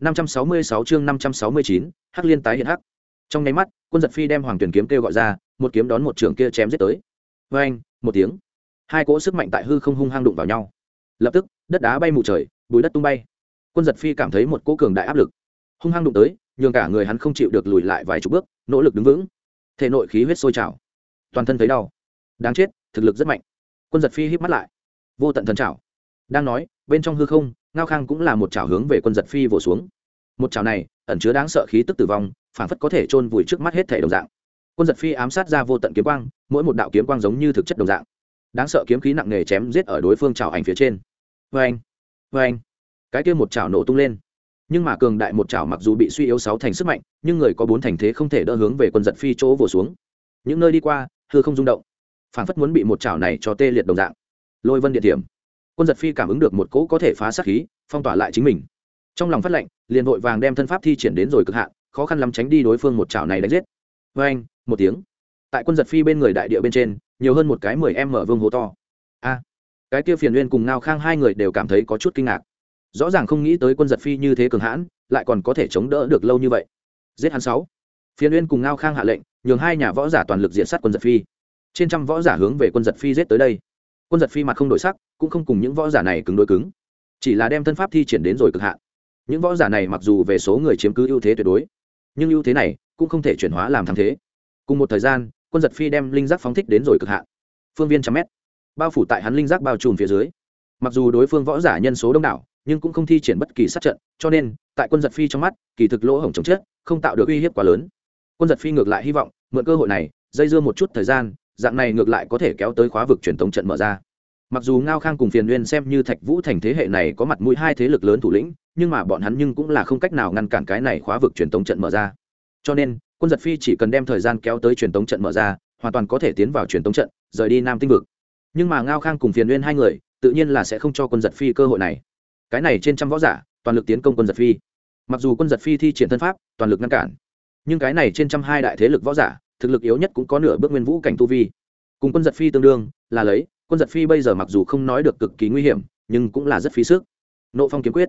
566 chương 569, Hắc Liên tái hiện hắc. Trong nháy mắt, quân giật phi đem Hoàng Tuyển kiếm kêu gọi ra, một kiếm đón một trường kia chém giết tới. Oeng, một tiếng. Hai cỗ sức mạnh tại hư không hung hăng đụng vào nhau. Lập tức, đất đá bay mù trời, bụi đất tung bay. Quân giật phi cảm thấy một cỗ cường đại áp lực, hung hăng đụng tới, nhường cả người hắn không chịu được lùi lại vài chục bước, nỗ lực đứng vững. Thể nội khí huyết sôi trào, toàn thân thấy đau. Đáng chết, thực lực rất mạnh. Quân giật phi híp mắt lại, vô tận thần trảo. Đang nói, bên trong hư không, ngao khang cũng là một chảo hướng về quân giật phi vỗ xuống. Một chảo này, ẩn chứa đáng sợ khí tức tử vong phản phất có thể chôn vùi trước mắt hết thể đồng dạng. Quân giật phi ám sát ra vô tận kiếm quang, mỗi một đạo kiếm quang giống như thực chất đồng dạng. Đáng sợ kiếm khí nặng nề chém giết ở đối phương chảo ảnh phía trên. Vê anh vê anh cái kia một chảo nổ tung lên. Nhưng mà cường đại một chảo mặc dù bị suy yếu sáu thành sức mạnh, nhưng người có bốn thành thế không thể đỡ hướng về quân giật phi chỗ vồ xuống. Những nơi đi qua, hư không rung động. Phản phất muốn bị một chảo này cho tê liệt đồng dạng. Lôi vân địa điểm quân giật phi cảm ứng được một cỗ có thể phá sát khí, phong tỏa lại chính mình. Trong lòng phát lệnh, liền vội vàng đem thân pháp thi triển đến rồi cực hạn, khó khăn lắm tránh đi đối phương một chảo này đánh giết. Vê anh một tiếng. Tại quân giật phi bên người đại địa bên trên, nhiều hơn một cái mười em mở vương hố to. A. Cái kia phiền nguyên cùng ngao khang hai người đều cảm thấy có chút kinh ngạc. Rõ ràng không nghĩ tới quân giật phi như thế cường hãn, lại còn có thể chống đỡ được lâu như vậy. Giết hắn sáu. Phiền nguyên cùng ngao khang hạ lệnh, nhường hai nhà võ giả toàn lực diện sát quân giật phi. Trên trăm võ giả hướng về quân giật phi giết tới đây quân giật phi mặt không đổi sắc, cũng không cùng những võ giả này cứng đối cứng. Chỉ là đem thân pháp thi triển đến rồi cực hạn. Những võ giả này mặc dù về số người chiếm cứ ưu thế tuyệt đối, nhưng ưu thế này cũng không thể chuyển hóa làm thắng thế. Cùng một thời gian, quân giật phi đem linh giác phóng thích đến rồi cực hạn. Phương viên trăm mét. Bao phủ tại hắn linh giác bao trùm phía dưới. Mặc dù đối phương võ giả nhân số đông đảo, nhưng cũng không thi triển bất kỳ sát trận, cho nên, tại quân giật phi trong mắt, kỳ thực lỗ hổng chống chết, không tạo được uy hiếp quá lớn. Quân giật phi ngược lại hy vọng, mượn cơ hội này, dây dưa một chút thời gian dạng này ngược lại có thể kéo tới khóa vực truyền thống trận mở ra. Mặc dù ngao khang cùng phiền nguyên xem như thạch vũ thành thế hệ này có mặt mũi hai thế lực lớn thủ lĩnh, nhưng mà bọn hắn nhưng cũng là không cách nào ngăn cản cái này khóa vực truyền thống trận mở ra. Cho nên, quân giật phi chỉ cần đem thời gian kéo tới truyền thống trận mở ra, hoàn toàn có thể tiến vào truyền thống trận, rời đi nam tinh vực. Nhưng mà ngao khang cùng phiền nguyên hai người, tự nhiên là sẽ không cho quân giật phi cơ hội này. Cái này trên trăm võ giả, toàn lực tiến công quân giật phi. Mặc dù quân giật phi thi triển thân pháp, toàn lực ngăn cản, nhưng cái này trên trăm hai đại thế lực võ giả, thực lực yếu nhất cũng có nửa bước nguyên vũ cảnh tu vi cùng quân giật phi tương đương, là lấy, quân giật phi bây giờ mặc dù không nói được cực kỳ nguy hiểm, nhưng cũng là rất phí sức. Nộ phong kiếm quyết.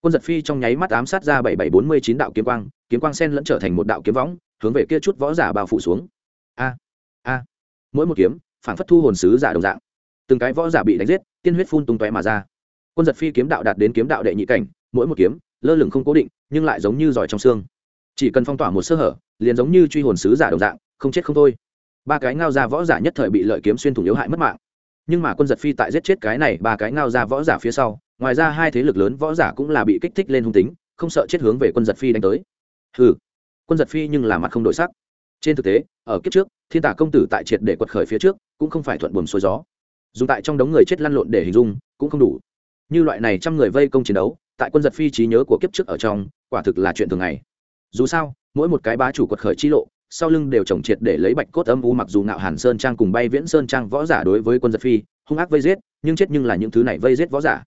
Quân giật phi trong nháy mắt ám sát ra bảy bảy bốn mươi chín đạo kiếm quang kiếm quang sen lẫn trở thành một đạo kiếm võng, hướng về kia chút võ giả bao phủ xuống. A a. Mỗi một kiếm, phản phất thu hồn sứ giả đồng dạng. Từng cái võ giả bị đánh giết, tiên huyết phun tung tóe mà ra. Quân giật phi kiếm đạo đạt đến kiếm đạo đệ nhị cảnh, mỗi một kiếm, lơ lửng không cố định, nhưng lại giống như giỏi trong xương. Chỉ cần phong tỏa một sơ hở, liền giống như truy hồn sứ giả đồng dạng, không chết không thôi ba cái ngao ra võ giả nhất thời bị lợi kiếm xuyên thủng yếu hại mất mạng. Nhưng mà quân giật phi tại giết chết cái này ba cái ngao ra võ giả phía sau, ngoài ra hai thế lực lớn võ giả cũng là bị kích thích lên hung tính, không sợ chết hướng về quân giật phi đánh tới. Ừ quân giật phi nhưng là mặt không đổi sắc. Trên thực tế, ở kiếp trước, thiên tả công tử tại triệt để quật khởi phía trước, cũng không phải thuận buồm xuôi gió. Dùng tại trong đống người chết lăn lộn để hình dung, cũng không đủ. Như loại này trăm người vây công chiến đấu, tại quân giật phi trí nhớ của kiếp trước ở trong, quả thực là chuyện thường ngày. Dù sao, mỗi một cái bá chủ quật khởi chi lộ sau lưng đều trồng triệt để lấy bạch cốt âm u mặc dù ngạo hàn sơn trang cùng bay viễn sơn trang võ giả đối với quân giật phi, hung ác vây giết, nhưng chết nhưng là những thứ này vây giết võ giả.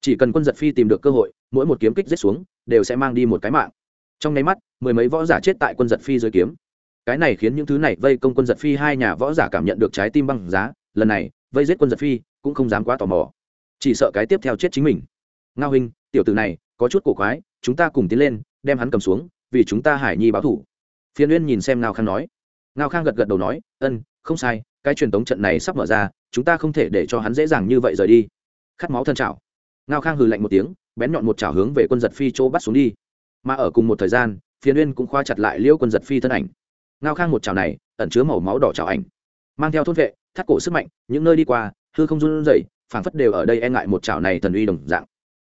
Chỉ cần quân giật phi tìm được cơ hội, mỗi một kiếm kích giết xuống, đều sẽ mang đi một cái mạng. Trong nháy mắt, mười mấy võ giả chết tại quân giật phi dưới kiếm. Cái này khiến những thứ này vây công quân giật phi hai nhà võ giả cảm nhận được trái tim băng giá, lần này, vây giết quân giật phi, cũng không dám quá tò mò. Chỉ sợ cái tiếp theo chết chính mình. Ngao hình tiểu tử này, có chút cổ quái, chúng ta cùng tiến lên, đem hắn cầm xuống, vì chúng ta hải nhi báo thủ phiên uyên nhìn xem ngao khang nói. Ngao khang gật gật đầu nói, ân, không sai, cái truyền tống trận này sắp mở ra, chúng ta không thể để cho hắn dễ dàng như vậy rời đi. Khát máu thân trào ngao khang hừ lạnh một tiếng, bén nhọn một chảo hướng về quân giật phi chỗ bắt xuống đi. Mà ở cùng một thời gian, phiên uyên cũng khoa chặt lại liễu quân giật phi thân ảnh. Ngao khang một chảo này, ẩn chứa màu máu đỏ chảo ảnh. Mang theo thôn vệ, thắt cổ sức mạnh, những nơi đi qua, hư không run rẩy, phảng phất đều ở đây e ngại một chảo này thần uy đồng dạng.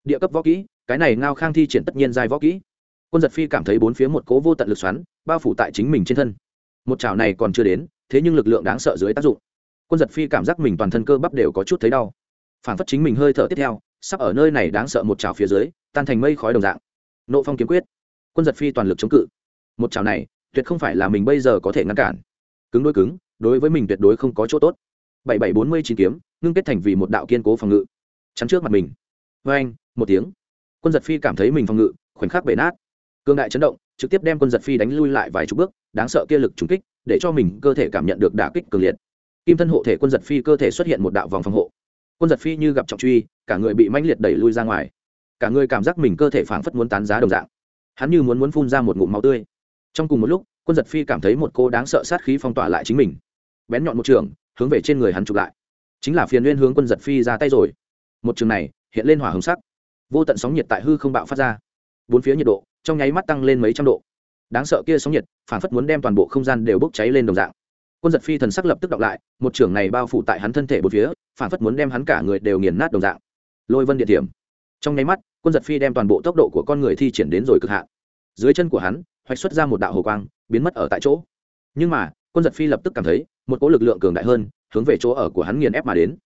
Địa cấp võ kỹ, cái này ngao khang thi triển tất nhiên giai võ kỹ. Quân giật phi cảm thấy bốn phía một cố vô tận lực xoắn bao phủ tại chính mình trên thân. Một chảo này còn chưa đến, thế nhưng lực lượng đáng sợ dưới tác dụng. Quân giật phi cảm giác mình toàn thân cơ bắp đều có chút thấy đau. Phản phất chính mình hơi thở tiếp theo, sắp ở nơi này đáng sợ một chảo phía dưới, tan thành mây khói đồng dạng. Nộ phong kiếm quyết. Quân giật phi toàn lực chống cự. Một chảo này, tuyệt không phải là mình bây giờ có thể ngăn cản. Cứng đôi cứng, đối với mình tuyệt đối không có chỗ tốt. Bảy bảy bốn mươi chín kiếm, ngưng kết thành vì một đạo kiên cố phòng ngự. Chắn trước mặt mình. Vê anh một tiếng. Quân giật phi cảm thấy mình phòng ngự, khoảnh khắc bể nát. Cương đại chấn động trực tiếp đem quân giật phi đánh lui lại vài chục bước, đáng sợ kia lực trúng kích, để cho mình cơ thể cảm nhận được đả kích cường liệt. Kim thân hộ thể quân giật phi cơ thể xuất hiện một đạo vòng phòng hộ. Quân giật phi như gặp trọng truy, cả người bị mãnh liệt đẩy lui ra ngoài. Cả người cảm giác mình cơ thể phảng phất muốn tán giá đồng dạng. Hắn như muốn muốn phun ra một ngụm máu tươi. Trong cùng một lúc, quân giật phi cảm thấy một cô đáng sợ sát khí phong tỏa lại chính mình. Bén nhọn một trường, hướng về trên người hắn chụp lại. Chính là phiền liên hướng quân giật phi ra tay rồi. Một trường này, hiện lên hỏa hồng sắc. Vô tận sóng nhiệt tại hư không bạo phát ra. Bốn phía nhiệt độ trong nháy mắt tăng lên mấy trăm độ. Đáng sợ kia sóng nhiệt phản phất muốn đem toàn bộ không gian đều bốc cháy lên đồng dạng. Quân giật phi thần sắc lập tức đọc lại, một trưởng này bao phủ tại hắn thân thể một phía phản phất muốn đem hắn cả người đều nghiền nát đồng dạng. Lôi vân địa điểm. Trong nháy mắt, quân giật phi đem toàn bộ tốc độ của con người thi triển đến rồi cực hạn. Dưới chân của hắn, hoạch xuất ra một đạo hồ quang, biến mất ở tại chỗ. Nhưng mà, quân giật phi lập tức cảm thấy, một cỗ lực lượng cường đại hơn, hướng về chỗ ở của hắn nghiền ép mà đến.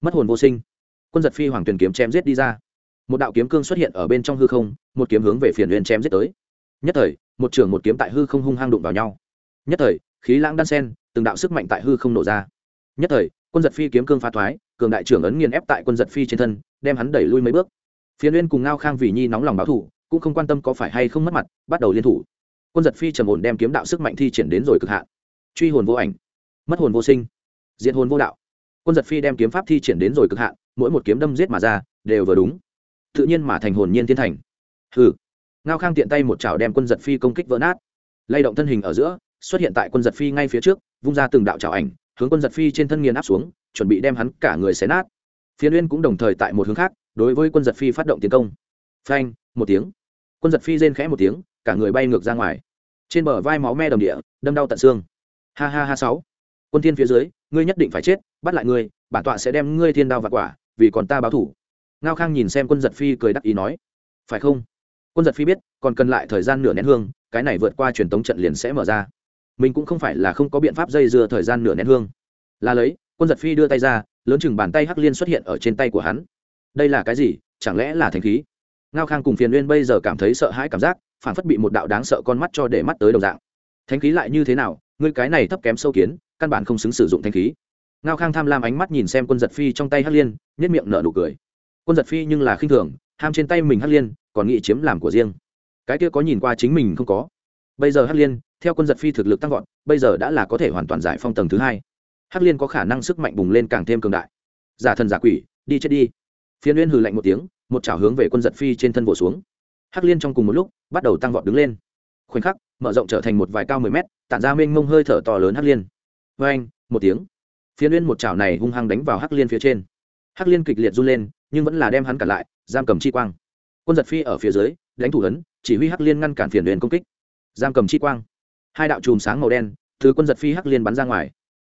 Mất hồn vô sinh. Quân giật phi hoàng tuyền kiếm chém giết đi ra. Một đạo kiếm cương xuất hiện ở bên trong hư không một kiếm hướng về phiền uyên chém giết tới. Nhất thời, một trường một kiếm tại hư không hung hăng đụng vào nhau. Nhất thời, khí lãng đan sen, từng đạo sức mạnh tại hư không nổ ra. Nhất thời, quân giật phi kiếm cương phá thoái, cường đại trưởng ấn nghiền ép tại quân giật phi trên thân, đem hắn đẩy lui mấy bước. Phiền uyên cùng ngao khang vì nhi nóng lòng báo thủ, cũng không quan tâm có phải hay không mất mặt, bắt đầu liên thủ. Quân giật phi trầm ổn đem kiếm đạo sức mạnh thi triển đến rồi cực hạn. Truy hồn vô ảnh, mất hồn vô sinh diện hồn vô đạo. Quân giật phi đem kiếm pháp thi triển đến rồi cực hạn, mỗi một kiếm đâm giết mà ra, đều vừa đúng. Tự nhiên mà thành hồn nhiên thiên thành hừ. Ngao khang tiện tay một chảo đem quân giật phi công kích vỡ nát. Lay động thân hình ở giữa, xuất hiện tại quân giật phi ngay phía trước, vung ra từng đạo chảo ảnh, hướng quân giật phi trên thân nghiền áp xuống, chuẩn bị đem hắn cả người xé nát. Phiến uyên cũng đồng thời tại một hướng khác, đối với quân giật phi phát động tiến công. Phanh, một tiếng. Quân giật phi rên khẽ một tiếng, cả người bay ngược ra ngoài. Trên bờ vai máu me đồng địa, đâm đau tận xương. Ha ha ha sáu. Quân thiên phía dưới, ngươi nhất định phải chết, bắt lại ngươi, bản tọa sẽ đem ngươi thiên đao và quả, vì còn ta báo thủ. Ngao khang nhìn xem quân giật phi cười đắc ý nói. Phải không? Quân giật phi biết, còn cần lại thời gian nửa nén hương, cái này vượt qua truyền tống trận liền sẽ mở ra. Mình cũng không phải là không có biện pháp dây dưa thời gian nửa nén hương. Là lấy, quân giật phi đưa tay ra, lớn chừng bàn tay hắc liên xuất hiện ở trên tay của hắn. Đây là cái gì? Chẳng lẽ là thanh khí? Ngao khang cùng phiền uyên bây giờ cảm thấy sợ hãi cảm giác phản phất bị một đạo đáng sợ con mắt cho để mắt tới đồng dạng. Thánh khí lại như thế nào? Ngươi cái này thấp kém sâu kiến, căn bản không xứng sử dụng thanh khí. Ngao khang tham lam ánh mắt nhìn xem quân giật phi trong tay hắc liên nhất miệng nở nụ cười. Quân giật phi nhưng là khinh thường ham trên tay mình hắc liên, còn nghĩ chiếm làm của riêng. Cái kia có nhìn qua chính mình không có. Bây giờ hắc liên, theo quân giật phi thực lực tăng vọt, bây giờ đã là có thể hoàn toàn giải phong tầng thứ hai. Hắc liên có khả năng sức mạnh bùng lên càng thêm cường đại. Giả thần giả quỷ, đi chết đi. Phiên uyên hừ lạnh một tiếng, một chảo hướng về quân giật phi trên thân vỗ xuống. Hắc liên trong cùng một lúc, bắt đầu tăng vọt đứng lên. Khoảnh khắc, mở rộng trở thành một vài cao mười mét, tản ra mênh mông hơi thở to lớn hắc liên. Vê anh một tiếng. Phiên uyên một chảo này hung hăng đánh vào hắc liên phía trên. Hắc liên kịch liệt run lên nhưng vẫn là đem hắn cản lại giam cầm chi quang. Quân giật phi ở phía dưới đánh thủ hấn, chỉ huy hắc liên ngăn cản phiền huyền công kích. Giam cầm chi quang. Hai đạo chùm sáng màu đen thứ quân giật phi hắc liên bắn ra ngoài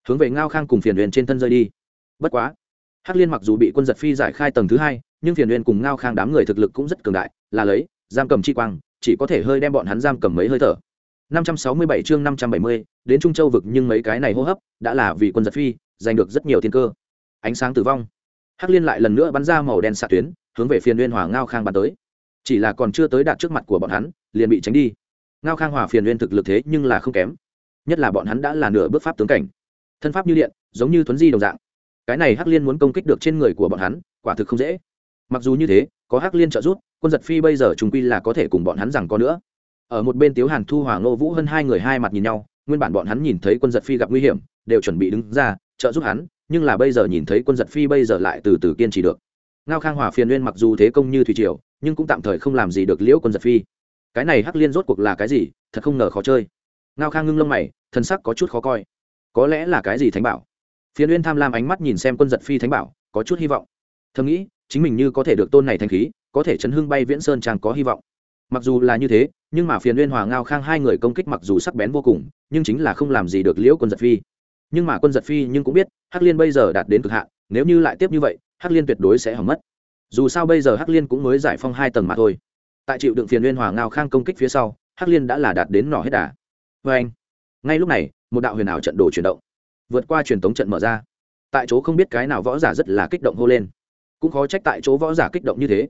hướng về ngao khang cùng phiền huyền trên thân rơi đi. Bất quá hắc liên mặc dù bị quân giật phi giải khai tầng thứ hai nhưng phiền huyền cùng ngao khang đám người thực lực cũng rất cường đại là lấy giam cầm chi quang chỉ có thể hơi đem bọn hắn giam cầm mấy hơi thở. 567 chương 570, đến Trung Châu vực nhưng mấy cái này hô hấp, đã là vì quân giật phi, giành được rất nhiều thiên cơ. Ánh sáng tử vong. Hắc Liên lại lần nữa bắn ra màu đen xạ tuyến, hướng về phiền Nguyên Hòa Ngao Khang bắn tới. Chỉ là còn chưa tới đạt trước mặt của bọn hắn, liền bị tránh đi. Ngao Khang Hòa phiền Nguyên thực lực thế nhưng là không kém, nhất là bọn hắn đã là nửa bước pháp tướng cảnh. Thân pháp như điện, giống như thuấn di đồng dạng. Cái này Hắc Liên muốn công kích được trên người của bọn hắn, quả thực không dễ. Mặc dù như thế, có Hắc Liên trợ giúp, quân giật phi bây giờ chúng quy là có thể cùng bọn hắn rằng có nữa ở một bên tiếu hàn thu hòa ngô vũ hơn hai người hai mặt nhìn nhau nguyên bản bọn hắn nhìn thấy quân giật phi gặp nguy hiểm đều chuẩn bị đứng ra trợ giúp hắn nhưng là bây giờ nhìn thấy quân giật phi bây giờ lại từ từ kiên trì được. Ngao khang hòa phiền nguyên mặc dù thế công như thủy triều, nhưng cũng tạm thời không làm gì được liễu quân giật phi. Cái này hắc liên rốt cuộc là cái gì? Thật không ngờ khó chơi. Ngao khang ngưng lông mày thân sắc có chút khó coi. Có lẽ là cái gì thánh bảo? Phiền nguyên tham lam ánh mắt nhìn xem quân giật phi thánh bảo, có chút hy vọng. Thầm nghĩ, chính mình như có thể được tôn này thanh khí, có thể chấn hưng bay viễn sơn chàng có hy vọng. Mặc dù là như thế, nhưng mà phiền nguyên hòa ngao khang hai người công kích mặc dù sắc bén vô cùng, nhưng chính là không làm gì được liễu quân giật phi. Nhưng mà quân giật phi nhưng cũng biết hắc liên bây giờ đạt đến cực hạn, nếu như lại tiếp như vậy, hắc liên tuyệt đối sẽ hỏng mất. Dù sao bây giờ hắc liên cũng mới giải phong hai tầng mà thôi. Tại chịu đựng phiền liên hòa ngao khang công kích phía sau, hắc liên đã là đạt đến nỏ hết đà. Vê anh, ngay lúc này, một đạo huyền ảo trận đồ chuyển động, vượt qua truyền tống trận mở ra. Tại chỗ không biết cái nào võ giả rất là kích động hô lên. Cũng khó trách tại chỗ võ giả kích động như thế.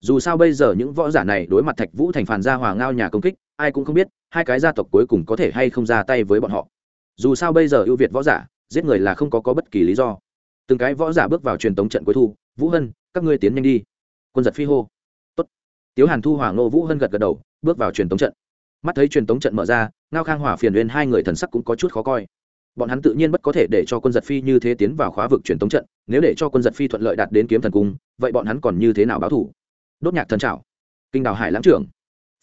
Dù sao bây giờ những võ giả này đối mặt thạch vũ thành phản gia hòa ngao nhà công kích, ai cũng không biết hai cái gia tộc cuối cùng có thể hay không ra tay với bọn họ. Dù sao bây giờ ưu việt võ giả giết người là không có có bất kỳ lý do. Từng cái võ giả bước vào truyền tống trận cuối thu, vũ hân, các ngươi tiến nhanh đi. Quân giật phi hô. Tốt. tiếu hàn thu hoàng ngô, vũ hân gật gật đầu, bước vào truyền tống trận. Mắt thấy truyền tống trận mở ra, ngao khang hỏa phiền uyên hai người thần sắc cũng có chút khó coi. Bọn hắn tự nhiên bất có thể để cho quân giật phi như thế tiến vào khóa vực truyền tống trận, nếu để cho quân giật phi thuận lợi đạt đến kiếm thần cung, vậy bọn hắn còn như thế nào báo thủ? Đốt nhạc thần trảo. Kinh đào hải lãng trưởng.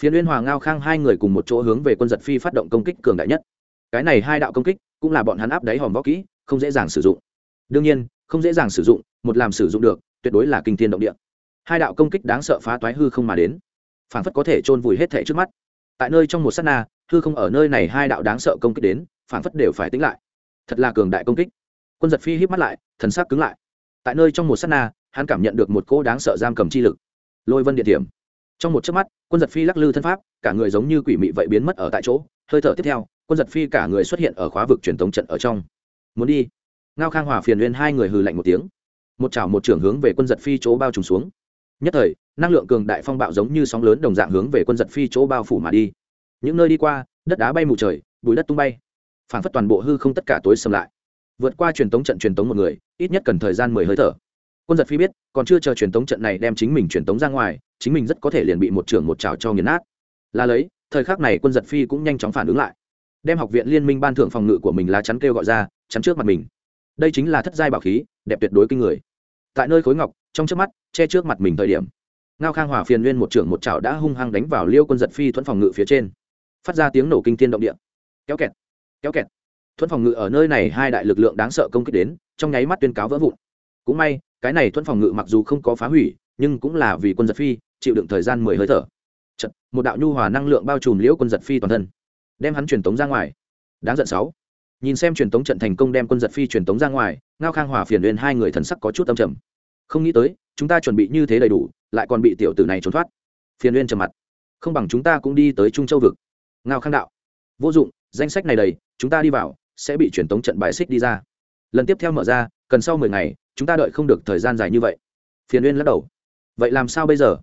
Phiền uyên hòa ngao khang hai người cùng một chỗ hướng về quân giật phi phát động công kích cường đại nhất. Cái này hai đạo công kích cũng là bọn hắn áp đáy hòm võ kỹ, không dễ dàng sử dụng. Đương nhiên, không dễ dàng sử dụng, một làm sử dụng được, tuyệt đối là kinh thiên động địa. Hai đạo công kích đáng sợ phá toái hư không mà đến. Phản phất có thể chôn vùi hết thể trước mắt. Tại nơi trong một s á t na, hư không ở nơi này hai đạo đáng sợ công kích đến, phản phất đều phải tính lại. Thật là cường đại công kích. Quân giật phi híp mắt lại, thần sắc cứng lại. Tại nơi trong một s á t na, hắn cảm nhận được một cỗ đáng sợ giam cầm chi lực. Lôi vân địa điểm. Trong một chớp mắt, quân giật phi lắc lư thân pháp, cả người giống như quỷ mị vậy biến mất ở tại chỗ. Hơi thở tiếp theo quân giật phi cả người xuất hiện ở khóa vực truyền thống trận ở trong. Muốn đi? Ngao khang hòa phiền lên hai người hừ lạnh một tiếng. Một chảo một trưởng hướng về quân giật phi chỗ bao trùm xuống. Nhất thời, năng lượng cường đại phong bạo giống như sóng lớn đồng dạng hướng về quân giật phi chỗ bao phủ mà đi. Những nơi đi qua, đất đá bay mù trời, bụi đất tung bay. Phản phất toàn bộ hư không tất cả tối xâm lại. Vượt qua truyền tống trận truyền tống một người, ít nhất cần thời gian mười hơi thở. Quân giật phi biết, còn chưa chờ truyền tống trận này đem chính mình truyền tống ra ngoài, chính mình rất có thể liền bị một trưởng một trào cho nghiền nát. Là lấy, thời khắc này quân giật phi cũng nhanh chóng phản ứng lại đem học viện liên minh ban thưởng phòng ngự của mình lá chắn kêu gọi ra chắn trước mặt mình. Đây chính là thất giai bảo khí đẹp tuyệt đối kinh người. Tại nơi khối ngọc trong trước mắt che trước mặt mình thời điểm ngao khang hỏa phiền nguyên một trưởng một chảo đã hung hăng đánh vào liêu quân giật phi thuẫn phòng ngự phía trên. Phát ra tiếng nổ kinh thiên động địa. Kéo kẹt kéo kẹt. Thuẫn phòng ngự ở nơi này hai đại lực lượng đáng sợ công kích đến trong nháy mắt tuyên cáo vỡ vụn. Cũng may cái này thuẫn phòng ngự mặc dù không có phá hủy nhưng cũng là vì quân giật phi chịu đựng thời gian mười hơi thở. Chật, một đạo nhu hòa năng lượng bao trùm liễu quân giật phi toàn thân đem hắn truyền tống ra ngoài. Đáng giận sáu. Nhìn xem truyền tống trận thành công đem quân giật phi truyền tống ra ngoài, ngao khang hòa phiền uyên hai người thần sắc có chút âm trầm. Không nghĩ tới, chúng ta chuẩn bị như thế đầy đủ, lại còn bị tiểu tử này trốn thoát. Phiền uyên trầm mặt. Không bằng chúng ta cũng đi tới trung châu vực. Ngao khang đạo. Vô dụng, danh sách này đầy, chúng ta đi vào, sẽ bị truyền tống trận bài xích đi ra. Lần tiếp theo mở ra, cần sau mười ngày, chúng ta đợi không được thời gian dài như vậy. Phiền uyên lắc đầu. Vậy làm sao bây giờ?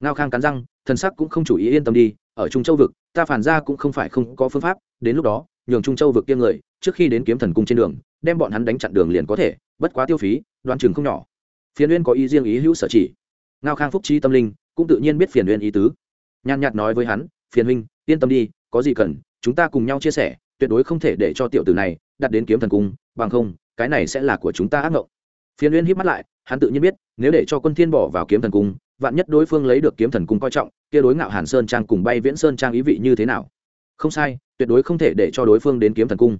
Ngao khang cắn răng thần sắc cũng không chủ ý yên tâm đi, ở trung châu vực, ta phản ra cũng không phải không có phương pháp, đến lúc đó, nhường trung châu vực kia người, trước khi đến kiếm thần cung trên đường, đem bọn hắn đánh chặn đường liền có thể, bất quá tiêu phí, đoán chừng không nhỏ. Phiền uyên có ý riêng ý hữu sở chỉ. Ngao khang phúc trí tâm linh, cũng tự nhiên biết phiền uyên ý tứ. Nhàn nhạt nói với hắn, phiền huynh, yên tâm đi, có gì cần, chúng ta cùng nhau chia sẻ, tuyệt đối không thể để cho tiểu tử này đặt đến kiếm thần cung, bằng không, cái này sẽ là của chúng ta ác mộng phiền uyên hít mắt lại, hắn tự nhiên biết, nếu để cho quân thiên bỏ vào kiếm thần cung, vạn nhất đối phương lấy được kiếm thần cung coi trọng kia đối ngạo hàn sơn trang cùng bay viễn sơn trang ý vị như thế nào? Không sai, tuyệt đối không thể để cho đối phương đến kiếm thần cung.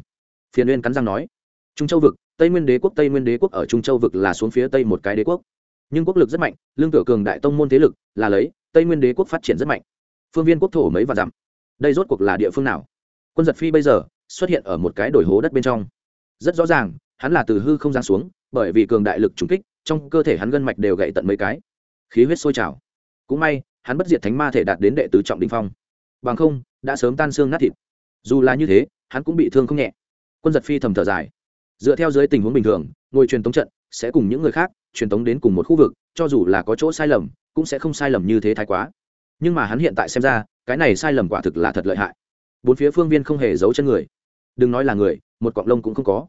Phiền uyên cắn răng nói, trung châu vực, tây nguyên đế quốc, tây nguyên đế quốc ở trung châu vực là xuống phía tây một cái đế quốc. Nhưng quốc lực rất mạnh, lương tựa cường đại tông môn thế lực là lấy, tây nguyên đế quốc phát triển rất mạnh. Phương viên quốc thổ mấy và dặm. Đây rốt cuộc là địa phương nào? Quân giật phi bây giờ xuất hiện ở một cái đồi hố đất bên trong. Rất rõ ràng, hắn là từ hư không giang xuống, bởi vì cường đại lực trúng kích, trong cơ thể hắn gân mạch đều gậy tận mấy cái. Khí huyết sôi trào. Cũng may hắn bất diệt thánh ma thể đạt đến đệ tứ trọng đình phong. Bằng không, đã sớm tan xương nát thịt. Dù là như thế, hắn cũng bị thương không nhẹ. Quân giật phi thầm thở dài. Dựa theo dưới tình huống bình thường, ngồi truyền tống trận, sẽ cùng những người khác truyền tống đến cùng một khu vực, cho dù là có chỗ sai lầm, cũng sẽ không sai lầm như thế thái quá. Nhưng mà hắn hiện tại xem ra, cái này sai lầm quả thực là thật lợi hại. Bốn phía phương viên không hề giấu chân người. Đừng nói là người, một cọng lông cũng không có.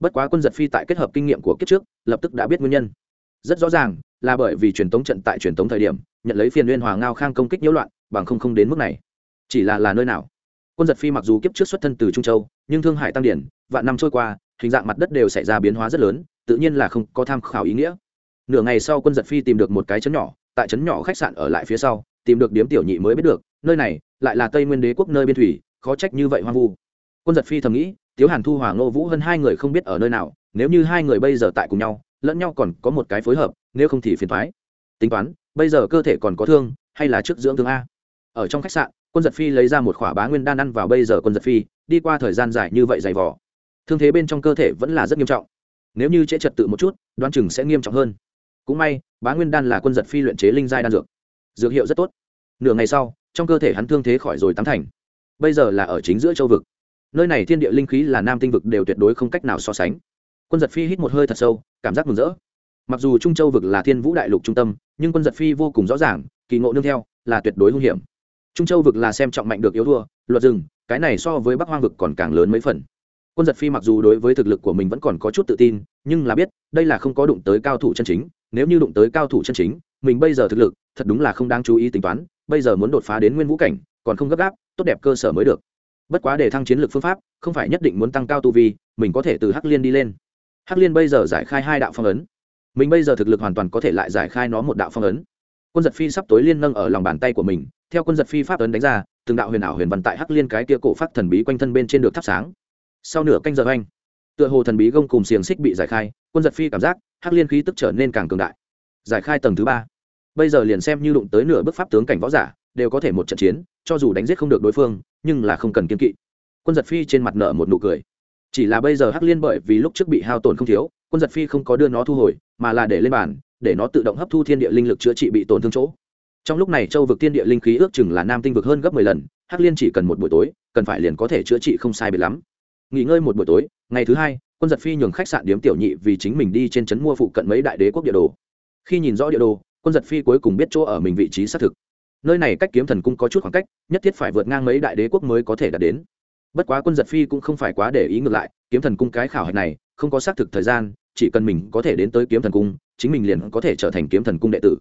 Bất quá quân giật phi tại kết hợp kinh nghiệm của kiếp trước, lập tức đã biết nguyên nhân. Rất rõ ràng là bởi vì truyền tống trận tại truyền tống thời điểm, nhận lấy phiền liên hòa ngao khang công kích nhiễu loạn, bằng không không đến mức này. Chỉ là là nơi nào? Quân giật phi mặc dù kiếp trước xuất thân từ trung châu, nhưng thương hải tăng điển, vạn năm trôi qua, hình dạng mặt đất đều xảy ra biến hóa rất lớn, tự nhiên là không có tham khảo ý nghĩa. Nửa ngày sau quân giật phi tìm được một cái chấn nhỏ, tại chấn nhỏ khách sạn ở lại phía sau, tìm được điếm tiểu nhị mới biết được, nơi này lại là tây nguyên đế quốc nơi biên thủy, khó trách như vậy hoang vu. Quân giật phi thầm nghĩ, tiếu hàn thu hòa ngô vũ hơn hai người không biết ở nơi nào, nếu như hai người bây giờ tại cùng nhau, lẫn nhau còn có một cái phối hợp nếu không thì phiền thoái. Tính toán, bây giờ cơ thể còn có thương, hay là trước dưỡng thương a? Ở trong khách sạn, quân giật phi lấy ra một khỏa bá nguyên đan ăn vào bây giờ quân giật phi, đi qua thời gian dài như vậy dày vỏ thương thế bên trong cơ thể vẫn là rất nghiêm trọng. Nếu như trễ trật tự một chút, đoán chừng sẽ nghiêm trọng hơn. Cũng may, bá nguyên đan là quân giật phi luyện chế linh giai đan dược. Dược hiệu rất tốt. Nửa ngày sau, trong cơ thể hắn thương thế khỏi rồi tám thành. Bây giờ là ở chính giữa châu vực. Nơi này thiên địa linh khí là nam tinh vực đều tuyệt đối không cách nào so sánh. Quân giật phi hít một hơi thật sâu, cảm giác mừng rỡ mặc dù trung châu vực là thiên vũ đại lục trung tâm, nhưng quân giật phi vô cùng rõ ràng, kỳ ngộ nương theo, là tuyệt đối hung hiểm. Trung châu vực là xem trọng mạnh được yếu thua, luật rừng, cái này so với bắc hoang vực còn càng lớn mấy phần. Quân giật phi mặc dù đối với thực lực của mình vẫn còn có chút tự tin, nhưng là biết, đây là không có đụng tới cao thủ chân chính, nếu như đụng tới cao thủ chân chính, mình bây giờ thực lực, thật đúng là không đáng chú ý tính toán, bây giờ muốn đột phá đến nguyên vũ cảnh, còn không gấp gáp, tốt đẹp cơ sở mới được. Bất quá để thăng chiến lược phương pháp, không phải nhất định muốn tăng cao tu vi, mình có thể từ hắc liên đi lên. Hắc liên bây giờ giải khai hai đạo phong ấn mình bây giờ thực lực hoàn toàn có thể lại giải khai nó một đạo phong ấn. Quân giật phi sắp tối liên nâng ở lòng bàn tay của mình, theo quân giật phi pháp ấn đánh ra, từng đạo huyền ảo huyền văn tại hắc liên cái kia cổ phát thần bí quanh thân bên trên được thắp sáng. Sau nửa canh giờ anh tựa hồ thần bí gông cùng xiềng xích bị giải khai, quân giật phi cảm giác hắc liên khí tức trở nên càng cường đại. Giải khai tầng thứ ba. Bây giờ liền xem như đụng tới nửa bước pháp tướng cảnh võ giả, đều có thể một trận chiến, cho dù đánh giết không được đối phương, nhưng là không cần kiên kỵ. Quân giật phi trên mặt nợ một nụ cười. Chỉ là bây giờ hắc liên bởi vì lúc trước bị hao tổn không thiếu quân giật phi không có đưa nó thu hồi, mà là để lên bàn, để nó tự động hấp thu thiên địa linh lực chữa trị bị tổn thương chỗ. Trong lúc này châu vực thiên địa linh khí ước chừng là nam tinh vực hơn gấp mười lần, hắc liên chỉ cần một buổi tối, cần phải liền có thể chữa trị không sai biệt lắm. Nghỉ ngơi một buổi tối, ngày thứ hai, quân giật phi nhường khách sạn điếm tiểu nhị vì chính mình đi trên trấn mua phụ cận mấy đại đế quốc địa đồ. Khi nhìn rõ địa đồ, quân giật phi cuối cùng biết chỗ ở mình vị trí xác thực. Nơi này cách kiếm thần cung có chút khoảng cách, nhất thiết phải vượt ngang mấy đại đế quốc mới có thể đạt đến. Bất quá quân giật phi cũng không phải quá để ý ngược lại, kiếm thần cung cái khảo hạch này, không có xác thực thời gian chỉ cần mình có thể đến tới kiếm thần cung chính mình liền có thể trở thành kiếm thần cung đệ tử.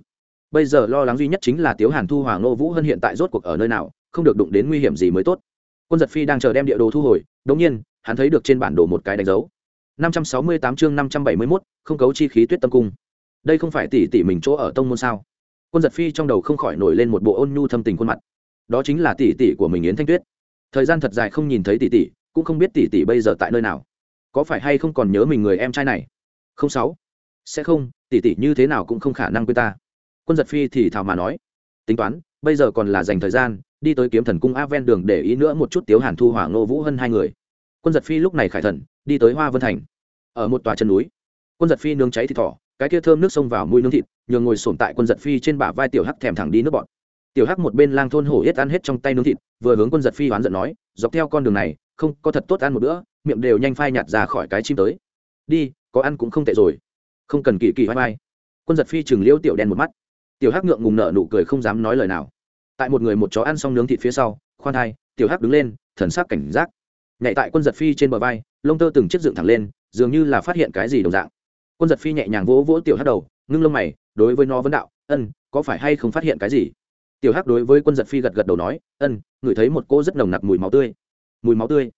Bây giờ lo lắng duy nhất chính là tiếu hàn thu hoàng nô vũ hơn hiện tại rốt cuộc ở nơi nào không được đụng đến nguy hiểm gì mới tốt. Quân giật phi đang chờ đem địa đồ thu hồi đ ỗ n g nhiên hắn thấy được trên bản đồ một cái đánh dấu. 568 chương 571, không cấu chi khí tuyết tâm cung. Đây không phải tỷ tỷ mình chỗ ở tông môn sao? Quân giật phi trong đầu không khỏi nổi lên một bộ ôn nhu thâm tình khuôn mặt. Đó chính là tỷ tỷ của mình yến thanh tuyết. Thời gian thật dài không nhìn thấy tỷ tỷ cũng không biết tỷ tỷ bây giờ tại nơi nào. Có phải hay không còn nhớ mình người em trai này? Không sáu. Sẽ không, tỷ tỷ như thế nào cũng không khả năng quên ta. Quân giật phi thì thào mà nói. Tính toán, bây giờ còn là dành thời gian, đi tới kiếm thần cung a ven đường để ý nữa một chút tiếu hàn thu, hỏa ngô vũ hơn hai người. Quân giật phi lúc này khải thần, đi tới hoa vân thành. Ở một tòa chân núi. Quân giật phi nướng cháy thịt thỏ, cái kia thơm nước sông vào mũi nướng thịt, nhường ngồi sổm tại quân giật phi trên bả vai tiểu hắc thèm thẳng đi nước bọn tiểu hắc một bên lang thôn hổ yết ăn hết trong tay nướng thịt, vừa hướng quân giật phi oán giận nói, dọc theo con đường này, không có thật tốt ăn một bữa, miệng đều nhanh phai nhạt ra khỏi cái chim tới. Đi có ăn cũng không tệ rồi. Không cần kỳ kỳ vai vai quân giật phi chừng liêu tiểu đen một mắt. Tiểu hắc ngượng ngùng nợ nụ cười không dám nói lời nào. Tại một người một chó ăn xong nướng thịt phía sau, khoan hai tiểu hắc đứng lên, thần sắc cảnh giác. Nhảy tại quân giật phi trên bờ vai, lông tơ từng chiếc dựng thẳng lên, dường như là phát hiện cái gì đồng dạng. Quân giật phi nhẹ nhàng vỗ vỗ tiểu hắc đầu, ngưng lông mày, đối với nó vấn đạo, ân, có phải hay không phát hiện cái gì? Tiểu hắc đối với quân giật phi gật gật đầu nói, ân, ngửi thấy một cô rất nồng nặc mùi máu tươi. Mùi máu tươi?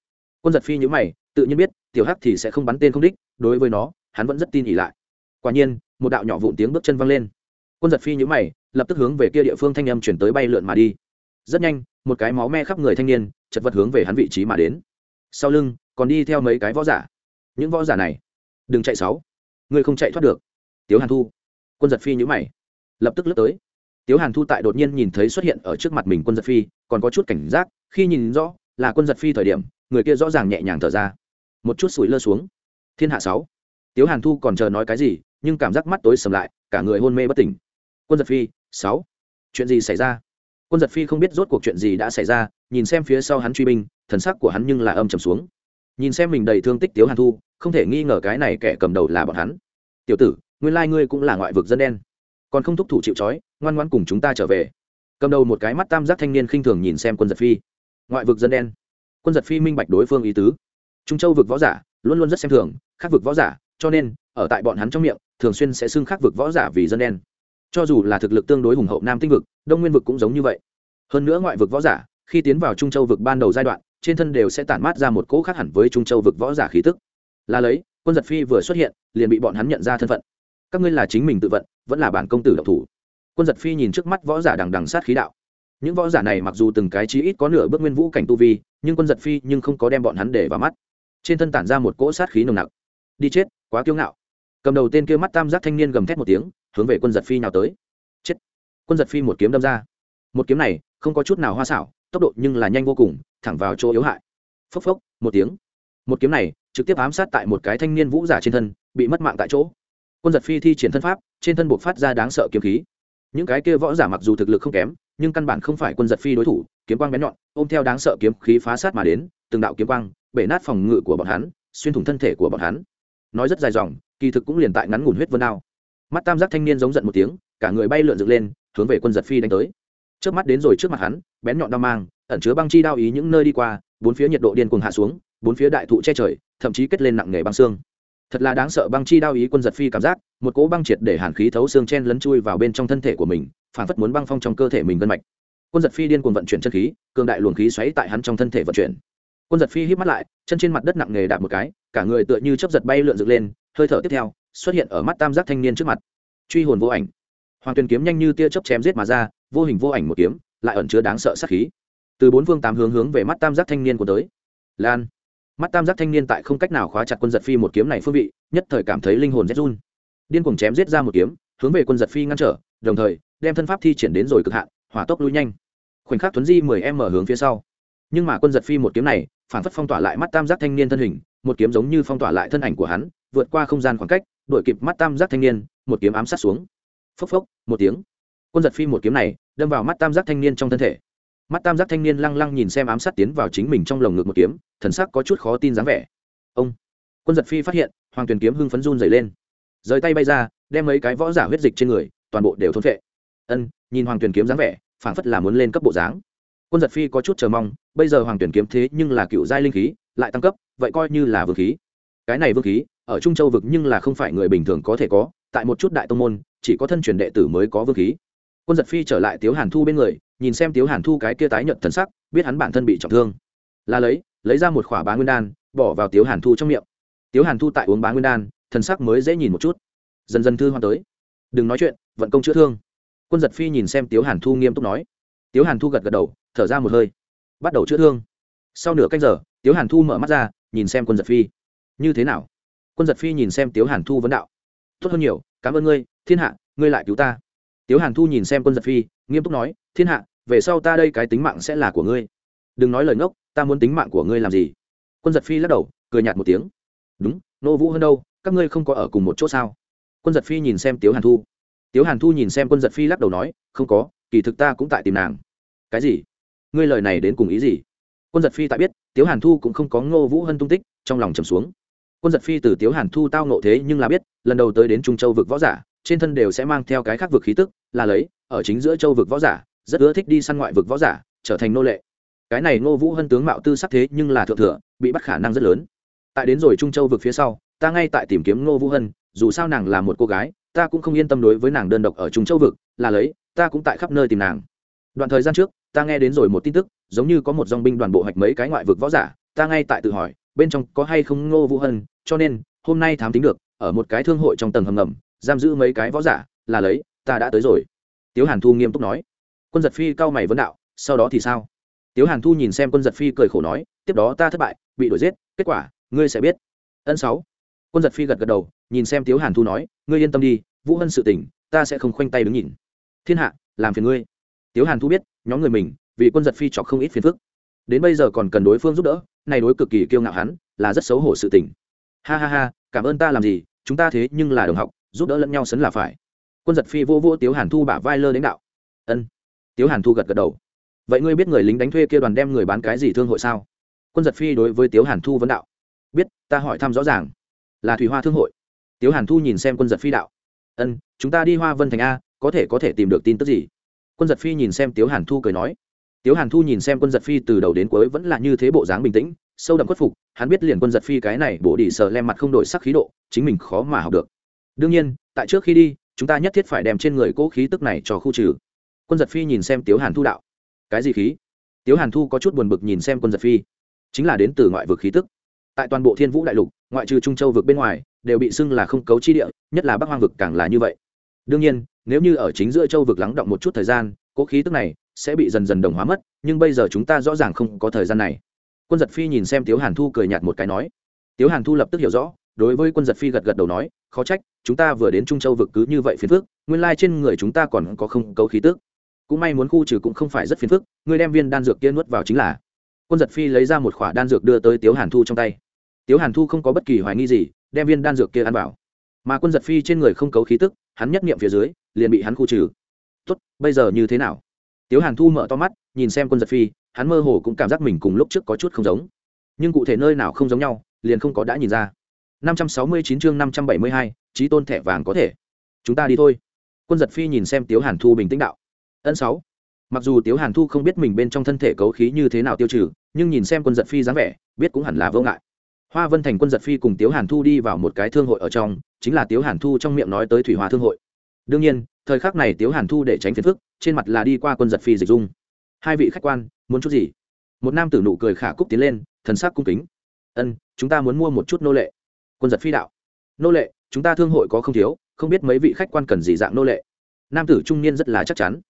Quân giật phi nhữ mày, tự nhiên biết, tiểu hắc thì sẽ không bắn tên không đích, đối với nó, hắn vẫn rất tin ỉ lại. Quả nhiên, một đạo nhỏ vụn tiếng bước chân văng lên. Quân giật phi nhữ mày, lập tức hướng về kia địa phương thanh âm chuyển tới bay lượn mà đi. Rất nhanh, một cái máu me khắp người thanh niên, chật vật hướng về hắn vị trí mà đến. Sau lưng, còn đi theo mấy cái võ giả. Những võ giả này, đừng chạy sáu. Ngươi không chạy thoát được. Tiếu hàn thu. Quân giật phi nhữ mày, lập tức lướt tới. Tiếu hàn thu tại đột nhiên nhìn thấy xuất hiện ở trước mặt mình quân giật phi, còn có chút cảnh giác, khi nhìn rõ là quân giật phi thời điểm người kia rõ ràng nhẹ nhàng thở ra. Một chút sủi lơ xuống. Thiên hạ sáu. Tiếu hàn thu còn chờ nói cái gì, nhưng cảm giác mắt tối sầm lại, cả người hôn mê bất tỉnh. Quân giật phi, sáu. Chuyện gì xảy ra? Quân giật phi không biết rốt cuộc chuyện gì đã xảy ra, nhìn xem phía sau hắn truy binh, thần sắc của hắn nhưng là âm trầm xuống. Nhìn xem mình đầy thương tích tiếu hàn thu, không thể nghi ngờ cái này kẻ cầm đầu là bọn hắn. Tiểu tử, nguyên lai ngươi cũng là ngoại vực dân đen. Còn không thúc thủ chịu trói, ngoan ngoan cùng chúng ta trở về. Cầm đầu một cái mắt tam giác thanh niên khinh thường nhìn xem quân giật phi. Ngoại vực dân đen quân giật phi minh bạch đối phương ý tứ. Trung châu vực võ giả luôn luôn rất xem thường khác vực võ giả, cho nên ở tại bọn hắn trong miệng, thường xuyên sẽ xưng khác vực võ giả vì dân đen. Cho dù là thực lực tương đối hùng hậu nam tinh vực, đông nguyên vực cũng giống như vậy. Hơn nữa ngoại vực võ giả, khi tiến vào trung châu vực ban đầu giai đoạn, trên thân đều sẽ tản mát ra một cỗ khác hẳn với trung châu vực võ giả khí tức. Là lấy, quân giật phi vừa xuất hiện, liền bị bọn hắn nhận ra thân phận. Các ngươi là chính mình tự vận, vẫn là bản công tử độc thủ. Quân giật phi nhìn trước mắt võ giả đằng đằng sát khí đạo những võ giả này mặc dù từng cái chí ít có nửa bước nguyên vũ cảnh tu vi, nhưng quân giật phi nhưng không có đem bọn hắn để vào mắt. Trên thân tản ra một cỗ sát khí nồng nặc. Đi chết, quá kiêu ngạo. Cầm đầu tên kia mắt tam giác thanh niên gầm thét một tiếng, hướng về quân giật phi nào tới. Chết. Quân giật phi một kiếm đâm ra. Một kiếm này, không có chút nào hoa xảo, tốc độ nhưng là nhanh vô cùng, thẳng vào chỗ yếu hại. Phốc phốc, một tiếng. Một kiếm này, trực tiếp ám sát tại một cái thanh niên vũ giả trên thân, bị mất mạng tại chỗ. Quân giật phi thi triển thân pháp, trên thân buộc phát ra đáng sợ kiếm khí. Những cái kia võ giả mặc dù thực lực không kém nhưng căn bản không phải quân giật phi đối thủ, kiếm quang bén nhọn, ôm theo đáng sợ kiếm khí phá sát mà đến, từng đạo kiếm quang, bể nát phòng ngự của bọn hắn, xuyên thủng thân thể của bọn hắn. Nói rất dài dòng, kỳ thực cũng liền tại ngắn ngủn huyết vân đao. Mắt tam giác thanh niên giống giận một tiếng, cả người bay lượn dựng lên, hướng về quân giật phi đánh tới. Trước mắt đến rồi trước mặt hắn, bén nhọn đao mang, ẩn chứa băng chi đao ý những nơi đi qua, bốn phía nhiệt độ điên cuồng hạ xuống, bốn phía đại thụ che trời, thậm chí kết lên nặng nghề băng xương. Thật là đáng sợ băng chi đao ý quân giật phi cảm giác, một cỗ băng triệt để hàn khí thấu xương chen lấn chui vào bên trong thân thể của mình phản phất muốn băng phong trong cơ thể mình gân mạch. Quân giật phi điên cuồng vận chuyển chân khí, cường đại luồng khí xoáy tại hắn trong thân thể vận chuyển. Quân giật phi hít mắt lại, chân trên mặt đất nặng nghề đạp một cái, cả người tựa như chấp giật bay lượn dựng lên, hơi thở tiếp theo, xuất hiện ở mắt tam giác thanh niên trước mặt. Truy hồn vô ảnh. Hoàng tuyền kiếm nhanh như tia chớp chém giết mà ra, vô hình vô ảnh một kiếm, lại ẩn chứa đáng sợ sát khí. Từ bốn phương tám hướng hướng về mắt tam giác thanh niên của tới. Lan. Mắt tam giác thanh niên tại không cách nào khóa chặt quân giật phi một kiếm này phương vị, nhất thời cảm thấy linh hồn rét run. Điên cuồng chém giết ra một kiếm, hướng về quân giật phi ngăn trở, đồng thời đem thân pháp thi triển đến rồi cực hạn, hỏa tốc lui nhanh. Khoảnh khắc tuấn di mười em mở hướng phía sau. Nhưng mà quân giật phi một kiếm này phản phất phong tỏa lại mắt tam giác thanh niên thân hình, một kiếm giống như phong tỏa lại thân ảnh của hắn, vượt qua không gian khoảng cách đuổi kịp mắt tam giác thanh niên, một kiếm ám sát xuống. Phốc phốc, một tiếng. Quân giật phi một kiếm này, đâm vào mắt tam giác thanh niên trong thân thể. Mắt tam giác thanh niên lăng lăng nhìn xem ám sát tiến vào chính mình trong lồng ngực một kiếm, thần sắc có chút khó tin dáng vẻ. Ông. Quân giật phi phát hiện, hoàng tuyền kiếm hưng phấn run dày lên. Rời tay bay ra, đem mấy cái võ giả huyết dịch trên người, toàn bộ đều thôn vệ ân, nhìn hoàng tuyền kiếm dáng vẻ, phảng phất là muốn lên cấp bộ dáng. Quân giật phi có chút chờ mong, bây giờ hoàng tuyển kiếm thế nhưng là cựu giai linh khí, lại tăng cấp, vậy coi như là vương khí. Cái này vương khí, ở trung châu vực nhưng là không phải người bình thường có thể có, tại một chút đại tông môn, chỉ có thân truyền đệ tử mới có vương khí. Quân giật phi trở lại tiếu hàn thu bên người, nhìn xem tiếu hàn thu cái kia tái nhận thần sắc, biết hắn bản thân bị trọng thương. Là lấy lấy ra một khỏa bá nguyên đan, bỏ vào tiếu hàn thu trong miệng. Tiếu hàn thu tại uống bá nguyên đan, thần sắc mới dễ nhìn một chút. Dần dần thư hoa tới. Đừng nói chuyện, vận công chữa thương quân giật phi nhìn xem tiếu hàn thu nghiêm túc nói. Tiếu hàn thu gật gật đầu, thở ra một hơi. Bắt đầu chữa thương. Sau nửa canh giờ, tiếu hàn thu mở mắt ra, nhìn xem quân giật phi. Như thế nào? Quân giật phi nhìn xem tiếu hàn thu vấn đạo. Tốt hơn nhiều, cảm ơn ngươi, thiên hạ, ngươi lại cứu ta. Tiếu hàn thu nhìn xem quân giật phi, nghiêm túc nói, thiên hạ, về sau ta đây cái tính mạng sẽ là của ngươi. Đừng nói lời ngốc, ta muốn tính mạng của ngươi làm gì? Quân giật phi lắc đầu, cười nhạt một tiếng. Đúng, nô vũ hơn đâu, các ngươi không có ở cùng một chỗ sao? Quân giật phi nhìn xem tiếu hàn thu tiếu hàn thu nhìn xem quân giật phi lắc đầu nói, không có, kỳ thực ta cũng tại tìm nàng. Cái gì? Ngươi lời này đến cùng ý gì? Quân giật phi tại biết, tiếu hàn thu cũng không có ngô vũ hân tung tích, trong lòng trầm xuống. Quân giật phi từ tiếu hàn thu tao nộ thế nhưng là biết, lần đầu tới đến trung châu vực võ giả, trên thân đều sẽ mang theo cái khác vực khí tức, là lấy, ở chính giữa châu vực võ giả, rất ưa thích đi săn ngoại vực võ giả, trở thành nô lệ. Cái này ngô vũ hân tướng mạo tư sắc thế nhưng là thượng thừa, bị bắt khả năng rất lớn. Tại đến rồi trung châu vực phía sau, ta ngay tại tìm kiếm ngô vũ hân, dù sao nàng là một cô gái ta cũng không yên tâm đối với nàng đơn độc ở trung châu vực, là lấy, ta cũng tại khắp nơi tìm nàng. Đoạn thời gian trước, ta nghe đến rồi một tin tức, giống như có một dòng binh đoàn bộ hoạch mấy cái ngoại vực võ giả, ta ngay tại tự hỏi, bên trong có hay không ngô vũ hân, cho nên, hôm nay thám tính được, ở một cái thương hội trong tầng hầm ngầm, giam giữ mấy cái võ giả, là lấy, ta đã tới rồi. Tiếu hàn thu nghiêm túc nói. Quân giật phi cao mày vấn đạo, sau đó thì sao? Tiếu hàn thu nhìn xem quân giật phi cười khổ nói, tiếp đó ta thất bại, bị đuổi giết, kết quả, ngươi sẽ biết. Ân sáu. Quân giật phi gật gật đầu nhìn xem tiếu hàn thu nói, ngươi yên tâm đi, vũ hân sự tỉnh ta sẽ không khoanh tay đứng nhìn. Thiên hạ, làm phiền ngươi. Tiếu hàn thu biết, nhóm người mình, vì quân giật phi chọc không ít phiền phức. Đến bây giờ còn cần đối phương giúp đỡ, này đối cực kỳ kiêu ngạo hắn, là rất xấu hổ sự tình. Ha ha ha, cảm ơn ta làm gì, chúng ta thế nhưng là đồng học, giúp đỡ lẫn nhau sấn là phải. Quân giật phi vô vô tiếu hàn thu bả vai lơ lãnh đạo. Ân. Tiếu hàn thu gật gật đầu. Vậy ngươi biết người lính đánh thuê kia đoàn đem người bán cái gì thương hội sao? Quân giật phi đối với tiếu hàn thu vấn đạo. Biết, ta hỏi thăm rõ ràng. Là thủy hoa thương hội tiếu hàn thu nhìn xem quân giật phi đạo. Ân, chúng ta đi hoa vân thành a, có thể có thể tìm được tin tức gì? Quân giật phi nhìn xem tiếu hàn thu cười nói. Tiếu hàn thu nhìn xem quân giật phi từ đầu đến cuối vẫn là như thế bộ dáng bình tĩnh, sâu đậm khuất phục, hắn biết liền quân giật phi cái này bổ đi sờ lem mặt không đổi sắc khí độ, chính mình khó mà học được. Đương nhiên, tại trước khi đi, chúng ta nhất thiết phải đem trên người cỗ khí tức này cho khu trừ. Quân giật phi nhìn xem tiếu hàn thu đạo. Cái gì khí? Tiếu hàn thu có chút buồn bực nhìn xem quân giật phi. Chính là đến từ ngoại vực khí tức. Tại toàn bộ thiên vũ đại lục ngoại trừ trung châu vực bên ngoài, đều bị xưng là không cấu chi địa, nhất là bắc hoang vực càng là như vậy. Đương nhiên, nếu như ở chính giữa châu vực lắng động một chút thời gian cỗ khí tức này sẽ bị dần dần đồng hóa mất, nhưng bây giờ chúng ta rõ ràng không có thời gian này. Quân giật phi nhìn xem tiếu hàn thu cười nhạt một cái nói. Tiếu hàn thu lập tức hiểu rõ, đối với quân giật phi gật gật đầu nói, khó trách, chúng ta vừa đến trung châu vực cứ như vậy phiền phức, nguyên lai trên người chúng ta còn có không cấu khí tức. Cũng may muốn khu trừ cũng không phải rất phiền phức ngươi đem viên đan dược kia nuốt vào chính là. Quân giật phi lấy ra một khỏa đan dược đưa tới tiếu hàn thu trong tay tiếu hàn thu không có bất kỳ hoài nghi gì đem viên đan dược kia ăn vào. Mà quân giật phi trên người không cấu khí tức hắn nhất nghiệm phía dưới liền bị hắn khu trừ. Tốt bây giờ như thế nào? Tiếu hàn thu mở to mắt nhìn xem quân giật phi hắn mơ hồ cũng cảm giác mình cùng lúc trước có chút không giống. Nhưng cụ thể nơi nào không giống nhau liền không có đã nhìn ra. 569 chương 572, trí tôn thẻ vàng có thể. Chúng ta đi thôi. Quân giật phi nhìn xem tiếu hàn thu bình tĩnh đạo. Ân sáu. Mặc dù tiếu hàn thu không biết mình bên trong thân thể cấu khí như thế nào tiêu trừ nhưng nhìn xem quân giật phi dáng vẻ biết cũng hẳn là vô ngại hoa vân thành quân giật phi cùng tiếu hàn thu đi vào một cái thương hội ở trong, chính là tiếu hàn thu trong miệng nói tới thủy hoa thương hội. Đương nhiên, thời khắc này tiếu hàn thu để tránh phiền phức, trên mặt là đi qua quân giật phi dịch dung. Hai vị khách quan, muốn chút gì? Một nam tử nụ cười khả cúc tiến lên, thần sắc cung kính. Ân, chúng ta muốn mua một chút nô lệ. Quân giật phi đạo. Nô lệ, chúng ta thương hội có không thiếu, không biết mấy vị khách quan cần gì dạng nô lệ. Nam tử trung niên rất là chắc chắn.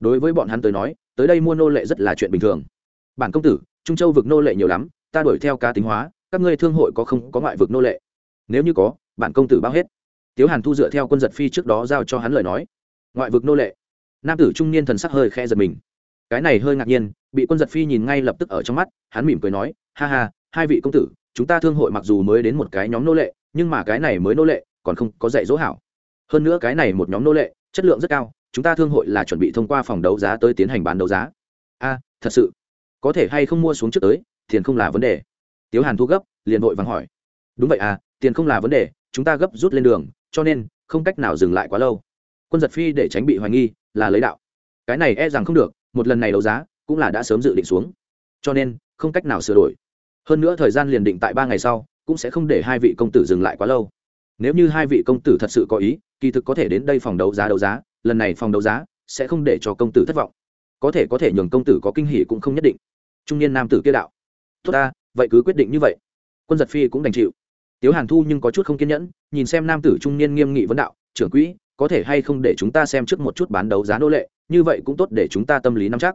Đối với bọn hắn tới nói, tới đây mua nô lệ rất là chuyện bình thường. Bản công tử, trung châu vực nô lệ nhiều lắm, ta đuổi theo cá tính hóa các ngươi thương hội có không có ngoại vực nô lệ? Nếu như có, bản công tử bao hết. Tiếu hàn thu dựa theo quân giật phi trước đó giao cho hắn lời nói. Ngoại vực nô lệ. Nam tử trung niên thần sắc hơi khe giật mình. Cái này hơi ngạc nhiên, bị quân giật phi nhìn ngay lập tức ở trong mắt, hắn mỉm cười nói, ha ha, hai vị công tử, chúng ta thương hội mặc dù mới đến một cái nhóm nô lệ, nhưng mà cái này mới nô lệ, còn không có dạy dỗ hảo. Hơn nữa cái này một nhóm nô lệ, chất lượng rất cao, chúng ta thương hội là chuẩn bị thông qua phòng đấu giá tới tiến hành bán đấu giá. A, thật sự? Có thể hay không mua xuống trước tới, tiền không là vấn đề tiếu hàn thu gấp, liền vội vàng hỏi. Đúng vậy à tiền không là vấn đề, chúng ta gấp rút lên đường, cho nên không cách nào dừng lại quá lâu. Quân giật phi để tránh bị hoài nghi, là lấy đạo. Cái này e rằng không được, một lần này đấu giá, cũng là đã sớm dự định xuống. Cho nên, không cách nào sửa đổi. Hơn nữa thời gian liền định tại ba ngày sau, cũng sẽ không để hai vị công tử dừng lại quá lâu. Nếu như hai vị công tử thật sự có ý, kỳ thực có thể đến đây phòng đấu giá đấu giá, lần này phòng đấu giá sẽ không để cho công tử thất vọng. Có thể có thể nhường công tử có kinh hỉ cũng không nhất định. Trung niên nam tử kia đạo. Tốt ta vậy cứ quyết định như vậy. Quân giật phi cũng đành chịu. Tiếu hàn thu nhưng có chút không kiên nhẫn, nhìn xem nam tử trung niên nghiêm nghị vấn đạo, trưởng quỹ, có thể hay không để chúng ta xem trước một chút bán đấu giá nô lệ, như vậy cũng tốt để chúng ta tâm lý nắm chắc.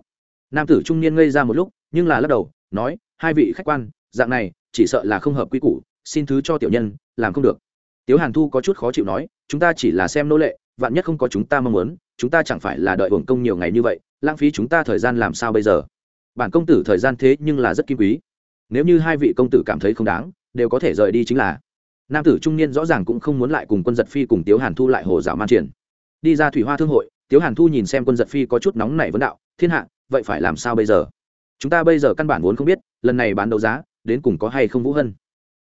Nam tử trung niên ngây ra một lúc, nhưng là lắc đầu, nói, hai vị khách quan, dạng này, chỉ sợ là không hợp quy củ, xin thứ cho tiểu nhân, làm không được. Tiếu hàn thu có chút khó chịu nói, chúng ta chỉ là xem nô lệ, vạn nhất không có chúng ta mong muốn, chúng ta chẳng phải là đợi hưởng công nhiều ngày như vậy, lãng phí chúng ta thời gian làm sao bây giờ? Bản công tử thời gian thế nhưng là rất kim quý nếu như hai vị công tử cảm thấy không đáng, đều có thể rời đi chính là. Nam tử trung niên rõ ràng cũng không muốn lại cùng quân giật phi cùng tiếu hàn thu lại hồ dạo man triển. Đi ra thủy hoa thương hội, tiếu hàn thu nhìn xem quân giật phi có chút nóng nảy vấn đạo, thiên hạ, vậy phải làm sao bây giờ? Chúng ta bây giờ căn bản vốn không biết, lần này bán đấu giá, đến cùng có hay không vũ hân?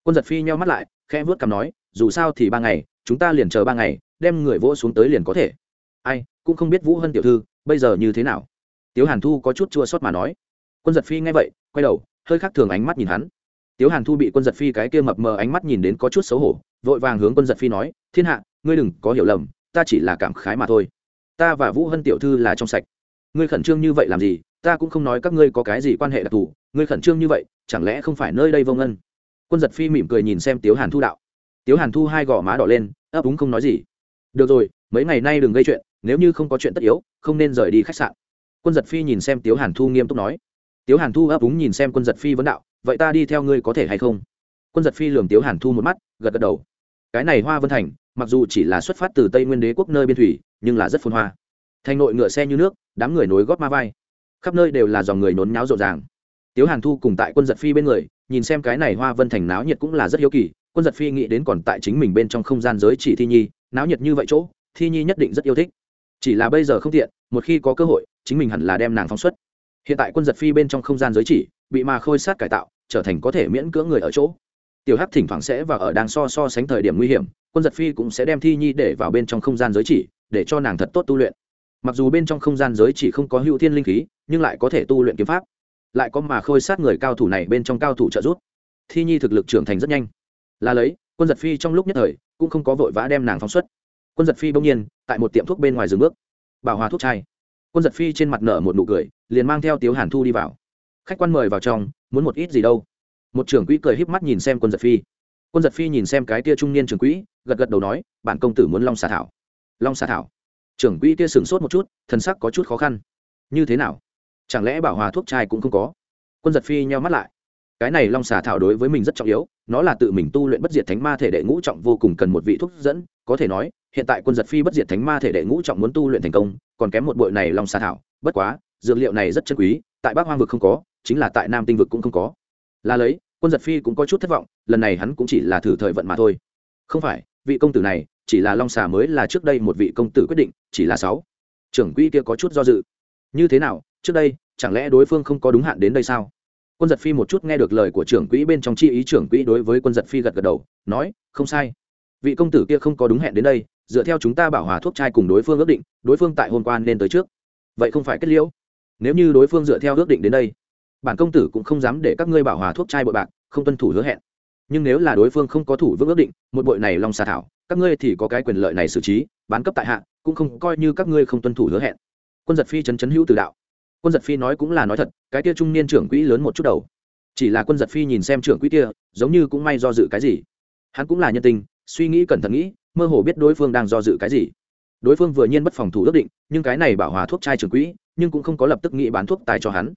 Quân giật phi nheo mắt lại, khẽ vớt cằm nói, dù sao thì ba ngày, chúng ta liền chờ ba ngày, đem người vỗ xuống tới liền có thể. Ai, cũng không biết vũ hân tiểu thư, bây giờ như thế nào? Tiếu hàn thu có chút chua sót mà nói. Quân giật phi nghe vậy, quay đầu hơi khác thường ánh mắt nhìn hắn. Tiếu hàn thu bị quân giật phi cái kia mập mờ ánh mắt nhìn đến có chút xấu hổ, vội vàng hướng quân giật phi nói, thiên hạ, ngươi đừng có hiểu lầm, ta chỉ là cảm khái mà thôi. Ta và vũ hân tiểu thư là trong sạch. Ngươi khẩn trương như vậy làm gì? Ta cũng không nói các ngươi có cái gì quan hệ đặc thù. Ngươi khẩn trương như vậy, chẳng lẽ không phải nơi đây vô ngân? Quân giật phi mỉm cười nhìn xem tiếu hàn thu đạo. Tiếu hàn thu hai gò má đỏ lên, ấp úng không nói gì. Được rồi, mấy ngày nay đừng gây chuyện, nếu như không có chuyện tất yếu, không nên rời đi khách sạn. Quân giật phi nhìn xem tiếu hàn thu nghiêm túc nói tiếu hàn thu ấp úng nhìn xem quân giật phi vấn đạo, vậy ta đi theo ngươi có thể hay không? Quân giật phi lường tiếu hàn thu một mắt, gật gật đầu. Cái này hoa vân thành, mặc dù chỉ là xuất phát từ tây nguyên đế quốc nơi biên thủy, nhưng là rất phôn hoa. Thành nội ngựa xe như nước, đám người nối gót ma vai. Khắp nơi đều là dòng người nhốn nháo rộn ràng. Tiếu hàn thu cùng tại quân giật phi bên người, nhìn xem cái này hoa vân thành náo nhiệt cũng là rất hiếu kỳ, quân giật phi nghĩ đến còn tại chính mình bên trong không gian giới chỉ thi nhi, náo nhiệt như vậy chỗ, thi nhi nhất định rất yêu thích. Chỉ là bây giờ không tiện, một khi có cơ hội, chính mình hẳn là đem nàng phóng xuất hiện tại quân giật phi bên trong không gian giới chỉ, bị mà khôi sát cải tạo, trở thành có thể miễn cưỡng người ở chỗ. Tiểu hắc thỉnh thoảng sẽ và ở đang so so sánh thời điểm nguy hiểm, quân giật phi cũng sẽ đem thi nhi để vào bên trong không gian giới chỉ, để cho nàng thật tốt tu luyện. Mặc dù bên trong không gian giới chỉ không có hữu thiên linh khí, nhưng lại có thể tu luyện kiếm pháp. Lại có mà khôi sát người cao thủ này bên trong cao thủ trợ giúp. Thi nhi thực lực trưởng thành rất nhanh. Là lấy, quân giật phi trong lúc nhất thời, cũng không có vội vã đem nàng phóng xuất. Quân giật phi bỗng nhiên, tại một tiệm thuốc bên ngoài dừng bước. Bảo hòa thuốc chai quân giật phi trên mặt nở một nụ cười, liền mang theo tiếu hàn thu đi vào. Khách quan mời vào trong, muốn một ít gì đâu? Một trưởng quỹ cười híp mắt nhìn xem quân giật phi. Quân giật phi nhìn xem cái tia trung niên trưởng quỹ, gật gật đầu nói, bản công tử muốn long xà thảo. Long xà thảo? Trưởng quỹ tia sửng sốt một chút, thần sắc có chút khó khăn. Như thế nào? Chẳng lẽ bảo hòa thuốc chai cũng không có? Quân giật phi nheo mắt lại. Cái này long xà thảo đối với mình rất trọng yếu, nó là tự mình tu luyện bất diệt thánh ma thể đệ ngũ trọng vô cùng cần một vị thuốc dẫn, có thể nói hiện tại quân giật phi bất diệt thánh ma thể đệ ngũ trọng muốn tu luyện thành công, còn kém một bội này long xà thảo. Bất quá, dược liệu này rất chân quý, tại bắc hoang vực không có, chính là tại nam tinh vực cũng không có. Là lấy, quân giật phi cũng có chút thất vọng, lần này hắn cũng chỉ là thử thời vận mà thôi. Không phải, vị công tử này, chỉ là long xà mới là trước đây một vị công tử quyết định, chỉ là sáu. Trưởng quỹ kia có chút do dự. Như thế nào, trước đây, chẳng lẽ đối phương không có đúng hạn đến đây sao? Quân giật phi một chút nghe được lời của trưởng quỹ bên trong chi ý trưởng quỹ đối với quân giật phi gật gật đầu, nói, không sai. Vị công tử kia không có đúng hẹn đến đây dựa theo chúng ta bảo hòa thuốc trai cùng đối phương ước định, đối phương tại hôm qua nên tới trước. Vậy không phải kết liễu? Nếu như đối phương dựa theo ước định đến đây, bản công tử cũng không dám để các ngươi bảo hòa thuốc trai bội bạc, không tuân thủ hứa hẹn. Nhưng nếu là đối phương không có thủ vững ước định, một bội này long xà thảo, các ngươi thì có cái quyền lợi này xử trí, bán cấp tại hạ, cũng không coi như các ngươi không tuân thủ hứa hẹn. Quân giật phi chấn chấn hữu từ đạo. Quân giật phi nói cũng là nói thật, cái kia trung niên trưởng quỹ lớn một chút đầu. Chỉ là quân giật phi nhìn xem trưởng quỹ kia, giống như cũng may do dự cái gì. Hắn cũng là nhân tình, suy nghĩ cẩn thận nghĩ mơ hồ biết đối phương đang do dự cái gì. Đối phương vừa nhiên bất phòng thủ ước định, nhưng cái này bảo hòa thuốc chai trưởng quỹ, nhưng cũng không có lập tức nghĩ bán thuốc tài cho hắn.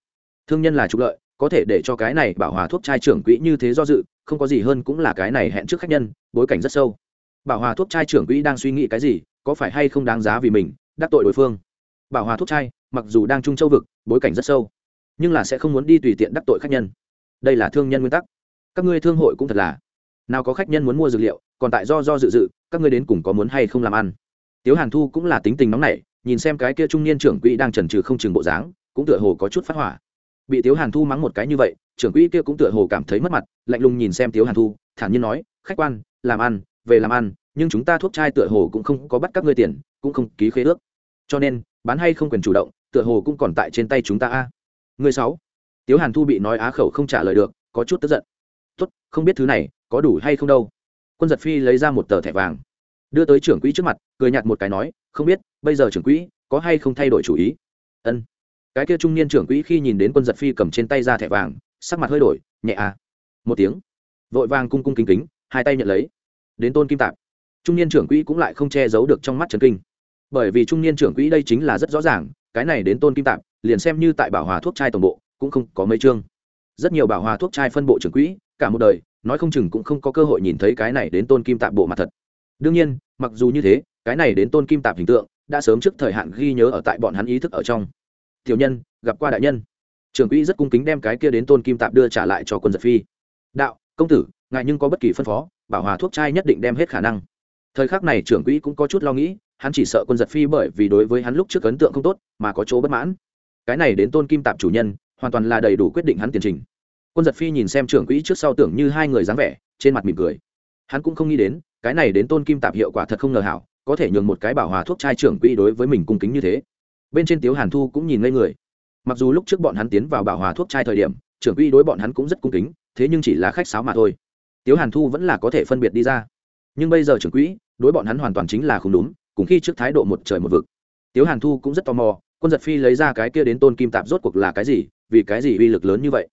Thương nhân là trục lợi, có thể để cho cái này bảo hòa thuốc chai trưởng quỹ như thế do dự, không có gì hơn cũng là cái này hẹn trước khách nhân, bối cảnh rất sâu. Bảo hòa thuốc chai trưởng quỹ đang suy nghĩ cái gì, có phải hay không đáng giá vì mình, đắc tội đối phương. Bảo hòa thuốc chai, mặc dù đang trung châu vực, bối cảnh rất sâu, nhưng là sẽ không muốn đi tùy tiện đắc tội khách nhân. Đây là thương nhân nguyên tắc. Các ngươi thương hội cũng thật là nào có khách nhân muốn mua dược liệu, còn tại do do dự dự, các ngươi đến cùng có muốn hay không làm ăn. Tiếu hàn thu cũng là tính tình nóng nảy, nhìn xem cái kia trung niên trưởng quỹ đang trần trừ không chừng bộ dáng, cũng tựa hồ có chút phát hỏa. Bị tiếu hàn thu mắng một cái như vậy, trưởng quỹ kia cũng tựa hồ cảm thấy mất mặt, lạnh lùng nhìn xem tiếu hàn thu, thản nhiên nói, khách quan, làm ăn, về làm ăn, nhưng chúng ta thuốc chai tựa hồ cũng không có bắt các ngươi tiền, cũng không ký khế ước. Cho nên, bán hay không quyền chủ động, tựa hồ cũng còn tại trên tay chúng ta a. Người sáu. Tiếu hàn thu bị nói á khẩu không trả lời được, có chút tức giận. Tốt, không biết thứ này có đủ hay không đâu. Quân giật phi lấy ra một tờ thẻ vàng, đưa tới trưởng quỹ trước mặt, cười nhạt một cái nói, không biết, bây giờ trưởng quỹ có hay không thay đổi chủ ý? Ân. Cái kia trung niên trưởng quỹ khi nhìn đến quân giật phi cầm trên tay ra thẻ vàng, sắc mặt hơi đổi, nhẹ à. Một tiếng, vội vàng cung cung kính kính, hai tay nhận lấy. Đến tôn kim tạp. Trung niên trưởng quỹ cũng lại không che giấu được trong mắt trần kinh. Bởi vì trung niên trưởng quỹ đây chính là rất rõ ràng, cái này đến tôn kim tạp, liền xem như tại bảo hòa thuốc chai tổng bộ, cũng không có mấy chương. Rất nhiều bảo hòa thuốc chai phân bộ trưởng quỹ, cả một đời nói không chừng cũng không có cơ hội nhìn thấy cái này đến tôn kim tạp bộ mặt thật. Đương nhiên, mặc dù như thế, cái này đến tôn kim tạp hình tượng đã sớm trước thời hạn ghi nhớ ở tại bọn hắn ý thức ở trong. Tiểu nhân, gặp qua đại nhân. Trưởng quỹ rất cung kính đem cái kia đến tôn kim tạp đưa trả lại cho quân giật phi. Đạo, công tử ngại nhưng có bất kỳ phân phó, bảo hòa thuốc chai nhất định đem hết khả năng. Thời khắc này trưởng quỹ cũng có chút lo nghĩ, hắn chỉ sợ quân giật phi bởi vì đối với hắn lúc trước ấn tượng không tốt mà có chỗ bất mãn. Cái này đến tôn kim tạp chủ nhân, hoàn toàn là đầy đủ quyết định hắn tiền trình quân giật phi nhìn xem trưởng quỹ trước sau tưởng như hai người dáng vẻ, trên mặt mỉm cười. Hắn cũng không nghĩ đến, cái này đến tôn kim tạp hiệu quả thật không ngờ hảo, có thể nhường một cái bảo hòa thuốc chai trưởng quỹ đối với mình cung kính như thế. Bên trên tiếu hàn thu cũng nhìn ngây người. Mặc dù lúc trước bọn hắn tiến vào bảo hòa thuốc chai thời điểm, trưởng quỹ đối bọn hắn cũng rất cung kính, thế nhưng chỉ là khách sáo mà thôi. Tiếu hàn thu vẫn là có thể phân biệt đi ra. Nhưng bây giờ trưởng quỹ đối bọn hắn hoàn toàn chính là không đúng, cùng khi trước thái độ một trời một vực. Tiếu hàn thu cũng rất tò mò, quân giật phi lấy ra cái kia đến tôn kim tạp rốt cuộc là cái gì, vì cái gì uy lực lớn như vậy?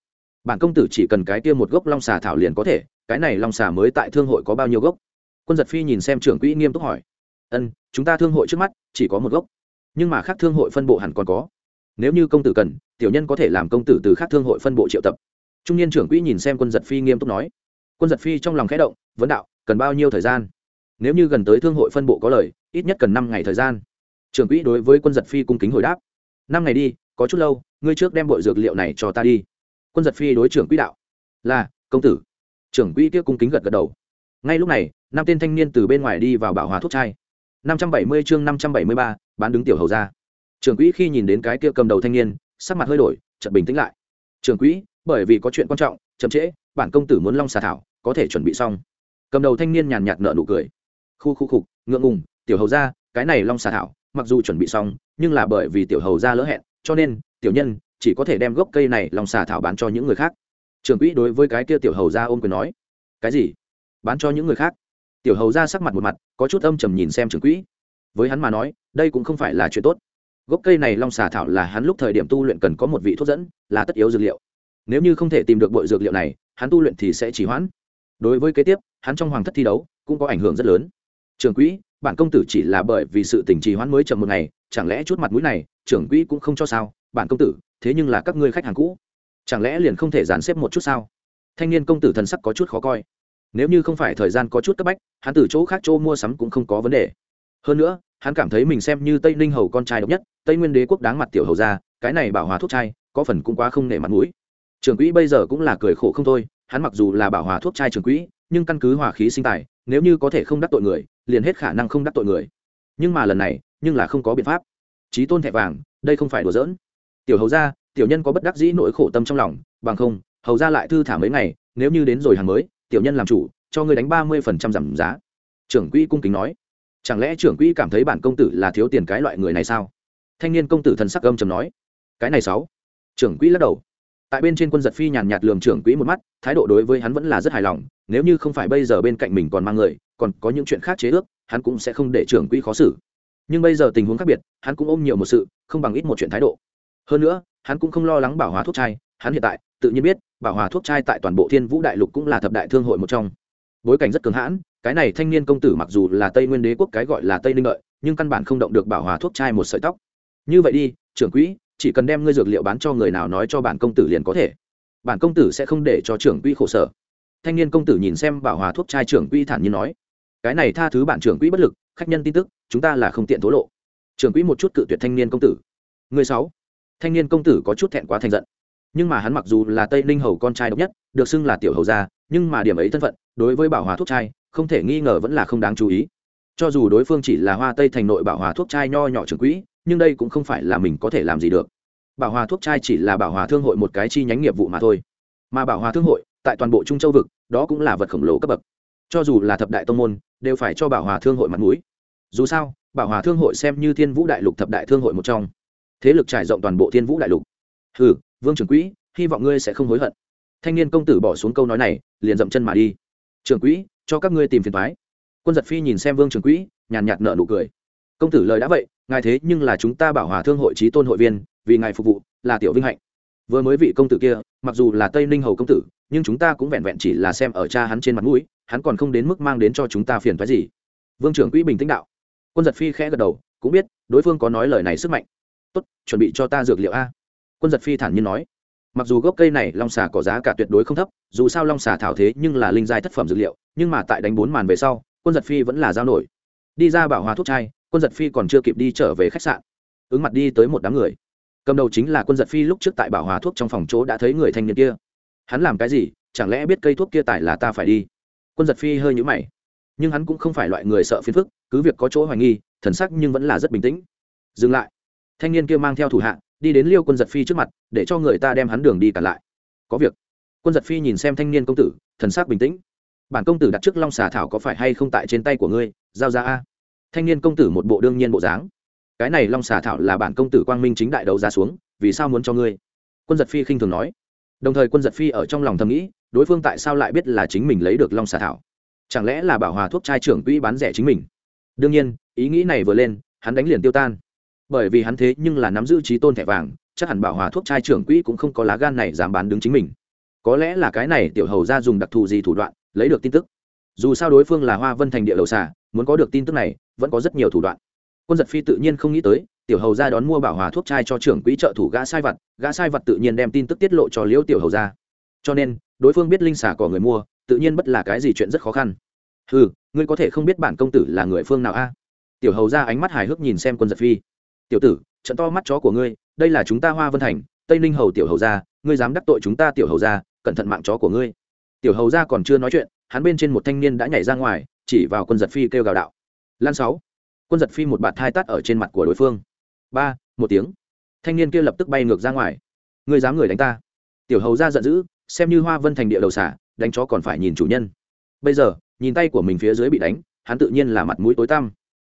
Bản công tử chỉ cần cái kia một gốc long xà thảo liền có thể, cái này long xà mới tại thương hội có bao nhiêu gốc? Quân giật phi nhìn xem trưởng quỹ nghiêm túc hỏi. Ân, chúng ta thương hội trước mắt chỉ có một gốc, nhưng mà khác thương hội phân bộ hẳn còn có. Nếu như công tử cần, tiểu nhân có thể làm công tử từ khác thương hội phân bộ triệu tập. Trung niên trưởng quỹ nhìn xem quân giật phi nghiêm túc nói. Quân giật phi trong lòng khẽ động, vấn đạo, cần bao nhiêu thời gian? Nếu như gần tới thương hội phân bộ có lời, ít nhất cần năm ngày thời gian. Trưởng quỹ đối với quân giật phi cung kính hồi đáp. Năm ngày đi, có chút lâu, ngươi trước đem bội dược liệu này cho ta đi quân giật phi đối trưởng quỹ đạo. Là, công tử. Trưởng quỹ kia cung kính gật gật đầu. Ngay lúc này, năm tên thanh niên từ bên ngoài đi vào bảo hòa thuốc chai. năm trăm bảy mươi chương năm trăm bảy mươi ba, bán đứng tiểu hầu ra trưởng quỹ khi nhìn đến cái kia cầm đầu thanh niên, sắc mặt hơi đổi, chợt bình tĩnh lại. Trưởng quỹ, bởi vì có chuyện quan trọng, chậm trễ, bản công tử muốn long xà thảo, có thể chuẩn bị xong. Cầm đầu thanh niên nhàn nhạt nợ nụ cười. Khu khu khục, ngượng ngùng, tiểu hầu ra cái này long xà thảo, mặc dù chuẩn bị xong, nhưng là bởi vì tiểu hầu ra lỡ hẹn, cho nên, tiểu nhân chỉ có thể đem gốc cây này long xà thảo bán cho những người khác. Trưởng quỹ đối với cái kia tiểu hầu ra ôm quyền nói, cái gì? Bán cho những người khác? Tiểu hầu ra sắc mặt một mặt, có chút âm trầm nhìn xem trưởng quỹ. Với hắn mà nói, đây cũng không phải là chuyện tốt. Gốc cây này long xà thảo là hắn lúc thời điểm tu luyện cần có một vị thuốc dẫn, là tất yếu dược liệu. Nếu như không thể tìm được bội dược liệu này, hắn tu luyện thì sẽ chỉ hoãn. Đối với kế tiếp, hắn trong hoàng thất thi đấu cũng có ảnh hưởng rất lớn. Trưởng quỹ, bản công tử chỉ là bởi vì sự tình trì hoãn mới chậm một ngày, chẳng lẽ chút mặt mũi này trưởng quỹ cũng không cho sao? Bản công tử thế nhưng là các ngươi khách hàng cũ, chẳng lẽ liền không thể dàn xếp một chút sao? Thanh niên công tử thần sắc có chút khó coi. Nếu như không phải thời gian có chút cấp bách, hắn từ chỗ khác chỗ mua sắm cũng không có vấn đề. Hơn nữa, hắn cảm thấy mình xem như tây ninh hầu con trai độc nhất, tây nguyên đế quốc đáng mặt tiểu hầu ra cái này bảo hòa thuốc trai có phần cũng quá không nể mặt mũi. Trưởng quỹ bây giờ cũng là cười khổ không thôi, hắn mặc dù là bảo hòa thuốc trai trưởng quỹ, nhưng căn cứ hòa khí sinh tài, nếu như có thể không đắc tội người, liền hết khả năng không đắc tội người. Nhưng mà lần này, nhưng là không có biện pháp. Trí tôn thẻ vàng, đây không phải đùa giỡn tiểu hầu ra tiểu nhân có bất đắc dĩ nỗi khổ tâm trong lòng, bằng không, hầu ra lại thư thả mấy ngày, nếu như đến rồi hàng mới, tiểu nhân làm chủ, cho ngươi đánh ba mươi phần trăm giảm giá. Trưởng quỹ cung kính nói. Chẳng lẽ trưởng quỹ cảm thấy bản công tử là thiếu tiền cái loại người này sao? Thanh niên công tử thần sắc âm trầm nói. Cái này sáu. Trưởng quỹ lắc đầu. Tại bên trên quân giật phi nhàn nhạt lường trưởng quỹ một mắt, thái độ đối với hắn vẫn là rất hài lòng, nếu như không phải bây giờ bên cạnh mình còn mang người, còn có những chuyện khác chế ước, hắn cũng sẽ không để trưởng quỹ khó xử. Nhưng bây giờ tình huống khác biệt, hắn cũng ôm nhiều một sự, không bằng ít một chuyện thái độ hơn nữa, hắn cũng không lo lắng bảo hòa thuốc chai, hắn hiện tại, tự nhiên biết, bảo hòa thuốc chai tại toàn bộ thiên vũ đại lục cũng là thập đại thương hội một trong. Bối cảnh rất cường hãn, cái này thanh niên công tử mặc dù là tây nguyên đế quốc cái gọi là tây ninh lợi nhưng căn bản không động được bảo hòa thuốc chai một sợi tóc. Như vậy đi, trưởng quỹ, chỉ cần đem ngươi dược liệu bán cho người nào nói cho bản công tử liền có thể. Bản công tử sẽ không để cho trưởng quỹ khổ sở. Thanh niên công tử nhìn xem bảo hòa thuốc chai trưởng quỹ thản nhiên nói, cái này tha thứ bản trưởng quỹ bất lực, khách nhân tin tức, chúng ta là không tiện thố lộ. Trưởng quỹ một chút cự tuyệt thanh niên công tử. Người sáu thanh niên công tử có chút thẹn quá thành giận. Nhưng mà hắn mặc dù là tây ninh hầu con trai độc nhất được xưng là tiểu hầu gia nhưng mà điểm ấy thân phận đối với bảo hòa thuốc Trai, không thể nghi ngờ vẫn là không đáng chú ý. Cho dù đối phương chỉ là hoa tây thành nội bảo hòa thuốc Trai nho nhỏ trưởng quỹ nhưng đây cũng không phải là mình có thể làm gì được. Bảo hòa thuốc Trai chỉ là bảo hòa thương hội một cái chi nhánh nghiệp vụ mà thôi. Mà bảo hòa thương hội tại toàn bộ trung châu vực đó cũng là vật khổng lồ cấp bậc. Cho dù là thập đại tông môn đều phải cho bảo hòa thương hội mặt mũi. Dù sao bảo hòa thương hội xem như thiên vũ đại lục thập đại thương hội một trong thế lực trải rộng toàn bộ thiên vũ đại lục. Hừ, vương trưởng quỹ, hy vọng ngươi sẽ không hối hận. Thanh niên công tử bỏ xuống câu nói này, liền dậm chân mà đi. Trưởng quỹ, cho các ngươi tìm phiền thoái quân giật phi nhìn xem vương trưởng quỹ, nhàn nhạt nợ nụ cười. Công tử lời đã vậy, ngài thế nhưng là chúng ta bảo hòa thương hội trí tôn hội viên, vì ngài phục vụ, là tiểu vinh hạnh. Vừa mới vị công tử kia, mặc dù là tây ninh hầu công tử, nhưng chúng ta cũng vẹn vẹn chỉ là xem ở cha hắn trên mặt mũi, hắn còn không đến mức mang đến cho chúng ta phiền phái gì. Vương trưởng quỹ bình tĩnh đạo. Quân giật phi khẽ gật đầu, cũng biết, đối phương có nói lời này sức mạnh tốt, chuẩn bị cho ta dược liệu a. Quân giật phi thản nhiên nói. Mặc dù gốc cây này long xà có giá cả tuyệt đối không thấp, dù sao long xà thảo thế nhưng là linh giai thất phẩm dược liệu, nhưng mà tại đánh bốn màn về sau, quân giật phi vẫn là giao nổi. Đi ra bảo hòa thuốc chai, quân giật phi còn chưa kịp đi trở về khách sạn. Ứng mặt đi tới một đám người. Cầm đầu chính là quân giật phi lúc trước tại bảo hòa thuốc trong phòng chỗ đã thấy người thanh niên kia. Hắn làm cái gì? Chẳng lẽ biết cây thuốc kia tại là ta phải đi? Quân giật phi hơi nhũ mày. Nhưng hắn cũng không phải loại người sợ phiền phức, cứ việc có chỗ hoài nghi, thần sắc nhưng vẫn là rất bình tĩnh. Dừng lại thanh niên kia mang theo thủ hạ, đi đến liêu quân giật phi trước mặt, để cho người ta đem hắn đường đi cản lại. Có việc. Quân giật phi nhìn xem thanh niên công tử, thần sắc bình tĩnh. Bản công tử đặt trước long xà thảo có phải hay không tại trên tay của ngươi, giao ra a? Thanh niên công tử một bộ đương nhiên bộ dáng. Cái này long xà thảo là bản công tử quang minh chính đại đấu ra xuống, vì sao muốn cho ngươi? Quân giật phi khinh thường nói. Đồng thời quân giật phi ở trong lòng thầm nghĩ, đối phương tại sao lại biết là chính mình lấy được long xà thảo? Chẳng lẽ là bảo hòa thuốc trai trưởng quỹ bán rẻ chính mình? Đương nhiên, ý nghĩ này vừa lên, hắn đánh liền tiêu tan bởi vì hắn thế nhưng là nắm giữ trí tôn thẻ vàng, chắc hẳn bảo hòa thuốc trai trưởng quỹ cũng không có lá gan này dám bán đứng chính mình. Có lẽ là cái này tiểu hầu ra dùng đặc thù gì thủ đoạn, lấy được tin tức. Dù sao đối phương là hoa vân thành địa đầu xà, muốn có được tin tức này, vẫn có rất nhiều thủ đoạn. Quân giật phi tự nhiên không nghĩ tới, tiểu hầu ra đón mua bảo hòa thuốc trai cho trưởng quỹ trợ thủ gã sai vật, gã sai vật tự nhiên đem tin tức tiết lộ cho liễu tiểu hầu ra cho nên, đối phương biết linh xả có người mua, tự nhiên bất là cái gì chuyện rất khó khăn. Ừ ngươi có thể không biết bản công tử là người phương nào a? Tiểu hầu ra ánh mắt hài hước nhìn xem quân giật phi tiểu tử trận to mắt chó của ngươi đây là chúng ta hoa vân thành tây ninh hầu tiểu hầu gia, ngươi dám đắc tội chúng ta tiểu hầu gia, cẩn thận mạng chó của ngươi. Tiểu hầu gia còn chưa nói chuyện hắn bên trên một thanh niên đã nhảy ra ngoài chỉ vào quân giật phi kêu gào đạo. Lan sáu. Quân giật phi một bạt thai tắt ở trên mặt của đối phương. Ba một tiếng. Thanh niên kia lập tức bay ngược ra ngoài. Ngươi dám người đánh ta? Tiểu hầu ra giận dữ xem như hoa vân thành địa đầu xả đánh chó còn phải nhìn chủ nhân. Bây giờ nhìn tay của mình phía dưới bị đánh hắn tự nhiên là mặt mũi tối tăm.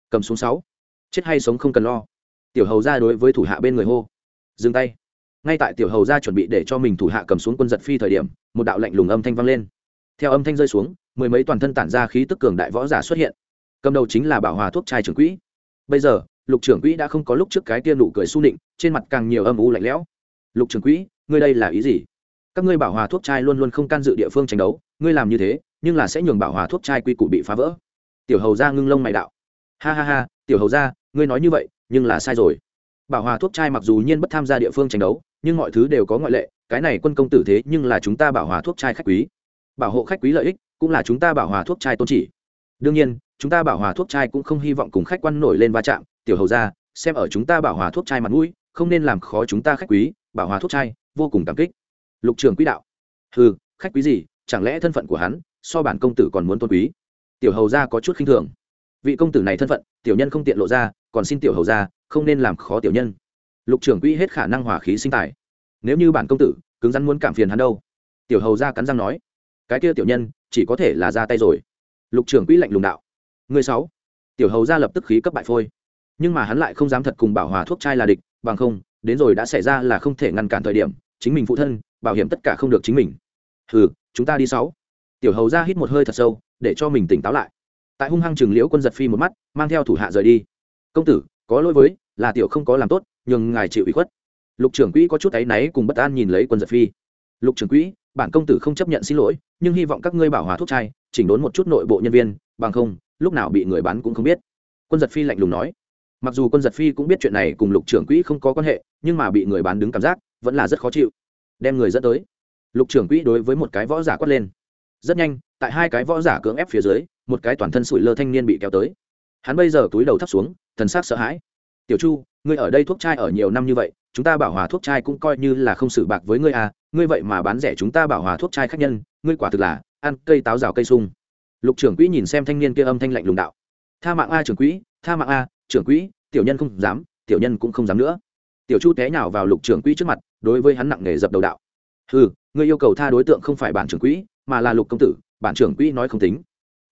Cầm xuống sáu. Chết hay sống không cần lo tiểu hầu ra đối với thủ hạ bên người hô, dừng tay. Ngay tại tiểu hầu ra chuẩn bị để cho mình thủ hạ cầm xuống quân giật phi thời điểm, một đạo lạnh lùng âm thanh vang lên. Theo âm thanh rơi xuống, mười mấy toàn thân tản ra khí tức cường đại võ giả xuất hiện. Cầm đầu chính là bảo hòa thuốc trai trưởng quỹ. Bây giờ, lục trưởng quỹ đã không có lúc trước cái tia nụ cười su nịnh, trên mặt càng nhiều âm u lạnh lẽo. Lục trưởng quỹ, ngươi đây là ý gì? Các ngươi bảo hòa thuốc trai luôn luôn không can dự địa phương tranh đấu, ngươi làm như thế, nhưng là sẽ nhường bảo hòa thuốc trai quy củ bị phá vỡ. Tiểu hầu ra ngưng lông mày đạo. Ha ha ha, tiểu hầu ra, ngươi nói như vậy nhưng là sai rồi. Bảo hòa thuốc trai mặc dù nhiên bất tham gia địa phương tranh đấu, nhưng mọi thứ đều có ngoại lệ, cái này quân công tử thế nhưng là chúng ta bảo hòa thuốc trai khách quý. Bảo hộ khách quý lợi ích, cũng là chúng ta bảo hòa thuốc trai tôn chỉ. Đương nhiên, chúng ta bảo hòa thuốc trai cũng không hy vọng cùng khách quan nổi lên va chạm, tiểu hầu ra xem ở chúng ta bảo hòa thuốc trai mặt mũi, không nên làm khó chúng ta khách quý, bảo hòa thuốc trai vô cùng cảm kích. Lục trường quý đạo. Ừ khách quý gì, chẳng lẽ thân phận của hắn, so bản công tử còn muốn tôn quý? Tiểu hầu ra có chút khinh thường vị công tử này thân phận, tiểu nhân không tiện lộ ra, còn xin tiểu hầu ra, không nên làm khó tiểu nhân. Lục trưởng quỹ hết khả năng hỏa khí sinh tài. Nếu như bản công tử, cứng rắn muốn cảm phiền hắn đâu? Tiểu hầu ra cắn răng nói. Cái kia tiểu nhân, chỉ có thể là ra tay rồi. Lục trưởng quỹ lạnh lùng đạo. Người sáu. Tiểu hầu ra lập tức khí cấp bại phôi. Nhưng mà hắn lại không dám thật cùng bảo hòa thuốc trai là địch, bằng không, đến rồi đã xảy ra là không thể ngăn cản thời điểm, chính mình phụ thân, bảo hiểm tất cả không được chính mình. Ừ chúng ta đi sáu. Tiểu hầu ra hít một hơi thật sâu, để cho mình tỉnh táo lại tại hung hăng chừng liễu quân giật phi một mắt, mang theo thủ hạ rời đi. Công tử, có lỗi với, là tiểu không có làm tốt, nhường ngài chịu ủy khuất. Lục trưởng quỹ có chút áy náy cùng bất an nhìn lấy quân giật phi. Lục trưởng quỹ, bản công tử không chấp nhận xin lỗi, nhưng hy vọng các ngươi bảo hòa thuốc trai chỉnh đốn một chút nội bộ nhân viên, bằng không, lúc nào bị người bán cũng không biết. Quân giật phi lạnh lùng nói. Mặc dù quân giật phi cũng biết chuyện này cùng lục trưởng quỹ không có quan hệ, nhưng mà bị người bán đứng cảm giác, vẫn là rất khó chịu. Đem người dẫn tới. Lục trưởng quỹ đối với một cái võ giả quát lên. Rất nhanh, tại hai cái võ giả cưỡng ép phía dưới một cái toàn thân sủi lơ thanh niên bị kéo tới. Hắn bây giờ túi đầu thấp xuống, thần s á c sợ hãi. Tiểu chu, ngươi ở đây thuốc trai ở nhiều năm như vậy, chúng ta bảo hòa thuốc trai cũng coi như là không xử bạc với ngươi à ngươi vậy mà bán rẻ chúng ta bảo hòa thuốc trai khác nhân, ngươi quả thực là ăn cây táo rào cây sung. Lục trưởng quỹ nhìn xem thanh niên kia âm thanh lạnh lùng đạo. Tha mạng a trưởng quỹ, tha mạng a, trưởng quỹ, tiểu nhân không dám, tiểu nhân cũng không dám nữa. Tiểu chu té nhào vào lục trưởng quỹ trước mặt, đối với hắn nặng nề dập đầu đạo. Ừ ngươi yêu cầu tha đối tượng không phải bản trưởng quỹ, mà là lục công tử, bản trưởng quỹ nói không tính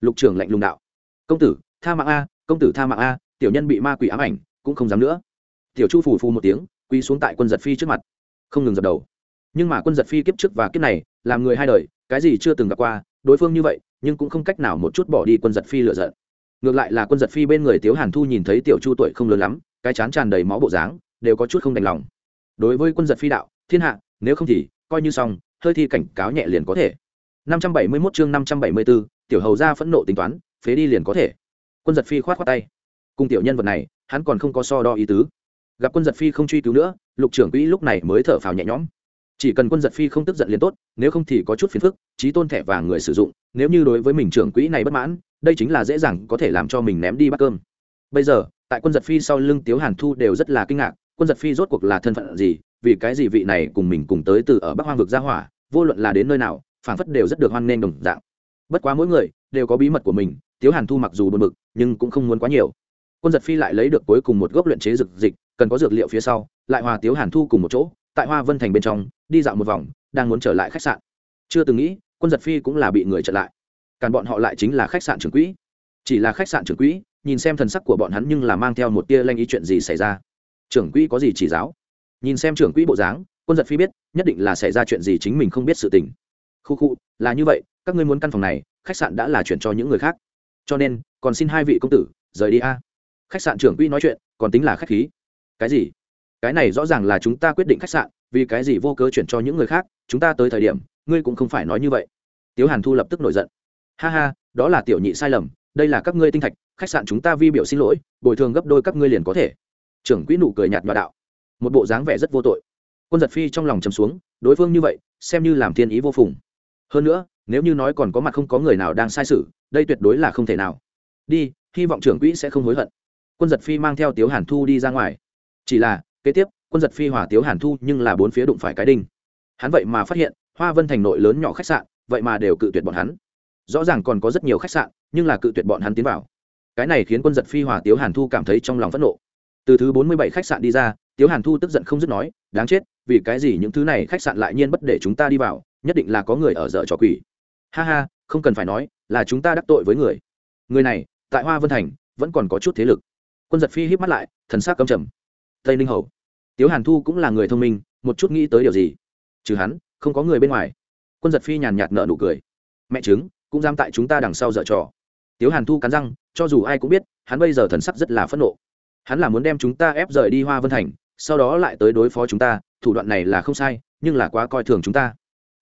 lục trưởng lạnh lùng đạo. Công tử, tha mạng a, công tử tha mạng a, tiểu nhân bị ma quỷ ám ảnh, cũng không dám nữa. Tiểu chu phù phù một tiếng quy xuống tại quân giật phi trước mặt. Không ngừng dập đầu. Nhưng mà quân giật phi kiếp trước và kiếp này, làm người hai đời, cái gì chưa từng gặp qua, đối phương như vậy, nhưng cũng không cách nào một chút bỏ đi quân giật phi lựa giận. Ngược lại là quân giật phi bên người tiếu hàn thu nhìn thấy tiểu chu tuổi không lớn lắm, cái chán tràn đầy máu bộ dáng, đều có chút không đành lòng. Đối với quân giật phi đạo, thiên hạ, nếu không thì, coi như xong, hơi thi cảnh cáo nhẹ liền có thể. 571 chương 574, tiểu hầu ra phẫn nộ tính toán phế đi liền có thể. Quân giật phi khoát khoát tay. Cùng tiểu nhân vật này hắn còn không có so đo ý tứ. Gặp quân giật phi không truy cứu nữa lục trưởng quỹ lúc này mới thở phào nhẹ nhõm. Chỉ cần quân giật phi không tức giận liền tốt nếu không thì có chút phiền phức chí tôn thẻ vàng người sử dụng nếu như đối với mình trưởng quỹ này bất mãn đây chính là dễ dàng có thể làm cho mình ném đi bát cơm. Bây giờ tại quân giật phi sau lưng tiếu hàn thu đều rất là kinh ngạc quân giật phi rốt cuộc là thân phận gì vì cái gì vị này cùng mình cùng tới từ ở bắc hoang vực gia hỏa vô luận là đến nơi nào phản phất đều rất được hoan nghênh đồng dạng. Bất quá mỗi người đều có bí mật của mình, tiếu hàn thu mặc dù buồn bực, nhưng cũng không muốn quá nhiều. Quân giật phi lại lấy được cuối cùng một gốc luyện chế dược dịch, cần có dược liệu phía sau, lại hòa tiếu hàn thu cùng một chỗ, tại hoa vân thành bên trong, đi dạo một vòng, đang muốn trở lại khách sạn. Chưa từng nghĩ, quân giật phi cũng là bị người chặn lại. Càn bọn họ lại chính là khách sạn trưởng quỹ. Chỉ là khách sạn trưởng quỹ, nhìn xem thần sắc của bọn hắn nhưng là mang theo một tia lanh ý chuyện gì xảy ra. Trưởng quỹ có gì chỉ giáo? Nhìn xem trưởng quỹ bộ dáng, quân giật phi biết, nhất định là xảy ra chuyện gì chính mình không biết sự tình khu khu, là như vậy, các ngươi muốn căn phòng này, khách sạn đã là chuyển cho những người khác. Cho nên, còn xin hai vị công tử, rời đi a. Khách sạn trưởng quỹ nói chuyện, còn tính là khách khí. Cái gì? Cái này rõ ràng là chúng ta quyết định khách sạn, vì cái gì vô cớ chuyển cho những người khác, chúng ta tới thời điểm, ngươi cũng không phải nói như vậy. Tiếu hàn thu lập tức nổi giận. Ha ha, đó là tiểu nhị sai lầm, đây là các ngươi tinh thạch, khách sạn chúng ta vi biểu xin lỗi, bồi thường gấp đôi các ngươi liền có thể. Trưởng quỹ nụ cười nhạt nhòa đạo. Một bộ dáng vẻ rất vô tội. Quân giật phi trong lòng chầm xuống, đối phương như vậy, xem như làm thiên ý vô phùng hơn nữa, nếu như nói còn có mặt không có người nào đang sai sự, đây tuyệt đối là không thể nào. Đi, hy vọng trưởng quỹ sẽ không hối hận. Quân giật phi mang theo tiếu hàn thu đi ra ngoài. Chỉ là, kế tiếp, quân giật phi hỏa tiếu hàn thu nhưng là bốn phía đụng phải cái đinh. Hắn vậy mà phát hiện, hoa vân thành nội lớn nhỏ khách sạn, vậy mà đều cự tuyệt bọn hắn. Rõ ràng còn có rất nhiều khách sạn, nhưng là cự tuyệt bọn hắn tiến vào. Cái này khiến quân giật phi hỏa tiếu hàn thu cảm thấy trong lòng phẫn nộ. Từ thứ bốn mươi bảy khách sạn đi ra, tiếu hàn thu tức giận không dứt nói, đáng chết, vì cái gì những thứ này khách sạn lại nhiên bất để chúng ta đi vào? Nhất định là có người ở dở trò quỷ. Ha ha, không cần phải nói, là chúng ta đắc tội với người. Người này, tại hoa vân thành, vẫn còn có chút thế lực. Quân giật phi híp mắt lại, thần sắc căm trầm. Tây ninh hầu. Tiếu hàn thu cũng là người thông minh, một chút nghĩ tới điều gì? Trừ hắn, không có người bên ngoài. Quân giật phi nhàn nhạt nợ nụ cười. Mẹ chứng cũng dám tại chúng ta đằng sau dở trò. Tiếu hàn thu cắn răng, cho dù ai cũng biết, hắn bây giờ thần sắc rất là phẫn nộ. Hắn là muốn đem chúng ta ép rời đi hoa vân thành, sau đó lại tới đối phó chúng ta, thủ đoạn này là không sai, nhưng là quá coi thường chúng ta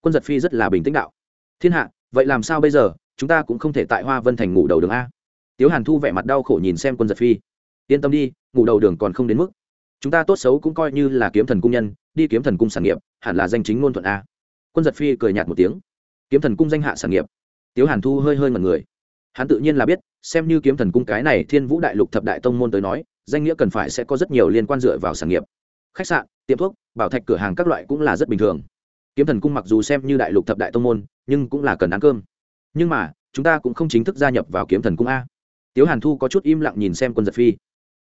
quân giật phi rất là bình tĩnh đạo. Thiên hạ, vậy làm sao bây giờ? Chúng ta cũng không thể tại hoa vân thành ngủ đầu đường a. Tiếu hàn thu vẻ mặt đau khổ nhìn xem quân giật phi. Yên tâm đi, ngủ đầu đường còn không đến mức. Chúng ta tốt xấu cũng coi như là kiếm thần cung nhân, đi kiếm thần cung sản nghiệp, hẳn là danh chính ngôn thuận a. Quân giật phi cười nhạt một tiếng. Kiếm thần cung danh hạ sản nghiệp. Tiếu hàn thu hơi hơi mật người. Hắn tự nhiên là biết, xem như kiếm thần cung cái này thiên vũ đại lục thập đại tông môn tới nói, danh nghĩa cần phải sẽ có rất nhiều liên quan dựa vào sản nghiệp. Khách sạn, tiệm thuốc, bảo thạch cửa hàng các loại cũng là rất bình thường kiếm thần cung mặc dù xem như đại lục thập đại tông môn, nhưng cũng là cần ăn cơm. Nhưng mà, chúng ta cũng không chính thức gia nhập vào kiếm thần cung a. Tiếu hàn thu có chút im lặng nhìn xem quân giật phi.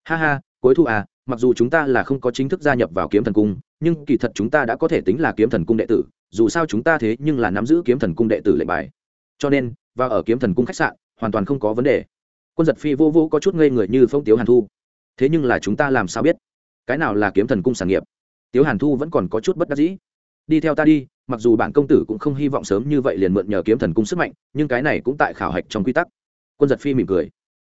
Ha ha, cuối thu à mặc dù chúng ta là không có chính thức gia nhập vào kiếm thần cung, nhưng kỳ thật chúng ta đã có thể tính là kiếm thần cung đệ tử, dù sao chúng ta thế nhưng là nắm giữ kiếm thần cung đệ tử lệnh bài. Cho nên và ở kiếm thần cung khách sạn, hoàn toàn không có vấn đề. Quân giật phi vô vô có chút ngây người như phong tiếu hàn thu. Thế nhưng là chúng ta làm sao biết? Cái nào là kiếm thần cung sản nghiệp? Tiếu hàn thu vẫn còn có chút bất đắc dĩ đi theo ta đi, mặc dù bản công tử cũng không hy vọng sớm như vậy liền mượn nhờ kiếm thần cung sức mạnh, nhưng cái này cũng tại khảo hạch trong quy tắc. Quân giật phi mỉm cười.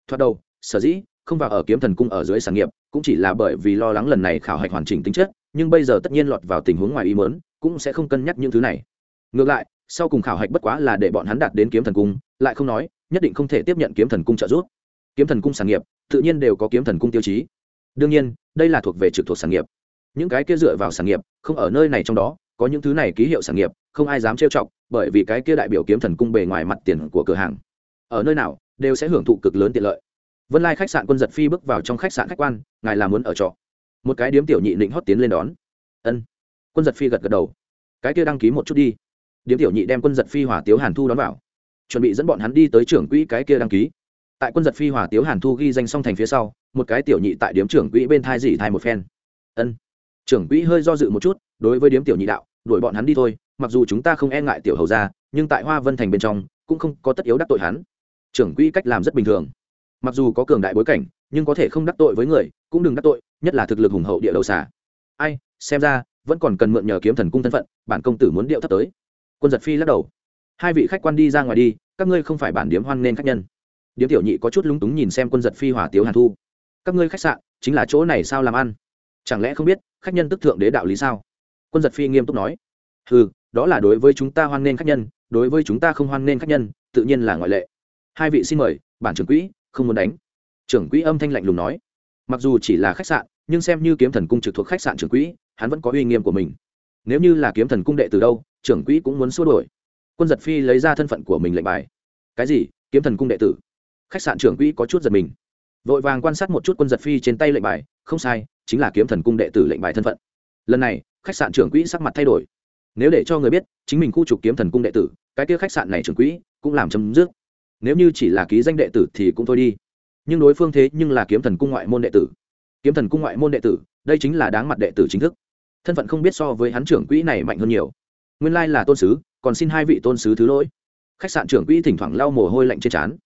Thoát đầu, sở dĩ không vào ở kiếm thần cung ở dưới sản nghiệp, cũng chỉ là bởi vì lo lắng lần này khảo hạch hoàn chỉnh tính chất, nhưng bây giờ tất nhiên lọt vào tình huống ngoài ý mớn cũng sẽ không cân nhắc những thứ này. Ngược lại, sau cùng khảo hạch bất quá là để bọn hắn đạt đến kiếm thần cung, lại không nói, nhất định không thể tiếp nhận kiếm thần cung trợ giúp. Kiếm thần cung sản nghiệp, tự nhiên đều có kiếm thần cung tiêu chí. Đương nhiên, đây là thuộc về trực thuộc sản nghiệp. Những cái kia dựa vào sản nghiệp, không ở nơi này trong đó có những thứ này ký hiệu sản nghiệp, không ai dám trêu chọc, bởi vì cái kia đại biểu kiếm thần cung bề ngoài mặt tiền của cửa hàng, ở nơi nào, đều sẽ hưởng thụ cực lớn tiện lợi. Vân lai khách sạn quân giật phi bước vào trong khách sạn khách quan, ngài làm muốn ở trọ. Một cái điếm tiểu nhị định hót tiến lên đón. Ân. Quân giật phi gật gật đầu. Cái kia đăng ký một chút đi. Điếm tiểu nhị đem quân giật phi hỏa tiếu hàn thu đón vào. Chuẩn bị dẫn bọn hắn đi tới trưởng quỹ cái kia đăng ký. Tại quân giật phi hỏa tiếu hàn thu ghi danh song thành phía sau, một cái tiểu nhị tại điếm trưởng quỹ bên thai dỉ thai một phen. Ân trưởng quỹ hơi do dự một chút, đối với điếm tiểu nhị đạo, đuổi bọn hắn đi thôi, mặc dù chúng ta không e ngại tiểu hầu ra nhưng tại hoa vân thành bên trong, cũng không có tất yếu đắc tội hắn. Trưởng quỹ cách làm rất bình thường. Mặc dù có cường đại bối cảnh, nhưng có thể không đắc tội với người, cũng đừng đắc tội, nhất là thực lực hùng hậu địa đầu xả ai, xem ra, vẫn còn cần mượn nhờ kiếm thần cung thân phận, bản công tử muốn điệu thấp tới. Quân giật phi lắc đầu. Hai vị khách quan đi ra ngoài đi, các ngươi không phải bản điếm hoan nên khách nhân. Điếm tiểu nhị có chút lúng túng nhìn xem quân giật phi hỏa tiếu hàn thu. Các ngươi khách sạn, chính là chỗ này sao làm ăn? Chẳng lẽ không biết, khách nhân tức thượng đế đạo lý sao? Quân giật phi nghiêm túc nói. Ừ đó là đối với chúng ta hoan nghênh khách nhân, đối với chúng ta không hoan nghênh khách nhân, tự nhiên là ngoại lệ. Hai vị xin mời, bản trưởng quỹ, không muốn đánh. Trưởng quỹ âm thanh lạnh lùng nói. Mặc dù chỉ là khách sạn, nhưng xem như kiếm thần cung trực thuộc khách sạn trưởng quỹ, hắn vẫn có uy nghiêm của mình. Nếu như là kiếm thần cung đệ từ đâu, trưởng quỹ cũng muốn xua đổi quân giật phi lấy ra thân phận của mình lệnh bài. Cái gì? Kiếm thần cung đệ tử? Khách sạn trưởng quỹ có chút giật mình. Vội vàng quan sát một chút quân giật phi trên tay lệnh bài. Không sai chính là kiếm thần cung đệ tử lệnh bài thân phận. Lần này, khách sạn trưởng quỹ sắc mặt thay đổi. Nếu để cho người biết, chính mình khu trục kiếm thần cung đệ tử, cái kia khách sạn này trưởng quỹ, cũng làm chấm dứt. Nếu như chỉ là ký danh đệ tử thì cũng thôi đi. Nhưng đối phương thế nhưng là kiếm thần cung ngoại môn đệ tử. Kiếm thần cung ngoại môn đệ tử, đây chính là đáng mặt đệ tử chính thức. Thân phận không biết so với hắn trưởng quỹ này mạnh hơn nhiều. Nguyên lai là tôn sứ, còn xin hai vị tôn sứ thứ lỗi. Khách sạn trưởng quỹ thỉnh thoảng lau mồ hôi lạnh trên trán.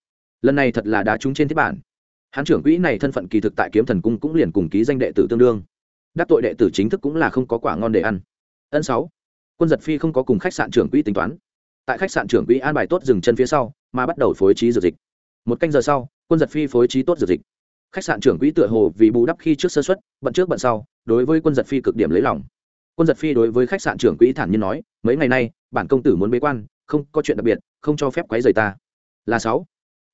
Lần này thật là đá trúng trên thiết bản hắn trưởng quỹ này thân phận kỳ thực tại kiếm thần cung cũng liền cùng ký danh đệ tử tương đương. Đắc tội đệ tử chính thức cũng là không có quả ngon để ăn. Ân sáu. Quân giật phi không có cùng khách sạn trưởng quỹ tính toán. Tại khách sạn trưởng quỹ an bài tốt dừng chân phía sau, mà bắt đầu phối trí dược dịch. Một canh giờ sau, quân giật phi phối trí tốt dược dịch. Khách sạn trưởng quỹ tựa hồ vì bù đắp khi trước sơ xuất bận trước bận sau, đối với quân giật phi cực điểm lấy lòng. Quân giật phi đối với khách sạn trưởng quỹ thản nhiên nói, mấy ngày nay, bản công tử muốn bế quan, không có chuyện đặc biệt, không cho phép quấy rầy ta. Là sáu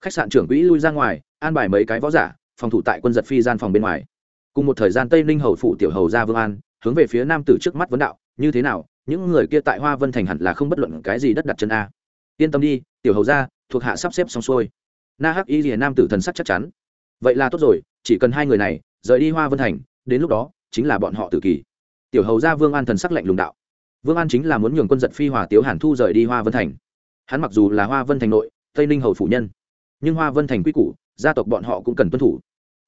khách sạn trưởng quỹ lui ra ngoài, an bài mấy cái võ giả, phòng thủ tại quân giật phi gian phòng bên ngoài. Cùng một thời gian tây ninh hầu phụ tiểu hầu ra vương an, hướng về phía nam tử trước mắt vấn đạo, như thế nào? Những người kia tại hoa vân thành hẳn là không bất luận cái gì đất đặt chân a. Yên tâm đi, tiểu hầu ra thuộc hạ sắp xếp xong xuôi. Na hắc y rìa nam tử thần sắc chắc chắn. Vậy là tốt rồi, chỉ cần hai người này rời đi hoa vân thành, đến lúc đó chính là bọn họ tự kỳ. tiểu hầu ra vương an thần sắc lạnh lùng đạo. Vương an chính là muốn nhường quân giật phi hòa tiếu hàn thu rời đi hoa vân thành. Hắn mặc dù là hoa vân thành nội, tây ninh hầu phủ nhân nhưng hoa vân thành quy củ, gia tộc bọn họ cũng cần tuân thủ.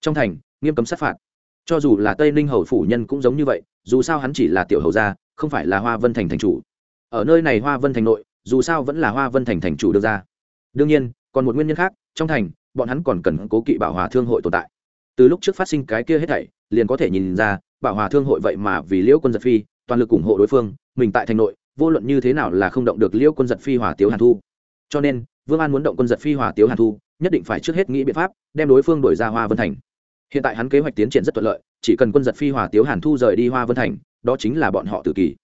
Trong thành, nghiêm cấm sát phạt. Cho dù là tây ninh hầu phủ nhân cũng giống như vậy, dù sao hắn chỉ là tiểu hầu gia, không phải là hoa vân thành thành chủ. Ở nơi này hoa vân thành nội, dù sao vẫn là hoa vân thành thành chủ được ra. Đương nhiên, còn một nguyên nhân khác, trong thành, bọn hắn còn cần cố kỵ bảo hòa thương hội tồn tại. Từ lúc trước phát sinh cái kia hết thảy, liền có thể nhìn ra, bảo hòa thương hội vậy mà vì liễu quân giật phi, toàn lực ủng hộ đối phương, mình tại thành nội, vô luận như thế nào là không động được liễu quân giật phi hòa tiếu hàn thu. Cho nên, vương an muốn động quân giật phi hòa tiếu hàn thu nhất định phải trước hết nghĩ biện pháp đem đối phương đổi ra hoa vân thành. Hiện tại hắn kế hoạch tiến triển rất thuận lợi, chỉ cần quân giật phi hòa tiếu hàn thu rời đi hoa vân thành, đó chính là bọn họ tự kỷ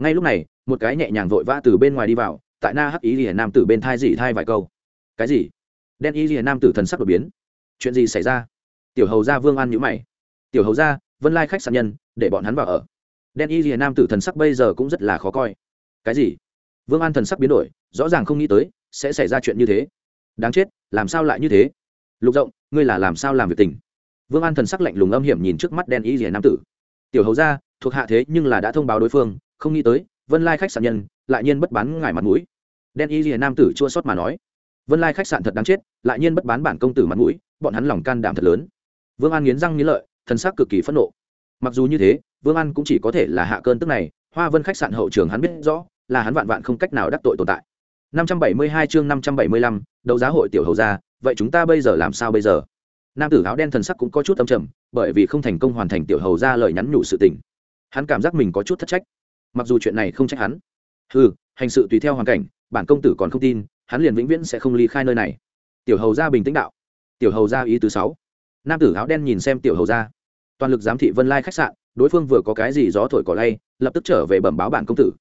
ngay lúc này, một cái nhẹ nhàng vội vã từ bên ngoài đi vào, tại na hắc ý hiển nam tử bên thai dị thai vài câu. Cái gì? Đen y hiển nam tử thần sắc đột biến. Chuyện gì xảy ra? Tiểu hầu gia vương an nhữ mày. Tiểu hầu gia, vân lai khách sạn nhân, để bọn hắn vào ở. Đen y hiển nam tử thần sắc bây giờ cũng rất là khó coi. Cái gì? Vương an thần sắc biến đổi, rõ ràng không nghĩ tới sẽ xảy ra chuyện như thế. Đáng chết làm sao lại như thế? Lục rộng ngươi là làm sao làm việc tình? Vương an thần sắc lạnh lùng âm hiểm nhìn trước mắt đen y rìa nam tử. Tiểu hầu ra thuộc hạ thế nhưng là đã thông báo đối phương, không nghĩ tới, vân lai khách sạn nhân, lại nhiên bất bán ngài mặt mũi. Đen y rìa nam tử chua sót mà nói. Vân lai khách sạn thật đáng chết, lại nhiên bất bán bản công tử mặt mũi, bọn hắn lòng can đảm thật lớn. Vương an nghiến răng nghiến lợi, thần sắc cực kỳ phẫn nộ. Mặc dù như thế, vương an cũng chỉ có thể là hạ cơn tức này, hoa vân khách sạn hậu trường hắn biết rõ, là hắn vạn vạn không cách nào đắc tội tồn tại. 572 chương 575, đấu giá hội tiểu hầu gia, vậy chúng ta bây giờ làm sao bây giờ? Nam tử áo đen thần sắc cũng có chút âm trầm, bởi vì không thành công hoàn thành tiểu hầu gia lời nhắn nhủ sự tình. Hắn cảm giác mình có chút thất trách. Mặc dù chuyện này không trách hắn. Hừ, hành sự tùy theo hoàn cảnh, bản công tử còn không tin, hắn liền vĩnh viễn sẽ không ly khai nơi này. Tiểu hầu gia bình tĩnh đạo. Tiểu hầu gia ý thứ sáu. Nam tử áo đen nhìn xem tiểu hầu gia, toàn lực giám thị Vân Lai khách sạn, đối phương vừa có cái gì gió thổi cỏ lay, lập tức trở về bẩm báo bản công tử.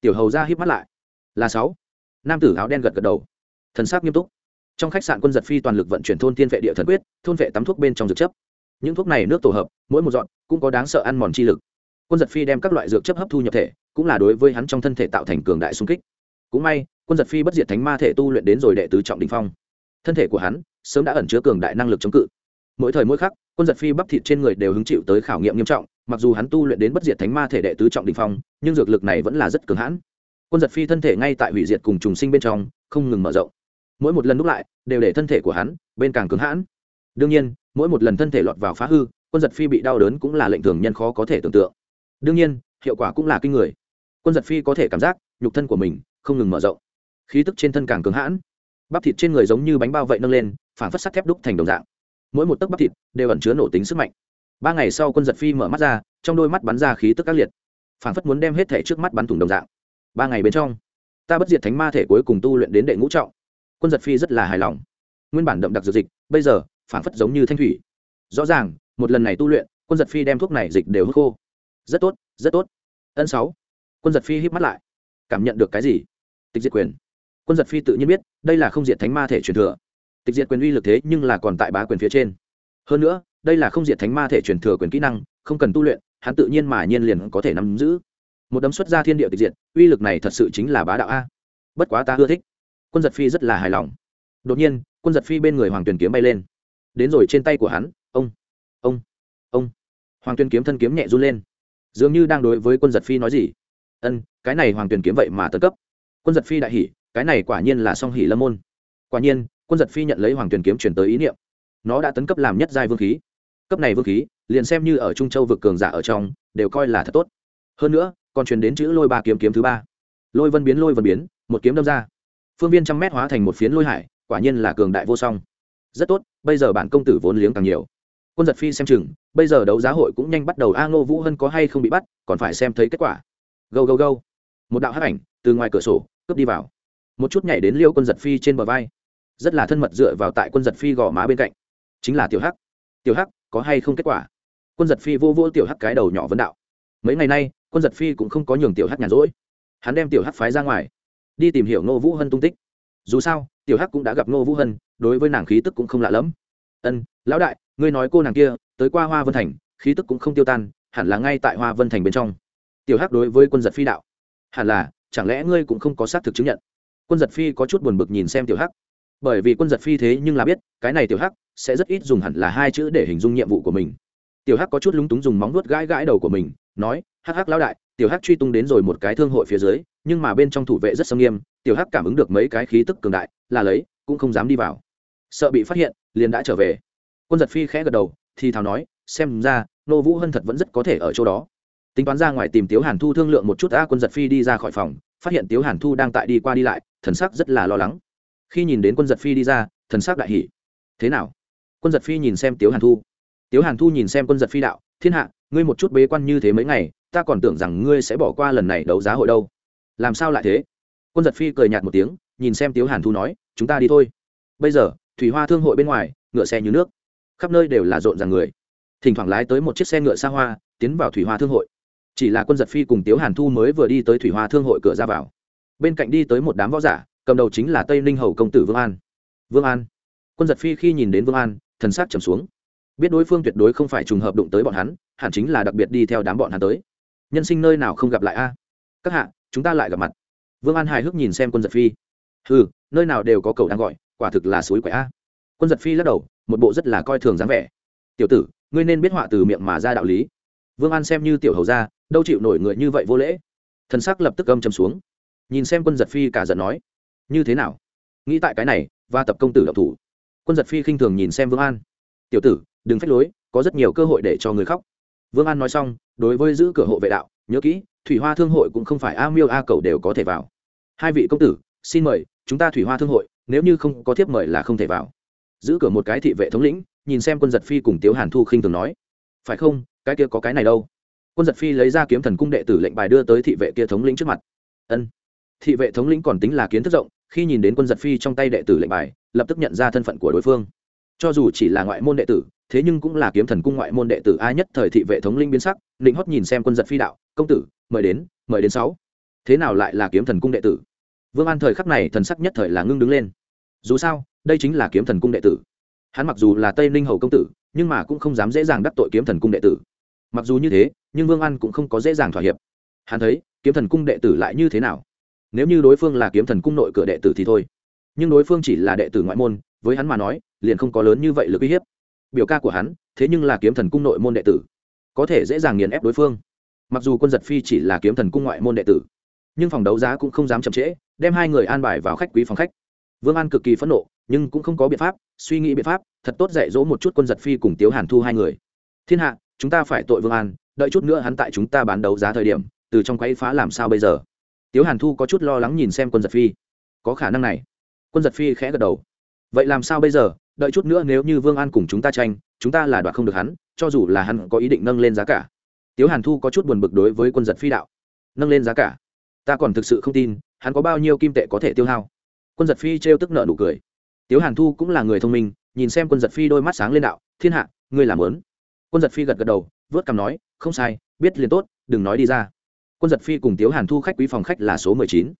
Tiểu hầu gia híp mắt lại. Là sáu nam tử áo đen gật gật đầu. Thần sắc nghiêm túc. Trong khách sạn quân giật phi toàn lực vận chuyển thôn tiên vệ địa thần quyết, thôn vệ tắm thuốc bên trong dược chấp những thuốc này nước tổ hợp, mỗi một dọn cũng có đáng sợ ăn mòn chi lực. Quân giật phi đem các loại dược chấp hấp thu nhập thể, cũng là đối với hắn trong thân thể tạo thành cường đại xung kích. Cũng may, quân giật phi bất diệt thánh ma thể tu luyện đến rồi đệ tứ trọng đình phong. Thân thể của hắn sớm đã ẩn chứa cường đại năng lực chống cự. Mỗi thời mỗi khắc, quân giật phi bắp thịt trên người đều hứng chịu tới khảo nghiệm nghiêm trọng, mặc dù hắn tu luyện đến bất diệt thánh ma thể đệ tứ trọng đình phong, nhưng dược lực này vẫn là rất cường hãn quân giật phi thân thể ngay tại hủy diệt cùng trùng sinh bên trong, không ngừng mở rộng. Mỗi một lần đúc lại, đều để thân thể của hắn bên càng cứng hãn. Đương nhiên, mỗi một lần thân thể lọt vào phá hư, quân giật phi bị đau đớn cũng là lệnh thường nhân khó có thể tưởng tượng. Đương nhiên, hiệu quả cũng là kinh người. Quân giật phi có thể cảm giác nhục thân của mình không ngừng mở rộng. Khí tức trên thân càng cứng hãn. Bắp thịt trên người giống như bánh bao vậy nâng lên phản phất sắt thép đúc thành đồng dạng. Mỗi một tấc bắp thịt đều ẩn chứa nổ tính sức mạnh. Ba ngày sau quân giật phi mở mắt ra, trong đôi mắt bắn ra khí tức ác liệt. Phản phất muốn đem hết thể trước mắt bắn thủng đồng dạng ba ngày bên trong, ta bất diệt thánh ma thể cuối cùng tu luyện đến đệ ngũ trọng. Quân giật phi rất là hài lòng. Nguyên bản đậm đặc dược dịch, bây giờ phản phất giống như thanh thủy. Rõ ràng, một lần này tu luyện, quân giật phi đem thuốc này dịch đều hút khô. Rất tốt rất tốt. Ân sáu. Quân giật phi hít mắt lại. Cảm nhận được cái gì? Tịch diệt quyền. Quân giật phi tự nhiên biết, đây là không diệt thánh ma thể truyền thừa. Tịch diệt quyền uy lực thế nhưng là còn tại bá quyền phía trên. Hơn nữa, đây là không diệt thánh ma thể truyền thừa quyền kỹ năng, không cần tu luyện, hắn tự nhiên mà nhiên liền có thể nắm giữ một đấm xuất ra thiên địa tịch diệt, uy lực này thật sự chính là bá đạo a. Bất quá ta ưa thích. Quân giật phi rất là hài lòng. Đột nhiên, quân giật phi bên người hoàng tuyền kiếm bay lên. Đến rồi trên tay của hắn, ông ông ông. Hoàng tuyền kiếm thân kiếm nhẹ run lên. Dường như đang đối với quân giật phi nói gì. Ân, cái này hoàng tuyền kiếm vậy mà tân cấp. Quân giật phi đại hỉ, cái này quả nhiên là song hỉ lâm môn. Quả nhiên, quân giật phi nhận lấy hoàng tuyền kiếm chuyển tới ý niệm. Nó đã tấn cấp làm nhất giai vương khí. Cấp này vương khí, liền xem như ở trung châu vực cường giả ở trong, đều coi là thật tốt. Hơn nữa còn truyền đến chữ lôi ba kiếm kiếm thứ ba. Lôi vân biến, lôi vân biến, một kiếm đâm ra. Phương viên trăm mét hóa thành một phiến lôi hải, quả nhiên là cường đại vô song. Rất tốt, bây giờ bản công tử vốn liếng càng nhiều. Quân giật phi xem chừng, bây giờ đấu giá hội cũng nhanh bắt đầu, a ngô vũ hân có hay không bị bắt, còn phải xem thấy kết quả. Gâu gâu gâu. Một đạo hắc ảnh từ ngoài cửa sổ, cướp đi vào. Một chút nhảy đến liêu quân giật phi trên bờ vai. Rất là thân mật dựa vào tại quân giật phi gò má bên cạnh. Chính là tiểu hắc. Tiểu hắc, có hay không kết quả? Quân giật phi vô vô tiểu hắc cái đầu nhỏ vấn đạo mấy ngày nay, quân giật phi cũng không có nhường tiểu hắc nhàn rỗi. Hắn đem tiểu hắc phái ra ngoài, đi tìm hiểu ngô vũ hân tung tích. Dù sao, tiểu hắc cũng đã gặp ngô vũ hân, đối với nàng khí tức cũng không lạ lẫm. Ân, lão đại, ngươi nói cô nàng kia, tới qua hoa vân thành, khí tức cũng không tiêu tan, hẳn là ngay tại hoa vân thành bên trong. Tiểu hắc đối với quân giật phi đạo. Hẳn là, chẳng lẽ ngươi cũng không có xác thực chứng nhận? Quân giật phi có chút buồn bực nhìn xem tiểu hắc. Bởi vì quân giật phi thế nhưng là biết, cái này tiểu hắc sẽ rất ít dùng hẳn là hai chữ để hình dung nhiệm vụ của mình. Tiểu hắc có chút lúng túng dùng móng nuốt gãi gãi đầu của mình nói, hắc hắc lão đại, tiểu hắc truy tung đến rồi một cái thương hội phía dưới, nhưng mà bên trong thủ vệ rất sâm nghiêm, tiểu hắc cảm ứng được mấy cái khí tức cường đại, là lấy, cũng không dám đi vào. Sợ bị phát hiện, liền đã trở về. Quân giật phi khẽ gật đầu, thì thào nói, xem ra, nô vũ hân thật vẫn rất có thể ở chỗ đó. Tính toán ra ngoài tìm tiếu hàn thu thương lượng một chút, a, quân giật phi đi ra khỏi phòng. Phát hiện tiếu hàn thu đang tại đi qua đi lại, thần sắc rất là lo lắng. Khi nhìn đến quân giật phi đi ra, thần sắc đại hỷ thế nào? Quân giật phi nhìn xem tiếu hàn thu. Tiếu hàn thu nhìn xem quân giật phi đạo thiên hạ, ngươi một chút bế quan như thế mấy ngày, ta còn tưởng rằng ngươi sẽ bỏ qua lần này đấu giá hội đâu. Làm sao lại thế? Quân giật phi cười nhạt một tiếng, nhìn xem tiếu hàn thu nói, chúng ta đi thôi. Bây giờ, thủy hoa thương hội bên ngoài, ngựa xe như nước. Khắp nơi đều là rộn ràng người. Thỉnh thoảng lái tới một chiếc xe ngựa xa hoa, tiến vào thủy hoa thương hội. Chỉ là quân giật phi cùng tiếu hàn thu mới vừa đi tới thủy hoa thương hội cửa ra vào. Bên cạnh đi tới một đám võ giả, cầm đầu chính là tây ninh hầu công tử vương an. Vương an. Quân giật phi khi nhìn đến vương an, thần sát trầm xuống biết đối phương tuyệt đối không phải trùng hợp đụng tới bọn hắn, hẳn chính là đặc biệt đi theo đám bọn hắn tới. Nhân sinh nơi nào không gặp lại a? Các hạ, chúng ta lại gặp mặt. Vương an hài hước nhìn xem quân giật phi. Ừ nơi nào đều có cầu đang gọi, quả thực là suối quậy a. Quân giật phi lắc đầu, một bộ rất là coi thường dáng vẻ. Tiểu tử, ngươi nên biết họa từ miệng mà ra đạo lý. Vương an xem như tiểu hầu ra đâu chịu nổi người như vậy vô lễ. Thần sắc lập tức âm chầm xuống. Nhìn xem quân giật phi cả giận nói, như thế nào? Nghĩ tại cái này, và tập công tử đậu thủ. Quân giật phi khinh thường nhìn xem vương an. Tiểu tử đừng phách lối, có rất nhiều cơ hội để cho người khóc. Vương an nói xong, đối với giữ cửa hộ vệ đạo, nhớ kỹ, thủy hoa thương hội cũng không phải a miêu a cầu đều có thể vào. Hai vị công tử, xin mời, chúng ta thủy hoa thương hội, nếu như không có thiếp mời là không thể vào. Giữ cửa một cái thị vệ thống lĩnh, nhìn xem quân giật phi cùng tiếu hàn thu khinh thường nói, phải không, cái kia có cái này đâu? Quân giật phi lấy ra kiếm thần cung đệ tử lệnh bài đưa tới thị vệ kia thống lĩnh trước mặt. Ân. Thị vệ thống lĩnh còn tính là kiến thức rộng, khi nhìn đến quân giật phi trong tay đệ tử lệnh bài, lập tức nhận ra thân phận của đối phương. Cho dù chỉ là ngoại môn đệ tử thế nhưng cũng là kiếm thần cung ngoại môn đệ tử ai nhất thời thị vệ thống linh biến sắc định hót nhìn xem quân giật phi đạo, công tử, mời đến mời đến sáu. Thế nào lại là kiếm thần cung đệ tử? Vương an thời khắc này thần sắc nhất thời là ngưng đứng lên. Dù sao, đây chính là kiếm thần cung đệ tử. Hắn mặc dù là tây ninh hầu công tử, nhưng mà cũng không dám dễ dàng đắc tội kiếm thần cung đệ tử. Mặc dù như thế, nhưng vương an cũng không có dễ dàng thỏa hiệp. Hắn thấy, kiếm thần cung đệ tử lại như thế nào? Nếu như đối phương là kiếm thần cung nội cửa đệ tử thì thôi. Nhưng đối phương chỉ là đệ tử ngoại môn, với hắn mà nói, liền không có lớn như vậy lực uy hiếp biểu ca của hắn, thế nhưng là kiếm thần cung nội môn đệ tử. Có thể dễ dàng nghiền ép đối phương. Mặc dù quân giật phi chỉ là kiếm thần cung ngoại môn đệ tử, nhưng phòng đấu giá cũng không dám chậm trễ, đem hai người an bài vào khách quý phòng khách. Vương an cực kỳ phẫn nộ, nhưng cũng không có biện pháp, suy nghĩ biện pháp, thật tốt dạy dỗ một chút quân giật phi cùng tiếu hàn thu hai người. Thiên hạ, chúng ta phải tội vương an, đợi chút nữa hắn tại chúng ta bán đấu giá thời điểm, từ trong quấy phá làm sao bây giờ? Tiếu hàn thu có chút lo lắng nhìn xem quân giật phi. Có khả năng này. Quân giật phi khẽ gật đầu. Vậy làm sao bây giờ? Đợi chút nữa nếu như vương an cùng chúng ta tranh, chúng ta là đoạt không được hắn, cho dù là hắn có ý định nâng lên giá cả. Tiếu hàn thu có chút buồn bực đối với quân giật phi đạo. Nâng lên giá cả? Ta còn thực sự không tin, hắn có bao nhiêu kim tệ có thể tiêu hao. Quân giật phi trêu tức nợ nụ cười. Tiếu hàn thu cũng là người thông minh, nhìn xem quân giật phi đôi mắt sáng lên đạo, thiên hạ, ngươi làm lớn. Quân giật phi gật gật đầu, vớt cằm nói, không sai, biết liền tốt, đừng nói đi ra. Quân giật phi cùng tiếu hàn thu khách quý phòng khách là số mười chín.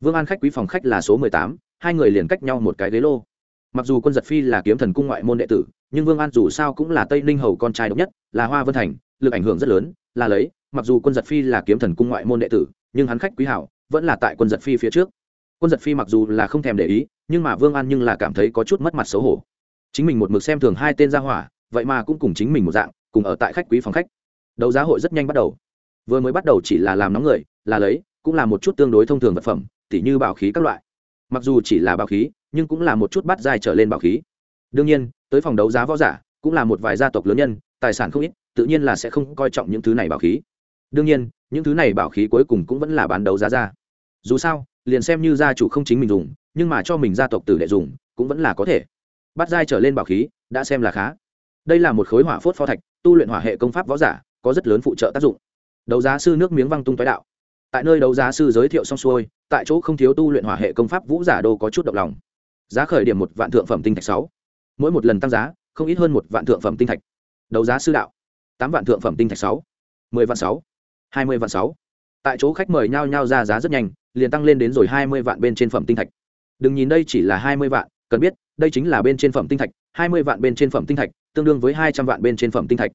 Vương an khách quý phòng khách là số mười tám, hai người liền cách nhau một cái ghế lô mặc dù quân giật phi là kiếm thần cung ngoại môn đệ tử, nhưng vương an dù sao cũng là tây ninh hầu con trai độc nhất, là hoa vân thành, lực ảnh hưởng rất lớn, là lấy, mặc dù quân giật phi là kiếm thần cung ngoại môn đệ tử, nhưng hắn khách quý hảo, vẫn là tại quân giật phi phía trước. Quân giật phi mặc dù là không thèm để ý, nhưng mà vương an nhưng là cảm thấy có chút mất mặt xấu hổ. Chính mình một mực xem thường hai tên gia hỏa, vậy mà cũng cùng chính mình một dạng, cùng ở tại khách quý phòng khách. Đấu giá hội rất nhanh bắt đầu. Vừa mới bắt đầu chỉ là làm nóng người, là lấy, cũng là một chút tương đối thông thường vật phẩm, tỉ như bảo khí các loại mặc dù chỉ là bảo khí, nhưng cũng là một chút bắt dài trở lên bảo khí. Đương nhiên, tới phòng đấu giá võ giả, cũng là một vài gia tộc lớn nhân, tài sản không ít, tự nhiên là sẽ không coi trọng những thứ này bảo khí. Đương nhiên, những thứ này bảo khí cuối cùng cũng vẫn là bán đấu giá ra. Dù sao, liền xem như gia chủ không chính mình dùng, nhưng mà cho mình gia tộc tử đệ dùng, cũng vẫn là có thể. Bắt dai trở lên bảo khí, đã xem là khá. Đây là một khối hỏa phốt pho thạch, tu luyện hỏa hệ công pháp võ giả, có rất lớn phụ trợ tác dụng. Đấu giá sư nước miếng văng tung tái đạo tại nơi đấu giá sư giới thiệu xong xuôi tại chỗ không thiếu tu luyện hỏa hệ công pháp vũ giả đô có chút động lòng. Giá khởi điểm một vạn thượng phẩm tinh thạch sáu. Mỗi một lần tăng giá không ít hơn một vạn thượng phẩm tinh thạch. Đấu giá sư đạo tám vạn thượng phẩm tinh thạch sáu. Mười vạn sáu. Hai mươi vạn sáu. Tại chỗ khách mời nhau nhau ra giá rất nhanh liền tăng lên đến rồi hai mươi vạn bên trên phẩm tinh thạch. Đừng nhìn đây chỉ là hai mươi vạn cần biết đây chính là bên trên phẩm tinh thạch hai mươi vạn bên trên phẩm tinh thạch tương đương với hai trăm vạn bên trên phẩm tinh thạch.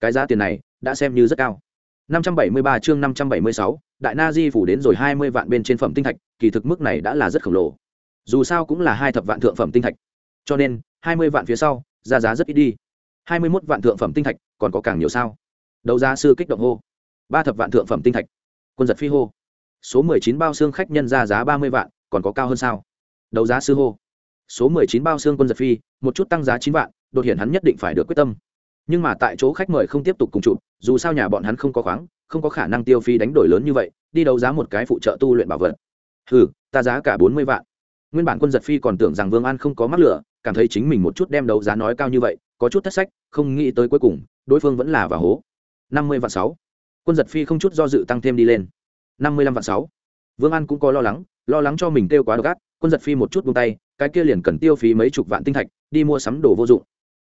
Cái giá tiền này đã xem như rất cao. 573 chương 576, đại na di phủ đến rồi hai mươi vạn bên trên phẩm tinh thạch, kỳ thực mức này đã là rất khổng lồ. Dù sao cũng là hai thập vạn thượng phẩm tinh thạch. Cho nên, hai mươi vạn phía sau, ra giá rất ít đi. Hai mươi mốt vạn thượng phẩm tinh thạch, còn có càng nhiều sao? Đấu giá sư kích động hô. Ba thập vạn thượng phẩm tinh thạch. Quân giật phi hô. Số mười chín bao xương khách nhân ra giá ba mươi vạn, còn có cao hơn sao? Đấu giá sư hô. Số mười chín bao xương quân giật phi, một chút tăng giá chín vạn, đột hiện hắn nhất định phải được quyết tâm. Nhưng mà tại chỗ khách mời không tiếp tục cùng chụp, dù sao nhà bọn hắn không có khoáng không có khả năng tiêu phí đánh đổi lớn như vậy, đi đấu giá một cái phụ trợ tu luyện bảo vật. Ừ ta giá cả bốn mươi vạn. Nguyên bản quân giật phi còn tưởng rằng vương an không có mắc lửa, cảm thấy chính mình một chút đem đấu giá nói cao như vậy, có chút thất sách, không nghĩ tới cuối cùng, đối phương vẫn là và hố. Năm mươi vạn sáu. Quân giật phi không chút do dự tăng thêm đi lên. Năm mươi lăm vạn sáu. Vương an cũng có lo lắng lo lắng cho mình kêu quá độc ác, quân giật phi một chút buông tay, cái kia liền cần tiêu phí mấy chục vạn tinh thạch, đi mua sắm đồ vô dụng.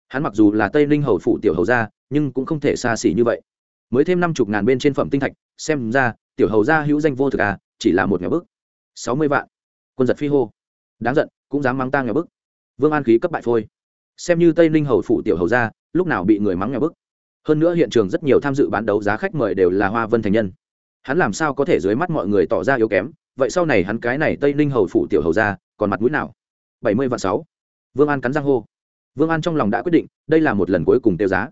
Hắn mặc dù là tây ninh hầu phụ tiểu hầu gia, nhưng cũng không thể xa xỉ như vậy mới thêm năm chục ngàn bên trên phẩm tinh thạch, xem ra, tiểu hầu gia hữu danh vô thực à chỉ là một nhà bức. Sáu mươi vạn. Quân giật phi hô. Đáng giận, cũng dám mắng ta nhà bức. Vương an khí cấp bại phôi. Xem như tây ninh hầu phụ tiểu hầu gia, lúc nào bị người mắng nhà bức. Hơn nữa hiện trường rất nhiều tham dự bán đấu giá khách mời đều là hoa vân thành nhân. Hắn làm sao có thể dưới mắt mọi người tỏ ra yếu kém? Vậy sau này hắn cái này tây ninh hầu phụ tiểu hầu gia, còn mặt mũi nào? Bảy mươi vạn sáu. Vương an cắn răng hô. Vương an trong lòng đã quyết định, đây là một lần cuối cùng tiêu giá.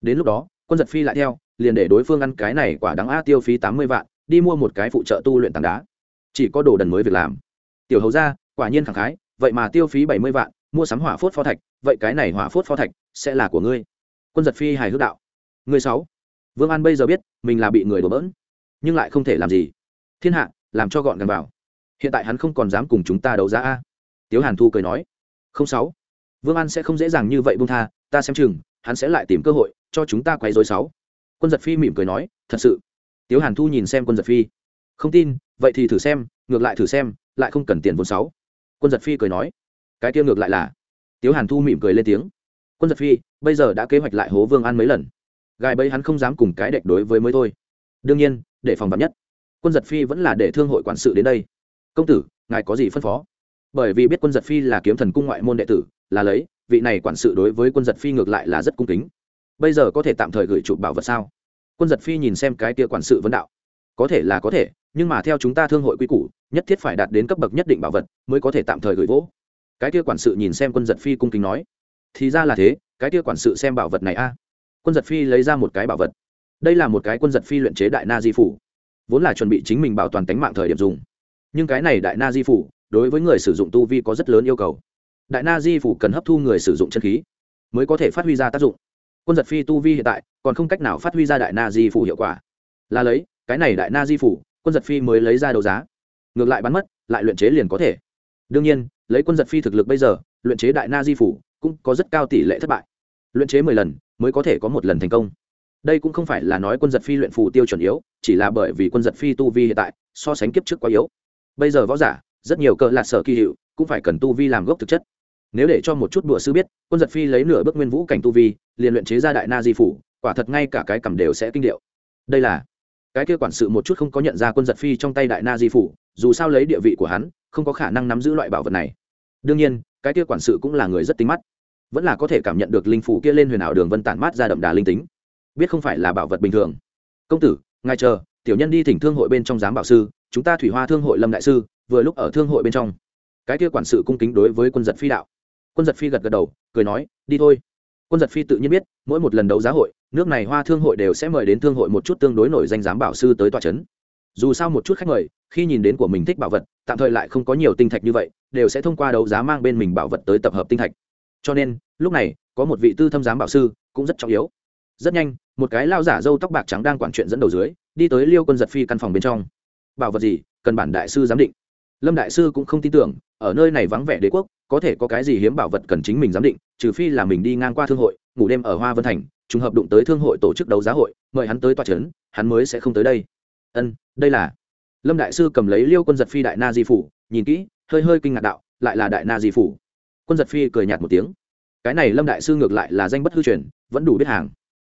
Đến lúc đó, quân giật phi lại theo liền để đối phương ăn cái này quả đáng a tiêu phí tám mươi vạn, đi mua một cái phụ trợ tu luyện tảng đá. Chỉ có đồ đần mới việc làm. Tiểu hầu ra quả nhiên khẳng khái, vậy mà tiêu phí bảy mươi vạn, mua sắm hỏa phốt pho thạch, vậy cái này hỏa phốt pho thạch sẽ là của ngươi. Quân giật phi hài hước đạo. Người sáu. Vương an bây giờ biết, mình là bị người đổ bỡn, nhưng lại không thể làm gì. Thiên hạ, làm cho gọn gàng vào. Hiện tại hắn không còn dám cùng chúng ta đấu giá a tiếu hàn thu cười nói. Không sáu. Vương an sẽ không dễ dàng như vậy buông tha, ta xem chừng, hắn sẽ lại tìm cơ hội, cho chúng ta quấy rối sáu quân giật phi mỉm cười nói, thật sự. Tiếu hàn thu nhìn xem quân giật phi. Không tin, vậy thì thử xem, ngược lại thử xem, lại không cần tiền vốn sáu. Quân giật phi cười nói. Cái kia ngược lại là. Tiếu hàn thu mỉm cười lên tiếng. Quân giật phi, bây giờ đã kế hoạch lại hố vương an mấy lần. Gài bẫy hắn không dám cùng cái đệch đối với mới thôi. Đương nhiên, để phòng vắn nhất. Quân giật phi vẫn là để thương hội quản sự đến đây. Công tử, ngài có gì phân phó? Bởi vì biết quân giật phi là kiếm thần cung ngoại môn đệ tử, là lấy, vị này quản sự đối với quân giật phi ngược lại là rất cung kính bây giờ có thể tạm thời gửi chụp bảo vật sao? Quân giật phi nhìn xem cái kia quản sự vấn đạo. Có thể là có thể, nhưng mà theo chúng ta thương hội quy củ, nhất thiết phải đạt đến cấp bậc nhất định bảo vật mới có thể tạm thời gửi vỗ. Cái kia quản sự nhìn xem quân giật phi cung kính nói. Thì ra là thế, cái kia quản sự xem bảo vật này a. Quân giật phi lấy ra một cái bảo vật. Đây là một cái quân giật phi luyện chế đại na di phủ. Vốn là chuẩn bị chính mình bảo toàn tính mạng thời điểm dùng. Nhưng cái này đại na di phủ, đối với người sử dụng tu vi có rất lớn yêu cầu. Đại na di phủ cần hấp thu người sử dụng chân khí, mới có thể phát huy ra tác dụng quân giật phi tu vi hiện tại, còn không cách nào phát huy ra đại na di phủ hiệu quả. Là lấy, cái này đại na di phủ, quân giật phi mới lấy ra đấu giá. Ngược lại bắn mất, lại luyện chế liền có thể. Đương nhiên, lấy quân giật phi thực lực bây giờ, luyện chế đại na di phủ cũng có rất cao tỷ lệ thất bại. Luyện chế mười lần, mới có thể có một lần thành công. Đây cũng không phải là nói quân giật phi luyện phù tiêu chuẩn yếu, chỉ là bởi vì quân giật phi tu vi hiện tại, so sánh kiếp trước quá yếu. Bây giờ võ giả, rất nhiều cỡ lạt sở kỳ hiệu, cũng phải cần tu vi làm gốc thực chất nếu để cho một chút bùa sư biết, quân giật phi lấy nửa bước nguyên vũ cảnh tu vi, liền luyện chế ra đại na di phủ, quả thật ngay cả cái cầm đều sẽ kinh điệu. Đây là, cái kia quản sự một chút không có nhận ra quân giật phi trong tay đại na di phủ, dù sao lấy địa vị của hắn, không có khả năng nắm giữ loại bảo vật này. Đương nhiên, cái kia quản sự cũng là người rất tính mắt. Vẫn là có thể cảm nhận được linh phủ kia lên huyền ảo đường vân tản mát ra đậm đà linh tính. Biết không phải là bảo vật bình thường. Công tử, ngài chờ, tiểu nhân đi thỉnh thương hội bên trong giám bảo sư, chúng ta thủy hoa thương hội lâm đại sư, vừa lúc ở thương hội bên trong. Cái kia quản sự cung kính đối với quân giật phi đạo quân giật phi gật gật đầu, cười nói, đi thôi. Quân giật phi tự nhiên biết, mỗi một lần đấu giá hội, nước này hoa thương hội đều sẽ mời đến thương hội một chút tương đối nổi danh giám bảo sư tới tòa c h ấ n dù sao một chút khách mời, khi nhìn đến của mình thích bảo vật, tạm thời lại không có nhiều tinh thạch như vậy, đều sẽ thông qua đấu giá mang bên mình bảo vật tới tập hợp tinh thạch. Cho nên, lúc này, có một vị tư thâm giám bảo sư cũng rất trọng yếu. Rất nhanh, một cái lao giả dâu tóc bạc trắng đang quản chuyện dẫn đầu dưới, đi tới liêu quân giật phi căn phòng bên trong. Bảo vật gì? Cần bản đại sư giám định lâm đại sư cũng không tin tưởng, ở nơi này vắng vẻ đế quốc, có thể có cái gì hiếm bảo vật cần chính mình giám định, trừ phi là mình đi ngang qua thương hội, ngủ đêm ở hoa vân thành, trùng hợp đụng tới thương hội tổ chức đấu giá hội, mời hắn tới tòa c h ấ n hắn mới sẽ không tới đây. Ân, đây là. Lâm đại sư cầm lấy liêu quân giật phi đại na di phủ, nhìn kỹ, hơi hơi kinh ngạc đạo, lại là đại na di phủ. Quân giật phi cười nhạt một tiếng. Cái này lâm đại sư ngược lại là danh bất hư truyền, vẫn đủ biết hàng.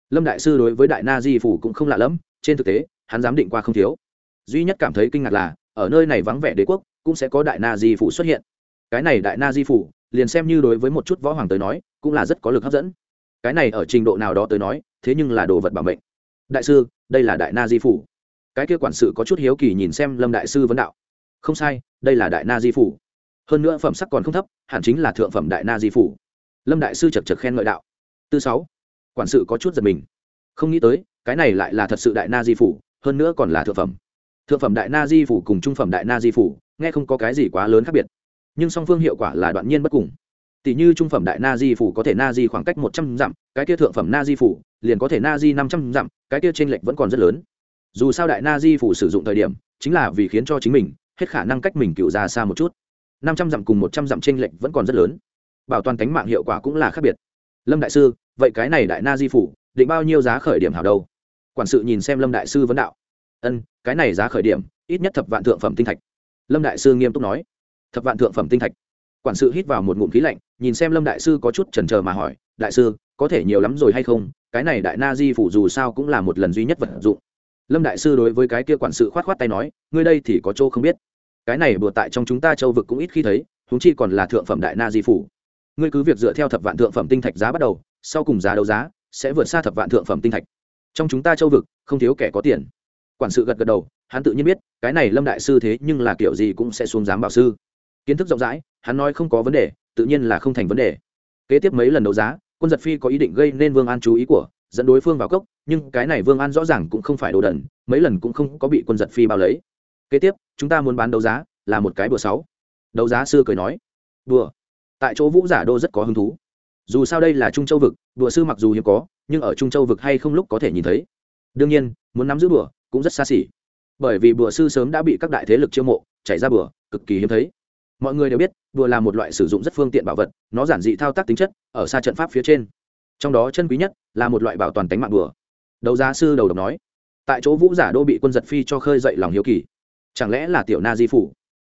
Lâm đại sư đối với đại na di phủ cũng không lạ lẫm, trên thực tế, hắn giám định qua không thiếu. Duy nhất cảm thấy kinh ngạc là, ở nơi này vắng vẻ đế quốc cũng sẽ có đại na di phủ xuất hiện. Cái này đại na di phủ, liền xem như đối với một chút võ hoàng tới nói, cũng là rất có lực hấp dẫn. Cái này ở trình độ nào đó tới nói, thế nhưng là đồ vật bảo mệnh. Đại sư, đây là đại na di phủ. Cái kia quản sự có chút hiếu kỳ nhìn xem lâm đại sư vấn đạo. Không sai, đây là đại na di phủ. Hơn nữa phẩm sắc còn không thấp, hẳn chính là thượng phẩm đại na di phủ. Lâm đại sư chật chật khen ngợi đạo. Tư sáu, quản sự có chút giật mình. Không nghĩ tới, cái này lại là thật sự đại na di phủ, hơn nữa còn là thượng phẩm. Thượng phẩm đại na di phủ cùng trung phẩm đại na di phủ nghe không có cái gì quá lớn khác biệt. Nhưng song phương hiệu quả là đoạn nhiên bất cùng. Tỷ như trung phẩm đại na di phủ có thể na di khoảng cách một trăm dặm, cái kia thượng phẩm na di phủ liền có thể na di năm trăm dặm, cái kia t r ê n lệch vẫn còn rất lớn. Dù sao đại na di phủ sử dụng thời điểm, chính là vì khiến cho chính mình, hết khả năng cách mình cựu ra xa một chút. Năm trăm dặm cùng một trăm dặm t r ê n lệch vẫn còn rất lớn. Bảo toàn cánh mạng hiệu quả cũng là khác biệt. Lâm đại sư, vậy cái này đại na di phủ, định bao nhiêu giá khởi điểm hảo đâu? Quản sự nhìn xem lâm đại sư vấn đạo. Ân, cái này giá khởi điểm, ít nhất thập vạn thượng phẩm tinh thạch lâm đại sư nghiêm túc nói, thập vạn thượng phẩm tinh thạch. Quản sự hít vào một ngụm khí lạnh, nhìn xem lâm đại sư có chút chần chờ mà hỏi, đại sư, có thể nhiều lắm rồi hay không? Cái này đại na di phủ dù sao cũng là một lần duy nhất vật dụng. Lâm đại sư đối với cái kia quản sự khoát khoát tay nói, ngươi đây thì có chỗ không biết. Cái này bừa tại trong chúng ta châu vực cũng ít khi thấy húng chi còn là thượng phẩm đại na di phủ. Ngươi cứ việc dựa theo thập vạn thượng phẩm tinh thạch giá bắt đầu, sau cùng giá đấu giá, sẽ vượt xa thập vạn thượng phẩm tinh thạch. Trong chúng ta châu vực, không thiếu kẻ có tiền. Quản sự gật gật đầu hắn tự nhiên biết, cái này lâm đại sư thế nhưng là kiểu gì cũng sẽ xuống giám bảo sư. Kiến thức rộng rãi, hắn nói không có vấn đề, tự nhiên là không thành vấn đề. Kế tiếp mấy lần đấu giá, quân giật phi có ý định gây nên vương an chú ý của, dẫn đối phương vào cốc, nhưng cái này vương an rõ ràng cũng không phải đồ đần, mấy lần cũng không có bị quân giật phi bao lấy. Kế tiếp, chúng ta muốn bán đấu giá, là một cái bữa sáu. Đấu giá sư cười nói, đùa, tại chỗ vũ giả đô rất có hứng thú. Dù sao đây là trung châu vực, đùa sư mặc dù hiếm có, nhưng ở trung châu vực hay không lúc có thể nhìn thấy. Đương nhiên, muốn nắm giữ đùa, cũng rất xa xỉ bởi vì bùa sư sớm đã bị các đại thế lực chiêu mộ, chảy ra bùa, cực kỳ hiếm thấy. Mọi người đều biết, bùa là một loại sử dụng rất phương tiện bảo vật, nó giản dị thao tác tính chất, ở xa trận pháp phía trên. Trong đó chân quý nhất là một loại bảo toàn tính mạng bùa. Đầu giá sư đầu độc nói, tại chỗ vũ giả đô bị quân giật phi cho khơi dậy lòng hiếu kỳ. Chẳng lẽ là tiểu na di phủ?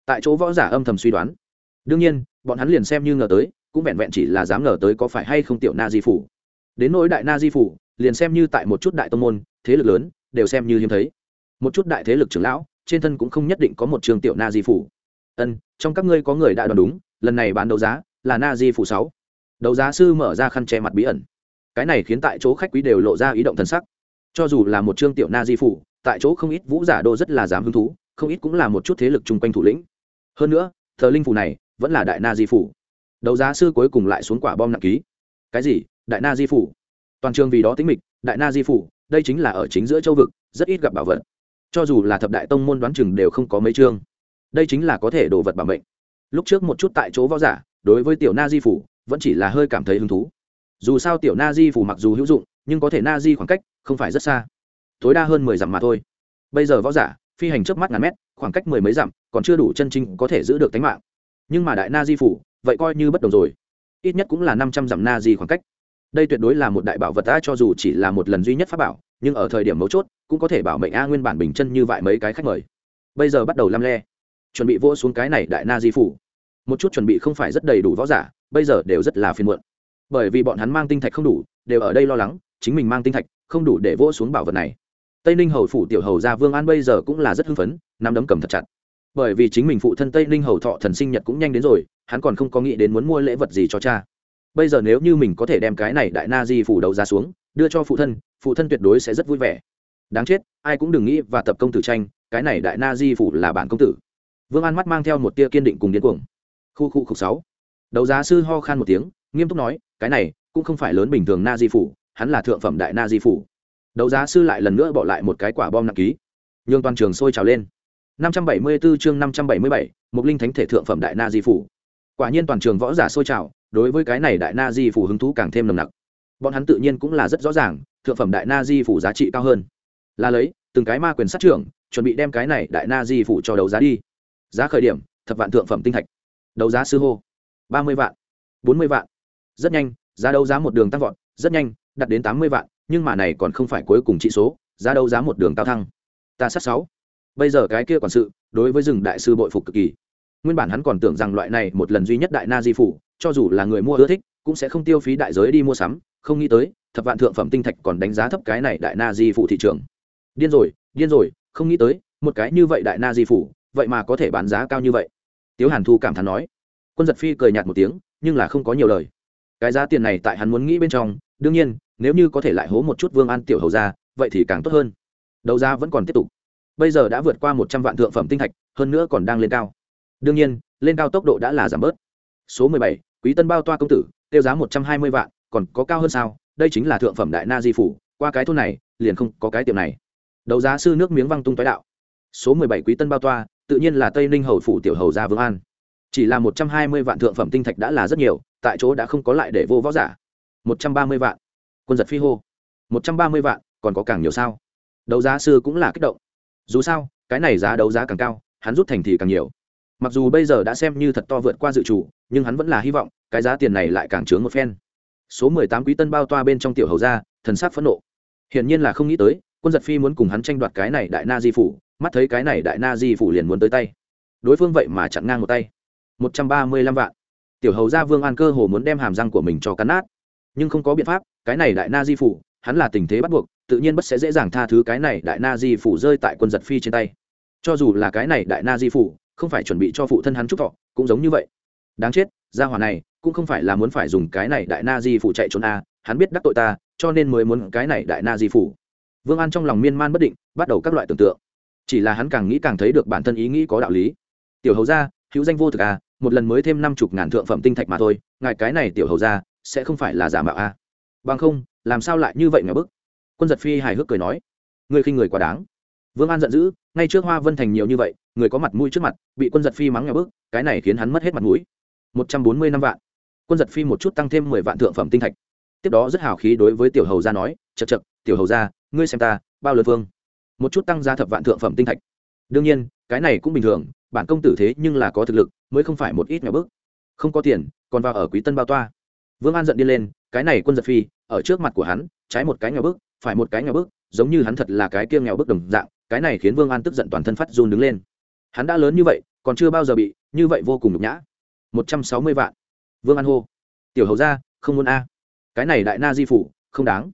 Tại chỗ võ giả âm thầm suy đoán. Đương nhiên, bọn hắn liền xem như ngờ tới, cũng vẹn vẹn chỉ là dám ngờ tới có phải hay không tiểu na di phủ. Đến nỗi đại na di phủ, liền xem như tại một chút đại tông môn, thế lực lớn, đều xem như hiếm thấy một chút đại thế lực trưởng lão, trên thân cũng không nhất định có một trường tiểu na di phủ. Ân, trong các ngươi có người đã đoán đúng, lần này bán đấu giá là na di phủ sáu. Đấu giá sư mở ra khăn che mặt bí ẩn. Cái này khiến tại chỗ khách quý đều lộ ra ý động thân sắc. Cho dù là một trương tiểu na di phủ, tại chỗ không ít vũ giả đô rất là dám hứng thú, không ít cũng là một chút thế lực chung quanh thủ lĩnh. Hơn nữa, thờ linh phủ này vẫn là đại na di phủ. Đấu giá sư cuối cùng lại xuống quả bom nặng ký. Cái gì? Đại na di phủ? Toàn trường vì đó tính mịch, đại na di phủ, đây chính là ở chính giữa châu vực, rất ít gặp bảo vật cho dù là thập đại tông môn đoán chừng đều không có mấy chương. Đây chính là có thể đồ vật bảo mệnh. Lúc trước một chút tại chỗ võ giả, đối với tiểu na di phủ, vẫn chỉ là hơi cảm thấy hứng thú. Dù sao tiểu na di phủ mặc dù hữu dụng, nhưng có thể na di khoảng cách không phải rất xa. Tối đa hơn mười dặm mà thôi. Bây giờ võ giả, phi hành trước mắt ngàn mét, khoảng cách mười mấy dặm, còn chưa đủ chân chính có thể giữ được tính mạng. Nhưng mà đại na di phủ, vậy coi như bất đồng rồi. Ít nhất cũng là năm trăm dặm na di khoảng cách. Đây tuyệt đối là một đại bảo vật ta cho dù chỉ là một lần duy nhất pháp bảo, nhưng ở thời điểm mấu chốt cũng có thể bảo mệnh a nguyên bản bình chân như vậy mấy cái khách mời. Bây giờ bắt đầu lăm le. Chuẩn bị vô xuống cái này đại na di phủ. Một chút chuẩn bị không phải rất đầy đủ võ giả, bây giờ đều rất là phiền muộn. Bởi vì bọn hắn mang tinh thạch không đủ, đều ở đây lo lắng, chính mình mang tinh thạch không đủ để vỗ xuống bảo vật này. Tây ninh hầu phủ tiểu hầu gia vương an bây giờ cũng là rất hưng phấn, nắm đấm cầm thật chặt. Bởi vì chính mình phụ thân tây ninh hầu thọ thần sinh nhật cũng nhanh đến rồi, hắn còn không có nghĩ đến muốn mua lễ vật gì cho cha. Bây giờ nếu như mình có thể đem cái này đại na di phủ đầu ra xuống, đưa cho phụ thân phụ thân tuyệt đối sẽ rất vui vẻ đáng chết ai cũng đừng nghĩ và tập công tử tranh cái này đại na di phủ là bản công tử. Vương an mắt mang theo một tia kiên định cùng điên cuồng. Khu khu khục sáu. Đấu giá sư ho khan một tiếng nghiêm túc nói cái này cũng không phải lớn bình thường na di phủ hắn là thượng phẩm đại na di phủ. Đấu giá sư lại lần nữa bỏ lại một cái quả bom nặng ký. Nhường toàn trường sôi trào lên. 574 chương 577, một linh thánh thể thượng phẩm đại na di phủ. Quả nhiên toàn trường võ giả sôi trào đối với cái này đại na di phủ hứng thú càng thêm nồng nặc. Bọn hắn tự nhiên cũng là rất rõ ràng thượng phẩm đại na di phủ giá trị cao hơn là lấy từng cái ma quyền sát trưởng, chuẩn bị đem cái này đại na di phủ cho đấu giá đi. Giá khởi điểm, thập vạn thượng phẩm tinh thạch. Đấu giá sư hô, ba mươi vạn, bốn mươi vạn. Rất nhanh, giá đấu giá một đường tăng vọt, rất nhanh đặt đến tám mươi vạn, nhưng mà này còn không phải cuối cùng trị số, giá đấu giá một đường cao thăng. Ta sát sáu. Bây giờ cái kia quản sự, đối với rừng đại sư bội phục cực kỳ. Nguyên bản hắn còn tưởng rằng loại này một lần duy nhất đại na di phủ, cho dù là người mua ưa thích, cũng sẽ không tiêu phí đại giới đi mua sắm, không nghĩ tới, thập vạn thượng phẩm tinh thạch còn đánh giá thấp cái này đại na di phủ thị trường điên rồi điên rồi, không nghĩ tới, một cái như vậy đại na di phủ, vậy mà có thể bán giá cao như vậy. Tiếu hàn thu cảm thán nói. Quân giật phi cười nhạt một tiếng, nhưng là không có nhiều lời. Cái giá tiền này tại hắn muốn nghĩ bên trong, đương nhiên, nếu như có thể lại hố một chút vương an tiểu hầu ra, vậy thì càng tốt hơn. Đấu giá vẫn còn tiếp tục. Bây giờ đã vượt qua một trăm vạn thượng phẩm tinh thạch, hơn nữa còn đang lên cao. Đương nhiên, lên cao tốc độ đã là giảm bớt. Số mười bảy, quý tân bao toa công tử, tiêu giá một trăm hai mươi vạn, còn có cao hơn sao? Đây chính là thượng phẩm đại na di phủ, qua cái thôn này, liền không có cái tiệm này đấu giá sư nước miếng văng tung tái đạo. Số mười bảy quý tân bao toa, tự nhiên là tây ninh hầu phủ tiểu hầu gia vương an. Chỉ là một trăm hai mươi vạn thượng phẩm tinh thạch đã là rất nhiều, tại chỗ đã không có lại để vô võ giả. Một trăm ba mươi vạn. Quân giật phi hô. Một trăm ba mươi vạn, còn có càng nhiều sao? Đấu giá sư cũng là kích động. Dù sao, cái này giá đấu giá càng cao, hắn rút thành thì càng nhiều. Mặc dù bây giờ đã xem như thật to vượt qua dự chủ, nhưng hắn vẫn là hy vọng, cái giá tiền này lại càng trướng một phen. Số mười tám quý tân bao toa bên trong tiểu hầu gia, thần sắc phẫn nộ. Hiển nhiên là không nghĩ tới quân giật phi muốn cùng hắn tranh đoạt cái này đại na di phủ, mắt thấy cái này đại na di phủ liền muốn tới tay. Đối phương vậy mà chặn ngang một tay. Một trăm ba mươi lăm vạn. Tiểu hầu gia vương an cơ hồ muốn đem hàm răng của mình cho cắn nát. Nhưng không có biện pháp, cái này đại na di phủ, hắn là tình thế bắt buộc, tự nhiên bất sẽ dễ dàng tha thứ cái này đại na di phủ rơi tại quân giật phi trên tay. Cho dù là cái này đại na di phủ, không phải chuẩn bị cho phụ thân hắn trúc thọ, cũng giống như vậy. Đáng chết, gia hỏa này, cũng không phải là muốn phải dùng cái này đại na di phủ chạy trốn a hắn biết đắc tội ta, cho nên mới muốn cái này đại na di phủ vương an trong lòng miên man bất định, bắt đầu các loại tưởng tượng. Chỉ là hắn càng nghĩ càng thấy được bản thân ý nghĩ có đạo lý. Tiểu hầu gia, hữu danh vô thực à một lần mới thêm năm chục ngàn thượng phẩm tinh thạch mà thôi, ngài cái này tiểu hầu gia, sẽ không phải là giả mạo à? Bằng không, làm sao lại như vậy ngờ bức? Quân giật phi hài hước cười nói. Người khinh người quá đáng. Vương an giận dữ, ngay trước hoa vân thành nhiều như vậy, người có mặt mũi trước mặt, bị quân giật phi mắng ngờ bức, cái này khiến hắn mất hết mặt mũi. Một trăm bốn mươi năm vạn. Quân giật phi một chút tăng thêm mười vạn thượng phẩm tinh thạch. Tiếp đó rất hào khí đối với tiểu hầu gia nói chật chật tiểu hầu gia ngươi xem ta, bao lượt vương. Một chút tăng giá thập vạn thượng phẩm tinh thạch. Đương nhiên, cái này cũng bình thường, bản công tử thế nhưng là có thực lực, mới không phải một ít nhỏ bước không có tiền, còn vào ở quý tân bao toa. Vương an giận đi lên, cái này quân giật phi, ở trước mặt của hắn, trái một cái nhỏ bước phải một cái nhỏ bước giống như hắn thật là cái kia nghèo bước đồng dạng, cái này khiến vương an tức giận toàn thân phát run đứng lên. Hắn đã lớn như vậy, còn chưa bao giờ bị, như vậy vô cùng nhục nhã. Một trăm sáu mươi vạn. Vương an hô, tiểu hầu ra không muốn a. Cái này đại na di phủ, không đáng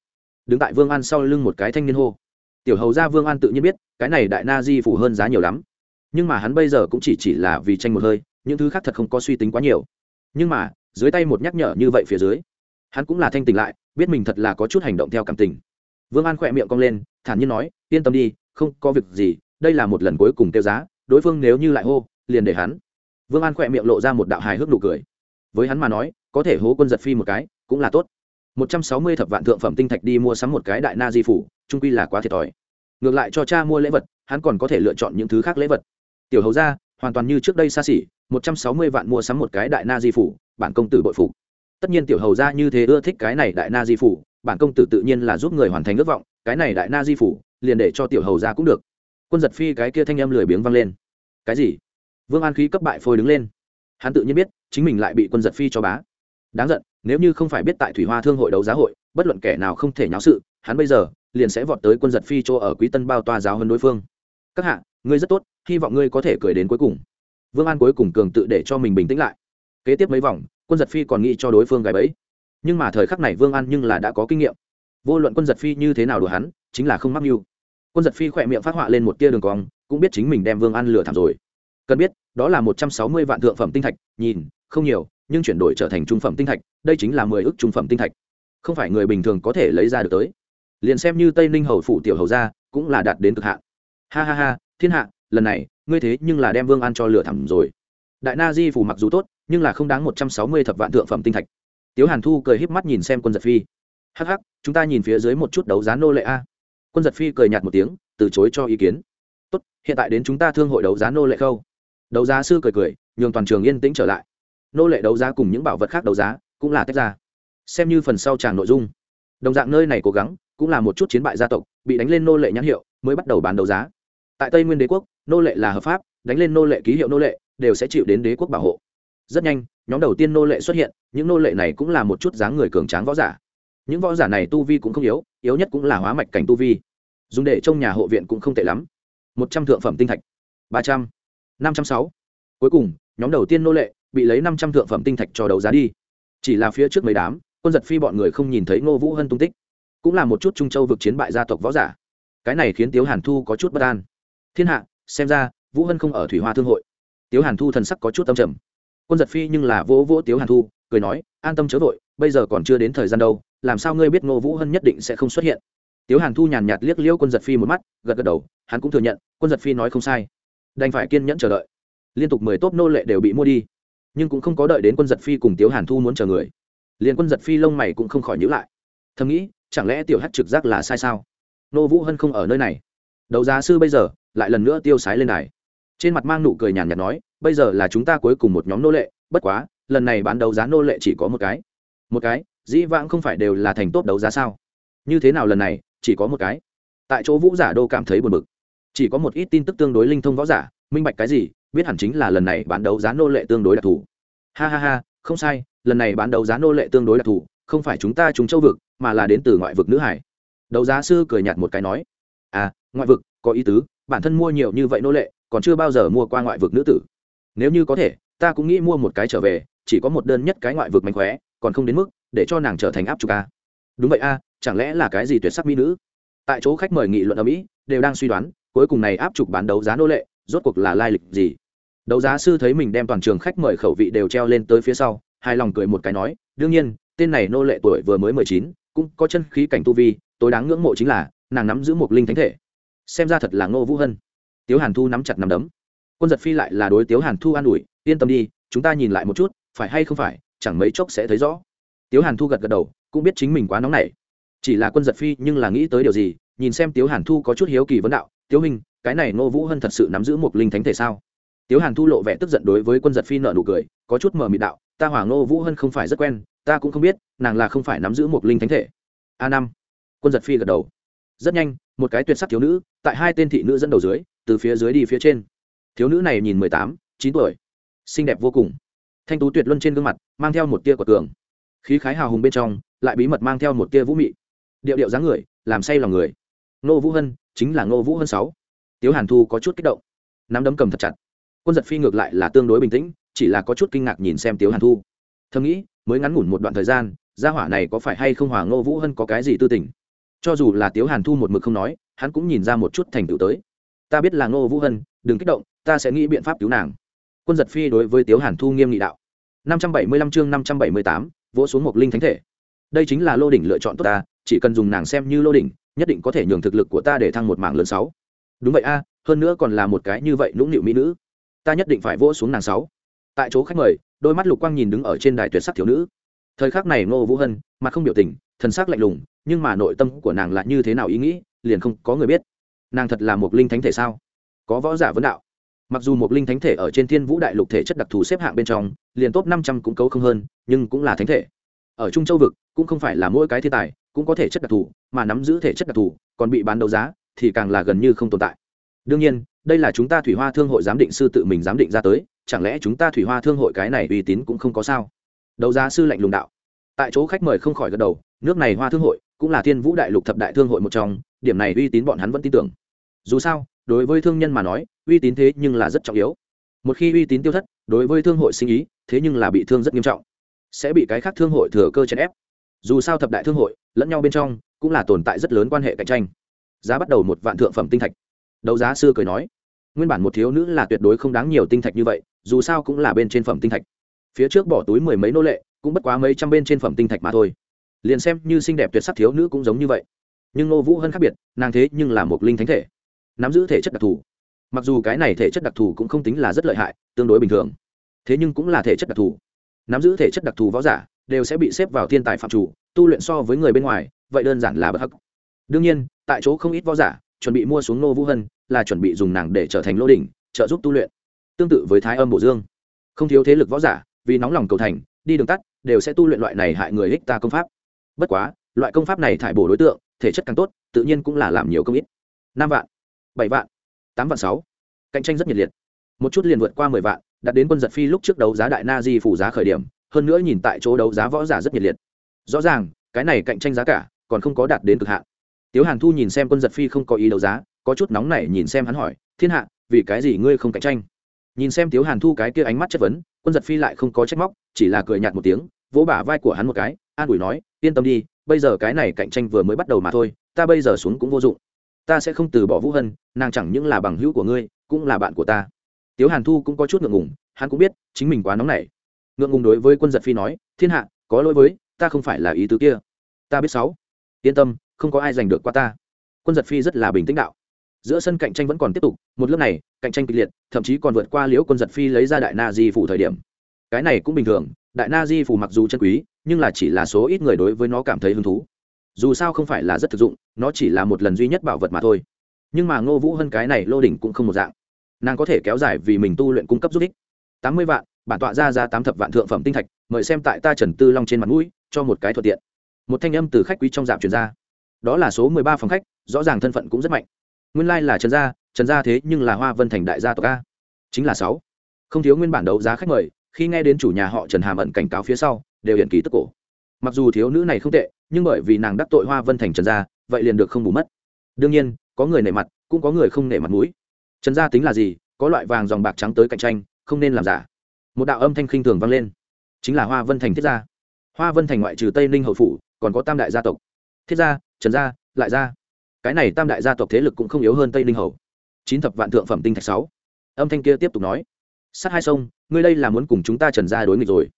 đứng tại vương an sau lưng một cái thanh niên hô. Tiểu hầu ra vương an tự nhiên biết, cái này đại na di phủ hơn giá nhiều lắm. Nhưng mà hắn bây giờ cũng chỉ chỉ là vì tranh một hơi, những thứ khác thật không có suy tính quá nhiều. Nhưng mà, dưới tay một nhắc nhở như vậy phía dưới, hắn cũng là thanh tỉnh lại, biết mình thật là có chút hành động theo cảm tình. Vương an khỏe miệng cong lên, thản nhiên nói, yên tâm đi, không có việc gì, đây là một lần cuối cùng tiêu giá, đối phương nếu như lại hô, liền để hắn. Vương an khỏe miệng lộ ra một đạo hài hước nụ cười. Với hắn mà nói, có thể hố quân giật phi một cái, cũng là tốt một trăm sáu mươi thập vạn thượng phẩm tinh thạch đi mua sắm một cái đại na di phủ, trung quy là quá thiệt thòi. Ngược lại cho cha mua lễ vật, hắn còn có thể lựa chọn những thứ khác lễ vật. Tiểu hầu ra hoàn toàn như trước đây xa xỉ, một trăm sáu mươi vạn mua sắm một cái đại na di phủ, bản công tử bội phục. Tất nhiên tiểu hầu ra như thế ưa thích cái này đại na di phủ, bản công tử tự nhiên là giúp người hoàn thành ước vọng, cái này đại na di phủ, liền để cho tiểu hầu ra cũng được. Quân giật phi cái kia thanh âm lười biếng vang lên. Cái gì? Vương an khí cấp bại phôi đứng lên. Hắn tự nhiên biết, chính mình lại bị quân giật phi cho bá đáng giận, nếu như không phải biết tại thủy hoa thương hội đấu giá hội, bất luận kẻ nào không thể nháo sự, hắn bây giờ liền sẽ vọt tới quân giật phi chỗ ở quý tân bao toa giáo hơn đối phương. Các hạ, ngươi rất tốt, hy vọng ngươi có thể cười đến cuối cùng. Vương an cuối cùng cường tự để cho mình bình tĩnh lại. Kế tiếp mấy vòng, quân giật phi còn nghĩ cho đối phương gài bẫy. Nhưng mà thời khắc này vương an nhưng là đã có kinh nghiệm. Vô luận quân giật phi như thế nào đùa hắn, chính là không mắc mưu. Quân giật phi khỏe miệng phát họa lên một tia đường cong, cũng biết chính mình đem vương an lừa thảm rồi. Cần biết, đó là một trăm sáu mươi vạn thượng phẩm tinh thạch, nhìn, không nhiều nhưng chuyển đổi trở thành trung phẩm tinh thạch, đây chính là mười ước trung phẩm tinh thạch. Không phải người bình thường có thể lấy ra được tới. Liền xem như tây ninh hầu phủ tiểu hầu ra cũng là đạt đến cực hạn. Ha ha ha, thiên hạ, lần này, ngươi thế nhưng là đem vương an cho lửa thẳm rồi. Đại na di phủ mặc dù tốt, nhưng là không đáng một trăm sáu mươi thập vạn thượng phẩm tinh thạch. Tiếu hàn thu cười híp mắt nhìn xem quân giật phi. Hắc hắc, chúng ta nhìn phía dưới một chút đấu giá nô lệ a. Quân giật phi cười nhạt một tiếng, từ chối cho ý kiến. Tốt, hiện tại đến chúng ta thương hội đấu giá nô lệ khâu. Đấu giá sư cười cười, nhường toàn trường yên tĩnh trở lại nô lệ đấu giá cùng những bảo vật khác đấu giá cũng là tách ra. Xem như phần sau tràng nội dung. Đồng dạng nơi này cố gắng cũng là một chút chiến bại gia tộc bị đánh lên nô lệ nhãn hiệu mới bắt đầu bán đấu giá. Tại tây nguyên đế quốc, nô lệ là hợp pháp, đánh lên nô lệ ký hiệu nô lệ đều sẽ chịu đến đế quốc bảo hộ. Rất nhanh, nhóm đầu tiên nô lệ xuất hiện, những nô lệ này cũng là một chút dáng người cường tráng võ giả. Những võ giả này tu vi cũng không yếu yếu nhất cũng là hóa mạch cảnh tu vi. Dùng để trong nhà hộ viện cũng không tệ lắm. Một trăm thượng phẩm tinh thạch, ba trăm, năm trăm sáu. Cuối cùng, nhóm đầu tiên nô lệ bị lấy năm trăm thượng phẩm tinh thạch cho đấu giá đi. Chỉ là phía trước mấy đám, quân giật phi bọn người không nhìn thấy ngô vũ hân tung tích. Cũng là một chút trung châu vực chiến bại gia tộc võ giả. Cái này khiến tiếu hàn thu có chút bất an. Thiên hạ, xem ra, vũ hân không ở thủy hoa thương hội. Tiếu hàn thu thần sắc có chút tâm trầm. Quân giật phi nhưng là vỗ vỗ tiếu hàn thu, cười nói, an tâm chớ vội, bây giờ còn chưa đến thời gian đâu, làm sao ngươi biết ngô vũ hân nhất định sẽ không xuất hiện? Tiếu hàn thu nhàn nhạt liếc liễu quân giật phi một mắt, gật gật đầu, hắn cũng thừa nhận, quân giật phi nói không sai. Đành phải kiên nhẫn chờ đợi. Liên tục mười tốp nô lệ đều bị mua đi nhưng cũng không có đợi đến quân giật phi cùng tiếu hàn thu muốn chờ người. Liền quân giật phi lông mày cũng không khỏi nhữ lại. Thầm nghĩ, chẳng lẽ tiểu hát trực giác là sai sao? Nô vũ hân không ở nơi này. Đấu giá sư bây giờ, lại lần nữa tiêu sái lên đài. Trên mặt mang nụ cười nhàn nhạt nói, bây giờ là chúng ta cuối cùng một nhóm nô lệ, bất quá, lần này bán đấu giá nô lệ chỉ có một cái. Một cái, dĩ vãng không phải đều là thành tốt đấu giá sao? Như thế nào lần này, chỉ có một cái? Tại chỗ vũ giả đô cảm thấy buồn bực. Chỉ có một ít tin tức tương đối linh thông võ giả, minh bạch cái gì biết hẳn chính là lần này bán đấu giá nô lệ tương đối đặc thù. Ha ha ha, không sai, lần này bán đấu giá nô lệ tương đối đặc thù, không phải chúng ta chúng châu vực, mà là đến từ ngoại vực nữ hải. Đấu giá sư cười nhạt một cái nói à ngoại vực, có ý tứ, bản thân mua nhiều như vậy nô lệ, còn chưa bao giờ mua qua ngoại vực nữ tử. Nếu như có thể, ta cũng nghĩ mua một cái trở về, chỉ có một đơn nhất cái ngoại vực mạnh khóe, còn không đến mức để cho nàng trở thành áp trục a đúng vậy a, chẳng lẽ là cái gì tuyệt sắc mỹ nữ? Tại chỗ khách mời nghị luận ở mỹ, đều đang suy đoán, cuối cùng này áp trục bán đấu giá nô lệ, rốt cuộc là lai lịch gì? Đấu giá sư thấy mình đem toàn trường khách mời khẩu vị đều treo lên tới phía sau, hài lòng cười một cái nói, đương nhiên, tên này nô lệ tuổi vừa mới mười chín, cũng có chân khí cảnh tu vi, tối đáng ngưỡng mộ chính là, nàng nắm giữ một linh thánh thể. Xem ra thật là ngô vũ hân. Tiếu hàn thu nắm chặt nắm đấm. Quân giật phi lại là đối tiếu hàn thu an ủi, yên tâm đi, chúng ta nhìn lại một chút, phải hay không phải, chẳng mấy chốc sẽ thấy rõ. Tiếu hàn thu gật gật đầu, cũng biết chính mình quá nóng nảy. Chỉ là quân giật phi nhưng là nghĩ tới điều gì, nhìn xem tiếu hàn thu có chút hiếu kỳ vấn đạo, tiếu hình cái này ngô vũ hân thật sự nắm giữ một linh thánh thể sao? Tiếu hàn thu lộ vẻ tức giận đối với quân giật phi nợ nụ cười có chút mờ mịt đạo ta hỏa ngô vũ hân không phải rất quen ta cũng không biết nàng là không phải nắm giữ một linh thánh thể. A năm. Quân giật phi gật đầu. Rất nhanh một cái tuyệt sắc thiếu nữ tại hai tên thị nữ dẫn đầu dưới từ phía dưới đi phía trên. Thiếu nữ này nhìn mười tám chín tuổi xinh đẹp vô cùng. Thanh tú tuyệt luân trên gương mặt mang theo một tia của cường, khí khái hào hùng bên trong lại bí mật mang theo một tia vũ mị. Điệu điệu dáng người làm say lòng người. Ngô vũ hân chính là ngô vũ hân sáu. Tiếu hàn thu có chút kích động. Nắm đấm cầm thật chặt quân giật phi ngược lại là tương đối bình tĩnh, chỉ là có chút kinh ngạc nhìn xem tiếu hàn thu. Thầm nghĩ, mới ngắn ngủn một đoạn thời gian, gia hỏa này có phải hay không hòa ngô vũ hân có cái gì tư tình? Cho dù là tiếu hàn thu một mực không nói, hắn cũng nhìn ra một chút thành tựu tới. Ta biết là ngô vũ hân, đừng kích động, ta sẽ nghĩ biện pháp cứu nàng. Quân giật phi đối với tiếu hàn thu nghiêm nghị đạo. Năm trăm bảy mươi lăm chương năm trăm bảy mươi tám, vỗ xuống một linh thánh thể. Đây chính là lô đỉnh lựa chọn tốt ta, chỉ cần dùng nàng xem như lô đỉnh, nhất định có thể nhường thực lực của ta để thăng một mảng lớn sáu. Đúng vậy a, hơn nữa còn là một cái như vậy nũng nịu mỹ nữ ta nhất định phải vỗ xuống nàng sáu. Tại chỗ khách mời, đôi mắt lục quang nhìn đứng ở trên đài tuyệt sắc thiếu nữ. Thời khắc này ngô vũ hân, mặt không biểu tình, thần sắc lạnh lùng, nhưng mà nội tâm của nàng lại như thế nào ý nghĩ, liền không có người biết. Nàng thật là một linh thánh thể sao? Có võ giả vấn đạo. Mặc dù một linh thánh thể ở trên thiên vũ đại lục thể chất đặc thù xếp hạng bên trong, liền top năm trăm cũng cấu không hơn, nhưng cũng là thánh thể. Ở trung châu vực, cũng không phải là mỗi cái thiên tài cũng có thể chất đặc thù, mà nắm giữ thể chất đặc thù, còn bị bán đấu giá, thì càng là gần như không tồn tại. Đương nhiên đây là chúng ta thủy hoa thương hội giám định sư tự mình giám định ra tới, chẳng lẽ chúng ta thủy hoa thương hội cái này uy tín cũng không có sao? Đấu giá sư lạnh lùng đạo. Tại chỗ khách mời không khỏi gật đầu, nước này hoa thương hội cũng là thiên vũ đại lục thập đại thương hội một trong, điểm này uy tín bọn hắn vẫn tin tưởng. Dù sao, đối với thương nhân mà nói, uy tín thế nhưng là rất trọng yếu. Một khi uy tín tiêu thất, đối với thương hội sinh ý, thế nhưng là bị thương rất nghiêm trọng. Sẽ bị cái khác thương hội thừa cơ chèn ép. Dù sao thập đại thương hội, lẫn nhau bên trong, cũng là tồn tại rất lớn quan hệ cạnh tranh. Giá bắt đầu một vạn thượng phẩm tinh thạch đấu giá sư cười nói, nguyên bản một thiếu nữ là tuyệt đối không đáng nhiều tinh thạch như vậy, dù sao cũng là bên trên phẩm tinh thạch. Phía trước bỏ túi mười mấy nô lệ, cũng bất quá mấy trăm bên trên phẩm tinh thạch mà thôi. Liền xem như xinh đẹp tuyệt sắc thiếu nữ cũng giống như vậy. Nhưng ngô vũ hân khác biệt, nàng thế nhưng là một linh thánh thể. Nắm giữ thể chất đặc thù. Mặc dù cái này thể chất đặc thù cũng không tính là rất lợi hại, tương đối bình thường. Thế nhưng cũng là thể chất đặc thù. Nắm giữ thể chất đặc thù võ giả, đều sẽ bị xếp vào thiên tài phạm chủ, tu luyện so với người bên ngoài, vậy đơn giản là bất hắc. Đương nhiên, tại chỗ không ít võ giả, chuẩn bị mua xuống nô vũ hân là chuẩn bị dùng nàng để trở thành lô đỉnh, trợ giúp tu luyện. Tương tự với thái âm bổ dương. Không thiếu thế lực võ giả, vì nóng lòng cầu thành, đi đường tắt, đều sẽ tu luyện loại này hại người ích ta công pháp. Bất quá, loại công pháp này thải bổ đối tượng, thể chất càng tốt, tự nhiên cũng là làm nhiều công ít. Năm vạn, bảy vạn, tám vạn sáu. Cạnh tranh rất nhiệt liệt. Một chút liền vượt qua mười vạn đặt đến quân giật phi lúc trước đấu giá đại na di phủ giá khởi điểm, hơn nữa nhìn tại chỗ đấu giá võ giả rất nhiệt liệt. Rõ ràng, cái này cạnh tranh giá cả còn không có đạt đến cực hạn. Tiếu hàn thu nhìn xem quân giật phi không có ý đấu giá có chút nóng nảy nhìn xem hắn hỏi, thiên hạ, vì cái gì ngươi không cạnh tranh? Nhìn xem tiếu hàn thu cái kia ánh mắt chất vấn, quân giật phi lại không có trách móc, chỉ là cười nhạt một tiếng, vỗ bả vai của hắn một cái, an ủi nói, yên tâm đi, bây giờ cái này cạnh tranh vừa mới bắt đầu mà thôi, ta bây giờ xuống cũng vô dụng. Ta sẽ không từ bỏ vũ hân, nàng chẳng những là bằng hữu của ngươi, cũng là bạn của ta. Tiếu hàn thu cũng có chút ngượng ngùng, hắn cũng biết, chính mình quá nóng nảy. Ngượng ngùng đối với quân giật phi nói, thiên hạ, có lỗi với, ta không phải là ý tứ kia. Ta biết sáu. Yên tâm, không có ai giành được qua ta. Quân giật phi rất là bình tĩnh đạo giữa sân cạnh tranh vẫn còn tiếp tục, một lớp này, cạnh tranh kịch liệt, thậm chí còn vượt qua liễu quân giật phi lấy ra đại na di phủ thời điểm. Cái này cũng bình thường, đại na di phủ mặc dù chân quý, nhưng là chỉ là số ít người đối với nó cảm thấy hứng thú. Dù sao không phải là rất thực dụng, nó chỉ là một lần duy nhất bảo vật mà thôi. Nhưng mà ngô vũ hơn cái này lô đỉnh cũng không một dạng. Nàng có thể kéo dài vì mình tu luyện cung cấp giúp ích. Tám mươi vạn, bản tọa ra ra tám thập vạn thượng phẩm tinh thạch, mời xem tại ta trần tư long trên mặt mũi, cho một cái thuận tiện. Một thanh âm từ khách quý trong dạp truyền ra. Đó là số mười ba phòng khách, rõ ràng thân phận cũng rất mạnh nguyên lai là trần gia trần gia thế nhưng là hoa vân thành đại gia tộc a. Chính là sáu. Không thiếu nguyên bản đấu giá khách mời, khi nghe đến chủ nhà họ trần hàm ẩn cảnh cáo phía sau, đều hiện ký tức cổ. Mặc dù thiếu nữ này không tệ, nhưng bởi vì nàng đắc tội hoa vân thành trần gia, vậy liền được không bù mất. Đương nhiên, có người nể mặt, cũng có người không nể mặt mũi. Trần gia tính là gì? Có loại vàng dòng bạc trắng tới cạnh tranh, không nên làm giả. Một đạo âm thanh khinh thường vang lên. Chính là hoa vân thành thiết gia. Hoa vân thành ngoại trừ tây ninh hậu phủ, còn có tam đại gia tộc. Thiết gia, trần gia, lại gia cái này tam đại gia tộc thế lực cũng không yếu hơn tây ninh hầu chín thập vạn thượng phẩm tinh thạch sáu âm thanh kia tiếp tục nói sát hai sông ngươi đây là muốn cùng chúng ta trần gia đối nghịch rồi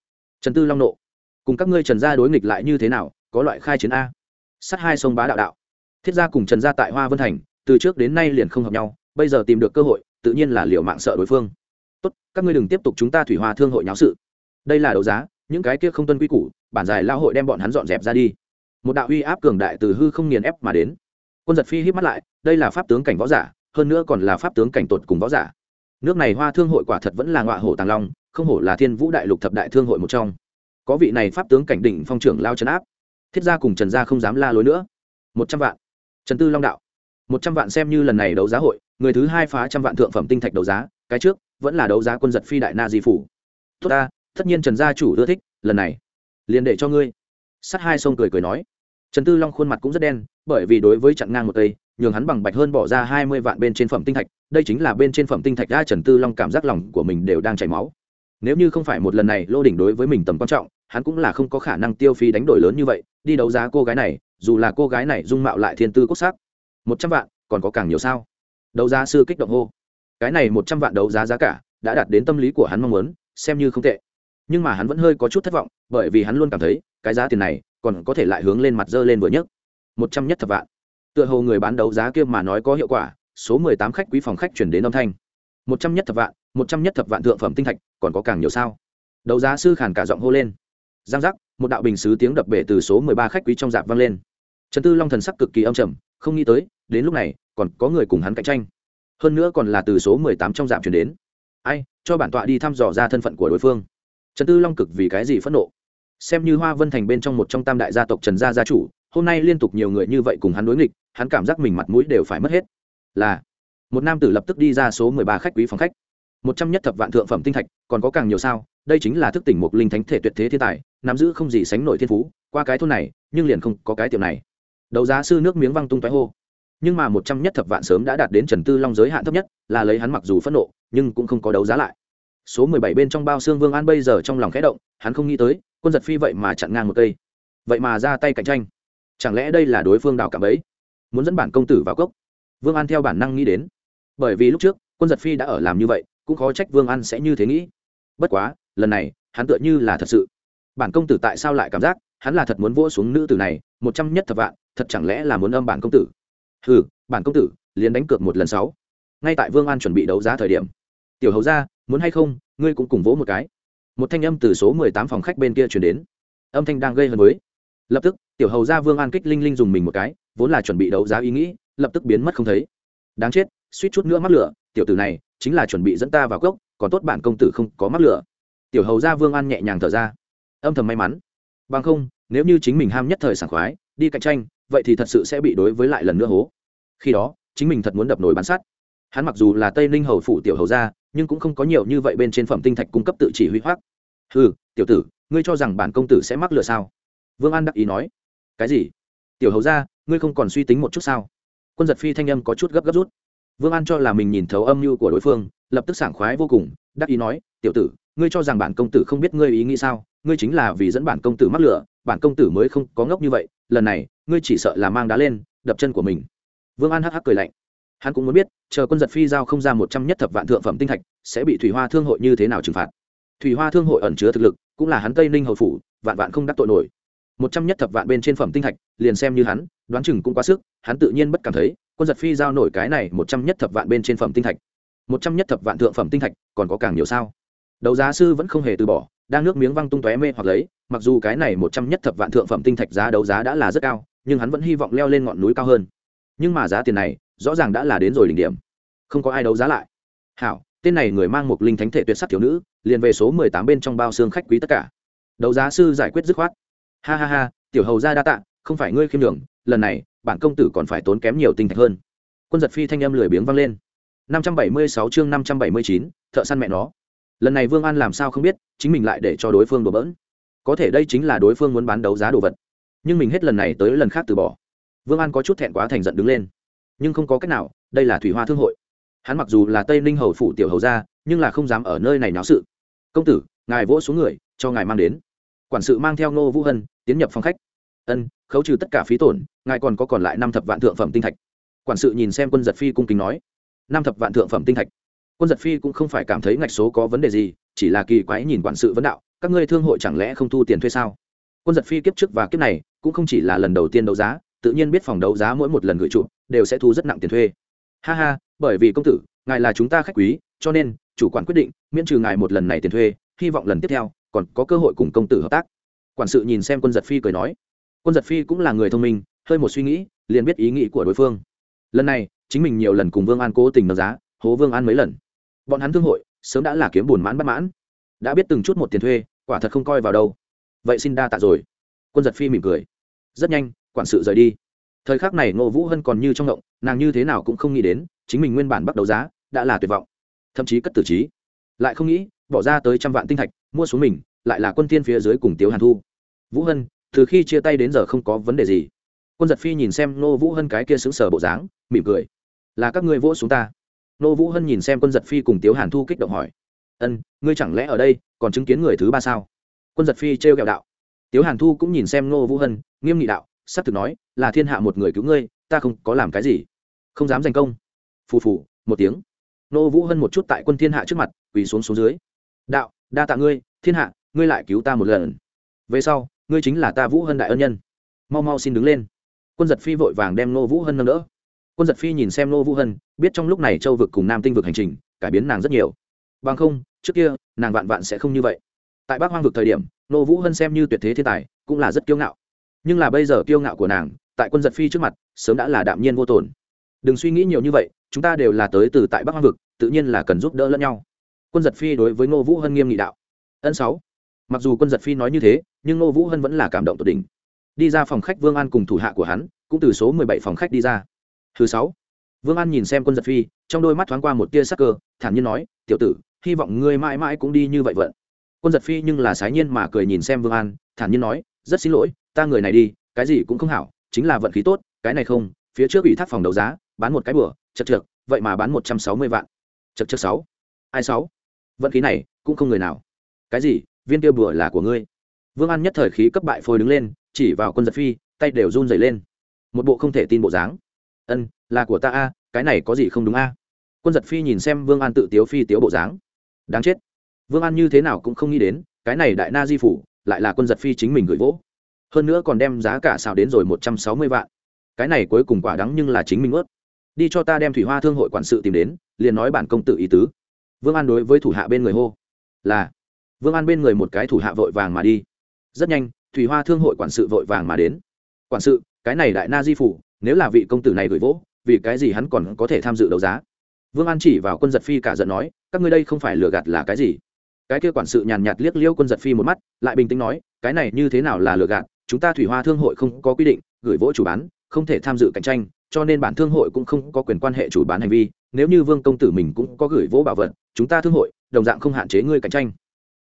trần tư long nộ cùng các ngươi trần gia đối nghịch lại như thế nào có loại khai chiến a sát hai sông bá đạo đạo thiết gia cùng trần gia tại hoa vân thành từ trước đến nay liền không hợp nhau bây giờ tìm được cơ hội tự nhiên là liệu mạng sợ đối phương tốt các ngươi đừng tiếp tục chúng ta thủy hoa thương hội nháo sự đây là đấu giá những cái kia không tuân quy củ bản giải lao hội đem bọn hắn dọn dẹp ra đi một đạo uy áp cường đại từ hư không nghiền ép mà đến quân giật phi hít mắt lại, đây là pháp tướng cảnh võ giả, hơn nữa còn là pháp tướng cảnh tột cùng võ giả. Nước này hoa thương hội quả thật vẫn là ngọa hổ tàng long, không hổ là thiên vũ đại lục thập đại thương hội một trong. Có vị này pháp tướng cảnh đỉnh phong trưởng lao trấn áp. Thiết gia cùng trần gia không dám la lối nữa. Một trăm vạn. Trần tư long đạo. Một trăm vạn xem như lần này đấu giá hội, người thứ hai phá trăm vạn thượng phẩm tinh thạch đấu giá, cái trước, vẫn là đấu giá quân giật phi đại na di phủ. Tốt ta, tất nhiên trần gia chủ ưa thích, lần này, liền để cho ngươi. Sắt hai sông cười cười nói. Trần tư long khuôn mặt cũng rất đen bởi vì đối với chặn ngang một tây nhường hắn bằng bạch hơn bỏ ra hai mươi vạn bên trên phẩm tinh thạch, đây chính là bên trên phẩm tinh thạch đa trần tư long cảm giác lòng của mình đều đang chảy máu. Nếu như không phải một lần này lô đỉnh đối với mình tầm quan trọng, hắn cũng là không có khả năng tiêu phí đánh đổi lớn như vậy, đi đấu giá cô gái này, dù là cô gái này dung mạo lại thiên tư cốt sắc. một trăm vạn, còn có càng nhiều sao? Đấu giá sư kích động hô. Cái này một trăm vạn đấu giá giá cả đã đạt đến tâm lý của hắn mong muốn, xem như không tệ. Nhưng mà hắn vẫn hơi có chút thất vọng, bởi vì hắn luôn cảm thấy, cái giá tiền này còn có thể lại hướng lên mặt dơ lên vừa nhất một trăm nhất thập vạn. Tựa hồ người bán đấu giá kia mà nói có hiệu quả, số mười tám khách quý phòng khách chuyển đến âm thanh. Một trăm nhất thập vạn, một trăm nhất thập vạn thượng phẩm tinh thạch, còn có càng nhiều sao? Đấu giá sư khàn cả giọng hô lên. Giang giác, một đạo bình xứ tiếng đập bể từ số mười ba khách quý trong dạp vang lên. Trần tư long thần sắc cực kỳ âm trầm, không nghĩ tới, đến lúc này, còn có người cùng hắn cạnh tranh. Hơn nữa còn là từ số mười tám trong dạp chuyển đến. Ai, cho bản tọa đi thăm dò ra thân phận của đối phương. Trần tư long cực vì cái gì phẫn nộ? Xem như hoa vân thành bên trong một trong tam đại gia tộc trần gia gia chủ hôm nay liên tục nhiều người như vậy cùng hắn đối nghịch, hắn cảm giác mình mặt mũi đều phải mất hết. Là, một nam tử lập tức đi ra số mười ba khách quý phòng khách. Một trăm nhất thập vạn thượng phẩm tinh thạch, còn có càng nhiều sao, đây chính là thức tỉnh một linh thánh thể tuyệt thế thiên tài, nắm giữ không gì sánh nổi thiên phú, qua cái thôn này, nhưng liền không có cái tiệm này. Đấu giá sư nước miếng văng tung toái hô. Nhưng mà một trăm nhất thập vạn sớm đã đạt đến trần tư long giới hạn thấp nhất, là lấy hắn mặc dù phẫn nộ, nhưng cũng không có đấu giá lại. Số mười bảy bên trong bao xương vương an bây giờ trong lòng khẽ động, hắn không nghĩ tới, quân giật phi vậy mà chặn ngang một cây. Vậy mà ra tay cạnh tranh chẳng lẽ đây là đối phương đào cảm ấy? Muốn dẫn bản công tử vào cốc. Vương an theo bản năng nghĩ đến. Bởi vì lúc trước, quân giật phi đã ở làm như vậy, cũng khó trách vương an sẽ như thế nghĩ. Bất quá, lần này, hắn tựa như là thật sự. Bản công tử tại sao lại cảm giác, hắn là thật muốn vỗ xuống nữ tử này, một trăm nhất thập vạn, thật chẳng lẽ là muốn âm bản công tử? Ừ bản công tử, liền đánh cược một lần sáu. Ngay tại vương an chuẩn bị đấu giá thời điểm. Tiểu hầu ra, muốn hay không, ngươi cũng cùng vỗ một cái. Một thanh âm từ số mười tám phòng khách bên kia chuyển đến. Âm thanh đang gây hấn mới lập tức tiểu hầu ra vương an kích linh linh dùng mình một cái, vốn là chuẩn bị đấu giá ý nghĩ, lập tức biến mất không thấy. Đáng chết, suýt chút nữa mắc lửa, tiểu tử này chính là chuẩn bị dẫn ta vào cốc, còn tốt bản công tử không có mắc lửa. Tiểu hầu ra vương an nhẹ nhàng thở ra. Âm thầm may mắn. Bằng không, nếu như chính mình ham nhất thời sảng khoái, đi cạnh tranh, vậy thì thật sự sẽ bị đối với lại lần nữa hố. Khi đó, chính mình thật muốn đập nổi bán sắt. Hắn mặc dù là tây ninh hầu phủ tiểu hầu gia, nhưng cũng không có nhiều như vậy bên trên phẩm tinh thạch cung cấp tự chỉ huy hoác ừ tiểu tử, ngươi cho rằng bản công tử sẽ mắc lừa sao? Vương an đắc ý nói cái gì? Tiểu hầu gia, ngươi không còn suy tính một chút sao? Quân giật phi thanh âm có chút gấp gấp rút. Vương an cho là mình nhìn thấu âm mưu của đối phương, lập tức sảng khoái vô cùng, đắc ý nói, tiểu tử, ngươi cho rằng bản công tử không biết ngươi ý nghĩ sao? Ngươi chính là vì dẫn bản công tử mắc lửa, bản công tử mới không có ngốc như vậy, lần này, ngươi chỉ sợ là mang đá lên, đập chân của mình. Vương an hắc hắc cười lạnh. Hắn cũng muốn biết, chờ quân giật phi giao không ra một trăm nhất thập vạn thượng phẩm tinh thạch, sẽ bị thủy hoa thương hội như thế nào trừng phạt? Thủy hoa thương hội ẩn chứa thực lực, cũng là hắn tây ninh hầu phủ, vạn vạn không đắc tội nổi một trăm nhất thập vạn bên trên phẩm tinh thạch, liền xem như hắn, đoán chừng cũng quá sức, hắn tự nhiên bất cảm thấy, quân giật phi giao nổi cái này một trăm nhất thập vạn bên trên phẩm tinh thạch. Một trăm nhất thập vạn thượng phẩm tinh thạch, còn có càng nhiều sao? Đấu giá sư vẫn không hề từ bỏ, đang nước miếng văng tung tóe mê hoặc lấy, mặc dù cái này một trăm nhất thập vạn thượng phẩm tinh thạch giá đấu giá đã là rất cao, nhưng hắn vẫn hy vọng leo lên ngọn núi cao hơn. Nhưng mà giá tiền này, rõ ràng đã là đến rồi đỉnh điểm. Không có ai đấu giá lại. Hảo, tên này người mang một linh thánh thể tuyệt sắc thiếu nữ, liền về số mười tám bên trong bao xương khách quý tất cả. Đấu giá sư giải quyết dứt khoát ha ha ha, tiểu hầu ra đa tạ, không phải ngươi khiêm đường lần này, bản công tử còn phải tốn kém nhiều tinh thạch hơn. Quân giật phi thanh âm lười biếng vang lên. Năm trăm bảy mươi sáu chương năm trăm bảy mươi chín, thợ săn mẹ nó. Lần này vương an làm sao không biết, chính mình lại để cho đối phương đổ bỡn. Có thể đây chính là đối phương muốn bán đấu giá đồ vật. Nhưng mình hết lần này tới lần khác từ bỏ. Vương an có chút thẹn quá thành giận đứng lên. Nhưng không có cách nào, đây là thủy hoa thương hội. Hắn mặc dù là tây ninh hầu phủ tiểu hầu gia, nhưng là không dám ở nơi này náo sự. Công tử, ngài vỗ xuống người, cho ngài mang đến quản sự mang theo ngô vũ hân tiến nhập phòng khách. Ân, khấu trừ tất cả phí tổn, ngài còn có còn lại năm thập vạn thượng phẩm tinh thạch. Quản sự nhìn xem quân giật phi cung kính nói, năm thập vạn thượng phẩm tinh thạch. Quân giật phi cũng không phải cảm thấy ngạch số có vấn đề gì, chỉ là kỳ quái nhìn quản sự vấn đạo, các ngươi thương hội chẳng lẽ không thu tiền thuê sao? Quân giật phi kiếp trước và kiếp này cũng không chỉ là lần đầu tiên đấu giá, tự nhiên biết phòng đấu giá mỗi một lần gửi chủ đều sẽ thu rất nặng tiền thuê. Ha ha, bởi vì công tử, ngài là chúng ta khách quý, cho nên, chủ quản quyết định miễn trừ ngài một lần này tiền thuê, hy vọng lần tiếp theo còn có cơ hội cùng công tử hợp tác. Quản sự nhìn xem quân giật phi cười nói. Quân giật phi cũng là người thông minh, hơi một suy nghĩ, liền biết ý nghĩ của đối phương. Lần này, chính mình nhiều lần cùng vương an cố tình nâng giá, hố vương an mấy lần. Bọn hắn thương hội, sớm đã là kiếm buồn mãn bất mãn. Đã biết từng chút một tiền thuê, quả thật không coi vào đâu. Vậy xin đa tạ rồi. Quân giật phi mỉm cười. Rất nhanh, quản sự rời đi. Thời khắc này ngô vũ hân còn như trong ngộng, nàng như thế nào cũng không nghĩ đến, chính mình nguyên bản bắt đầu giá, đã là tuyệt vọng. Thậm chí cất tử trí. Lại không nghĩ bỏ ra tới trăm vạn tinh thạch, mua xuống mình, lại là quân tiên phía dưới cùng tiếu hàn thu. Vũ hân, từ khi chia tay đến giờ không có vấn đề gì. Quân giật phi nhìn xem nô vũ hân cái kia xứng sở bộ dáng, mỉm cười. Là các ngươi vỗ xuống ta. Nô vũ hân nhìn xem quân giật phi cùng tiếu hàn thu kích động hỏi. Ân, ngươi chẳng lẽ ở đây còn chứng kiến người thứ ba sao? Quân giật phi trêu ghẹo đạo. Tiếu hàn thu cũng nhìn xem nô vũ hân, nghiêm nghị đạo, sắp thực nói, là thiên hạ một người cứu ngươi, ta không có làm cái gì. Không dám giành công. Phù phù, một tiếng. Nô vũ hân một chút tại quân thiên hạ trước mặt, quỳ xuống xuống dưới đạo, đa tạ ngươi, thiên hạ, ngươi lại cứu ta một lần. Về sau, ngươi chính là ta vũ hân đại ân nhân. Mau mau xin đứng lên. Quân giật phi vội vàng đem nô vũ hân nâng đỡ. Quân giật phi nhìn xem nô vũ hân, biết trong lúc này châu vực cùng nam tinh vực hành trình, cải biến nàng rất nhiều. Bằng không, trước kia, nàng vạn vạn sẽ không như vậy. Tại bắc hoang vực thời điểm nô vũ hân xem như tuyệt thế thiên tài, cũng là rất kiêu ngạo. Nhưng là bây giờ kiêu ngạo của nàng, tại quân giật phi trước mặt, sớm đã là đạm nhiên vô tổn đừng suy nghĩ nhiều như vậy, chúng ta đều là tới từ tại bắc hoang vực, tự nhiên là cần giúp đỡ lẫn nhau quân giật phi đối với ngô vũ hân nghiêm nghị đạo. Ân sáu. Mặc dù quân giật phi nói như thế, nhưng ngô vũ hân vẫn là cảm động tột đỉnh. Đi ra phòng khách vương an cùng thủ hạ của hắn, cũng từ số mười bảy phòng khách đi ra. Thứ sáu. Vương an nhìn xem quân giật phi, trong đôi mắt thoáng qua một tia sắc cơ, thản nhiên nói, tiểu tử, hy vọng ngươi mãi mãi cũng đi như vậy vận. Quân giật phi nhưng là sái nhiên mà cười nhìn xem vương an, thản nhiên nói, rất xin lỗi, ta người này đi, cái gì cũng không hảo, chính là vận khí tốt, cái này không, phía trước ủy thác phòng đấu giá, bán một cái bừa, chật trượt, vậy mà bán một trăm sáu mươi vạn. Chật chật sáu. Ai sáu? Vận khí này cũng không người nào. Cái gì? Viên tiêu bừa là của ngươi. Vương an nhất thời khí cấp bại phôi đứng lên, chỉ vào quân giật phi, tay đều run dày lên. Một bộ không thể tin bộ dáng. Ân, là của ta a, cái này có gì không đúng a? Quân giật phi nhìn xem vương an tự tiếu phi tiếu bộ dáng. Đáng chết. Vương an như thế nào cũng không nghĩ đến, cái này đại na di phủ lại là quân giật phi chính mình gửi vỗ. Hơn nữa còn đem giá cả xào đến rồi một trăm sáu mươi vạn. Cái này cuối cùng quả đắng nhưng là chính mình ướt. Đi cho ta đem thủy hoa thương hội quản sự tìm đến, liền nói bản công tự ý tứ vương an đối với thủ hạ bên người hô, là. Vương an bên người một cái thủ hạ vội vàng mà đi. Rất nhanh, thủy hoa thương hội quản sự vội vàng mà đến. Quản sự, cái này đại na di phủ, nếu là vị công tử này gửi vỗ, vì cái gì hắn còn có thể tham dự đấu giá? Vương an chỉ vào quân giật phi cả giận nói, các ngươi đây không phải lừa gạt là cái gì? Cái kia quản sự nhàn nhạt liếc liêu quân giật phi một mắt, lại bình tĩnh nói, cái này như thế nào là lừa gạt? Chúng ta thủy hoa thương hội không có quy định, gửi vỗ chủ bán, không thể tham dự cạnh tranh, cho nên bản thương hội cũng không có quyền quan hệ chủ bán hành vi. Nếu như vương công tử mình cũng có gửi vỗ bảo vật chúng ta thương hội đồng dạng không hạn chế ngươi cạnh tranh.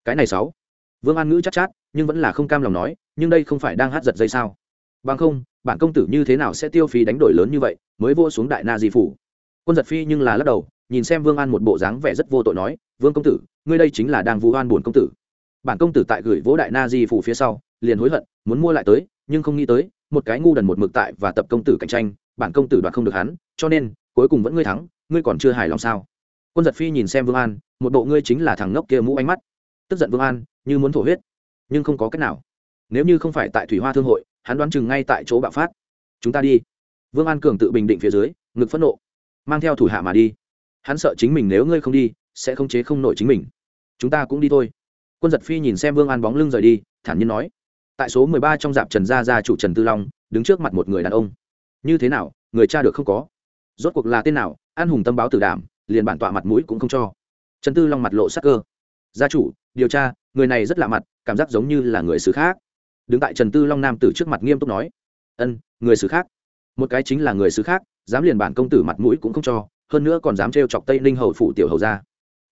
Cái này sáu. Vương an ngữ chắc chát, chát nhưng vẫn là không cam lòng nói nhưng đây không phải đang hát giật dây sao? Bằng không bản công tử như thế nào sẽ tiêu phí đánh đổi lớn như vậy mới vô xuống đại na di phủ? Quân giật phi nhưng là lắc đầu nhìn xem vương an một bộ dáng vẻ rất vô tội nói vương công tử ngươi đây chính là đang vu oan buồn công tử. Bản công tử tại gửi vỗ đại na di phủ phía sau liền hối hận muốn mua lại tới nhưng không nghĩ tới một cái ngu đần một mực tại và tập công tử cạnh tranh bản công tử đoạt không được hắn cho nên cuối cùng vẫn ngươi thắng ngươi còn chưa hài lòng sao? Quân giật phi nhìn xem vương an, một bộ ngươi chính là thằng ngốc kia mũ ánh mắt. Tức giận vương an, như muốn thổ huyết, nhưng không có cách nào. Nếu như không phải tại thủy hoa thương hội, hắn đoán chừng ngay tại chỗ bạo phát. Chúng ta đi. Vương an cường tự bình định phía dưới, ngực phẫn nộ, mang theo thủ hạ mà đi. Hắn sợ chính mình nếu ngươi không đi, sẽ không chế không nổi chính mình. Chúng ta cũng đi thôi. Quân giật phi nhìn xem vương an bóng lưng rời đi, thản nhiên nói. Tại số mười ba trong dạp trần gia gia chủ trần tư long, đứng trước mặt một người đàn ông. Như thế nào, người cha được không có? Rốt cuộc là tên nào? An hùng tâm báo tử đảm liền bản tọa mặt mũi cũng không cho. Trần tư long mặt lộ sắc cơ. Gia chủ, điều tra, người này rất lạ mặt, cảm giác giống như là người xứ khác. Đứng tại trần tư long nam tử trước mặt nghiêm túc nói. Ân, người xứ khác. Một cái chính là người xứ khác, dám liền bản công tử mặt mũi cũng không cho, hơn nữa còn dám trêu chọc tây ninh hầu phủ tiểu hầu ra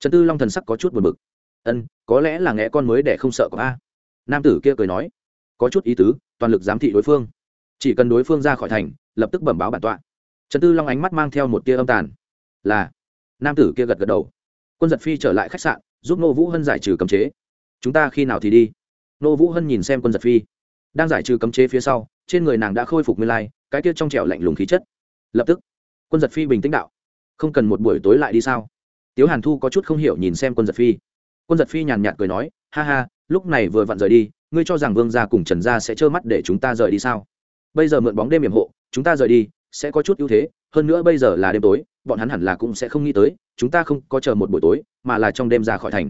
trần tư long thần sắc có chút buồn bực. Ân, có lẽ là nghe con mới để không sợ có a. Nam tử kia cười nói. Có chút ý tứ, toàn lực giám thị đối phương. Chỉ cần đối phương ra khỏi thành, lập tức bẩm báo bản tọa. Trần tư long ánh mắt mang theo một tia âm tàn. Là nam tử kia gật gật đầu. Quân giật phi trở lại khách sạn, giúp nô vũ hân giải trừ cấm chế. Chúng ta khi nào thì đi? Nô vũ hân nhìn xem quân giật phi. Đang giải trừ cấm chế phía sau, trên người nàng đã khôi phục nguyên lai, cái kia trong trẻo lạnh lùng khí chất. Lập tức, quân giật phi bình tĩnh đạo. Không cần một buổi tối lại đi sao? Tiếu hàn thu có chút không hiểu nhìn xem quân giật phi. Quân giật phi nhàn nhạt cười nói, ha ha, lúc này vừa vặn rời đi, ngươi cho rằng vương gia cùng trần gia sẽ trơ mắt để chúng ta rời đi sao? Bây giờ mượn bóng đêm hiểm hộ, chúng ta rời đi, sẽ có chút ưu thế, hơn nữa bây giờ là đêm tối bọn hắn hẳn là cũng sẽ không nghĩ tới, chúng ta không có chờ một buổi tối, mà là trong đêm ra khỏi thành.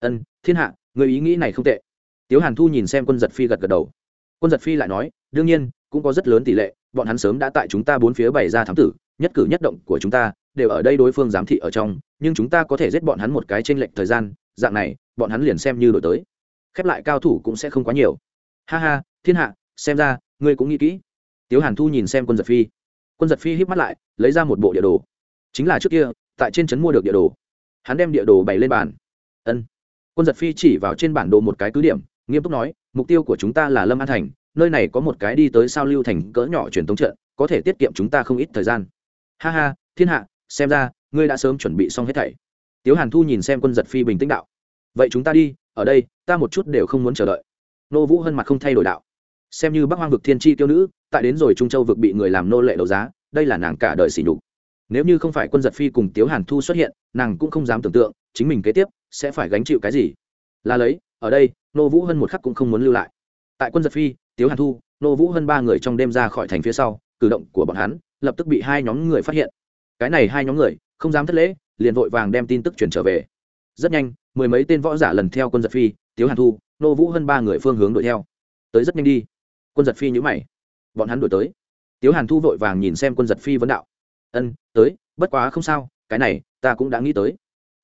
Ân, thiên hạ, người ý nghĩ này không tệ. Tiếu hàn thu nhìn xem quân giật phi gật gật đầu. Quân giật phi lại nói, đương nhiên, cũng có rất lớn tỷ lệ, bọn hắn sớm đã tại chúng ta bốn phía bày ra thám tử, nhất cử nhất động của chúng ta, đều ở đây đối phương giám thị ở trong, nhưng chúng ta có thể giết bọn hắn một cái t r ê n lệch thời gian, dạng này, bọn hắn liền xem như đổi tới. Khép lại cao thủ cũng sẽ không quá nhiều. Ha ha, thiên hạ, xem ra, ngươi cũng nghĩ kỹ. Tiếu hàn thu nhìn xem quân giật phi. Quân giật phi híp mắt lại, lấy ra một bộ địa đồ chính là trước kia, tại trên trấn mua được địa đồ. Hắn đem địa đồ bày lên bàn. Ân. Quân giật phi chỉ vào trên bản đồ một cái cứ điểm, nghiêm túc nói, mục tiêu của chúng ta là lâm an thành, nơi này có một cái đi tới sao lưu thành cỡ nhỏ truyền thống trận, có thể tiết kiệm chúng ta không ít thời gian. Ha ha, thiên hạ, xem ra, ngươi đã sớm chuẩn bị xong hết thảy. Tiếu hàn thu nhìn xem quân giật phi bình tĩnh đạo. Vậy chúng ta đi, ở đây, ta một chút đều không muốn chờ đợi. Nô vũ hân mặt không thay đổi đạo. Xem như bắc hoang vực thiên tri tiêu nữ, tại đến rồi trung châu vực bị người làm nô lệ đấu giá, đây là nàng cả đời xỉ nhục nếu như không phải quân giật phi cùng tiếu hàn thu xuất hiện, nàng cũng không dám tưởng tượng, chính mình kế tiếp sẽ phải gánh chịu cái gì. Là lấy, ở đây, nô vũ hân một khắc cũng không muốn lưu lại. Tại quân giật phi, tiếu hàn thu, nô vũ hân ba người trong đêm ra khỏi thành phía sau, cử động của bọn hắn lập tức bị hai nhóm người phát hiện. Cái này hai nhóm người, không dám thất lễ, liền vội vàng đem tin tức chuyển trở về. Rất nhanh, mười mấy tên võ giả lần theo quân giật phi, tiếu hàn thu, nô vũ hơn ba người phương hướng đuổi theo. Tới rất nhanh đi. Quân giật phi nhữ mày. Bọn hắn đuổi tới. Tiếu hàn thu vội vàng nhìn xem quân giật phi vấn đạo ân, tới, bất quá không sao, cái này, ta cũng đã nghĩ tới.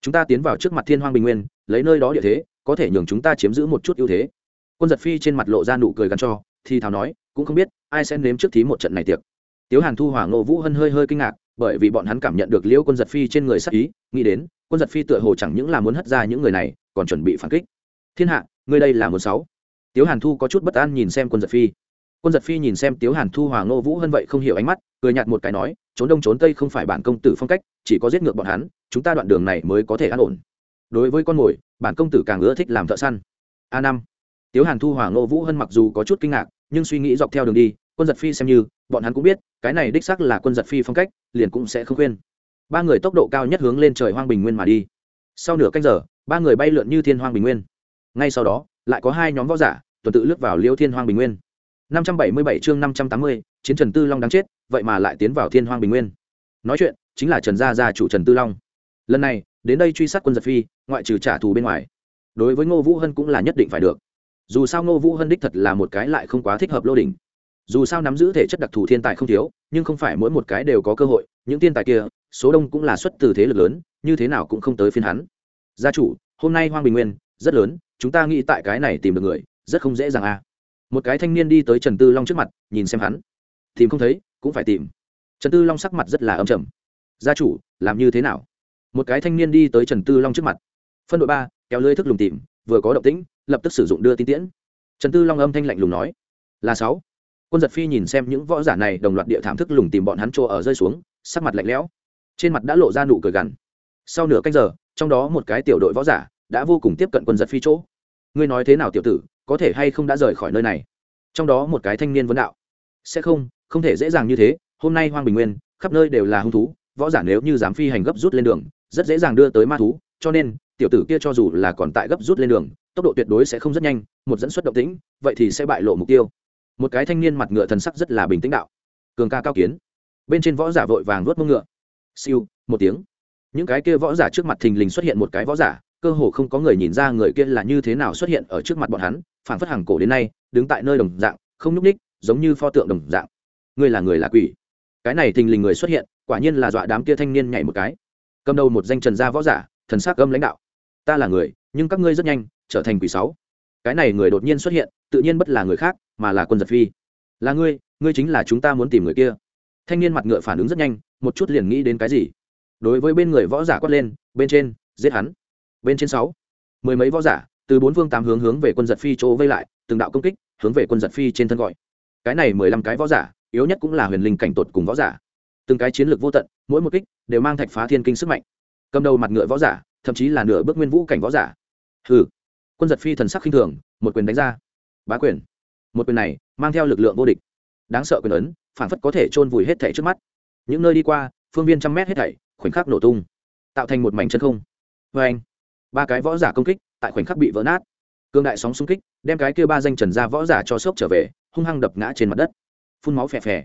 Chúng ta tiến vào trước mặt thiên hoang bình nguyên, lấy nơi đó địa thế, có thể nhường chúng ta chiếm giữ một chút ưu thế. Quân giật phi trên mặt lộ ra nụ cười gắn cho, thì thào nói, cũng không biết, ai sẽ nếm trước thí một trận này tiệc. Tiếu hàn thu, hỏa ngộ vũ hân hơi hơi kinh ngạc, bởi vì bọn hắn cảm nhận được liễu quân giật phi trên người sắc ý, nghĩ đến, quân giật phi tựa hồ chẳng những là muốn hất ra những người này, còn chuẩn bị phản kích. Thiên hạ, ngươi đây là một sáu. Tiếu hàn thu có chút bất an nhìn xem quân giật phi quân giật phi nhìn xem tiếu hàn thu hòa ngô vũ hơn vậy không hiểu ánh mắt, cười nhạt một cái nói, trốn đông trốn tây không phải bản công tử phong cách, chỉ có giết ngược bọn hắn, chúng ta đoạn đường này mới có thể an ổn. Đối với con mồi, bản công tử càng ưa thích làm thợ săn. A năm. Tiếu hàn thu hòa ngô vũ hơn mặc dù có chút kinh ngạc, nhưng suy nghĩ dọc theo đường đi, quân giật phi xem như, bọn hắn cũng biết, cái này đích xác là quân giật phi phong cách, liền cũng sẽ không khuyên. Ba người tốc độ cao nhất hướng lên trời hoang bình nguyên mà đi. Sau nửa canh giờ, ba người bay lượn như thiên hoang bình nguyên. Ngay sau đó, lại có hai nhóm võ giả, tuần tự lướt vào liêu thiên hoang bình nguyên. 577 chương 580, chiến Trần Tư Long đáng chết, vậy mà lại tiến vào Thiên Hoang Bình Nguyên. Nói chuyện, chính là Trần gia gia chủ Trần Tư Long. Lần này, đến đây truy sát quân giật phi, ngoại trừ trả thù bên ngoài. Đối với Ngô Vũ Hân cũng là nhất định phải được. Dù sao Ngô Vũ Hân đích thật là một cái lại không quá thích hợp lô đỉnh. Dù sao nắm giữ thể chất đặc thù thiên tài không thiếu, nhưng không phải mỗi một cái đều có cơ hội, những thiên tài kia, số đông cũng là xuất từ thế lực lớn, như thế nào cũng không tới phiên hắn. Gia chủ, hôm nay Hoang Bình Nguyên rất lớn, chúng ta nghĩ tại cái này tìm được người, rất không dễ dàng a. À một cái thanh niên đi tới trần tư long trước mặt, nhìn xem hắn. Tìm không thấy, cũng phải tìm. Trần tư long sắc mặt rất là âm trầm. Gia chủ, làm như thế nào? Một cái thanh niên đi tới trần tư long trước mặt. Phân đội ba, kéo lưới thức lùng tìm, vừa có động tĩnh, lập tức sử dụng đưa tin tiễn. Trần tư long âm thanh lạnh lùng nói, là sáu. Quân giật phi nhìn xem những võ giả này đồng loạt địa thảm thức lùng tìm bọn hắn chỗ ở rơi xuống, sắc mặt lạnh lẽo. Trên mặt đã lộ ra nụ cười gằn. Sau nửa canh giờ, trong đó một cái tiểu đội võ giả đã vô cùng tiếp cận quân giật phi chỗ. Ngươi nói thế nào, tiểu tử? Có thể hay không đã rời khỏi nơi này? Trong đó một cái thanh niên vấn đạo. Sẽ không không thể dễ dàng như thế, hôm nay hoang bình nguyên, khắp nơi đều là hung thú, võ giả nếu như dám phi hành gấp rút lên đường, rất dễ dàng đưa tới ma thú, cho nên, tiểu tử kia cho dù là còn tại gấp rút lên đường, tốc độ tuyệt đối sẽ không rất nhanh, một dẫn xuất động tĩnh, vậy thì sẽ bại lộ mục tiêu. Một cái thanh niên mặt ngựa thần sắc rất là bình tĩnh đạo. Cường ca cao kiến. Bên trên võ giả vội vàng vuốt mông ngựa. Siêu, một tiếng. Những cái kia võ giả trước mặt thình lình xuất hiện một cái võ giả cơ hồ không có người nhìn ra người kia là như thế nào xuất hiện ở trước mặt bọn hắn phản phất hàng cổ đến nay, đứng tại nơi đồng dạng, không nhúc ních giống như pho tượng đồng dạng. Ngươi là người là quỷ? Cái này thình lình người xuất hiện, quả nhiên là dọa đám kia thanh niên nhảy một cái. Cầm đầu một danh trần gia võ giả, thần s á c gâm lãnh đạo. Ta là người, nhưng các ngươi rất nhanh, trở thành quỷ sáu. Cái này người đột nhiên xuất hiện, tự nhiên bất là người khác, mà là quân giật phi. Là ngươi ngươi chính là chúng ta muốn tìm người kia. Thanh niên mặt ngựa phản ứng rất nhanh, một chút liền nghĩ đến cái gì. Đối với bên người võ giả quát lên, bên trên, giết hắn bên trên sáu. Mười mấy võ giả, từ bốn phương tám hướng hướng về quân giật phi chỗ vây lại, từng đạo công kích, hướng về quân giật phi trên thân gọi. Cái này mười lăm cái võ giả, yếu nhất cũng là huyền linh cảnh tột cùng võ giả. Từng cái chiến lược vô tận, mỗi một kích đều mang thạch phá thiên kinh sức mạnh. Cầm đầu mặt ngựa võ giả, thậm chí là nửa bước nguyên vũ cảnh võ giả. Hừ. Quân giật phi thần sắc khinh thường, một quyền đánh ra. Bá quyền. Một quyền này, mang theo lực lượng vô địch. Đáng sợ quyền ấn, phản phất có thể chôn vùi hết thảy trước mắt. Những nơi đi qua, phương viên trăm mét hết thảy, khoảnh khắc nổ tung, tạo thành một mảnh chân không. Vê anh ba cái võ giả công kích, tại khoảnh khắc bị vỡ nát. Cương đại sóng xung kích, đem cái kia ba danh trần gia võ giả cho sốc trở về, hung hăng đập ngã trên mặt đất. Phun máu phè phè.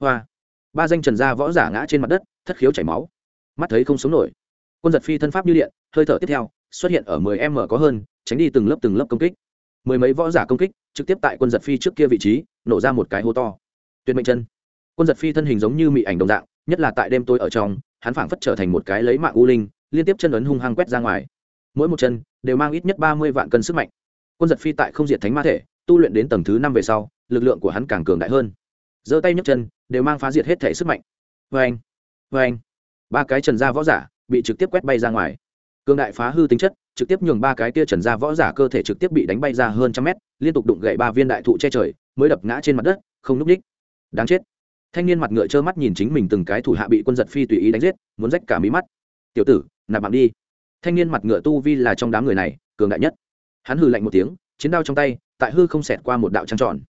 Hoa. Ba danh trần gia võ giả ngã trên mặt đất, thất khiếu chảy máu. Mắt thấy không sống nổi. Quân giật phi thân pháp như điện, hơi thở tiếp theo, xuất hiện ở mười m có hơn, tránh đi từng lớp từng lớp công kích. Mười mấy võ giả công kích, trực tiếp tại quân giật phi trước kia vị trí, nổ ra một cái hố to. Tuyệt mệnh chân. Quân giật phi thân hình giống như mị ảnh đồng dạng, nhất là tại đêm tối ở trong, hắn phảng phất trở thành một cái lấy mạng u linh, liên tiếp chân ấn hung hăng quét ra ngoài mỗi một chân đều mang ít nhất ba mươi vạn cân sức mạnh. Quân giật phi tại không diệt thánh ma thể, tu luyện đến tầng thứ năm về sau, lực lượng của hắn càng cường đại hơn. Giơ tay nhấc chân, đều mang phá diệt hết thể sức mạnh. Vê anh vê anh ba cái trần gia võ giả bị trực tiếp quét bay ra ngoài. Cường đại phá hư tính chất, trực tiếp nhường ba cái kia trần gia võ giả cơ thể trực tiếp bị đánh bay ra hơn trăm mét, liên tục đụng gậy ba viên đại thụ che trời, mới đập ngã trên mặt đất, không núp đích. Đáng chết. Thanh niên mặt ngựa trơ mắt nhìn chính mình từng cái thủ hạ bị quân giật phi tùy ý đánh giết, muốn rách cả mí mắt. Tiểu tử, nạp mạng đi thanh niên mặt ngựa tu vi là trong đám người này, cường đại nhất. Hắn hừ lạnh một tiếng, chiến đao trong tay, tại hư không xẹt qua một đạo trăng tròn.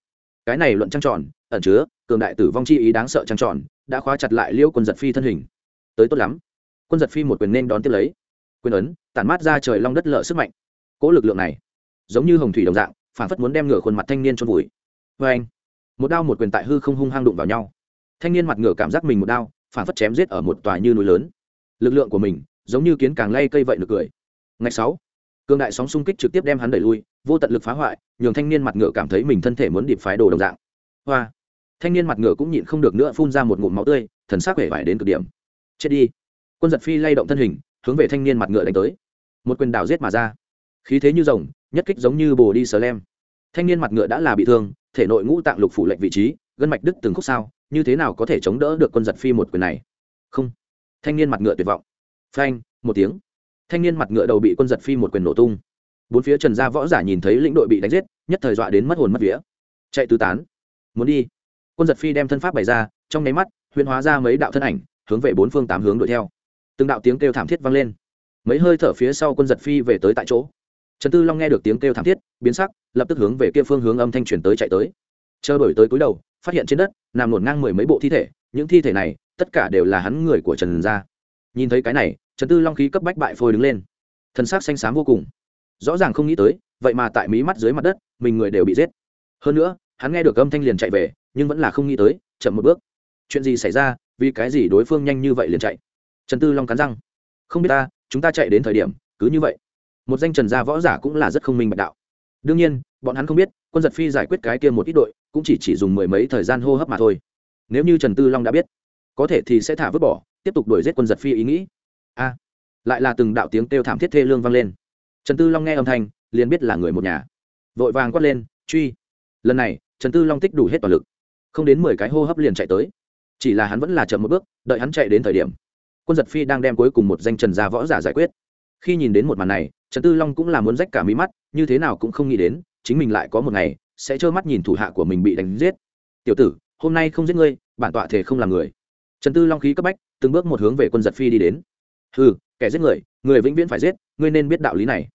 Cái này luận trăng tròn, ẩn chứa cường đại tử vong chi ý đáng sợ trăng tròn, đã khóa chặt lại liêu quân giật phi thân hình. Tới tốt lắm. Quân giật phi một quyền nên đón tiếp lấy. Quyền ấn, tản mát ra trời long đất lợ sức mạnh. Cỗ lực lượng này, giống như hồng thủy đồng dạng, phản phất muốn đem ngửa khuôn mặt thanh niên trôn vùi. Vê anh, một đao một quyền tại hư không hung hăng đụng vào nhau. Thanh niên mặt ngửa cảm giác mình một đao, phản phất chém giết ở một tòa như núi lớn. Lực lượng của mình giống như kiến càng lay cây vậy nực cười. Ngày sáu cương đại sóng xung kích trực tiếp đem hắn đẩy lui, vô tận lực phá hoại, nhường thanh niên mặt ngựa cảm thấy mình thân thể muốn điệp phái đồ đồng dạng. Hoa, thanh niên mặt ngựa cũng nhịn không được nữa phun ra một ngụm máu tươi, thần sắc vẻ vải đến cực điểm. Chết đi. Quân giật phi lay động thân hình, hướng về thanh niên mặt ngựa đánh tới. Một quyền đảo giết mà ra. Khí thế như rồng, nhất kích giống như bồ đi sờ lem. Thanh niên mặt ngựa đã là bị thương, thể nội ngũ tạng lục phủ lệnh vị trí, gân mạch đứt từng khúc sao, như thế nào có thể chống đỡ được quân giật phi một quyền này? Không. Thanh niên mặt ngựa tuyệt vọng phanh, một tiếng. Thanh niên mặt ngựa đầu bị quân giật phi một quyền nổ tung. Bốn phía trần gia võ giả nhìn thấy lĩnh đội bị đánh giết, nhất thời dọa đến mất hồn mất vía. Chạy tứ tán. Muốn đi. Quân giật phi đem thân pháp bày ra, trong nháy mắt huyền hóa ra mấy đạo thân ảnh, hướng về bốn phương tám hướng đuổi theo. Từng đạo tiếng kêu thảm thiết vang lên. Mấy hơi thở phía sau quân giật phi về tới tại chỗ. Trần tư long nghe được tiếng kêu thảm thiết, biến sắc, lập tức hướng về kia phương hướng âm thanh chuyển tới chạy tới. Chờ đổi tới cúi đầu, phát hiện trên đất, nằm nổn ngang mười mấy bộ thi thể, những thi thể này, tất cả đều là hắn người của trần gia. Nhìn thấy cái này trần tư long khí cấp bách bại phôi đứng lên. Thân xác xanh xám vô cùng. Rõ ràng không nghĩ tới, vậy mà tại mí mắt dưới mặt đất, mình người đều bị giết. Hơn nữa, hắn nghe được âm thanh liền chạy về, nhưng vẫn là không nghĩ tới, chậm một bước. Chuyện gì xảy ra, vì cái gì đối phương nhanh như vậy liền chạy? Trần tư long cắn răng. Không biết ta, chúng ta chạy đến thời điểm, cứ như vậy. Một danh trần gia võ giả cũng là rất không minh bạch đạo. Đương nhiên, bọn hắn không biết, quân giật phi giải quyết cái kia một ít đội, cũng chỉ chỉ dùng mười mấy thời gian hô hấp mà thôi. Nếu như trần tư long đã biết, có thể thì sẽ thả vứt bỏ, tiếp tục đuổi giết quân giật phi ý nghĩ a. Lại là từng đạo tiếng kêu thảm thiết thê lương vang lên. Trần tư long nghe âm thanh, liền biết là người một nhà. Vội vàng quát lên, truy. Lần này, trần tư long tích đủ hết toàn lực. Không đến mười cái hô hấp liền chạy tới. Chỉ là hắn vẫn là chậm một bước, đợi hắn chạy đến thời điểm, quân giật phi đang đem cuối cùng một danh trần gia võ giả giải quyết. Khi nhìn đến một màn này, trần tư long cũng là muốn rách cả mí mắt, như thế nào cũng không nghĩ đến, chính mình lại có một ngày sẽ trơ mắt nhìn thủ hạ của mình bị đánh giết. Tiểu tử, hôm nay không giết ngươi, bản tọa thể không làm người. Trần tư long khí cấp bách, từng bước một hướng về quân giật phi đi đến ừ kẻ giết người người vĩnh viễn phải giết, ngươi nên biết đạo lý này.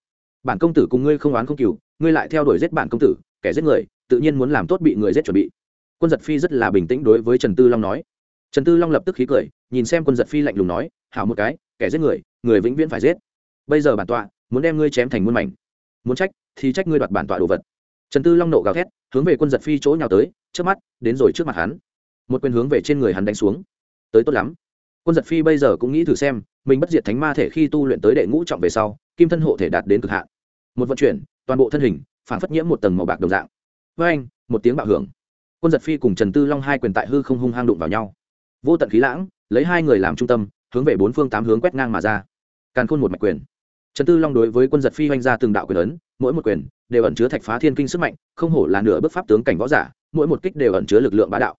Bản công tử cùng ngươi không oán không cừu, ngươi lại theo đuổi giết bản công tử, kẻ giết người, tự nhiên muốn làm tốt bị người giết chuẩn bị. Quân giật phi rất là bình tĩnh đối với trần tư long nói. Trần tư long lập tức khí cười, nhìn xem quân giật phi lạnh lùng nói, hảo một cái, kẻ giết người người vĩnh viễn phải giết. Bây giờ bản tọa muốn đem ngươi chém thành muôn mảnh. Muốn trách thì trách ngươi đoạt bản tọa đồ vật. Trần tư long nộ gào thét, hướng về quân giật phi chỗ nhào tới, trước mắt, đến rồi trước mặt hắn. Một quyền hướng về trên người hắn đánh xuống. Tới tốt lắm quân giật phi bây giờ cũng nghĩ thử xem, mình bất diệt thánh ma thể khi tu luyện tới đệ ngũ trọng về sau, kim thân hộ thể đạt đến cực hạn. Một vận chuyển, toàn bộ thân hình, phản phất nhiễm một tầng màu bạc đồng dạng. Với anh, một tiếng bạo hưởng. Quân giật phi cùng trần tư long hai quyền tại hư không hung hang đụng vào nhau. Vô tận khí lãng, lấy hai người làm trung tâm, hướng về bốn phương tám hướng quét ngang mà ra. Càn khôn một mạch quyền. Trần tư long đối với quân giật phi oanh ra từng đạo quyền ấn, mỗi một quyền đều ẩn chứa thạch phá thiên kinh sức mạnh, không hổ là nửa bước pháp tướng cảnh võ giả, mỗi một kích đều ẩn chứa lực lượng bá đạo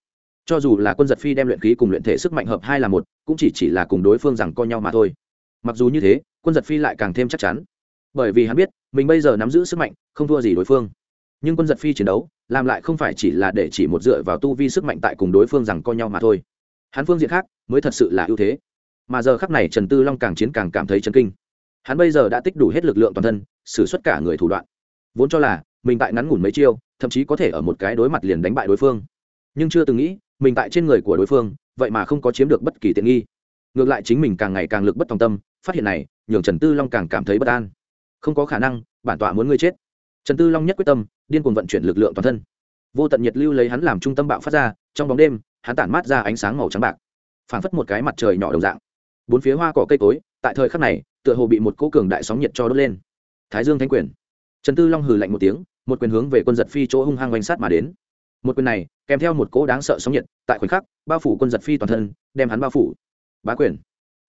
cho dù là quân giật phi đem luyện khí cùng luyện thể sức mạnh hợp hai là một, cũng chỉ chỉ là cùng đối phương rằng co nhau mà thôi. Mặc dù như thế, quân giật phi lại càng thêm chắc chắn. Bởi vì hắn biết, mình bây giờ nắm giữ sức mạnh, không thua gì đối phương. Nhưng quân giật phi chiến đấu, làm lại không phải chỉ là để chỉ một dựa vào tu vi sức mạnh tại cùng đối phương rằng co nhau mà thôi. Hắn phương diện khác, mới thật sự là ưu thế. Mà giờ khắc này trần tư long càng chiến càng cảm thấy chấn kinh. Hắn bây giờ đã tích đủ hết lực lượng toàn thân, xử suất cả người thủ đoạn. Vốn cho là, mình tại ngắn ngủn mấy chiêu, thậm chí có thể ở một cái đối mặt liền đánh bại đối phương. Nhưng chưa từng nghĩ mình tại trên người của đối phương, vậy mà không có chiếm được bất kỳ tiện nghi. Ngược lại chính mình càng ngày càng lực bất tòng tâm, phát hiện này, nhường trần tư long càng cảm thấy bất an. Không có khả năng, bản tọa muốn ngươi chết. Trần tư long nhất quyết tâm, điên cuồng vận chuyển lực lượng toàn thân. Vô tận nhiệt lưu lấy hắn làm trung tâm bạo phát ra, trong bóng đêm, hắn tản mát ra ánh sáng màu trắng bạc, phảng phất một cái mặt trời nhỏ đồng dạng. Bốn phía hoa cỏ cây cối, tại thời khắc này, tựa hồ bị một cỗ cường đại sóng nhiệt cho đốt lên. Thái dương thanh quyền. Trần tư long hừ lạnh một tiếng, một quyền hướng về quân giật phi chỗ hung hăng quanh sát mà đến. Một quyền này kèm theo một cỗ đáng sợ sóng nhiệt tại khoảnh khắc bao phủ quân giật phi toàn thân đem hắn bao phủ. Bá quyền.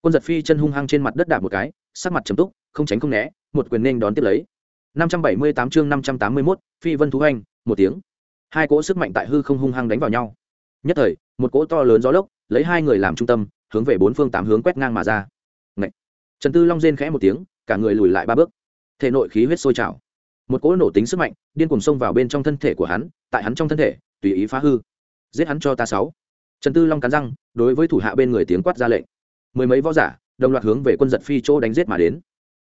Quân giật phi chân hung hăng trên mặt đất đạp một cái sắc mặt trầm túc không tránh không né một quyền nên đón tiếp lấy. 578 chương 581, phi vân thú hành một tiếng. Hai cỗ sức mạnh tại hư không hung hăng đánh vào nhau. Nhất thời một cỗ to lớn gió lốc lấy hai người làm trung tâm hướng về bốn phương tám hướng quét ngang mà ra. Ngậy! trần tư long rên khẽ một tiếng cả người lùi lại ba bước. Thể nội khí huyết sôi trào. Một cỗ nổ tính sức mạnh điên cuồng xông vào bên trong thân thể của hắn tại hắn trong thân thể tùy ý phá hư. Giết hắn cho ta sáu. Trần tư long cắn răng, đối với thủ hạ bên người tiếng quát ra lệnh. Mười mấy võ giả, đồng loạt hướng về quân giật phi chỗ đánh giết mà đến.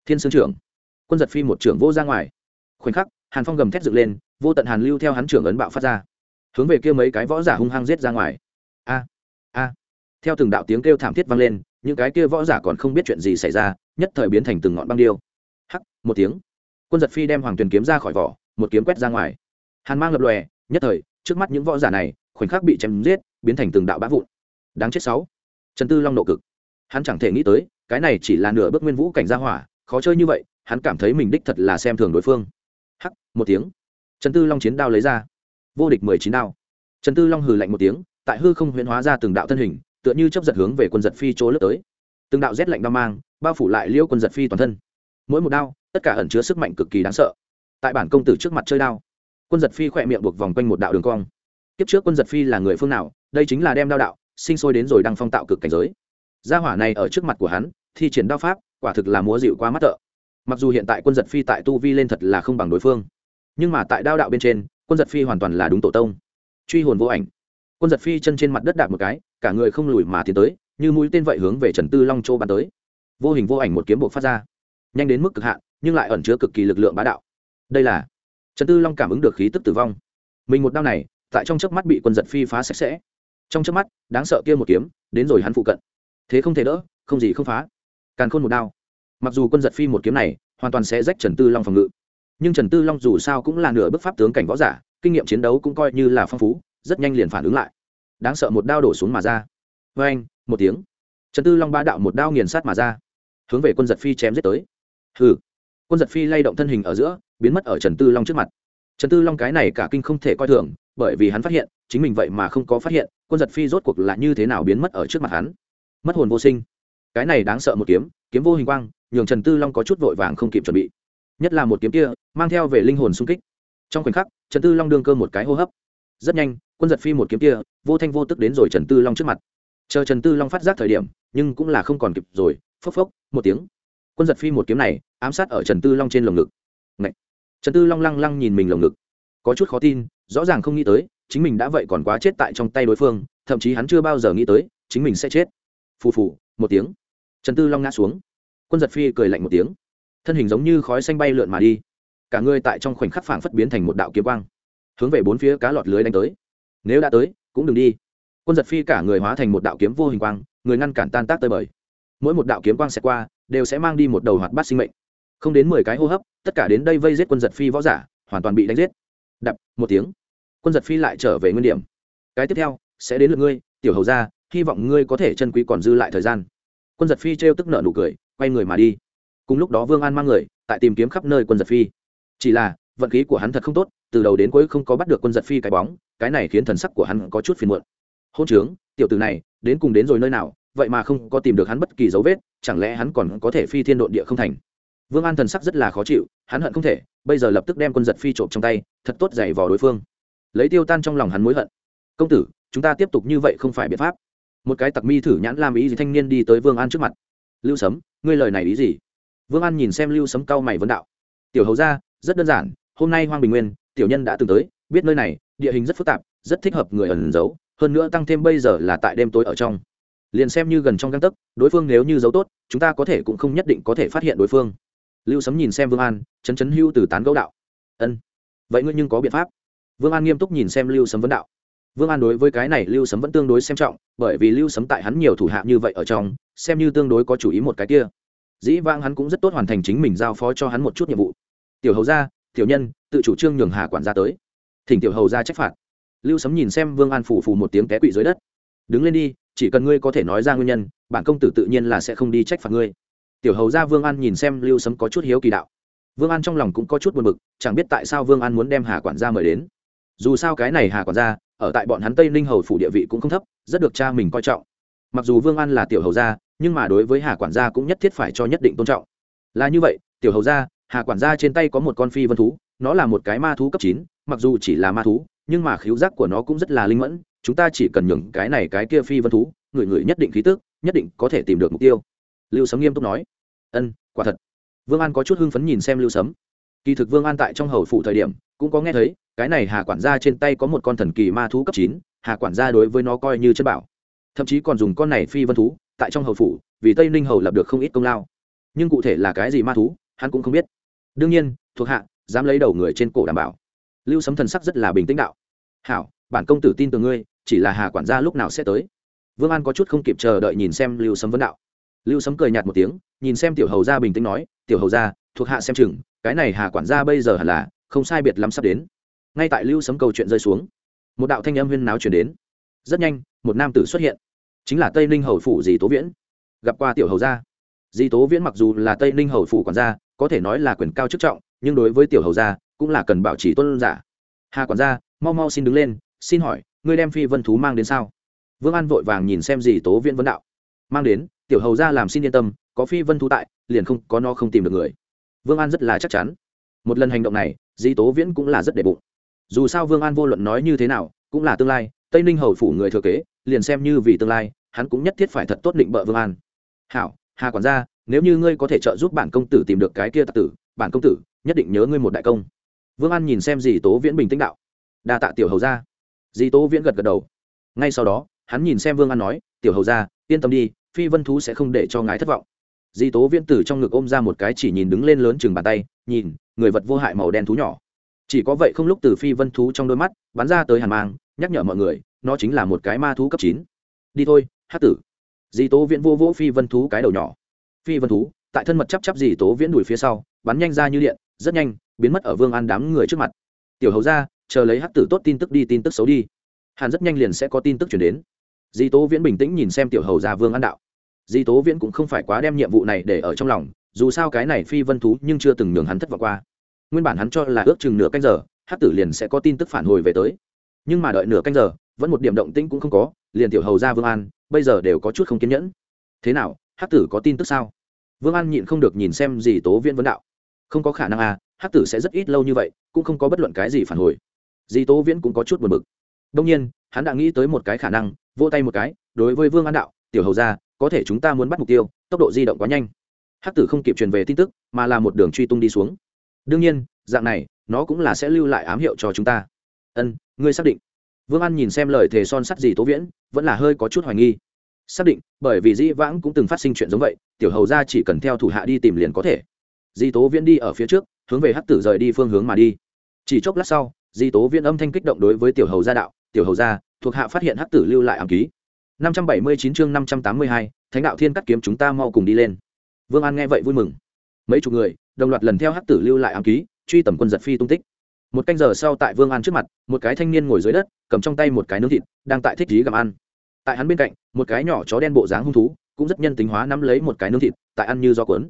Thiên sương trưởng. Quân giật phi một trưởng vô ra ngoài. Khoảnh khắc, hàn phong gầm thét dựng lên, vô tận hàn lưu theo hắn trưởng ấn bạo phát ra. Hướng về kia mấy cái võ giả hung hăng giết ra ngoài. A a. Theo từng đạo tiếng kêu thảm thiết vang lên, những cái kia võ giả còn không biết chuyện gì xảy ra, nhất thời biến thành từng ngọn băng điêu. Hắc, một tiếng. Quân giật phi đem hoàng tuyền kiếm ra khỏi vỏ, một kiếm quét ra ngoài. Hàn mang lập lòe, nhất thời trước mắt những võ giả này, khoảnh khắc bị chém giết, biến thành từng đạo bá vụn. Đáng chết sáu. Trần tư long nộ cực. Hắn chẳng thể nghĩ tới, cái này chỉ là nửa bước nguyên vũ cảnh gia hỏa, khó chơi như vậy, hắn cảm thấy mình đích thật là xem thường đối phương. Hắc, một tiếng. Trần tư long chiến đao lấy ra. Vô địch mười chín đao. Trần tư long hừ lạnh một tiếng, tại hư không huyễn hóa ra từng đạo thân hình, tựa như chấp giật hướng về quân giật phi chỗ lướt tới. Từng đạo rét lạnh đao mang, bao phủ lại liêu quân giật phi toàn thân. Mỗi một đao, tất cả ẩn chứa sức mạnh cực kỳ đáng sợ. Tại bản công tử trước mặt chơi đao quân giật phi khỏe miệng buộc vòng quanh một đạo đường cong. Tiếp trước quân giật phi là người phương nào, đây chính là đem đao đạo, sinh sôi đến rồi đang phong tạo cực cảnh giới. Gia hỏa này ở trước mặt của hắn, thi triển đao pháp, quả thực là múa dịu quá mắt thợ mặc dù hiện tại quân giật phi tại tu vi lên thật là không bằng đối phương, nhưng mà tại đao đạo bên trên, quân giật phi hoàn toàn là đúng tổ tông. Truy hồn vô ảnh. Quân giật phi chân trên mặt đất đạp một cái, cả người không lùi mà tiến tới, như mũi tên vậy hướng về trần tư long châu bắn tới. Vô hình vô ảnh một kiếm buộc phát ra. Nhanh đến mức cực hạn, nhưng lại ẩn chứa cực kỳ lực lượng bá đạo. Đây là trần tư long cảm ứng được khí tức tử vong. Mình một đao này, tại trong chớp mắt bị quân giật phi phá sạch sẽ. Trong chớp mắt, đáng sợ kia một kiếm, đến rồi hắn phụ cận. Thế không thể đỡ, không gì không phá. Càn khôn một đao. Mặc dù quân giật phi một kiếm này, hoàn toàn sẽ rách trần tư long phòng ngự. Nhưng trần tư long dù sao cũng là nửa bức pháp tướng cảnh võ giả, kinh nghiệm chiến đấu cũng coi như là phong phú, rất nhanh liền phản ứng lại. Đáng sợ một đao đổ xuống mà ra. Vê anh, một tiếng. Trần tư long ba đạo một đao nghiền sát mà ra. Hướng về quân giật phi chém giết tới. Hừ quân giật phi lay động thân hình ở giữa, biến mất ở trần tư long trước mặt. Trần tư long cái này cả kinh không thể coi thường, bởi vì hắn phát hiện, chính mình vậy mà không có phát hiện, quân giật phi rốt cuộc là như thế nào biến mất ở trước mặt hắn. Mất hồn vô sinh. Cái này đáng sợ một kiếm kiếm vô hình quang, nhường trần tư long có chút vội vàng không kịp chuẩn bị. Nhất là một kiếm kia, mang theo về linh hồn sung kích. Trong khoảnh khắc, trần tư long đương cơ một cái hô hấp. Rất nhanh, quân giật phi một kiếm kia, vô thanh vô tức đến rồi trần tư long trước mặt. Chờ trần tư long phát giác thời điểm, nhưng cũng là không còn kịp rồi, phốc phốc, một tiếng quân giật phi một kiếm này, ám sát ở trần tư long trên lồng ngực. Ngậy! trần tư long lăng lăng nhìn mình lồng ngực. Có chút khó tin, rõ ràng không nghĩ tới, chính mình đã vậy còn quá chết tại trong tay đối phương, thậm chí hắn chưa bao giờ nghĩ tới, chính mình sẽ chết. Phù phù, một tiếng. Trần tư long ngã xuống. Quân giật phi cười lạnh một tiếng. Thân hình giống như khói xanh bay lượn mà đi. Cả người tại trong khoảnh khắc phảng phất biến thành một đạo kiếm quang. Hướng về bốn phía cá lọt lưới đánh tới. Nếu đã tới, cũng đừng đi. Quân giật phi cả người hóa thành một đạo kiếm vô hình quang, người ngăn cản tan tác tơi bời. Mỗi một đạo kiếm quang sẽ qua đều sẽ mang đi một đầu hoạt bát sinh mệnh. Không đến mười cái hô hấp, tất cả đến đây vây giết quân giật phi võ giả, hoàn toàn bị đánh giết. Đập, một tiếng, quân giật phi lại trở về nguyên điểm. Cái tiếp theo, sẽ đến lượt ngươi, tiểu hầu ra hy vọng ngươi có thể chân quý còn dư lại thời gian. Quân giật phi trêu tức nợ nụ cười, quay người mà đi. Cùng lúc đó vương an mang người, tại tìm kiếm khắp nơi quân giật phi. Chỉ là, vận khí của hắn thật không tốt, từ đầu đến cuối không có bắt được quân giật phi cái bóng, cái này khiến thần sắc của hắn có chút phiền muộn. Hôn trướng, tiểu tử này, đến cùng đến rồi nơi nào vậy mà không có tìm được hắn bất kỳ dấu vết, chẳng lẽ hắn còn có thể phi thiên độn địa không thành? Vương an thần sắc rất là khó chịu, hắn hận không thể, bây giờ lập tức đem quân giật phi trộm trong tay, thật tốt dày vò đối phương. Lấy tiêu tan trong lòng hắn mối hận. Công tử, chúng ta tiếp tục như vậy không phải biện pháp. Một cái tặc mi thử nhãn làm ý gì thanh niên đi tới vương an trước mặt. Lưu sấm, ngươi lời này ý gì? Vương an nhìn xem lưu sấm cau mày vấn đạo. Tiểu hầu ra rất đơn giản, hôm nay hoang bình nguyên, tiểu nhân đã từng tới, biết nơi này, địa hình rất phức tạp, rất thích hợp người ẩn giấu, hơn nữa tăng thêm bây giờ là tại đêm tối ở trong liền xem như gần trong găng tấc, đối phương nếu như giấu tốt, chúng ta có thể cũng không nhất định có thể phát hiện đối phương. Lưu sấm nhìn xem vương an, chấn chấn hưu từ tán gấu đạo. Ân, vậy ngươi nhưng có biện pháp. Vương an nghiêm túc nhìn xem lưu sấm vấn đạo. Vương an đối với cái này lưu sấm vẫn tương đối xem trọng, bởi vì lưu sấm tại hắn nhiều thủ hạ như vậy ở trong, xem như tương đối có chủ ý một cái kia. Dĩ vãng hắn cũng rất tốt hoàn thành chính mình giao phó cho hắn một chút nhiệm vụ. Tiểu hầu gia, tiểu nhân, tự chủ trương nhường hà quản gia tới. Thỉnh tiểu hầu gia trách phạt. Lưu sấm nhìn xem vương an phủ phủ một tiếng té quỵ dưới đất. Đứng lên đi chỉ cần ngươi có thể nói ra nguyên nhân, bản công tử tự nhiên là sẽ không đi trách phạt ngươi. Tiểu hầu gia vương an nhìn xem lưu sấm có chút hiếu kỳ đạo. Vương an trong lòng cũng có chút buồn bực, chẳng biết tại sao vương an muốn đem hà quản gia mời đến. Dù sao cái này hà quản gia, ở tại bọn hắn tây ninh hầu phủ địa vị cũng không thấp, rất được cha mình coi trọng. Mặc dù vương an là tiểu hầu gia, nhưng mà đối với hà quản gia cũng nhất thiết phải cho nhất định tôn trọng. Là như vậy, tiểu hầu gia, hà quản gia trên tay có một con phi vân thú, nó là một cái ma thú cấp chín, mặc dù chỉ là ma thú, nhưng mà khiếu giác của nó cũng rất là linh mẫn chúng ta chỉ cần nhường cái này cái kia phi vân thú, người người nhất định khí tức, nhất định có thể tìm được mục tiêu. Lưu sấm nghiêm túc nói. Ân, quả thật. Vương an có chút hưng phấn nhìn xem lưu sấm. Kỳ thực vương an tại trong hầu phủ thời điểm, cũng có nghe thấy, cái này hà quản gia trên tay có một con thần kỳ ma thú cấp chín, hà quản gia đối với nó coi như chân bảo. Thậm chí còn dùng con này phi vân thú tại trong hầu phủ, vì tây ninh hầu lập được không ít công lao. Nhưng cụ thể là cái gì ma thú, hắn cũng không biết. Đương nhiên, thuộc hạ, dám lấy đầu người trên cổ đảm bảo. Lưu sấm thần sắc rất là bình tĩnh đạo. Hảo, bản công tử tin từ ngươi chỉ là hà quản gia lúc nào sẽ tới. Vương an có chút không kịp chờ đợi nhìn xem lưu sấm vấn đạo. Lưu sấm cười nhạt một tiếng, nhìn xem tiểu hầu gia bình tĩnh nói, tiểu hầu gia, thuộc hạ xem chừng, cái này hà quản gia bây giờ hẳn là không sai biệt lắm sắp đến. Ngay tại lưu sấm câu chuyện rơi xuống, một đạo thanh âm huyên náo chuyển đến. Rất nhanh, một nam tử xuất hiện, chính là tây ninh hầu phủ dì tố viễn. Gặp qua tiểu hầu gia. Dì tố viễn mặc dù là tây ninh hầu phủ quản gia, có thể nói là quyền cao chức trọng, nhưng đối với tiểu hầu gia cũng là cần bảo trì tuân giả. Hà quản gia, mau mau xin đứng lên, xin hỏi ngươi đem phi vân thú mang đến sao? Vương an vội vàng nhìn xem gì tố viễn vấn đạo. Mang đến, tiểu hầu gia làm xin yên tâm, có phi vân thú tại, liền không, có no không tìm được người. Vương an rất là chắc chắn. Một lần hành động này di tố viễn cũng là rất đệ bụng. Dù sao vương an vô luận nói như thế nào, cũng là tương lai, tây ninh hầu phủ người thừa kế, liền xem như vì tương lai, hắn cũng nhất thiết phải thật tốt định bợ vương an. Hảo, hà quản gia, nếu như ngươi có thể trợ giúp bản công tử tìm được cái kia tặc tử, bản công tử, nhất định nhớ ngươi một đại công. Vương an nhìn xem gì tố viễn bình tĩnh đạo. Đa tạ tiểu hầu ra Di tố viễn gật gật đầu. Ngay sau đó, hắn nhìn xem vương an nói, tiểu hầu ra yên tâm đi, phi vân thú sẽ không để cho ngài thất vọng. Di tố viễn tử trong ngực ôm ra một cái chỉ nhìn đứng lên lớn chừng bàn tay, nhìn, người vật vô hại màu đen thú nhỏ. Chỉ có vậy không lúc từ phi vân thú trong đôi mắt, bắn ra tới hàn mang, nhắc nhở mọi người, nó chính là một cái ma thú cấp chín. Đi thôi, hát tử. Di tố viễn vô vỗ phi vân thú cái đầu nhỏ. Phi vân thú, tại thân mật chắp chắp di tố viễn đuổi phía sau, bắn nhanh ra như điện, rất nhanh, biến mất ở vương an đám người trước mặt. Tiểu hầu ra chờ lấy Hắc tử tốt tin tức đi, tin tức xấu đi. Hàn rất nhanh liền sẽ có tin tức chuyển đến. Di tố viễn bình tĩnh nhìn xem tiểu hầu già vương an đạo. Di tố viễn cũng không phải quá đem nhiệm vụ này để ở trong lòng, dù sao cái này phi vân thú nhưng chưa từng nhường hắn thất vọng qua. Nguyên bản hắn cho là ước chừng nửa canh giờ hát tử liền sẽ có tin tức phản hồi về tới. Nhưng mà đợi nửa canh giờ, vẫn một điểm động tĩnh cũng không có, liền tiểu hầu ra vương an, bây giờ đều có chút không kiên nhẫn. Thế nào hát tử có tin tức sao? Vương an nhịn không được nhìn xem gì tố viễn vấn đạo. Không có khả năng à hát tử sẽ rất ít lâu như vậy, cũng không có bất luận cái gì phản hồi di tố viễn cũng có chút buồn bực. Đông nhiên, hắn đã nghĩ tới một cái khả năng, vỗ tay một cái, đối với vương an đạo, tiểu hầu ra có thể chúng ta muốn bắt mục tiêu, tốc độ di động quá nhanh. Hắc tử không kịp truyền về tin tức, mà là một đường truy tung đi xuống. Đương nhiên, dạng này, nó cũng là sẽ lưu lại ám hiệu cho chúng ta. Ân, ngươi xác định? Vương an nhìn xem lời thề son sắt gì tố viễn, vẫn là hơi có chút hoài nghi. Xác định, bởi vì dĩ vãng cũng từng phát sinh chuyện giống vậy, tiểu hầu ra chỉ cần theo thủ hạ đi tìm liền có thể. Di tố viễn đi ở phía trước, hướng về hắc tử rời đi phương hướng mà đi. Chỉ chốc lát sau di tố viên âm thanh kích động đối với tiểu hầu gia đạo tiểu hầu gia thuộc hạ phát hiện hắc tử lưu lại ám ký 579 chương 582, Thánh đạo thiên cắt kiếm chúng ta mau cùng đi lên. Vương An nghe vậy vui mừng. Mấy chục người, đồng loạt lần theo hắc tử lưu lại ám ký, truy tầm quân giật phi tung tích. Một canh giờ sau tại Vương An trước mặt, một cái thanh niên ngồi dưới đất, cầm trong tay một cái nướng thịt, đang tại thích trí gặm ăn. Tại hắn bên cạnh, một cái nhỏ chó đen bộ dáng hung thú, cũng rất nhân tính hóa nắm lấy một cái nướng thịt, tại ăn như do cuốn.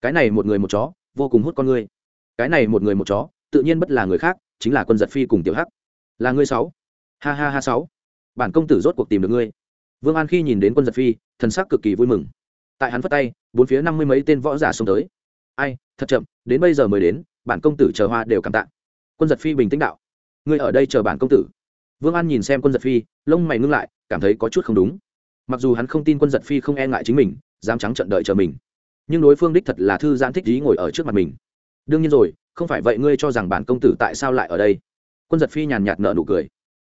Cái này một người một chó, vô cùng hút con người. Cái này một người một chó, tự nhiên bất là người khác, chính là quân giật phi cùng tiểu hắc. Là ngươi sáu. Ha ha ha sáu. Bản công tử rốt cuộc tìm được ngươi. Vương an khi nhìn đến quân giật phi, thần sắc cực kỳ vui mừng. Tại hắn phất tay, bốn phía năm mươi mấy tên võ giả xông tới. Ai, thật chậm, đến bây giờ mới đến, bản công tử chờ hoa đều cảm tạ. Quân giật phi bình tĩnh đạo. Ngươi ở đây chờ bản công tử. Vương an nhìn xem quân giật phi, lông mày ngưng lại, cảm thấy có chút không đúng. Mặc dù hắn không tin quân giật phi không e ngại chính mình, dám trắng trận đợi chờ mình. Nhưng đối phương đích thật là thư giãn thích ý ngồi ở trước mặt mình. Đương nhiên rồi không phải vậy ngươi cho rằng bản công tử tại sao lại ở đây? Quân giật phi nhàn nhạt nợ nụ cười.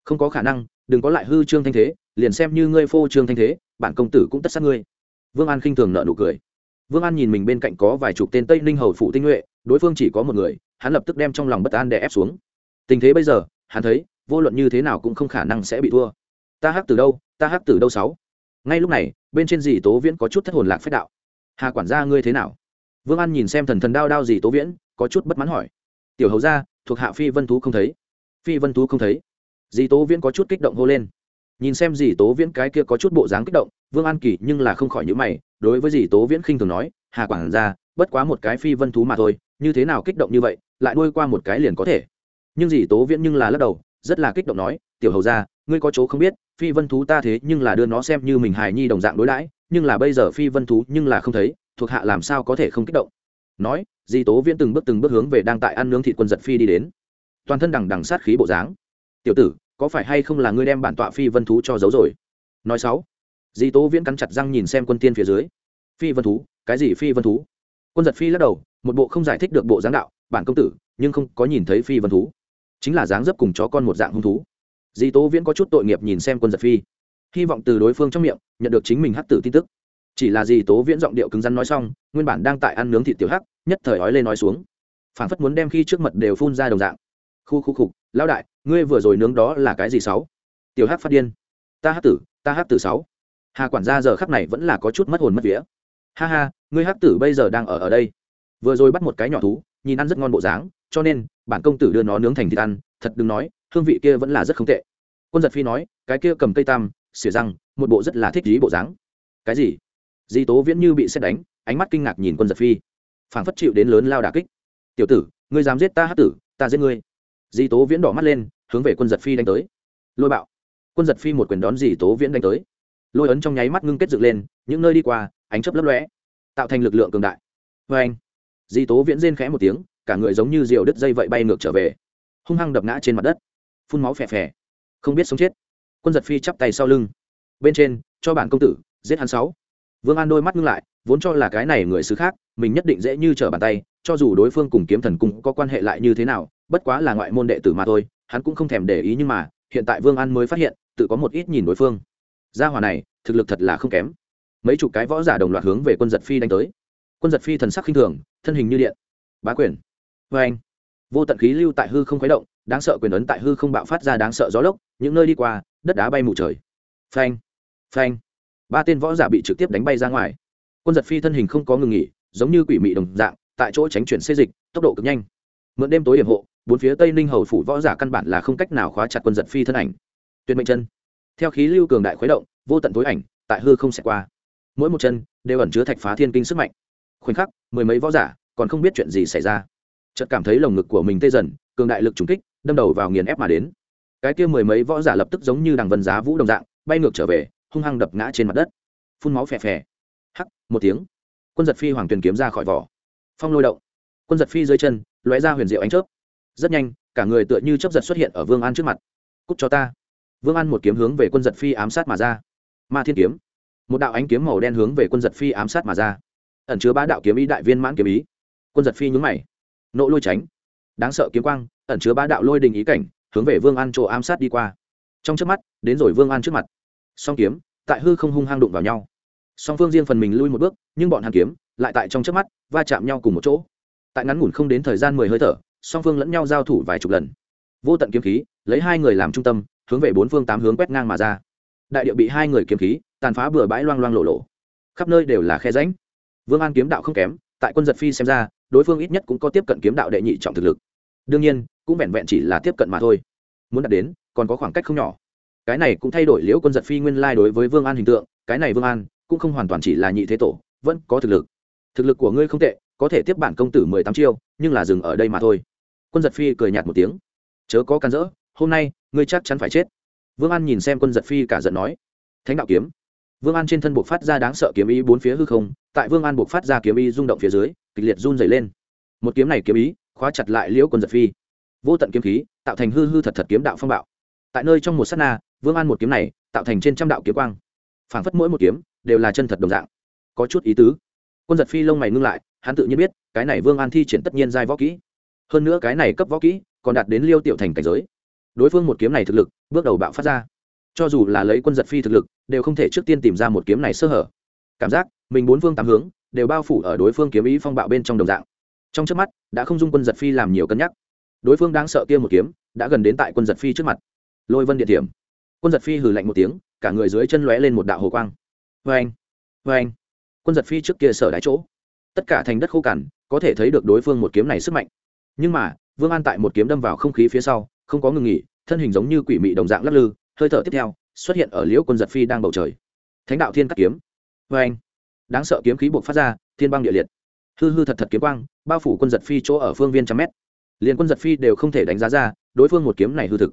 Không có khả năng, đừng có lại hư trương thanh thế, liền xem như ngươi phô trương thanh thế, bản công tử cũng tất sát ngươi. Vương an khinh thường nợ nụ cười. Vương an nhìn mình bên cạnh có vài chục tên tây ninh hầu phụ tinh nhuệ, đối phương chỉ có một người, hắn lập tức đem trong lòng bất an đè ép xuống. Tình thế bây giờ, hắn thấy, vô luận như thế nào cũng không khả năng sẽ bị thua. Ta hắc từ đâu, ta hắc từ đâu sáu? Ngay lúc này, bên trên dì tố viễn có chút thất hồn lạc phép đạo. Hà quản gia ngươi thế nào? Vương an nhìn xem thần thần đao đao dì tố viễn có chút bất mãn hỏi. Tiểu hầu gia, thuộc hạ phi vân thú không thấy. Phi vân thú không thấy. Dì tố viễn có chút kích động hô lên. Nhìn xem dì tố viễn cái kia có chút bộ dáng kích động, vương an kỳ nhưng là không khỏi nhữ mày, đối với dì tố viễn khinh thường nói, hà quản ra bất quá một cái phi vân thú mà thôi, như thế nào kích động như vậy, lại nuôi qua một cái liền có thể. Nhưng dì tố viễn nhưng là lắc đầu, rất là kích động nói, tiểu hầu ra ngươi có chỗ không biết, phi vân thú ta thế nhưng là đưa nó xem như mình hài nhi đồng dạng đối đãi, nhưng là bây giờ phi vân thú nhưng là không thấy, thuộc hạ làm sao có thể không kích động? Nói di tố viễn từng bước từng bước hướng về đang tại ăn nướng thịt quân giật phi đi đến. Toàn thân đằng đằng sát khí bộ dáng. Tiểu tử, có phải hay không là ngươi đem bản tọa phi vân thú cho giấu rồi? Nói sáu. Di tố viễn cắn chặt răng nhìn xem quân tiên phía dưới. Phi vân thú? Cái gì phi vân thú? Quân giật phi lắc đầu, một bộ không giải thích được bộ dáng đạo, bản công tử, nhưng không có nhìn thấy phi vân thú. Chính là dáng dấp cùng chó con một dạng hung thú. Di tố viễn có chút tội nghiệp nhìn xem quân giật phi. Hy vọng từ đối phương trong miệng, nhận được chính mình hắc tử tin tức chỉ là gì tố viễn giọng điệu cứng rắn nói xong, nguyên bản đang tại ăn nướng thịt tiểu hắc, nhất thời ói lên nói xuống. Phản phất muốn đem khi trước mật đều phun ra đồng dạng. Khu khu khục, lão đại, ngươi vừa rồi nướng đó là cái gì sáu? Tiểu hắc phát điên. Ta hát tử, ta hát tử sáu. Hà quản gia giờ khắc này vẫn là có chút mất hồn mất vía. Ha ha, ngươi hắc tử bây giờ đang ở ở đây. Vừa rồi bắt một cái nhỏ thú, nhìn ăn rất ngon bộ dáng, cho nên, bản công tử đưa nó nướng thành thịt ăn, thật đừng nói, hương vị kia vẫn là rất không tệ. Quân giật phi nói, cái kia cầm cây tam, xỉa răng, một bộ rất là thích dí bộ dáng. Cái gì? Di tố viễn như bị xét đánh, ánh mắt kinh ngạc nhìn quân giật phi. Phảng phất chịu đến lớn lao đà kích. Tiểu tử, ngươi dám giết ta hát tử, ta giết ngươi. Di tố viễn đỏ mắt lên, hướng về quân giật phi đánh tới. Lôi bạo. Quân giật phi một quyền đón di tố viễn đánh tới. Lôi ấn trong nháy mắt ngưng kết dựng lên, những nơi đi qua, ánh chấp lấp lõe tạo thành lực lượng cường đại. Vê anh, di tố viễn rên khẽ một tiếng, cả người giống như diều đứt dây vậy bay ngược trở về, hung hăng đập ngã trên mặt đất, phun máu phè phè, không biết sống chết. Quân giật phi chắp tay sau lưng, bên trên, cho bản công tử, giết hắn sáu vương an đôi mắt ngưng lại, vốn cho là cái này người xứ khác, mình nhất định dễ như trở bàn tay, cho dù đối phương cùng kiếm thần cung có quan hệ lại như thế nào, bất quá là ngoại môn đệ tử mà thôi, hắn cũng không thèm để ý nhưng mà, hiện tại vương an mới phát hiện, tự có một ít nhìn đối phương. Gia hòa này, thực lực thật là không kém. Mấy chục cái võ giả đồng loạt hướng về quân giật phi đánh tới. Quân giật phi thần sắc khinh thường, thân hình như điện. Bá quyền. Vê anh. Vô tận khí lưu tại hư không khuấy động, đáng sợ quyền ấn tại hư không bạo phát ra đáng sợ gió lốc, những nơi đi qua, đất đá bay mù trời. Phanh. Phanh ba tên võ giả bị trực tiếp đánh bay ra ngoài. Quân giật phi thân hình không có ngừng nghỉ, giống như quỷ mị đồng dạng, tại chỗ tránh chuyển xê dịch, tốc độ cực nhanh. Mượn đêm tối hiểm hộ, bốn phía tây ninh hầu phủ võ giả căn bản là không cách nào khóa chặt quân giật phi thân ảnh. Tuyệt mệnh chân. Theo khí lưu cường đại khuấy động, vô tận tối ảnh, tại hư không xẹt qua. Mỗi một chân đều ẩn chứa thạch phá thiên kinh sức mạnh. Khoảnh khắc, mười mấy võ giả còn không biết chuyện gì xảy ra. Chợt cảm thấy lồng ngực của mình tê dần, cường đại lực trùng kích, đâm đầu vào nghiền ép mà đến. Cái kia mười mấy võ giả lập tức giống như đằng vân giá vũ đồng dạng, bay ngược trở về hung hăng đập ngã trên mặt đất. Phun máu phè phè. Hắc, một tiếng. Quân giật phi hoàng tuyền kiếm ra khỏi vỏ. Phong lôi động. Quân giật phi dưới chân, lóe ra huyền diệu ánh chớp. Rất nhanh, cả người tựa như chớp giật xuất hiện ở vương an trước mặt. Cúc cho ta. Vương an một kiếm hướng về quân giật phi ám sát mà ra. Ma thiên kiếm. Một đạo ánh kiếm màu đen hướng về quân giật phi ám sát mà ra. Ẩn chứa ba đạo kiếm ý đại viên mãn kiếm ý. Quân giật phi nhúng mày. Nộ lôi tránh. Đáng sợ kiếm quang, ẩn chứa ba đạo lôi đình ý cảnh, hướng về vương an chỗ ám sát đi qua. Trong trước mắt, đến rồi vương an trước mặt song kiếm, tại hư không hung hang đụng vào nhau. Song phương riêng phần mình lui một bước, nhưng bọn hàn kiếm lại tại trong trước mắt va chạm nhau cùng một chỗ. Tại ngắn ngủn không đến thời gian mười hơi thở, song phương lẫn nhau giao thủ vài chục lần. Vô tận kiếm khí lấy hai người làm trung tâm, hướng về bốn phương tám hướng quét ngang mà ra. Đại điệu bị hai người kiếm khí tàn phá bừa bãi loang loang lộ lộ khắp nơi đều là khe ránh vương an kiếm đạo không kém, tại quân giật phi xem ra, đối phương ít nhất cũng có tiếp cận kiếm đạo đệ nhị trọng thực lực. Đương nhiên, cũng vẹn vẹn chỉ là tiếp cận mà thôi. Muốn đạt đến, còn có khoảng cách không nhỏ cái này cũng thay đổi liễu quân giật phi nguyên lai đối với vương an hình tượng, cái này vương an cũng không hoàn toàn chỉ là nhị thế tổ, vẫn có thực lực. Thực lực của ngươi không tệ, có thể tiếp bản công tử mười tám chiêu, nhưng là dừng ở đây mà thôi. Quân giật phi cười nhạt một tiếng. Chớ có can dỡ, hôm nay, ngươi chắc chắn phải chết. Vương an nhìn xem quân giật phi cả giận nói. Thánh đạo kiếm. Vương an trên thân buộc phát ra đáng sợ kiếm ý bốn phía hư không, tại vương an buộc phát ra kiếm ý rung động phía dưới, kịch liệt run dày lên. Một kiếm này kiếm ý, khóa chặt lại liễu quân giật phi. Vô tận kiếm khí, tạo thành hư hư thật thật kiếm đạo phong bạo tại nơi trong một s á t na, vương an một kiếm này tạo thành trên trăm đạo kiếm quang. Phảng phất mỗi một kiếm đều là chân thật đồng dạng. Có chút ý tứ. Quân giật phi lông mày ngưng lại, hắn tự nhiên biết, cái này vương an thi triển tất nhiên giai võ kỹ. Hơn nữa cái này cấp võ kỹ còn đạt đến liêu tiểu thành cảnh giới. Đối phương một kiếm này thực lực, bước đầu bạo phát ra. Cho dù là lấy quân giật phi thực lực, đều không thể trước tiên tìm ra một kiếm này sơ hở. Cảm giác, mình bốn phương tám hướng đều bao phủ ở đối phương kiếm ý phong bạo bên trong đồng dạng. Trong trước mắt, đã không dung quân giật phi làm nhiều cân nhắc. Đối phương đang sợ kia một kiếm, đã gần đến tại quân giật phi trước mặt lôi vân địa điểm quân giật phi hừ lạnh một tiếng, cả người dưới chân lóe lên một đạo hồ quang. Vê anh vê anh quân giật phi trước kia sở đáy chỗ. Tất cả thành đất khô cằn, có thể thấy được đối phương một kiếm này sức mạnh. Nhưng mà, vương an tại một kiếm đâm vào không khí phía sau, không có ngừng nghỉ, thân hình giống như quỷ mị đồng dạng lắc lư, hơi thở tiếp theo, xuất hiện ở liễu quân giật phi đang bầu trời. Thánh đạo thiên cắt kiếm. Vê anh đáng sợ kiếm khí buộc phát ra, thiên băng địa liệt. Hư hư thật thật kiếm quang, bao phủ quân giật phi chỗ ở phương viên trăm mét. Liền quân giật phi đều không thể đánh giá ra, đối phương một kiếm này hư thực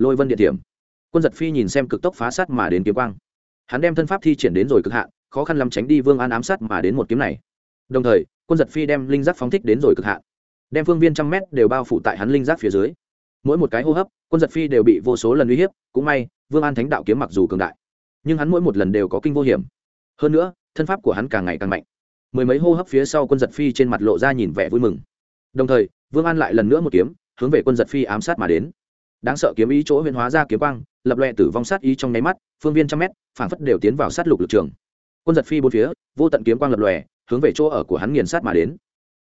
lôi vân địa điểm quân giật phi nhìn xem cực tốc phá sát mà đến kiếm quang. Hắn đem thân pháp thi triển đến rồi cực hạn, khó khăn lắm tránh đi vương an ám sát mà đến một kiếm này. Đồng thời, quân giật phi đem linh giác phóng thích đến rồi cực hạn. Đem phương viên trăm mét đều bao phủ tại hắn linh giác phía dưới. Mỗi một cái hô hấp, quân giật phi đều bị vô số lần uy hiếp, cũng may, vương an thánh đạo kiếm mặc dù cường đại, nhưng hắn mỗi một lần đều có kinh vô hiểm. Hơn nữa, thân pháp của hắn càng ngày càng mạnh. Mười mấy hô hấp phía sau quân giật phi trên mặt lộ ra nhìn vẻ vui mừng. Đồng thời, vương an lại lần nữa một kiếm, hướng về quân giật phi ám sát mà đến đáng sợ kiếm ý chỗ huyền hóa ra kiếm quang, lập loẹ tử vong sát ý trong nháy mắt, phương viên trăm mét phản phất đều tiến vào sát lục lực trường. Quân giật phi bốn phía, vô tận kiếm quang lập lòe hướng về chỗ ở của hắn nghiền sát mà đến.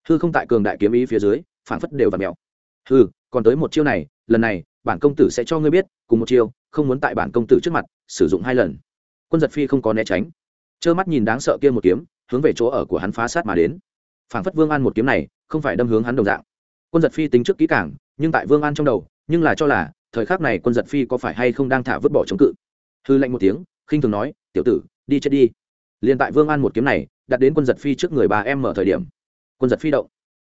Hư không tại cường đại kiếm ý phía dưới phản phất đều và mèo. Hư còn tới một chiêu này, lần này, bản công tử sẽ cho ngươi biết, cùng một chiêu, không muốn tại bản công tử trước mặt, sử dụng hai lần. Quân giật phi không có né tránh. Trơ mắt nhìn đáng sợ kia một kiếm, hướng về chỗ ở của hắn phá sát mà đến. Phảng phất vương an một kiếm này, không phải đâm hướng hắn đồng dạng. Quân giật phi tính trước kỹ cảng nhưng tại vương an trong đầu nhưng là cho là thời khắc này quân giật phi có phải hay không đang thả vứt bỏ chống cự? Hư lệnh một tiếng, khinh thường nói, tiểu tử, đi chết đi. Liền tại vương an một kiếm này, đặt đến quân giật phi trước người bà em mở thời điểm. Quân giật phi động.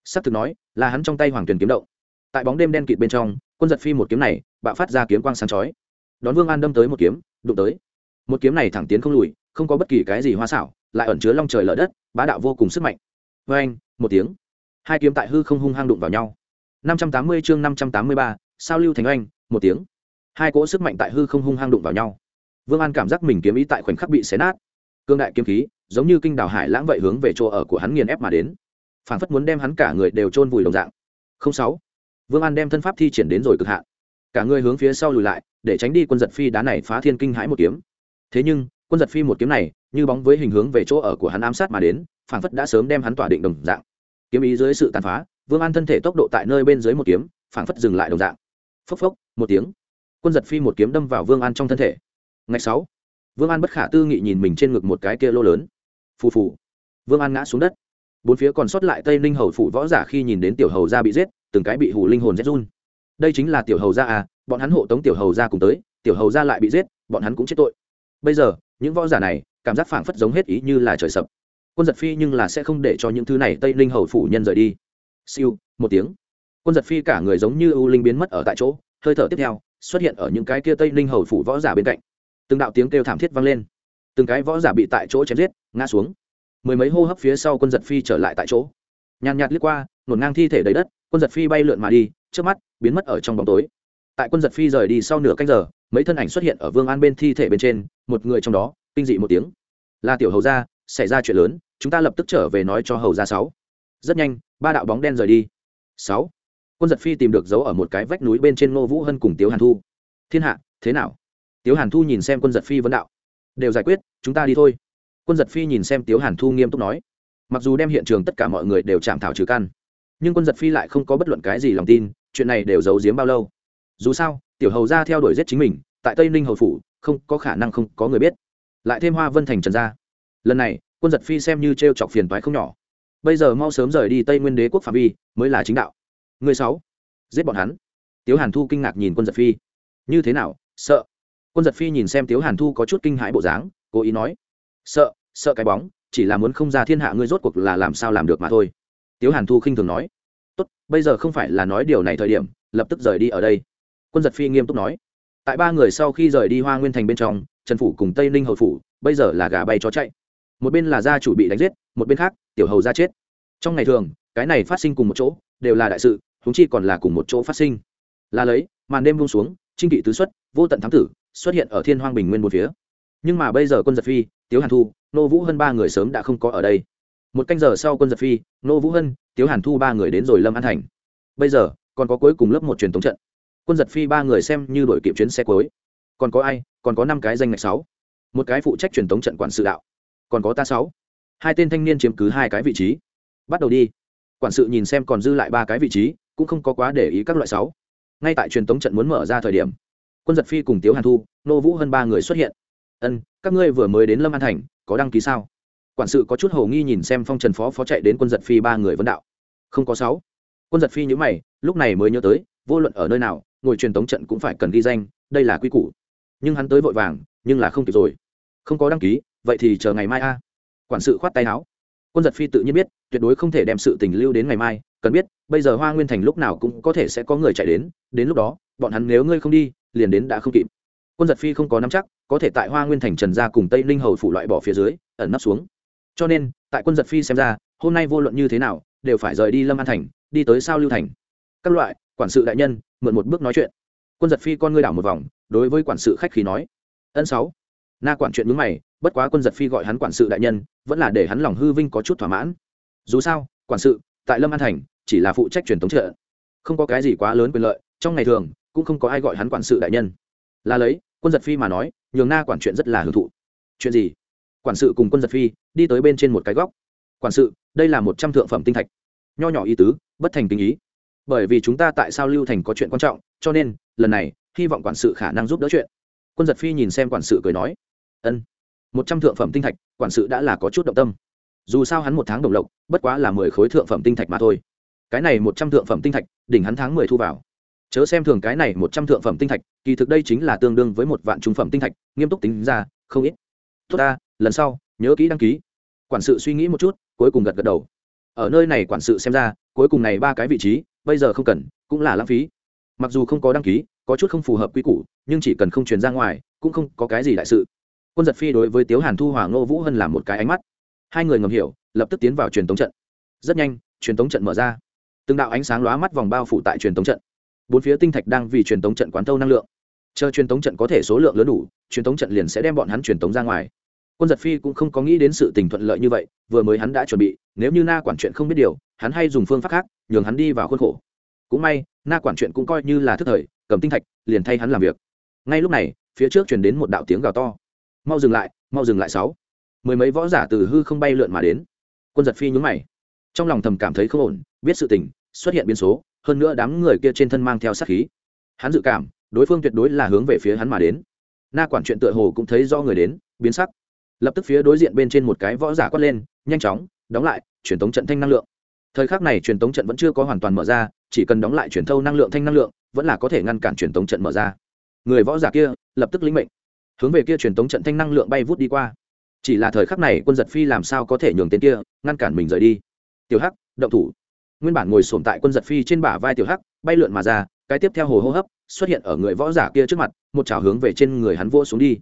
S ắ c thực nói, là hắn trong tay hoàng tuyền kiếm động. Tại bóng đêm đen kịt bên trong, quân giật phi một kiếm này, bạo phát ra kiếm quang sáng chói. Đón vương an đâm tới một kiếm, đụng tới. Một kiếm này thẳng tiến không lùi, không có bất kỳ cái gì hoa xảo, lại ẩn chứa long trời lở đất, bá đạo vô cùng sức mạnh. Vê anh một tiếng. Hai kiếm tại hư không hung hăng đụng vào nhau. Năm trăm tám mươi chương năm trăm tám mươi ba sao lưu thành oanh, một tiếng. Hai cỗ sức mạnh tại hư không hung hăng đụng vào nhau. Vương an cảm giác mình kiếm ý tại khoảnh khắc bị xé nát. Cương đại kiếm khí, giống như kinh đào hải lãng vậy hướng về chỗ ở của hắn nghiền ép mà đến. Phản phất muốn đem hắn cả người đều chôn vùi đồng dạng. Không sáu. Vương an đem thân pháp thi triển đến rồi cực hạn. Cả người hướng phía sau lùi lại, để tránh đi quân giật phi đá này phá thiên kinh hãi một kiếm. Thế nhưng, quân giật phi một kiếm này, như bóng với hình hướng về chỗ ở của hắn ám sát mà đến, phản phất đã sớm đem hắn tỏa định đồng dạng. Kiếm ý dưới sự tàn phá, vương an thân thể tốc độ tại nơi bên dưới một kiếm, phản phất dừng lại đồng dạng phốc phốc, một tiếng. Quân giật phi một kiếm đâm vào vương an trong thân thể. Ngày sáu, vương an bất khả tư nghị nhìn mình trên ngực một cái kia lô lớn. Phù phù. Vương an ngã xuống đất. Bốn phía còn sót lại tây ninh hầu phủ võ giả khi nhìn đến tiểu hầu gia bị giết, từng cái bị hù linh hồn rét run. Đây chính là tiểu hầu gia à bọn hắn hộ tống tiểu hầu gia cùng tới, tiểu hầu gia lại bị giết, bọn hắn cũng chết tội. Bây giờ, những võ giả này, cảm giác phảng phất giống hết ý như là trời sập. Quân giật phi nhưng là sẽ không để cho những thứ này tây ninh hầu phủ nhân rời đi. Siêu, một tiếng quân giật phi cả người giống như ưu linh biến mất ở tại chỗ, hơi thở tiếp theo, xuất hiện ở những cái kia tây ninh hầu phủ võ giả bên cạnh. Từng đạo tiếng kêu thảm thiết vang lên. Từng cái võ giả bị tại chỗ chém giết, ngã xuống. Mười mấy hô hấp phía sau quân giật phi trở lại tại chỗ. Nhàn nhạt liếc qua, nổn ngang thi thể đầy đất, quân giật phi bay lượn mà đi, trước mắt, biến mất ở trong bóng tối. Tại quân giật phi rời đi sau nửa canh giờ, mấy thân ảnh xuất hiện ở vương an bên thi thể bên trên, một người trong đó, kinh dị một tiếng. Là tiểu hầu gia, xảy ra chuyện lớn, chúng ta lập tức trở về nói cho hầu gia sáu. Rất nhanh, ba đạo bóng đen rời đi. Sáu quân giật phi tìm được dấu ở một cái vách núi bên trên ngô vũ hân cùng tiếu hàn thu. Thiên hạ, thế nào? Tiếu hàn thu nhìn xem quân giật phi vấn đạo. Đều giải quyết, chúng ta đi thôi. Quân giật phi nhìn xem tiếu hàn thu nghiêm túc nói. Mặc dù đem hiện trường tất cả mọi người đều chạm thảo trừ căn, nhưng quân giật phi lại không có bất luận cái gì lòng tin, chuyện này đều giấu giếm bao lâu. Dù sao, tiểu hầu ra theo đuổi giết chính mình, tại tây ninh hầu phủ, không có khả năng không có người biết. Lại thêm hoa vân thành trần gia. Lần này, quân giật phi xem như t r e o chọc phiền toái không nhỏ. Bây giờ mau sớm rời đi tây nguyên đế quốc phạm vi, mới là chính đạo người sáu, giết bọn hắn. Tiếu hàn thu kinh ngạc nhìn quân giật phi. Như thế nào? Sợ. Quân giật phi nhìn xem tiếu hàn thu có chút kinh hãi bộ dáng, cố ý nói. Sợ sợ cái bóng, chỉ là muốn không ra thiên hạ ngươi rốt cuộc là làm sao làm được mà thôi. Tiếu hàn thu khinh thường nói. Tốt, bây giờ không phải là nói điều này thời điểm, lập tức rời đi ở đây. Quân giật phi nghiêm túc nói. Tại ba người sau khi rời đi hoa nguyên thành bên trong, trần phủ cùng tây ninh hậu phủ, bây giờ là gà bay chó chạy. Một bên là gia chủ bị đánh giết, một bên khác, tiểu hầu ra chết. Trong ngày thường, cái này phát sinh cùng một chỗ, đều là đại sự húng chi còn là cùng một chỗ phát sinh. Là lấy, màn đêm buông xuống, trinh kỵ tứ xuất, vô tận thám tử xuất hiện ở thiên hoang bình nguyên một phía. Nhưng mà bây giờ quân giật phi, tiếu hàn thu, nô vũ hơn ba người sớm đã không có ở đây. Một canh giờ sau quân giật phi, nô vũ hân, tiếu hàn thu ba người đến rồi lâm an thành. Bây giờ, còn có cuối cùng lớp một truyền thống trận. Quân giật phi ba người xem như đội kịp chuyến xe cuối. Còn có ai? Còn có năm cái danh ngạch sáu. Một cái phụ trách truyền thống trận quản sự đạo. Còn có ta sáu. Hai tên thanh niên chiếm cứ hai cái vị trí. Bắt đầu đi. Quản sự nhìn xem còn dư lại ba cái vị trí cũng không có quá để ý các loại sáu. Ngay tại truyền tống trận muốn mở ra thời điểm, quân giật phi cùng tiếu hàn thu, nô vũ hơn ba người xuất hiện. Ân, các ngươi vừa mới đến lâm an thành, có đăng ký sao? Quản sự có chút hồ nghi nhìn xem phong trần phó phó chạy đến quân giật phi ba người vấn đạo. Không có sáu. Quân giật phi nhữ mày, lúc này mới nhớ tới, vô luận ở nơi nào, ngồi truyền tống trận cũng phải cần ghi danh, đây là quy củ. Nhưng hắn tới vội vàng, nhưng là không kịp rồi. Không có đăng ký, vậy thì chờ ngày mai a. Quản sự khoát tay áo. Quân giật phi tự nhiên biết, tuyệt đối không thể đem sự tình lưu đến ngày mai cần biết, bây giờ hoa nguyên thành lúc nào cũng có thể sẽ có người chạy đến đến lúc đó, bọn hắn nếu ngươi không đi, liền đến đã không kịp. Quân giật phi không có nắm chắc, có thể tại hoa nguyên thành trần gia cùng tây ninh hầu phủ loại bỏ phía dưới, ẩn nấp xuống. Cho nên, tại quân giật phi xem ra, hôm nay vô luận như thế nào, đều phải rời đi lâm an thành, đi tới sao lưu thành. Các loại, quản sự đại nhân, mượn một bước nói chuyện. Quân giật phi con ngươi đảo một vòng, đối với quản sự khách khí nói. Ân sáu. Na quản chuyện mướn mày, bất quá quân giật phi gọi hắn quản sự đại nhân, vẫn là để hắn lòng hư vinh có chút thỏa mãn. Dù sao, quản sự, tại lâm an thành chỉ là phụ trách truyền thống trợ. Không có cái gì quá lớn quyền lợi, trong ngày thường, cũng không có ai gọi hắn quản sự đại nhân. Là lấy, quân giật phi mà nói, nhường na quản chuyện rất là hưởng thụ. Chuyện gì? Quản sự cùng quân giật phi, đi tới bên trên một cái góc. Quản sự, đây là một trăm thượng phẩm tinh thạch. Nho nhỏ ý tứ, bất thành tình ý. Bởi vì chúng ta tại sao lưu thành có chuyện quan trọng, cho nên, lần này, hy vọng quản sự khả năng giúp đỡ chuyện. Quân giật phi nhìn xem quản sự cười nói. Ân. Một trăm thượng phẩm tinh thạch, quản sự đã là có chút động tâm. Dù sao hắn một tháng đồng lộc, bất quá là mười khối thượng phẩm tinh thạch mà thôi cái này một trăm thượng phẩm tinh thạch, đỉnh hắn tháng mười thu vào. Chớ xem thường cái này một trăm thượng phẩm tinh thạch, kỳ thực đây chính là tương đương với một vạn trung phẩm tinh thạch, nghiêm túc tính ra, không ít. Tốt ta, lần sau, nhớ kỹ đăng ký. Quản sự suy nghĩ một chút, cuối cùng gật gật đầu. Ở nơi này quản sự xem ra, cuối cùng này ba cái vị trí, bây giờ không cần, cũng là lãng phí. Mặc dù không có đăng ký, có chút không phù hợp quy củ, nhưng chỉ cần không truyền ra ngoài, cũng không có cái gì đại sự. Quân giật phi đối với tiếu hàn thu hoàng ngô vũ hân làm một cái ánh mắt. Hai người ngầm hiểu, lập tức tiến vào truyền tống trận. Rất nhanh, truyền tống trận mở ra từng đạo ánh sáng lóa mắt vòng bao phủ tại truyền tống trận. Bốn phía tinh thạch đang vì truyền tống trận quán thâu năng lượng. Chờ truyền tống trận có thể số lượng lớn đủ, truyền tống trận liền sẽ đem bọn hắn truyền tống ra ngoài. Quân giật phi cũng không có nghĩ đến sự tình thuận lợi như vậy, vừa mới hắn đã chuẩn bị, nếu như na quản chuyện không biết điều, hắn hay dùng phương pháp khác, nhường hắn đi vào khuôn khổ. Cũng may, na quản chuyện cũng coi như là thức thời, cầm tinh thạch, liền thay hắn làm việc. Ngay lúc này, phía trước chuyển đến một đạo tiếng gào to. Mau dừng lại, mau dừng lại sáu. Mười mấy võ giả từ hư không bay lượn mà đến. Quân giật phi nhúng mày. Trong lòng thầm cảm thấy không ổn biết sự tình, xuất hiện biến số, hơn nữa đám người kia trên thân mang theo sát khí. Hắn dự cảm, đối phương tuyệt đối là hướng về phía hắn mà đến. Na quản chuyện tựa hồ cũng thấy do người đến, biến sắc. Lập tức phía đối diện bên trên một cái võ giả quát lên, nhanh chóng, đóng lại, truyền tống trận thanh năng lượng. Thời khắc này truyền tống trận vẫn chưa có hoàn toàn mở ra, chỉ cần đóng lại truyền thâu năng lượng thanh năng lượng, vẫn là có thể ngăn cản truyền tống trận mở ra. Người võ giả kia, lập tức lĩnh mệnh. Hướng về kia truyền tống trận thanh năng lượng bay vút đi qua. Chỉ là thời khắc này quân giật phi làm sao có thể nhường tên kia, ngăn cản mình rời đi. Tiểu hắc, động thủ nguyên bản ngồi sổm tại quân giật phi trên bả vai tiểu hắc, bay lượn mà ra, cái tiếp theo hồ hô hấp xuất hiện ở người võ giả kia trước mặt, một chảo hướng về trên người hắn vỗ xuống đi.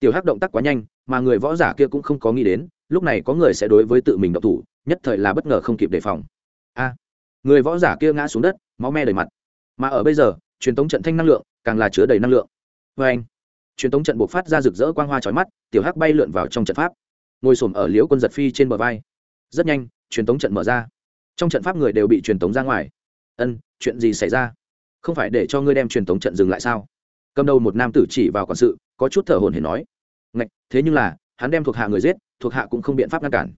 Tiểu hắc động tác quá nhanh, mà người võ giả kia cũng không có nghĩ đến, lúc này có người sẽ đối với tự mình động thủ, nhất thời là bất ngờ không kịp đề phòng. A! Người võ giả kia ngã xuống đất, máu me đầy mặt. Mà ở bây giờ, truyền thống trận thanh năng lượng càng là chứa đầy năng lượng. Vê anh, truyền thống trận buộc phát ra rực rỡ quang hoa trói mắt, tiểu hắc bay lượn vào trong trận pháp. Ngồi xổm ở liễu quân giật phi trên bờ vai. Rất nhanh, truyền thống trận mở ra trong trận pháp người đều bị truyền tống ra ngoài. Ân, chuyện gì xảy ra? Không phải để cho ngươi đem truyền tống trận dừng lại sao? Cầm đầu một nam tử chỉ vào quản sự, có chút thở hồn hển nói. Ngạch, thế nhưng là, hắn đem thuộc hạ người giết, thuộc hạ cũng không biện pháp ngăn cản.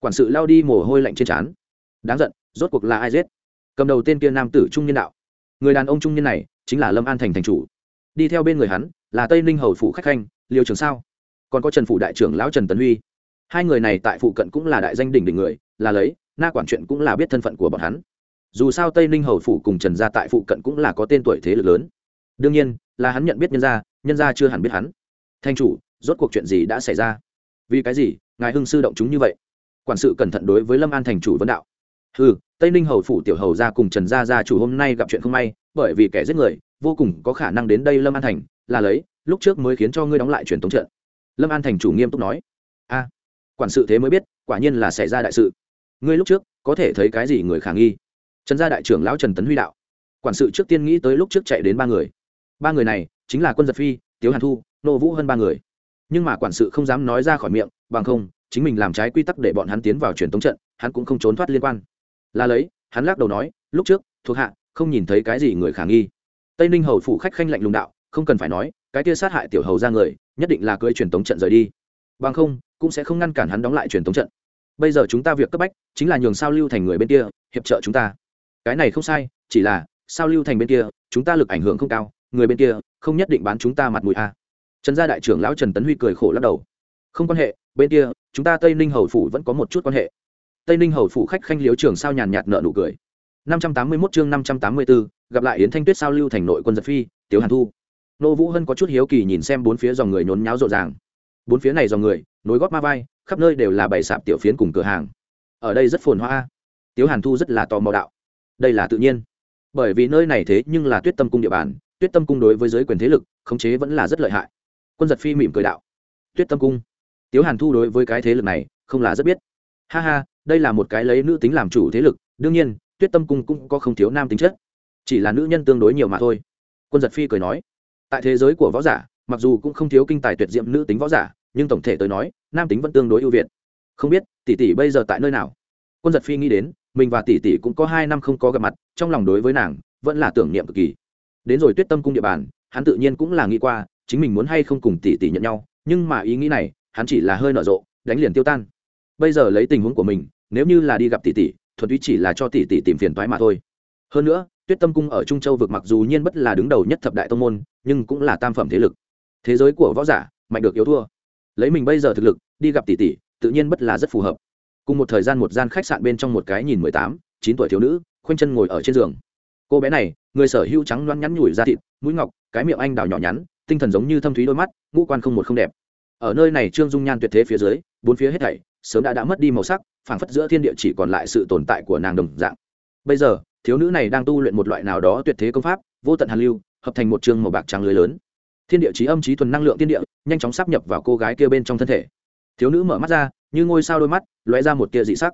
Quản sự lao đi mồ hôi lạnh trên trán. Đáng giận, rốt cuộc là ai giết? Cầm đầu tên kia nam tử trung niên đạo. Người đàn ông trung niên này chính là lâm an thành thành chủ. Đi theo bên người hắn là tây ninh hầu phủ khách khanh, liêu trường sao. Còn có trần phủ đại trưởng lão trần tấn huy. Hai người này tại phụ cận cũng là đại danh đỉnh đỉnh người, là lấy na quản chuyện cũng là biết thân phận của bọn hắn. Dù sao tây ninh hầu phủ cùng trần gia tại phụ cận cũng là có tên tuổi thế lực lớn. Đương nhiên, là hắn nhận biết nhân gia nhân gia chưa hẳn biết hắn. Thanh chủ, rốt cuộc chuyện gì đã xảy ra? Vì cái gì, ngài hưng sư động chúng như vậy? Quản sự cẩn thận đối với lâm an thành chủ vấn đạo. Ừ tây ninh hầu phủ tiểu hầu gia cùng trần gia gia chủ hôm nay gặp chuyện không may, bởi vì kẻ giết người, vô cùng có khả năng đến đây lâm an thành, là lấy, lúc trước mới khiến cho ngươi đóng lại truyền thống trận. Lâm an thành chủ nghiêm túc nói. A, quản sự thế mới biết, quả nhiên là xảy ra đại sự ngươi lúc trước có thể thấy cái gì người khả nghi? Trần gia đại trưởng lão trần tấn huy đạo. Quản sự trước tiên nghĩ tới lúc trước chạy đến ba người. Ba người này chính là quân giật phi, tiếu hàn thu, nô vũ hơn ba người. Nhưng mà quản sự không dám nói ra khỏi miệng, bằng không, chính mình làm trái quy tắc để bọn hắn tiến vào truyền tống trận, hắn cũng không trốn thoát liên quan. Là lấy, hắn lắc đầu nói, lúc trước, thuộc hạ không nhìn thấy cái gì người khả nghi. Tây ninh hầu phủ khách khanh lạnh lùng đạo, không cần phải nói, cái kia sát hại tiểu hầu ra người, nhất định là cưỡi truyền tống trận rời đi. Bằng không, cũng sẽ không ngăn cản hắn đóng lại truyền tống trận bây giờ chúng ta việc cấp bách chính là nhường sao lưu thành người bên kia hiệp trợ chúng ta. Cái này không sai chỉ là sao lưu thành bên kia chúng ta lực ảnh hưởng không cao người bên kia không nhất định bán chúng ta mặt mũi a. Trần gia đại trưởng lão trần tấn huy cười khổ lắc đầu. Không quan hệ bên kia chúng ta tây ninh hầu phủ vẫn có một chút quan hệ. Tây ninh hầu phủ khách khanh liếu trường sao nhàn nhạt nợ nụ cười. năm trăm tám mươi 581 chương năm trăm tám mươi 584, gặp lại yến thanh tuyết sao lưu thành nội quân giật phi tiếu hàn thu. Nô vũ hân có chút hiếu kỳ nhìn xem bốn phía dòng người nhốn nháo rộn ràng bốn phía này dòng người, nối gót ma vai, khắp nơi đều là bày sạp tiểu phiến cùng cửa hàng. Ở đây rất phồn hoa. Tiếu hàn thu rất là tò mò đạo. Đây là tự nhiên. Bởi vì nơi này thế nhưng là tuyết tâm cung địa bàn, tuyết tâm cung đối với giới quyền thế lực, khống chế vẫn là rất lợi hại. Quân giật phi mỉm cười đạo. Tuyết tâm cung. Tiếu hàn thu đối với cái thế lực này, không là rất biết. Ha ha, đây là một cái lấy nữ tính làm chủ thế lực, đương nhiên, tuyết tâm cung cũng có không thiếu nam tính chất. Chỉ là nữ nhân tương đối nhiều mà thôi. Quân giật phi cười nói, tại thế giới của võ giả mặc dù cũng không thiếu kinh tài tuyệt diệm nữ tính võ giả, nhưng tổng thể tới nói, nam tính vẫn tương đối ưu việt. Không biết, tỷ tỷ bây giờ tại nơi nào? Quân giật phi nghĩ đến, mình và tỷ tỷ cũng có hai năm không có gặp mặt, trong lòng đối với nàng, vẫn là tưởng niệm cực kỳ. Đến rồi tuyết tâm cung địa bàn, hắn tự nhiên cũng là nghĩ qua, chính mình muốn hay không cùng tỷ tỷ nhận nhau, nhưng mà ý nghĩ này, hắn chỉ là hơi nở rộ, đánh liền tiêu tan. Bây giờ lấy tình huống của mình, nếu như là đi gặp tỷ tỷ, thuần túy chỉ là cho tỷ tỷ tìm phiền toái mà thôi. Hơn nữa, tuyết tâm cung ở trung châu vực mặc dù nhiên bất là đứng đầu nhất thập đại tông môn, nhưng cũng là tam phẩm thế lực thế giới của võ giả, mạnh được yếu thua. Lấy mình bây giờ thực lực, đi gặp tỷ tỷ, tự nhiên bất là rất phù hợp. Cùng một thời gian một gian khách sạn bên trong một cái nhìn mười tám, chín tuổi thiếu nữ, khoanh chân ngồi ở trên giường. Cô bé này, người sở hữu trắng loăn nhắn nhủi da thịt, mũi ngọc, cái miệng anh đào nhỏ nhắn, tinh thần giống như thâm thúy đôi mắt, ngũ quan không một không đẹp. Ở nơi này trương dung nhan tuyệt thế phía dưới, bốn phía hết thảy, sớm đã đã mất đi màu sắc, phảng phất giữa thiên địa chỉ còn lại sự tồn tại của nàng đồng dạng. Bây giờ, thiếu nữ này đang tu luyện một loại nào đó tuyệt thế công pháp, vô tận hàn lưu, hợp thành một trường màu bạc trắng lưới lớn thiên địa trí âm trí thuần năng lượng thiên địa, nhanh chóng sắp nhập vào cô gái kia bên trong thân thể. Thiếu nữ mở mắt ra, như ngôi sao đôi mắt, lóe ra một tia dị sắc.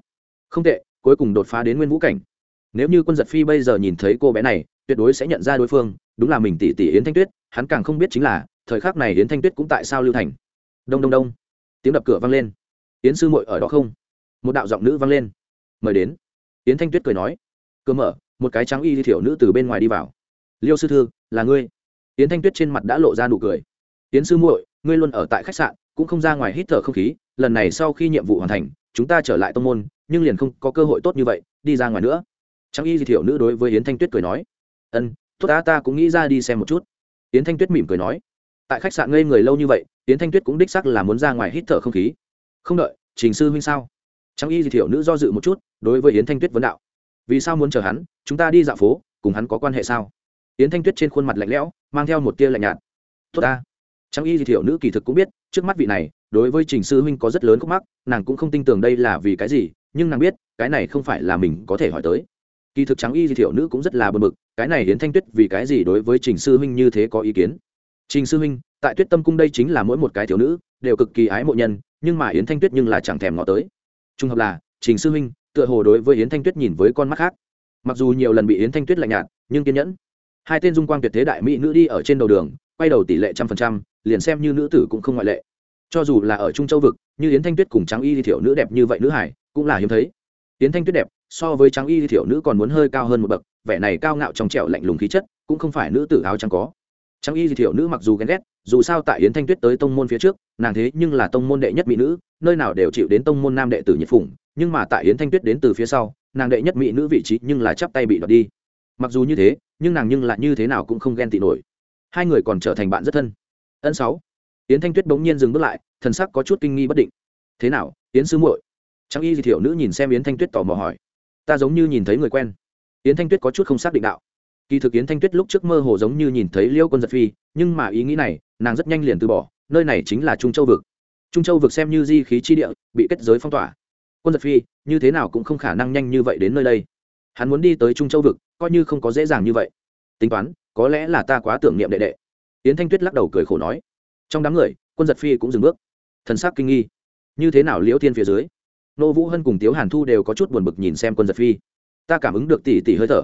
Không tệ, cuối cùng đột phá đến nguyên vũ cảnh. Nếu như quân giật phi bây giờ nhìn thấy cô bé này, tuyệt đối sẽ nhận ra đối phương, đúng là mình tỷ tỷ yến thanh tuyết, hắn càng không biết chính là, thời khắc này yến thanh tuyết cũng tại sao lưu thành. Đông đông đông. Tiếng đập cửa vang lên. Yến sư muội ở đó không? Một đạo giọng nữ vang lên. Mời đến. Yến thanh tuyết cười nói. Cửa mở, một cái trắng y di thiểu nữ từ bên ngoài đi vào. Liêu sư thư, là ngươi yến thanh tuyết trên mặt đã lộ ra nụ cười. Yến sư muội, ngươi luôn ở tại khách sạn, cũng không ra ngoài hít thở không khí, lần này sau khi nhiệm vụ hoàn thành, chúng ta trở lại tông môn, nhưng liền không có cơ hội tốt như vậy, đi ra ngoài nữa. Trang y di thiểu nữ đối với yến thanh tuyết cười nói. Ân, tốt ta ta cũng nghĩ ra đi xem một chút. Yến thanh tuyết mỉm cười nói. Tại khách sạn ngây người lâu như vậy, yến thanh tuyết cũng đích sắc là muốn ra ngoài hít thở không khí. Không đợi, trình sư huynh sao? Trang y di thiểu nữ do dự một chút, đối với yến thanh tuyết vấn đạo. Vì sao muốn chờ hắn? Chúng ta đi dạo phố, cùng hắn có quan hệ sao? Yến thanh tuyết trên khuôn mặt lạnh lẽo, mang theo một tia lạnh nhạt. Tốt ta. Trang y di thiểu nữ kỳ thực cũng biết, trước mắt vị này, đối với trình sư huynh có rất lớn khúc mắc, nàng cũng không tin tưởng đây là vì cái gì, nhưng nàng biết, cái này không phải là mình có thể hỏi tới. Kỳ thực trắng y di thiểu nữ cũng rất là bờ bực, cái này Yến thanh tuyết vì cái gì đối với trình sư huynh như thế có ý kiến? Trình sư huynh, tại tuyết tâm cung đây chính là mỗi một cái thiếu nữ, đều cực kỳ ái mộ nhân, nhưng mà yến thanh tuyết nhưng là chẳng thèm ngó tới. Trung hợp là, trình sư huynh, tựa hồ đối với yến thanh tuyết nhìn với con mắt khác. Mặc dù nhiều lần bị yến thanh tuyết lạnh nhạt, nhưng kiên nhẫn hai tên dung quang tuyệt thế đại mỹ nữ đi ở trên đầu đường, quay đầu tỷ lệ trăm phần trăm, liền xem như nữ tử cũng không ngoại lệ. Cho dù là ở trung châu vực, như yến thanh tuyết cùng trắng y thì thiểu nữ đẹp như vậy nữ hải, cũng là hiếm thấy. Yến thanh tuyết đẹp, so với trắng y thì thiểu nữ còn muốn hơi cao hơn một bậc, vẻ này cao ngạo trong trẻo lạnh lùng khí chất, cũng không phải nữ tử áo trắng có. Trắng y thì thiểu nữ mặc dù ghen ghét, dù sao tại yến thanh tuyết tới tông môn phía trước, nàng thế nhưng là tông môn đệ nhất mỹ nữ, nơi nào đều chịu đến tông môn nam đệ tử nhiệt phủng nhưng mà tại yến thanh tuyết đến từ phía sau, nàng đệ nhất mỹ nữ vị trí nhưng là chắp tay bị đoạt đi. Mặc dù như thế nhưng nàng nhưng lại như thế nào cũng không ghen tị nổi. Hai người còn trở thành bạn rất thân. Ân sáu. Yến thanh tuyết bỗng nhiên dừng bước lại, thần sắc có chút kinh nghi bất định. Thế nào, yến sư muội? Trang y di thiểu nữ nhìn xem yến thanh tuyết tò mò hỏi. Ta giống như nhìn thấy người quen. Yến thanh tuyết có chút không xác định đạo. Kỳ thực yến thanh tuyết lúc trước mơ hồ giống như nhìn thấy liêu quân giật phi, nhưng mà ý nghĩ này, nàng rất nhanh liền từ bỏ, nơi này chính là trung châu vực. Trung châu vực xem như di khí chi địa, bị kết giới phong tỏa. Quân giật phi, như thế nào cũng không khả năng nhanh như vậy đến nơi đây. Hắn muốn đi tới trung châu vực coi như không có dễ dàng như vậy. Tính toán, có lẽ là ta quá tưởng niệm đệ đệ. Yến thanh tuyết lắc đầu cười khổ nói. Trong đám người, quân giật phi cũng dừng bước. Thần sắc kinh nghi. Như thế nào liễu thiên phía dưới? Nô vũ hân cùng tiếu hàn thu đều có chút buồn bực nhìn xem quân giật phi. Ta cảm ứng được tỷ tỷ hơi thở.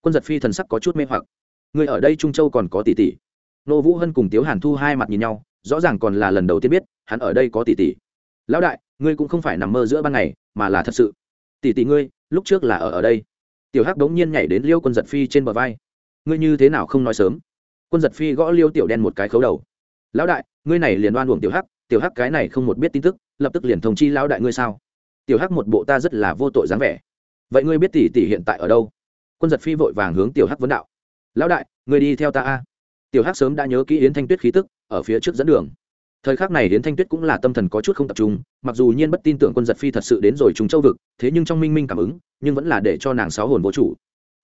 Quân giật phi thần sắc có chút mê hoặc. Người ở đây trung châu còn có tỷ tỷ. Nô vũ hân cùng tiếu hàn thu hai mặt nhìn nhau, rõ ràng còn là lần đầu tiên biết, hắn ở đây có tỷ tỷ. Lão đại, ngươi cũng không phải nằm mơ giữa ban ngày, mà là thật sự. Tỷ tỷ ngươi, lúc trước là ở ở đây tiểu hắc đống nhiên nhảy đến liêu quân giật phi trên bờ vai. Ngươi như thế nào không nói sớm? Quân giật phi gõ liêu tiểu đen một cái khấu đầu. Lão đại, ngươi này liền đoan uổng tiểu hắc tiểu hắc cái này không một biết tin tức, lập tức liền thông chi lão đại ngươi sao? Tiểu hắc một bộ ta rất là vô tội dáng vẻ. Vậy ngươi biết tỷ tỷ hiện tại ở đâu? Quân giật phi vội vàng hướng tiểu hắc vấn đạo. Lão đại, ngươi đi theo ta a. Tiểu hắc sớm đã nhớ kỹ yến thanh tuyết khí tức, ở phía trước dẫn đường thời khắc này yến thanh tuyết cũng là tâm thần có chút không tập trung, mặc dù nhiên bất tin tưởng quân giật phi thật sự đến rồi chúng châu vực, thế nhưng trong minh minh cảm ứng, nhưng vẫn là để cho nàng sáu hồn vô chủ.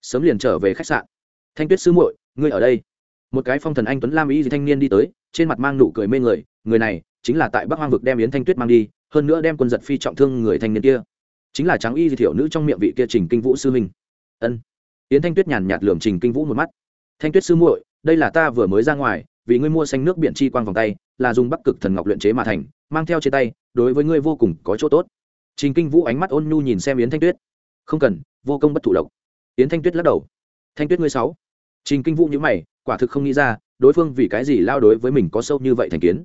Sớm liền trở về khách sạn. Thanh tuyết sư muội, ngươi ở đây. Một cái phong thần anh tuấn lam ý gì thanh niên đi tới, trên mặt mang nụ cười mê người người này chính là tại bắc hoang vực đem yến thanh tuyết mang đi, hơn nữa đem quân giật phi trọng thương người thanh niên kia. Chính là trắng y di thiểu nữ trong miệng vị kia trình kinh vũ sư minh ân. Yến thanh tuyết nhàn nhạt lường trình kinh vũ một mắt. Thanh tuyết sư muội, đây là ta vừa mới ra ngoài vì ngươi mua xanh nước biển chi quang vòng tay, là dùng bắc cực thần ngọc luyện chế mà thành, mang theo trên tay, đối với ngươi vô cùng có chỗ tốt. Trình kinh vũ ánh mắt ôn nhu nhìn xem yến thanh tuyết. Không cần, vô công bất thủ độc. Yến thanh tuyết lắc đầu. Thanh tuyết ngươi sáu trình kinh vũ nhữ mày, quả thực không nghĩ ra, đối phương vì cái gì lao đối với mình có sâu như vậy thành kiến.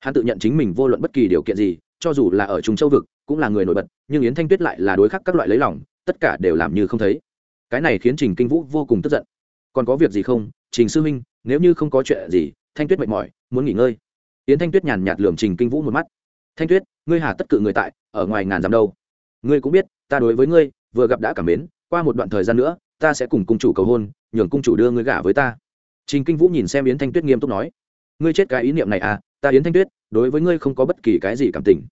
Hắn tự nhận chính mình vô luận bất kỳ điều kiện gì, cho dù là ở trung châu vực, cũng là người nổi bật, nhưng yến thanh tuyết lại là đối khắc các loại lấy lòng, tất cả đều làm như không thấy. Cái này khiến trình kinh vũ vô cùng tức giận. Còn có việc gì không, trình sư huynh, nếu như không có chuyện gì thanh tuyết mệt mỏi, muốn nghỉ ngơi. Yến thanh tuyết nhàn nhạt lường trình kinh vũ một mắt. Thanh tuyết, ngươi hà tất cự người tại, ở ngoài ngàn dặm đâu? Ngươi cũng biết, ta đối với ngươi, vừa gặp đã cảm mến, qua một đoạn thời gian nữa, ta sẽ cùng cung chủ cầu hôn, nhường cung chủ đưa ngươi gả với ta. Trình kinh vũ nhìn xem yến thanh tuyết nghiêm túc nói. Ngươi chết cái ý niệm này à ta yến thanh tuyết, đối với ngươi không có bất kỳ cái gì cảm tình.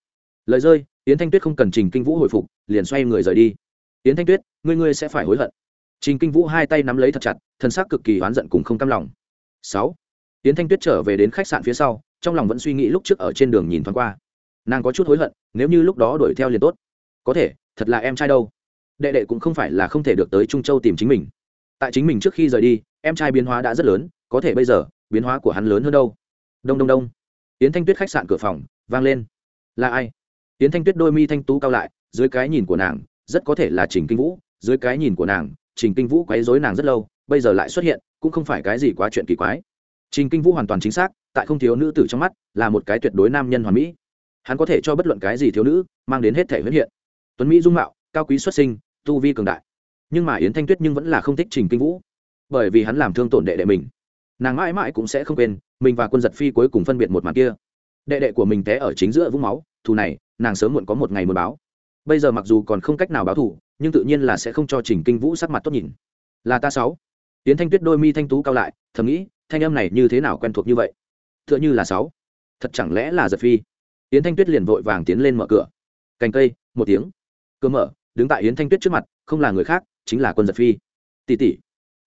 Lời rơi, yến thanh tuyết không cần trình kinh vũ hồi phục, liền xoay người rời đi. Yến thanh tuyết, ngươi ngươi sẽ phải hối hận. Trình kinh vũ hai tay nắm lấy thật chặt thân xác cực kỳ oán giận cùng không cam lòng. Sáu yến thanh tuyết trở về đến khách sạn phía sau, trong lòng vẫn suy nghĩ lúc trước ở trên đường nhìn thoáng qua. Nàng có chút hối hận, nếu như lúc đó đuổi theo liền tốt. Có thể, thật là em trai đâu. Đệ đệ cũng không phải là không thể được tới trung châu tìm chính mình. Tại chính mình trước khi rời đi, em trai biến hóa đã rất lớn, có thể bây giờ, biến hóa của hắn lớn hơn đâu. Đông đông đông. Yến thanh tuyết khách sạn cửa phòng, vang lên. Là ai? Yến thanh tuyết đôi mi thanh tú cao lại, dưới cái nhìn của nàng, rất có thể là trình kinh vũ. Dưới cái nhìn của nàng, trình kinh vũ quấy dối nàng rất lâu, bây giờ lại xuất hiện, cũng không phải cái gì quá chuyện kỳ quái trình kinh vũ hoàn toàn chính xác, tại không thiếu nữ tử trong mắt, là một cái tuyệt đối nam nhân hoàn mỹ. Hắn có thể cho bất luận cái gì thiếu nữ, mang đến hết thể huyết hiện. Tuấn mỹ dung mạo, cao quý xuất sinh, tu vi cường đại. Nhưng mà yến thanh tuyết nhưng vẫn là không thích trình kinh vũ. Bởi vì hắn làm thương tổn đệ đệ mình. Nàng mãi mãi cũng sẽ không quên, mình và quân giật phi cuối cùng phân biệt một màn kia. Đệ đệ của mình té ở chính giữa vũng máu, thù này, nàng sớm muộn có một ngày muốn báo. Bây giờ mặc dù còn không cách nào báo thù, nhưng tự nhiên là sẽ không cho trình kinh vũ sắc mặt tốt nhìn. Là ta sáu. Tiến thanh tuyết đôi mi thanh tú cao lại, thầm nghĩ thanh âm này như thế nào quen thuộc như vậy? T h ư ợ n h ư là sáu. Thật chẳng lẽ là giật phi? Yến thanh tuyết liền vội vàng tiến lên mở cửa. Cành cây, một tiếng. Cửa mở, đứng tại yến thanh tuyết trước mặt, không là người khác, chính là quân giật phi. Tỷ tỷ.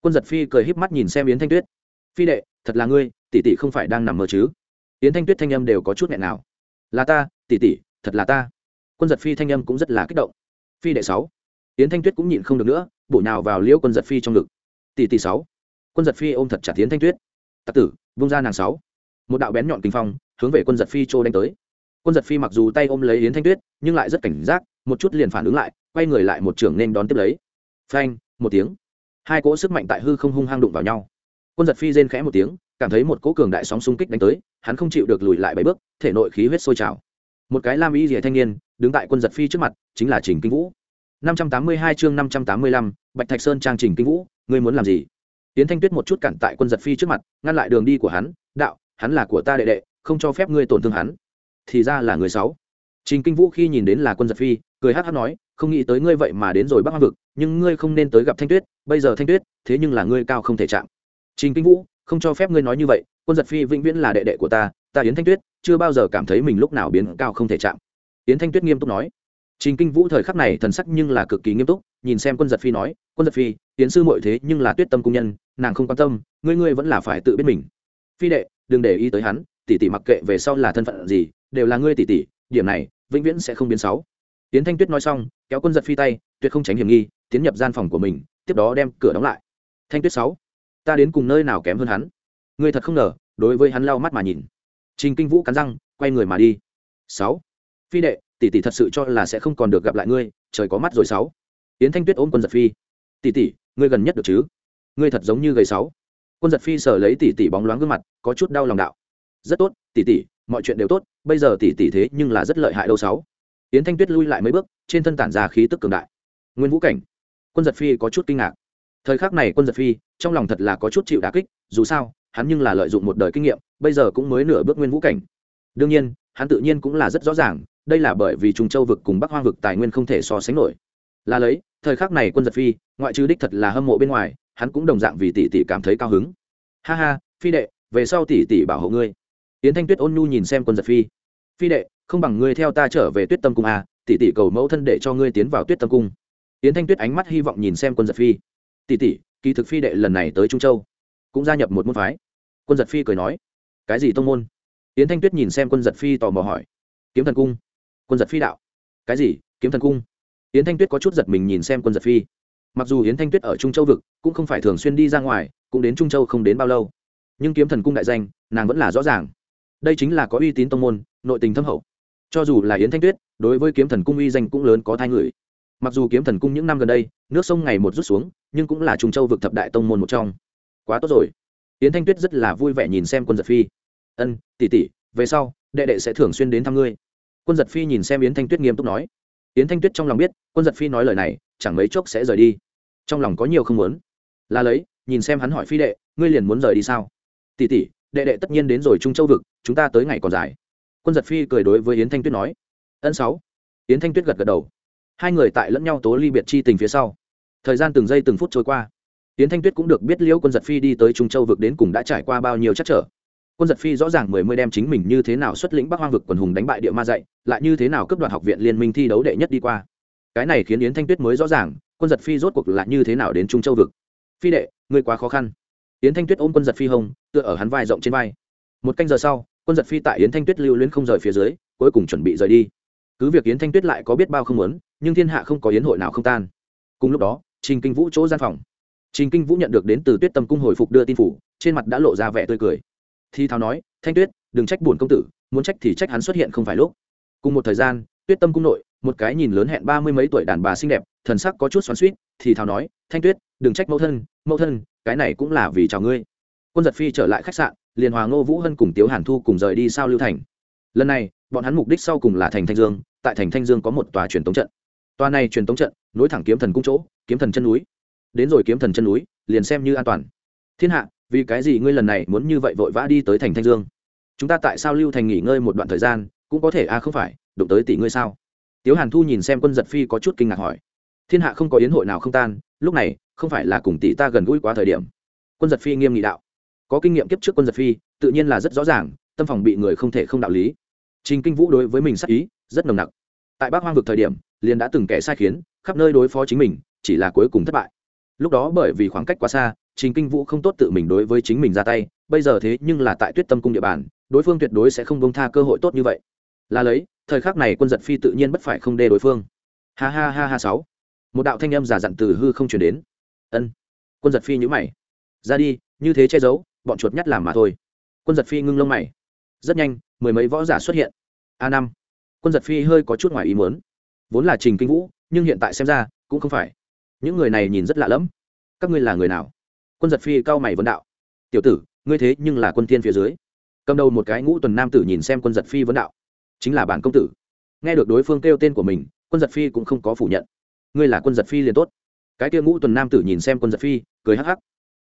Quân giật phi cười híp mắt nhìn xem yến thanh tuyết. Phi đệ, thật là ngươi, tỷ tỷ không phải đang nằm mơ chứ? Yến thanh tuyết thanh âm đều có chút nghẹn nào. Là ta, tỷ tỷ, thật là ta. Quân giật phi thanh âm cũng rất là kích động. Phi đệ sáu. Yến thanh tuyết cũng nhịn không được nữa, bổ nhào vào liễu quân giật phi trong ngực. Tỷ tỷ sáu. Quân giật phi ôm thật chặt yến thanh tuyết tặc tử, vung ra nàng sáu. Một đạo bén nhọn kinh phong, hướng về quân giật phi trô đánh tới. Quân giật phi mặc dù tay ôm lấy yến thanh tuyết, nhưng lại rất cảnh giác, một chút liền phản ứng lại, quay người lại một trưởng nên đón tiếp lấy. Phanh, một tiếng. Hai cỗ sức mạnh tại hư không hung hăng đụng vào nhau. Quân giật phi rên khẽ một tiếng, cảm thấy một cỗ cường đại sóng xung kích đánh tới, hắn không chịu được lùi lại bảy bước, thể nội khí huyết sôi trào. Một cái lam y rìa thanh niên, đứng tại quân giật phi trước mặt, chính là trình kinh vũ. năm trăm tám mươi hai chương năm trăm tám mươi lăm, bạch thạch sơn trang trình kinh vũ, ngươi muốn làm gì? Tiến thanh tuyết một chút cản tại quân giật phi trước mặt, ngăn lại đường đi của hắn, đạo, hắn là của ta đệ đệ, không cho phép ngươi tổn thương hắn. Thì ra là người sáu trình kinh vũ khi nhìn đến là quân giật phi, cười hát hát nói, không nghĩ tới ngươi vậy mà đến rồi bắc hoang vực, nhưng ngươi không nên tới gặp thanh tuyết, bây giờ thanh tuyết, thế nhưng là ngươi cao không thể chạm. Trình kinh vũ, không cho phép ngươi nói như vậy, quân giật phi vĩnh viễn là đệ đệ của ta ta yến thanh tuyết chưa bao giờ cảm thấy mình lúc nào biến cao không thể chạm. Yến thanh tuyết nghiêm túc nói trình kinh vũ thời khắc này thần sắc nhưng là cực kỳ nghiêm túc, nhìn xem quân giật phi nói, quân giật phi, tiến sư muội thế nhưng là tuyết tâm cung nhân, nàng không quan tâm, ngươi ngươi vẫn là phải tự biết mình. Phi đệ, đừng để ý tới hắn, tỷ tỷ mặc kệ về sau là thân phận gì, đều là ngươi tỷ tỷ, điểm này, vĩnh viễn sẽ không biến xấu. Tiến thanh tuyết nói xong, kéo quân giật phi tay, tuyệt không tránh hiểm nghi, tiến nhập gian phòng của mình, tiếp đó đem cửa đóng lại. Thanh tuyết sáu, ta đến cùng nơi nào kém hơn hắn? Ngươi thật không ngờ, đối với hắn lau mắt mà nhìn. Trình kinh vũ cắn răng, quay người mà đi. Sáu, phi đệ tỷ tỷ thật sự cho là sẽ không còn được gặp lại ngươi, trời có mắt rồi sáu. Yến thanh tuyết ôm quân giật phi. Tỷ tỷ, ngươi gần nhất được chứ? Ngươi thật giống như gầy sáu. Quân giật phi sờ lấy tỷ tỷ bóng loáng gương mặt, có chút đau lòng đạo. Rất tốt, tỷ tỷ, mọi chuyện đều tốt, bây giờ tỷ tỷ thế nhưng là rất lợi hại đâu sáu. Yến thanh tuyết lui lại mấy bước, trên thân tản ra khí tức cường đại. Nguyên vũ cảnh. Quân giật phi có chút kinh ngạc. Thời khắc này quân giật phi, trong lòng thật là có chút chịu đà kích, dù sao, hắn nhưng là lợi dụng một đời kinh nghiệm, bây giờ cũng mới nửa bước nguyên vũ cảnh. Đương nhiên, hắn tự nhiên cũng là rất rõ ràng đây là bởi vì trung châu vực cùng bắc hoang vực tài nguyên không thể so sánh nổi. Là lấy thời khắc này quân giật phi ngoại trừ đích thật là hâm mộ bên ngoài hắn cũng đồng dạng vì tỷ tỷ cảm thấy cao hứng. Ha ha phi đệ về sau tỷ tỷ bảo hộ ngươi. Yến thanh tuyết ôn nhu nhìn xem quân giật phi. Phi đệ không bằng ngươi theo ta trở về tuyết tâm cung à, tỷ tỷ cầu mẫu thân để cho ngươi tiến vào tuyết tâm cung. Yến thanh tuyết ánh mắt hy vọng nhìn xem quân giật phi. Tỷ tỷ kỳ thực phi đệ lần này tới trung châu cũng gia nhập một môn phái. Quân giật phi cười nói cái gì tông môn? Yến thanh tuyết nhìn xem quân giật phi tò mò hỏi. Kiếm thần cung quân giật phi đạo. Cái gì? Kiếm thần cung? Yến thanh tuyết có chút giật mình nhìn xem quân giật phi. Mặc dù yến thanh tuyết ở trung châu vực cũng không phải thường xuyên đi ra ngoài, cũng đến trung châu không đến bao lâu. Nhưng kiếm thần cung đại danh, nàng vẫn là rõ ràng. Đây chính là có uy tín tông môn, nội tình thâm hậu. Cho dù là yến thanh tuyết, đối với kiếm thần cung uy danh cũng lớn có thai người. Mặc dù kiếm thần cung những năm gần đây, nước sông ngày một rút xuống, nhưng cũng là trung châu vực thập đại tông môn một trong. Quá tốt rồi. Yến thanh tuyết rất là vui vẻ nhìn xem quân giật phi. Ân tỉ tỉ về sau, đệ đệ sẽ thường xuyên đến thăm ngươi quân giật phi nhìn xem yến thanh tuyết nghiêm túc nói. Yến thanh tuyết trong lòng biết, quân giật phi nói lời này, chẳng mấy chốc sẽ rời đi. Trong lòng có nhiều không muốn. Là lấy, nhìn xem hắn hỏi phi đệ, ngươi liền muốn rời đi sao? Tỉ tỉ đệ đệ tất nhiên đến rồi trung châu vực, chúng ta tới ngày còn dài. Quân giật phi cười đối với yến thanh tuyết nói. Ân sáu. Yến thanh tuyết gật gật đầu. Hai người tại lẫn nhau tố ly biệt chi tình phía sau. Thời gian từng giây từng phút trôi qua. Yến thanh tuyết cũng được biết liễu quân giật phi đi tới trung châu vực đến cùng đã trải qua bao nhiêu chắc trở quân giật phi rõ ràng mười mươi đem chính mình như thế nào xuất lĩnh bắc hoang vực quần hùng đánh bại địa ma dạy, lại như thế nào cấp đoạt học viện liên minh thi đấu đệ nhất đi qua. Cái này khiến yến thanh tuyết mới rõ ràng, quân giật phi rốt cuộc là như thế nào đến trung châu vực. Phi đệ, ngươi quá khó khăn. Yến thanh tuyết ôm quân giật phi hông, tựa ở hắn vai rộng trên vai. Một canh giờ sau, quân giật phi tại yến thanh tuyết lưu luyến không rời phía dưới, cuối cùng chuẩn bị rời đi. Cứ việc yến thanh tuyết lại có biết bao không muốn, nhưng thiên hạ không có yến hội nào không tan. Cùng lúc đó, trình kinh vũ chỗ gian phòng. Trình kinh vũ nhận được đến từ tuyết tâm cung hồi phục đưa tin phủ, trên mặt đã lộ ra vẻ tươi cười thi thao nói, thanh tuyết, đừng trách buồn công tử, muốn trách thì trách hắn xuất hiện không phải lúc. Cùng một thời gian, tuyết tâm cung nội, một cái nhìn lớn hẹn ba mươi mấy tuổi đàn bà xinh đẹp, thần sắc có chút xoắn suýt thì thào nói, thanh tuyết, đừng trách mẫu thân mẫu thân, cái này cũng là vì chào ngươi. Quân giật phi trở lại khách sạn, liền hòa ngô vũ hân cùng tiếu hàn thu cùng rời đi sao lưu thành. Lần này, bọn hắn mục đích sau cùng là thành thanh dương, tại thành thanh dương có một tòa truyền tống trận. Tòa này truyền tống trận, nối thẳng kiếm thần cung chỗ, kiếm thần chân núi. Đến rồi kiếm thần chân núi, liền xem như an toàn. Thiên hạ vì cái gì ngươi lần này muốn như vậy vội vã đi tới thành thanh dương? Chúng ta tại sao lưu thành nghỉ ngơi một đoạn thời gian, cũng có thể a à không phải, đụng tới tỷ ngươi sao? Tiếu hàn thu nhìn xem quân giật phi có chút kinh ngạc hỏi. Thiên hạ không có yến hội nào không tan, lúc này, không phải là cùng tỷ ta gần gũi quá thời điểm. Quân giật phi nghiêm nghị đạo. Có kinh nghiệm kiếp trước quân giật phi, tự nhiên là rất rõ ràng, tâm phòng bị người không thể không đạo lý. Trình kinh vũ đối với mình sắc ý, rất nồng nặc. Tại bác hoang vực thời điểm, liền đã từng kẻ sai khiến, khắp nơi đối phó chính mình, chỉ là cuối cùng thất bại. Lúc đó bởi vì khoảng cách quá xa trình kinh vũ không tốt tự mình đối với chính mình ra tay, bây giờ thế nhưng là tại tuyết tâm cung địa bàn, đối phương tuyệt đối sẽ không buông tha cơ hội tốt như vậy. Là lấy, thời khắc này quân giật phi tự nhiên bất phải không đê đối phương. Ha ha ha ha sáu. Một đạo thanh âm giả dặn từ hư không truyền đến. Ân. Quân giật phi nhíu mày. Ra đi, như thế che giấu, bọn chuột nhắt làm mà thôi. Quân giật phi ngưng lông mày. Rất nhanh, mười mấy võ giả xuất hiện. A năm. Quân giật phi hơi có chút ngoài ý muốn. Vốn là trình kinh vũ, nhưng hiện tại xem ra, cũng không phải. Những người này nhìn rất lạ lẫm. Các ngươi là người nào? Quân giật phi cao mày vấn đạo. Tiểu tử, ngươi thế nhưng là quân thiên phía dưới. Cầm đầu một cái ngũ tuần nam tử nhìn xem quân giật phi vấn đạo. Chính là bản công tử. Nghe được đối phương kêu tên của mình, quân giật phi cũng không có phủ nhận. Ngươi là quân giật phi liền tốt. Cái kia ngũ tuần nam tử nhìn xem quân giật phi, cười hắc hắc.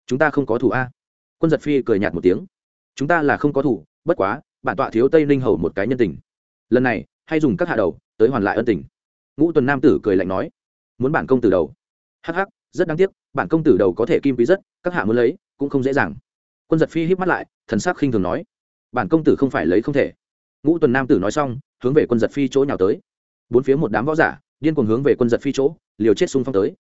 Chúng ta không có thủ a. Quân giật phi cười nhạt một tiếng. Chúng ta là không có thủ, bất quá, bản tọa thiếu tây ninh hầu một cái nhân tình. Lần này, hay dùng các hạ đầu, tới hoàn lại ân tình. Ngũ tuần nam tử cười lạnh nói. Muốn bản công tử đầu. Hắc hắc rất đáng tiếc, bản công tử đầu có thể kim quý rất, các hạ muốn lấy, cũng không dễ dàng. Quân giật phi híp mắt lại, thần sắc khinh thường nói, bản công tử không phải lấy không thể. Ngũ tuần nam tử nói xong, hướng về quân giật phi chỗ nhào tới. Bốn phía một đám võ giả, điên cuồng hướng về quân giật phi chỗ, liều chết xung phong tới.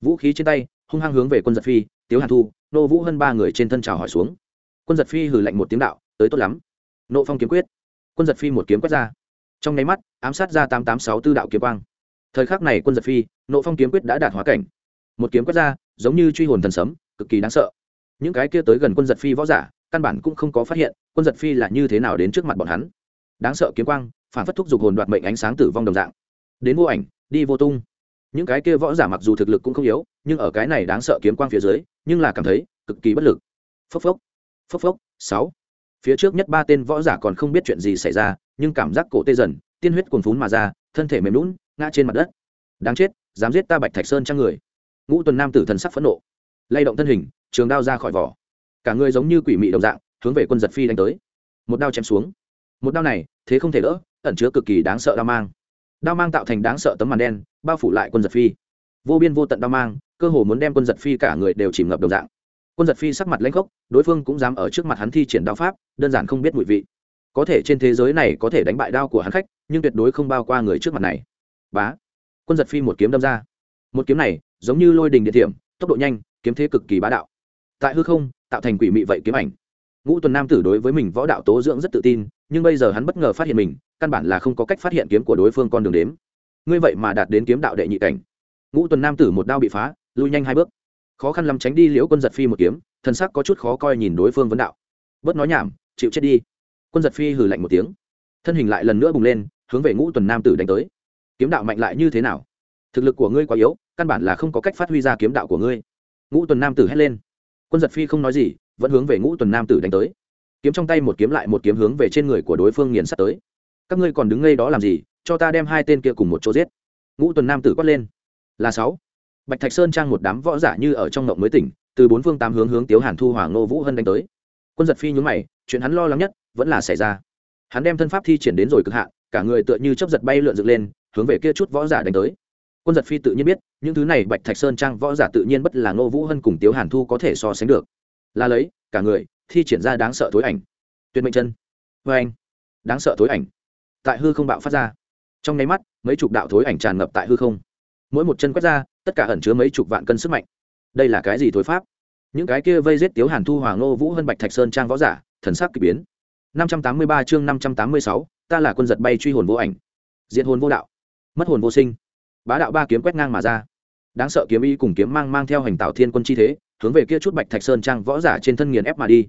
Vũ khí trên tay, hung hăng hướng về quân giật phi, tiếu hàn thu, nô vũ hơn ba người trên thân trào hỏi xuống. Quân giật phi hử lạnh một tiếng đạo, tới tốt lắm. Nộ phong kiếm quyết. Quân giật phi một kiếm quét ra. Trong nháy mắt, ám sát ra tám tám sáu tư đạo kiếm quang. Thời khắc này quân giật phi, nộ phong kiếm quyết đã đạt hóa cảnh một kiếm quét ra, giống như truy hồn thần sấm, cực kỳ đáng sợ. Những cái kia tới gần quân giật phi võ giả, căn bản cũng không có phát hiện quân giật phi là như thế nào đến trước mặt bọn hắn. Đáng sợ kiếm quang, phản phất thúc giục hồn đoạt mệnh ánh sáng tử vong đồng dạng. Đến vô ảnh, đi vô tung. Những cái kia võ giả mặc dù thực lực cũng không yếu, nhưng ở cái này đáng sợ kiếm quang phía dưới, nhưng là cảm thấy cực kỳ bất lực. Phốc phốc phốc phốc, sáu. Phía trước nhất ba tên võ giả còn không biết chuyện gì xảy ra, nhưng cảm giác cổ tê dần, tiên huyết cuồn phún mà ra, thân thể mềm lún ngã trên mặt đất. Đáng chết, dám giết ta bạch thạch sơn trang người? Ngũ tuần nam tử thần sắc phẫn nộ. Lay động thân hình, trường đao ra khỏi vỏ. Cả người giống như quỷ mị đồng dạng, hướng về quân giật phi đánh tới. Một đao chém xuống. Một đao này, thế không thể đỡ, ẩn chứa cực kỳ đáng sợ đao mang. Đao mang tạo thành đáng sợ tấm màn đen, bao phủ lại quân giật phi. Vô biên vô tận đao mang, cơ hồ muốn đem quân giật phi cả người đều chìm ngập đồng dạng. Quân giật phi sắc mặt lãnh khốc, đối phương cũng dám ở trước mặt hắn thi triển đao pháp, đơn giản không biết mùi vị. Có thể trên thế giới này có thể đánh bại đao của hắn khách, nhưng tuyệt đối không bao qua người trước mặt này. Bá. Quân giật phi một kiếm đâm ra. Một kiếm này giống như lôi đình địa điểm tốc độ nhanh, kiếm thế cực kỳ bá đạo. Tại hư không, tạo thành quỷ mị vậy kiếm ảnh. Ngũ tuần nam tử đối với mình võ đạo tố dưỡng rất tự tin, nhưng bây giờ hắn bất ngờ phát hiện mình, căn bản là không có cách phát hiện kiếm của đối phương con đường đếm. Ngươi vậy mà đạt đến kiếm đạo đệ nhị cảnh. Ngũ tuần nam tử một đao bị phá, lui nhanh hai bước. Khó khăn lắm tránh đi liễu quân giật phi một kiếm, thân sắc có chút khó coi nhìn đối phương vấn đạo. Bớt nói nhảm, chịu chết đi. Quân giật phi hừ lạnh một tiếng. Thân hình lại lần nữa bùng lên, hướng về ngũ tuần nam tử đánh tới. Kiếm đạo mạnh lại như thế nào? Thực lực của ngươi quá yếu căn bản là không có cách phát huy ra kiếm đạo của ngươi. Ngũ tuần nam tử hét lên. Quân giật phi không nói gì, vẫn hướng về ngũ tuần nam tử đánh tới. Kiếm trong tay một kiếm lại một kiếm hướng về trên người của đối phương nghiền sắt tới. Các ngươi còn đứng ngay đó làm gì, cho ta đem hai tên kia cùng một chỗ giết. Ngũ tuần nam tử quát lên. Là sáu. Bạch thạch sơn trang một đám võ giả như ở trong ngộng mới tỉnh, từ bốn phương tám hướng hướng tiếu hàn thu hoàng ngô vũ hân đánh tới. Quân giật phi nhún mày, chuyện hắn lo lắng nhất vẫn là xảy ra. Hắn đem thân pháp thi triển đến rồi cực hạn, cả người tựa như chấp giật bay lượn dựng lên, hướng về kia chút võ giả đánh tới quân giật phi tự nhiên biết, những thứ này bạch thạch sơn trang võ giả tự nhiên bất là ngô vũ hân cùng tiếu hàn thu có thể so sánh được. Là lấy, cả người, thi triển ra đáng sợ thối ảnh. Tuyệt mệnh chân. Vê anh. Đáng sợ thối ảnh. Tại hư không bạo phát ra. Trong nháy mắt, mấy chục đạo thối ảnh tràn ngập tại hư không. Mỗi một chân quét ra, tất cả ẩn chứa mấy chục vạn cân sức mạnh. Đây là cái gì thối pháp? Những cái kia vây giết tiếu hàn thu hoàng ngô vũ hân bạch thạch sơn trang võ giả, thần sắc k ỳ biến. Năm trăm tám mươi ba chương năm trăm tám mươi sáu, ta là quân giật bay truy hồn vô ảnh. Diện hồn vô đạo. Mất hồn vô sinh bá đạo ba kiếm quét ngang mà ra. Đáng sợ kiếm y cùng kiếm mang mang theo hành tạo thiên quân chi thế, hướng về kia chút bạch thạch sơn trang võ giả trên thân nghiền ép mà đi.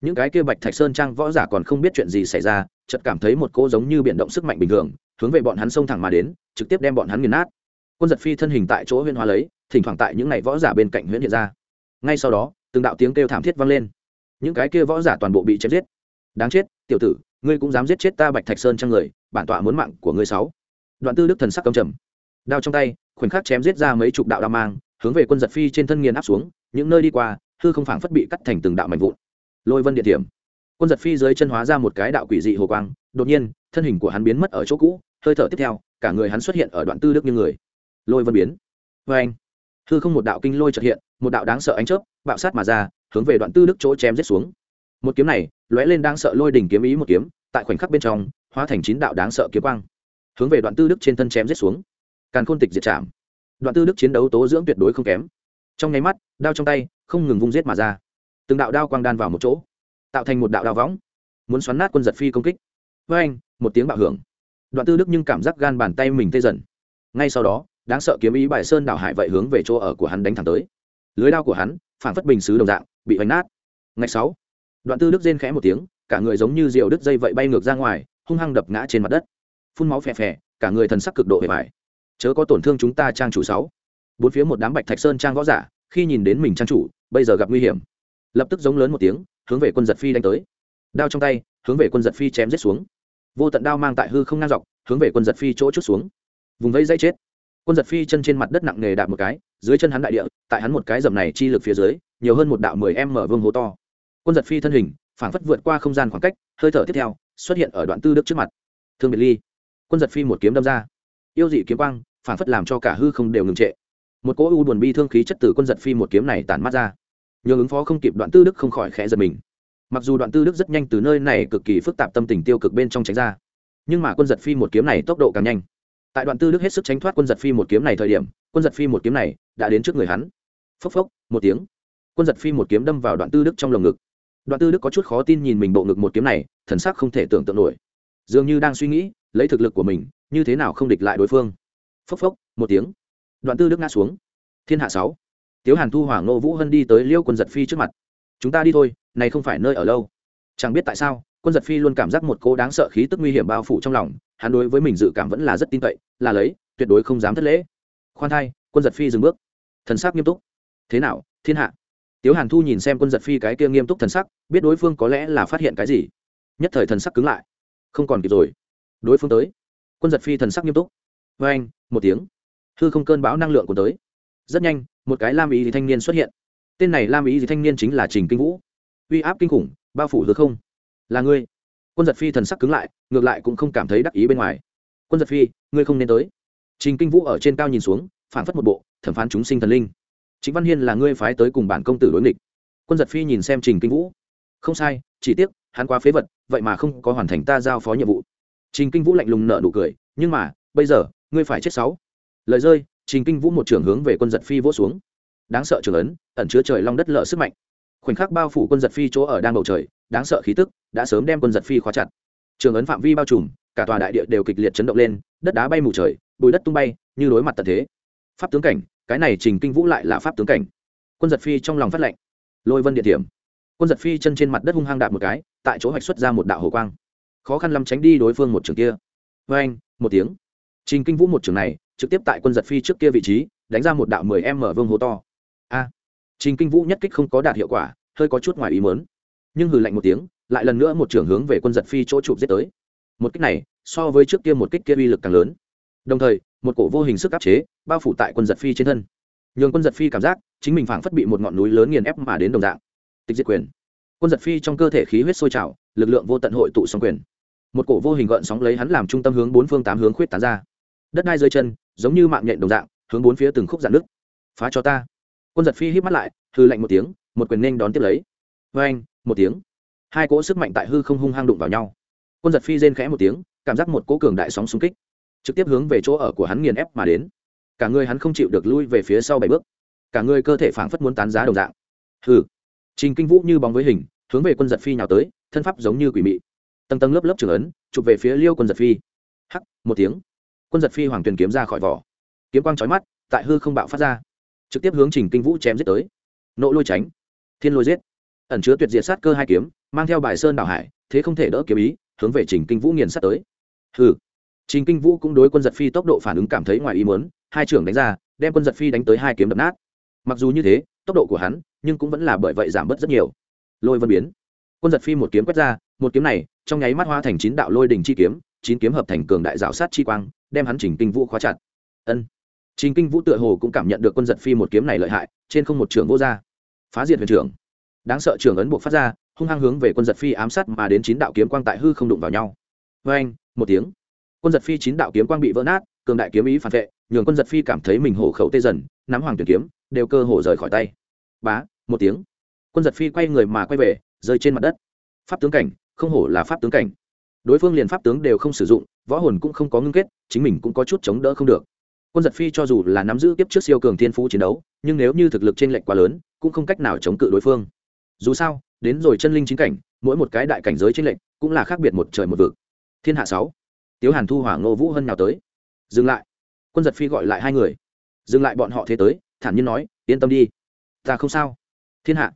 Những cái kia bạch thạch sơn trang võ giả còn không biết chuyện gì xảy ra, chợt cảm thấy một cô giống như biển động sức mạnh bình thường, hướng về bọn hắn xông thẳng mà đến, trực tiếp đem bọn hắn nghiền nát. Quân giật phi thân hình tại chỗ huyên hóa lấy, thỉnh thoảng tại những ngày võ giả bên cạnh huyễn hiện ra. Ngay sau đó, từng đạo tiếng kêu thảm thiết vang lên. Những cái kia võ giả toàn bộ bị chết giết. Đáng chết, tiểu tử, ngươi cũng dám giết chết ta bạch thạch sơn trang người, bản tọa muốn mạng của ngươi sáu. Đoạn tư đức thần sắc cầm trầm đao trong tay, khoảnh khắc chém giết ra mấy chục đạo đao mang, hướng về quân giật phi trên thân nghiền áp xuống, những nơi đi qua, hư không phảng phất bị cắt thành từng đạo mảnh vụn. Lôi vân địa điểm quân giật phi dưới chân hóa ra một cái đạo quỷ dị hồ quang, đột nhiên, thân hình của hắn biến mất ở chỗ cũ, hơi thở tiếp theo, cả người hắn xuất hiện ở đoạn tư đức như người. Lôi vân biến. Vê anh, hư không một đạo kinh lôi trật hiện, một đạo đáng sợ ánh chớp, bạo sát mà ra, hướng về đoạn tư đức chỗ chém giết xuống. Một kiếm này, lóe lên đang sợ lôi đỉnh kiếm ý một kiếm, tại khoảnh khắc bên trong, hóa thành chín đạo đáng sợ kiếm quang, hướng về đoạn tư đức trên thân chém giết xuống càn khôn tịch diệt chạm đoạn tư đức chiến đấu tố dưỡng tuyệt đối không kém. Trong nháy mắt, đao trong tay, không ngừng vung giết mà ra. Từng đạo đao quang đan vào một chỗ, tạo thành một đạo đao võng, muốn xoắn nát quân giật phi công kích. Với anh, một tiếng bạo hưởng. Đoạn tư đức nhưng cảm giác gan bàn tay mình tê dần. Ngay sau đó, đáng sợ kiếm ý bài sơn đảo hải vậy hướng về chỗ ở của hắn đánh thẳng tới. Lưới đao của hắn phản phất bình xứ đồng dạng, bị hoành nát. Ngày sáu. Đoạn tư đức rên khẽ một tiếng, cả người giống như rượu đứt dây vậy bay ngược ra ngoài, hung hăng đập ngã trên mặt đất. Phun máu phè phè, cả người thần sắc cực độ hề vải chớ có tổn thương chúng ta trang chủ sáu. Bốn phía một đám bạch thạch sơn trang võ giả, khi nhìn đến mình trang chủ, bây giờ gặp nguy hiểm. Lập tức giống lớn một tiếng, hướng về quân giật phi đánh tới. Đao trong tay, hướng về quân giật phi chém giết xuống. Vô tận đao mang tại hư không ngang dọc, hướng về quân giật phi chỗ chút xuống. Vùng vẫy dây chết. Quân giật phi chân trên mặt đất nặng nề đạp một cái, dưới chân hắn đại địa, tại hắn một cái dầm này chi lực phía dưới, nhiều hơn một đạo mười em mở vương hố to. Quân giật phi thân hình, phảng phất vượt qua không gian khoảng cách, hơi thở tiếp theo, xuất hiện ở đoạn tư đức trước mặt. Thương biệt ly. Quân giật phi một kiếm đâm ra yêu dị kiếm quang, phản phất làm cho cả hư không đều ngừng trệ. Một cỗ u buồn bi thương khí chất từ quân giật phi một kiếm này tản mát ra. Nhường ứng phó không kịp đoạn tư đức không khỏi khẽ giật mình. Mặc dù đoạn tư đức rất nhanh từ nơi này cực kỳ phức tạp tâm tình tiêu cực bên trong tránh ra, nhưng mà quân giật phi một kiếm này tốc độ càng nhanh. Tại đoạn tư đức hết sức tránh thoát quân giật phi một kiếm này thời điểm, quân giật phi một kiếm này đã đến trước người hắn. Phốc phốc, một tiếng. Quân giật phi một kiếm đâm vào đoạn tư đức trong lồng ngực. Đoạn tư đức có chút khó tin nhìn mình bộ ngực một kiếm này, thần sắc không thể tưởng tượng nổi. Dường như đang suy nghĩ, lấy thực lực của mình như thế nào không địch lại đối phương? Phốc phốc, một tiếng. Đoạn tư đức ngã xuống. Thiên hạ sáu. Tiếu hàn thu hoàng ngô vũ hân đi tới liêu quân giật phi trước mặt. Chúng ta đi thôi, này không phải nơi ở lâu. Chẳng biết tại sao, quân giật phi luôn cảm giác một cô đáng sợ khí tức nguy hiểm bao phủ trong lòng, hắn đối với mình dự cảm vẫn là rất tin cậy, là lấy, tuyệt đối không dám thất lễ. Khoan thai, quân giật phi dừng bước. Thần sắc nghiêm túc. Thế nào, thiên hạ? Tiếu hàn thu nhìn xem quân giật phi cái kia nghiêm túc thần sắc, biết đối phương có lẽ là phát hiện cái gì. Nhất thời thần sắc cứng lại. Không còn kịp rồi. Đối phương tới quân giật phi thần sắc nghiêm túc. Vê anh, một tiếng. Hư không cơn bão năng lượng của tới. Rất nhanh, một cái lam ý thì thanh niên xuất hiện. Tên này lam ý thì thanh niên chính là trình kinh vũ. Uy áp kinh khủng, bao phủ hư không. Là ngươi. Quân giật phi thần sắc cứng lại, ngược lại cũng không cảm thấy đắc ý bên ngoài. Quân giật phi, ngươi không nên tới. Trình kinh vũ ở trên cao nhìn xuống phản phất một bộ thẩm phán chúng sinh thần linh. Chính văn hiên là ngươi phái tới cùng bản công tử đối nghịch. Quân giật phi nhìn xem trình kinh vũ. Không sai, chỉ tiếc, hắn quá phế vật, vậy mà không có hoàn thành ta giao phó nhiệm vụ trình kinh vũ lạnh lùng nợ nụ cười, nhưng mà, bây giờ, ngươi phải chết sáu. Lời rơi, trình kinh vũ một trường hướng về quân giật phi vỗ xuống. Đáng sợ trường ấn, ẩn chứa trời long đất lợ sức mạnh. Khoảnh khắc bao phủ quân giật phi chỗ ở đang bầu trời, đáng sợ khí tức đã sớm đem quân giật phi khóa chặt. Trường ấn phạm vi bao trùm, cả tòa đại địa đều kịch liệt chấn động lên, đất đá bay mù trời, bùi đất tung bay, như đối mặt tận thế. Pháp tướng cảnh, cái này trình kinh vũ lại là pháp tướng cảnh. Quân giật phi trong lòng phát lệnh. Lôi vân địa điểm. Quân giật phi chân trên mặt đất hung hăng đạp một cái, tại chỗ hoạch xuất ra một đạo hồ quang khó khăn lắm tránh đi đối phương một trường kia. Vê anh, một tiếng. Trình kinh vũ một trường này, trực tiếp tại quân giật phi trước kia vị trí, đánh ra một đạo mười m vương hố to. A. Trình kinh vũ nhất kích không có đạt hiệu quả, hơi có chút ngoài ý mớn nhưng hừ lạnh một tiếng, lại lần nữa một trường hướng về quân giật phi chỗ chụp giết tới. Một kích này, so với trước kia một kích kia uy lực càng lớn. Đồng thời, một cổ vô hình sức áp chế, bao phủ tại quân giật phi trên thân. Nhường quân giật phi cảm giác, chính mình phảng phất bị một ngọn núi lớn nghiền ép mà đến đồng dạng. Tịch diệt quyền. Quân giật phi trong cơ thể khí huyết sôi trào, lực lượng vô tận hội tụ xong quyền một cổ vô hình gợn sóng lấy hắn làm trung tâm hướng bốn phương tám hướng khuyết tán ra. Đất đai dưới chân, giống như mạng nhện đồng dạng, hướng bốn phía từng khúc dạn nước phá cho ta. Quân giật phi hít mắt lại hư lạnh một tiếng, một quyền nên đón tiếp lấy. Vê anh một tiếng. Hai cỗ sức mạnh tại hư không hung hăng đụng vào nhau. Quân giật phi rên khẽ một tiếng, cảm giác một cỗ cường đại sóng xung kích, trực tiếp hướng về chỗ ở của hắn nghiền ép mà đến. Cả người hắn không chịu được lui về phía sau bảy bước. Cả người cơ thể phảng phất muốn tán giá đồng dạng. Hư. trình kinh vũ như bóng với hình, hướng về quân giật phi nhào tới, thân pháp giống như quỷ mị tầng tầng lớp lớp trưởng ấn, chụp về phía liêu quân giật phi. Hắc, một tiếng. Quân giật phi hoàng tuyền kiếm ra khỏi vỏ. Kiếm quang trói mắt, tại hư không bạo phát ra. Trực tiếp hướng trình kinh vũ chém giết tới. Nộ lôi tránh. Thiên lôi giết. Ẩn chứa tuyệt diệt sát cơ hai kiếm, mang theo bài sơn đảo hải, thế không thể đỡ kiếm ý, hướng về trình kinh vũ nghiền sát tới. Hừ. Trình kinh vũ cũng đối quân giật phi tốc độ phản ứng cảm thấy ngoài ý muốn, hai trưởng đánh ra, đem quân giật phi đánh tới hai kiếm đập nát. Mặc dù như thế, tốc độ của hắn, nhưng cũng vẫn là bởi vậy giảm bớt rất nhiều. Lôi vân biến quân giật phi một kiếm quét ra, một kiếm này, trong nháy mắt hoa thành chín đạo lôi đình chi kiếm, chín kiếm hợp thành cường đại rào sát chi quang, đem hắn chỉnh kinh vũ khóa chặt. Ân. Trình kinh vũ tựa hồ cũng cảm nhận được quân giật phi một kiếm này lợi hại, trên không một trường vô gia phá diệt huyền trưởng. Đáng sợ trường ấn buộc phát ra, hung hăng hướng về quân giật phi ám sát mà đến chín đạo kiếm quang tại hư không đụng vào nhau. Vê anh một tiếng. Quân giật phi chín đạo kiếm quang bị vỡ nát, cường đại kiếm ý phản vệ, nhường quân giật phi cảm thấy mình hổ khẩu tê dần, nắm hoàng tuyển kiếm, đều cơ hồ rời khỏi tay. Bá, một tiếng. Quân giật phi quay người mà quay về rơi trên mặt đất. Pháp tướng cảnh, không hổ là pháp tướng cảnh. Đối phương liền pháp tướng đều không sử dụng, võ hồn cũng không có ngưng kết, chính mình cũng có chút chống đỡ không được. Quân giật phi cho dù là nắm giữ tiếp trước siêu cường thiên phú chiến đấu, nhưng nếu như thực lực t r ê n lệch quá lớn, cũng không cách nào chống cự đối phương. Dù sao, đến rồi chân linh chính cảnh, mỗi một cái đại cảnh giới t r ê n lệch cũng là khác biệt một trời một vực. Thiên hạ sáu. Tiếu hàn thu, hỏa ngô vũ hân nào tới? Dừng lại. Quân giật phi gọi lại hai người. Dừng lại bọn họ thế tới, thản nhiên nói, yên tâm đi. Ta không sao. Thiên hạ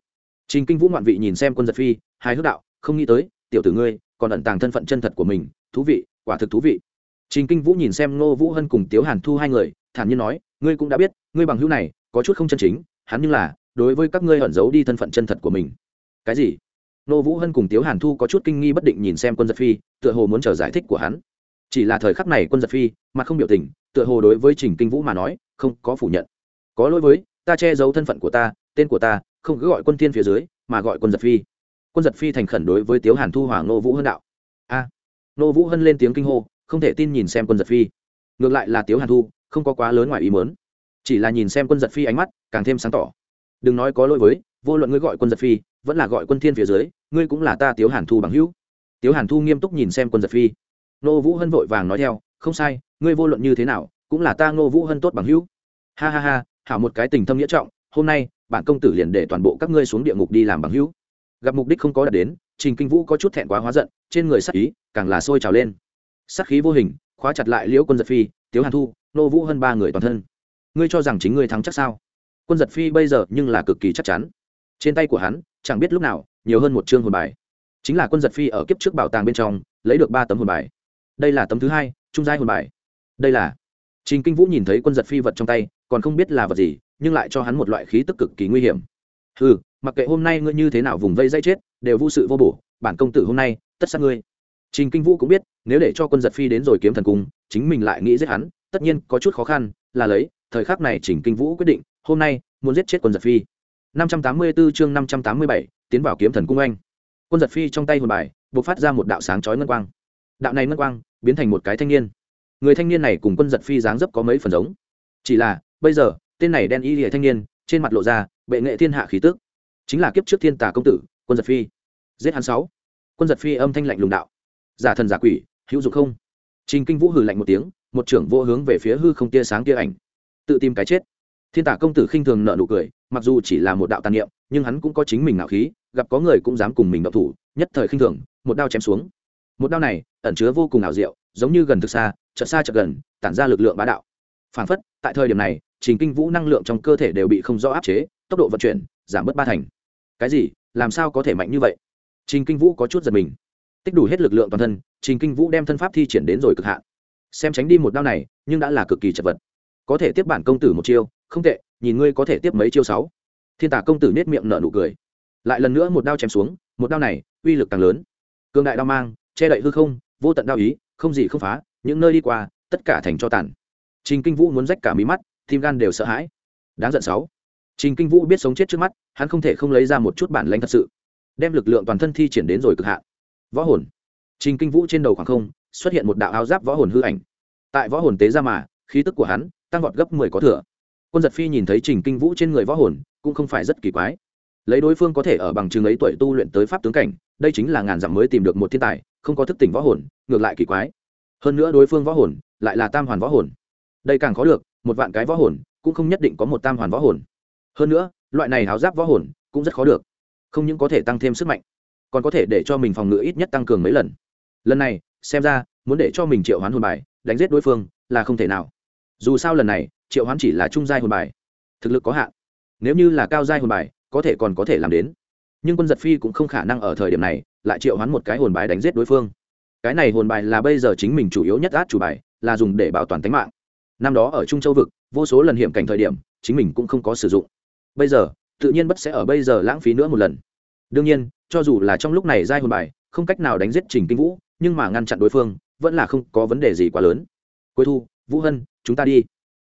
trình kinh vũ ngoạn vị nhìn xem quân giật phi hai hước đạo, không nghĩ tới, tiểu tử ngươi còn ẩn tàng thân phận chân thật của mình, thú vị, quả thực thú vị. Trình kinh vũ nhìn xem ngô vũ hân cùng tiếu hàn thu hai người, thản nhiên nói, ngươi cũng đã biết, ngươi bằng hữu này có chút không chân chính, hắn nhưng là đối với các ngươi ẩn giấu đi thân phận chân thật của mình. Cái gì? Ngô vũ hân cùng tiếu hàn thu có chút kinh nghi bất định nhìn xem quân giật phi, tựa hồ muốn chờ giải thích của hắn. Chỉ là thời khắc này quân giật phi mà không biểu tình, tựa hồ đối với trình kinh vũ mà nói, không có phủ nhận. Có lỗi với, ta che giấu thân phận của ta, tên của ta không cứ gọi quân thiên phía dưới, mà gọi quân giật phi. Quân giật phi thành khẩn đối với tiếu hàn thu hoàng nô vũ hân đạo. A. Nô vũ hân lên tiếng kinh hô, không thể tin nhìn xem quân giật phi. Ngược lại là tiếu hàn thu, không có quá lớn ngoài ý mớn chỉ là nhìn xem quân giật phi ánh mắt, càng thêm sáng tỏ. Đừng nói có lỗi với, vô luận ngươi gọi quân giật phi, vẫn là gọi quân thiên phía dưới, ngươi cũng là ta tiếu hàn thu bằng hữu. Tiếu hàn thu nghiêm túc nhìn xem quân giật phi. Nô vũ hân vội vàng nói theo, không sai, ngươi vô luận như thế nào, cũng là ta nô vũ hân tốt bằng hữu. Ha ha ha, hảo một cái tình thâm nghĩa trọng, hôm nay bản công tử liền để toàn bộ các ngươi xuống địa ngục đi làm bằng hữu. Gặp mục đích không có đạt đến, trình kinh vũ có chút thẹn quá hóa giận, trên người sắc ý càng là sôi trào lên. Sắc khí vô hình, khóa chặt lại liễu quân giật phi, tiếu hàn thu, nô vũ hơn ba người toàn thân. Ngươi cho rằng chính ngươi thắng chắc sao? Quân giật phi bây giờ nhưng là cực kỳ chắc chắn. Trên tay của hắn, chẳng biết lúc nào, nhiều hơn một chương hồn bài. Chính là quân giật phi ở kiếp trước bảo tàng bên trong, lấy được ba tấm hồn bài. Đây là tấm thứ hai, trung giai hồn bài. Đây là trình kinh vũ nhìn thấy quân giật phi vật trong tay còn không biết là vật gì nhưng lại cho hắn một loại khí tức cực kỳ nguy hiểm. Ừ mặc kệ hôm nay ngươi như thế nào vùng vây dây chết đều vô sự vô bổ bản công tử hôm nay tất sát ngươi. Trình kinh vũ cũng biết nếu để cho quân giật phi đến rồi kiếm thần cung chính mình lại nghĩ giết hắn tất nhiên có chút khó khăn là lấy thời khắc này Trình kinh vũ quyết định hôm nay muốn giết chết quân giật phi. 584 chương 587, tiến vào kiếm thần cung anh quân giật phi trong tay hồn bài bộc phát ra một đạo sáng chói ngân quang. Đạo này ngân quang biến thành một cái thanh niên. Người thanh niên này cùng quân giật phi dáng dấp có mấy phần giống. Chỉ là bây giờ, tên này đen y lìa thanh niên, trên mặt lộ ra bệ nghệ thiên hạ khí tức. Chính là kiếp trước thiên tà công tử, quân giật phi. Giết hắn sáu. Quân giật phi âm thanh lạnh lùng đạo. Giả thần giả quỷ, hữu dụng không? Trình kinh vũ hừ lạnh một tiếng, một trưởng vô hướng về phía hư không tia sáng tia ảnh. Tự tìm cái chết. Thiên tả công tử khinh thường nợ nụ cười, mặc dù chỉ là một đạo tàn niệm, nhưng hắn cũng có chính mình ngạo khí, gặp có người cũng dám cùng mình đậu thủ, nhất thời khinh thường, một đao chém xuống. Một đao này, ẩn chứa vô cùng ảo diệu, giống như gần thực xa, chợt xa chợt gần, tản ra lực lượng bá đạo. Phản phất tại thời điểm này, trình kinh vũ năng lượng trong cơ thể đều bị không rõ áp chế, tốc độ vận chuyển, giảm bớt ba thành. Cái gì? Làm sao có thể mạnh như vậy? Trình kinh vũ có chút giật mình. Tích đủ hết lực lượng toàn thân, trình kinh vũ đem thân pháp thi triển đến rồi cực hạn. Xem tránh đi một đao này, nhưng đã là cực kỳ chật vật. Có thể tiếp bản công tử một chiêu, không tệ, nhìn ngươi có thể tiếp mấy chiêu sáu. Thiên tả công tử nết miệng nở nụ cười. Lại lần nữa một đao chém xuống, một đao này, uy lực càng lớn. Cương đại đao mang, che đậy hư không, vô tận đao ý, không gì không phá, những nơi đi qua, tất cả thành cho tàn trình kinh vũ muốn rách cả mí mắt, tim gan đều sợ hãi. Đáng giận sáu. Trình kinh vũ biết sống chết trước mắt, hắn không thể không lấy ra một chút bản lĩnh thật sự. Đem lực lượng toàn thân thi triển đến rồi cực hạn. Võ hồn. Trình kinh vũ trên đầu khoảng không, xuất hiện một đạo áo giáp võ hồn hư ảnh. Tại võ hồn tế ra mà, khí tức của hắn tăng vọt gấp mười có thừa. Quân giật phi nhìn thấy trình kinh vũ trên người võ hồn, cũng không phải rất kỳ quái. Lấy đối phương có thể ở bằng chứng ấy tuổi tu luyện tới pháp tướng cảnh, đây chính là ngàn dặm mới tìm được một thiên tài, không có thức tỉnh võ hồn, ngược lại kỳ quái. Hơn nữa đối phương võ hồn, lại là tam hoàn võ hồn đây càng khó được, một vạn cái võ hồn, cũng không nhất định có một tam hoàn võ hồn. Hơn nữa, loại này háo giáp võ hồn, cũng rất khó được. Không những có thể tăng thêm sức mạnh, còn có thể để cho mình phòng ngự ít nhất tăng cường mấy lần. Lần này, xem ra, muốn để cho mình triệu hoán hồn bài, đánh giết đối phương, là không thể nào. Dù sao lần này, triệu hoán chỉ là trung giai hồn bài. Thực lực có hạn. Nếu như là cao giai hồn bài, có thể còn có thể làm đến. Nhưng quân giật phi cũng không khả năng ở thời điểm này, lại triệu hoán một cái hồn bài đánh giết đối phương. Cái này hồn bài là bây giờ chính mình chủ yếu nhất át chủ bài, là dùng để bảo toàn tính mạng năm đó ở trung châu vực, vô số lần hiểm cảnh thời điểm, chính mình cũng không có sử dụng. Bây giờ, tự nhiên bất sẽ ở bây giờ lãng phí nữa một lần. Đương nhiên, cho dù là trong lúc này giai hồn bài, không cách nào đánh giết trình kinh vũ, nhưng mà ngăn chặn đối phương, vẫn là không có vấn đề gì quá lớn. Cuối thu, vũ hân, chúng ta đi.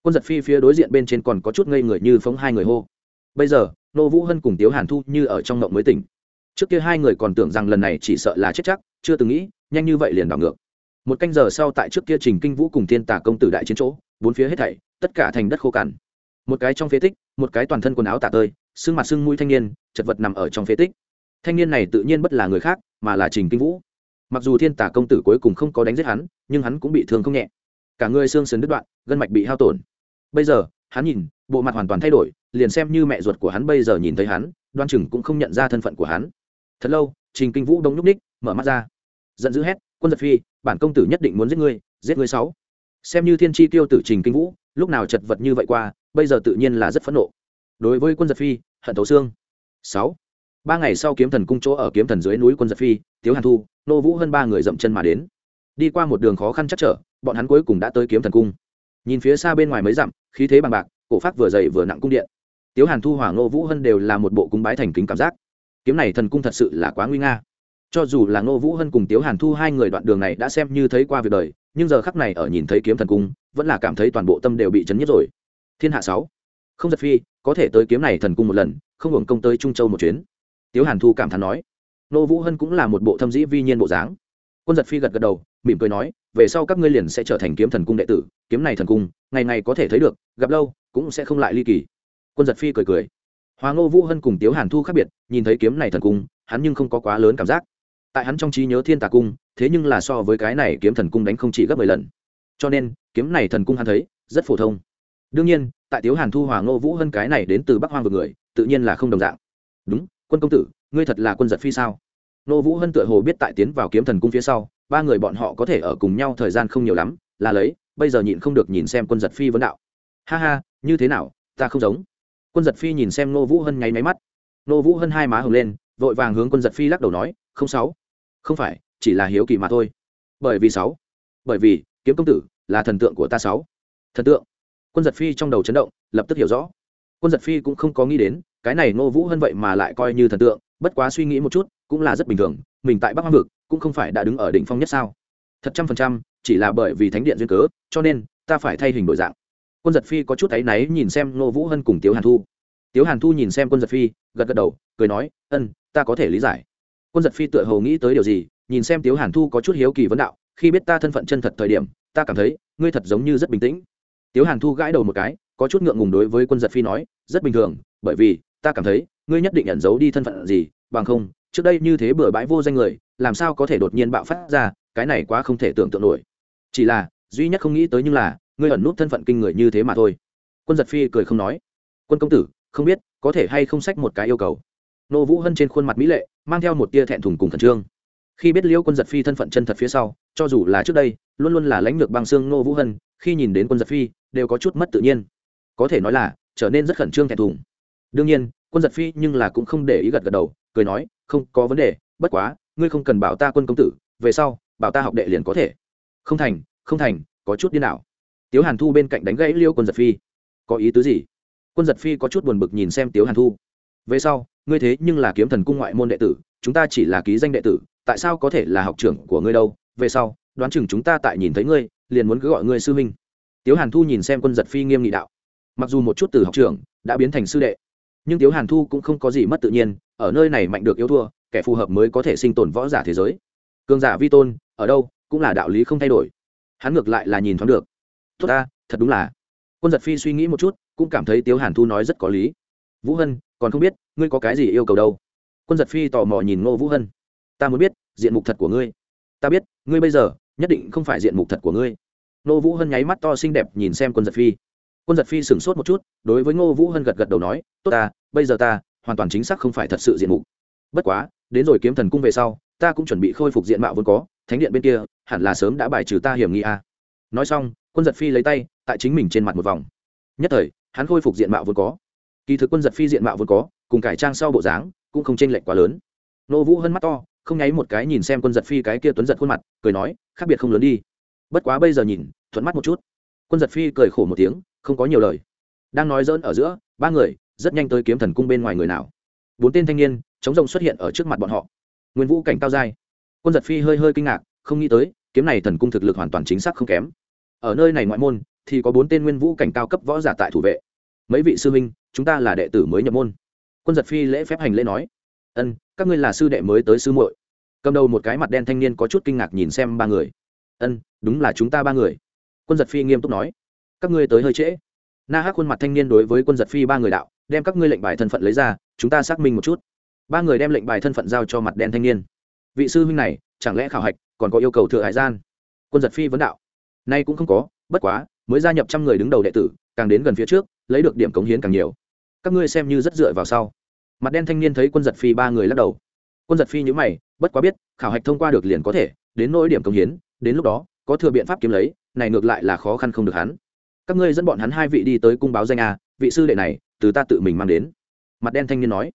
Quân giật phi phía đối diện bên trên còn có chút ngây người như phóng hai người hô. Bây giờ, nô vũ hân cùng tiếu hàn thu như ở trong ngộng mới tỉnh. Trước kia hai người còn tưởng rằng lần này chỉ sợ là chết chắc, chưa từng nghĩ, nhanh như vậy liền đảo ngược một canh giờ sau tại trước kia trình kinh vũ cùng thiên tả công tử đại chiến chỗ, bốn phía hết thảy, tất cả thành đất khô cằn. Một cái trong phế tích, một cái toàn thân quần áo tả tơi, xương mặt xương mũi thanh niên, chật vật nằm ở trong phế tích. Thanh niên này tự nhiên bất là người khác, mà là trình kinh vũ. Mặc dù thiên tả công tử cuối cùng không có đánh giết hắn, nhưng hắn cũng bị thương không nhẹ. Cả người xương sườn đứt đoạn, gân mạch bị hao tổn. Bây giờ, hắn nhìn, bộ mặt hoàn toàn thay đổi, liền xem như mẹ ruột của hắn bây giờ nhìn thấy hắn, đoan chừng cũng không nhận ra thân phận của hắn. Thật lâu, trình kinh vũ đông nhúc ních mở mắt ra giận dữ hét, quân giật phi, bản công tử nhất định muốn giết ngươi giết ngươi sáu. Xem như thiên tri tiêu tử trình kinh vũ, lúc nào chật vật như vậy qua, bây giờ tự nhiên là rất phẫn nộ. Đối với quân giật phi, hận thấu xương. Sáu. Ba ngày sau kiếm thần cung chỗ ở kiếm thần dưới núi quân giật phi, tiếu hàn thu, nô vũ hơn ba người dậm chân mà đến. Đi qua một đường khó khăn chắc trở, bọn hắn cuối cùng đã tới kiếm thần cung. Nhìn phía xa bên ngoài mấy dặm, khí thế bằng bạc, cổ phát vừa dày vừa nặng cung điện. Tiếu hàn thu hoàng nô vũ hơn đều là một bộ cung bái thành kính cảm giác. Kiếm này thần cung thật sự là quá nguy nga cho dù là ngô vũ hân cùng tiếu hàn thu hai người đoạn đường này đã xem như thấy qua việc đời, nhưng giờ khắc này ở nhìn thấy kiếm thần cung, vẫn là cảm thấy toàn bộ tâm đều bị chấn nhất rồi. Thiên hạ sáu. Không giật phi, có thể tới kiếm này thần cung một lần, không hưởng công tới trung châu một chuyến. Tiếu hàn thu cảm thán nói. Ngô vũ hân cũng là một bộ thâm dĩ vi nhiên bộ dáng. Quân giật phi gật gật đầu, mỉm cười nói, về sau các ngươi liền sẽ trở thành kiếm thần cung đệ tử, kiếm này thần cung, ngày ngày có thể thấy được, gặp lâu, cũng sẽ không lại ly kỳ. Quân giật phi cười cười. Hoa ngô vũ hân cùng tiếu hàn thu khác biệt, nhìn thấy kiếm này thần cung, hắn nhưng không có quá lớn cảm giác tại hắn trong trí nhớ thiên tà cung, thế nhưng là so với cái này kiếm thần cung đánh không chỉ gấp mười lần. Cho nên, kiếm này thần cung hắn thấy, rất phổ thông. Đương nhiên, tại tiếu hàn thu hòa ngô vũ hơn cái này đến từ bắc hoang vực người, tự nhiên là không đồng dạng. Đúng, quân công tử, ngươi thật là quân giật phi sao? Ngô vũ hân tựa hồ biết tại tiến vào kiếm thần cung phía sau, ba người bọn họ có thể ở cùng nhau thời gian không nhiều lắm, là lấy, bây giờ nhịn không được nhìn xem quân giật phi vấn đạo. Ha ha, như thế nào, ta không giống. Quân giật phi nhìn xem ngô vũ hân nháy máy mắt. Ngô vũ hân hai má hồng lên, vội vàng hướng quân giật phi lắc đầu nói, không sáu không phải, chỉ là hiếu kỳ mà thôi. Bởi vì sáu. Bởi vì, kiếm công tử là thần tượng của ta sáu. Thần tượng. Quân giật phi trong đầu chấn động, lập tức hiểu rõ. Quân giật phi cũng không có nghĩ đến, cái này ngô vũ hơn vậy mà lại coi như thần tượng, bất quá suy nghĩ một chút, cũng là rất bình thường, mình tại bắc hoang vực, cũng không phải đã đứng ở đỉnh phong nhất sao. Thật trăm phần trăm, chỉ là bởi vì thánh điện duyên cớ, cho nên, ta phải thay hình đổi dạng. Quân giật phi có chút áy náy nhìn xem ngô vũ hân cùng tiếu hàn thu. Tiếu hàn thu nhìn xem quân giật phi, gật gật đầu, cười nói, ân, ta có thể lý giải quân giật phi tựa hồ nghĩ tới điều gì, nhìn xem tiếu hàn thu có chút hiếu kỳ vấn đạo, khi biết ta thân phận chân thật thời điểm, ta cảm thấy, ngươi thật giống như rất bình tĩnh. Tiếu hàn thu gãi đầu một cái, có chút ngượng ngùng đối với quân giật phi nói, rất bình thường, bởi vì, ta cảm thấy, ngươi nhất định ẩn giấu đi thân phận gì, bằng không, trước đây như thế bừa bãi vô danh người, làm sao có thể đột nhiên bạo phát ra, cái này quá không thể tưởng tượng nổi. Chỉ là, duy nhất không nghĩ tới nhưng là, ngươi ẩn nút thân phận kinh người như thế mà thôi. Quân giật phi cười không nói, quân công tử, không biết, có thể hay không sách một cái yêu cầu? Nô vũ hân trên khuôn mặt mỹ lệ, mang theo một tia thẹn thùng cùng khẩn trương. Khi biết liễu quân giật phi thân phận chân thật phía sau, cho dù là trước đây, luôn luôn là lãnh lược băng xương nô vũ hân, khi nhìn đến quân giật phi, đều có chút mất tự nhiên. Có thể nói là, trở nên rất khẩn trương thẹn thùng. Đương nhiên, quân giật phi nhưng là cũng không để ý gật gật đầu, cười nói, không có vấn đề, bất quá, ngươi không cần bảo ta quân công tử, về sau, bảo ta học đệ liền có thể. Không thành không thành, có chút đi nào tiếu hàn thu bên cạnh đánh gãy liêu quân giật phi. Có ý tứ gì? Quân giật phi có chút buồn bực nhìn xem tiếu hàn thu. Về sau ngươi thế nhưng là kiếm thần cung ngoại môn đệ tử, chúng ta chỉ là ký danh đệ tử, tại sao có thể là học trưởng của ngươi đâu? Về sau, đoán chừng chúng ta tại nhìn thấy ngươi, liền muốn cứ gọi ngươi sư minh. tiếu hàn thu nhìn xem quân giật phi nghiêm nghị đạo. Mặc dù một chút từ học trưởng đã biến thành sư đệ, nhưng tiếu hàn thu cũng không có gì mất tự nhiên, ở nơi này mạnh được yêu thua, kẻ phù hợp mới có thể sinh tồn võ giả thế giới. Cường giả vi tôn, ở đâu, cũng là đạo lý không thay đổi. Hắn ngược lại là nhìn thoáng được. Tốt ta, thật đúng là. Quân giật phi suy nghĩ một chút, cũng cảm thấy tiếu hàn thu nói rất có lý. Vũ hân còn không biết ngươi có cái gì yêu cầu đâu. Quân giật phi tò mò nhìn ngô vũ hân. Ta muốn biết, diện mục thật của ngươi. Ta biết, ngươi bây giờ nhất định không phải diện mục thật của ngươi. Ngô vũ hân nháy mắt to xinh đẹp nhìn xem quân giật phi. Quân giật phi sửng sốt một chút, đối với ngô vũ hân gật gật đầu nói, tốt ta, bây giờ ta hoàn toàn chính xác không phải thật sự diện mục. Bất quá, đến rồi kiếm thần cung về sau, ta cũng chuẩn bị khôi phục diện mạo vốn có, thánh điện bên kia, hẳn là sớm đã bài trừ ta hiểm nghi a. Nói xong, quân giật phi lấy tay, tại chính mình trên mặt một vòng. Nhất thời, hắn khôi phục diện mạo vốn có kỳ thực quân giật phi diện mạo vốn có, cùng cải trang sau bộ dáng cũng không chênh lệch quá lớn. Nô vũ hơn mắt to, không nháy một cái nhìn xem quân giật phi cái kia tuấn giật khuôn mặt, cười nói, khác biệt không lớn đi. Bất quá bây giờ nhìn, thuận mắt một chút. Quân giật phi cười khổ một tiếng, không có nhiều lời. Đang nói dỡn ở giữa, ba người, rất nhanh tới kiếm thần cung bên ngoài người nào. Bốn tên thanh niên chống rồng xuất hiện ở trước mặt bọn họ. Nguyên vũ cảnh cao giai. Quân giật phi hơi hơi kinh ngạc, không nghĩ tới, kiếm này thần cung thực lực hoàn toàn chính xác không kém. Ở nơi này ngoại môn, thì có bốn tên nguyên vũ cảnh cao cấp võ giả tại thủ vệ mấy vị sư huynh, chúng ta là đệ tử mới nhập môn. Quân giật phi lễ phép hành lễ nói, ân, các ngươi là sư đệ mới tới sư muội. Cầm đầu một cái mặt đen thanh niên có chút kinh ngạc nhìn xem ba người. Ân, đúng là chúng ta ba người. Quân giật phi nghiêm túc nói, các ngươi tới hơi trễ. Na hắc khuôn mặt thanh niên đối với quân giật phi ba người đạo, đem các ngươi lệnh bài thân phận lấy ra, chúng ta xác minh một chút. Ba người đem lệnh bài thân phận giao cho mặt đen thanh niên. Vị sư huynh này, chẳng lẽ khảo hạch còn có yêu cầu thừa hải gian? Quân giật phi vấn đạo, nay cũng không có, bất quá, mới gia nhập trăm người đứng đầu đệ tử càng đến gần phía trước, lấy được điểm cống hiến càng nhiều. Các ngươi xem như rất dựa vào sau. Mặt đen thanh niên thấy quân giật phi ba người lắc đầu. Quân giật phi nhữ mày, bất quá biết, khảo hạch thông qua được liền có thể, đến nỗi điểm cống hiến, đến lúc đó, có thừa biện pháp kiếm lấy, này ngược lại là khó khăn không được hắn. Các ngươi dẫn bọn hắn hai vị đi tới cung báo danh a, vị sư đệ này, từ ta tự mình mang đến. Mặt đen thanh niên nói.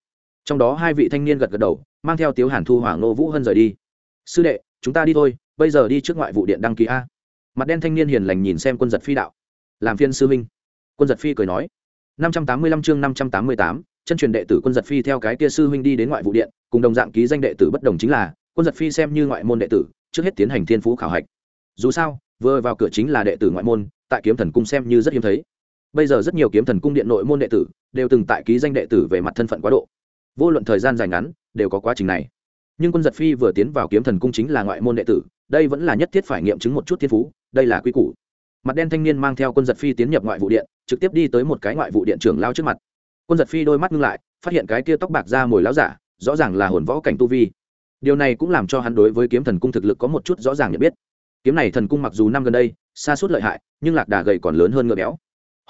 Trong đó hai vị thanh niên gật gật đầu, mang theo tiếu hàn thu hoàng nô vũ hân rời đi. Sư đệ, chúng ta đi thôi, bây giờ đi trước ngoại vụ điện đăng ký a. Mặt đen thanh niên hiền lành nhìn xem quân giật phi đạo. Làm phiên sư minh quân giật phi cười nói. năm trăm tám mươi lăm chương năm trăm tám mươi tám, chân truyền đệ tử quân giật phi theo cái kia sư huynh đi đến ngoại vụ điện, cùng đồng dạng ký danh đệ tử bất đồng chính là, quân giật phi xem như ngoại môn đệ tử, trước hết tiến hành thiên phú khảo hạch. Dù sao, vừa vào cửa chính là đệ tử ngoại môn, tại kiếm thần cung xem như rất hiếm thấy. Bây giờ rất nhiều kiếm thần cung điện nội môn đệ tử, đều từng tại ký danh đệ tử về mặt thân phận quá độ. Vô luận thời gian dài ngắn, đều có quá trình này. Nhưng quân giật phi vừa tiến vào kiếm thần cung chính là ngoại môn đệ tử, đây vẫn là nhất thiết phải nghiệm chứng một chút thiên phú, đây là quy củ mặt đen thanh niên mang theo quân giật phi tiến nhập ngoại vụ điện, trực tiếp đi tới một cái ngoại vụ điện trưởng lao trước mặt. Quân giật phi đôi mắt ngưng lại, phát hiện cái kia tóc bạc ra mồi láo giả, rõ ràng là hồn võ cảnh tu vi. Điều này cũng làm cho hắn đối với kiếm thần cung thực lực có một chút rõ ràng nhận biết. Kiếm này thần cung mặc dù năm gần đây, xa suốt lợi hại, nhưng lạc đà gầy còn lớn hơn ngựa béo.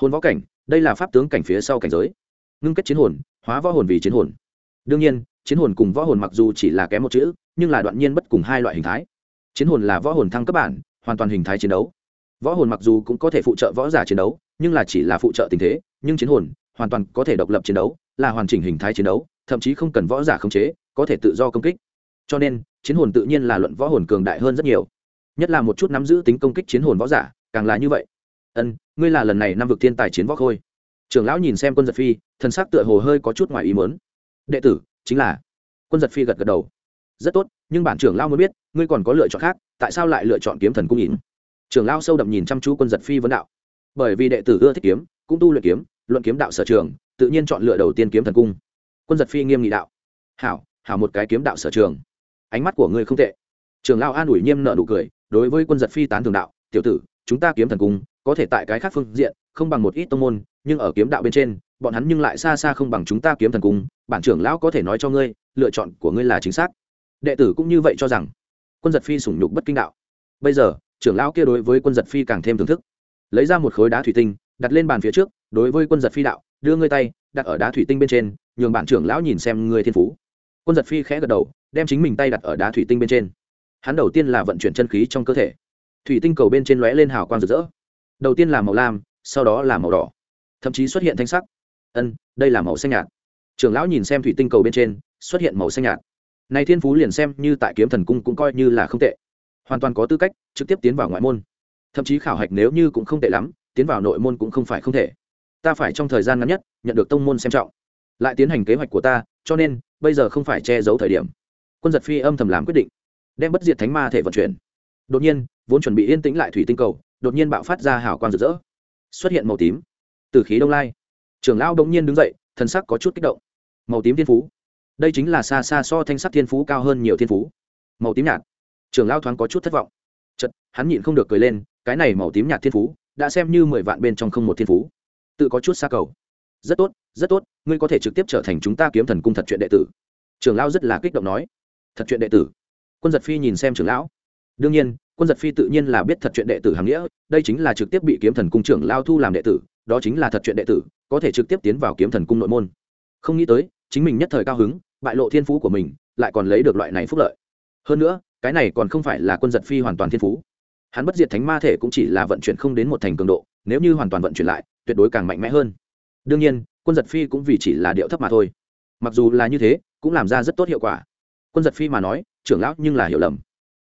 Hồn võ cảnh, đây là pháp tướng cảnh phía sau cảnh giới. Ngưng kết chiến hồn, hóa võ hồn vì chiến hồn. Đương nhiên, chiến hồn cùng võ hồn mặc dù chỉ là kém một chữ, nhưng là đoạn nhiên bất cùng hai loại hình thái. Chiến hồn là võ hồn thăng cấp bản, hoàn toàn hình thái chiến đấu võ hồn mặc dù cũng có thể phụ trợ võ giả chiến đấu, nhưng là chỉ là phụ trợ tình thế, nhưng chiến hồn hoàn toàn có thể độc lập chiến đấu, là hoàn chỉnh hình thái chiến đấu, thậm chí không cần võ giả khống chế, có thể tự do công kích. Cho nên, chiến hồn tự nhiên là luận võ hồn cường đại hơn rất nhiều. Nhất là một chút nắm giữ tính công kích chiến hồn võ giả, càng là như vậy. Ân, ngươi là lần này năm vực thiên tài chiến võ khôi. Trưởng lão nhìn xem quân giật phi thân xác tựa hồ hơi có chút ngoài ý mớn đệ tử, chính là. Quân giật phi gật gật đầu. Rất tốt, nhưng bản trưởng lao muốn biết, ngươi còn có lựa chọn khác, tại sao lại lựa chọn kiếm thần cung nhìn trưởng lao sâu đậm nhìn chăm chú quân giật phi vấn đạo. Bởi vì đệ tử ưa thích kiếm, cũng tu luyện kiếm, luận kiếm đạo sở trường, tự nhiên chọn lựa đầu tiên kiếm thần cung. Quân giật phi nghiêm nghị đạo. Hảo hảo một cái kiếm đạo sở trường. Ánh mắt của ngươi không tệ. Trưởng lao an ủi nghiêm nợ nụ cười, đối với quân giật phi tán thường đạo, tiểu tử, chúng ta kiếm thần cung, có thể tại cái khác phương diện, không bằng một ít tông môn, nhưng ở kiếm đạo bên trên, bọn hắn nhưng lại xa xa không bằng chúng ta kiếm thần cung, bản trưởng lão có thể nói cho ngươi, lựa chọn của ngươi là chính xác. Đệ tử cũng như vậy cho rằng. Quân giật phi sủng nhục bất kinh đạo. Bây giờ trưởng lão kia đối với quân giật phi càng thêm thưởng thức. Lấy ra một khối đá thủy tinh, đặt lên bàn phía trước, đối với quân giật phi đạo, đưa ngươi tay, đặt ở đá thủy tinh bên trên, nhường bản trưởng lão nhìn xem ngươi thiên phú. Quân giật phi khẽ gật đầu, đem chính mình tay đặt ở đá thủy tinh bên trên. Hắn đầu tiên là vận chuyển chân khí trong cơ thể. Thủy tinh cầu bên trên lóe lên hào quang rực rỡ. Đầu tiên là màu lam, sau đó là màu đỏ. Thậm chí xuất hiện thanh sắc. Ân, đây là màu xanh nhạt. Trưởng lão nhìn xem thủy tinh cầu bên trên, xuất hiện màu xanh nhạt. Này thiên phú liền xem như tại kiếm thần cung cũng coi như là không tệ hoàn toàn có tư cách trực tiếp tiến vào ngoại môn. Thậm chí khảo hạch nếu như cũng không tệ lắm, tiến vào nội môn cũng không phải không thể. Ta phải trong thời gian ngắn nhất nhận được tông môn xem trọng. Lại tiến hành kế hoạch của ta, cho nên, bây giờ không phải che giấu thời điểm. Quân giật phi âm thầm làm quyết định, đem bất diệt thánh ma thể vận chuyển. Đột nhiên, vốn chuẩn bị yên tĩnh lại thủy tinh cầu, đột nhiên bạo phát ra hào quang rực rỡ. Xuất hiện màu tím. Từ khí đông lai. Trưởng lão đông nhiên đứng dậy, thần sắc có chút kích động. Màu tím thiên phú. Đây chính là xa xa so thanh sắc thiên phú cao hơn nhiều thiên phú. Màu tím nhạt trưởng lão thoáng có chút thất vọng. Chật hắn nhịn không được cười lên, cái này màu tím nhạt thiên phú, đã xem như mười vạn bên trong không một thiên phú. Tự có chút xa cầu. Rất tốt rất tốt, ngươi có thể trực tiếp trở thành chúng ta kiếm thần cung thật chuyện đệ tử. Trưởng lão rất là kích động nói. Thật chuyện đệ tử. Quân giật phi nhìn xem trưởng lão. Đương nhiên, quân giật phi tự nhiên là biết thật chuyện đệ tử hàng nghĩa, đây chính là trực tiếp bị kiếm thần cung trưởng lao thu làm đệ tử, đó chính là thật chuyện đệ tử, có thể trực tiếp tiến vào kiếm thần cung nội môn. Không nghĩ tới, chính mình nhất thời cao hứng, bại lộ thiên phú của mình, lại còn lấy được loại này phúc lợi. Hơn nữa cái này còn không phải là quân giật phi hoàn toàn thiên phú. Hắn bất diệt thánh ma thể cũng chỉ là vận chuyển không đến một thành cường độ, nếu như hoàn toàn vận chuyển lại, tuyệt đối càng mạnh mẽ hơn. Đương nhiên, quân giật phi cũng vì chỉ là điệu thấp mà thôi. Mặc dù là như thế, cũng làm ra rất tốt hiệu quả. Quân giật phi mà nói, trưởng lão nhưng là hiểu lầm.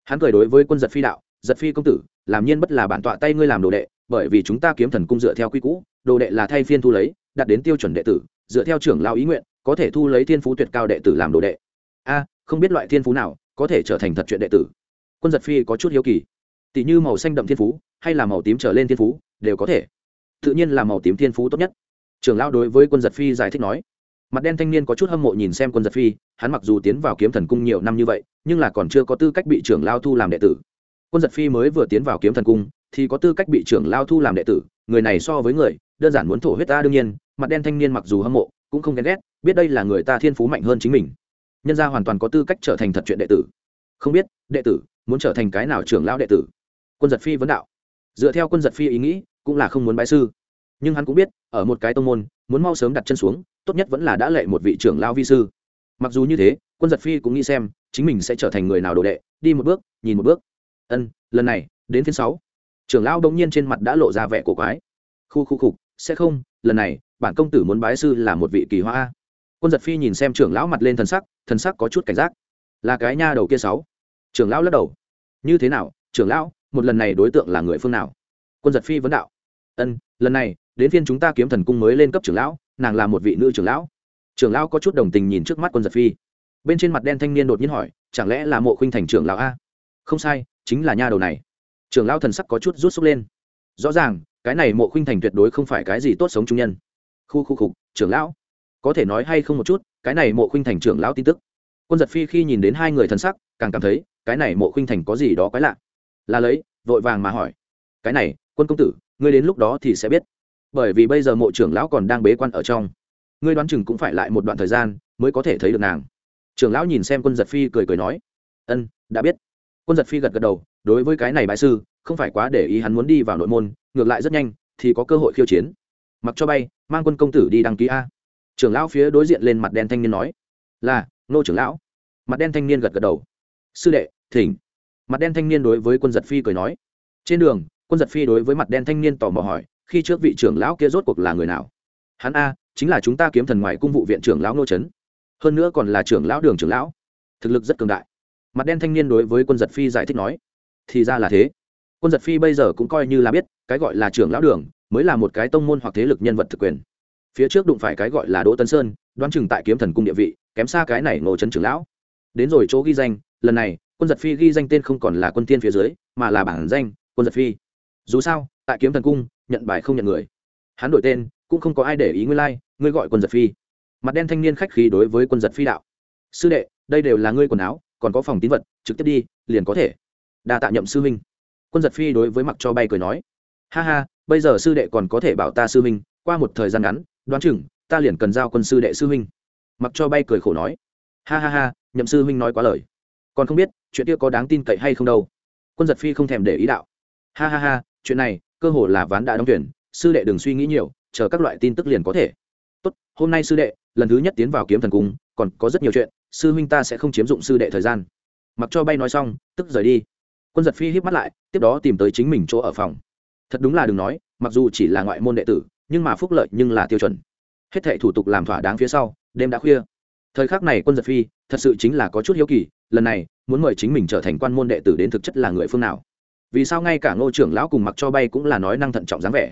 Hắn cười đối với quân giật phi đạo, giật phi công tử, làm nhiên bất là bản tọa tay ngươi làm đồ đệ, bởi vì chúng ta kiếm thần cung dựa theo quy cũ, đồ đệ là thay phiên thu lấy đặt đến tiêu chuẩn đệ tử, dựa theo trưởng lao ý nguyện, có thể thu lấy thiên phú tuyệt cao đệ tử làm đồ đệ. A, không biết loại thiên phú nào có thể trở thành thật chuyện đệ tử. Quân giật phi có chút hiếu kỳ. Tỷ như màu xanh đậm thiên phú, hay là màu tím trở lên thiên phú, đều có thể. Tự nhiên là màu tím thiên phú tốt nhất. Trưởng lao đối với quân giật phi giải thích nói. Mặt đen thanh niên có chút hâm mộ nhìn xem quân giật phi, hắn mặc dù tiến vào kiếm thần cung nhiều năm như vậy, nhưng là còn chưa có tư cách bị trưởng lao thu làm đệ tử. Quân giật phi mới vừa tiến vào kiếm thần cung, thì có tư cách bị trưởng lao thu làm đệ tử. Người này so với người, đơn giản muốn thổ huyết ta đương nhiên, mặt đen thanh niên mặc dù hâm mộ, cũng không ghen ghét, biết đây là người ta thiên phú mạnh hơn chính mình nhân gia hoàn toàn có tư cách trở thành thật chuyện đệ tử. Không biết, đệ tử, muốn trở thành cái nào trưởng lão đệ tử? Quân giật phi vấn đạo. Dựa theo quân giật phi ý nghĩ, cũng là không muốn bái sư. Nhưng hắn cũng biết, ở một cái tông môn, muốn mau sớm đặt chân xuống, tốt nhất vẫn là đã lệ một vị trưởng lao vi sư. Mặc dù như thế, quân giật phi cũng nghĩ xem, chính mình sẽ trở thành người nào đồ đệ, đi một bước, nhìn một bước. Ân, lần này, đến phiên sáu. Trưởng lão đông nhiên trên mặt đã lộ ra vẻ cổ quái. Khu khu khục sẽ không, lần này, bản công tử muốn bái sư là một vị kỳ hoa quân giật phi nhìn xem trưởng lão mặt lên thần sắc thần sắc có chút cảnh giác. Là cái nha đầu kia sáu. Trưởng lão lắc đầu. Như thế nào, trưởng lão, một lần này đối tượng là người phương nào? Quân giật phi vấn đạo. Ân, lần này, đến phiên chúng ta kiếm thần cung mới lên cấp trưởng lão, nàng là một vị nữ trưởng lão. Trưởng lão có chút đồng tình nhìn trước mắt quân giật phi. Bên trên mặt đen thanh niên đột nhiên hỏi, chẳng lẽ là mộ khuynh thành trưởng lão a? Không sai, chính là nha đầu này. Trưởng lão thần sắc có chút rút xúc lên. Rõ ràng, cái này mộ khuynh thành tuyệt đối không phải cái gì tốt sống trung nhân. Khu khu khục trưởng lão có thể nói hay không một chút, cái này mộ khuynh thành trưởng lão tin tức. Quân giật phi khi nhìn đến hai người thần sắc, càng cảm thấy, cái này mộ khuynh thành có gì đó quái lạ. Là lấy, vội vàng mà hỏi, cái này, quân công tử, ngươi đến lúc đó thì sẽ biết. Bởi vì bây giờ mộ trưởng lão còn đang bế quan ở trong. Ngươi đoán chừng cũng phải lại một đoạn thời gian mới có thể thấy được nàng. Trưởng lão nhìn xem quân giật phi cười cười nói, ân, đã biết. Quân giật phi gật gật đầu, đối với cái này bại sư, không phải quá để ý hắn muốn đi vào nội môn, ngược lại rất nhanh, thì có cơ hội khiêu chiến. Mặc cho bay, mang quân công tử đi đăng ký a trưởng lão phía đối diện lên mặt đen thanh niên nói, là, nô trưởng lão. Mặt đen thanh niên gật gật đầu, sư đệ, thỉnh. Mặt đen thanh niên đối với quân giật phi cười nói, trên đường, quân giật phi đối với mặt đen thanh niên tò mò hỏi, khi trước vị trưởng lão kia rốt cuộc là người nào? Hắn a, chính là chúng ta kiếm thần ngoài cung vụ viện trưởng lão nô trấn, hơn nữa còn là trưởng lão đường trưởng lão, thực lực rất cường đại. Mặt đen thanh niên đối với quân giật phi giải thích nói, thì ra là thế. Quân giật phi bây giờ cũng coi như là biết, cái gọi là trưởng lão đường mới là một cái tông môn hoặc thế lực nhân vật thực quyền phía trước đụng phải cái gọi là đỗ tân sơn đoán chừng tại kiếm thần cung địa vị kém xa cái này ngộ trấn trưởng lão. Đến rồi chỗ ghi danh lần này quân giật phi ghi danh tên không còn là quân tiên phía dưới mà là bản danh quân giật phi. Dù sao tại kiếm thần cung nhận bài không nhận người. Hắn đổi tên cũng không có ai để ý ngươi lai、like, ngươi gọi quân giật phi. Mặt đen thanh niên khách khí đối với quân giật phi đạo. Sư đệ đây đều là ngươi quần áo còn có phòng tín vật trực tiếp đi liền có thể. Đa tạ nhậm sư huynh. Quân giật phi đối với mặc cho bay cười nói. Ha ha bây giờ sư đệ còn có thể bảo ta sư huynh qua một thời gian ngắn đoán chừng, ta liền cần giao quân sư đệ sư huynh. Mặc cho bay cười khổ nói. Ha ha ha, nhậm sư huynh nói quá lời. Còn không biết, chuyện kia có đáng tin cậy hay không đâu. Quân giật phi không thèm để ý đạo. Ha ha ha, chuyện này, cơ hồ là ván đã đóng tuyển sư đệ đừng suy nghĩ nhiều, chờ các loại tin tức liền có thể. Tốt, hôm nay sư đệ, lần thứ nhất tiến vào kiếm thần cung, còn có rất nhiều chuyện, sư huynh ta sẽ không chiếm dụng sư đệ thời gian. Mặc cho bay nói xong, tức rời đi. Quân giật phi hít mắt lại, tiếp đó tìm tới chính mình chỗ ở phòng. Thật đúng là đừng nói, mặc dù chỉ là ngoại môn đệ tử nhưng mà phúc lợi nhưng là tiêu chuẩn. Hết thệ thủ tục làm thỏa đáng phía sau, đêm đã khuya. Thời khắc này quân giật phi, thật sự chính là có chút hiếu kỳ, lần này, muốn mời chính mình trở thành quan môn đệ tử đến thực chất là người phương nào. Vì sao ngay cả ngô trưởng lão cùng mặc cho bay cũng là nói năng thận trọng dáng vẻ.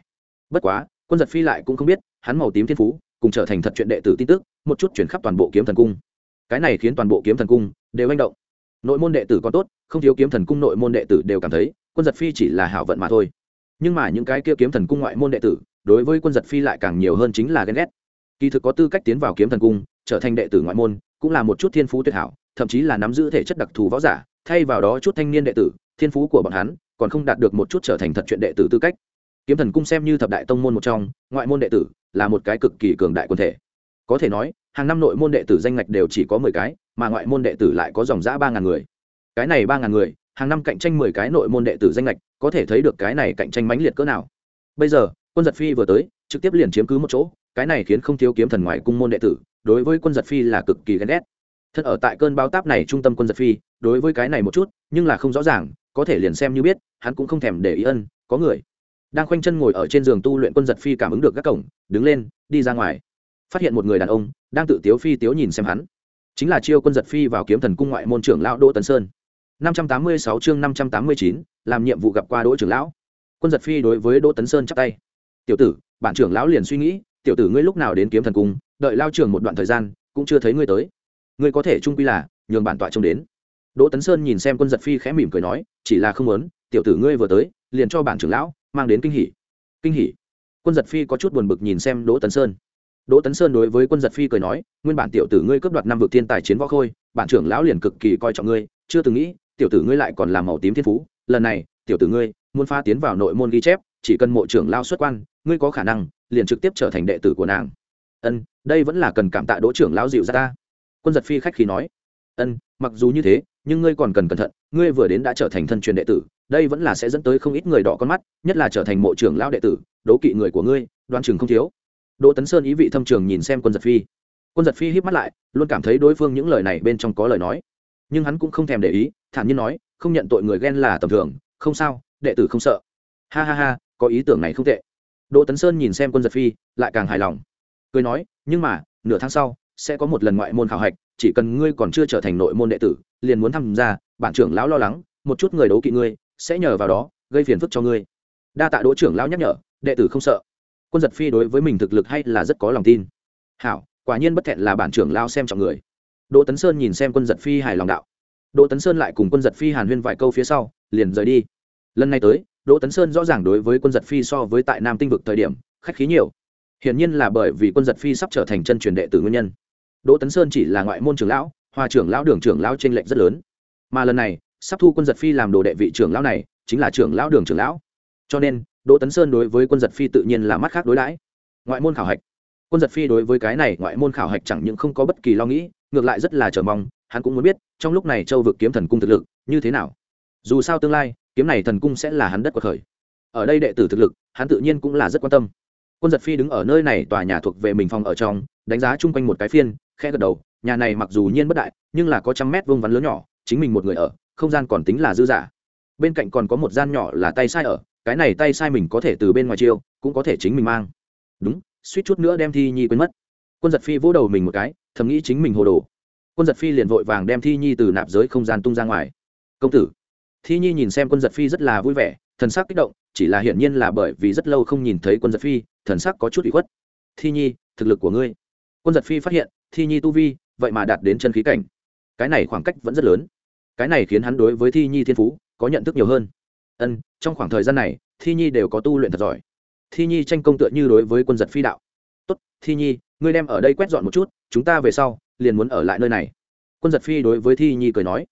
Bất quá, quân giật phi lại cũng không biết, hắn màu tím thiên phú, cùng trở thành thật chuyện đệ tử tin tức, một chút chuyển khắp toàn bộ kiếm thần cung. Cái này khiến toàn bộ kiếm thần cung đều manh động. Nội môn đệ tử còn tốt, không thiếu kiếm thần cung nội môn đệ tử đều cảm thấy, quân giật phi chỉ là hảo vận mà thôi. Nhưng mà những cái kia kiếm thần cung ngoại môn đệ tử đối với quân giật phi lại càng nhiều hơn chính là ghen ghét. Kỳ thực có tư cách tiến vào kiếm thần cung, trở thành đệ tử ngoại môn, cũng là một chút thiên phú tuyệt hảo, thậm chí là nắm giữ thể chất đặc thù võ giả, thay vào đó chút thanh niên đệ tử, thiên phú của bọn hắn còn không đạt được một chút trở thành thật chuyện đệ tử tư cách. Kiếm thần cung xem như thập đại tông môn một trong, ngoại môn đệ tử là một cái cực kỳ cường đại quân thể. Có thể nói, hàng năm nội môn đệ tử danh ngạch đều chỉ có mười cái, mà ngoại môn đệ tử lại có dòng giã ba ngàn người. Cái này ba ngàn người, hàng năm cạnh tranh mười cái nội môn đệ tử danh ngạch, có thể thấy được cái này cạnh tranh mãnh liệt cỡ nào. Bây giờ quân giật phi vừa tới trực tiếp liền chiếm cứ một chỗ cái này khiến không thiếu kiếm thần ngoài cung môn đệ tử đối với quân giật phi là cực kỳ ghen ghét. Thật ở tại cơn bao táp này trung tâm quân giật phi đối với cái này một chút nhưng là không rõ ràng có thể liền xem như biết hắn cũng không thèm để ý ân có người. Đang khoanh chân ngồi ở trên giường tu luyện quân giật phi cảm ứng được các cổng đứng lên đi ra ngoài. Phát hiện một người đàn ông đang tự tiếu phi tiếu nhìn xem hắn. Chính là chiêu quân giật phi vào kiếm thần cung ngoại môn trưởng lão đỗ tấn sơn. 586 chương 589, làm nhiệm vụ gặp qua đỗ trưởng lão. Quân giật phi đối với đỗ tấn sơn chắp tay tiểu tử, bản trưởng lão liền suy nghĩ, tiểu tử ngươi lúc nào đến kiếm thần cung, đợi lao trưởng một đoạn thời gian, cũng chưa thấy ngươi tới. Ngươi có thể trung quy là, nhường bản tọa trông đến. Đỗ tấn sơn nhìn xem quân giật phi khẽ mỉm cười nói, chỉ là không muốn, tiểu tử ngươi vừa tới, liền cho bản trưởng lão mang đến kinh hỉ. Kinh hỉ? Quân giật phi có chút buồn bực nhìn xem đỗ tấn sơn. Đỗ tấn sơn đối với quân giật phi cười nói, nguyên bản tiểu tử ngươi cướp đoạt năm vực thiên tài chiến võ khôi, bản trưởng lão liền cực kỳ coi trọng ngươi, chưa từng nghĩ, tiểu tử ngươi lại còn làm màu tím thiên phú. Lần này, tiểu tử ngươi muốn pha tiến vào nội môn ghi chép chỉ cần mộ trưởng lao xuất quan, ngươi có khả năng liền trực tiếp trở thành đệ tử của nàng. Ân, đây vẫn là cần cảm tạ đỗ trưởng lão dịu ra ta. Quân giật phi khách khí nói. Ân, mặc dù như thế, nhưng ngươi còn cần cẩn thận, ngươi vừa đến đã trở thành thân truyền đệ tử, đây vẫn là sẽ dẫn tới không ít người đỏ con mắt, nhất là trở thành mộ trưởng lão đệ tử, đố kỵ người của ngươi, đoan trường không thiếu. Đỗ tấn sơn ý vị thâm trường nhìn xem quân giật phi. Quân giật phi híp mắt lại, luôn cảm thấy đối phương những lời này bên trong có lời nói. Nhưng hắn cũng không thèm để ý, thản nhiên nói, không nhận tội người ghen là tầm thường, không sao, đệ tử không sợ. Ha ha ha có ý tưởng này không tệ. Đỗ tấn sơn nhìn xem quân giật phi, lại càng hài lòng. Cười nói, nhưng mà, nửa tháng sau, sẽ có một lần ngoại môn khảo hạch, chỉ cần ngươi còn chưa trở thành nội môn đệ tử, liền muốn tham gia, bản trưởng lão lo lắng, một chút người đấu kỵ ngươi, sẽ nhờ vào đó, gây phiền phức cho ngươi. Đa tạ đỗ trưởng lão nhắc nhở, đệ tử không sợ. Quân giật phi đối với mình thực lực hay là rất có lòng tin. Hảo, quả nhiên bất thẹn là bản trưởng lao xem trọng người. Đỗ tấn sơn nhìn xem quân giật phi hài lòng đạo. Đỗ tấn sơn lại cùng quân giật phi hàn huyên vài câu phía sau, liền rời đi. Lần này tới đỗ tấn sơn rõ ràng đối với quân giật phi so với tại nam tinh vực thời điểm, khách khí nhiều. Hiển nhiên là bởi vì quân giật phi sắp trở thành chân truyền đệ tử nguyên nhân. Đỗ tấn sơn chỉ là ngoại môn trưởng lão hòa trưởng lão đường trưởng lão trên lệnh rất lớn. Mà lần này, sắp thu quân giật phi làm đồ đệ vị trưởng lão này, chính là trưởng lão đường trưởng lão. Cho nên, đỗ tấn sơn đối với quân giật phi tự nhiên là mắt khác đối đãi. Ngoại môn khảo hạch. Quân giật phi đối với cái này ngoại môn khảo hạch chẳng những không có bất kỳ lo nghĩ, ngược lại rất là chờ mong, hắn cũng muốn biết, trong lúc này châu vực kiếm thần cung thực lực, như thế nào. Dù sao tương lai kiếm này thần cung sẽ là hắn đất của khởi. Ở đây đệ tử thực lực, hắn tự nhiên cũng là rất quan tâm. Quân giật phi đứng ở nơi này tòa nhà thuộc về mình phòng ở trong, đánh giá chung quanh một cái phiên khe gật đầu, nhà này mặc dù nhiên bất đại, nhưng là có trăm mét vuông vắn lớn nhỏ, chính mình một người ở, không gian còn tính là dư giả bên cạnh còn có một gian nhỏ là tay sai ở, cái này tay sai mình có thể từ bên ngoài chiêu, cũng có thể chính mình mang. Đúng, suýt chút nữa đem thi nhi quên mất. Quân giật phi vỗ đầu mình một cái, thầm nghĩ chính mình hồ đồ. Quân giật phi liền vội vàng đem thi nhi từ nạp giới không gian tung ra ngoài. Công tử thi nhi nhìn xem quân giật phi rất là vui vẻ, thần sắc kích động, chỉ là hiển nhiên là bởi vì rất lâu không nhìn thấy quân giật phi, thần sắc có chút bị khuất. Thi nhi, thực lực của ngươi. Quân giật phi phát hiện, thi nhi tu vi, vậy mà đạt đến chân khí cảnh. Cái này khoảng cách vẫn rất lớn. Cái này khiến hắn đối với thi nhi thiên phú, có nhận thức nhiều hơn. Ân, trong khoảng thời gian này, thi nhi đều có tu luyện thật giỏi. Thi nhi tranh công tựa như đối với quân giật phi đạo. Tốt, thi nhi, ngươi đem ở đây quét dọn một chút, chúng ta về sau liền muốn ở lại nơi này. Quân giật phi đối với thi nhi cười nói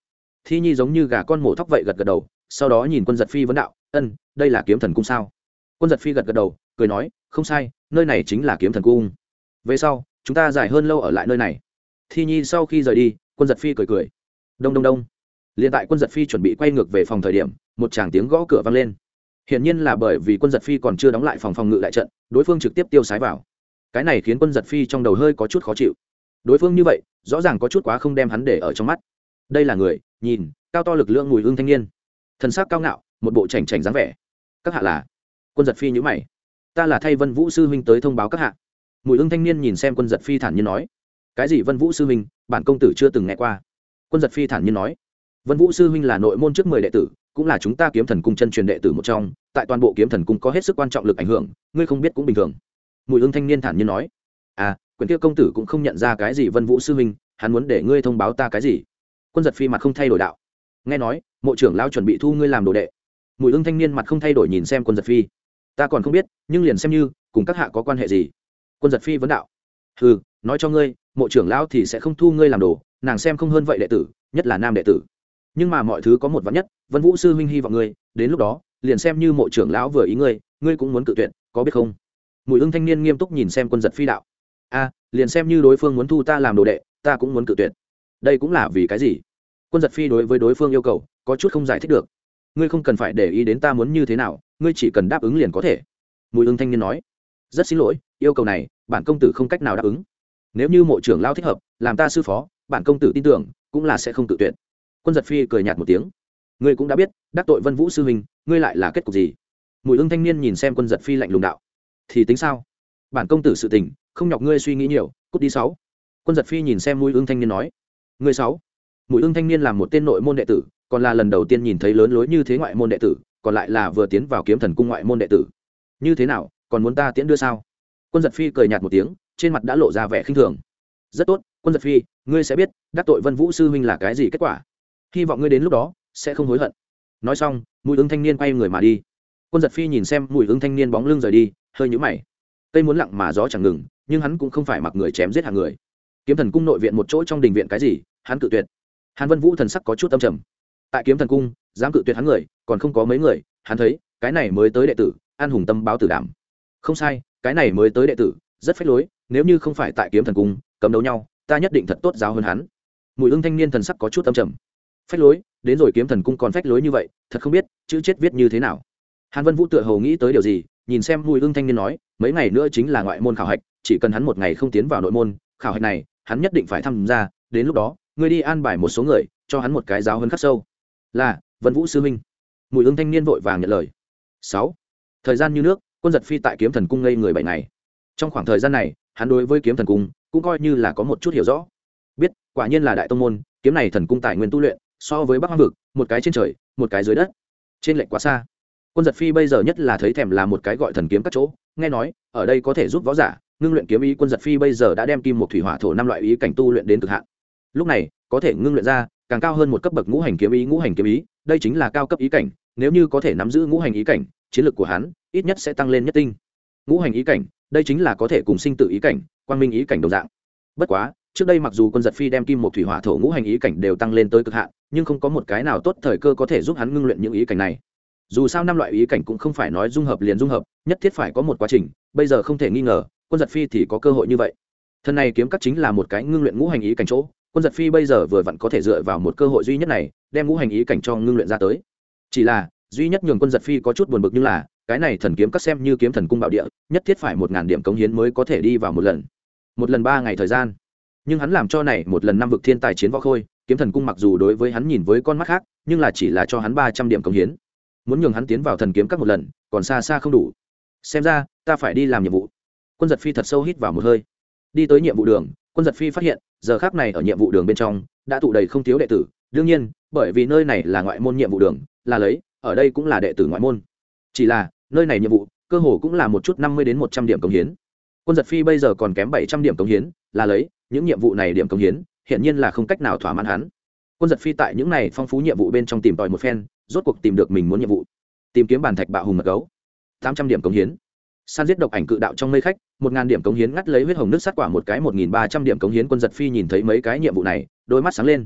thi nhi giống như gà con mổ thóc vậy gật gật đầu, sau đó nhìn quân giật phi vấn đạo, ân, đây là kiếm thần cung sao? Quân giật phi gật gật đầu, cười nói, không sai, nơi này chính là kiếm thần cung. Về sau, chúng ta dài hơn lâu ở lại nơi này. Thi nhi sau khi rời đi, quân giật phi cười cười. Đông đông đông. L i n tại quân giật phi chuẩn bị quay ngược về phòng thời điểm, một chàng tiếng gõ cửa vang lên. Hiển nhiên là bởi vì quân giật phi còn chưa đóng lại phòng phòng ngự đại trận, đối phương trực tiếp tiêu sái vào. Cái này khiến quân giật phi trong đầu hơi có chút khó chịu. Đối phương như vậy, rõ ràng có chút quá không đem hắn để ở trong mắt. Đây là người nhìn, cao to lực lượng mùi hương thanh niên. Thần sắc cao ngạo, một bộ chảnh chảnh dáng vẻ. Các hạ là? Quân giật phi nhữ mày. Ta là thay vân vũ sư huynh tới thông báo các hạ. Mùi hương thanh niên nhìn xem quân giật phi thản nhiên nói. Cái gì vân vũ sư huynh? Bản công tử chưa từng nghe qua. Quân giật phi thản nhiên nói. Vân vũ sư huynh là nội môn trước mười đệ tử, cũng là chúng ta kiếm thần cung chân truyền đệ tử một trong, tại toàn bộ kiếm thần cung có hết sức quan trọng lực ảnh hưởng, ngươi không biết cũng bình thường. Mùi ương thanh niên thản nhiên nói. À quyển kia công tử cũng không nhận ra cái gì vân vũ sư huynh, hắn muốn để ngươi thông báo ta cái gì? Quân giật phi mặt không thay đổi đạo. Nghe nói, mộ trưởng lao chuẩn bị thu ngươi làm đồ đệ. Mùi ương thanh niên mặt không thay đổi nhìn xem quân giật phi. Ta còn không biết, nhưng liền xem như, cùng các hạ có quan hệ gì? Quân giật phi vấn đạo. Ừ nói cho ngươi, mộ trưởng lão thì sẽ không thu ngươi làm đồ, nàng xem không hơn vậy đệ tử, nhất là nam đệ tử. Nhưng mà mọi thứ có một vắn nhất, vân vũ sư huynh hy vọng ngươi, đến lúc đó, liền xem như mộ trưởng lão vừa ý ngươi ngươi cũng muốn cự tuyệt, có biết không? Mùi ưng thanh niên nghiêm túc nhìn xem quân giật phi đạo. A, liền xem như đối phương muốn thu ta làm đồ đệ, ta cũng muốn cự tuyệt đây cũng là vì cái gì? Quân giật phi đối với đối phương yêu cầu, có chút không giải thích được. Ngươi không cần phải để ý đến ta muốn như thế nào, ngươi chỉ cần đáp ứng liền có thể. Mùi ưng thanh niên nói. Rất xin lỗi, yêu cầu này, bản công tử không cách nào đáp ứng. Nếu như mộ trưởng lao thích hợp, làm ta sư phó, bản công tử tin tưởng, cũng là sẽ không tự tuyệt. Quân giật phi cười nhạt một tiếng. Ngươi cũng đã biết, đắc tội vân vũ sư huynh, ngươi lại là kết cục gì? Mùi ưng thanh niên nhìn xem quân giật phi lạnh lùng đạo. Thì tính sao? Bản công tử sự tình, không nhọc ngươi suy nghĩ nhiều, cút đi sáu. Quân giật phi nhìn xem mùi ưng thanh niên nói người sáu. Mùi ưng thanh niên là một tên nội môn đệ tử, còn là lần đầu tiên nhìn thấy lớn lối như thế ngoại môn đệ tử, còn lại là vừa tiến vào kiếm thần cung ngoại môn đệ tử. Như thế nào, còn muốn ta tiễn đưa sao? Quân giật phi cười nhạt một tiếng, trên mặt đã lộ ra vẻ khinh thường. Rất tốt, quân giật phi, ngươi sẽ biết, đắc tội vân vũ sư huynh là cái gì kết quả. Hy vọng ngươi đến lúc đó, sẽ không hối hận. Nói xong, mùi ương thanh niên quay người mà đi. Quân giật phi nhìn xem mùi ương thanh niên bóng lưng rời đi, hơi nhũ mày. Tây muốn lặng mà gió chẳng ngừng, nhưng hắn cũng không phải mặc người chém giết hàng người. Kiếm thần cung nội viện một chỗ trong đình viện cái gì? Hắn cự tuyệt. Hàn vân vũ thần sắc có chút âm trầm. Tại kiếm thần cung, dám cự tuyệt hắn người, còn không có mấy người, hắn thấy, cái này mới tới đệ tử, an hùng tâm báo tử đảm. Không sai, cái này mới tới đệ tử, rất phách lối, nếu như không phải tại kiếm thần cung cấm đấu nhau, ta nhất định thật tốt giáo hơn hắn. Mùi ưng thanh niên thần sắc có chút âm trầm. Phách lối, đến rồi kiếm thần cung còn phách lối như vậy, thật không biết, chữ chết viết như thế nào. Hàn vân vũ tựa hầu nghĩ tới điều gì, nhìn xem mùi ưng thanh niên nói, mấy ngày nữa chính là ngoại môn khảo hạch, chỉ cần hắn một ngày không tiến vào nội môn, khảo hạch này, hắn nhất định phải tham gia, đến lúc đó ngươi đi an bài một số người, cho hắn một cái giáo hơn khắc sâu. Là, vân vũ sư minh mùi hương thanh niên vội vàng nhận lời. Sáu. Thời gian như nước, quân giật phi tại kiếm thần cung ngây người bảy ngày. Trong khoảng thời gian này, hắn đối với kiếm thần cung cũng coi như là có một chút hiểu rõ. Biết, quả nhiên là đại tông môn, kiếm này thần cung tài nguyên tu luyện, so với bắc hoang vực, một cái trên trời, một cái dưới đất. Trên lệnh quá xa. Quân giật phi bây giờ nhất là thấy thèm là một cái gọi thần kiếm các chỗ, nghe nói, ở đây có thể giúp võ giả, ngưng luyện kiếm ý quân giật phi bây giờ đã đem kim một thủy hỏa thổ năm loại ý cảnh tu luyện đến cực hạn lúc này, có thể ngưng luyện ra, càng cao hơn một cấp bậc ngũ hành kiếm ý, ngũ hành kiếm ý, đây chính là cao cấp ý cảnh, nếu như có thể nắm giữ ngũ hành ý cảnh, chiến lược của hắn ít nhất sẽ tăng lên nhất tinh. Ngũ hành ý cảnh, đây chính là có thể cùng sinh tự ý cảnh quan minh ý cảnh đồng dạng. Bất quá, trước đây mặc dù quân giật phi đem kim một thủy hỏa thổ ngũ hành ý cảnh đều tăng lên tới cực hạn, nhưng không có một cái nào tốt thời cơ có thể giúp hắn ngưng luyện những ý cảnh này. Dù sao năm loại ý cảnh cũng không phải nói dung hợp liền dung hợp, nhất thiết phải có một quá trình, bây giờ không thể nghi ngờ, quân giật phi thì có cơ hội như vậy. Thân này kiếm cắt chính là một cái ngưng luyện ngũ hành ý cảnh chỗ quân giật phi bây giờ vừa vặn có thể dựa vào một cơ hội duy nhất này, đem ngũ hành ý cảnh cho ngưng luyện ra tới. Chỉ là, duy nhất nhường quân giật phi có chút buồn bực như là, cái này thần kiếm cắt xem như kiếm thần cung bảo địa, nhất thiết phải một ngàn điểm cống hiến mới có thể đi vào một lần. Một lần ba ngày thời gian. Nhưng hắn làm cho này một lần năm vực thiên tài chiến võ khôi, kiếm thần cung mặc dù đối với hắn nhìn với con mắt khác, nhưng là chỉ là cho hắn ba trăm điểm cống hiến. Muốn nhường hắn tiến vào thần kiếm các một lần, còn xa xa không đủ. Xem ra, ta phải đi làm nhiệm vụ. Quân giật phi thật sâu hít vào một hơi. Đi tới nhiệm vụ đường quân giật phi phát hiện, giờ khác này ở nhiệm vụ đường bên trong, đã tụ đầy không thiếu đệ tử. Đương nhiên, bởi vì nơi này là ngoại môn nhiệm vụ đường, là lấy, ở đây cũng là đệ tử ngoại môn. Chỉ là, nơi này nhiệm vụ, cơ hồ cũng là một chút năm mươi đến một trăm điểm cống hiến. Quân giật phi bây giờ còn kém bảy trăm điểm cống hiến, là lấy, những nhiệm vụ này điểm cống hiến hiện nhiên là không cách nào thỏa mãn hắn. Quân giật phi tại những này phong phú nhiệm vụ bên trong tìm tòi một phen, rốt cuộc tìm được mình muốn nhiệm vụ. Tìm kiếm bàn thạch bạo hùng mật gấu. tám trăm điểm cống hiến san giết độc ảnh cự đạo trong mây khách, một ngàn điểm cống hiến ngắt lấy huyết hồng nước sát quả một cái một nghìn ba trăm điểm cống hiến quân giật phi nhìn thấy mấy cái nhiệm vụ này, đôi mắt sáng lên.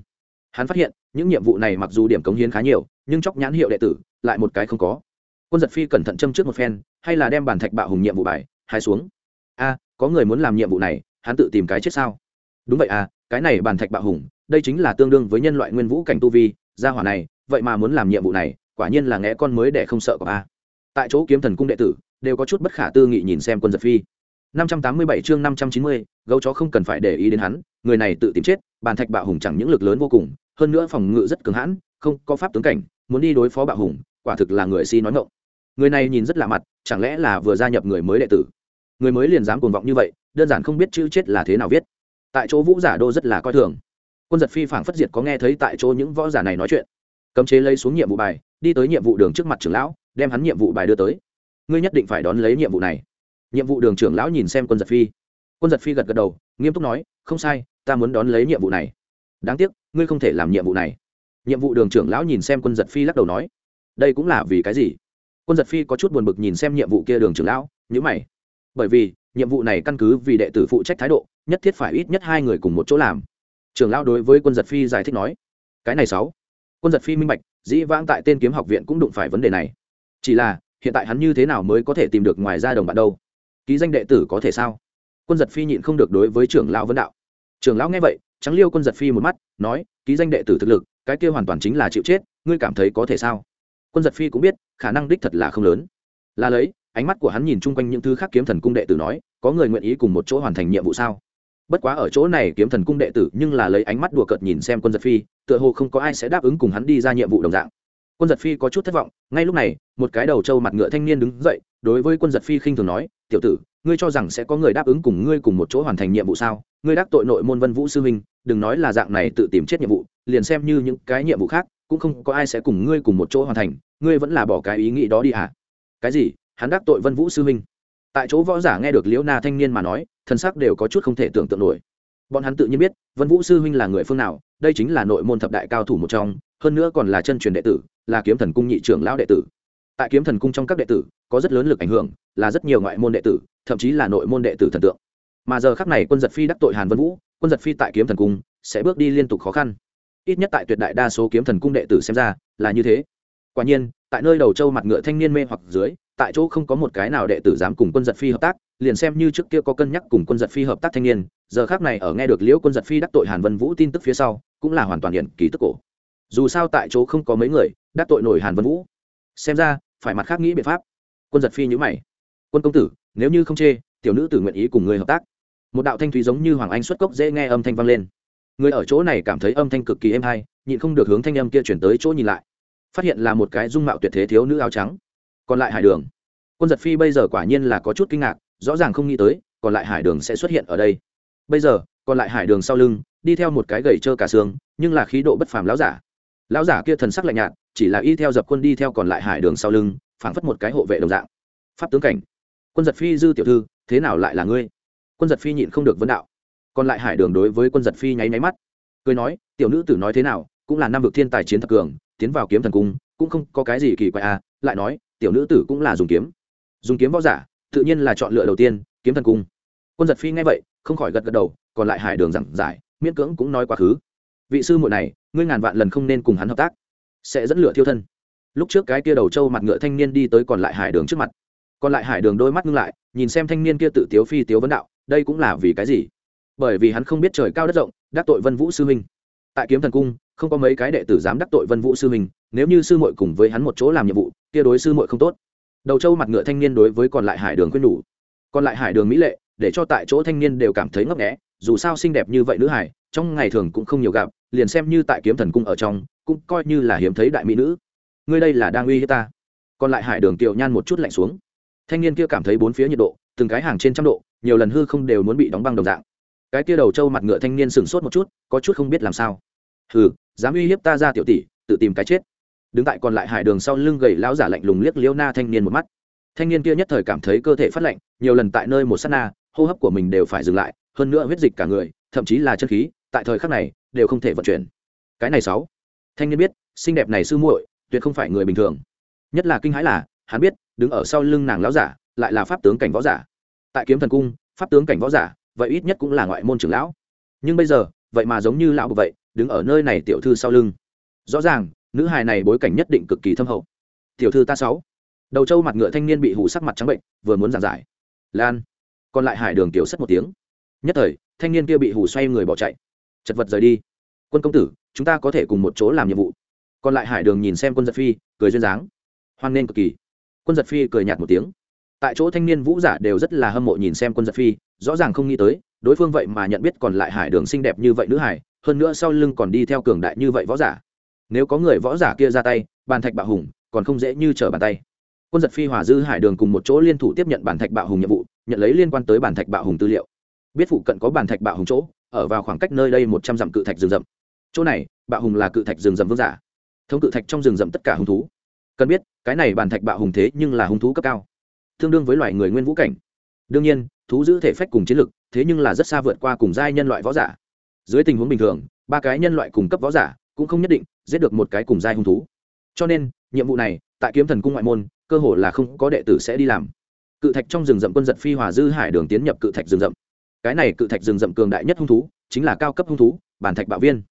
Hắn phát hiện, những nhiệm vụ này mặc dù điểm cống hiến khá nhiều, nhưng chóc nhãn hiệu đệ tử, lại một cái không có. Quân giật phi cẩn thận châm trước một phen, hay là đem bàn thạch bạo hùng nhiệm vụ bài, hai xuống. A, có người muốn làm nhiệm vụ này, hắn tự tìm cái chết sao? Đúng vậy à cái này bàn thạch bạo hùng, đây chính là tương đương với nhân loại nguyên vũ cảnh tu vi, gia hỏa này, vậy mà muốn làm nhiệm vụ này, quả nhiên là nghe con mới để không sợ có a. Tại chỗ kiếm thần cung đệ tử đều có chút bất khả tư nghị nhìn xem quân giật phi 587 chương 590, gấu chó không cần phải để ý đến hắn, người này tự tìm chết, bàn thạch bạo hùng chẳng những lực lớn vô cùng, hơn nữa phòng ngự rất cứng hãn, không có pháp tướng cảnh, muốn đi đối phó bạo hùng, quả thực là người si nói ngọng. Người này nhìn rất lạ mặt, chẳng lẽ là vừa gia nhập người mới đệ tử? Người mới liền dám cuồng vọng như vậy, đơn giản không biết chữ chết là thế nào viết. Tại chỗ Vũ Giả Đô rất là coi thường. Quân giật phi phảng phất diệt có nghe thấy tại chỗ những võ giả này nói chuyện. Cấm chế lấy xuống nhiệm vụ bài, đi tới nhiệm vụ đường trước mặt trưởng lão, đem hắn nhiệm vụ bài đưa tới. Ngươi nhất định phải đón lấy nhiệm vụ này. Nhiệm vụ đường trưởng lão nhìn xem quân giật phi. Quân giật phi gật gật đầu, nghiêm túc nói, không sai, ta muốn đón lấy nhiệm vụ này. Đáng tiếc, ngươi không thể làm nhiệm vụ này. Nhiệm vụ đường trưởng lão nhìn xem quân giật phi lắc đầu nói, đây cũng là vì cái gì? Quân giật phi có chút buồn bực nhìn xem nhiệm vụ kia đường trưởng lão nhữ mày. Bởi vì, nhiệm vụ này căn cứ vì đệ tử phụ trách thái độ, nhất thiết phải ít nhất hai người cùng một chỗ làm. Trưởng lão đối với quân giật phi giải thích nói, cái này sáu. Quân giật phi minh bạch, dĩ vãng tại tên kiếm học viện cũng đụng phải vấn đề này. Chỉ là hiện tại hắn như thế nào mới có thể tìm được ngoài ra đồng bạn đâu? Ký danh đệ tử có thể sao? Quân giật phi nhịn không được đối với trưởng lão vấn đạo. Trưởng lão nghe vậy, trắng liêu quân giật phi một mắt, nói, ký danh đệ tử thực lực, cái kia hoàn toàn chính là chịu chết, ngươi cảm thấy có thể sao? Quân giật phi cũng biết, khả năng đích thật là không lớn. Là lấy, ánh mắt của hắn nhìn chung quanh những thứ khác kiếm thần cung đệ tử nói, có người nguyện ý cùng một chỗ hoàn thành nhiệm vụ sao? Bất quá ở chỗ này kiếm thần cung đệ tử nhưng là lấy ánh mắt đùa cợt nhìn xem quân giật phi, tựa hồ không có ai sẽ đáp ứng cùng hắn đi ra nhiệm vụ đồng dạng quân giật phi có chút thất vọng, ngay lúc này, một cái đầu trâu mặt ngựa thanh niên đứng dậy, đối với quân giật phi khinh thường nói, tiểu tử, ngươi cho rằng sẽ có người đáp ứng cùng ngươi cùng một chỗ hoàn thành nhiệm vụ sao? Ngươi đắc tội nội môn vân vũ sư huynh, đừng nói là dạng này tự tìm chết nhiệm vụ, liền xem như những cái nhiệm vụ khác, cũng không có ai sẽ cùng ngươi cùng một chỗ hoàn thành, ngươi vẫn là bỏ cái ý nghĩ đó đi à cái gì? Hắn đắc tội vân vũ sư huynh? Tại chỗ võ giả nghe được liễu na thanh niên mà nói thân sắc đều có chút không thể tưởng tượng nổi. Bọn hắn tự nhiên biết, vân vũ sư huynh là người phương nào, đây chính là nội môn thập đại cao thủ một trong hơn nữa còn là chân truyền đệ tử, là kiếm thần cung nhị trưởng lão đệ tử. Tại kiếm thần cung trong các đệ tử, có rất lớn lực ảnh hưởng, là rất nhiều ngoại môn đệ tử, thậm chí là nội môn đệ tử thần tượng. Mà giờ khắc này quân giật phi đắc tội hàn vân vũ, quân giật phi tại kiếm thần cung sẽ bước đi liên tục khó khăn. Ít nhất tại tuyệt đại đa số kiếm thần cung đệ tử xem ra, là như thế. Quả nhiên, tại nơi đầu châu mặt ngựa thanh niên mê hoặc dưới, tại chỗ không có một cái nào đệ tử dám cùng quân giật phi hợp tác, liền xem như trước kia có cân nhắc cùng quân giật phi hợp tác thanh niên, giờ khác này ở nghe được liễu quân giật phi đắc tội hàn vân vũ tin tức phía sau, cũng là hoàn toàn hiện ký tức cổ dù sao tại chỗ không có mấy người, đắc tội nổi hàn vân vũ. Xem ra, phải mặt khác nghĩ biện pháp. Quân giật phi nhữ mày. Quân công tử, nếu như không chê, tiểu nữ tử nguyện ý cùng người hợp tác. Một đạo thanh thúy giống như hoàng anh xuất cốc dễ nghe âm thanh vang lên. Người ở chỗ này cảm thấy âm thanh cực kỳ êm hay, nhịn không được hướng thanh âm kia chuyển tới chỗ nhìn lại. Phát hiện là một cái dung mạo tuyệt thế thiếu nữ áo trắng. Còn lại hải đường. Quân giật phi bây giờ quả nhiên là có chút kinh ngạc, rõ ràng không nghĩ tới, còn lại hải đường sẽ xuất hiện ở đây. Bây giờ, còn lại hải đường sau lưng, đi theo một cái gầy trơ cả xương, nhưng là khí độ bất phàm lão giả lão giả kia thần sắc lạnh nhạt, chỉ là y theo dập quân đi theo còn lại hải đường sau lưng, phảng phất một cái hộ vệ đồng dạng. Pháp tướng cảnh, quân giật phi dư tiểu thư, thế nào lại là ngươi? Quân giật phi nhịn không được vấn đạo. Còn lại hải đường đối với quân giật phi nháy máy mắt. Cười nói, tiểu nữ tử nói thế nào, cũng là năm vực thiên tài chiến thập cường, tiến vào kiếm thần cung, cũng không có cái gì kỳ quái à lại nói, tiểu nữ tử cũng là dùng kiếm. Dùng kiếm võ giả, tự nhiên là chọn lựa đầu tiên, kiếm thần cung. Quân giật phi nghe vậy, không khỏi gật gật đầu, còn lại hải đường giảng giải, miễn cưỡng cũng nói quá khứ vị sư muội này, ngươi ngàn vạn lần không nên cùng hắn hợp tác, sẽ dẫn lửa thiêu thân. Lúc trước cái kia đầu trâu mặt ngựa thanh niên đi tới còn lại hải đường trước mặt. Còn lại hải đường đôi mắt ngưng lại, nhìn xem thanh niên kia tự tiếu phi tiếu vấn đạo, đây cũng là vì cái gì? Bởi vì hắn không biết trời cao đất rộng, đắc tội vân vũ sư huynh. Tại kiếm thần cung, không có mấy cái đệ tử dám đắc tội vân vũ sư huynh, nếu như sư muội cùng với hắn một chỗ làm nhiệm vụ, kia đối sư muội không tốt. Đầu trâu mặt ngựa thanh niên đối với còn lại hải đường khuyên nhủ. Còn lại hải đường mỹ lệ, để cho tại chỗ thanh niên đều cảm thấy ngấp nghẽ dù sao xinh đẹp như vậy nữ hải trong ngày thường cũng không nhiều gặp, liền xem như tại kiếm thần cung ở trong, cũng coi như là hiếm thấy đại mỹ nữ. Ngươi đây là đang uy hiếp ta. Còn lại hải đường tiểu nhan một chút lạnh xuống. Thanh niên kia cảm thấy bốn phía nhiệt độ, từng cái hàng trên trăm độ, nhiều lần hư không đều muốn bị đóng băng đồng dạng. Cái kia đầu trâu mặt ngựa thanh niên sửng sốt một chút, có chút không biết làm sao. Hừ, dám uy hiếp ta ra tiểu tỷ, tự tìm cái chết. Đứng tại còn lại hải đường sau lưng gầy lão giả lạnh lùng liếc liêu na thanh niên một mắt. Thanh niên kia nhất thời cảm thấy cơ thể phát lạnh, nhiều lần tại nơi một sát na, hô hấp của mình đều phải dừng lại, hơn nữa huyết dịch cả người, thậm chí là chân khí tại thời khắc này đều không thể vận chuyển. Cái này sáu, thanh niên biết, xinh đẹp này sư muội tuyệt không phải người bình thường. Nhất là kinh hãi là, hắn biết, đứng ở sau lưng nàng lão giả lại là pháp tướng cảnh võ giả. Tại kiếm thần cung, pháp tướng cảnh võ giả, vậy ít nhất cũng là ngoại môn trưởng lão. Nhưng bây giờ, vậy mà giống như lão vậy, đứng ở nơi này tiểu thư sau lưng. Rõ ràng, nữ hài này bối cảnh nhất định cực kỳ thâm hậu. Tiểu thư ta sáu, đầu trâu mặt ngựa thanh niên bị hủ sắc mặt trắng bệnh, vừa muốn giảng giải. Lan, còn lại hải đường tiểu sất một tiếng. Nhất thời, thanh niên kia bị hủ xoay người bỏ chạy chật vật rời đi. Quân công tử, chúng ta có thể cùng một chỗ làm nhiệm vụ. Còn lại hải đường nhìn xem quân giật phi, cười duyên dáng. Hoan nên cực kỳ. Quân giật phi cười nhạt một tiếng. Tại chỗ thanh niên vũ giả đều rất là hâm mộ nhìn xem quân giật phi, rõ ràng không nghĩ tới, đối phương vậy mà nhận biết còn lại hải đường xinh đẹp như vậy nữ hải, hơn nữa sau lưng còn đi theo cường đại như vậy võ giả. Nếu có người võ giả kia ra tay, bàn thạch bạo hùng, còn không dễ như trở bàn tay. Quân giật phi hòa dư hải đường cùng một chỗ liên thủ tiếp nhận bản thạch bạo hùng nhiệm vụ, nhận lấy liên quan tới bản thạch bạo hùng tư liệu. Biết phụ cận có bản thạch bạo hùng chỗ ở vào khoảng cách nơi đây một trăm dặm cự thạch rừng rậm. Chỗ này, bạo hùng là cự thạch rừng rậm vương giả. Thống cự thạch trong rừng rậm tất cả hung thú. Cần biết, cái này bàn thạch bạo hùng thế nhưng là hung thú cấp cao, tương đương với loài người nguyên vũ cảnh. Đương nhiên, thú giữ thể phách cùng chiến lực, thế nhưng là rất xa vượt qua cùng giai nhân loại võ giả. Dưới tình huống bình thường, ba cái nhân loại cùng cấp võ giả cũng không nhất định giết được một cái cùng giai hung thú. Cho nên, nhiệm vụ này, tại kiếm thần cung ngoại môn, cơ hồ là không có đệ tử sẽ đi làm. Cự thạch trong rừng rậm quân giật phi hòa dư hải đường tiến nhập cự thạch rừng rậm cái này cự thạch rừng rậm cường đại nhất hung thú, chính là cao cấp hung thú, bản thạch bạo viên.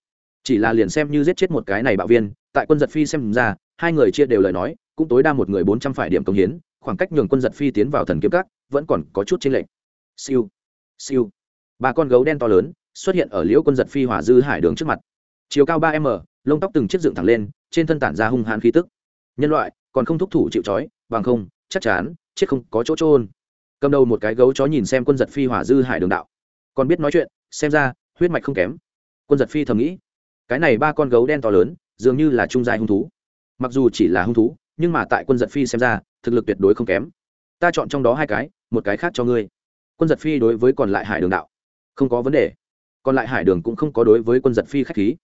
Chỉ là liền xem như giết chết một cái này bạo viên, tại quân giật phi xem ra, hai người chia đều lời nói, cũng tối đa một người bốn trăm phải điểm công hiến, khoảng cách nhường quân giật phi tiến vào thần kiếm các, vẫn còn có chút chênh lệch. Siêu siêu. Ba con gấu đen to lớn, xuất hiện ở liễu quân giật phi hỏa dư hải đường trước mặt. Chiều cao ba m, lông tóc từng chiếc dựng thẳng lên, trên thân tản ra hung hãn khí tức. Nhân loại, còn không thúc thủ chịu trói, bằng không, chắc chắn, chết không có chỗ trôn cầm đầu một cái gấu chó nhìn xem quân giật phi hỏa dư hải đường đạo. Còn biết nói chuyện, xem ra, huyết mạch không kém. Quân giật phi thầm nghĩ, cái này ba con gấu đen to lớn, dường như là trung dài hung thú. Mặc dù chỉ là hung thú, nhưng mà tại quân giật phi xem ra, thực lực tuyệt đối không kém. Ta chọn trong đó hai cái, một cái khác cho ngươi. Quân giật phi đối với còn lại hải đường đạo, không có vấn đề. Còn lại hải đường cũng không có đối với quân giật phi k h á c h khí.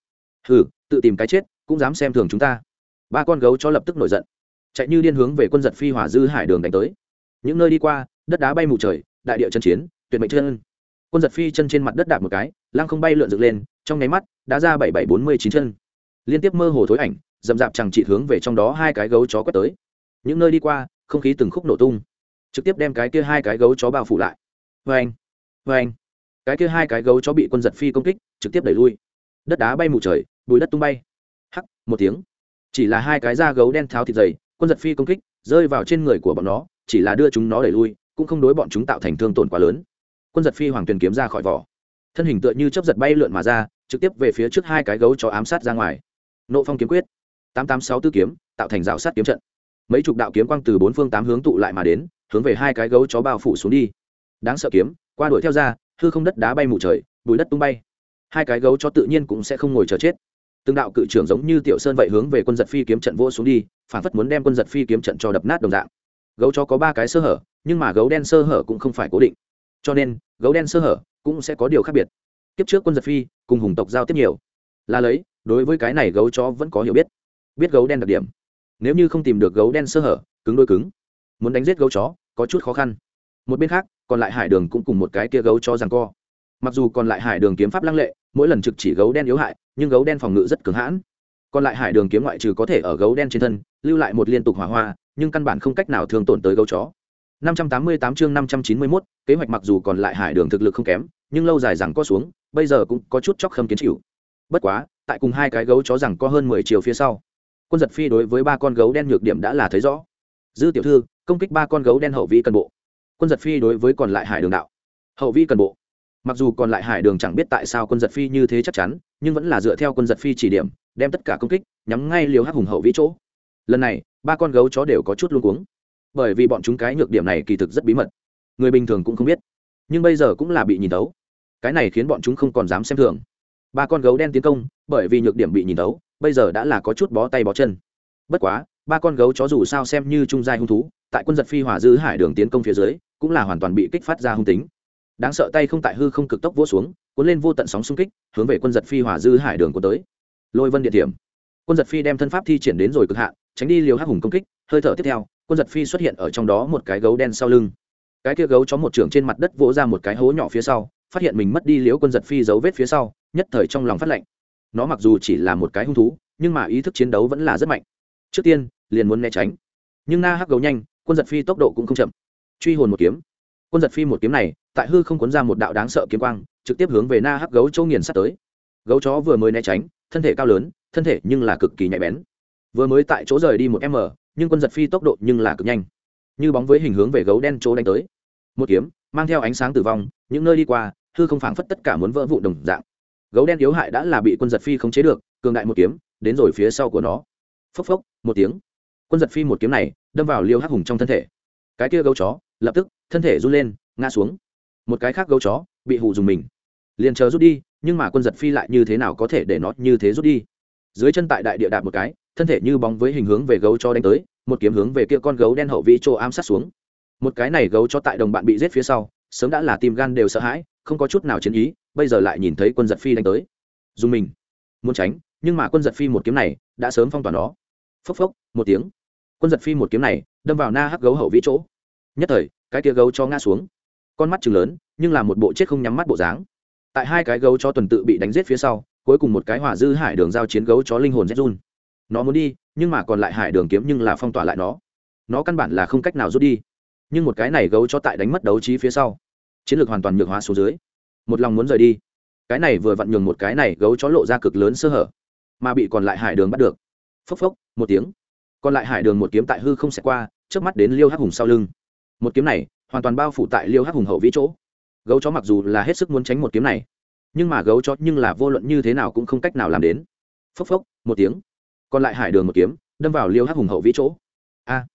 Hừ, tự tìm cái chết, cũng dám xem thường chúng ta. Ba con gấu cho lập tức nổi giận, chạy như điên hướng về quân giật phi hỏa dư hải đường đánh tới. Những nơi đi qua đất đá bay mù trời, đại địa chân chiến, tuyệt mệnh chân. Quân giật phi chân trên mặt đất đạp một cái, lăng không bay lượn dựng lên, trong nháy mắt, đã ra bảy bảy bốn mươi chín chân. Liên tiếp mơ hồ thối ảnh dầm dạp chẳng trị hướng về trong đó hai cái gấu chó quét tới. Những nơi đi qua, không khí từng khúc nổ tung. Trực tiếp đem cái kia hai cái gấu chó bao phủ lại. Vê anh vê anh cái kia hai cái gấu chó bị quân giật phi công kích, trực tiếp đẩy lui. Đất đá bay mù trời, bùi đất tung bay. Hắc, một tiếng. Chỉ là hai cái da gấu đen tháo thịt dày, quân giật phi công kích, rơi vào trên người của bọn nó, chỉ là đưa chúng nó đẩy lui cũng không đối bọn chúng tạo thành thương tổn quá lớn. Quân giật phi hoàng tuyền kiếm ra khỏi vỏ. Thân hình tựa như chấp giật bay lượn mà ra, trực tiếp về phía trước hai cái gấu cho ám sát ra ngoài. Nộ phong kiếm quyết, tám tám sáu tư kiếm, tạo thành rào sát kiếm trận. Mấy chục đạo kiếm quang từ bốn phương tám hướng tụ lại mà đến, hướng về hai cái gấu chó bao phủ xuống đi. Đáng sợ kiếm, qua đuổi theo ra, hư không đất đá bay mù trời, bụi đất tung bay. Hai cái gấu chó tự nhiên cũng sẽ không ngồi chờ chết. Từng đạo cự trưởng giống như tiểu sơn vậy hướng về quân giật phi kiếm trận vô xuống đi, phản phất muốn đem quân giật phi kiếm trận cho đập nát đồng dạng. Gấu chó có ba cái sơ hở nhưng mà gấu đen sơ hở cũng không phải cố định. Cho nên, gấu đen sơ hở cũng sẽ có điều khác biệt. Kiếp trước quân giật phi cùng hùng tộc giao tiếp nhiều. Là lấy, đối với cái này gấu chó vẫn có hiểu biết. Biết gấu đen đặc điểm. Nếu như không tìm được gấu đen sơ hở, cứng đôi cứng. Muốn đánh giết gấu chó, có chút khó khăn. Một bên khác, còn lại hải đường cũng cùng một cái kia gấu chó rằng co. Mặc dù còn lại hải đường kiếm pháp lăng lệ, mỗi lần trực chỉ gấu đen yếu hại, nhưng gấu đen phòng ngự rất cứng hãn. Còn lại hải đường kiếm ngoại trừ có thể ở gấu đen trên thân, lưu lại một liên tục hỏa hoa, nhưng căn bản không cách nào thường tổn tới gấu chó. 588 chương 591, kế hoạch mặc dù còn lại hải đường thực lực không kém nhưng lâu dài rằng có xuống bây giờ cũng có chút chóc khâm kiến chịu. Bất quá tại cùng hai cái gấu chó rằng có hơn mười chiều phía sau quân giật phi đối với ba con gấu đen nhược điểm đã là thấy rõ. Dư tiểu thư công kích ba con gấu đen hậu vi cần bộ. Quân giật phi đối với còn lại hải đường đạo. Hậu vi cần bộ. Mặc dù còn lại hải đường chẳng biết tại sao quân giật phi như thế chắc chắn nhưng vẫn là dựa theo quân giật phi chỉ điểm đem tất cả công kích nhắm ngay liều hắc hùng hậu vĩ chỗ. Lần này ba con gấu chó đều có chút luống cuống bởi vì bọn chúng cái nhược điểm này kỳ thực rất bí mật. Người bình thường cũng không biết, nhưng bây giờ cũng là bị nhìn tấu cái này khiến bọn chúng không còn dám xem thường. Ba con gấu đen tiến công, bởi vì nhược điểm bị nhìn tấu bây giờ đã là có chút bó tay bó chân. Bất quá, ba con gấu chó dù sao xem như trung giai hung thú, tại quân giật phi hỏa dư hải đường tiến công phía dưới, cũng là hoàn toàn bị kích phát ra hung tính. Đáng sợ tay không tại hư không cực tốc vỗ xuống, cuốn lên vô tận sóng xung kích, hướng về quân giật phi hỏa dư hải đường của tới. Lôi vân địa điểm. Quân giật phi đem thân pháp thi triển đến rồi cực hạn, tránh đi liều hắc hùng công kích, hơi thở tiếp theo quân giật phi xuất hiện ở trong đó một cái gấu đen sau lưng. Cái kia gấu chó một trưởng trên mặt đất vỗ ra một cái hố nhỏ phía sau, phát hiện mình mất đi liếu quân giật phi dấu vết phía sau, nhất thời trong lòng phát lệnh nó mặc dù chỉ là một cái hung thú, nhưng mà ý thức chiến đấu vẫn là rất mạnh. Trước tiên, liền muốn né tránh. Nhưng na hắc gấu nhanh, quân giật phi tốc độ cũng không chậm. Truy hồn một kiếm. Quân giật phi một kiếm này, tại hư không cuốn ra một đạo đáng sợ kiếm quang, trực tiếp hướng về na hắc gấu châu nghiền sắt tới. Gấu chó vừa mới né tránh, thân thể cao lớn, thân thể nhưng là cực kỳ nhạy bén. Vừa mới tại chỗ rời đi một m nhưng quân giật phi tốc độ nhưng là cực nhanh. Như bóng với hình hướng về gấu đen chỗ đánh tới. Một kiếm, mang theo ánh sáng tử vong, những nơi đi qua, hư không phảng phất tất cả muốn vỡ vụ đồng dạng. Gấu đen yếu hại đã là bị quân giật phi khống chế được, cường đại một kiếm, đến rồi phía sau của nó. Phốc phốc, một tiếng. Quân giật phi một kiếm này, đâm vào liêu hắc hùng trong thân thể. Cái kia gấu chó, lập tức, thân thể run lên, ngã xuống. Một cái khác gấu chó, bị hù dùng mình. Liền chờ rút đi, nhưng mà quân giật phi lại như thế nào có thể để nó như thế rút đi? Dưới chân tại đại địa đạp một cái thân thể như bóng với hình hướng về gấu chó đánh tới, một kiếm hướng về kia con gấu đen hậu vĩ chỗ ám sát xuống. Một cái này gấu cho tại đồng bạn bị giết phía sau, sớm đã là tim gan đều sợ hãi, không có chút nào chiến ý, bây giờ lại nhìn thấy quân giật phi đánh tới. Dùng mình muốn tránh, nhưng mà quân giật phi một kiếm này đã sớm phong tỏa nó. Phốc phốc, một tiếng. Quân giật phi một kiếm này đâm vào na hắc gấu hậu vĩ chỗ. Nhất thời, cái kia gấu cho ngã xuống. Con mắt chừng lớn, nhưng là một bộ chết không nhắm mắt bộ dáng. Tại hai cái gấu cho tuần tự bị đánh giết phía sau, cuối cùng một cái hỏa dư hải đường giao chiến gấu chó linh hồn rét run nó muốn đi, nhưng mà còn lại hải đường kiếm nhưng là phong tỏa lại nó. Nó căn bản là không cách nào rút đi. Nhưng một cái này gấu cho tại đánh mất đấu trí phía sau. Chiến lược hoàn toàn nhược hóa xuống dưới. Một lòng muốn rời đi. Cái này vừa vặn nhường một cái này gấu chó lộ ra cực lớn sơ hở. Mà bị còn lại hải đường bắt được. Phốc phốc, một tiếng. Còn lại hải đường một kiếm tại hư không xẹt qua trước mắt đến liêu hắc hùng sau lưng. Một kiếm này, hoàn toàn bao phủ tại liêu hắc hùng hậu vĩ chỗ. Gấu chó mặc dù là hết sức muốn tránh một kiếm này, nhưng mà gấu chó nhưng là vô luận như thế nào cũng không cách nào làm đến. Phốc phốc, một tiếng còn lại hải đường một kiếm, đâm vào liêu hắc hùng hậu vĩ chỗ. A!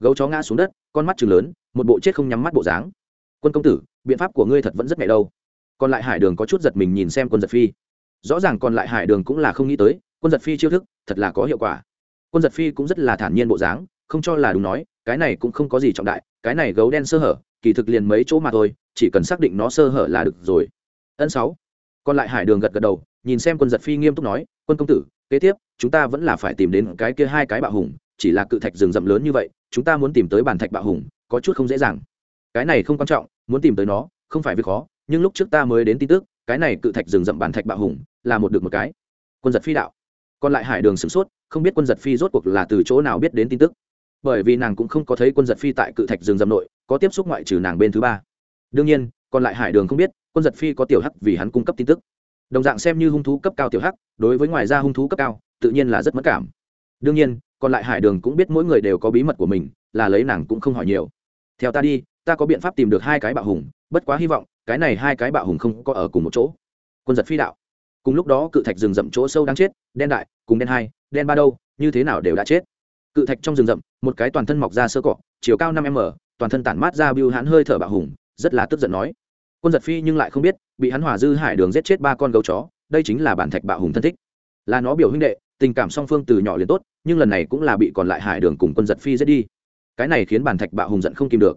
Gấu chó ngã xuống đất, con mắt chừng lớn, một bộ chết không nhắm mắt bộ dáng. Quân công tử, biện pháp của ngươi thật vẫn rất mẹ đâu. Còn lại hải đường có chút giật mình nhìn xem quân giật phi. Rõ ràng còn lại hải đường cũng là không nghĩ tới, quân giật phi chiêu thức, thật là có hiệu quả. Quân giật phi cũng rất là thản nhiên bộ dáng, không cho là đúng nói, cái này cũng không có gì trọng đại, cái này gấu đen sơ hở, kỳ thực liền mấy chỗ mà thôi, chỉ cần xác định nó sơ hở là được rồi. Ân sáu. Còn lại hải đường gật gật đầu, nhìn xem quân giật phi nghiêm túc nói quân công tử, kế tiếp, chúng ta vẫn là phải tìm đến cái kia hai cái bạo hùng, chỉ là cự thạch rừng rậm lớn như vậy, chúng ta muốn tìm tới bản thạch bạo hùng, có chút không dễ dàng. Cái này không quan trọng, muốn tìm tới nó, không phải việc khó, nhưng lúc trước ta mới đến tin tức, cái này cự thạch rừng rậm bản thạch bạo hùng, là một được một cái. Quân giật phi đạo. Còn lại hải đường sửng sốt, không biết quân giật phi rốt cuộc là từ chỗ nào biết đến tin tức. Bởi vì nàng cũng không có thấy quân giật phi tại cự thạch rừng rậm nội, có tiếp xúc ngoại trừ nàng bên thứ ba. Đương nhiên, còn lại hải đường không biết, quân giật phi có tiểu hắc vì hắn cung cấp tin tức đồng dạng xem như hung thú cấp cao tiểu hắc, đối với ngoài ra hung thú cấp cao, tự nhiên là rất mất cảm. Đương nhiên, còn lại hải đường cũng biết mỗi người đều có bí mật của mình, là lấy nàng cũng không hỏi nhiều. Theo ta đi, ta có biện pháp tìm được hai cái bạo hùng, bất quá hy vọng, cái này hai cái bạo hùng không có ở cùng một chỗ. Quân giật phi đạo. Cùng lúc đó cự thạch rừng rậm chỗ sâu đang chết, đen đại, cùng đen hai, đen ba đâu, như thế nào đều đã chết. Cự thạch trong rừng rậm, một cái toàn thân mọc ra sơ cọ, chiều cao năm m, toàn thân tản mát ra biêu hãn hơi thở bạo hùng, rất là tức giận nói quân giật phi nhưng lại không biết, bị hắn hỏa dư hải đường giết chết ba con gấu chó, đây chính là bản thạch bạo hùng thân thích. Là nó biểu huynh đệ, tình cảm song phương từ nhỏ liền tốt, nhưng lần này cũng là bị còn lại hải đường cùng quân giật phi giết đi. Cái này khiến bản thạch bạo hùng giận không kìm được.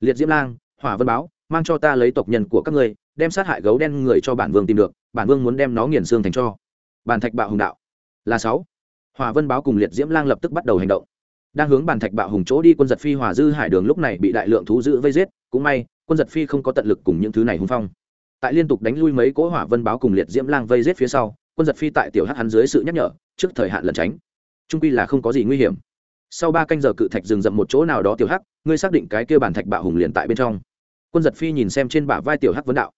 Liệt diễm lang, hỏa vân báo, mang cho ta lấy tộc nhân của các ngươi, đem sát hại gấu đen người cho bản vương tìm được, bản vương muốn đem nó nghiền xương thành cho. Bản thạch bạo hùng đạo. Là sáu. Hỏa vân báo cùng liệt diễm lang lập tức bắt đầu hành động. Đang hướng bản thạch bạo hùng chỗ đi, quân giật phi hòa dư hải đường lúc này bị đại lượng thú giữ vây giết, cũng may quân giật phi không có tận lực cùng những thứ này hung phong. Tại liên tục đánh lui mấy cỗ hỏa vân báo cùng liệt diễm lang vây giết phía sau, quân giật phi tại tiểu hắc hắn dưới sự nhắc nhở, trước thời hạn lẩn tránh. Trung quy là không có gì nguy hiểm. Sau ba canh giờ cự thạch dừng dậm một chỗ nào đó tiểu hắc, ngươi xác định cái kia bản thạch bạo hùng liền tại bên trong. Quân giật phi nhìn xem trên bả vai tiểu hắc vấn đạo.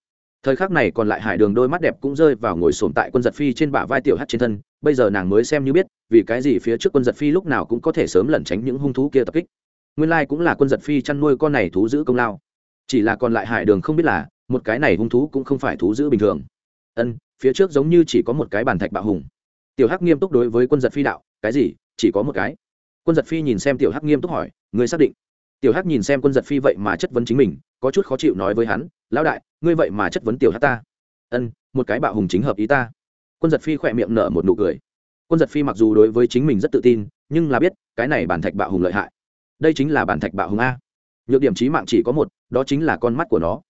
Thời khắc này còn lại hải đường đôi mắt đẹp cũng rơi vào ngồi sồn tại quân giật phi trên bả vai tiểu hắc trên thân, bây giờ nàng mới xem như biết, vì cái gì phía trước quân giật phi lúc nào cũng có thể sớm lẩn tránh những hung thú kia tập kích. Nguyên lai cũng là quân giật phi chăn nuôi con này thú giữ công lao chỉ là còn lại hải đường không biết là, một cái này hung thú cũng không phải thú giữ bình thường. Ân, phía trước giống như chỉ có một cái bàn thạch bạo hùng. Tiểu hắc nghiêm túc đối với quân giật phi đạo, cái gì? Chỉ có một cái? Quân giật phi nhìn xem tiểu hắc nghiêm túc hỏi người xác định? Tiểu hắc nhìn xem quân giật phi vậy mà chất vấn chính mình, có chút khó chịu nói với hắn, lão đại, ngươi vậy mà chất vấn tiểu hắc ta. Ân, một cái bạo hùng chính hợp ý ta. Quân giật phi khỏe miệng nở một nụ cười. Quân giật phi mặc dù đối với chính mình rất tự tin, nhưng là biết, cái này bản thạch bạo hùng lợi hại. Đây chính là bản thạch bạo hùng a nhược điểm trí mạng chỉ có một, đó chính là con mắt của nó.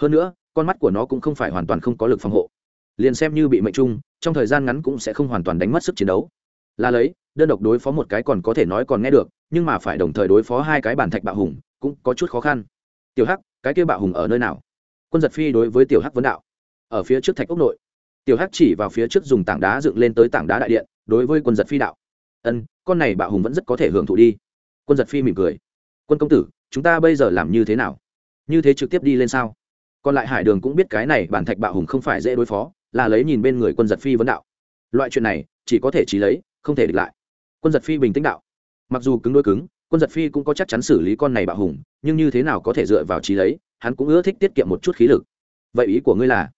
Hơn nữa, con mắt của nó cũng không phải hoàn toàn không có lực phòng hộ. Liền xem như bị mệnh trung, trong thời gian ngắn cũng sẽ không hoàn toàn đánh mất sức chiến đấu. Là lấy, đơn độc đối phó một cái còn có thể nói còn nghe được, nhưng mà phải đồng thời đối phó hai cái bản thạch bạo hùng, cũng có chút khó khăn. Tiểu hắc, cái kia bạo hùng ở nơi nào? Quân giật phi đối với tiểu hắc vấn đạo. Ở phía trước thạch ốc nội. Tiểu hắc chỉ vào phía trước dùng tảng đá dựng lên tới tảng đá đại điện, đối với quân giật phi đạo. Ân, con này bạo hùng vẫn rất có thể hưởng thụ đi. Quân giật phi mỉm cười quân công tử, chúng ta bây giờ làm như thế nào? Như thế trực tiếp đi lên sao? Còn lại hải đường cũng biết cái này bản thạch bạo hùng không phải dễ đối phó, là lấy nhìn bên người quân giật phi vấn đạo. Loại chuyện này, chỉ có thể trí lấy, không thể địch lại. Quân giật phi bình tĩnh đạo. Mặc dù cứng đôi cứng, quân giật phi cũng có chắc chắn xử lý con này bạo hùng, nhưng như thế nào có thể dựa vào trí lấy, hắn cũng ưa thích tiết kiệm một chút khí lực. Vậy ý của ngươi là?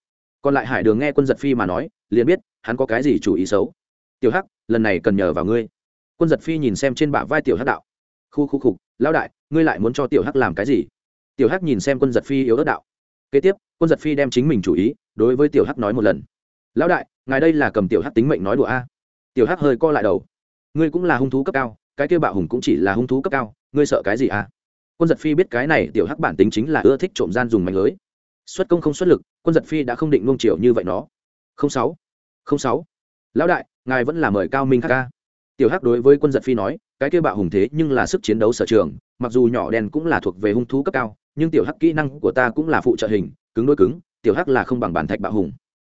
Còn lại hải đường nghe quân giật phi mà nói, liền biết, hắn có cái gì chủ ý xấu. Tiểu hắc, lần này cần nhờ vào ngươi. Quân giật phi nhìn xem trên bả vai tiểu hắc đạo. Khu khu khục lão đại ngươi lại muốn cho tiểu hắc làm cái gì? Tiểu hắc nhìn xem quân giật phi yếu đất đạo. Kế tiếp, quân giật phi đem chính mình chủ ý đối với tiểu hắc nói một lần. Lão đại, ngài đây là cầm tiểu hắc tính mệnh nói đùa a. Tiểu hắc hơi co lại đầu. Ngươi cũng là hung thú cấp cao, cái kia bạo hùng cũng chỉ là hung thú cấp cao, ngươi sợ cái gì a? Quân giật phi biết cái này, tiểu hắc bản tính chính là ưa thích trộm gian dùng mạnh lưới. Xuất công không xuất lực, quân giật phi đã không định luông triệu như vậy nó. Không sáu không sáu. Lão đại, ngài vẫn là mời cao minh khắc ca tiểu hắc đối với quân giật phi nói, cái kia bạo hùng thế nhưng là sức chiến đấu sở trường, mặc dù nhỏ đen cũng là thuộc về hung thú cấp cao, nhưng tiểu hắc kỹ năng của ta cũng là phụ trợ hình, cứng đôi cứng, tiểu hắc là không bằng bản thạch bạo hùng.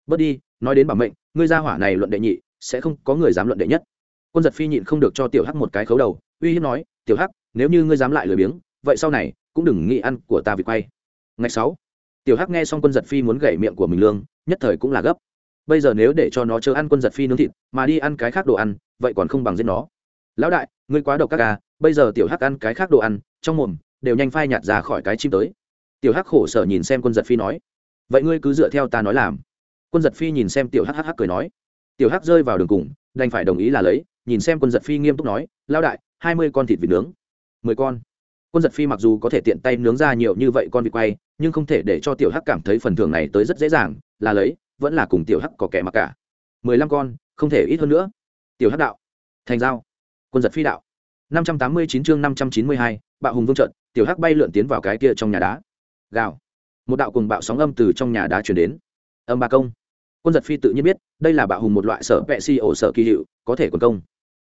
Bớt đi, nói đến bảo mệnh, ngươi ra hỏa này luận đệ nhị, sẽ không có người dám luận đệ nhất. Quân giật phi nhịn không được cho tiểu hắc một cái khấu đầu, uy hiếp nói, tiểu hắc, nếu như ngươi dám lại lười biếng, vậy sau này cũng đừng nghĩ ăn của ta vì quay. Ngày sáu, tiểu hắc nghe xong quân giật phi muốn gậy miệng của mình lương, nhất thời cũng là gấp bây giờ nếu để cho nó chờ ăn quân giật phi nướng thịt, mà đi ăn cái khác đồ ăn, vậy còn không bằng giết nó. Lão đại, ngươi quá độc các ca à, bây giờ tiểu hắc ăn cái khác đồ ăn, trong mồm, đều nhanh phai nhạt ra khỏi cái chim tới. Tiểu hắc khổ sở nhìn xem quân giật phi nói. Vậy ngươi cứ dựa theo ta nói làm. Quân giật phi nhìn xem tiểu hắc hắc cười nói. Tiểu hắc rơi vào đường cùng, đành phải đồng ý là lấy, nhìn xem quân giật phi nghiêm túc nói. Lao đại, hai mươi con thịt vịt nướng. Mười con. Quân giật phi mặc dù có thể tiện tay nướng ra nhiều như vậy con vịt quay, nhưng không thể để cho tiểu hắc cảm thấy phần thưởng này tới rất dễ dàng, là lấy vẫn là cùng tiểu hắc có kẻ mặc cả. Mười lăm con, không thể ít hơn nữa. Tiểu hắc đạo. Thành giao. Quân giật phi đạo. năm trăm tám mươi chín chương năm trăm chín mươi hai, bạo hùng vương trận, tiểu hắc bay lượn tiến vào cái kia trong nhà đá. Gào. Một đạo cùng bạo sóng âm từ trong nhà đá chuyển đến. Âm ba công. Quân giật phi tự nhiên biết, đây là bạo hùng một loại sở vệ si ổ sở kỳ hiệu, có thể quần công.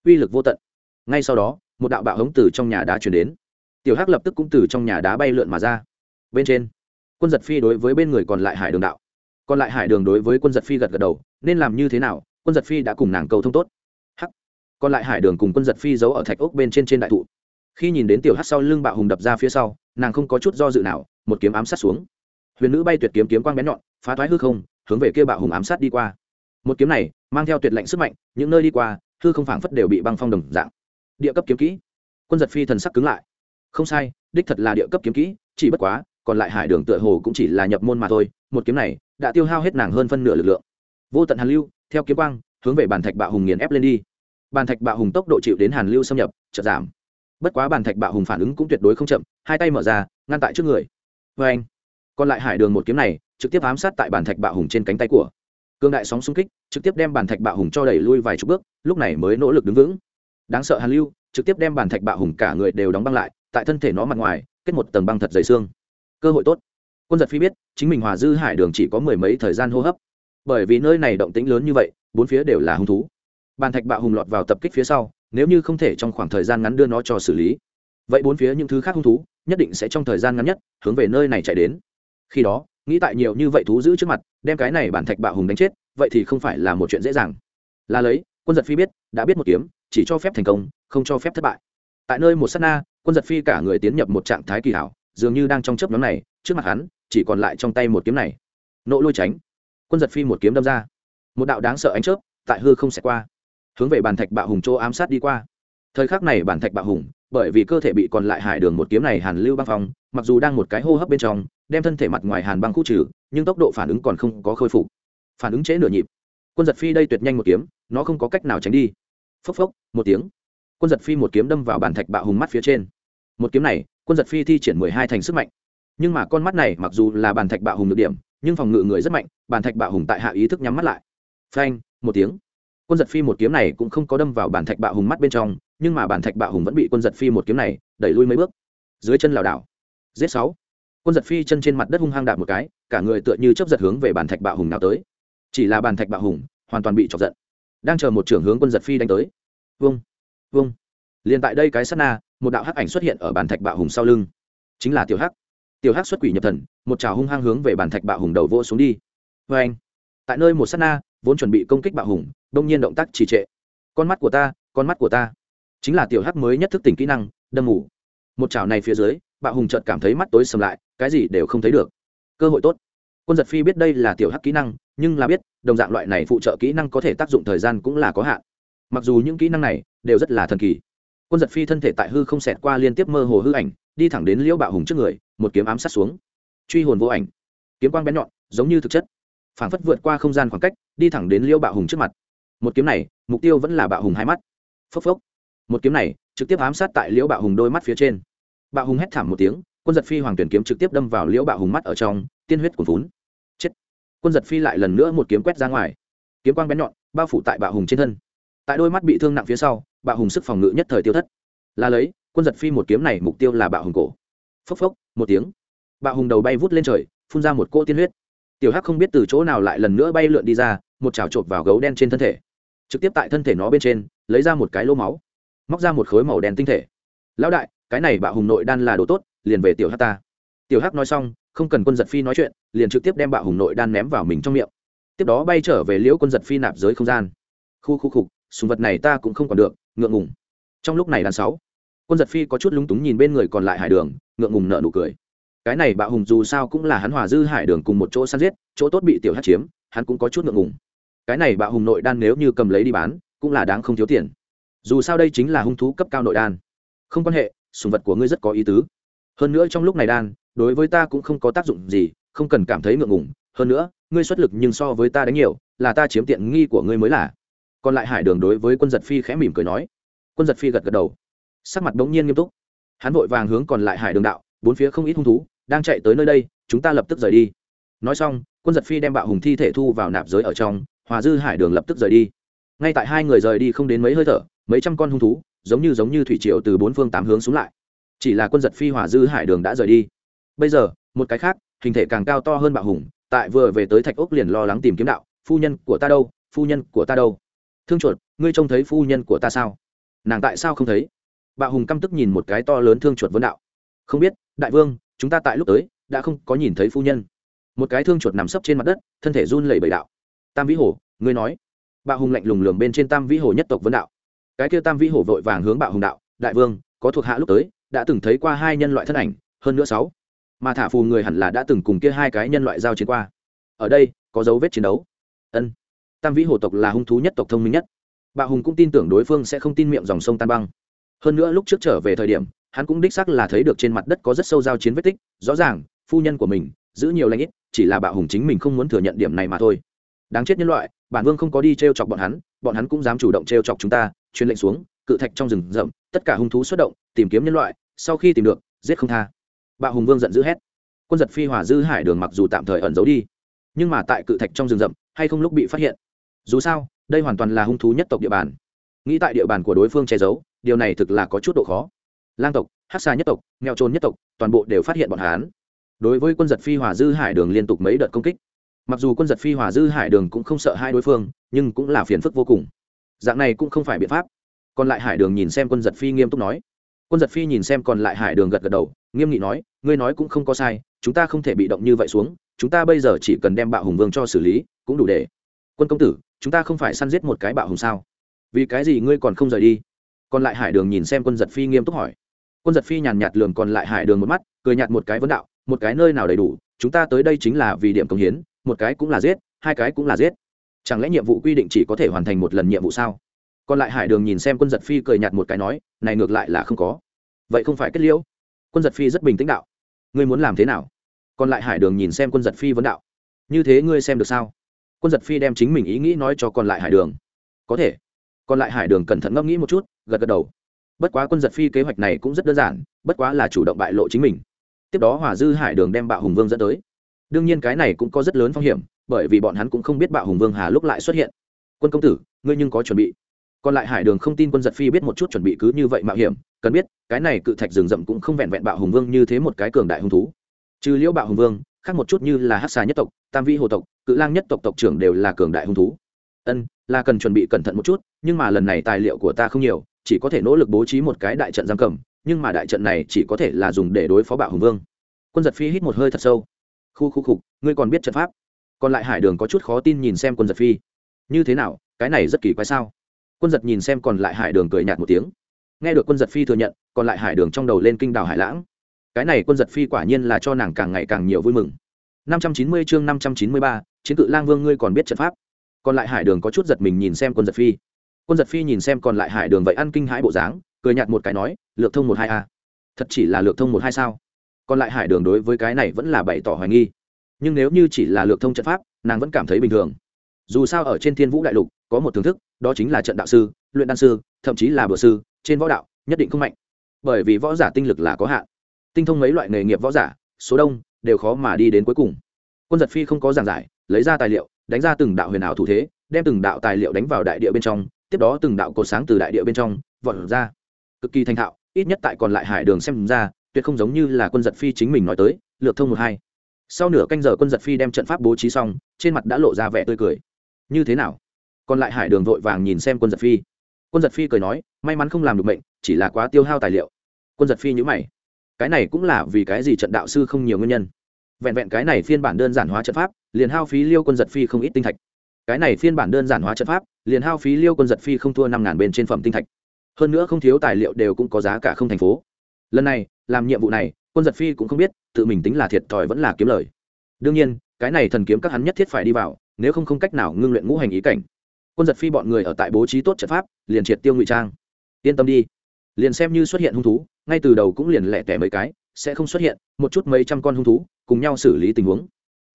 Uy lực vô tận. Ngay sau đó, một đạo bạo hống từ trong nhà đá chuyển đến. Tiểu hắc lập tức cũng từ trong nhà đá bay lượn mà ra. Bên trên, quân giật phi đối với bên người còn lại hải đường đạo còn lại hải đường đối với quân giật phi gật gật đầu, nên làm như thế nào, quân giật phi đã cùng nàng cầu thông tốt. Hắc. Còn lại hải đường cùng quân giật phi giấu ở thạch ốc bên trên trên đại thụ. Khi nhìn đến tiểu hắc sau lưng bạo hùng đập ra phía sau, nàng không có chút do dự nào, một kiếm ám sát xuống. Huyền nữ bay tuyệt kiếm kiếm quang bén nhọn, phá thoái hư không, hướng về kia bạo hùng ám sát đi qua. Một kiếm này, mang theo tuyệt lệnh sức mạnh, những nơi đi qua, hư không phảng phất đều bị băng phong đồng dạng. Địa cấp kiếm kỹ. Quân giật phi thần sắc cứng lại. Không sai, đích thật là địa cấp kiếm kỹ, chỉ bất quá, còn lại hải đường tựa hồ cũng chỉ là nhập môn mà thôi, một kiếm này đã tiêu hao hết nàng hơn phân nửa lực lượng. Vô tận hàn lưu, theo kiếm quang, hướng về bàn thạch bạo hùng nghiền ép lên đi. Bàn thạch bạo hùng tốc độ chịu đến hàn lưu xâm nhập chợt giảm. Bất quá bàn thạch bạo hùng phản ứng cũng tuyệt đối không chậm, hai tay mở ra, ngăn tại trước người. Vê anh, còn lại hải đường một kiếm này, trực tiếp ám sát tại bàn thạch bạo hùng trên cánh tay của. Cương đại sóng xung kích, trực tiếp đem bàn thạch bạo hùng cho đẩy lui vài chục bước, lúc này mới nỗ lực đứng vững. Đáng sợ hàn lưu, trực tiếp đem bàn thạch bạo hùng cả người đều đóng băng lại, tại thân thể nó mặt ngoài, kết một tầng băng thật dày xương. Cơ hội tốt quân giật phi biết, chính mình hòa dư hải đường chỉ có mười mấy thời gian hô hấp. Bởi vì nơi này động tĩnh lớn như vậy, bốn phía đều là hung thú. Bàn thạch bạo hùng lọt vào tập kích phía sau, nếu như không thể trong khoảng thời gian ngắn đưa nó cho xử lý, vậy bốn phía những thứ khác hung thú nhất định sẽ trong thời gian ngắn nhất hướng về nơi này chạy đến. Khi đó, nghĩ tại nhiều như vậy thú giữ trước mặt, đem cái này bản thạch bạo hùng đánh chết, vậy thì không phải là một chuyện dễ dàng. Là lấy, quân giật phi biết, đã biết một kiếm, chỉ cho phép thành công, không cho phép thất bại. Tại nơi một s á t na, quân giật phi cả người tiến nhập một trạng thái kỳ hảo, dường như đang trong chấp nhóm này, trước mặt hắn chỉ còn lại trong tay một kiếm này. Nỗ lôi tránh. Quân giật phi một kiếm đâm ra. Một đạo đáng sợ ánh chớp tại hư không xẹt qua, hướng về bàn thạch bạo hùng chỗ ám sát đi qua. Thời khắc này bàn thạch bạo hùng, bởi vì cơ thể bị còn lại hải đường một kiếm này hàn lưu băng phong, mặc dù đang một cái hô hấp bên trong, đem thân thể mặt ngoài hàn băng khu trừ, nhưng tốc độ phản ứng còn không có khôi phục. Phản ứng trễ nửa nhịp. Quân giật phi đây tuyệt nhanh một kiếm, nó không có cách nào tránh đi. Phốc phốc, một tiếng. Quân giật phi một kiếm đâm vào bàn thạch bạo hùng mắt phía trên. Một kiếm này, quân giật phi thi triển mười hai thành sức mạnh nhưng mà con mắt này mặc dù là bàn thạch bạo hùng được điểm, nhưng phòng ngự người rất mạnh, bàn thạch bạo hùng tại hạ ý thức nhắm mắt lại. Phanh, một tiếng. Quân giật phi một kiếm này cũng không có đâm vào bản thạch bạo hùng mắt bên trong, nhưng mà bản thạch bạo hùng vẫn bị quân giật phi một kiếm này đẩy lui mấy bước. Dưới chân lảo đảo. Giết sáu. Quân giật phi chân trên mặt đất hung hăng đạp một cái, cả người tựa như chấp giật hướng về bản thạch bạo hùng nào tới. Chỉ là bản thạch bạo hùng, hoàn toàn bị chọc giận. Đang chờ một trưởng hướng quân giật phi đánh tới. Vung vung. Liền tại đây cái sát na, một đạo hắc ảnh xuất hiện ở bản thạch bạo hùng sau lưng. Chính là tiểu hắc tiểu hắc xuất quỷ nhập thần, một trào hung hăng hướng về bàn thạch bạo hùng đầu vỗ xuống đi. Vê anh, tại nơi một sát na, vốn chuẩn bị công kích bạo hùng, đông nhiên động tác trì trệ. Con mắt của ta, con mắt của ta. Chính là tiểu hắc mới nhất thức tỉnh kỹ năng, đâm ngủ một chảo này phía dưới, bạo hùng chợt cảm thấy mắt tối sầm lại, cái gì đều không thấy được. Cơ hội tốt. Quân giật phi biết đây là tiểu hắc kỹ năng, nhưng là biết, đồng dạng loại này phụ trợ kỹ năng có thể tác dụng thời gian cũng là có hạn. Mặc dù những kỹ năng này đều rất là thần kỳ. Quân giật phi thân thể tại hư không xẹt qua liên tiếp mơ hồ hư ảnh đi thẳng đến liễu bạo hùng trước người, một kiếm ám sát xuống. Truy hồn vô ảnh. Kiếm quang bén nhọn, giống như thực chất. Phảng phất vượt qua không gian khoảng cách, đi thẳng đến liễu bạo hùng trước mặt. Một kiếm này, mục tiêu vẫn là bạo hùng hai mắt. Phốc phốc. Một kiếm này, trực tiếp ám sát tại liễu bạo hùng đôi mắt phía trên. Bạo hùng hét thảm một tiếng, quân giật phi hoàng tuyển kiếm trực tiếp đâm vào liễu bạo hùng mắt ở trong, tiên huyết cuồn vốn chết. Quân giật phi lại lần nữa một kiếm quét ra ngoài. Kiếm quang bén nhọn, bao phủ tại bạo hùng trên thân. Tại đôi mắt bị thương nặng phía sau, bạo hùng sức phòng ngự nhất thời tiêu thất. Là lấy quân giật phi một kiếm này mục tiêu là bạo hùng cổ. Phốc phốc, một tiếng. Bạo hùng đầu bay vút lên trời, phun ra một cỗ tiên huyết. Tiểu hắc không biết từ chỗ nào lại lần nữa bay lượn đi ra, một chảo chộp vào gấu đen trên thân thể. Trực tiếp tại thân thể nó bên trên, lấy ra một cái lô máu. Móc ra một khối màu đen tinh thể. Lão đại, cái này bạo hùng nội đan là đồ tốt, liền về tiểu hắc ta. Tiểu hắc nói xong, không cần quân giật phi nói chuyện, liền trực tiếp đem bạo hùng nội đan ném vào mình trong miệng. Tiếp đó bay trở về liễu quân giật phi nạp giới không gian. Khu khu khục sùng vật này ta cũng không còn được, ngượng ngùng. Trong lúc này đàn sáu quân giật phi có chút lúng túng nhìn bên người còn lại hải đường, ngượng ngùng nợ nụ cười. Cái này bạo hùng dù sao cũng là hắn hòa dư hải đường cùng một chỗ săn giết, chỗ tốt bị tiểu hát chiếm, hắn cũng có chút ngượng ngùng. Cái này bạo hùng nội đan nếu như cầm lấy đi bán, cũng là đáng không thiếu tiền. Dù sao đây chính là hung thú cấp cao nội đan. Không quan hệ, sùng vật của ngươi rất có ý tứ. Hơn nữa trong lúc này đan, đối với ta cũng không có tác dụng gì, không cần cảm thấy ngượng ngùng. Hơn nữa, ngươi xuất lực nhưng so với ta đánh nhiều, là ta chiếm tiện nghi của ngươi mới là. Còn lại hải đường đối với quân giật phi khẽ mỉm cười nói. Quân giật phi gật gật đầu sắc mặt đống nhiên nghiêm túc. Hắn vội vàng hướng còn lại hải đường đạo, bốn phía không ít hung thú, đang chạy tới nơi đây, chúng ta lập tức rời đi. Nói xong, quân giật phi đem bạo hùng thi thể thu vào nạp giới ở trong, hòa dư hải đường lập tức rời đi. Ngay tại hai người rời đi không đến mấy hơi thở, mấy trăm con hung thú, giống như giống như thủy triều từ bốn phương tám hướng xuống lại. Chỉ là quân giật phi hòa dư hải đường đã rời đi. Bây giờ, một cái khác, hình thể càng cao to hơn bạo hùng, tại vừa về tới thạch ốc liền lo lắng tìm kiếm đạo, phu nhân của ta đâu? Phu nhân của ta đâu? Thương chuột, ngươi trông thấy phu nhân của ta sao? Nàng tại sao không thấy? Bạo hùng căm tức nhìn một cái to lớn thương chuột vấn đạo. Không biết, đại vương, chúng ta tại lúc tới, đã không có nhìn thấy phu nhân. Một cái thương chuột nằm sấp trên mặt đất, thân thể run lẩy bẩy đạo. Tam vĩ hổ ngươi nói. Bạo hùng lạnh lùng lường bên trên tam vĩ hổ nhất tộc vấn đạo. Cái kia tam vĩ hổ vội vàng hướng bạo hùng đạo, đại vương, có thuộc hạ lúc tới, đã từng thấy qua hai nhân loại thân ảnh, hơn nữa sáu. Mà thả phù người hẳn là đã từng cùng kia hai cái nhân loại giao chiến qua. Ở đây, có dấu vết chiến đấu. Ân. Tam vĩ hổ tộc là hung thú nhất tộc thông minh nhất. Bạo hùng cũng tin tưởng đối phương sẽ không tin miệng dòng sông tan băng hơn nữa lúc trước trở về thời điểm, hắn cũng đích xác là thấy được trên mặt đất có rất sâu giao chiến vết tích, rõ ràng, phu nhân của mình, giữ nhiều lãnh ít, chỉ là bạo hùng chính mình không muốn thừa nhận điểm này mà thôi. Đáng chết nhân loại, bản vương không có đi t r e o chọc bọn hắn bọn hắn cũng dám chủ động t r e o chọc chúng ta, truyền lệnh xuống, cự thạch trong rừng rậm, tất cả hung thú xuất động, tìm kiếm nhân loại, sau khi tìm được, giết không tha. Bạo hùng vương giận dữ hét. Quân giật phi hỏa dư hải đường mặc dù tạm thời ẩn giấu đi, nhưng mà tại cự thạch trong rừng rậm, hay không lúc bị phát hiện? Dù sao, đây hoàn toàn là hung thú nhất tộc địa bàn. Nghĩ tại địa bàn của đối phương che giấu điều này thực là có chút độ khó. Lang tộc hát xa nhất tộc, nghèo trôn nhất tộc, toàn bộ đều phát hiện bọn hán đối với quân giật phi hòa dư hải đường liên tục mấy đợt công kích, mặc dù quân giật phi hòa dư hải đường cũng không sợ hai đối phương, nhưng cũng là phiền phức vô cùng. Dạng này cũng không phải biện pháp. Còn lại hải đường nhìn xem quân giật phi nghiêm túc nói. Quân giật phi nhìn xem còn lại hải đường gật gật đầu, nghiêm nghị nói, ngươi nói cũng không có sai, chúng ta không thể bị động như vậy xuống, chúng ta bây giờ chỉ cần đem bạo hùng vương cho xử lý, cũng đủ để. Quân công tử, chúng ta không phải săn giết một cái bạo hùng sao? Vì cái gì ngươi còn không rời đi? Còn lại hải đường nhìn xem quân giật phi nghiêm túc hỏi. Quân giật phi nhàn nhạt lường còn lại hải đường một mắt, cười nhạt một cái vấn đạo, một cái nơi nào đầy đủ, chúng ta tới đây chính là vì điểm công hiến, một cái cũng là giết, hai cái cũng là giết. Chẳng lẽ nhiệm vụ quy định chỉ có thể hoàn thành một lần nhiệm vụ sao? Còn lại hải đường nhìn xem quân giật phi cười nhạt một cái nói, này ngược lại là không có. Vậy không phải kết liễu? Quân giật phi rất bình tĩnh đạo, ngươi muốn làm thế nào? Còn lại hải đường nhìn xem quân giật phi vấn đạo, như thế ngươi xem được sao? Quân giật phi đem chính mình ý nghĩ nói cho còn lại hải đường, có thể. Còn lại hải đường cẩn thận ngẫm nghĩ một chút gật gật đầu. Bất quá quân giật phi kế hoạch này cũng rất đơn giản, bất quá là chủ động bại lộ chính mình. Tiếp đó hòa dư hải đường đem bạo hùng vương dẫn tới. Đương nhiên cái này cũng có rất lớn phong hiểm, bởi vì bọn hắn cũng không biết bạo hùng vương hà lúc lại xuất hiện. Quân công tử, ngươi nhưng có chuẩn bị. Còn lại hải đường không tin quân giật phi biết một chút chuẩn bị cứ như vậy mạo hiểm, cần biết, cái này cự thạch rừng rậm cũng không vẹn vẹn bạo hùng vương như thế một cái cường đại hung thú. Trừ liễu bạo hùng vương, khác một chút như là hát xà nhất tộc, tam vi hồ tộc, cự lang nhất tộc tộc trưởng đều là cường đại hung thú. Ân, là cần chuẩn bị cẩn thận một chút, nhưng mà lần này tài liệu của ta không nhiều chỉ có thể nỗ lực bố trí một cái đại trận giam cầm, nhưng mà đại trận này chỉ có thể là dùng để đối phó bạo hùng vương. Quân giật phi hít một hơi thật sâu. Khu khu khục ngươi còn biết trận pháp? Còn lại hải đường có chút khó tin nhìn xem quân giật phi. Như thế nào, cái này rất kỳ quái sao? Quân giật nhìn xem còn lại hải đường cười nhạt một tiếng. Nghe được quân giật phi thừa nhận, còn lại hải đường trong đầu lên kinh đảo hải lãng. Cái này quân giật phi quả nhiên là cho nàng càng ngày càng nhiều vui mừng. Năm trăm chín mươi chương năm trăm chín mươi ba, chiến cự lang vương ngươi còn biết trận pháp? Còn lại hải đường có chút giật mình nhìn xem quân giật phi quân giật phi nhìn xem còn lại hải đường vậy ăn kinh hãi bộ dáng, cười nhạt một cái nói, lược thông một hai a. Thật chỉ là lược thông một hai sao? Còn lại hải đường đối với cái này vẫn là bày tỏ hoài nghi. Nhưng nếu như chỉ là lược thông trận pháp, nàng vẫn cảm thấy bình thường. Dù sao ở trên thiên vũ đại lục, có một thưởng thức, đó chính là trận đạo sư, luyện đan sư, thậm chí là bờ sư, trên võ đạo, nhất định không mạnh. Bởi vì võ giả tinh lực là có hạn. Tinh thông mấy loại nghề nghiệp võ giả, số đông đều khó mà đi đến cuối cùng. Quân giật phi không có giảng giải, lấy ra tài liệu, đánh ra từng đạo huyền ảo thủ thế, đem từng đạo tài liệu đánh vào đại địa bên trong tiếp đó từng đạo cột sáng từ đại địa bên trong vọt ra. Cực kỳ thành thạo, ít nhất tại còn lại hải đường xem ra, tuyệt không giống như là quân giật phi chính mình nói tới, lược thông một hai. Sau nửa canh giờ quân giật phi đem trận pháp bố trí xong, trên mặt đã lộ ra vẻ tươi cười. Như thế nào? Còn lại hải đường vội vàng nhìn xem quân giật phi. Quân giật phi cười nói, may mắn không làm được mệnh, chỉ là quá tiêu hao tài liệu. Quân giật phi nhữ mày. Cái này cũng là vì cái gì trận đạo sư không nhiều nguyên nhân. Vẹn vẹn cái này phiên bản đơn giản hóa trận pháp, liền hao phí liêu quân giật phi không ít tinh thạch. Cái này phiên bản đơn giản hóa trận pháp liền hao phí liêu quân giật phi không thua năm ngàn bên trên phẩm tinh thạch. Hơn nữa không thiếu tài liệu đều cũng có giá cả không thành phố. Lần này, làm nhiệm vụ này, quân giật phi cũng không biết, tự mình tính là thiệt thòi vẫn là kiếm lời. Đương nhiên, cái này thần kiếm các hắn nhất thiết phải đi vào, nếu không không cách nào ngưng luyện ngũ hành ý cảnh. Quân giật phi bọn người ở tại bố trí tốt trận pháp, liền triệt tiêu ngụy trang. Yên tâm đi. Liền xem như xuất hiện hung thú, ngay từ đầu cũng liền lẻ tẻ mấy cái, sẽ không xuất hiện một chút mấy trăm con hung thú, cùng nhau xử lý tình huống.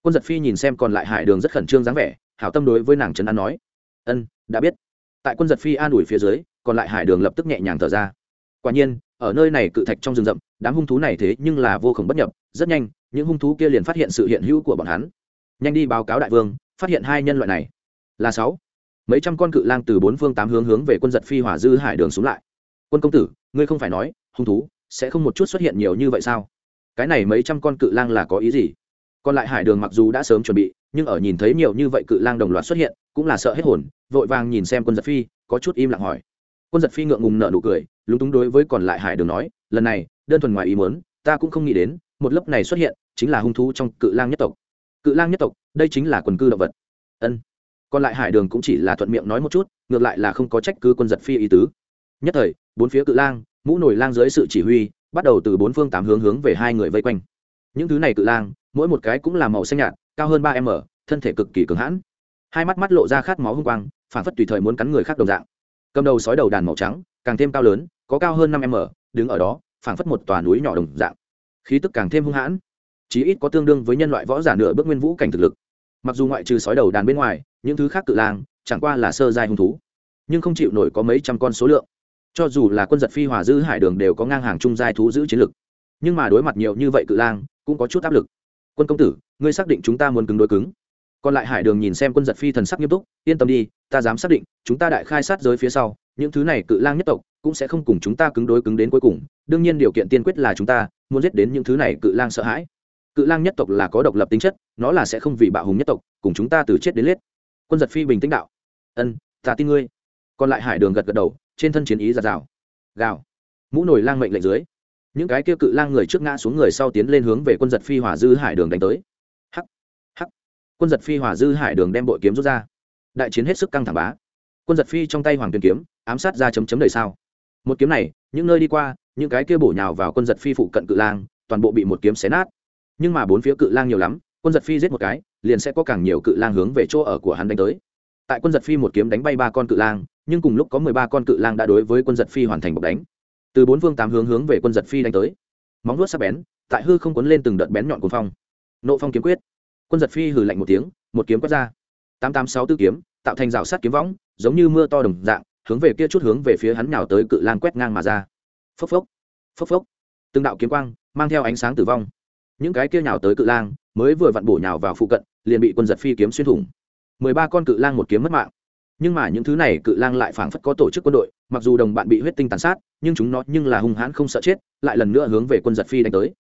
Quân giật phi nhìn xem còn lại hải đường rất khẩn trương dáng vẻ, hảo tâm đối với nàng trấn an nói, ân đã biết. Tại quân giật phi an ủi phía dưới, còn lại hải đường lập tức nhẹ nhàng thở ra. Quả nhiên, ở nơi này cự thạch trong rừng rậm, đám hung thú này thế nhưng là vô khổng bất nhập, rất nhanh, những hung thú kia liền phát hiện sự hiện hữu của bọn hắn. Nhanh đi báo cáo đại vương, phát hiện hai nhân loại này. Là sáu. Mấy trăm con cự lang từ bốn phương tám hướng hướng về quân giật phi hỏa dư hải đường xuống lại. Quân công tử, ngươi không phải nói, hung thú sẽ không một chút xuất hiện nhiều như vậy sao? Cái này mấy trăm con cự lang là có ý gì? Còn lại hải đường mặc dù đã sớm chuẩn bị, nhưng ở nhìn thấy nhiều như vậy cự lang đồng loạt xuất hiện cũng là sợ hết hồn, vội vàng nhìn xem quân giật phi, có chút im lặng hỏi. Quân giật phi ngượng ngùng nợ nụ cười, lúng túng đối với còn lại hải đường nói, lần này, đơn thuần ngoài ý muốn, ta cũng không nghĩ đến, một lớp này xuất hiện, chính là hung thú trong cự lang nhất tộc. Cự lang nhất tộc, đây chính là quần cư động vật. Ân. Còn lại hải đường cũng chỉ là thuận miệng nói một chút, ngược lại là không có trách cứ quân giật phi ý tứ. Nhất thời, bốn phía cự lang, mũ nổi lang dưới sự chỉ huy, bắt đầu từ bốn phương tám hướng hướng về hai người vây quanh. Những thứ này cự lang, mỗi một cái cũng là màu xanh nhạt, cao hơn ba m, thân thể cực kỳ cứng hãn hai mắt mắt lộ ra khát máu hung quang phản phất tùy thời muốn cắn người khác đồng dạng. Cầm đầu sói đầu đàn màu trắng, càng thêm cao lớn, có cao hơn năm m đứng ở đó phản phất một tòa núi nhỏ đồng dạng. Khí tức càng thêm hung hãn, chí ít có tương đương với nhân loại võ giả nửa bước nguyên vũ cảnh thực lực. Mặc dù ngoại trừ sói đầu đàn bên ngoài, những thứ khác cự lang, chẳng qua là sơ giai hung thú, nhưng không chịu nổi có mấy trăm con số lượng. Cho dù là quân giật phi hòa dư hải đường đều có ngang hàng trung giai thú giữ chiến lực, nhưng mà đối mặt nhiều như vậy cự lang, cũng có chút áp lực. Quân công tử, ngươi xác định chúng ta muốn cứng đối cứng còn lại hải đường nhìn xem quân giật phi thần sắc nghiêm túc, yên tâm đi, ta dám xác định, chúng ta đại khai sát giới phía sau, những thứ này cự lang nhất tộc cũng sẽ không cùng chúng ta cứng đối cứng đến cuối cùng. Đương nhiên điều kiện tiên quyết là chúng ta muốn giết đến những thứ này cự lang sợ hãi. Cự lang nhất tộc là có độc lập tính chất, nó là sẽ không vì bạo hùng nhất tộc, cùng chúng ta từ chết đến lết quân giật phi bình tĩnh đạo. Ân, ta tin ngươi. Còn lại hải đường gật gật đầu, trên thân chiến ý giạt rào. Gào. Mũ nổi lang mệnh lệnh dưới. Những cái kia cự lang người trước ngã xuống người sau tiến lên hướng về quân giật phi hỏa dư hải đường đánh tới quân giật phi hỏa dư hải đường đem bội kiếm rút ra. Đại chiến hết sức căng thẳng bá. Quân giật phi trong tay hoàng tuyền kiếm, ám sát ra chấm chấm đầy sao một kiếm này, những nơi đi qua, những cái kia bổ nhào vào quân giật phi phụ cận cự lang, toàn bộ bị một kiếm xé nát. Nhưng mà bốn phía cự lang nhiều lắm, quân giật phi giết một cái, liền sẽ có càng nhiều cự lang hướng về chỗ ở của hắn đánh tới. Tại quân giật phi một kiếm đánh bay ba con cự lang, nhưng cùng lúc có mười ba con cự lang đã đối với quân giật phi hoàn thành bọc đánh. Từ bốn phương tám hướng hướng về quân giật phi đánh tới. Móng vuốt sắc bén, tại hư không cuốn lên từng đợt bén nhọn cuồng phong. Nộ phong kiếm quyết quân giật phi hừ lạnh một tiếng, một kiếm quét ra. Tám tám sáu tư kiếm, tạo thành rào sắt kiếm võng, giống như mưa to đồng dạng, hướng về kia chút hướng về phía hắn nhào tới cự lang quét ngang mà ra. Phốc phốc phốc phốc. Từng đạo kiếm quang mang theo ánh sáng tử vong. Những cái kia nhào tới cự lang mới vừa vặn bổ nhào vào phụ cận, liền bị quân giật phi kiếm xuyên thủng. Mười ba con cự lang một kiếm mất mạng. Nhưng mà những thứ này cự lang lại phảng phất có tổ chức quân đội, mặc dù đồng bạn bị huyết tinh tàn sát, nhưng chúng nó nhưng là hung hãn không sợ chết, lại lần nữa hướng về quân giật phi đánh tới.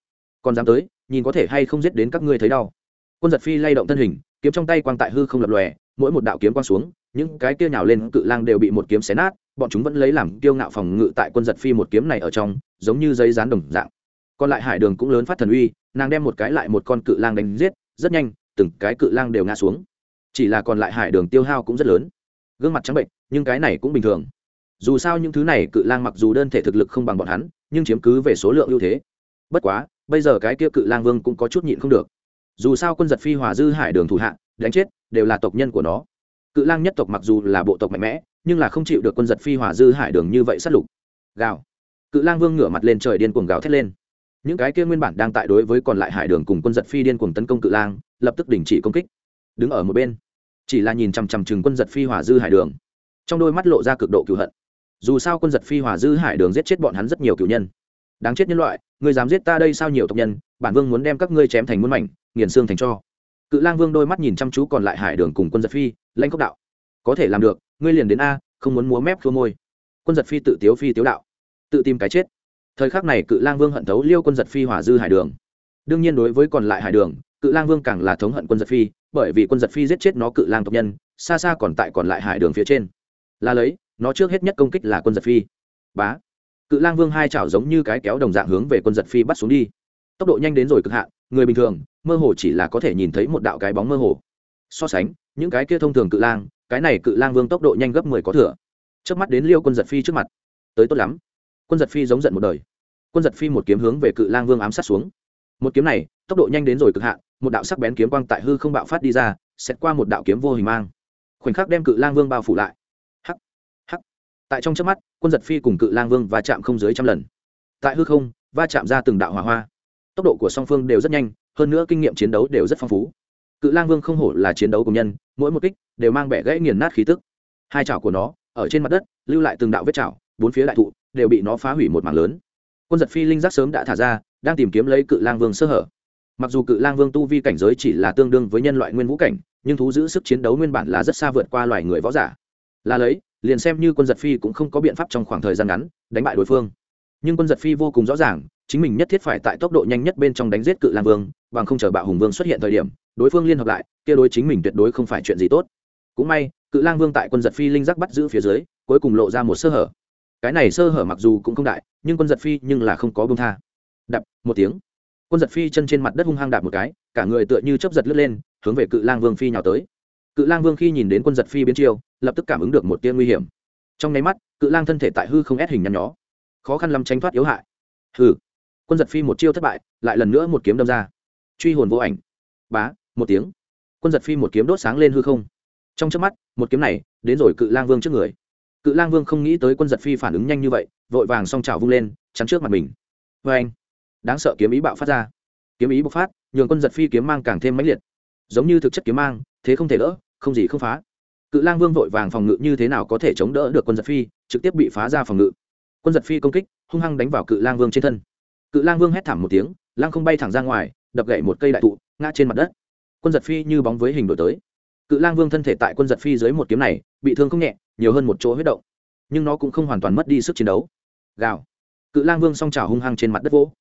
Còn dám tới, nhìn có thể hay không giết đến các ngươi thấy đau quân giật phi lay động thân hình, kiếm trong tay quang tại hư không lập lòe, mỗi một đạo kiếm quang xuống, những cái kia nhào lên cự lang đều bị một kiếm xé nát, bọn chúng vẫn lấy làm kiêu ngạo phòng ngự tại quân giật phi một kiếm này ở trong, giống như giấy rán đồng dạng. Còn lại hải đường cũng lớn phát thần uy, nàng đem một cái lại một con cự lang đánh giết, rất nhanh, từng cái cự lang đều ngã xuống. Chỉ là còn lại hải đường tiêu hao cũng rất lớn. Gương mặt trắng bệnh, nhưng cái này cũng bình thường. Dù sao những thứ này cự lang mặc dù đơn thể thực lực không bằng bọn hắn, nhưng chiếm cứ về số lượng ưu thế. Bất quá, bây giờ cái kia cự lang vương cũng có chút nhịn không được dù sao quân giật phi hòa dư hải đường thủ hạ, đánh chết, đều là tộc nhân của nó. Cự lang nhất tộc mặc dù là bộ tộc mạnh mẽ, nhưng là không chịu được quân giật phi hòa dư hải đường như vậy sát lục. Gào. Cự lang vương ngửa mặt lên trời điên cuồng gào thét lên. Những cái kia nguyên bản đang tại đối với còn lại hải đường cùng quân giật phi điên cuồng tấn công cự lang, lập tức đình chỉ công kích. Đứng ở một bên. Chỉ là nhìn chằm chằm chừng quân giật phi hỏa dư hải đường. Trong đôi mắt lộ ra cực độ cựu hận. Dù sao quân giật phi hỏa dư hải đường giết chết bọn hắn rất nhiều cựu nhân. Đáng chết nhân loại người dám giết ta đây sao nhiều tộc nhân bản vương muốn đem các ngươi chém thành muôn mảnh, nghiền xương thành cho. Cự lang vương đôi mắt nhìn chăm chú còn lại hải đường cùng quân giật phi lanh cốc đạo. Có thể làm được, ngươi liền đến a, không muốn múa mép khua môi. Quân giật phi tự tiếu phi tiếu đạo. Tự tìm cái chết. Thời khắc này cự lang vương hận thấu liêu quân giật phi hỏa dư hải đường. Đương nhiên đối với còn lại hải đường, cự lang vương càng là thống hận quân giật phi, bởi vì quân giật phi giết chết nó cự lang tộc nhân, xa xa còn tại còn lại hải đường phía trên. Là lấy, nó trước hết nhất công kích là quân giật phi. Bá. Cự lang vương hai chảo giống như cái kéo đồng dạng hướng về quân giật phi bắt xuống đi tốc độ nhanh đến rồi cực hạn, người bình thường, mơ hồ chỉ là có thể nhìn thấy một đạo cái bóng mơ hồ. So sánh, những cái kia thông thường cự lang, cái này cự lang vương tốc độ nhanh gấp mười có thừa. Trước mắt đến liêu quân giật phi trước mặt. Tới tốt lắm. Quân giật phi giống giận một đời. Quân giật phi một kiếm hướng về cự lang vương ám sát xuống. Một kiếm này, tốc độ nhanh đến rồi cực hạn, một đạo sắc bén kiếm quang tại hư không bạo phát đi ra xét qua một đạo kiếm vô hình mang. Khoảnh khắc đem cự lang vương bao phủ lại. Hắc hắc. Tại trong trước mắt, quân giật phi cùng cự lang vương va chạm không dưới trăm lần. Tại hư không, va chạm ra từng đạo hỏa hoa tốc độ của song phương đều rất nhanh, hơn nữa kinh nghiệm chiến đấu đều rất phong phú. Cự lang vương không hổ là chiến đấu công nhân, mỗi một kích đều mang bẻ gãy nghiền nát khí tức. Hai chảo của nó, ở trên mặt đất, lưu lại từng đạo vết chảo, bốn phía đại thụ đều bị nó phá hủy một mảng lớn. Quân giật phi linh giác sớm đã thả ra, đang tìm kiếm lấy cự lang vương sơ hở. Mặc dù cự lang vương tu vi cảnh giới chỉ là tương đương với nhân loại nguyên vũ cảnh, nhưng thú giữ sức chiến đấu nguyên bản là rất xa vượt qua loài người võ giả. Là lấy, liền xem như quân giật phi cũng không có biện pháp trong khoảng thời gian ngắn đánh bại đối phương. Nhưng quân giật phi vô cùng rõ ràng chính mình nhất thiết phải tại tốc độ nhanh nhất bên trong đánh giết cự lang vương, bằng không chờ bạo hùng vương xuất hiện thời điểm, đối phương liên hợp lại, kia đối chính mình tuyệt đối không phải chuyện gì tốt. Cũng may, cự lang vương tại quân giật phi linh giác bắt giữ phía dưới, cuối cùng lộ ra một sơ hở. Cái này sơ hở mặc dù cũng không đại, nhưng quân giật phi nhưng là không có bông tha. Đập, một tiếng. Quân giật phi chân trên mặt đất hung hăng đạp một cái, cả người tựa như chấp giật lướt lên, hướng về cự lang vương phi nhào tới. Cự lang vương khi nhìn đến quân giật phi biến chiêu, lập tức cảm ứng được một tia nguy hiểm. Trong nháy mắt, cự lang thân thể tại hư không ép hình nhăn nhó. Khó khăn lắm tránh thoát yếu hại. Hừ quân giật phi một chiêu thất bại, lại lần nữa một kiếm đâm ra. Truy hồn vô ảnh. Bá, một tiếng. Quân giật phi một kiếm đốt sáng lên hư không. Trong trước mắt, một kiếm này đến rồi cự lang vương trước người. Cự lang vương không nghĩ tới quân giật phi phản ứng nhanh như vậy, vội vàng song trào vung lên, chắn trước mặt mình. Vê anh. Đáng sợ kiếm ý bạo phát ra. Kiếm ý bộc phát, nhường quân giật phi kiếm mang càng thêm mãnh liệt. Giống như thực chất kiếm mang, thế không thể đỡ, không gì không phá. Cự lang vương vội vàng phòng ngự như thế nào có thể chống đỡ được quân giật phi, trực tiếp bị phá ra phòng ngự. Quân giật phi công kích, hung hăng đánh vào cự lang vương trên thân cự lang vương hét thảm một tiếng lang không bay thẳng ra ngoài đập gậy một cây đại thụ ngã trên mặt đất. Quân giật phi như bóng với hình đổi tới. Cự lang vương thân thể tại quân giật phi dưới một kiếm này bị thương không nhẹ nhiều hơn một chỗ huyết động. Nhưng nó cũng không hoàn toàn mất đi sức chiến đấu. Gào. Cự lang vương song trào hung hăng trên mặt đất vỗ.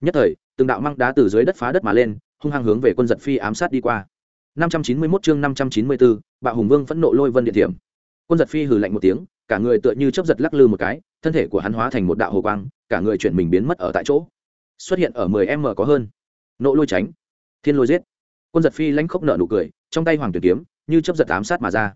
Nhất thời từng đạo măng đá từ dưới đất phá đất mà lên hung hăng hướng về quân giật phi ám sát đi qua. 591 chương 594, bạo hùng vương phẫn nộ lôi vân địa điểm. Quân giật phi hừ lạnh một tiếng cả người tựa như chấp giật lắc lư một cái thân thể của hắn hóa thành một đạo hồ quang cả người chuyển mình biến mất ở tại chỗ xuất hiện ở 10 m có hơn. Nộ lôi tránh. Thiên lôi giết. Quân giật phi lãnh khốc nợ nụ cười, trong tay hoàng tuyển kiếm, như chấp giật ám sát mà ra.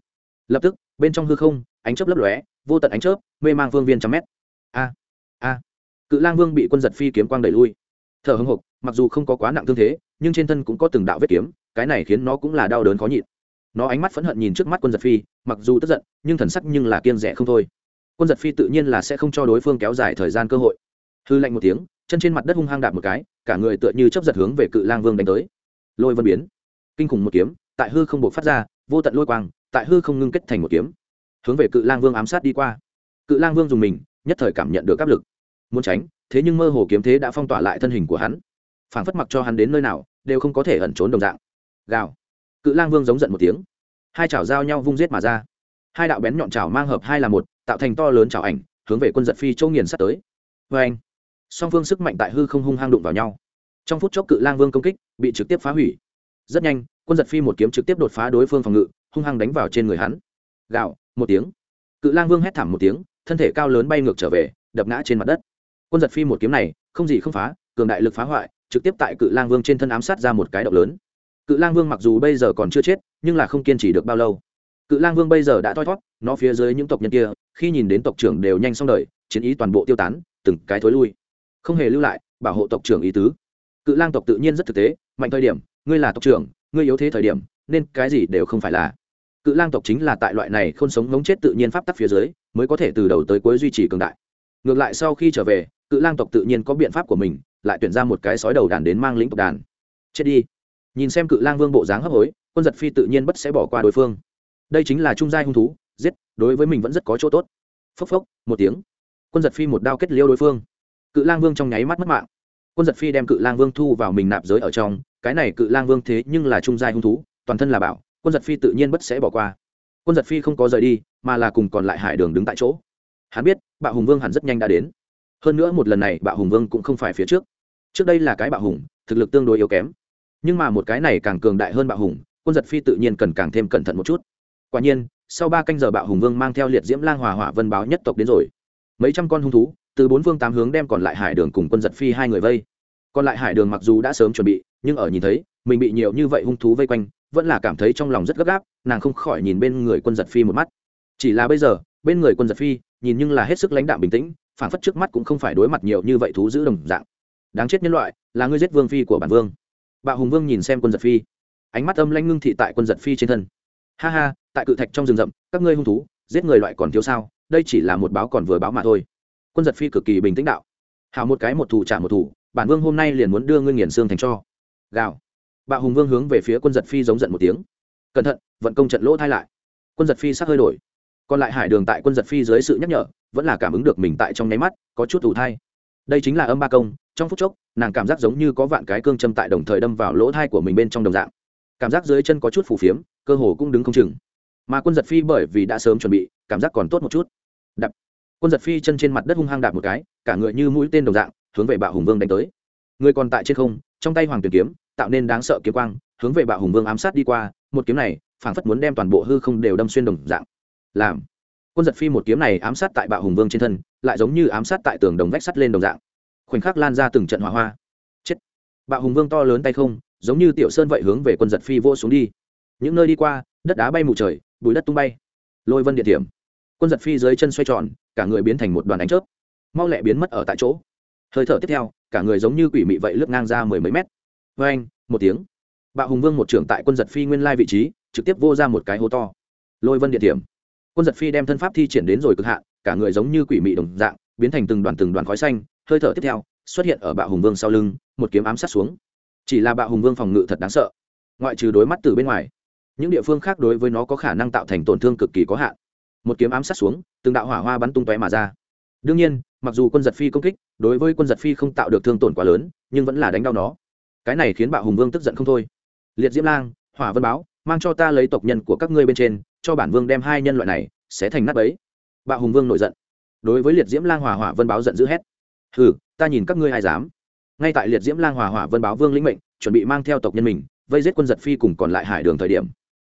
Lập tức, bên trong hư không, ánh chớp lấp lóe, vô tận ánh chớp, mê mang vương viên trăm mét. A a. Cự lang vương bị quân giật phi kiếm quang đẩy lui. Thở hưng hục mặc dù không có quá nặng thương thế, nhưng trên thân cũng có từng đạo vết kiếm, cái này khiến nó cũng là đau đớn khó nhịn. Nó ánh mắt phẫn hận nhìn trước mắt quân giật phi, mặc dù tức giận, nhưng thần sắc nhưng là kiên rẻ không thôi. Quân giật phi tự nhiên là sẽ không cho đối phương kéo dài thời gian cơ hội hư lạnh một tiếng, chân trên mặt đất hung hăng đạp một cái, cả người tựa như chấp giật hướng về cự lang vương đánh tới. Lôi vân biến. Kinh khủng một kiếm, tại hư không buộc phát ra, vô tận lôi quang, tại hư không ngưng kết thành một kiếm. Hướng về cự lang vương ám sát đi qua. Cự lang vương dùng mình, nhất thời cảm nhận được áp lực. Muốn tránh, thế nhưng mơ hồ kiếm thế đã phong tỏa lại thân hình của hắn. Phảng phất mặc cho hắn đến nơi nào, đều không có thể ẩn trốn đồng dạng. Gào. Cự lang vương giống giận một tiếng. Hai chảo giao nhau vung giết mà ra. Hai đạo bén nhọn chảo mang hợp hai là một, tạo thành to lớn chảo ảnh, hướng về quân giật phi châu nghiền sắt tới. Vê anh song phương sức mạnh tại hư không hung hang đụng vào nhau. Trong phút chốc cự lang vương công kích, bị trực tiếp phá hủy. Rất nhanh, quân giật phi một kiếm trực tiếp đột phá đối phương phòng ngự, hung hăng đánh vào trên người hắn. Gạo một tiếng. Cự lang vương hét thảm một tiếng, thân thể cao lớn bay ngược trở về, đập ngã trên mặt đất. Quân giật phi một kiếm này, không gì không phá, cường đại lực phá hoại, trực tiếp tại cự lang vương trên thân ám sát ra một cái động lớn. Cự lang vương mặc dù bây giờ còn chưa chết, nhưng là không kiên trì được bao lâu. Cự lang vương bây giờ đã thoi thót, nó phía dưới những tộc nhân kia, khi nhìn đến tộc trưởng đều nhanh xong đời, chiến ý toàn bộ tiêu tán, từng cái thối lui không hề lưu lại, bảo hộ tộc trưởng ý tứ. Cự lang tộc tự nhiên rất thực tế, mạnh thời điểm, ngươi là tộc trưởng, ngươi yếu thế thời điểm, nên cái gì đều không phải là. Cự lang tộc chính là tại loại này không sống ngống chết tự nhiên pháp tắc phía dưới, mới có thể từ đầu tới cuối duy trì cường đại. Ngược lại sau khi trở về, cự lang tộc tự nhiên có biện pháp của mình, lại tuyển ra một cái sói đầu đàn đến mang lĩnh tộc đàn. Chết đi. Nhìn xem cự lang vương bộ dáng hấp hối, quân giật phi tự nhiên bất sẽ bỏ qua đối phương. Đây chính là trung giai hung thú, giết, đối với mình vẫn rất có chỗ tốt. Phốc phốc, một tiếng. Quân giật phi một đao kết liêu đối phương cự lang vương trong nháy mắt mất mạng. Quân giật phi đem cự lang vương thu vào mình nạp giới ở trong, cái này cự lang vương thế nhưng là trung giai hung thú, toàn thân là bảo, quân giật phi tự nhiên bất sẽ bỏ qua. Quân giật phi không có rời đi, mà là cùng còn lại hải đường đứng tại chỗ. Hắn biết, bạo hùng vương hẳn rất nhanh đã đến. Hơn nữa một lần này, bạo hùng vương cũng không phải phía trước. Trước đây là cái bạo hùng, thực lực tương đối yếu kém. Nhưng mà một cái này càng cường đại hơn bạo hùng, quân giật phi tự nhiên cần càng thêm cẩn thận một chút. Quả nhiên, sau ba canh giờ bạo hùng vương mang theo liệt diễm lang hòa hỏa vân báo nhất tộc đến rồi. Mấy trăm con hung thú từ bốn phương tám hướng đem còn lại hải đường cùng quân giật phi hai người vây. Còn lại hải đường mặc dù đã sớm chuẩn bị, nhưng ở nhìn thấy, mình bị nhiều như vậy hung thú vây quanh, vẫn là cảm thấy trong lòng rất gấp gáp, nàng không khỏi nhìn bên người quân giật phi một mắt. Chỉ là bây giờ, bên người quân giật phi, nhìn nhưng là hết sức lãnh đạm bình tĩnh phản phất trước mắt cũng không phải đối mặt nhiều như vậy thú giữ đồng dạng. Đáng chết nhân loại, là ngươi giết vương phi của bản vương. Bạo hùng vương nhìn xem quân giật phi. Ánh mắt âm lanh ngưng thị tại quân giật phi trên thân. Ha ha, tại cự thạch trong rừng rậm, các ngươi hung thú, giết người loại còn thiếu sao, đây chỉ là một báo còn vừa báo mà thôi quân giật phi cực kỳ bình tĩnh đạo. Hào một cái một thủ trả một thủ, bản vương hôm nay liền muốn đưa ngươi nghiền xương thành cho. Gào. Bạo hùng vương hướng về phía quân giật phi giống giận một tiếng. Cẩn thận, vận công trận lỗ thay lại. Quân giật phi sắc hơi đổi. Còn lại hải đường tại quân giật phi dưới sự nhắc nhở, vẫn là cảm ứng được mình tại trong nháy mắt, có chút thủ thai. Đây chính là âm ba công, trong phút chốc, nàng cảm giác giống như có vạn cái cương châm tại đồng thời đâm vào lỗ thai của mình bên trong đồng dạng. Cảm giác dưới chân có chút phù phiếm, cơ hồ cũng đứng không chừng. Mà quân giật phi bởi vì đã sớm chuẩn bị, cảm giác còn tốt một chút. Đập quân giật phi chân trên mặt đất hung hăng đạp một cái, cả người như mũi tên đồng dạng, hướng về bạo hùng vương đánh tới. Người còn tại trên không, trong tay hoàng tuyển kiếm, tạo nên đáng sợ kiếm quang, hướng về bạo hùng vương ám sát đi qua, một kiếm này, phảng phất muốn đem toàn bộ hư không đều đâm xuyên đồng dạng. Làm. Quân giật phi một kiếm này ám sát tại bạo hùng vương trên thân, lại giống như ám sát tại tường đồng vách sắt lên đồng dạng. Khoảnh khắc lan ra từng trận hỏa hoa. Chết. Bạo hùng vương to lớn tay không, giống như tiểu sơn vậy hướng về quân giật phi vô xuống đi. Những nơi đi qua, đất đá bay mù trời, bụi đất tung bay. Lôi vân địa điểm quân giật phi dưới chân xoay tròn, cả người biến thành một đoàn ánh chớp. Mau lẹ biến mất ở tại chỗ. Hơi thở tiếp theo, cả người giống như quỷ mị vậy lướt ngang ra mười mấy mét. Vê anh một tiếng. Bạo hùng vương một trưởng tại quân giật phi nguyên lai vị trí, trực tiếp vô ra một cái hố to. Lôi vân địa điểm quân giật phi đem thân pháp thi triển đến rồi cực hạn, cả người giống như quỷ mị đồng dạng, biến thành từng đoàn từng đoàn khói xanh. Hơi thở tiếp theo, xuất hiện ở bạo hùng vương sau lưng, một kiếm ám sát xuống. Chỉ là bạo hùng vương phòng ngự thật đáng sợ. Ngoại trừ đối mắt từ bên ngoài, những địa phương khác đối với nó có khả năng tạo thành tổn thương cực kỳ có hạn một kiếm ám sát xuống, từng đạo hỏa hoa bắn tung tóe mà ra. Đương nhiên, mặc dù quân giật phi công kích, đối với quân giật phi không tạo được thương tổn quá lớn, nhưng vẫn là đánh đau nó. Cái này khiến bạo hùng vương tức giận không thôi. Liệt diễm lang, hỏa vân báo, mang cho ta lấy tộc nhân của các ngươi bên trên, cho bản vương đem hai nhân loại này, sẽ thành nát ấy bạo hùng vương nổi giận. Đối với liệt diễm lang, hỏa hỏa vân báo giận dữ hét. Hừ, ta nhìn các ngươi ai dám. Ngay tại liệt diễm lang, hỏa hỏa vân báo vương lĩnh mệnh, chuẩn bị mang theo tộc nhân mình, vây giết quân giật phi cùng còn lại hải đường thời điểm.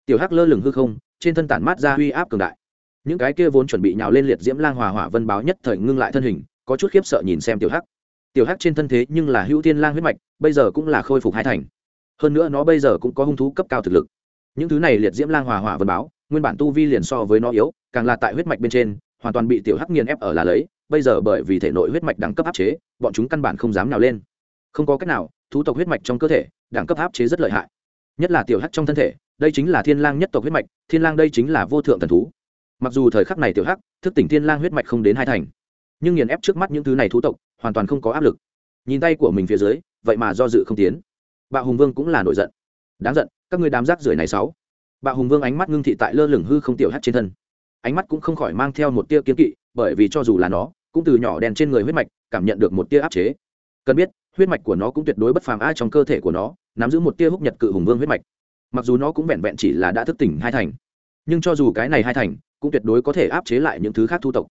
Tiểu hắc lơ lửng hư không, trên thân tản mát ra uy áp cường đại những cái kia vốn chuẩn bị nhào lên liệt diễm lang hòa hỏa vân báo nhất thời ngưng lại thân hình, có chút khiếp sợ nhìn xem tiểu hắc. Tiểu hắc trên thân thế nhưng là hữu thiên lang huyết mạch, bây giờ cũng là khôi phục hai thành. Hơn nữa nó bây giờ cũng có hung thú cấp cao thực lực. Những thứ này liệt diễm lang hòa hỏa vân báo, nguyên bản tu vi liền so với nó yếu, càng là tại huyết mạch bên trên, hoàn toàn bị tiểu hắc nghiền ép ở là lấy, bây giờ bởi vì thể nội huyết mạch đẳng cấp áp chế, bọn chúng căn bản không dám nào lên. Không có cách nào, thú tộc huyết mạch trong cơ thể, đẳng cấp áp chế rất lợi hại. Nhất là tiểu hắc trong thân thể, đây chính là thiên lang nhất tộc huyết mạch, thiên lang đây chính là vô thượng thần thú mặc dù thời khắc này tiểu hắc, thức tỉnh thiên lang huyết mạch không đến hai thành, nhưng nghiền ép trước mắt những thứ này thú tộc, hoàn toàn không có áp lực. Nhìn tay của mình phía dưới, vậy mà do dự không tiến. Bạo hùng vương cũng là nổi giận. Đáng giận, các ngươi đám rác rưởi này sáu. Bạo hùng vương ánh mắt ngưng thị tại lơ lửng hư không tiểu hắc trên thân. Ánh mắt cũng không khỏi mang theo một tia kiên kỵ, bởi vì cho dù là nó, cũng từ nhỏ đèn trên người huyết mạch, cảm nhận được một tia áp chế. Cần biết, huyết mạch của nó cũng tuyệt đối bất phàm ai trong cơ thể của nó, nắm giữ một tia húc nhật cự hùng vương huyết mạch. Mặc dù nó cũng vẹn vẹn chỉ là đã thức tỉnh hai thành nhưng cho dù cái này hai thành, cũng tuyệt đối có thể áp chế lại những thứ khác thu tộc.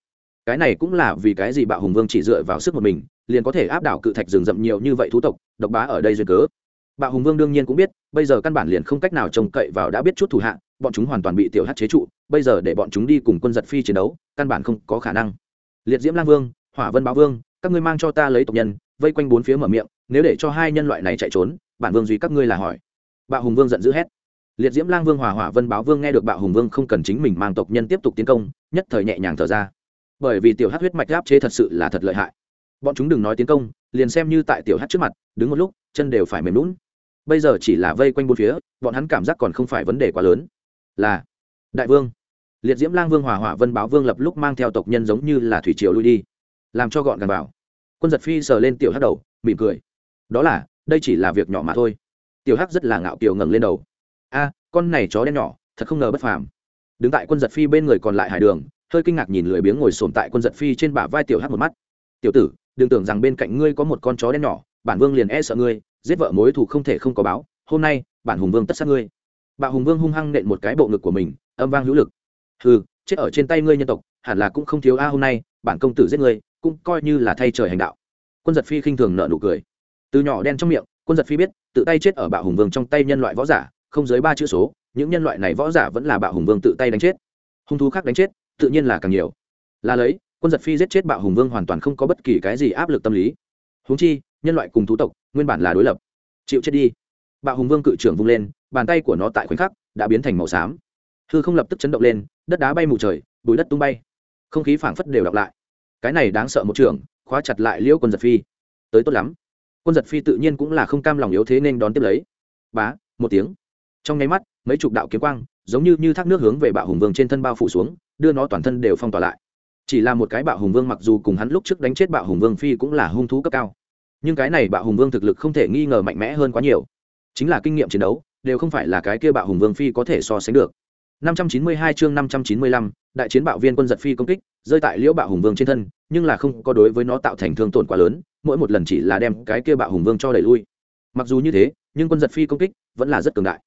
Cái này cũng là vì cái gì bạo hùng vương chỉ dựa vào sức một mình, liền có thể áp đảo cự thạch rừng rậm nhiều như vậy thú tộc, độc bá ở đây duyên cớ. Bạo hùng vương đương nhiên cũng biết, bây giờ căn bản liền không cách nào trông cậy vào đã biết chút thủ hạ, bọn chúng hoàn toàn bị tiểu hát chế trụ, bây giờ để bọn chúng đi cùng quân giật phi chiến đấu, căn bản không có khả năng. Liệt diễm lang vương, hỏa vân báo vương, các ngươi mang cho ta lấy tộc nhân, vây quanh bốn phía mở miệng, nếu để cho hai nhân loại này chạy trốn, bản vương duy các ngươi là hỏi. Bạo hùng vương giận dữ hét liệt diễm lang vương hòa hỏa vân báo vương nghe được bạo hùng vương không cần chính mình mang tộc nhân tiếp tục tiến công, nhất thời nhẹ nhàng thở ra. Bởi vì tiểu hát huyết mạch áp chế thật sự là thật lợi hại. Bọn chúng đừng nói tiến công, liền xem như tại tiểu hát trước mặt, đứng một lúc, chân đều phải mềm lún bây giờ chỉ là vây quanh bốn phía, bọn hắn cảm giác còn không phải vấn đề quá lớn. Là, đại vương. Liệt diễm lang vương hòa hỏa vân báo vương lập lúc mang theo tộc nhân giống như là thủy triều lui đi, làm cho gọn gàng vào. Quân giật phi sờ lên tiểu hát đầu, mỉm cười. Đó là, đây chỉ là việc nhỏ mà thôi. Tiểu hắc rất là ngạo kiều ngẩng lên đầu a, con này chó đen nhỏ, thật không ngờ bất phàm. Đứng tại quân giật phi bên người còn lại hải đường, hơi kinh ngạc nhìn lười biếng ngồi sồn tại quân giật phi trên bả vai tiểu hát một mắt. Tiểu tử, đừng tưởng rằng bên cạnh ngươi có một con chó đen nhỏ, bản vương liền e sợ ngươi, giết vợ mối thù không thể không có báo, hôm nay, bản hùng vương tất sát ngươi. Bạo hùng vương hung hăng nện một cái bộ ngực của mình, âm vang hữu lực. Hừ, chết ở trên tay ngươi nhân tộc, hẳn là cũng không thiếu a, hôm nay, bản công tử giết ngươi, cũng coi như là thay trời hành đạo. Quân giật phi khinh thường nợ nụ cười. Từ nhỏ đen trong miệng, quân giật phi biết, tự tay chết ở bạo hùng vương trong tay nhân loại võ giả không dưới ba chữ số, những nhân loại này võ giả vẫn là bạo hùng vương tự tay đánh chết. Hung thú khác đánh chết, tự nhiên là càng nhiều. Là lấy, quân giật phi giết chết bạo hùng vương hoàn toàn không có bất kỳ cái gì áp lực tâm lý. Húng chi, nhân loại cùng thú tộc, nguyên bản là đối lập. Chịu chết đi. Bạo hùng vương cự trưởng vung lên, bàn tay của nó tại khoảnh khắc, đã biến thành màu xám. Hư không lập tức chấn động lên, đất đá bay mù trời, bụi đất tung bay. Không khí phảng phất đều đọc lại. Cái này đáng sợ một trường, khóa chặt lại liễu quân giật phi. Tới tốt lắm. Quân giật phi tự nhiên cũng là không cam lòng yếu thế nên đón tiếp lấy. Bá, một tiếng trong nháy mắt mấy chục đạo kiếm quang giống như như thác nước hướng về bạo hùng vương trên thân bao phủ xuống đưa nó toàn thân đều phong tỏa lại. Chỉ là một cái bạo hùng vương mặc dù cùng hắn lúc trước đánh chết bạo hùng vương phi cũng là hung thú cấp cao. Nhưng cái này bạo hùng vương thực lực không thể nghi ngờ mạnh mẽ hơn quá nhiều. Chính là kinh nghiệm chiến đấu đều không phải là cái kia bạo hùng vương phi có thể so sánh được. 592 chương 595, đại chiến bạo viên quân giật phi công kích rơi tại liễu bạo hùng vương trên thân nhưng là không có đối với nó tạo thành thương tổn quá lớn mỗi một lần chỉ là đem cái kia bạo hùng vương cho đẩy lui. Mặc dù như thế nhưng quân giật phi công kích vẫn là rất cường đại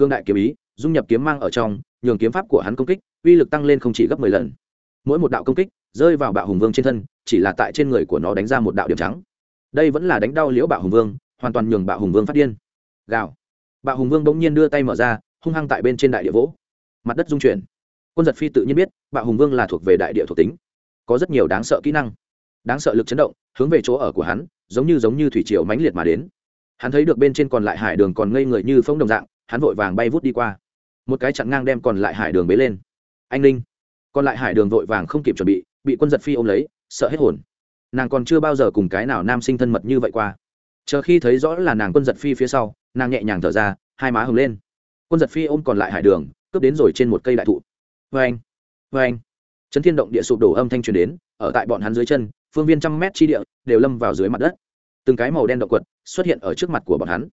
cương đại kiếm ý, dung nhập kiếm mang ở trong, nhường kiếm pháp của hắn công kích, uy lực tăng lên không chỉ gấp mười lần. Mỗi một đạo công kích rơi vào bạo hùng vương trên thân, chỉ là tại trên người của nó đánh ra một đạo điểm trắng. Đây vẫn là đánh đau liễu bạo hùng vương, hoàn toàn nhường bạo hùng vương phát điên. Gào. Bạo hùng vương bỗng nhiên đưa tay mở ra, hung hăng tại bên trên đại địa vỗ. Mặt đất dung chuyển. Quân giật phi tự nhiên biết, bạo hùng vương là thuộc về đại địa thuộc tính. Có rất nhiều đáng sợ kỹ năng. Đáng sợ lực chấn động, hướng về chỗ ở của hắn, giống như giống như thủy triều mãnh liệt mà đến. Hắn thấy được bên trên còn lại hải đường còn ngây người như phong đồng dạng hắn vội vàng bay vút đi qua. Một cái chặn ngang đem còn lại hải đường bế lên. Anh linh, còn lại hải đường vội vàng không kịp chuẩn bị bị quân giật phi ôm lấy, sợ hết hồn. Nàng còn chưa bao giờ cùng cái nào nam sinh thân mật như vậy qua. Chờ khi thấy rõ là nàng quân giật phi phía sau, nàng nhẹ nhàng thở ra, hai má hứng lên. Quân giật phi ôm còn lại hải đường, cướp đến rồi trên một cây đại thụ. Vê anh vê anh. Chấn thiên động địa sụp đổ âm thanh truyền đến, ở tại bọn hắn dưới chân, phương viên trăm mét chi địa, đều lâm vào dưới mặt đất. Từng cái màu đen động quật xuất hiện ở trước mặt của bọn hắn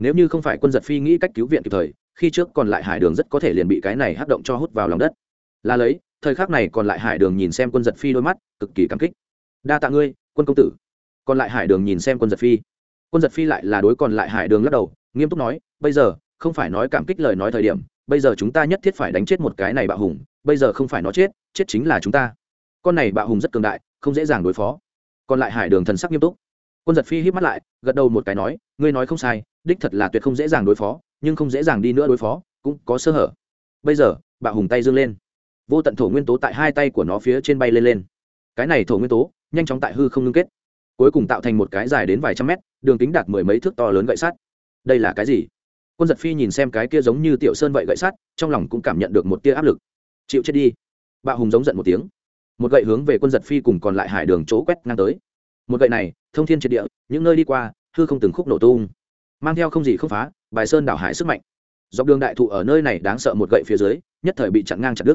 nếu như không phải quân giật phi nghĩ cách cứu viện kịp thời, khi trước còn lại hải đường rất có thể liền bị cái này hắc động cho hút vào lòng đất. Là lấy, thời khắc này còn lại hải đường nhìn xem quân giật phi đôi mắt, cực kỳ cảm kích. Đa tạ ngươi, quân công tử. Còn lại hải đường nhìn xem quân giật phi. Quân giật phi lại là đối còn lại hải đường lắc đầu, nghiêm túc nói, bây giờ, không phải nói cảm kích lời nói thời điểm, bây giờ chúng ta nhất thiết phải đánh chết một cái này bạo hùng, bây giờ không phải nó chết chết chính là chúng ta. Con này bạo hùng rất cường đại, không dễ dàng đối phó. Còn lại hải đường thần sắc nghiêm túc quân giật phi hít mắt lại, gật đầu một cái nói, ngươi nói không sai, đích thật là tuyệt không dễ dàng đối phó, nhưng không dễ dàng đi nữa đối phó, cũng có sơ hở. Bây giờ, bạo hùng tay dương lên. Vô tận thổ nguyên tố tại hai tay của nó phía trên bay lên lên. Cái này thổ nguyên tố, nhanh chóng tại hư không ngưng kết. Cuối cùng tạo thành một cái dài đến vài trăm mét, đường kính đạt mười mấy thước to lớn gậy sắt. Đây là cái gì? Quân giật phi nhìn xem cái kia giống như tiểu sơn vậy gậy sắt, trong lòng cũng cảm nhận được một tia áp lực. Chịu chết đi. Bạo hùng giống giận một tiếng. Một gậy hướng về quân giật phi cùng còn lại hải đường chỗ quét ngang tới một gậy này, thông thiên triệt địa, những nơi đi qua, hư không từng khúc nổ tung. Mang theo không gì không phá, bài sơn đảo hải sức mạnh. Dọc đường đại thụ ở nơi này đáng sợ một gậy phía dưới, nhất thời bị chặn ngang chặt đứt.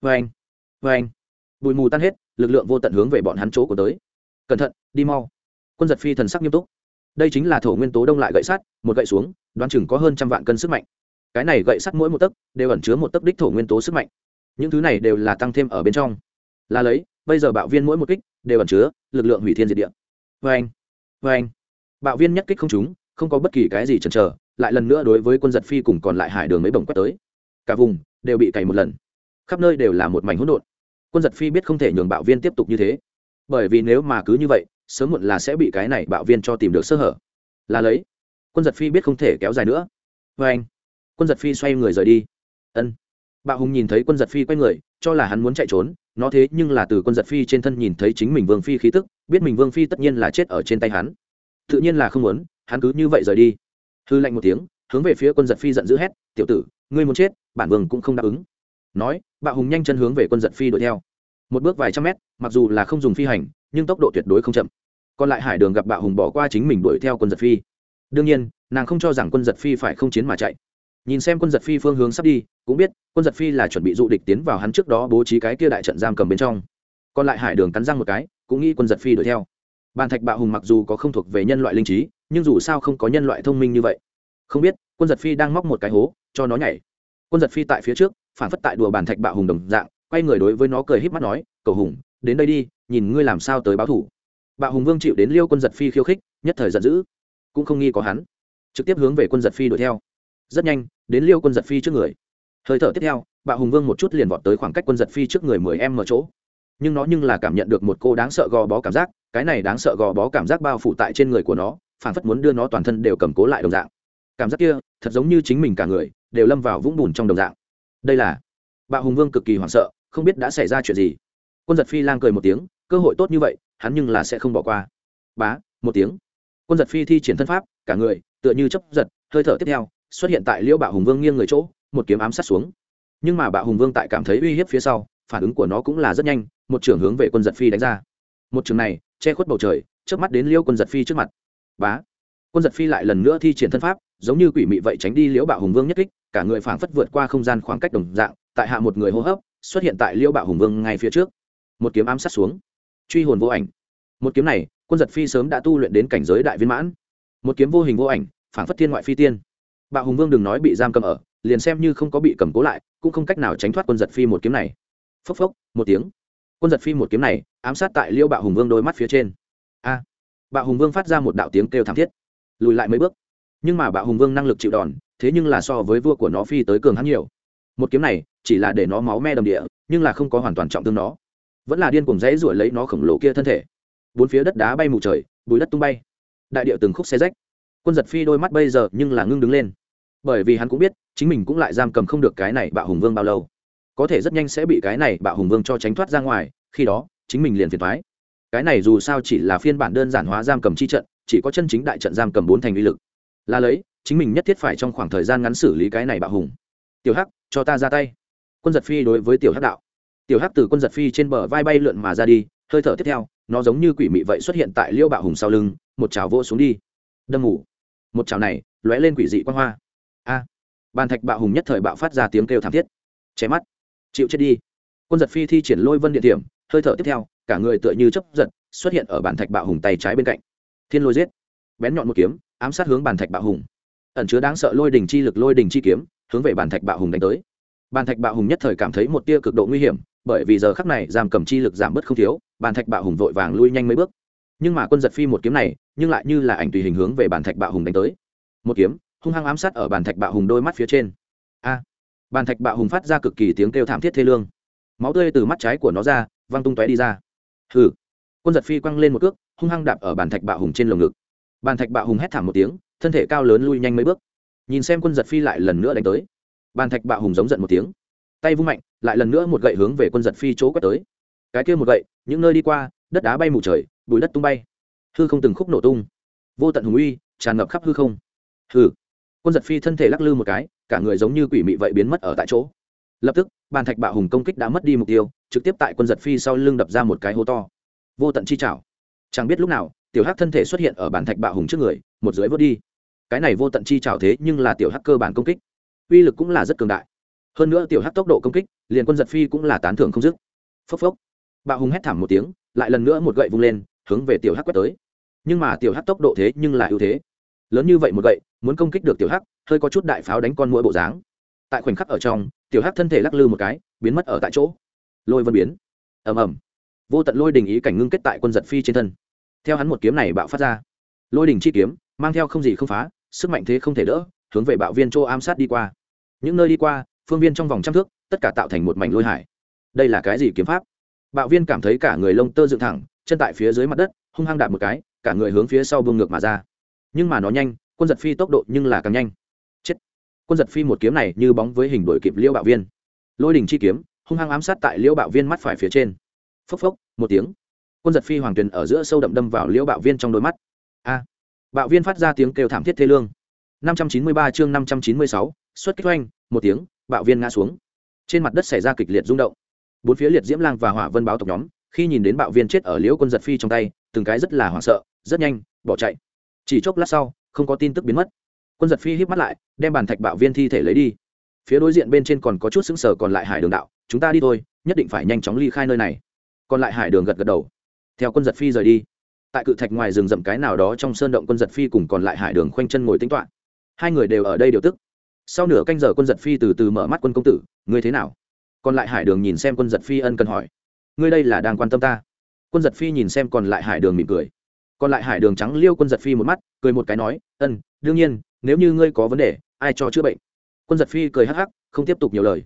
Vê anh vê anh bụi mù tan hết, lực lượng vô tận hướng về bọn hắn chỗ của tới. Cẩn thận, đi mau. Quân giật phi thần sắc nghiêm túc. Đây chính là thổ nguyên tố đông lại gậy sắt, một gậy xuống, đoán chừng có hơn trăm vạn cân sức mạnh. Cái này gậy sắt mỗi một tấc, đều ẩn chứa một tấc đích thổ nguyên tố sức mạnh. Những thứ này đều là tăng thêm ở bên trong. Là lấy bây giờ bạo viên mỗi một kích đều ẩn chứa lực lượng hủy thiên diệt địa. Vê anh vê anh bạo viên nhất kích không trúng, không có bất kỳ cái gì chần chờ, lại lần nữa đối với quân giật phi cùng còn lại hải đường mấy bồng quét tới. Cả vùng đều bị cày một lần. Khắp nơi đều là một mảnh hỗn độn. Quân giật phi biết không thể nhường bạo viên tiếp tục như thế. Bởi vì nếu mà cứ như vậy, sớm muộn là sẽ bị cái này bạo viên cho tìm được sơ hở. Là lấy, quân giật phi biết không thể kéo dài nữa. Vê anh quân giật phi xoay người rời đi. Ân. Bạo hùng nhìn thấy quân giật phi quay người, cho là hắn muốn chạy trốn nó thế nhưng là từ quân giật phi trên thân nhìn thấy chính mình vương phi khí tức, biết mình vương phi tất nhiên là chết ở trên tay hắn. Tự nhiên là không muốn, hắn cứ như vậy rời đi. Hư lạnh một tiếng, hướng về phía quân giật phi giận dữ hét, tiểu tử, ngươi muốn chết, bản vương cũng không đáp ứng. Nói, bạo hùng nhanh chân hướng về quân giật phi đuổi theo. Một bước vài trăm mét, mặc dù là không dùng phi hành, nhưng tốc độ tuyệt đối không chậm. Còn lại hải đường gặp bạo hùng bỏ qua chính mình đuổi theo quân giật phi. Đương nhiên, nàng không cho rằng quân giật phi phải không chiến mà chạy nhìn xem quân giật phi phương hướng sắp đi, cũng biết, quân giật phi là chuẩn bị dụ địch tiến vào hắn trước đó bố trí cái kia đại trận giam cầm bên trong. Còn lại hải đường cắn răng một cái, cũng nghĩ quân giật phi đuổi theo. Bàn thạch bạo hùng mặc dù có không thuộc về nhân loại linh trí, nhưng dù sao không có nhân loại thông minh như vậy. Không biết, quân giật phi đang móc một cái hố, cho nó nhảy. Quân giật phi tại phía trước, phản phất tại đùa bàn thạch bạo hùng đồng dạng, quay người đối với nó cười híp mắt nói, cầu hùng, đến đây đi, nhìn ngươi làm sao tới báo thủ. Bạo hùng vương chịu đến liêu quân giật phi khiêu khích, nhất thời giận dữ, cũng không nghi có hắn, trực tiếp hướng về quân giật phi đuổi theo rất nhanh, đến liêu quân giật phi trước người. Hơi thở tiếp theo, bạo hùng vương một chút liền vọt tới khoảng cách quân giật phi trước người mười em ở chỗ. Nhưng nó nhưng là cảm nhận được một cô đáng sợ gò bó cảm giác, cái này đáng sợ gò bó cảm giác bao phủ tại trên người của nó, phản phất muốn đưa nó toàn thân đều cầm cố lại đồng dạng. Cảm giác kia, thật giống như chính mình cả người, đều lâm vào vũng bùn trong đồng dạng. Đây là bạo hùng vương cực kỳ hoảng sợ, không biết đã xảy ra chuyện gì. Quân giật phi lang cười một tiếng, cơ hội tốt như vậy, hắn nhưng là sẽ không bỏ qua. Bá, một tiếng. Quân giật phi thi triển thân pháp, cả người, tựa như chấp giật, hơi thở tiếp theo xuất hiện tại liễu bạo hùng vương nghiêng người chỗ, một kiếm ám sát xuống. Nhưng mà bạo hùng vương tại cảm thấy uy hiếp phía sau, phản ứng của nó cũng là rất nhanh, một trưởng hướng về quân giật phi đánh ra. Một trường này, che khuất bầu trời trước mắt đến liễu quân giật phi trước mặt. Bá! Quân giật phi lại lần nữa thi triển thân pháp, giống như quỷ mị vậy tránh đi liễu bạo hùng vương nhất kích, cả người phảng phất vượt qua không gian khoảng cách đồng dạng, tại hạ một người hô hấp, xuất hiện tại liễu bạo hùng vương ngay phía trước. Một kiếm ám sát xuống. Truy hồn vô ảnh. Một kiếm này, quân giật phi sớm đã tu luyện đến cảnh giới đại viên mãn. Một kiếm vô hình vô ảnh phản phất thiên ngoại phi tiên bạo hùng vương đừng nói bị giam cầm ở, liền xem như không có bị cầm cố lại, cũng không cách nào tránh thoát quân giật phi một kiếm này. Phốc phốc, một tiếng. Quân giật phi một kiếm này, ám sát tại liêu bạo hùng vương đôi mắt phía trên. A. À. Bạo hùng vương phát ra một đạo tiếng kêu thảm thiết. Lùi lại mấy bước. Nhưng mà bạo hùng vương năng lực chịu đòn, thế nhưng là so với vua của nó phi tới cường hắn nhiều. Một kiếm này, chỉ là để nó máu me đầm địa, nhưng là không có hoàn toàn trọng thương nó. Vẫn là điên cuồng dãy ruổi lấy nó khổng lồ kia thân thể. Bốn phía đất đá bay mù trời, bùi đất tung bay. Đại điệu từng khúc xe rách. Quân giật phi đôi mắt bây giờ nhưng là ngưng đứng lên bởi vì hắn cũng biết, chính mình cũng lại giam cầm không được cái này bạo hùng vương bao lâu. Có thể rất nhanh sẽ bị cái này bạo hùng vương cho tránh thoát ra ngoài, khi đó, chính mình liền phiền thoái cái này dù sao chỉ là phiên bản đơn giản hóa giam cầm chi trận, chỉ có chân chính đại trận giam cầm bốn thành uy lực. Là lấy, chính mình nhất thiết phải trong khoảng thời gian ngắn xử lý cái này bạo hùng. Tiểu hắc, cho ta ra tay. Quân giật phi đối với tiểu hắc đạo. Tiểu hắc từ quân giật phi trên bờ vai bay lượn mà ra đi, hơi thở tiếp theo, nó giống như quỷ mị vậy xuất hiện tại liêu bạo hùng sau lưng, một chảo vỗ xuống đi. Đâm ngủ một chảo này, lóe lên quỷ dị quan hoa a. Bàn thạch bạo hùng nhất thời bạo phát ra tiếng kêu thảm thiết. Chém mắt. Chịu chết đi. Quân giật phi thi triển lôi vân địa điểm hơi thở tiếp theo, cả người tựa như chấp giật, xuất hiện ở bàn thạch bạo hùng tay trái bên cạnh. Thiên lôi giết. Bén nhọn một kiếm, ám sát hướng bàn thạch bạo hùng. Ẩn chứa đáng sợ lôi đình chi lực lôi đình chi kiếm, hướng về bàn thạch bạo hùng đánh tới. Bàn thạch bạo hùng nhất thời cảm thấy một tia cực độ nguy hiểm, bởi vì giờ khắc này giam cầm chi lực giảm bớt không thiếu, bàn thạch bạo hùng vội vàng lui nhanh mấy bước. Nhưng mà quân giật phi một kiếm này, nhưng lại như là ảnh tùy hình hướng về bàn thạch bạo hùng đánh tới. Một kiếm hung hăng ám sát ở bàn thạch bạo hùng đôi mắt phía trên. A à, bàn thạch bạo hùng phát ra cực kỳ tiếng kêu thảm thiết thê lương. Máu tươi từ mắt trái của nó ra, văng tung tóe đi ra. Hừ, quân giật phi quăng lên một cước, hung hăng đạp ở bàn thạch bạo hùng trên lồng ngực. Bàn thạch bạo hùng hét thảm một tiếng, thân thể cao lớn lui nhanh mấy bước. Nhìn xem quân giật phi lại lần nữa đánh tới. Bàn thạch bạo hùng giống giận một tiếng. Tay vung mạnh, lại lần nữa một gậy hướng về quân giật phi chỗ quét tới. Cái kia một gậy, những nơi đi qua, đất đá bay mù trời, bụi đất tung bay. Hư không từng khúc nổ tung. Vô tận hùng uy, tràn ngập khắp hư không. Hư quân giật phi thân thể lắc lư một cái, cả người giống như quỷ mị vậy biến mất ở tại chỗ. Lập tức, bàn thạch bạo hùng công kích đã mất đi mục tiêu, trực tiếp tại quân giật phi sau lưng đập ra một cái hố to. Vô tận chi chảo chẳng biết lúc nào, tiểu hắc thân thể xuất hiện ở bàn thạch bạo hùng trước người, một dưới vớt đi. Cái này vô tận chi chảo thế nhưng là tiểu hắc cơ bản công kích. Uy lực cũng là rất cường đại. Hơn nữa tiểu hắc tốc độ công kích, liền quân giật phi cũng là tán thưởng không dứt. Phốc phốc. Bạo hùng hét thảm một tiếng, lại lần nữa một gậy vung lên, hướng về tiểu hắc quét tới. Nhưng mà tiểu hắc tốc độ thế nhưng là ưu thế lớn như vậy một gậy, muốn công kích được tiểu hắc, hơi có chút đại pháo đánh con mũi bộ dáng. Tại khoảnh khắc ở trong, tiểu hắc thân thể lắc lư một cái, biến mất ở tại chỗ. Lôi vân biến. Ầm ầm. Vô tận lôi đình ý cảnh ngưng kết tại quân giật phi trên thân. Theo hắn một kiếm này bạo phát ra. Lôi đình chi kiếm, mang theo không gì không phá, sức mạnh thế không thể đỡ, hướng về bạo viên châu ám sát đi qua. Những nơi đi qua, phương viên trong vòng trăm thước, tất cả tạo thành một mảnh lôi hải. Đây là cái gì kiếm pháp? Bạo viên cảm thấy cả người lông tơ dựng thẳng, chân tại phía dưới mặt đất, hung hăng đạp một cái, cả người hướng phía sau bông ngược mà ra nhưng mà nó nhanh quân giật phi tốc độ nhưng là càng nhanh. Chết! Quân giật phi một kiếm này như bóng với hình đổi kịp liễu bạo viên. Lôi đình chi kiếm hung hăng ám sát tại liễu bạo viên mắt phải phía trên. Phốc phốc một tiếng. Quân giật phi hoàng tuyền ở giữa sâu đậm đâm vào liễu bạo viên trong đôi mắt. A! Bạo viên phát ra tiếng kêu thảm thiết thê lương. 593 chương 596, xuất kích oanh một tiếng bạo viên ngã xuống. Trên mặt đất xảy ra kịch liệt rung động. Bốn phía liệt diễm lang và hỏa vân báo tộc nhóm khi nhìn đến bạo viên chết ở liễu quân giật phi trong tay từng cái rất là hoảng sợ rất nhanh bỏ chạy chỉ chốc lát sau, không có tin tức biến mất. Quân giật phi híp mắt lại, đem bàn thạch bạo viên thi thể lấy đi. Phía đối diện bên trên còn có chút xứng sở còn lại hải đường đạo, chúng ta đi thôi, nhất định phải nhanh chóng ly khai nơi này. Còn lại hải đường gật gật đầu. Theo quân giật phi rời đi. Tại cự thạch ngoài rừng rậm cái nào đó trong sơn động quân giật phi cùng còn lại hải đường khoanh chân ngồi tính toán hai người đều ở đây điều tức. Sau nửa canh giờ quân giật phi từ từ mở mắt quân công tử, ngươi thế nào? Còn lại hải đường nhìn xem quân giật phi ân cần hỏi. Ngươi đây là đang quan tâm ta? Quân giật phi nhìn xem còn lại hải đường mỉm cười còn lại hải đường trắng liêu quân giật phi một mắt, cười một cái nói, ân, đương nhiên, nếu như ngươi có vấn đề, ai cho chữa bệnh? Quân giật phi cười hắc hắc, không tiếp tục nhiều lời.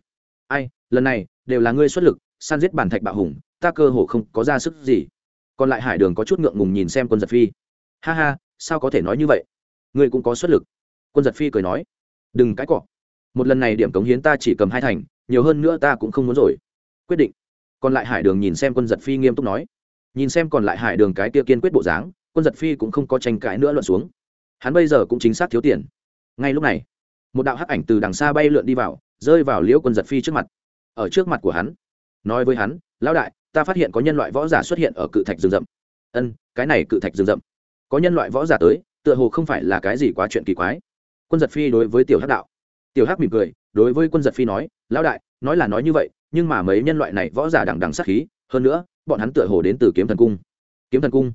Ai, lần này, đều là ngươi xuất lực san giết bản thạch bạo hùng, ta cơ hồ không có ra sức gì. Còn lại hải đường có chút ngượng ngùng nhìn xem quân giật phi. Ha ha, sao có thể nói như vậy? Ngươi cũng có xuất lực. Quân giật phi cười nói. Đừng cãi cọ. Một lần này điểm cống hiến ta chỉ cầm hai thành, nhiều hơn nữa ta cũng không muốn rồi. Quyết định. Còn lại hải đường nhìn xem quân giật phi nghiêm túc nói. Nhìn xem còn lại hải đường cái kia kiên quyết bộ dáng quân giật phi cũng không có tranh cãi nữa luận xuống. Hắn bây giờ cũng chính xác thiếu tiền. Ngay lúc này, một đạo hắc ảnh từ đằng xa bay lượn đi vào, rơi vào liễu quân giật phi trước mặt. Ở trước mặt của hắn, nói với hắn, lão đại, ta phát hiện có nhân loại võ giả xuất hiện ở cự thạch rừng rậm. Ân, cái này cự thạch rừng rậm? Có nhân loại võ giả tới, tựa hồ không phải là cái gì quá chuyện kỳ quái. Quân giật phi đối với tiểu hắc đạo. Tiểu hắc mỉm cười, đối với quân giật phi nói, lão đại, nói là nói như vậy, nhưng mà mấy nhân loại này võ giả đằng đằng sát khí, hơn nữa, bọn hắn tựa hồ đến từ kiếm thần cung. Kiếm thần cung?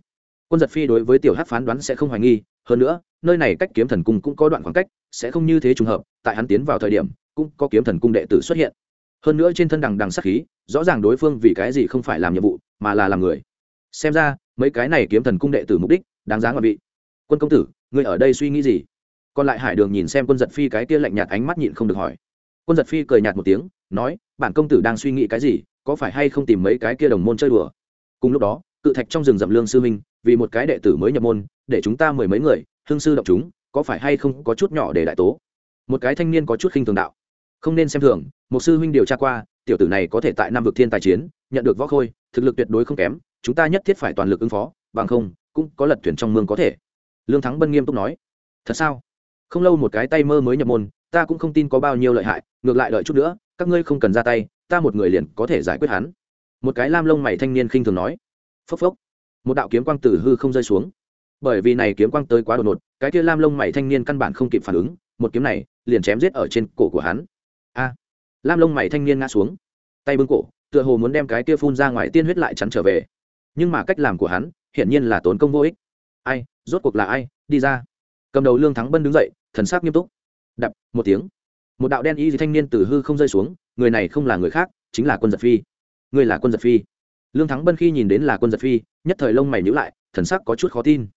Quân giật phi đối với tiểu hát phán đoán sẽ không hoài nghi, hơn nữa, nơi này cách kiếm thần cung cũng có đoạn khoảng cách, sẽ không như thế trùng hợp, tại hắn tiến vào thời điểm, cũng có kiếm thần cung đệ tử xuất hiện. Hơn nữa trên thân đằng đằng sắc khí, rõ ràng đối phương vì cái gì không phải làm nhiệm vụ, mà là làm người. Xem ra, mấy cái này kiếm thần cung đệ tử mục đích, đáng giá ngoại vị. Quân công tử, ngươi ở đây suy nghĩ gì? Còn lại hải đường nhìn xem quân giật phi cái kia lạnh nhạt ánh mắt nhịn không được hỏi. Quân giật phi cười nhạt một tiếng, nói, bản công tử đang suy nghĩ cái gì, có phải hay không tìm mấy cái kia đồng môn chơi đùa? Cùng lúc đó, cự thạch trong rừng rậm lương sư minh vì một cái đệ tử mới nhập môn, để chúng ta mười mấy người, hương sư động chúng, có phải hay không có chút nhỏ để đại tố? Một cái thanh niên có chút khinh thường đạo. Không nên xem thường, một sư huynh điều tra qua, tiểu tử này có thể tại năm vực thiên tài chiến, nhận được võ khôi, thực lực tuyệt đối không kém, chúng ta nhất thiết phải toàn lực ứng phó, bằng không, cũng có lật thuyền trong mương có thể. Lương thắng bân nghiêm túc nói. Thật sao? Không lâu một cái tay mơ mới nhập môn, ta cũng không tin có bao nhiêu lợi hại, ngược lại đợi chút nữa, các ngươi không cần ra tay, ta một người liền có thể giải quyết hắn. Một cái lam lông mày thanh niên khinh thường nói. Phốc phốc một đạo kiếm quang tử hư không rơi xuống. Bởi vì này kiếm quang tới quá đột ngột, cái kia lam lông mày thanh niên căn bản không kịp phản ứng, một kiếm này liền chém giết ở trên cổ của hắn. A! Lam lông mày thanh niên ngã xuống. Tay bưng cổ, tựa hồ muốn đem cái kia phun ra ngoài tiên huyết lại chắn trở về. Nhưng mà cách làm của hắn, hiển nhiên là tốn công vô ích. Ai, rốt cuộc là ai? Đi ra. Cầm đầu lương thắng bân đứng dậy, thần sắc nghiêm túc. Đập, một tiếng. Một đạo đen y thanh niên từ hư không rơi xuống, người này không là người khác, chính là quân giật phi. Người là quân giật phi lương thắng bân khi nhìn đến là quân giật phi, nhất thời lông mày nhữ lại, thần sắc có chút khó tin.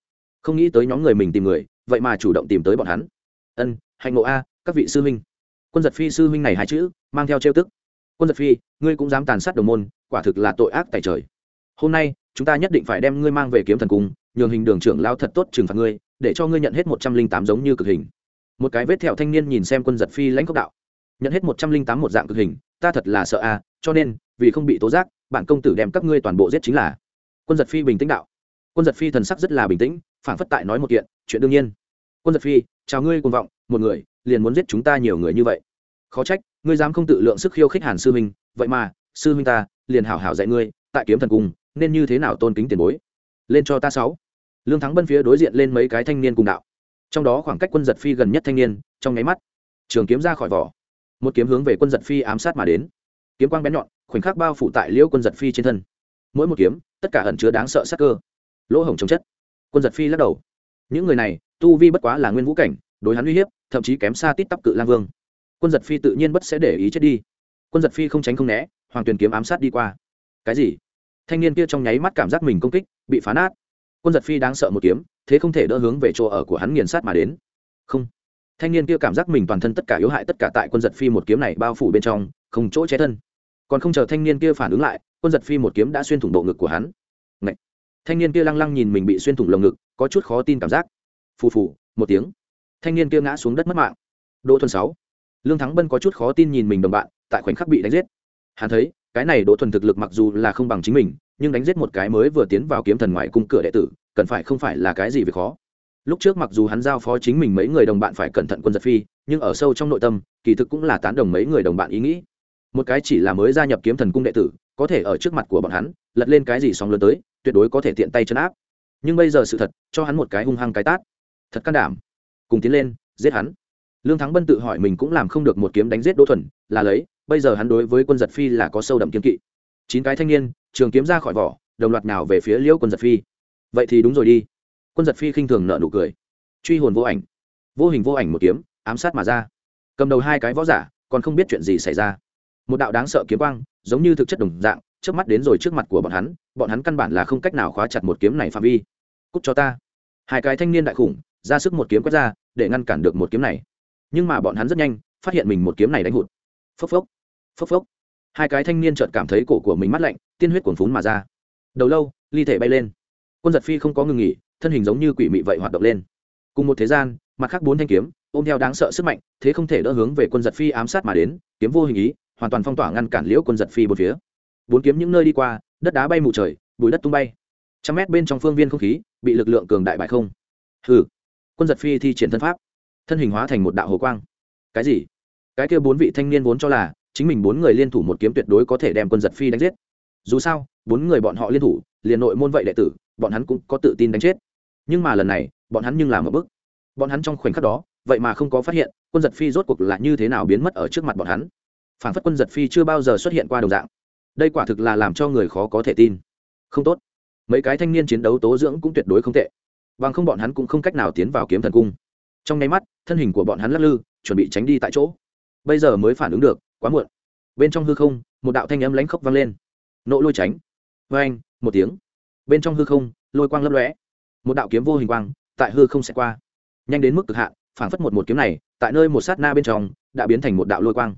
Không nghĩ tới nhóm người mình tìm người, vậy mà chủ động tìm tới bọn hắn. Ân, hạnh ngộ a, các vị sư huynh. Quân giật phi sư huynh này hai chữ, mang theo trêu tức. Quân giật phi, ngươi cũng dám tàn sát đồng môn, quả thực là tội ác tại trời. Hôm nay, chúng ta nhất định phải đem ngươi mang về kiếm thần cung, nhường hình đường trưởng lao thật tốt trừng phạt ngươi, để cho ngươi nhận hết một trăm linh tám giống như cực hình. Một cái vết thẹo thanh niên nhìn xem quân giật phi lãnh cốc đạo. Nhận hết một trăm linh tám một dạng cực hình, ta thật là sợ a, cho nên, vì không bị tố giác bản công tử đem các ngươi toàn bộ giết chính là quân giật phi bình tĩnh đạo. Quân giật phi thần sắc rất là bình tĩnh phản phất tại nói một kiện, chuyện đương nhiên. Quân giật phi, chào ngươi cùng vọng, một người, liền muốn giết chúng ta nhiều người như vậy. Khó trách, ngươi dám không tự lượng sức khiêu khích hàn sư minh, vậy mà, sư minh ta, liền hảo hảo dạy ngươi, tại kiếm thần cung nên như thế nào tôn kính tiền bối. Lên cho ta sáu. Lương thắng bân phía đối diện lên mấy cái thanh niên cùng đạo. Trong đó khoảng cách quân giật phi gần nhất thanh niên, trong nháy mắt, trường kiếm ra khỏi vỏ. Một kiếm hướng về quân giật phi ám sát mà đến. Kiếm quang bén nhọn khoảnh khắc bao phủ tại liễu quân giật phi trên thân. Mỗi một kiếm, tất cả ẩn chứa đáng sợ sắc cơ. Lỗ hổng chống chất. Quân giật phi lắc đầu. Những người này, tu vi bất quá là nguyên vũ cảnh, đối hắn uy hiếp, thậm chí kém xa tít tắp cự lang vương. Quân giật phi tự nhiên bất sẽ để ý chết đi. Quân giật phi không tránh không né, hoàng tuyền kiếm ám sát đi qua. Cái gì? Thanh niên kia trong nháy mắt cảm giác mình công kích, bị phá nát. Quân giật phi đáng sợ một kiếm, thế không thể đỡ hướng về chỗ ở của hắn nghiền sát mà đến. Không. Thanh niên kia cảm giác mình toàn thân tất cả yếu hại tất cả tại quân giật phi một kiếm này bao phủ bên trong, không chỗ che thân còn không chờ thanh niên kia phản ứng lại, quân giật phi một kiếm đã xuyên thủng bộ ngực của hắn. Ngậy! thanh niên kia lăng lăng nhìn mình bị xuyên thủng lồng ngực, có chút khó tin cảm giác. Phù phù, một tiếng. Thanh niên kia ngã xuống đất mất mạng. Đỗ thuần sáu. Lương thắng bân có chút khó tin nhìn mình đồng bạn, tại khoảnh khắc bị đánh giết. Hắn thấy, cái này đỗ thuần thực lực mặc dù là không bằng chính mình, nhưng đánh giết một cái mới vừa tiến vào kiếm thần ngoại cung cửa đệ tử, cần phải không phải là cái gì việc khó. Lúc trước mặc dù hắn giao phó chính mình mấy người đồng bạn phải cẩn thận quân giật phi, nhưng ở sâu trong nội tâm, kỳ thực cũng là tán đồng mấy người đồng bạn ý nghĩ một cái chỉ là mới gia nhập kiếm thần cung đệ tử, có thể ở trước mặt của bọn hắn, lật lên cái gì sóng lớn tới, tuyệt đối có thể tiện tay chấn áp. Nhưng bây giờ sự thật, cho hắn một cái hung hăng cái tát. Thật can đảm. Cùng tiến lên, giết hắn. Lương thắng bân tự hỏi mình cũng làm không được một kiếm đánh giết đỗ thuần, là lấy, bây giờ hắn đối với quân giật phi là có sâu đậm kiếm kỵ. Chín cái thanh niên, trường kiếm ra khỏi vỏ, đồng loạt nào về phía liễu quân giật phi. Vậy thì đúng rồi đi. Quân giật phi khinh thường nợ nụ cười. Truy hồn vô ảnh. Vô hình vô ảnh một kiếm, ám sát mà ra. Cầm đầu hai cái võ giả, còn không biết chuyện gì xảy ra một đạo đáng sợ kiếm quang, giống như thực chất đồng dạng trước mắt đến rồi trước mặt của bọn hắn bọn hắn căn bản là không cách nào khóa chặt một kiếm này phạm vi. Cúc cho ta. Hai cái thanh niên đại khủng, ra sức một kiếm quét ra, để ngăn cản được một kiếm này. Nhưng mà bọn hắn rất nhanh, phát hiện mình một kiếm này đánh hụt. Phốc phốc. Phốc phốc. Hai cái thanh niên chợt cảm thấy cổ của mình mắt lạnh, tiên huyết cuồn phún mà ra. Đầu lâu, ly thể bay lên. Quân giật phi không có ngừng nghỉ, thân hình giống như quỷ mị vậy hoạt động lên. Cùng một thế gian, mặt khác bốn thanh kiếm, ôm theo đáng sợ sức mạnh, thế không thể đỡ hướng về quân giật phi ám sát mà đến, kiếm vô hình ý hoàn toàn phong tỏa ngăn cản liễu quân giật phi bốn phía. Bốn kiếm những nơi đi qua, đất đá bay mù trời, bụi đất tung bay. Trăm mét bên trong phương viên không khí, bị lực lượng cường đại bại không. Hừ. Quân giật phi thi triển thân pháp. Thân hình hóa thành một đạo hồ quang. Cái gì? Cái kia bốn vị thanh niên vốn cho là, chính mình bốn người liên thủ một kiếm tuyệt đối có thể đem quân giật phi đánh giết. Dù sao, bốn người bọn họ liên thủ, liền nội môn vậy đệ tử, bọn hắn cũng có tự tin đánh chết. Nhưng mà lần này, bọn hắn nhưng làm ở bước. Bọn hắn trong khoảnh khắc đó, vậy mà không có phát hiện, quân giật phi rốt cuộc là như thế nào biến mất ở trước mặt bọn hắn phản phất quân giật phi chưa bao giờ xuất hiện qua đồng dạng. Đây quả thực là làm cho người khó có thể tin. Không tốt. Mấy cái thanh niên chiến đấu tố dưỡng cũng tuyệt đối không tệ. Bằng không bọn hắn cũng không cách nào tiến vào kiếm thần cung. Trong nháy mắt, thân hình của bọn hắn lắc lư, chuẩn bị tránh đi tại chỗ. Bây giờ mới phản ứng được, quá muộn. Bên trong hư không, một đạo thanh âm lãnh khốc vang lên. Nộ lôi tránh. Vê anh một tiếng. Bên trong hư không, lôi quang lấp lóe. Một đạo kiếm vô hình quang, tại hư không sẽ qua. Nhanh đến mức cực hạn, phảng phất một một kiếm này, tại nơi một sát na bên trong, đã biến thành một đạo lôi quang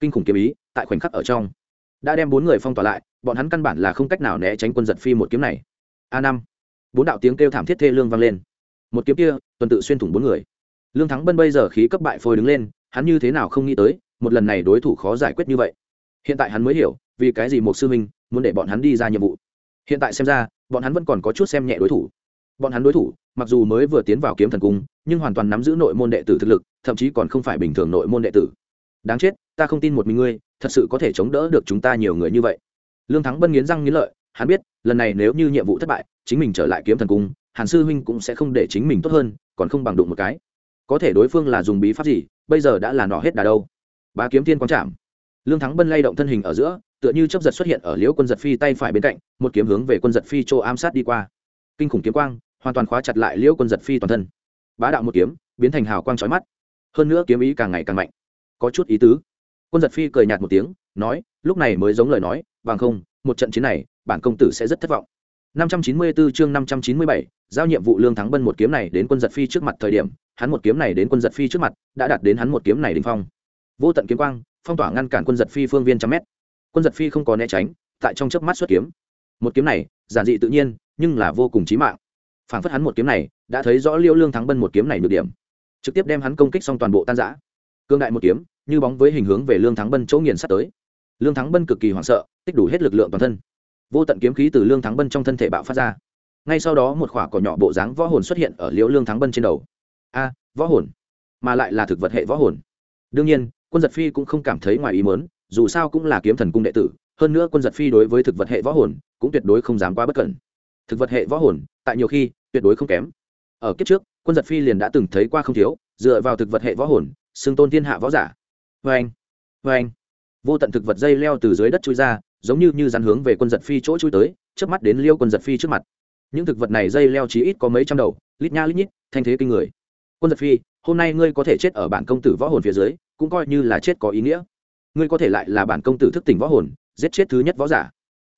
kinh khủng kiếm ý tại khoảnh khắc ở trong. Đã đem bốn người phong tỏa lại, bọn hắn căn bản là không cách nào né tránh quân giật phi một kiếm này. A năm. Bốn đạo tiếng kêu thảm thiết thê lương vang lên. Một kiếm kia, tuần tự xuyên thủng bốn người. Lương thắng bân bây giờ khí cấp bại phôi đứng lên, hắn như thế nào không nghĩ tới, một lần này đối thủ khó giải quyết như vậy. Hiện tại hắn mới hiểu, vì cái gì một sư minh muốn để bọn hắn đi ra nhiệm vụ. Hiện tại xem ra, bọn hắn vẫn còn có chút xem nhẹ đối thủ. Bọn hắn đối thủ, mặc dù mới vừa tiến vào kiếm thần cung, nhưng hoàn toàn nắm giữ nội môn đệ tử thực lực, thậm chí còn không phải bình thường nội môn đệ tử đáng chết, ta không tin một mình ngươi, thật sự có thể chống đỡ được chúng ta nhiều người như vậy. Lương thắng bân nghiến răng nghiến lợi, hắn biết, lần này nếu như nhiệm vụ thất bại, chính mình trở lại kiếm thần cung, hàn sư huynh cũng sẽ không để chính mình tốt hơn, còn không bằng đụng một cái. Có thể đối phương là dùng bí pháp gì, bây giờ đã là nọ hết đà đâu. Ba kiếm thiên quang trảm lương thắng bân lay động thân hình ở giữa, tựa như chấp giật xuất hiện ở liễu quân giật phi tay phải bên cạnh, một kiếm hướng về quân giật phi chỗ ám sát đi qua. Kinh khủng kiếm quang, hoàn toàn khóa chặt lại liễu quân giật phi toàn thân. Bá đạo một kiếm, biến thành hào quang trói mắt. Hơn nữa kiếm ý càng ngày càng mạnh có chút ý tứ. Quân giật phi cười nhạt một tiếng nói lúc này mới giống lời nói bằng không một trận chiến này bản công tử sẽ rất thất vọng. 594 chương 597, giao nhiệm vụ lương thắng bân một kiếm này đến quân giật phi trước mặt thời điểm hắn một kiếm này đến quân giật phi trước mặt đã đạt đến hắn một kiếm này đỉnh phong. Vô tận kiếm quang phong tỏa ngăn cản quân giật phi phương viên trăm mét. Quân giật phi không có né tránh tại trong chớp mắt xuất kiếm. Một kiếm này giản dị tự nhiên nhưng là vô cùng chí mạng. Phản phất hắn một kiếm này đã thấy rõ liêu lương thắng bân một kiếm này được điểm. Trực tiếp đem hắn công kích xong toàn bộ tan giã cương đại một kiếm, như bóng với hình hướng về lương thắng bân chỗ nghiền sắt tới. Lương thắng bân cực kỳ hoảng sợ, tích đủ hết lực lượng toàn thân. Vô tận kiếm khí từ lương thắng bân trong thân thể bạo phát ra. Ngay sau đó một khỏa cỏ nhỏ bộ dáng võ hồn xuất hiện ở liễu lương thắng bân trên đầu. A, võ hồn. Mà lại là thực vật hệ võ hồn. Đương nhiên, quân giật phi cũng không cảm thấy ngoài ý mớn dù sao cũng là kiếm thần cung đệ tử, hơn nữa quân giật phi đối với thực vật hệ võ hồn cũng tuyệt đối không dám quá bất cẩn. Thực vật hệ võ hồn, tại nhiều khi, tuyệt đối không kém. Ở kiếp trước, quân giật phi liền đã từng thấy qua không thiếu, dựa vào thực vật hệ võ hồn xưng tôn thiên hạ võ giả. Vê anh vê anh. Vô tận thực vật dây leo từ dưới đất chui ra, giống như như rắn hướng về quân giật phi chỗ chui tới trước mắt đến liêu quân giật phi trước mặt. Những thực vật này dây leo chí ít có mấy trăm đầu, lít nha lít nhít, thanh thế kinh người. Quân giật phi, hôm nay ngươi có thể chết ở bản công tử võ hồn phía dưới, cũng coi như là chết có ý nghĩa. Ngươi có thể lại là bản công tử thức tỉnh võ hồn, giết chết thứ nhất võ giả.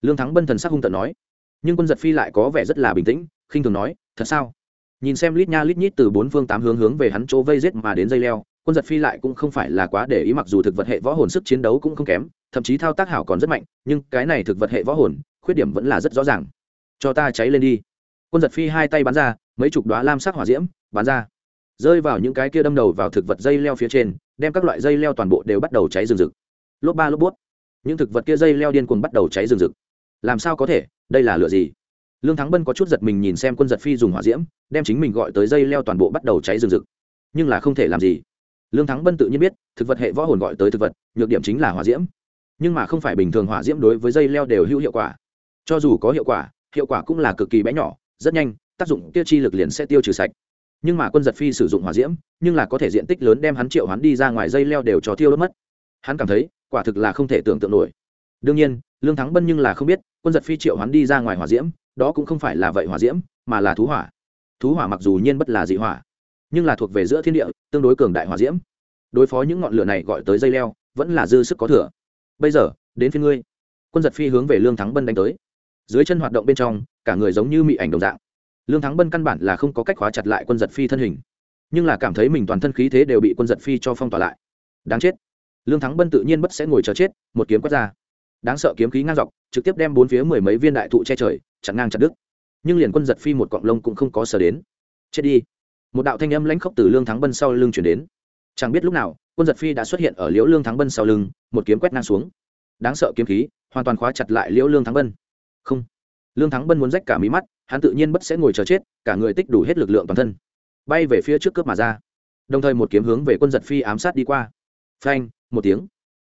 Lương thắng bân thần sắc hung tận nói. Nhưng quân giật phi lại có vẻ rất là bình tĩnh, khinh thường nói, thật sao? Nhìn xem lít nha lít nhít từ bốn phương tám hướng hướng về hắn chỗ vây giết mà đến dây leo quân giật phi lại cũng không phải là quá để ý mặc dù thực vật hệ võ hồn sức chiến đấu cũng không kém, thậm chí thao tác hảo còn rất mạnh, nhưng cái này thực vật hệ võ hồn, khuyết điểm vẫn là rất rõ ràng. Cho ta cháy lên đi. Quân giật phi hai tay bắn ra, mấy chục đoá lam sắc hỏa diễm, bắn ra. Rơi vào những cái kia đâm đầu vào thực vật dây leo phía trên, đem các loại dây leo toàn bộ đều bắt đầu cháy rừng rực. Lốp ba lốp bút. Những thực vật kia dây leo điên cuồng bắt đầu cháy rừng rực. Làm sao có thể? Đây là lửa gì? Lương thắng bân có chút giật mình nhìn xem quân giật phi dùng hỏa diễm, đem chính mình gọi tới dây leo toàn bộ bắt đầu cháy rừng rực. Nhưng là không thể làm gì lương thắng bân tự nhiên biết, thực vật hệ võ hồn gọi tới thực vật, nhược điểm chính là hỏa diễm. Nhưng mà không phải bình thường hỏa diễm đối với dây leo đều hữu hiệu quả. Cho dù có hiệu quả hiệu quả cũng là cực kỳ bé nhỏ, rất nhanh, tác dụng tiêu chi lực liền sẽ tiêu trừ sạch. Nhưng mà quân giật phi sử dụng hỏa diễm, nhưng là có thể diện tích lớn đem hắn triệu hắn đi ra ngoài dây leo đều cho tiêu đốt mất. Hắn cảm thấy, quả thực là không thể tưởng tượng nổi. Đương nhiên, lương thắng bân nhưng là không biết, quân giật phi triệu hắn đi ra ngoài hỏa diễm, đó cũng không phải là vậy hỏa diễm, mà là thú hỏa. Thú hỏa mặc dù nhiên bất là dị hỏa nhưng là thuộc về giữa thiên địa, tương đối cường đại hỏa diễm. Đối phó những ngọn lửa này gọi tới dây leo, vẫn là dư sức có thừa. Bây giờ, đến phía ngươi. Quân giật phi hướng về lương thắng bân đánh tới. Dưới chân hoạt động bên trong, cả người giống như mị ảnh đồng dạng. Lương thắng bân căn bản là không có cách khóa chặt lại quân giật phi thân hình. Nhưng là cảm thấy mình toàn thân khí thế đều bị quân giật phi cho phong tỏa lại. Đáng chết. Lương thắng bân tự nhiên bất sẽ ngồi chờ chết, một kiếm quét ra. Đáng sợ kiếm khí ngang dọc, trực tiếp đem bốn phía mười mấy viên đại thụ che trời, chặn ngang chặt đứt. Nhưng liền quân giật phi một cọng lông cũng không có sở đến. Chết đi một đạo thanh âm lãnh khốc từ lương thắng bân sau lưng chuyển đến. Chẳng biết lúc nào, quân giật phi đã xuất hiện ở liễu lương thắng bân sau lưng, một kiếm quét ngang xuống. Đáng sợ kiếm khí, hoàn toàn khóa chặt lại liễu lương thắng bân. Không. Lương thắng bân muốn rách cả mí mắt, hắn tự nhiên bất sẽ ngồi chờ chết, cả người tích đủ hết lực lượng toàn thân. Bay về phía trước cướp mà ra. Đồng thời một kiếm hướng về quân giật phi ám sát đi qua. Phanh, một tiếng.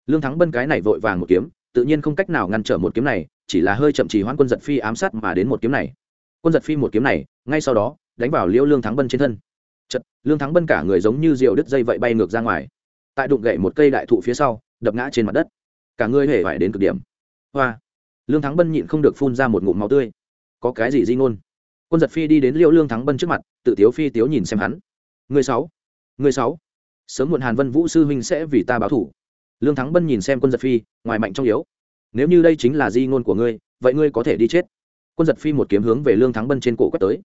Lương thắng bân cái này vội vàng một kiếm, tự nhiên không cách nào ngăn trở một kiếm này, chỉ là hơi chậm trì hoãn quân giật phi ám sát mà đến một kiếm này. Quân giật phi một kiếm này, ngay sau đó, đánh vào liễu lương thắng bân trên thân chật, lương thắng bân cả người giống như rượu đứt dây vậy bay ngược ra ngoài. Tại đụng gậy một cây đại thụ phía sau, đập ngã trên mặt đất. Cả người hề vải đến cực điểm. Hoa! Lương thắng bân nhịn không được phun ra một ngụm máu tươi. Có cái gì di ngôn? Quân giật phi đi đến liệu lương thắng bân trước mặt, tự tiếu phi tiếu nhìn xem hắn. Người sáu! Người sáu! Sớm muộn hàn vân vũ sư huynh sẽ vì ta báo thủ. Lương thắng bân nhìn xem quân giật phi, ngoài mạnh trong yếu. Nếu như đây chính là di ngôn của ngươi, vậy ngươi có thể đi chết. Quân giật phi một kiếm hướng về lương thắng bân trên cổ quét tới.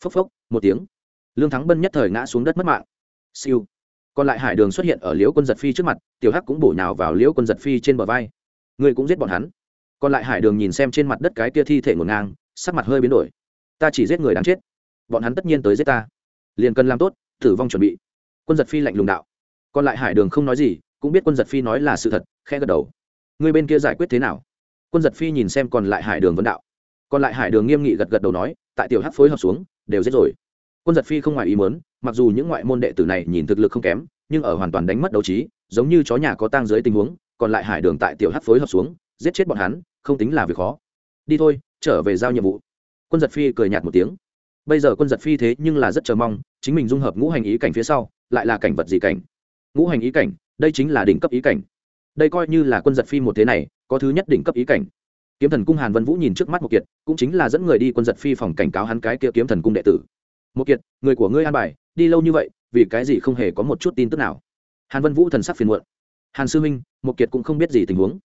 Phốc phốc, một tiếng lương thắng bân nhất thời ngã xuống đất mất mạng. Siêu. Còn lại hải đường xuất hiện ở liễu quân giật phi trước mặt, tiểu hắc cũng bổ nhào vào liễu quân giật phi trên bờ vai. Ngươi cũng giết bọn hắn. Còn lại hải đường nhìn xem trên mặt đất cái kia thi thể ngổn ngang, sắc mặt hơi biến đổi. Ta chỉ giết người đáng chết. Bọn hắn tất nhiên tới giết ta. Liền cần làm tốt, tử vong chuẩn bị. Quân giật phi lạnh lùng đạo. Còn lại hải đường không nói gì, cũng biết quân giật phi nói là sự thật khe gật đầu. Người bên kia giải quyết thế nào? Quân giật phi nhìn xem còn lại hải đường vấn đạo. Còn lại hải đường nghiêm nghị gật gật đầu nói, tại tiểu hắc phối hợp xuống, đều giết rồi quân giật phi không ngoài ý muốn, mặc dù những ngoại môn đệ tử này nhìn thực lực không kém nhưng ở hoàn toàn đánh mất đấu trí giống như chó nhà có tang dưới tình huống còn lại hải đường tại tiểu hắc phối hợp xuống giết chết bọn hắn không tính là việc khó. Đi thôi trở về giao nhiệm vụ. Quân giật phi cười nhạt một tiếng. Bây giờ quân giật phi thế nhưng là rất chờ mong chính mình dung hợp ngũ hành ý cảnh phía sau lại là cảnh vật gì cảnh? Ngũ hành ý cảnh đây chính là đỉnh cấp ý cảnh. Đây coi như là quân giật phi một thế này có thứ nhất đỉnh cấp ý cảnh. Kiếm thần cung hàn vân vũ nhìn trước mắt một kiệt cũng chính là dẫn người đi quân giật phi phòng cảnh cáo hắn cái kia kiếm thần cung đệ tử một kiệt, người của ngươi an bài, đi lâu như vậy, vì cái gì không hề có một chút tin tức nào? Hàn vân vũ thần sắc phiền muộn. Hàn sư minh một kiệt cũng không biết gì tình huống.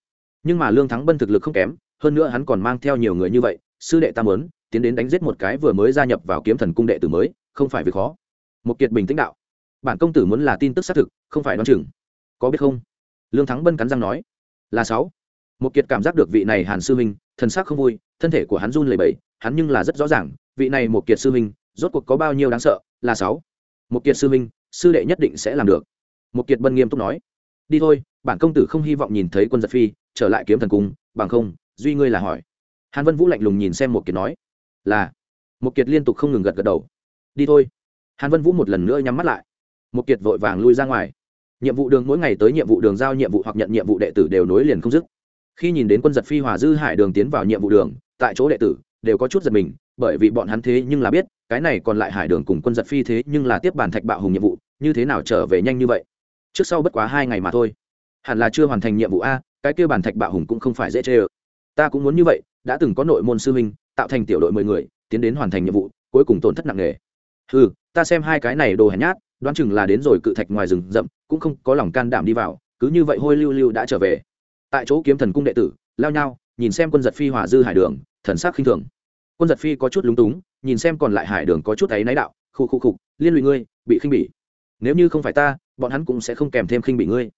Nhưng mà lương thắng bân thực lực không kém, hơn nữa hắn còn mang theo nhiều người như vậy, sư đệ tam ớn tiến đến đánh giết một cái vừa mới gia nhập vào kiếm thần cung đệ tử mới, không phải việc khó. Một kiệt bình tĩnh đạo. Bản công tử muốn là tin tức xác thực, không phải đoán chừng. Có biết không? Lương thắng bân cắn răng nói. Là sáu. Một kiệt cảm giác được vị này hàn sư minh thần sắc không vui, thân thể của hắn run lẩy bẩy, hắn nhưng là rất rõ ràng, vị này một kiệt sư minh rốt cuộc có bao nhiêu đáng sợ, là sáu. Một kiệt sư minh sư đệ nhất định sẽ làm được. Một kiệt bân nghiêm túc nói. Đi thôi, bản công tử không hy vọng nhìn thấy quân giật phi, trở lại kiếm thần cung, bằng không, duy ngươi là hỏi. Hàn vân vũ lạnh lùng nhìn xem một kiệt nói. Là. Một kiệt liên tục không ngừng gật gật đầu. Đi thôi. Hàn vân vũ một lần nữa nhắm mắt lại. Một kiệt vội vàng lui ra ngoài. Nhiệm vụ đường mỗi ngày tới nhiệm vụ đường giao nhiệm vụ hoặc nhận nhiệm vụ đệ tử đều nối liền không dứt. Khi nhìn đến quân giật phi hòa dư hải đường tiến vào nhiệm vụ đường, tại chỗ đệ tử đều có chút giật mình bởi vì bọn hắn thế nhưng là biết, cái này còn lại hải đường cùng quân giật phi thế nhưng là tiếp bàn thạch bạo hùng nhiệm vụ, như thế nào trở về nhanh như vậy? Trước sau bất quá hai ngày mà thôi. Hẳn là chưa hoàn thành nhiệm vụ a, cái kêu bàn thạch bạo hùng cũng không phải dễ chê ơ. Ta cũng muốn như vậy, đã từng có nội môn sư minh tạo thành tiểu đội mười người, tiến đến hoàn thành nhiệm vụ, cuối cùng tổn thất nặng nề. Ừ ta xem hai cái này đồ hèn nhát, đoán chừng là đến rồi cự thạch ngoài rừng rậm, cũng không có lòng can đảm đi vào, cứ như vậy hôi lưu lưu đã trở về. Tại chỗ kiếm thần cung đệ tử, lao nhau, nhìn xem quân giật phi hỏa dư hải đường, thần sắc khinh thường quân giật phi có chút lúng túng, nhìn xem còn lại hải đường có chút ấy náy đạo khu khu khục liên lụy ngươi, bị khinh bỉ. Nếu như không phải ta, bọn hắn cũng sẽ không kèm thêm khinh bỉ ngươi.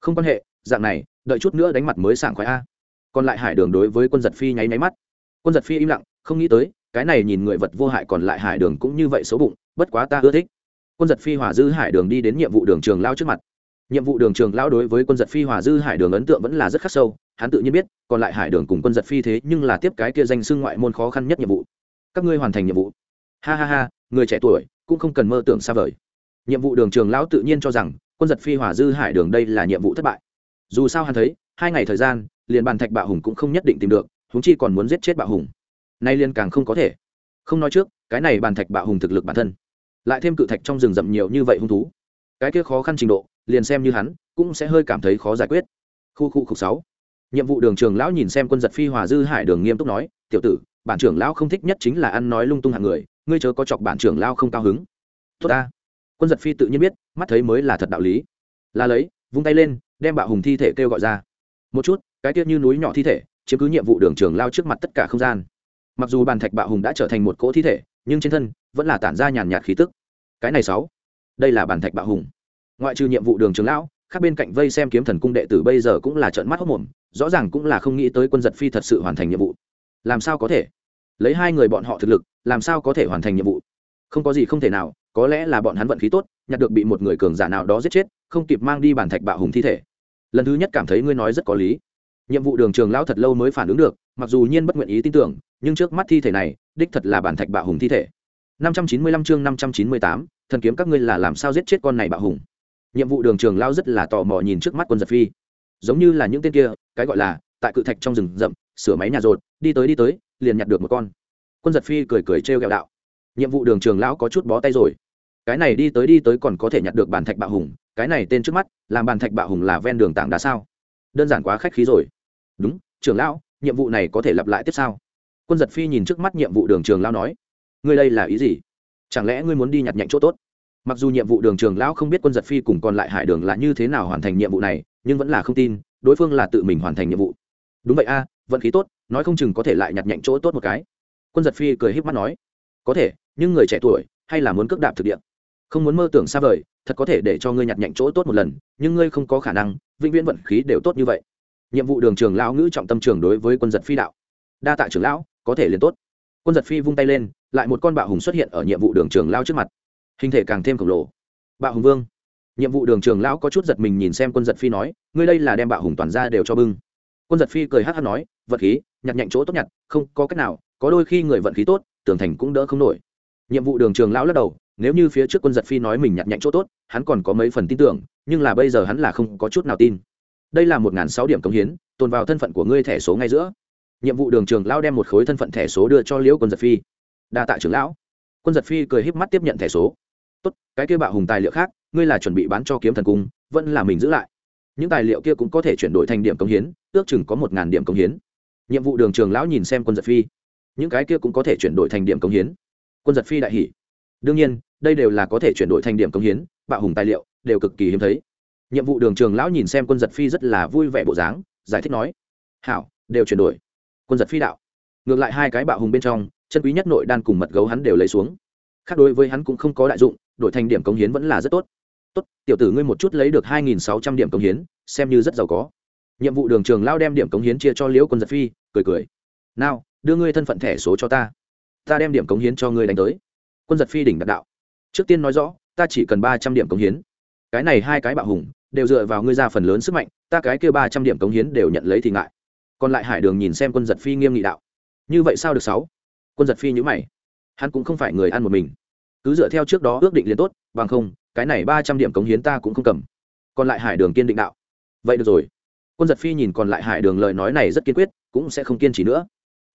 Không quan hệ, dạng này, đợi chút nữa đánh mặt mới sảng khoái a. Còn lại hải đường đối với quân giật phi nháy nháy mắt. Quân giật phi im lặng, không nghĩ tới, cái này nhìn người vật vô hại còn lại hải đường cũng như vậy xấu bụng, bất quá ta ưa thích. Quân giật phi hòa dư hải đường đi đến nhiệm vụ đường trường lao trước mặt. Nhiệm vụ đường trường lao đối với quân giật phi hòa dư hải đường ấn tượng vẫn là rất khắc sâu hắn tự nhiên biết, còn lại hải đường cùng quân giật phi thế nhưng là tiếp cái kia danh xưng ngoại môn khó khăn nhất nhiệm vụ. Các ngươi hoàn thành nhiệm vụ. Ha ha ha, người trẻ tuổi cũng không cần mơ tưởng xa vời. Nhiệm vụ đường trường lão tự nhiên cho rằng, quân giật phi hỏa dư hải đường đây là nhiệm vụ thất bại. Dù sao hắn thấy, hai ngày thời gian, liền bàn thạch bạo hùng cũng không nhất định tìm được húng chi còn muốn giết chết bạo hùng. Nay liên càng không có thể. Không nói trước, cái này bàn thạch bạo hùng thực lực bản thân, lại thêm cự thạch trong rừng rậm nhiều như vậy hung thú. Cái kia khó khăn trình độ, liền xem như hắn, cũng sẽ hơi cảm thấy khó giải quyết. Khu khu khục sáu nhiệm vụ đường trường lão nhìn xem quân giật phi hòa dư hải đường nghiêm túc nói, tiểu tử, bản trưởng lão không thích nhất chính là ăn nói lung tung hạng người, ngươi chớ có chọc bản trưởng lão không cao hứng. Tốt ta. Quân giật phi tự nhiên biết, mắt thấy mới là thật đạo lý. Là lấy, vung tay lên, đem bạo hùng thi thể kêu gọi ra. Một chút, cái tiết như núi nhỏ thi thể, chiếm cứ nhiệm vụ đường trường lao trước mặt tất cả không gian. Mặc dù bàn thạch bạo hùng đã trở thành một cỗ thi thể, nhưng trên thân vẫn là tản ra nhàn nhạt khí tức. Cái này sáu, đây là bàn thạch bạo hùng. Ngoại trừ nhiệm vụ đường trường lão khác bên cạnh vây xem kiếm thần cung đệ tử bây giờ cũng là trợn mắt hốc mồm rõ ràng cũng là không nghĩ tới quân giật phi thật sự hoàn thành nhiệm vụ. Làm sao có thể? Lấy hai người bọn họ thực lực làm sao có thể hoàn thành nhiệm vụ? Không có gì không thể nào có lẽ là bọn hắn vận khí tốt nhặt được bị một người cường giả nào đó giết chết không kịp mang đi bản thạch bạo hùng thi thể. Lần thứ nhất cảm thấy ngươi nói rất có lý. Nhiệm vụ đường trường lão thật lâu mới phản ứng được mặc dù nhiên bất nguyện ý tin tưởng nhưng trước mắt thi thể này đích thật là bản thạch bạo hùng thi thể. 595 chương 598, thần kiếm các ngươi là làm sao giết chết con này bạo hùng? Nhiệm vụ đường trường lão rất là tò mò nhìn trước mắt quân giật phi. Giống như là những tên kia, cái gọi là, tại cự thạch trong rừng rậm, sửa máy nhà rột, đi tới đi tới, liền nhặt được một con. Quân giật phi cười cười trêu ghẹo đạo. Nhiệm vụ đường trường lão có chút bó tay rồi. Cái này đi tới đi tới còn có thể nhặt được bàn thạch bạo hùng, cái này tên trước mắt, làm bàn thạch bạo hùng là ven đường tảng đá sao? Đơn giản quá khách khí rồi. Đúng, trường lão, nhiệm vụ này có thể lặp lại tiếp sau. Quân giật phi nhìn trước mắt nhiệm vụ đường trường lão nói. Ngươi đây là ý gì? Chẳng lẽ ngươi muốn đi nhặt nhạnh chỗ tốt? Mặc dù nhiệm vụ đường trường lão không biết quân giật phi cùng còn lại hải đường là như thế nào hoàn thành nhiệm vụ này, nhưng vẫn là không tin, đối phương là tự mình hoàn thành nhiệm vụ. Đúng vậy a, vận khí tốt, nói không chừng có thể lại nhặt nhạnh chỗ tốt một cái. Quân giật phi cười h í p mắt nói, có thể, nhưng người trẻ tuổi, hay là muốn cước đạp thực địa. Không muốn mơ tưởng xa vời, thật có thể để cho ngươi nhặt nhạnh chỗ tốt một lần, nhưng ngươi không có khả năng, vĩnh viễn vận khí đều tốt như vậy. Nhiệm vụ đường trường lão ngữ trọng tâm trường đối với quân giật phi đạo. Đa tạ trưởng lão, có thể liền tốt. Quân giật phi vung tay lên, lại một con bạo hùng xuất hiện ở nhiệm vụ đường trường lao trước mặt hình thể càng thêm khổng lồ. Bạo hùng vương. Nhiệm vụ đường trường lão có chút giật mình nhìn xem quân giật phi nói, ngươi đây là đem bạo hùng toàn ra đều cho bưng. Quân giật phi cười hát hát nói vật khí, nhặt nhạnh chỗ tốt nhặt, không có cách nào, có đôi khi người vận khí tốt tưởng thành cũng đỡ không nổi. Nhiệm vụ đường trường lão lắc đầu, nếu như phía trước quân giật phi nói mình nhặt nhạnh chỗ tốt, hắn còn có mấy phần tin tưởng, nhưng là bây giờ hắn là không có chút nào tin. Đây là một n g h n sáu điểm công hiến, tồn vào thân phận của ngươi thẻ số ngay giữa. Nhiệm vụ đường trường lão đem một khối thân phận thẻ số đưa cho liễu quân giật phi. Đa tạ trưởng lão. Quân giật phi cười híp mắt tiếp nhận thẻ số tốt, cái kia bạo hùng tài liệu khác, ngươi là chuẩn bị bán cho kiếm thần cung, vẫn là mình giữ lại. Những tài liệu kia cũng có thể chuyển đổi thành điểm công hiến, ước chừng có một ngàn điểm công hiến. Nhiệm vụ đường trường lão nhìn xem quân giật phi. Những cái kia cũng có thể chuyển đổi thành điểm công hiến. Quân giật phi đại hỷ đương nhiên, đây đều là có thể chuyển đổi thành điểm công hiến, bạo hùng tài liệu đều cực kỳ hiếm thấy. Nhiệm vụ đường trường lão nhìn xem quân giật phi rất là vui vẻ bộ dáng, giải thích nói, hảo, đều chuyển đổi. Quân giật phi đạo. Ngược lại hai cái bạo hùng bên trong, chân quý nhất nội đan cùng mật gấu hắn đều lấy xuống. Khác đối với hắn cũng không có đại dụng đổi thành điểm cống hiến vẫn là rất tốt. Tốt, tiểu tử ngươi một chút lấy được hai nghìn sáu trăm điểm cống hiến, xem như rất giàu có. Nhiệm vụ đường trường lao đem điểm cống hiến chia cho liễu quân giật phi, cười cười. Nào, đưa ngươi thân phận thẻ số cho ta. Ta đem điểm cống hiến cho ngươi đánh tới. Quân giật phi đỉnh đặt đạo. Trước tiên nói rõ, ta chỉ cần ba trăm điểm cống hiến. Cái này hai cái bạo hùng, đều dựa vào ngươi ra phần lớn sức mạnh, ta cái kia ba trăm điểm cống hiến đều nhận lấy thì ngại. Còn lại hải đường nhìn xem quân giật phi nghiêm nghị đạo. Như vậy sao được sáu? Quân giật phi nhữ mày. Hắn cũng không phải người ăn một mình cứ dựa theo trước đó ước định liền tốt, bằng không, cái này ba trăm điểm cống hiến ta cũng không cầm. Còn lại hải đường kiên định đạo. Vậy được rồi. Quân giật phi nhìn còn lại hải đường lời nói này rất kiên quyết, cũng sẽ không kiên trì nữa.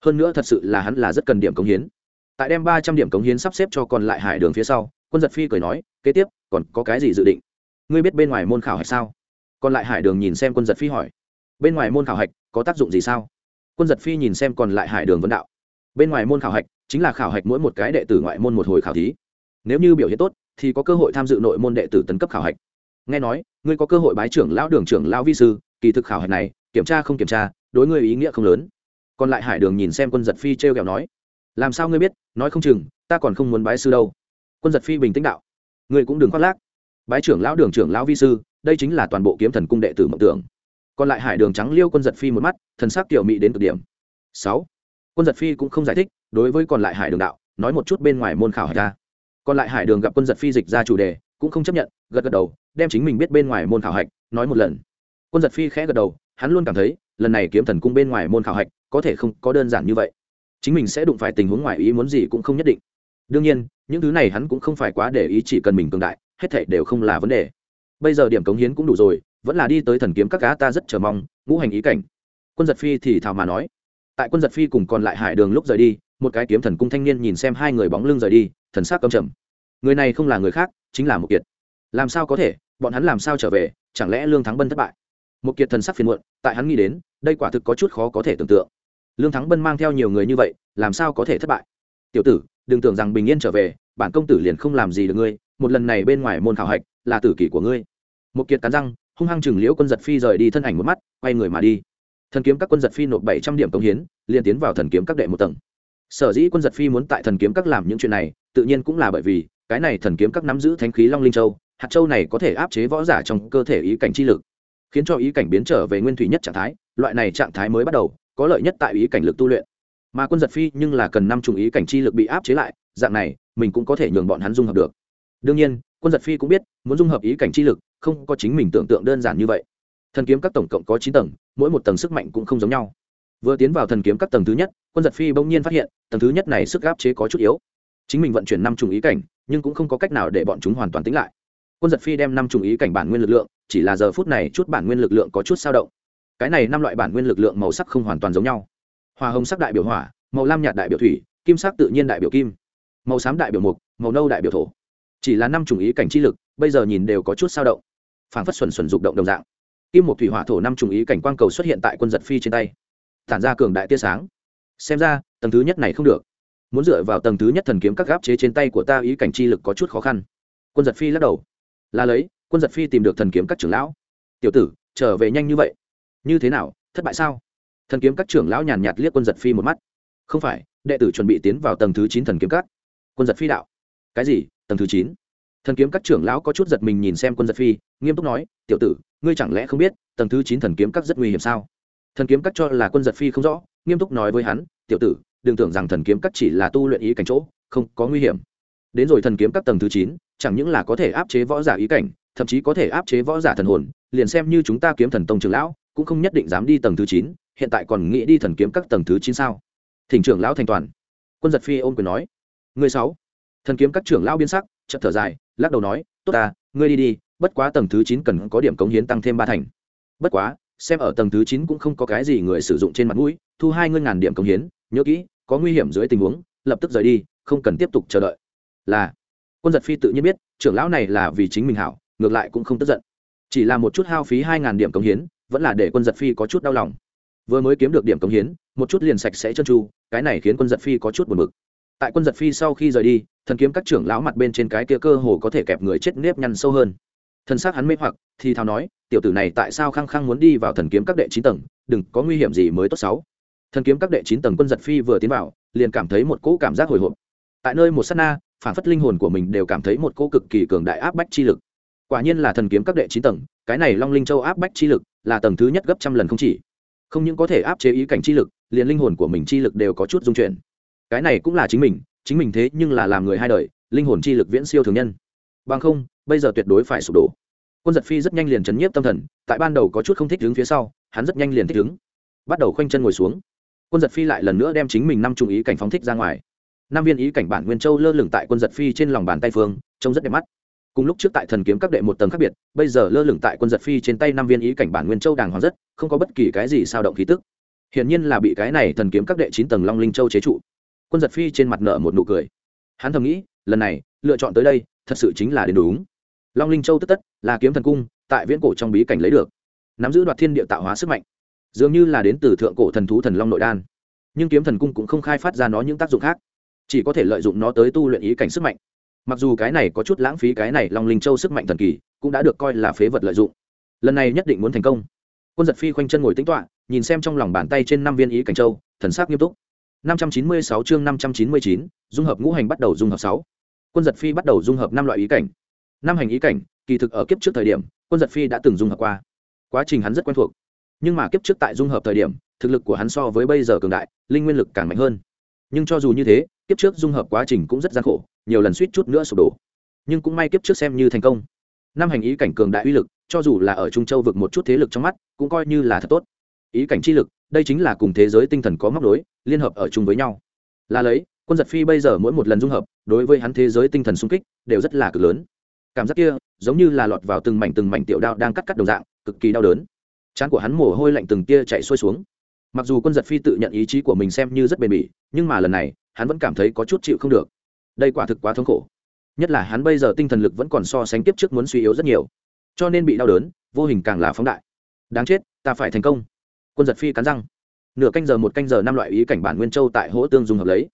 Hơn nữa thật sự là hắn là rất cần điểm cống hiến. Tại đem ba trăm điểm cống hiến sắp xếp cho còn lại hải đường phía sau, quân giật phi cười nói, kế tiếp, còn có cái gì dự định? Ngươi biết bên ngoài môn khảo hạch sao? Còn lại hải đường nhìn xem quân giật phi hỏi, bên ngoài môn khảo hạch có tác dụng gì sao? Quân giật phi nhìn xem còn lại hải đường vấn đạo, bên ngoài môn khảo hạch chính là khảo hạch mỗi một cái đệ tử ngoại môn một hồi khảo thí nếu như biểu hiện tốt, thì có cơ hội tham dự nội môn đệ tử tấn cấp khảo hạch. Nghe nói, ngươi có cơ hội bái trưởng lão đường trưởng lão vi sư, kỳ thực khảo hạch này, kiểm tra không kiểm tra, đối ngươi ý nghĩa không lớn. Còn lại hải đường nhìn xem quân giật phi t r e o kẹo nói, làm sao ngươi biết, nói không chừng, ta còn không muốn bái sư đâu. Quân giật phi bình tĩnh đạo, ngươi cũng đừng khoác lác. Bái trưởng lão đường trưởng lão vi sư, đây chính là toàn bộ kiếm thần cung đệ tử mộng tưởng. Còn lại hải đường trắng liêu quân giật phi một mắt, thần sắc kiểu mỹ đến cực điểm. Sáu, quân giật phi cũng không giải thích, đối với còn lại hải đường đạo, nói một chút bên ngoài môn khảo hạch ta còn lại hải đường gặp quân giật phi dịch ra chủ đề, cũng không chấp nhận, gật gật đầu, đem chính mình biết bên ngoài môn khảo hạch, nói một lần. Quân giật phi khẽ gật đầu, hắn luôn cảm thấy, lần này kiếm thần cung bên ngoài môn khảo hạch, có thể không có đơn giản như vậy. Chính mình sẽ đụng phải tình huống ngoài ý muốn gì cũng không nhất định. Đương nhiên, những thứ này hắn cũng không phải quá để ý, chỉ cần mình cường đại, hết thảy đều không là vấn đề. Bây giờ điểm cống hiến cũng đủ rồi, vẫn là đi tới thần kiếm các cá ta rất chờ mong, ngũ hành ý cảnh. Quân giật phi thì thào mà nói, tại quân giật phi cùng còn lại hải đường lúc rời đi một cái kiếm thần cung thanh niên nhìn xem hai người bóng lưng rời đi, thần sắc căm trầm. Người này không là người khác, chính là một kiệt. Làm sao có thể? Bọn hắn làm sao trở về? Chẳng lẽ lương thắng bân thất bại? Một kiệt thần sắc phiền muộn, tại hắn nghĩ đến, đây quả thực có chút khó có thể tưởng tượng. Lương thắng bân mang theo nhiều người như vậy, làm sao có thể thất bại? Tiểu tử, đừng tưởng rằng bình yên trở về, bản công tử liền không làm gì được ngươi, một lần này bên ngoài môn khảo hạch là tử kỷ của ngươi. Một kiệt cắn răng, hung hăng chừng liễu quân giật phi rời đi thân ảnh một mắt, quay người mà đi. Thần kiếm các quân giật phi nộp bảy trăm điểm công hiến, liền tiến vào thần kiếm các đệ một tầng sở dĩ quân giật phi muốn tại thần kiếm các làm những chuyện này, tự nhiên cũng là bởi vì, cái này thần kiếm các nắm giữ thánh khí long linh châu, hạt châu này có thể áp chế võ giả trong cơ thể ý cảnh chi lực, khiến cho ý cảnh biến trở về nguyên thủy nhất trạng thái, loại này trạng thái mới bắt đầu, có lợi nhất tại ý cảnh lực tu luyện. Mà quân giật phi nhưng là cần năm chủng ý cảnh chi lực bị áp chế lại, dạng này, mình cũng có thể nhường bọn hắn dung hợp được. Đương nhiên, quân giật phi cũng biết, muốn dung hợp ý cảnh chi lực, không có chính mình tưởng tượng đơn giản như vậy. Thần kiếm các tổng cộng có chín tầng, mỗi một tầng sức mạnh cũng không giống nhau vừa tiến vào thần kiếm các tầng thứ nhất, quân giật phi bỗng nhiên phát hiện, tầng thứ nhất này sức áp chế có chút yếu. Chính mình vận chuyển năm trùng ý cảnh, nhưng cũng không có cách nào để bọn chúng hoàn toàn tính lại. Quân giật phi đem năm trùng ý cảnh bản nguyên lực lượng, chỉ là giờ phút này chút bản nguyên lực lượng có chút sao động. Cái này năm loại bản nguyên lực lượng màu sắc không hoàn toàn giống nhau. Hoa hồng sắc đại biểu hỏa, màu lam nhạt đại biểu thủy, kim sắc tự nhiên đại biểu kim. Màu xám đại biểu mục, màu nâu đại biểu thổ. Chỉ là năm trùng ý cảnh chi lực, bây giờ nhìn đều có chút sao động. Phảng phất xuẩn xuẩn dục động đồng dạng. Kim một thủy hỏa thổ năm trùng ý cảnh quang cầu xuất hiện tại quân giật phi trên tay tản ra cường đại tia sáng. Xem ra, tầng thứ nhất này không được. Muốn dựa vào tầng thứ nhất thần kiếm các gáp chế trên tay của ta, ý cảnh chi lực có chút khó khăn. Quân giật phi lắc đầu. Là lấy, quân giật phi tìm được thần kiếm các trưởng lão. Tiểu tử, trở về nhanh như vậy. Như thế nào, thất bại sao? Thần kiếm các trưởng lão nhàn nhạt liếc quân giật phi một mắt. Không phải, đệ tử chuẩn bị tiến vào tầng thứ chín thần kiếm các. Quân giật phi đạo. Cái gì, tầng thứ chín? Thần kiếm các trưởng lão có chút giật mình nhìn xem quân giật phi, nghiêm túc nói, tiểu tử, ngươi chẳng lẽ không biết, tầng thứ chín thần kiếm các rất nguy hiểm sao? Thần kiếm Cắt cho là quân giật phi không rõ, nghiêm túc nói với hắn, tiểu tử, đừng tưởng rằng thần kiếm Cắt chỉ là tu luyện ý cảnh chỗ, không có nguy hiểm. Đến rồi thần kiếm các tầng thứ chín, chẳng những là có thể áp chế võ giả ý cảnh, thậm chí có thể áp chế võ giả thần hồn, liền xem như chúng ta kiếm thần tông trưởng lão, cũng không nhất định dám đi tầng thứ chín, hiện tại còn nghĩ đi thần kiếm các tầng thứ chín sao? Thỉnh trưởng lão thành toàn. Quân giật phi ôm quyền nói, người sáu. Thần kiếm các trưởng lão biên sắc, chợt thở dài, lắc đầu nói, tốt ta, ngươi đi đi, bất quá tầng thứ chín cần có điểm cống hiến tăng thêm ba thành. Bất quá xem ở tầng thứ chín cũng không có cái gì người sử dụng trên mặt mũi, thu hai mươi ngàn điểm công hiến, nhớ kỹ, có nguy hiểm dưới tình huống, lập tức rời đi, không cần tiếp tục chờ đợi. Là, quân giật phi tự nhiên biết, trưởng lão này là vì chính mình hảo, ngược lại cũng không tức giận. Chỉ là một chút hao phí hai ngàn điểm công hiến, vẫn là để quân giật phi có chút đau lòng. Vừa mới kiếm được điểm công hiến, một chút liền sạch sẽ chân tru cái này khiến quân giật phi có chút buồn bực. Tại quân giật phi sau khi rời đi, thần kiếm các trưởng lão mặt bên trên cái kia cơ hồ có thể kẹp người chết nếp nhăn sâu hơn thân xác hắn mê hoặc, thì thào nói, tiểu tử này tại sao khăng khăng muốn đi vào thần kiếm các đệ chín tầng, đừng có nguy hiểm gì mới tốt sáu thần kiếm các đệ chín tầng quân giật phi vừa tiến vào, liền cảm thấy một cỗ cảm giác hồi hộp. Tại nơi một s á t na, phản phất linh hồn của mình đều cảm thấy một cỗ cực kỳ cường đại áp bách chi lực. Quả nhiên là thần kiếm các đệ chín tầng, cái này long linh châu áp bách chi lực là tầng thứ nhất gấp trăm lần không chỉ. Không những có thể áp chế ý cảnh chi lực, liền linh hồn của mình chi lực đều có chút dung chuyển. Cái này cũng là chính mình chính mình thế nhưng là làm người hai đời, linh hồn chi lực viễn siêu thường nhân bằng không, bây giờ tuyệt đối phải sụp đổ. Quân giật phi rất nhanh liền chấn nhiếp tâm thần, tại ban đầu có chút không thích đứng phía sau, hắn rất nhanh liền thích đứng. Bắt đầu khoanh chân ngồi xuống. Quân giật phi lại lần nữa đem chính mình năm trung ý cảnh phóng thích ra ngoài. Năm viên ý cảnh bản nguyên châu lơ lửng tại quân giật phi trên lòng bàn tay phương, trông rất đẹp mắt. Cùng lúc trước tại thần kiếm các đệ một tầng khác biệt, bây giờ lơ lửng tại quân giật phi trên tay năm viên ý cảnh bản nguyên châu đàng hoàng rất, không có bất kỳ cái gì sao động khí tức. Hiển nhiên là bị cái này thần kiếm các đệ chín tầng long linh châu chế trụ. Quân giật phi trên mặt nợ một nụ cười. Hắn thầm nghĩ, lần này, lựa chọn tới đây thật sự chính là đến đúng. Long linh châu tất tất, là kiếm thần cung, tại viễn cổ trong bí cảnh lấy được. Nắm giữ đoạt thiên địa tạo hóa sức mạnh. Dường như là đến từ thượng cổ thần thú thần long nội đan. Nhưng kiếm thần cung cũng không khai phát ra nó những tác dụng khác. Chỉ có thể lợi dụng nó tới tu luyện ý cảnh sức mạnh. Mặc dù cái này có chút lãng phí cái này long linh châu sức mạnh thần kỳ, cũng đã được coi là phế vật lợi dụng. Lần này nhất định muốn thành công. Quân giật phi khoanh chân ngồi tính toạ nhìn xem trong lòng bàn tay trên năm viên ý cảnh châu, thần sắc nghiêm túc. Năm trăm chín mươi sáu chương năm trăm chín mươi chín, dung hợp ngũ hành bắt đầu dung hợp sáu quân giật phi bắt đầu dung hợp năm loại ý cảnh. Năm hành ý cảnh, kỳ thực ở kiếp trước thời điểm, quân giật phi đã từng dung hợp qua. Quá trình hắn rất quen thuộc. Nhưng mà kiếp trước tại dung hợp thời điểm, thực lực của hắn so với bây giờ cường đại, linh nguyên lực càng mạnh hơn. Nhưng cho dù như thế, kiếp trước dung hợp quá trình cũng rất gian khổ, nhiều lần suýt chút nữa sụp đổ. Nhưng cũng may kiếp trước xem như thành công. Năm hành ý cảnh cường đại uy lực, cho dù là ở trung châu vực một chút thế lực trong mắt, cũng coi như là thật tốt. Ý cảnh chi lực, đây chính là cùng thế giới tinh thần có móc đối liên hợp ở chung với nhau. Là lấy quân giật phi bây giờ mỗi một lần dung hợp, đối với hắn thế giới tinh thần sung kích, đều rất là cực lớn. Cảm giác kia, giống như là lọt vào từng mảnh từng mảnh tiểu đao đang cắt cắt đồng dạng, cực kỳ đau đớn. Trán của hắn mồ hôi lạnh từng tia chạy xuôi xuống. Mặc dù quân giật phi tự nhận ý chí của mình xem như rất bền bỉ, nhưng mà lần này, hắn vẫn cảm thấy có chút chịu không được. Đây quả thực quá thống khổ. Nhất là hắn bây giờ tinh thần lực vẫn còn so sánh tiếp trước muốn suy yếu rất nhiều. Cho nên bị đau đớn, vô hình càng là phóng đại. Đáng chết, ta phải thành công. Quân giật phi cắn răng. Nửa canh giờ, một canh giờ năm loại ý cảnh bản nguyên châu tại hỗ tương dùng hợp lấy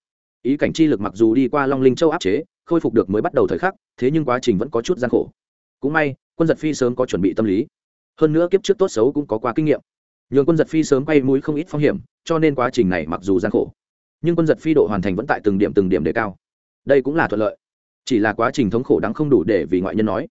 ý cảnh chi lực mặc dù đi qua long linh châu áp chế, khôi phục được mới bắt đầu thời khắc, thế nhưng quá trình vẫn có chút gian khổ. Cũng may, quân giật phi sớm có chuẩn bị tâm lý. Hơn nữa kiếp trước tốt xấu cũng có quá kinh nghiệm. Nhường quân giật phi sớm quay mũi không ít phong hiểm, cho nên quá trình này mặc dù gian khổ, nhưng quân giật phi độ hoàn thành vẫn tại từng điểm từng điểm đề cao. Đây cũng là thuận lợi. Chỉ là quá trình thống khổ đáng không đủ để vì ngoại nhân nói.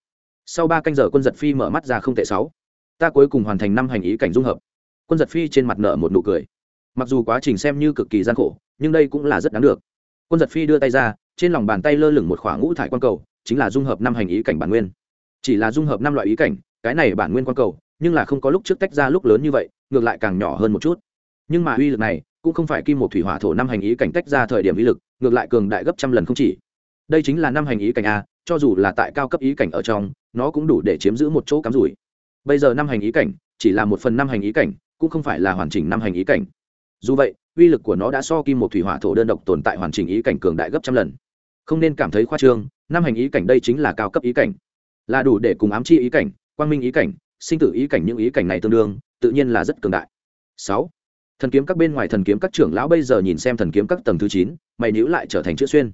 Sau ba canh giờ quân giật phi mở mắt ra không tệ sáu. Ta cuối cùng hoàn thành năm hành ý cảnh dung hợp. Quân giật phi trên mặt nở một nụ cười. Mặc dù quá trình xem như cực kỳ gian khổ, nhưng đây cũng là rất đáng được quân giật phi đưa tay ra, trên lòng bàn tay lơ lửng một khoảng ngũ thải quan cầu, chính là dung hợp năm hành ý cảnh bản nguyên. Chỉ là dung hợp năm loại ý cảnh, cái này bản nguyên quan cầu, nhưng là không có lúc trước tách ra lúc lớn như vậy, ngược lại càng nhỏ hơn một chút. Nhưng mà uy lực này, cũng không phải kim một thủy hỏa thổ năm hành ý cảnh tách ra thời điểm uy lực, ngược lại cường đại gấp trăm lần không chỉ. Đây chính là năm hành ý cảnh a, cho dù là tại cao cấp ý cảnh ở trong, nó cũng đủ để chiếm giữ một chỗ cắm rủi. Bây giờ năm hành ý cảnh, chỉ là một phần năm hành ý cảnh, cũng không phải là hoàn chỉnh năm hành ý cảnh. Dù vậy uy lực của nó đã so kim một thủy hỏa thổ đơn độc tồn tại hoàn chỉnh ý cảnh cường đại gấp trăm lần. Không nên cảm thấy khoa trương, năm hành ý cảnh đây chính là cao cấp ý cảnh. Là đủ để cùng ám chi ý cảnh, quang minh ý cảnh, sinh tử ý cảnh những ý cảnh này tương đương, tự nhiên là rất cường đại. Sáu, thần kiếm các bên ngoài thần kiếm các trưởng lão bây giờ nhìn xem thần kiếm các tầng thứ chín, mày nhữ lại trở thành chữ xuyên.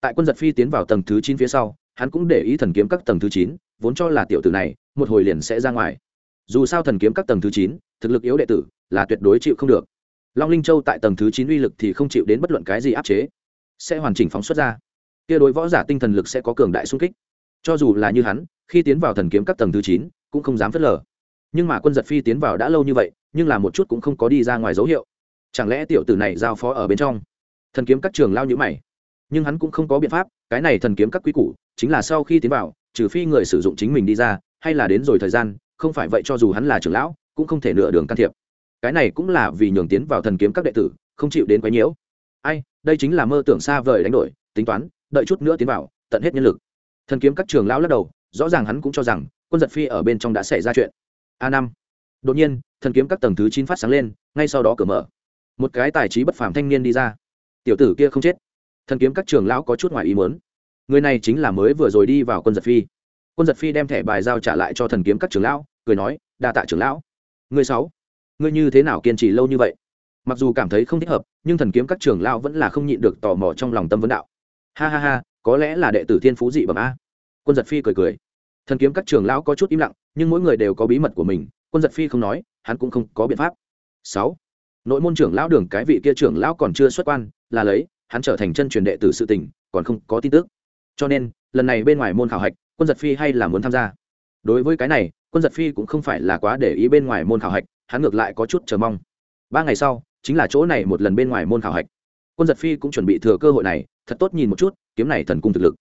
Tại quân giật phi tiến vào tầng thứ chín phía sau, hắn cũng để ý thần kiếm các tầng thứ chín, vốn cho là tiểu tử này, một hồi liền sẽ ra ngoài. Dù sao thần kiếm các tầng thứ chín, thực lực yếu đệ tử, là tuyệt đối chịu không được long linh châu tại tầng thứ chín uy lực thì không chịu đến bất luận cái gì áp chế. Sẽ hoàn chỉnh phóng xuất ra. Kia đối võ giả tinh thần lực sẽ có cường đại sung kích. Cho dù là như hắn, khi tiến vào thần kiếm các tầng thứ chín, cũng không dám phớt lờ. Nhưng mà quân giật phi tiến vào đã lâu như vậy, nhưng là một chút cũng không có đi ra ngoài dấu hiệu. Chẳng lẽ tiểu tử này giao phó ở bên trong? Thần kiếm các trường lao nhữ mày. Nhưng hắn cũng không có biện pháp, cái này thần kiếm các quý củ, chính là sau khi tiến vào, trừ phi người sử dụng chính mình đi ra, hay là đến rồi thời gian, không phải vậy cho dù hắn là trưởng lão, cũng không thể nửa đường can thiệp cái này cũng là vì nhường tiến vào thần kiếm các đệ tử, không chịu đến quấy nhiễu. Ai, đây chính là mơ tưởng xa vời đánh đổi, tính toán, đợi chút nữa tiến vào, tận hết nhân lực. Thần kiếm các trường lão lắc đầu, rõ ràng hắn cũng cho rằng, quân giật phi ở bên trong đã xảy ra chuyện. A năm. Đột nhiên, thần kiếm các tầng thứ chín phát sáng lên, ngay sau đó cửa mở. Một cái tài trí bất phàm thanh niên đi ra. Tiểu tử kia không chết. Thần kiếm các trường lão có chút ngoài ý muốn. Người này chính là mới vừa rồi đi vào quân giật phi. Quân giật phi đem thẻ bài giao trả lại cho thần kiếm các trường lão, cười nói, đa tạ trưởng lão. Người sáu ngươi như thế nào kiên trì lâu như vậy? Mặc dù cảm thấy không thích hợp, nhưng thần kiếm các trường lão vẫn là không nhịn được tò mò trong lòng tâm vấn đạo. Ha ha ha, có lẽ là đệ tử thiên phú dị bẩm a. Quân giật phi cười cười. Thần kiếm các trường lão có chút im lặng, nhưng mỗi người đều có bí mật của mình, quân giật phi không nói, hắn cũng không có biện pháp. Sáu. Nội môn trưởng lão đường cái vị kia trưởng lão còn chưa xuất quan, là lấy, hắn trở thành chân truyền đệ tử sự tình, còn không có tin tức. Cho nên, lần này bên ngoài môn khảo hạch, quân giật phi hay là muốn tham gia. Đối với cái này, quân giật phi cũng không phải là quá để ý bên ngoài môn khảo hạch hắn ngược lại có chút chờ mong. Ba ngày sau, chính là chỗ này một lần bên ngoài môn khảo hạch. Quân giật phi cũng chuẩn bị thừa cơ hội này, thật tốt nhìn một chút, kiếm này thần cung thực lực.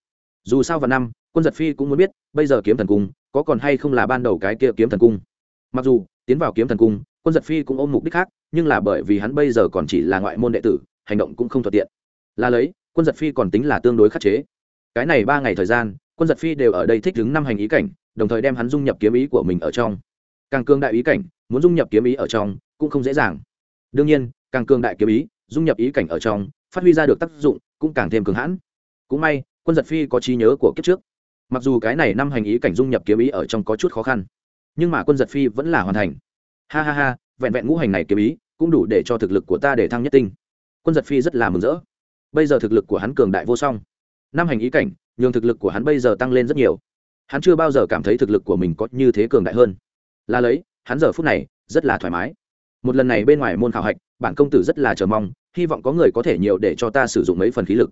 Dù sao vào năm, quân giật phi cũng muốn biết, bây giờ kiếm thần cung, có còn hay không là ban đầu cái kia kiếm thần cung. Mặc dù, tiến vào kiếm thần cung, quân giật phi cũng ôm mục đích khác, nhưng là bởi vì hắn bây giờ còn chỉ là ngoại môn đệ tử, hành động cũng không thuận tiện. Là lấy, quân giật phi còn tính là tương đối khắc chế. Cái này ba ngày thời gian, quân giật phi đều ở đây thích đứng năm hành ý cảnh, đồng thời đem hắn dung nhập kiếm ý của mình ở trong. Càng cương đại ý cảnh muốn dung nhập kiếm ý ở trong cũng không dễ dàng. Đương nhiên, càng cường đại kiếm ý, dung nhập ý cảnh ở trong, phát huy ra được tác dụng cũng càng thêm cường hãn. Cũng may, quân giật phi có trí nhớ của kiếp trước. Mặc dù cái này năm hành ý cảnh dung nhập kiếm ý ở trong có chút khó khăn, nhưng mà quân giật phi vẫn là hoàn thành. Ha ha ha, vẹn vẹn ngũ hành này kiếm ý cũng đủ để cho thực lực của ta để thăng nhất tinh. Quân giật phi rất là mừng rỡ. Bây giờ thực lực của hắn cường đại vô song. Năm hành ý cảnh, nhường thực lực của hắn bây giờ tăng lên rất nhiều. Hắn chưa bao giờ cảm thấy thực lực của mình có như thế cường đại hơn. Là lấy hắn giờ phút này rất là thoải mái. Một lần này bên ngoài môn khảo hạch, bản công tử rất là chờ mong, hy vọng có người có thể nhiều để cho ta sử dụng mấy phần khí lực.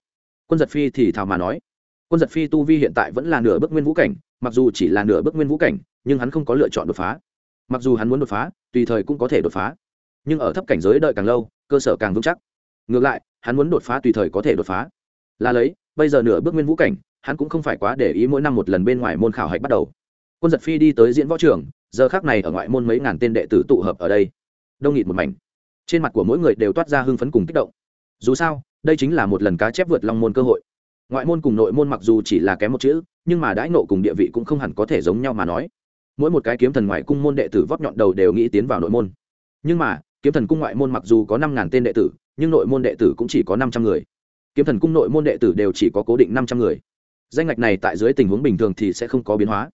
Quân giật phi thì thào mà nói, quân giật phi tu vi hiện tại vẫn là nửa bước nguyên vũ cảnh, mặc dù chỉ là nửa bước nguyên vũ cảnh, nhưng hắn không có lựa chọn đột phá. Mặc dù hắn muốn đột phá, tùy thời cũng có thể đột phá. Nhưng ở thấp cảnh giới đợi càng lâu, cơ sở càng vững chắc. Ngược lại, hắn muốn đột phá tùy thời có thể đột phá. Là lấy, bây giờ nửa bước nguyên vũ cảnh, hắn cũng không phải quá để ý mỗi năm một lần bên ngoài môn khảo hạch bắt đầu quân giật phi đi tới diễn võ trường, giờ khác này ở ngoại môn mấy ngàn tên đệ tử tụ hợp ở đây. Đông nghịt một mảnh. Trên mặt của mỗi người đều toát ra hưng phấn cùng kích động. Dù sao, đây chính là một lần cá chép vượt long môn cơ hội. Ngoại môn cùng nội môn mặc dù chỉ là kém một chữ, nhưng mà đãi nộ cùng địa vị cũng không hẳn có thể giống nhau mà nói. Mỗi một cái kiếm thần ngoại cung môn đệ tử vót nhọn đầu đều nghĩ tiến vào nội môn. Nhưng mà, kiếm thần cung ngoại môn mặc dù có năm ngàn tên đệ tử, nhưng nội môn đệ tử cũng chỉ có năm trăm người. Kiếm thần cung nội môn đệ tử đều chỉ có cố định năm trăm người. Danh ngạch này tại dưới tình huống bình thường thì sẽ không có biến hóa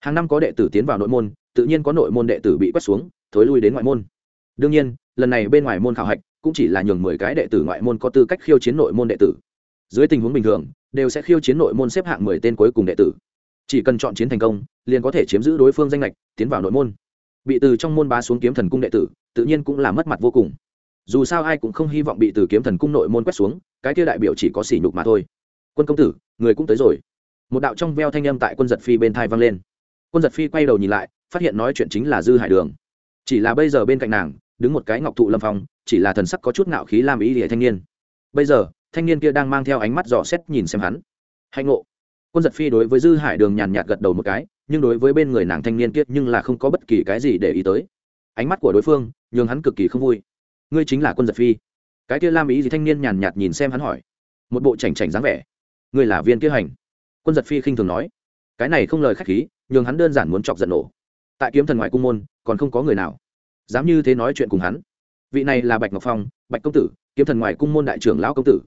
hàng năm có đệ tử tiến vào nội môn, tự nhiên có nội môn đệ tử bị quét xuống, thối lui đến ngoại môn. Đương nhiên, lần này bên ngoài môn khảo hạch cũng chỉ là nhường mười cái đệ tử ngoại môn có tư cách khiêu chiến nội môn đệ tử. Dưới tình huống bình thường, đều sẽ khiêu chiến nội môn xếp hạng mười tên cuối cùng đệ tử. Chỉ cần chọn chiến thành công, liền có thể chiếm giữ đối phương danh lệch tiến vào nội môn. Bị từ trong môn ba xuống kiếm thần cung đệ tử, tự nhiên cũng là mất mặt vô cùng. Dù sao ai cũng không hy vọng bị từ kiếm thần cung nội môn quét xuống, cái kia đại biểu chỉ có sỉ nhục mà thôi. Quân công tử, người cũng tới rồi. Một đạo trong veo thanh âm tại quân giật phi bên thai vang lên quân giật phi quay đầu nhìn lại, phát hiện nói chuyện chính là dư hải đường. Chỉ là bây giờ bên cạnh nàng, đứng một cái ngọc thụ lâm phong, chỉ là thần sắc có chút ngạo khí làm ý địa thanh niên. Bây giờ, thanh niên kia đang mang theo ánh mắt dò xét nhìn xem hắn. Hạnh ngộ. Quân giật phi đối với dư hải đường nhàn nhạt gật đầu một cái, nhưng đối với bên người nàng thanh niên kia nhưng là không có bất kỳ cái gì để ý tới. Ánh mắt của đối phương, nhường hắn cực kỳ không vui. Ngươi chính là quân giật phi. Cái kia lam ý gì thanh niên nhàn nhạt nhìn xem hắn hỏi. Một bộ chảnh chảnh dáng vẻ. Ngươi là viên kia hành. Quân giật phi khinh thường nói. Cái này không lời k h á c h khí nhường hắn đơn giản muốn chọc giận nổ. Tại kiếm thần ngoại cung môn, còn không có người nào. Dám như thế nói chuyện cùng hắn. Vị này là bạch ngọc phong, bạch công tử, kiếm thần ngoại cung môn đại trưởng lão công tử.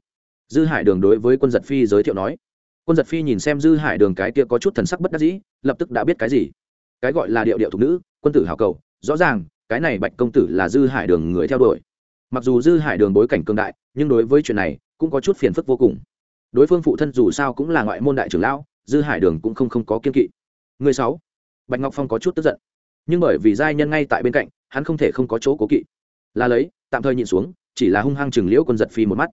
Dư hải đường đối với quân giật phi giới thiệu nói. Quân giật phi nhìn xem dư hải đường cái kia có chút thần sắc bất đắc dĩ, lập tức đã biết cái gì. Cái gọi là điệu điệu thục nữ, quân tử hảo cầu, rõ ràng, cái này bạch công tử là dư hải đường người theo đuổi. Mặc dù dư hải đường bối cảnh cường đại, nhưng đối với chuyện này, cũng có chút phiền phức vô cùng. Đối phương phụ thân dù sao cũng là ngoại môn đại trưởng lão, dư hải đường cũng không không có kiên kỵ người sáu. Bạch ngọc phong có chút tức giận. Nhưng bởi vì giai nhân ngay tại bên cạnh, hắn không thể không có chỗ cố kỵ. Là lấy, tạm thời nhìn xuống, chỉ là hung hăng chừng liễu quân giật phi một mắt.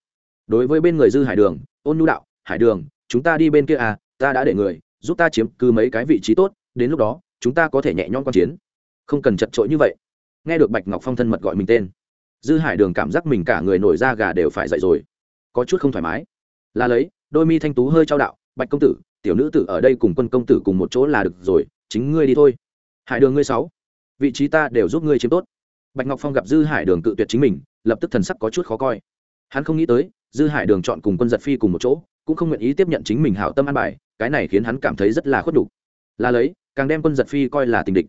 Đối với bên người dư hải đường, ôn nhu đạo, hải đường, chúng ta đi bên kia à ta đã để người, giúp ta chiếm cứ mấy cái vị trí tốt, đến lúc đó, chúng ta có thể nhẹ nhõm q chiến. Không cần chật trội như vậy. Nghe được bạch ngọc phong thân mật gọi mình tên, dư hải đường cảm giác mình cả người nổi da gà đều phải dậy rồi. Có chút không thoải mái. Là lấy, đôi mi thanh tú hơi trao đạo, bạch công tử tiểu nữ tử ở đây cùng quân công tử cùng một chỗ là được rồi, chính ngươi đi thôi. Hải đường ngươi sáu, vị trí ta đều giúp ngươi chiếm tốt. Bạch ngọc phong gặp dư hải đường cự tuyệt chính mình, lập tức thần sắc có chút khó coi. Hắn không nghĩ tới, dư hải đường chọn cùng quân giật phi cùng một chỗ, cũng không nguyện ý tiếp nhận chính mình hảo tâm an bài, cái này khiến hắn cảm thấy rất là khuất đủ. là lấy, càng đem quân giật phi coi là tình địch.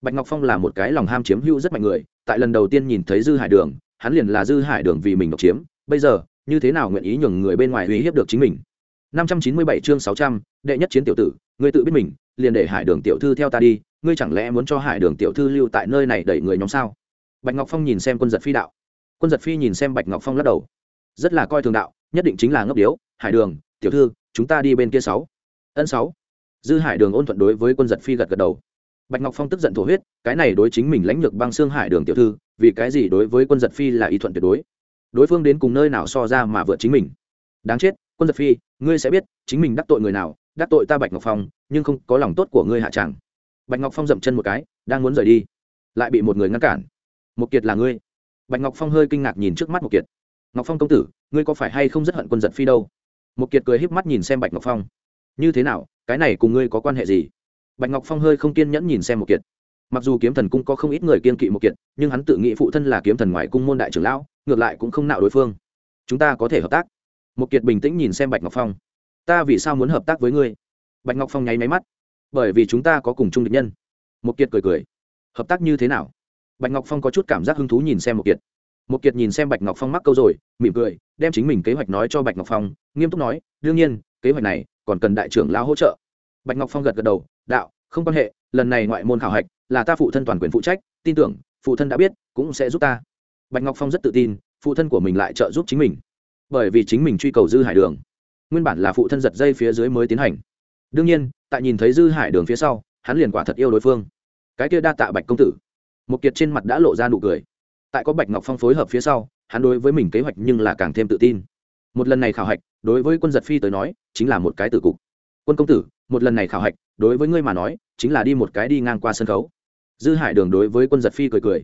Bạch ngọc phong là một cái lòng ham chiếm hữu rất mạnh người, tại lần đầu tiên nhìn thấy dư hải đường, hắn liền là dư hải đường vì mình độc chiếm, bây giờ, như thế nào nguyện ý nhường người bên ngoài uy hiếp được chính mình? 597 chương 600, đệ nhất chiến tiểu tử ngươi tự biết mình liền để hải đường tiểu thư theo ta đi ngươi chẳng lẽ muốn cho hải đường tiểu thư lưu tại nơi này đẩy người nhóm sao? Bạch ngọc phong nhìn xem quân giật phi đạo. Quân giật phi nhìn xem bạch ngọc phong lắc đầu. Rất là coi thường đạo nhất định chính là ngốc điếu hải đường tiểu thư chúng ta đi bên kia sáu. Ân sáu. Dư hải đường ôn thuận đối với quân giật phi gật gật đầu. Bạch ngọc phong tức giận thổ huyết cái này đối chính mình lãnh lược băng xương hải đường tiểu thư vì cái gì đối với quân giật phi là ý thuận tuyệt đối? Đối phương đến cùng nơi nào so ra mà vượt chính mình? Đáng chết quân giật phi ngươi sẽ biết, chính mình đắc tội người nào, đắc tội ta bạch ngọc phong, nhưng không có lòng tốt của ngươi hạ tràng bạch ngọc phong dậm chân một cái, đang muốn rời đi, lại bị một người ngăn cản. Một kiệt là ngươi. Bạch ngọc phong hơi kinh ngạc nhìn trước mắt một kiệt. Ngọc phong công tử, ngươi có phải hay không rất hận quân giật phi đâu? Một kiệt cười híp mắt nhìn xem bạch ngọc phong. Như thế nào, cái này cùng ngươi có quan hệ gì? Bạch ngọc phong hơi không kiên nhẫn nhìn xem một kiệt. Mặc dù kiếm thần cung có không ít người kiên kỵ một kiệt, nhưng hắn tự nghĩ phụ thân là kiếm thần ngoài cung môn đại trưởng lão, ngược lại cũng không nạo đối phương. Chúng ta có thể hợp tác một kiệt bình tĩnh nhìn xem bạch ngọc phong. Ta vì sao muốn hợp tác với ngươi? Bạch ngọc phong nháy máy mắt. Bởi vì chúng ta có cùng chung địch nhân. Một kiệt cười cười. Hợp tác như thế nào? Bạch ngọc phong có chút cảm giác hứng thú nhìn xem một kiệt. Một kiệt nhìn xem bạch ngọc phong mắc câu rồi, mỉm cười, đem chính mình kế hoạch nói cho bạch ngọc phong, nghiêm túc nói, đương nhiên, kế hoạch này còn cần đại trưởng lao hỗ trợ. Bạch ngọc phong gật gật đầu, đạo, không quan hệ, lần này ngoại môn khảo hạch là ta phụ thân toàn quyền phụ trách, tin tưởng, phụ thân đã biết, cũng sẽ giúp ta. Bạch ngọc phong rất tự tin, phụ thân của mình lại trợ giúp chính mình bởi vì chính mình truy cầu dư hải đường. Nguyên bản là phụ thân giật dây phía dưới mới tiến hành. Đương nhiên, tại nhìn thấy dư hải đường phía sau, hắn liền quả thật yêu đối phương. Cái kia đa tạ bạch công tử. Một kiệt trên mặt đã lộ ra nụ cười. Tại có bạch ngọc phong phối hợp phía sau, hắn đối với mình kế hoạch nhưng là càng thêm tự tin. Một lần này khảo hạch, đối với quân giật phi tới nói, chính là một cái tử cục. Quân công tử, một lần này khảo hạch, đối với ngươi mà nói, chính là đi một cái đi ngang qua sân khấu. Dư hải đường đối với quân giật phi cười cười.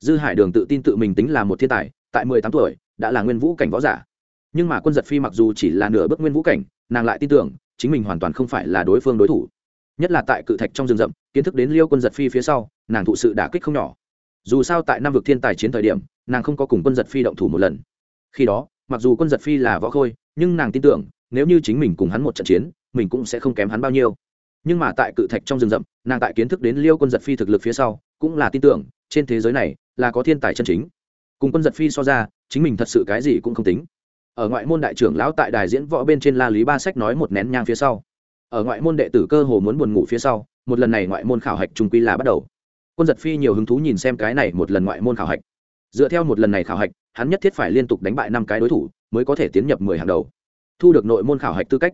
Dư hải đường tự tin tự mình tính là một thiên tài, tại mười tám tuổi, đã là nguyên vũ cảnh võ giả nhưng mà quân giật phi mặc dù chỉ là nửa bước nguyên vũ cảnh, nàng lại tin tưởng, chính mình hoàn toàn không phải là đối phương đối thủ. Nhất là tại cự thạch trong rừng rậm, kiến thức đến liêu quân giật phi phía sau, nàng thụ sự đả kích không nhỏ. Dù sao tại năm vực thiên tài chiến thời điểm, nàng không có cùng quân giật phi động thủ một lần. Khi đó, mặc dù quân giật phi là võ khôi, nhưng nàng tin tưởng, nếu như chính mình cùng hắn một trận chiến, mình cũng sẽ không kém hắn bao nhiêu. Nhưng mà tại cự thạch trong rừng rậm, nàng tại kiến thức đến liêu quân giật phi thực lực phía sau, cũng là tin tưởng, trên thế giới này là có thiên tài chân chính. Cùng quân giật phi so ra, chính mình thật sự cái gì cũng không tính ở ngoại môn đại trưởng lão tại đài diễn võ bên trên la lý ba sách nói một nén nhang phía sau. Ở ngoại môn đệ tử cơ hồ muốn buồn ngủ phía sau, một lần này ngoại môn khảo hạch trung quy là bắt đầu. Quân giật phi nhiều hứng thú nhìn xem cái này một lần ngoại môn khảo hạch. Dựa theo một lần này khảo hạch, hắn nhất thiết phải liên tục đánh bại năm cái đối thủ, mới có thể tiến nhập mười hàng đầu. Thu được nội môn khảo hạch tư cách.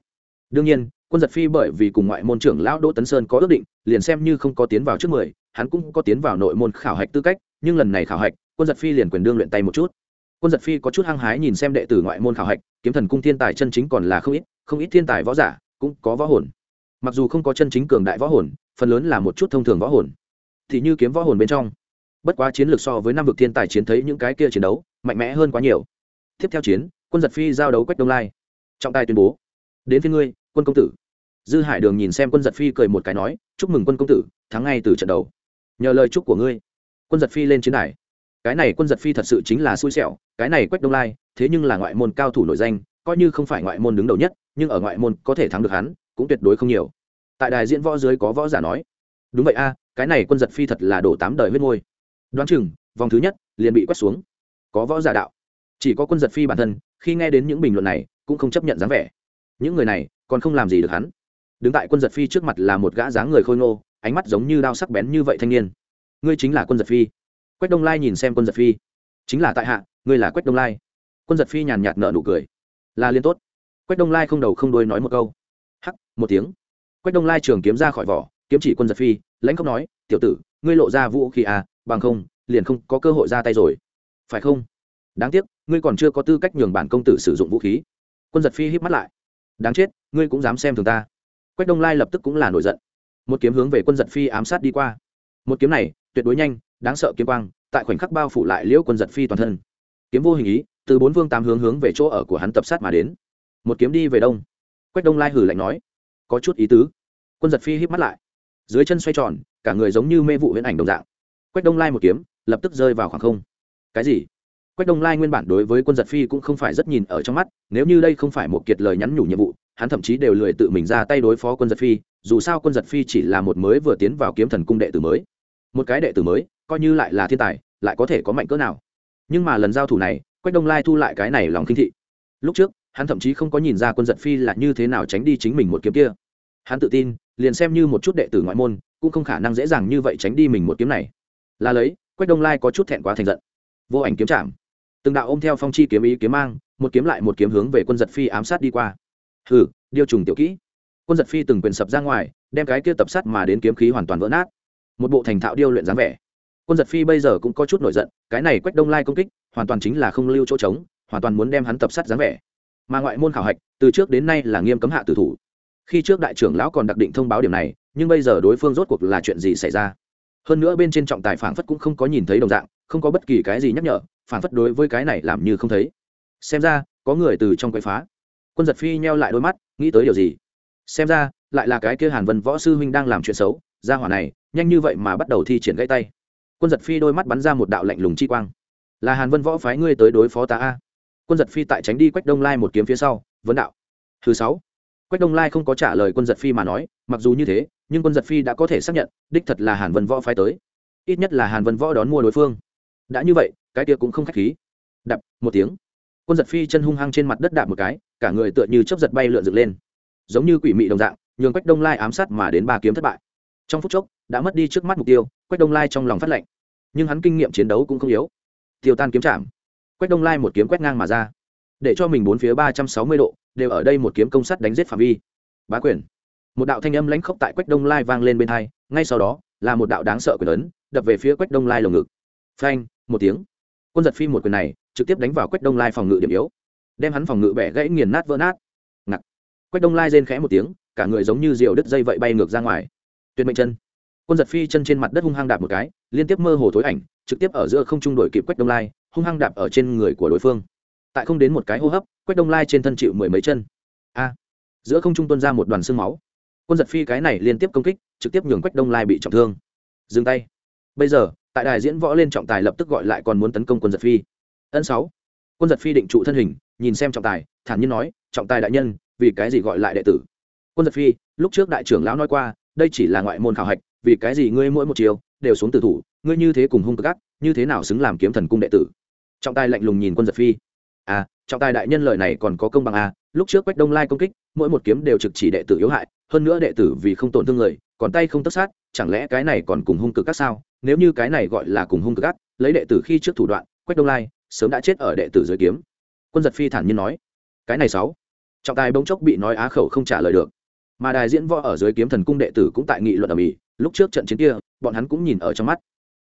Đương nhiên, quân giật phi bởi vì cùng ngoại môn trưởng lão đỗ tấn sơn có ước định, liền xem như không có tiến vào trước mười, hắn cũng có tiến vào nội môn khảo hạch tư cách, nhưng lần này khảo hạch, quân giật phi liền quyền đương luyện tay một chút quân giật phi có chút hăng hái nhìn xem đệ tử ngoại môn khảo hạch, kiếm thần cung thiên tài chân chính còn là không ít không ít thiên tài võ giả cũng có võ hồn. Mặc dù không có chân chính cường đại võ hồn, phần lớn là một chút thông thường võ hồn. Thì như kiếm võ hồn bên trong, bất quá chiến lược so với năm vực thiên tài chiến thấy những cái kia chiến đấu, mạnh mẽ hơn quá nhiều. Tiếp theo chiến, quân giật phi giao đấu quách đông lai. Trọng tài tuyên bố, đến phía ngươi, quân công tử. Dư hải đường nhìn xem quân giật phi cười một cái nói, chúc mừng quân công tử, thắng ngay từ trận đầu. Nhờ lời chúc của ngươi. Quân giật phi lên chiến đài cái này quân giật phi thật sự chính là xui xẻo, cái này quách đông lai, thế nhưng là ngoại môn cao thủ nổi danh, coi như không phải ngoại môn đứng đầu nhất, nhưng ở ngoại môn có thể thắng được hắn, cũng tuyệt đối không nhiều. Tại đài diễn võ dưới có võ giả nói, đúng vậy a, cái này quân giật phi thật là đổ tám đời huyết ngôi đoán chừng, vòng thứ nhất, liền bị quét xuống. Có võ giả đạo, chỉ có quân giật phi bản thân, khi nghe đến những bình luận này, cũng không chấp nhận dáng vẻ. Những người này, còn không làm gì được hắn. Đứng tại quân giật phi trước mặt là một gã dáng người khôi ngô, ánh mắt giống như đao sắc bén như vậy thanh niên. Ngươi chính là quân giật phi? Quách đông lai nhìn xem quân giật phi. Chính là tại hạ, ngươi là quách đông lai. Quân giật phi nhàn nhạt nợ nụ cười. Là liên tốt. Quách đông lai không đầu không đuôi nói một câu. Hắc, một tiếng. Quách đông lai trường kiếm ra khỏi vỏ, kiếm chỉ quân giật phi, lãnh không nói, tiểu tử, ngươi lộ ra vũ khí à bằng không, liền không có cơ hội ra tay rồi. Phải không? Đáng tiếc, ngươi còn chưa có tư cách nhường bản công tử sử dụng vũ khí. Quân giật phi hít mắt lại. Đáng chết, ngươi cũng dám xem thường ta. Quách đông lai lập tức cũng là nổi giận. Một kiếm hướng về quân giật phi ám sát đi qua. Một kiếm này tuyệt đối nhanh, đáng sợ kiếm quang, tại khoảnh khắc bao phủ lại liễu quân giật phi toàn thân. Kiếm vô hình ý, từ bốn vương tám hướng hướng về chỗ ở của hắn tập sát mà đến. Một kiếm đi về đông. Quách đông lai hử lạnh nói, có chút ý tứ. Quân giật phi híp mắt lại. Dưới chân xoay tròn, cả người giống như mê vụ huyễn ảnh đồng dạng. Quách đông lai một kiếm, lập tức rơi vào khoảng không. Cái gì? Quách đông lai nguyên bản đối với quân giật phi cũng không phải rất nhìn ở trong mắt, nếu như đây không phải một kiệt lời nhắn nhủ nhiệm vụ, hắn thậm chí đều lười tự mình ra tay đối phó quân giật phi, dù sao quân giật phi chỉ là một mới vừa tiến vào kiếm thần cung đệ tử mới một cái đệ tử mới, coi như lại là thiên tài, lại có thể có mạnh cỡ nào. Nhưng mà lần giao thủ này, quách đông lai thu lại cái này lòng kinh thị. Lúc trước, hắn thậm chí không có nhìn ra quân giật phi là như thế nào tránh đi chính mình một kiếm kia. Hắn tự tin, liền xem như một chút đệ tử ngoại môn, cũng không khả năng dễ dàng như vậy tránh đi mình một kiếm này. Là lấy, quách đông lai có chút thẹn quá thành giận. Vô ảnh kiếm chạm. Từng đạo ôm theo phong chi kiếm ý kiếm mang, một kiếm lại một kiếm hướng về quân giật phi ám sát đi qua. Hừ, điêu trùng tiểu kỹ. Quân giật phi từng quyền sập ra ngoài, đem cái kia tập sát mà đến kiếm khí hoàn toàn vỡ nát một bộ thành thạo điêu luyện dáng vẻ. Quân giật phi bây giờ cũng có chút nổi giận, cái này quách đông lai công kích, hoàn toàn chính là không lưu chỗ trống, hoàn toàn muốn đem hắn tập sát dáng vẻ. Mà ngoại môn khảo hạch, từ trước đến nay là nghiêm cấm hạ tử thủ. Khi trước đại trưởng lão còn đặc định thông báo điểm này, nhưng bây giờ đối phương rốt cuộc là chuyện gì xảy ra? Hơn nữa bên trên trọng tài phản phất cũng không có nhìn thấy đồng dạng, không có bất kỳ cái gì nhắc nhở phản phất đối với cái này làm như không thấy. Xem ra, có người từ trong quậy phá. Quân giật phi nheo lại đôi mắt, nghĩ tới điều gì? Xem ra, lại là cái kia hàn vân võ sư huynh đang làm chuyện xấu ra hỏa này nhanh như vậy mà bắt đầu thi triển gãy tay. Quân giật phi đôi mắt bắn ra một đạo lạnh lùng chi quang. Là hàn vân võ phái ngươi tới đối phó ta a? Quân giật phi tại tránh đi quách đông lai một kiếm phía sau, vấn đạo. Thứ sáu. Quách đông lai không có trả lời quân giật phi mà nói, mặc dù như thế, nhưng quân giật phi đã có thể xác nhận, đích thật là hàn vân võ phái tới. Ít nhất là hàn vân võ đón mua đối phương. Đã như vậy, cái kia cũng không k h á c h khí. Đập, một tiếng. Quân giật phi chân hung hăng trên mặt đất đạp một cái, cả người tựa như chấp giật bay lượn dựng lên. Giống như quỷ mị đồng dạng, nhường quách đông lai ám sát mà đến ba kiếm thất bại. Trong phút chốc đã mất đi trước mắt mục tiêu, quách đông lai trong lòng phát lệnh. Nhưng hắn kinh nghiệm chiến đấu cũng không yếu. Tiêu tan kiếm chạm quách đông lai một kiếm quét ngang mà ra. Để cho mình bốn phía ba trăm sáu mươi độ, đều ở đây một kiếm công sắt đánh giết phạm vi. Bá quyền. Một đạo thanh âm lãnh khốc tại quách đông lai vang lên bên hai, ngay sau đó, là một đạo đáng sợ quyền lớn đập về phía quách đông lai lồng ngực. Phanh, một tiếng. Quân giật phi một quyền này, trực tiếp đánh vào quách đông lai phòng ngự điểm yếu. Đem hắn phòng ngự bẻ gãy nghiền nát vỡ nát. Ngặt quách đông lai rên khẽ một tiếng, cả người giống như rượu đứt dây vậy bay ngược ra ngoài. Tuyệt mệnh chân quân giật phi chân trên mặt đất hung hăng đạp một cái, liên tiếp mơ hồ thối ảnh, trực tiếp ở giữa không trung đổi kịp quách đông lai, hung hăng đạp ở trên người của đối phương. Tại không đến một cái hô hấp, quách đông lai trên thân chịu mười mấy chân. A! Giữa không trung tuân ra một đoàn xương máu. Quân giật phi cái này liên tiếp công kích, trực tiếp nhường quách đông lai bị trọng thương. Dừng tay. Bây giờ, tại đài diễn võ lên trọng tài lập tức gọi lại còn muốn tấn công quân giật phi. Ân sáu. Quân giật phi định trụ thân hình, nhìn xem trọng tài, thản nhiên nói, trọng tài đại nhân, vì cái gì gọi lại đệ tử? Quân giật phi, lúc trước đại trưởng lão nói qua, đây chỉ là ngoại môn khảo hạch vì cái gì ngươi mỗi một chiều đều xuống tử thủ ngươi như thế cùng hung cực ác như thế nào xứng làm kiếm thần cung đệ tử? Trọng tài lạnh lùng nhìn quân giật phi. À trọng tài đại nhân lời này còn có công bằng à lúc trước quách đông lai công kích mỗi một kiếm đều trực chỉ đệ tử yếu hại hơn nữa đệ tử vì không tổn thương người còn tay không tất sát chẳng lẽ cái này còn cùng hung cực các sao? Nếu như cái này gọi là cùng hung cực gắt, lấy đệ tử khi trước thủ đoạn quách đông lai sớm đã chết ở đệ tử dưới kiếm. Quân giật phi thản nhiên nói cái này sáu. Trọng tài bỗng chốc bị nói á khẩu không trả lời được mà đài diễn võ ở dưới kiếm thần cung đệ tử cũng tại nghị luận ở mỹ. Lúc trước trận chiến kia bọn hắn cũng nhìn ở trong mắt.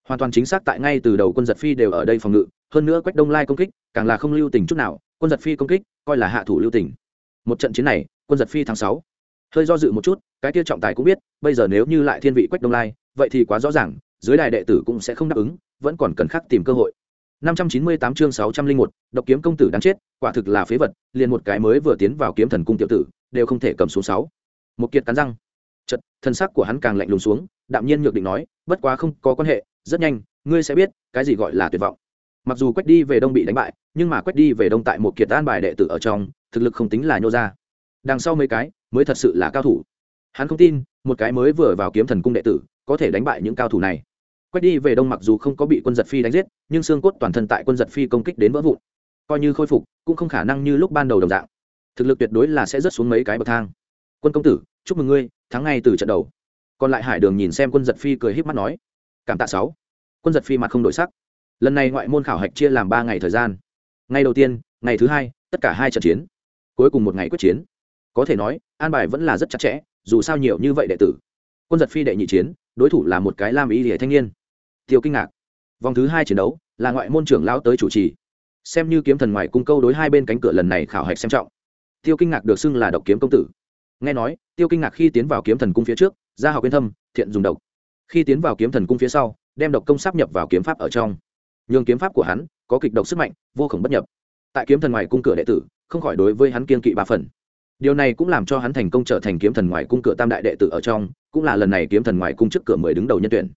Hoàn toàn chính xác tại ngay từ đầu quân giật phi đều ở đây phòng ngự hơn nữa quách đông lai công kích càng là không lưu tình chút nào. Quân giật phi công kích coi là hạ thủ lưu tình. Một trận chiến này quân giật phi tháng sáu. Hơi do dự một chút cái kia trọng tài cũng biết bây giờ nếu như lại thiên vị quách đông lai vậy thì quá rõ ràng dưới đài đệ tử cũng sẽ không đáp ứng vẫn còn cần khắc tìm cơ hội. 598 chương 601, độc kiếm công tử đáng chết quả thực là phế vật liền một cái mới vừa tiến vào kiếm thần cung tiểu tử đều không thể cầm xuống sáu một kiệt cắn răng. Chật thân xác của hắn càng lạnh lùng xuống, đạm nhiên nhược định nói, bất quá không có quan hệ, rất nhanh, ngươi sẽ biết cái gì gọi là tuyệt vọng. Mặc dù quét đi về đông bị đánh bại, nhưng mà quét đi về đông tại một kiệt an bài đệ tử ở trong, thực lực không tính là nhô ra. Đằng sau mấy cái, mới thật sự là cao thủ. Hắn không tin, một cái mới vừa vào kiếm thần cung đệ tử, có thể đánh bại những cao thủ này. Quét đi về đông mặc dù không có bị quân giật phi đánh giết, nhưng xương cốt toàn thân tại quân giật phi công kích đến vỡ vụn. Coi như khôi phục, cũng không khả năng như lúc ban đầu đồng dạng. Thực lực tuyệt đối là sẽ rớt xuống mấy cái bậc thang quân công tử, chúc mừng ngươi, thắng ngay từ trận đầu. Còn lại hải đường nhìn xem quân giật phi cười h í p mắt nói, cảm tạ sáu. Quân giật phi mặt không đổi sắc. Lần này ngoại môn khảo hạch chia làm ba ngày thời gian. Ngày đầu tiên, ngày thứ hai, tất cả hai trận chiến. Cuối cùng một ngày quyết chiến. Có thể nói, an bài vẫn là rất chặt chẽ, dù sao nhiều như vậy đệ tử. Quân giật phi đệ nhị chiến, đối thủ là một cái lam ý hệ thanh niên. Tiêu kinh ngạc. Vòng thứ hai chiến đấu, là ngoại môn trưởng lao tới chủ trì. Xem như kiếm thần ngoài cung câu đối hai bên cánh cửa lần này khảo hạch xem trọng. Tiêu kinh ngạc được xưng là độc kiếm công tử nghe nói, tiêu kinh ngạc khi tiến vào kiếm thần cung phía trước, ra học yên thâm, thiện dùng độc. Khi tiến vào kiếm thần cung phía sau, đem độc công sắp nhập vào kiếm pháp ở trong. Nhường kiếm pháp của hắn có kịch độc sức mạnh, vô khổng bất nhập. Tại kiếm thần ngoài cung cửa đệ tử, không khỏi đối với hắn kiên kỵ ba phần. Điều này cũng làm cho hắn thành công trở thành kiếm thần ngoài cung cửa tam đại đệ tử ở trong, cũng là lần này kiếm thần ngoài cung trước cửa mười đứng đầu nhân tuyển.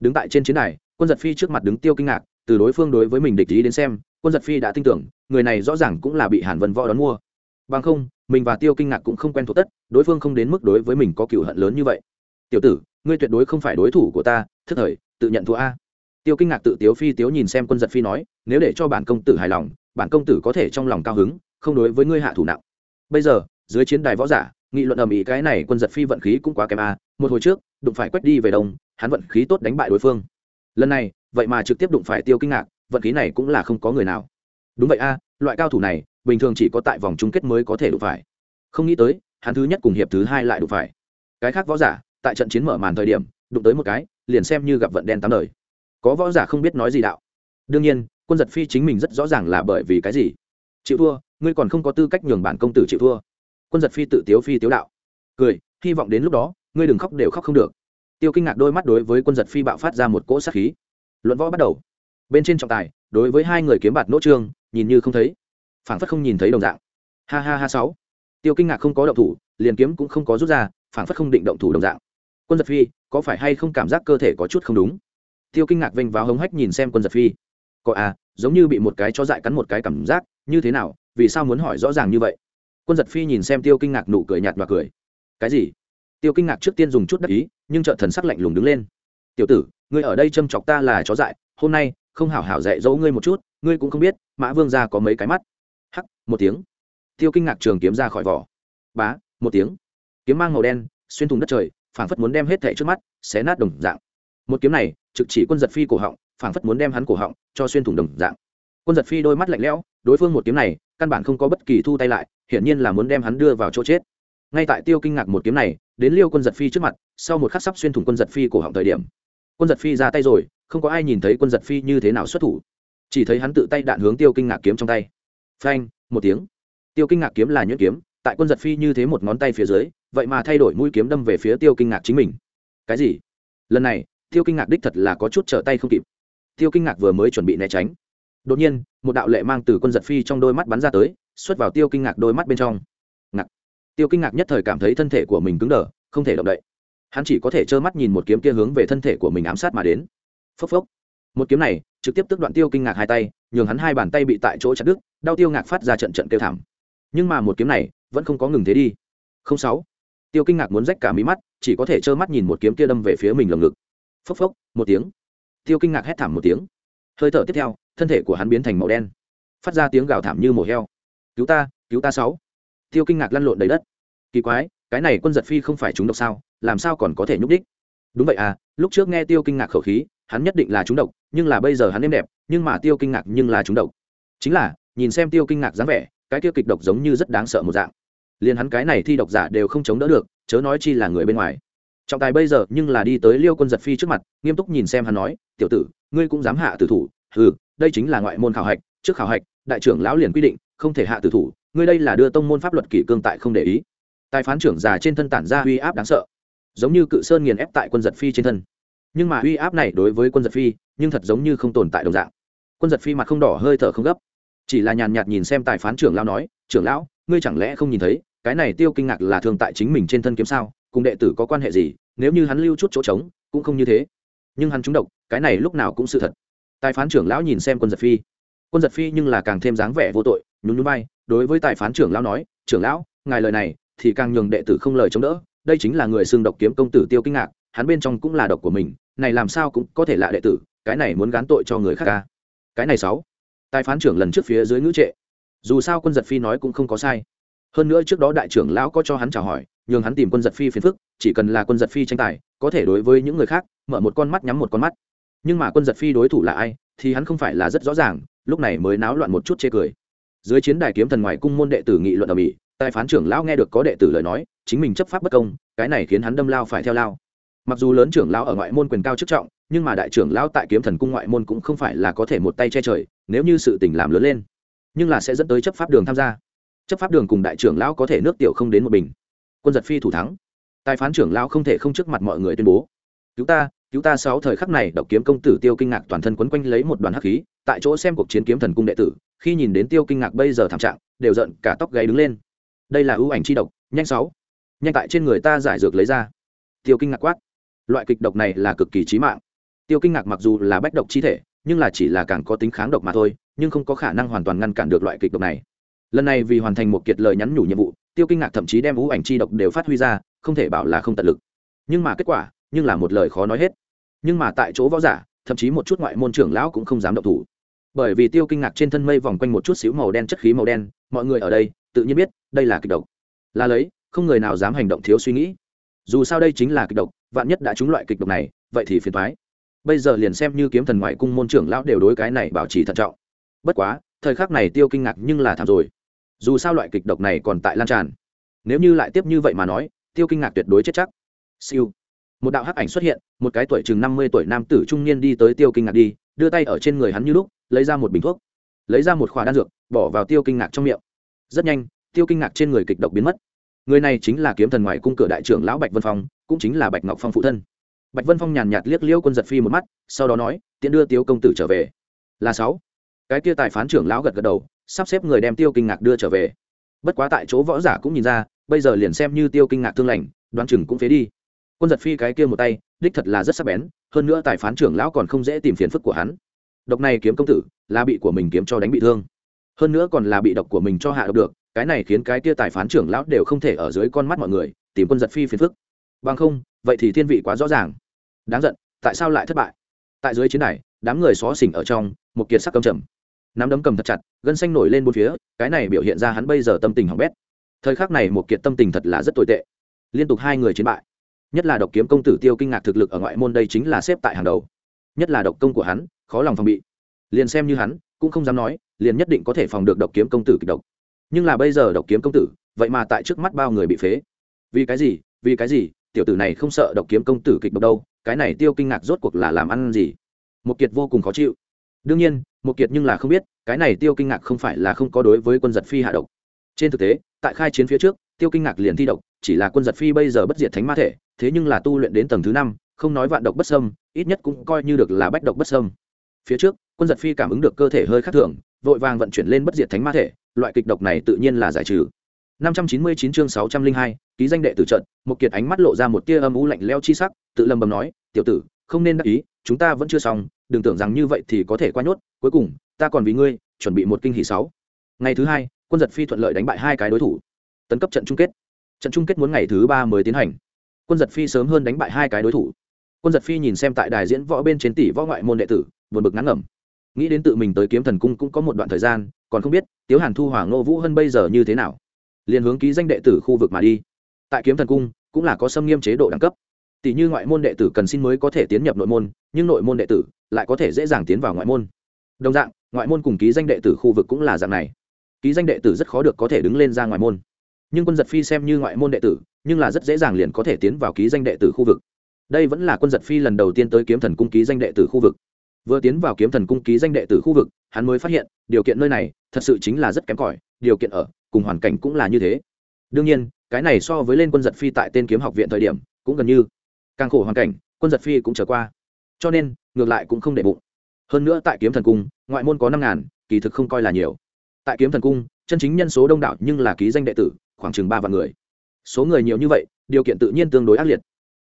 Đứng tại trên chiến đài, quân giật phi trước mặt đứng tiêu kinh ngạc, từ đối phương đối với mình địch ý đến xem, quân giật phi đã tin tưởng, người này rõ ràng cũng là bị hàn vân võ đón mua bằng không, mình và tiêu kinh ngạc cũng không quen thuộc tất, đối phương không đến mức đối với mình có cựu hận lớn như vậy. Tiểu tử, ngươi tuyệt đối không phải đối thủ của ta, thức thời, tự nhận thua a. Tiêu kinh ngạc tự tiếu phi tiếu nhìn xem quân giật phi nói, nếu để cho bản công tử hài lòng, bản công tử có thể trong lòng cao hứng, không đối với ngươi hạ thủ nặng. Bây giờ, dưới chiến đài võ giả, nghị luận ầm ĩ cái này quân giật phi vận khí cũng quá kém a, một hồi trước, đụng phải quét đi về đông, hắn vận khí tốt đánh bại đối phương. Lần này, vậy mà trực tiếp đụng phải tiêu kinh ngạc, vận khí này cũng là không có người nào. Đúng vậy a, loại cao thủ này bình thường chỉ có tại vòng chung kết mới có thể đụng phải. Không nghĩ tới, hắn thứ nhất cùng hiệp thứ hai lại đụng phải. Cái khác võ giả, tại trận chiến mở màn thời điểm, đụng tới một cái, liền xem như gặp vận đen tám đời. Có võ giả không biết nói gì đạo. Đương nhiên, quân giật phi chính mình rất rõ ràng là bởi vì cái gì. Chịu thua, ngươi còn không có tư cách nhường bản công tử chịu thua. Quân giật phi tự tiếu phi tiếu đạo. Cười, hy vọng đến lúc đó, ngươi đừng khóc đều khóc không được. Tiêu kinh ngạc đôi mắt đối với quân giật phi bạo phát ra một cỗ sát khí. Luận võ bắt đầu. Bên trên trọng tài, đối với hai người kiếm bạt nỗ trương, nhìn như không thấy phảng phất không nhìn thấy đồng dạng. Ha ha ha sáu. Tiêu kinh ngạc không có động thủ, liền kiếm cũng không có rút ra, phảng phất không định động thủ đồng dạng. Quân giật phi, có phải hay không cảm giác cơ thể có chút không đúng? Tiêu kinh ngạc vênh vào hống hách nhìn xem quân giật phi. Có à giống như bị một cái cho dại cắn một cái cảm giác, như thế nào, vì sao muốn hỏi rõ ràng như vậy? Quân giật phi nhìn xem tiêu kinh ngạc nụ cười nhạt và cười. Cái gì? Tiêu kinh ngạc trước tiên dùng chút đắc ý, nhưng trợ thần sắc lạnh lùng đứng lên. Tiểu tử, ngươi ở đây châm chọc ta là chó dại, hôm nay, không hảo hảo dạy dỗ ngươi một chút, ngươi cũng không biết, mã vương ra có mấy cái mắt một tiếng. Tiêu kinh ngạc trường kiếm ra khỏi vỏ. Bá, một tiếng. Kiếm mang màu đen, xuyên thủng đất trời, phảng phất muốn đem hết thẻ trước mắt, xé nát đồng dạng. Một kiếm này, trực chỉ quân giật phi cổ họng, phảng phất muốn đem hắn cổ họng cho xuyên thủng đồng dạng. Quân giật phi đôi mắt lạnh lẽo, đối phương một kiếm này, căn bản không có bất kỳ thu tay lại, hiển nhiên là muốn đem hắn đưa vào chỗ chết. Ngay tại tiêu kinh ngạc một kiếm này, đến liêu quân giật phi trước mặt, sau một khắc sắp xuyên thủng quân giật phi cổ họng thời điểm. Quân giật phi ra tay rồi, không có ai nhìn thấy quân giật phi như thế nào xuất thủ. Chỉ thấy hắn tự tay đạn hướng tiêu kinh ngạc kiếm trong tay. Phanh! Một tiếng. Tiêu kinh ngạc kiếm là nhuyễn kiếm, tại quân giật phi như thế một ngón tay phía dưới, vậy mà thay đổi mũi kiếm đâm về phía tiêu kinh ngạc chính mình. Cái gì? Lần này, tiêu kinh ngạc đích thật là có chút trở tay không kịp. Tiêu kinh ngạc vừa mới chuẩn bị né tránh. Đột nhiên, một đạo lệ mang từ quân giật phi trong đôi mắt bắn ra tới, xuất vào tiêu kinh ngạc đôi mắt bên trong. Ngạc. Tiêu kinh ngạc nhất thời cảm thấy thân thể của mình cứng đờ, không thể động đậy. Hắn chỉ có thể trơ mắt nhìn một kiếm kia hướng về thân thể của mình ám sát mà đến. Phốc phốc. Một kiếm này, trực tiếp tức đoạn tiêu kinh ngạc hai tay, nhường hắn hai bàn tay bị tại chỗ chặt đứt đau tiêu ngạc phát ra trận trận kêu thảm. Nhưng mà một kiếm này, vẫn không có ngừng thế đi. Không sáu. Tiêu kinh ngạc muốn rách cả mí mắt, chỉ có thể trơ mắt nhìn một kiếm kia đâm về phía mình lồng ngực. Phốc phốc, một tiếng. Tiêu kinh ngạc hét thảm một tiếng. Hơi thở tiếp theo, thân thể của hắn biến thành màu đen. Phát ra tiếng gào thảm như mổ heo. Cứu ta cứu ta sáu. Tiêu kinh ngạc lăn lộn đầy đất. Kỳ quái, cái này quân giật phi không phải chúng độc sao? Làm sao còn có thể nhúc đích đúng vậy à lúc trước nghe tiêu kinh ngạc khẩu khí, hắn nhất định là chúng độc, nhưng là bây giờ hắn êm đẹp, nhưng mà tiêu kinh ngạc nhưng là chúng độc. Chính là nhìn xem tiêu kinh ngạc dáng vẻ, cái tiêu kịch độc giống như rất đáng sợ một dạng. Liền hắn cái này thi độc giả đều không chống đỡ được, chớ nói chi là người bên ngoài. Trọng tài bây giờ nhưng là đi tới liêu quân giật phi trước mặt, nghiêm túc nhìn xem hắn nói, tiểu tử, ngươi cũng dám hạ tử thủ. Ừ đây chính là ngoại môn khảo hạch, trước khảo hạch, đại trưởng lão liền quy định, không thể hạ tử thủ, ngươi đây là đưa tông môn pháp luật kỷ cương tại không để ý. Tài phán trưởng già trên thân tản ra uy áp đáng sợ, giống như cự sơn nghiền ép tại quân giật phi trên thân. Nhưng mà uy áp này đối với quân giật phi, nhưng thật giống như không tồn tại đồng dạng. Quân giật phi mặt không đỏ, hơi thở không gấp chỉ là nhàn nhạt nhìn xem tài phán trưởng lão nói, trưởng lão, ngươi chẳng lẽ không nhìn thấy, cái này tiêu kinh ngạc là thường tại chính mình trên thân kiếm sao? Cùng đệ tử có quan hệ gì? Nếu như hắn lưu chút chỗ trống, cũng không như thế. Nhưng hắn trúng độc, cái này lúc nào cũng sự thật. Tài phán trưởng lão nhìn xem quân giật phi. Quân giật phi nhưng là càng thêm dáng vẻ vô tội, nhún nhún bay đối với tài phán trưởng lão nói, trưởng lão, ngài lời này thì càng nhường đệ tử không lời chống đỡ, đây chính là người xương độc kiếm công tử tiêu kinh ngạc, hắn bên trong cũng là độc của mình, này làm sao cũng có thể lạ đệ tử, cái này muốn gán tội cho người khác ca cái này sáu tài phán trưởng lần trước phía dưới ngữ trệ. Dù sao quân giật phi nói cũng không có sai. Hơn nữa trước đó đại trưởng lão có cho hắn chào hỏi, nhường hắn tìm quân giật phi phiền phức, chỉ cần là quân giật phi tranh tài, có thể đối với những người khác, mở một con mắt nhắm một con mắt. Nhưng mà quân giật phi đối thủ là ai, thì hắn không phải là rất rõ ràng, lúc này mới náo loạn một chút chê cười. Dưới chiến đài kiếm thần ngoài cung môn đệ tử nghị luận ở mỹ tài phán trưởng lão nghe được có đệ tử lời nói, chính mình chấp pháp bất công, cái này khiến hắn đâm lao phải theo lao mặc dù lớn trưởng lão ở ngoại môn quyền cao chức trọng, nhưng mà đại trưởng lão tại kiếm thần cung ngoại môn cũng không phải là có thể một tay che trời, nếu như sự tình làm lớn lên, nhưng là sẽ dẫn tới chấp pháp đường tham gia. Chấp pháp đường cùng đại trưởng lão có thể nước tiểu không đến một bình. Quân giật phi thủ thắng. Tài phán trưởng lão không thể không trước mặt mọi người tuyên bố. Cứu ta cứu ta sáu thời khắc này, độc kiếm công tử tiêu kinh ngạc toàn thân quấn quanh lấy một đoàn hắc khí, tại chỗ xem cuộc chiến kiếm thần cung đệ tử, khi nhìn đến tiêu kinh ngạc bây giờ thảm trạng, đều giận cả tóc gáy đứng lên. Đây là ưu ảnh chi độc, nhanh sáu. Nhanh tại trên người ta giải dược lấy ra. Tiêu kinh ngạc quát loại kịch độc này là cực kỳ chí mạng. Tiêu kinh ngạc mặc dù là bách độc chi thể, nhưng là chỉ là càng có tính kháng độc mà thôi, nhưng không có khả năng hoàn toàn ngăn cản được loại kịch độc này. Lần này vì hoàn thành một kiệt lời nhắn nhủ nhiệm vụ, tiêu kinh ngạc thậm chí đem vũ ảnh chi độc đều phát huy ra, không thể bảo là không tận lực. Nhưng mà kết quả, nhưng là một lời khó nói hết. Nhưng mà tại chỗ võ giả, thậm chí một chút ngoại môn trưởng lão cũng không dám động thủ. Bởi vì tiêu kinh ngạc trên thân mây vòng quanh một chút xíu màu đen chất khí màu đen, mọi người ở đây tự nhiên biết đây là kịch độc. Là lấy, không người nào dám hành động thiếu suy nghĩ. Dù sao đây chính là kịch độc vạn nhất đã trúng loại kịch độc này, vậy thì phiền thoái bây giờ liền xem như kiếm thần ngoại cung môn trưởng lão đều đối cái này bảo trì thận trọng. Bất quá, thời khắc này tiêu kinh ngạc nhưng là thảm rồi. Dù sao loại kịch độc này còn tại lan tràn. Nếu như lại tiếp như vậy mà nói, tiêu kinh ngạc tuyệt đối chết chắc. Siêu. Một đạo hắc ảnh xuất hiện, một cái tuổi chừng năm mươi tuổi nam tử trung niên đi tới tiêu kinh ngạc đi, đưa tay ở trên người hắn như lúc, lấy ra một bình thuốc. Lấy ra một khỏa đan dược, bỏ vào tiêu kinh ngạc trong miệng. Rất nhanh, tiêu kinh ngạc trên người kịch độc biến mất. Người này chính là kiếm thần ngoài cung cửa đại trưởng lão bạch vân phong cũng chính là bạch ngọc phong phụ thân. Bạch vân phong nhàn nhạt liếc liêu quân giật phi một mắt, sau đó nói tiện đưa tiêu công tử trở về. Là sáu. Cái kia tài phán trưởng lão gật gật đầu, sắp xếp người đem tiêu kinh ngạc đưa trở về. Bất quá tại chỗ võ giả cũng nhìn ra, bây giờ liền xem như tiêu kinh ngạc thương lành, đoán chừng cũng phế đi. Quân giật phi cái kia một tay, đích thật là rất sắc bén, hơn nữa tài phán trưởng lão còn không dễ tìm phiền phức của hắn. Độc này kiếm công tử, là bị của mình kiếm cho đánh bị thương. Hơn nữa còn là bị độc của mình cho hạ độc được, cái này khiến cái kia tài phán trưởng lão đều không thể ở dưới con mắt mọi người, tìm quân giật phi phiền phức bằng không, vậy thì thiên vị quá rõ ràng. Đáng giận, tại sao lại thất bại? Tại dưới chiến đài, đám người xó xỉnh ở trong, một kiệt sắc cầm trầm. Nắm đấm cầm thật chặt, gân xanh nổi lên bốn phía, cái này biểu hiện ra hắn bây giờ tâm tình hỏng bét. Thời khắc này một kiệt tâm tình thật là rất tồi tệ. Liên tục hai người chiến bại. Nhất là độc kiếm công tử tiêu kinh ngạc thực lực ở ngoại môn đây chính là xếp tại hàng đầu. Nhất là độc công của hắn, khó lòng phòng bị. Liền xem như hắn, cũng không dám nói, liền nhất định có thể phòng được độc kiếm công tử kịch độc. Nhưng là bây giờ độc kiếm công tử, vậy mà tại trước mắt bao người bị phế. Vì cái gì, vì cái gì tiểu tử này không sợ độc kiếm công tử kịch độc đâu, cái này tiêu kinh ngạc rốt cuộc là làm ăn gì? Một kiệt vô cùng khó chịu. Đương nhiên một kiệt nhưng là không biết, cái này tiêu kinh ngạc không phải là không có đối với quân giật phi hạ độc. Trên thực tế, tại khai chiến phía trước, tiêu kinh ngạc liền thi độc, chỉ là quân giật phi bây giờ bất diệt thánh ma thể, thế nhưng là tu luyện đến tầng thứ năm, không nói vạn độc bất sâm ít nhất cũng coi như được là bách độc bất sâm phía trước, quân giật phi cảm ứng được cơ thể hơi khác thường, vội vàng vận chuyển lên bất diệt thánh ma thể, loại kịch độc này tự nhiên là giải trừ. 599 chương 602, ký danh đệ tử trận, một kiệt ánh mắt lộ ra một tia âm u lạnh lẽo chi sắc, tự lầm bầm nói, "Tiểu tử, không nên đắc ý, chúng ta vẫn chưa xong, đừng tưởng rằng như vậy thì có thể qua nhốt, cuối cùng, ta còn vì ngươi, chuẩn bị một kinh hỉ sáu." Ngày thứ hai, quân giật phi thuận lợi đánh bại hai cái đối thủ, tấn cấp trận chung kết. Trận chung kết muốn ngày thứ ba mới tiến hành. Quân giật phi sớm hơn đánh bại hai cái đối thủ. Quân giật phi nhìn xem tại đài diễn võ bên trên tỷ võ ngoại môn đệ tử, buồn bực ngán ngẩm. Nghĩ đến tự mình tới kiếm thần cung cũng có một đoạn thời gian, còn không biết, Tiếu Hàn Thu Hoàng Ngô Vũ hơn bây giờ như thế nào liền hướng ký danh đệ tử khu vực mà đi. Tại kiếm thần cung, cũng là có xâm nghiêm chế độ đẳng cấp. Tỷ như ngoại môn đệ tử cần xin mới có thể tiến nhập nội môn, nhưng nội môn đệ tử lại có thể dễ dàng tiến vào ngoại môn. Đồng dạng, ngoại môn cùng ký danh đệ tử khu vực cũng là dạng này. Ký danh đệ tử rất khó được có thể đứng lên ra ngoại môn. Nhưng quân giật phi xem như ngoại môn đệ tử, nhưng là rất dễ dàng liền có thể tiến vào ký danh đệ tử khu vực. Đây vẫn là quân giật phi lần đầu tiên tới kiếm thần cung ký danh đệ tử khu vực. Vừa tiến vào kiếm thần cung ký danh đệ tử khu vực, hắn mới phát hiện, điều kiện nơi này thật sự chính là rất kém cỏi, điều kiện ở cùng hoàn cảnh cũng là như thế. Đương nhiên, cái này so với lên quân giật phi tại tên kiếm học viện thời điểm, cũng gần như. Càng khổ hoàn cảnh, quân giật phi cũng trở qua. Cho nên, ngược lại cũng không để bụng. Hơn nữa tại kiếm thần cung, ngoại môn có năm ngàn, kỳ thực không coi là nhiều. Tại kiếm thần cung, chân chính nhân số đông đảo nhưng là ký danh đệ tử, khoảng chừng ba vạn người. Số người nhiều như vậy, điều kiện tự nhiên tương đối ác liệt.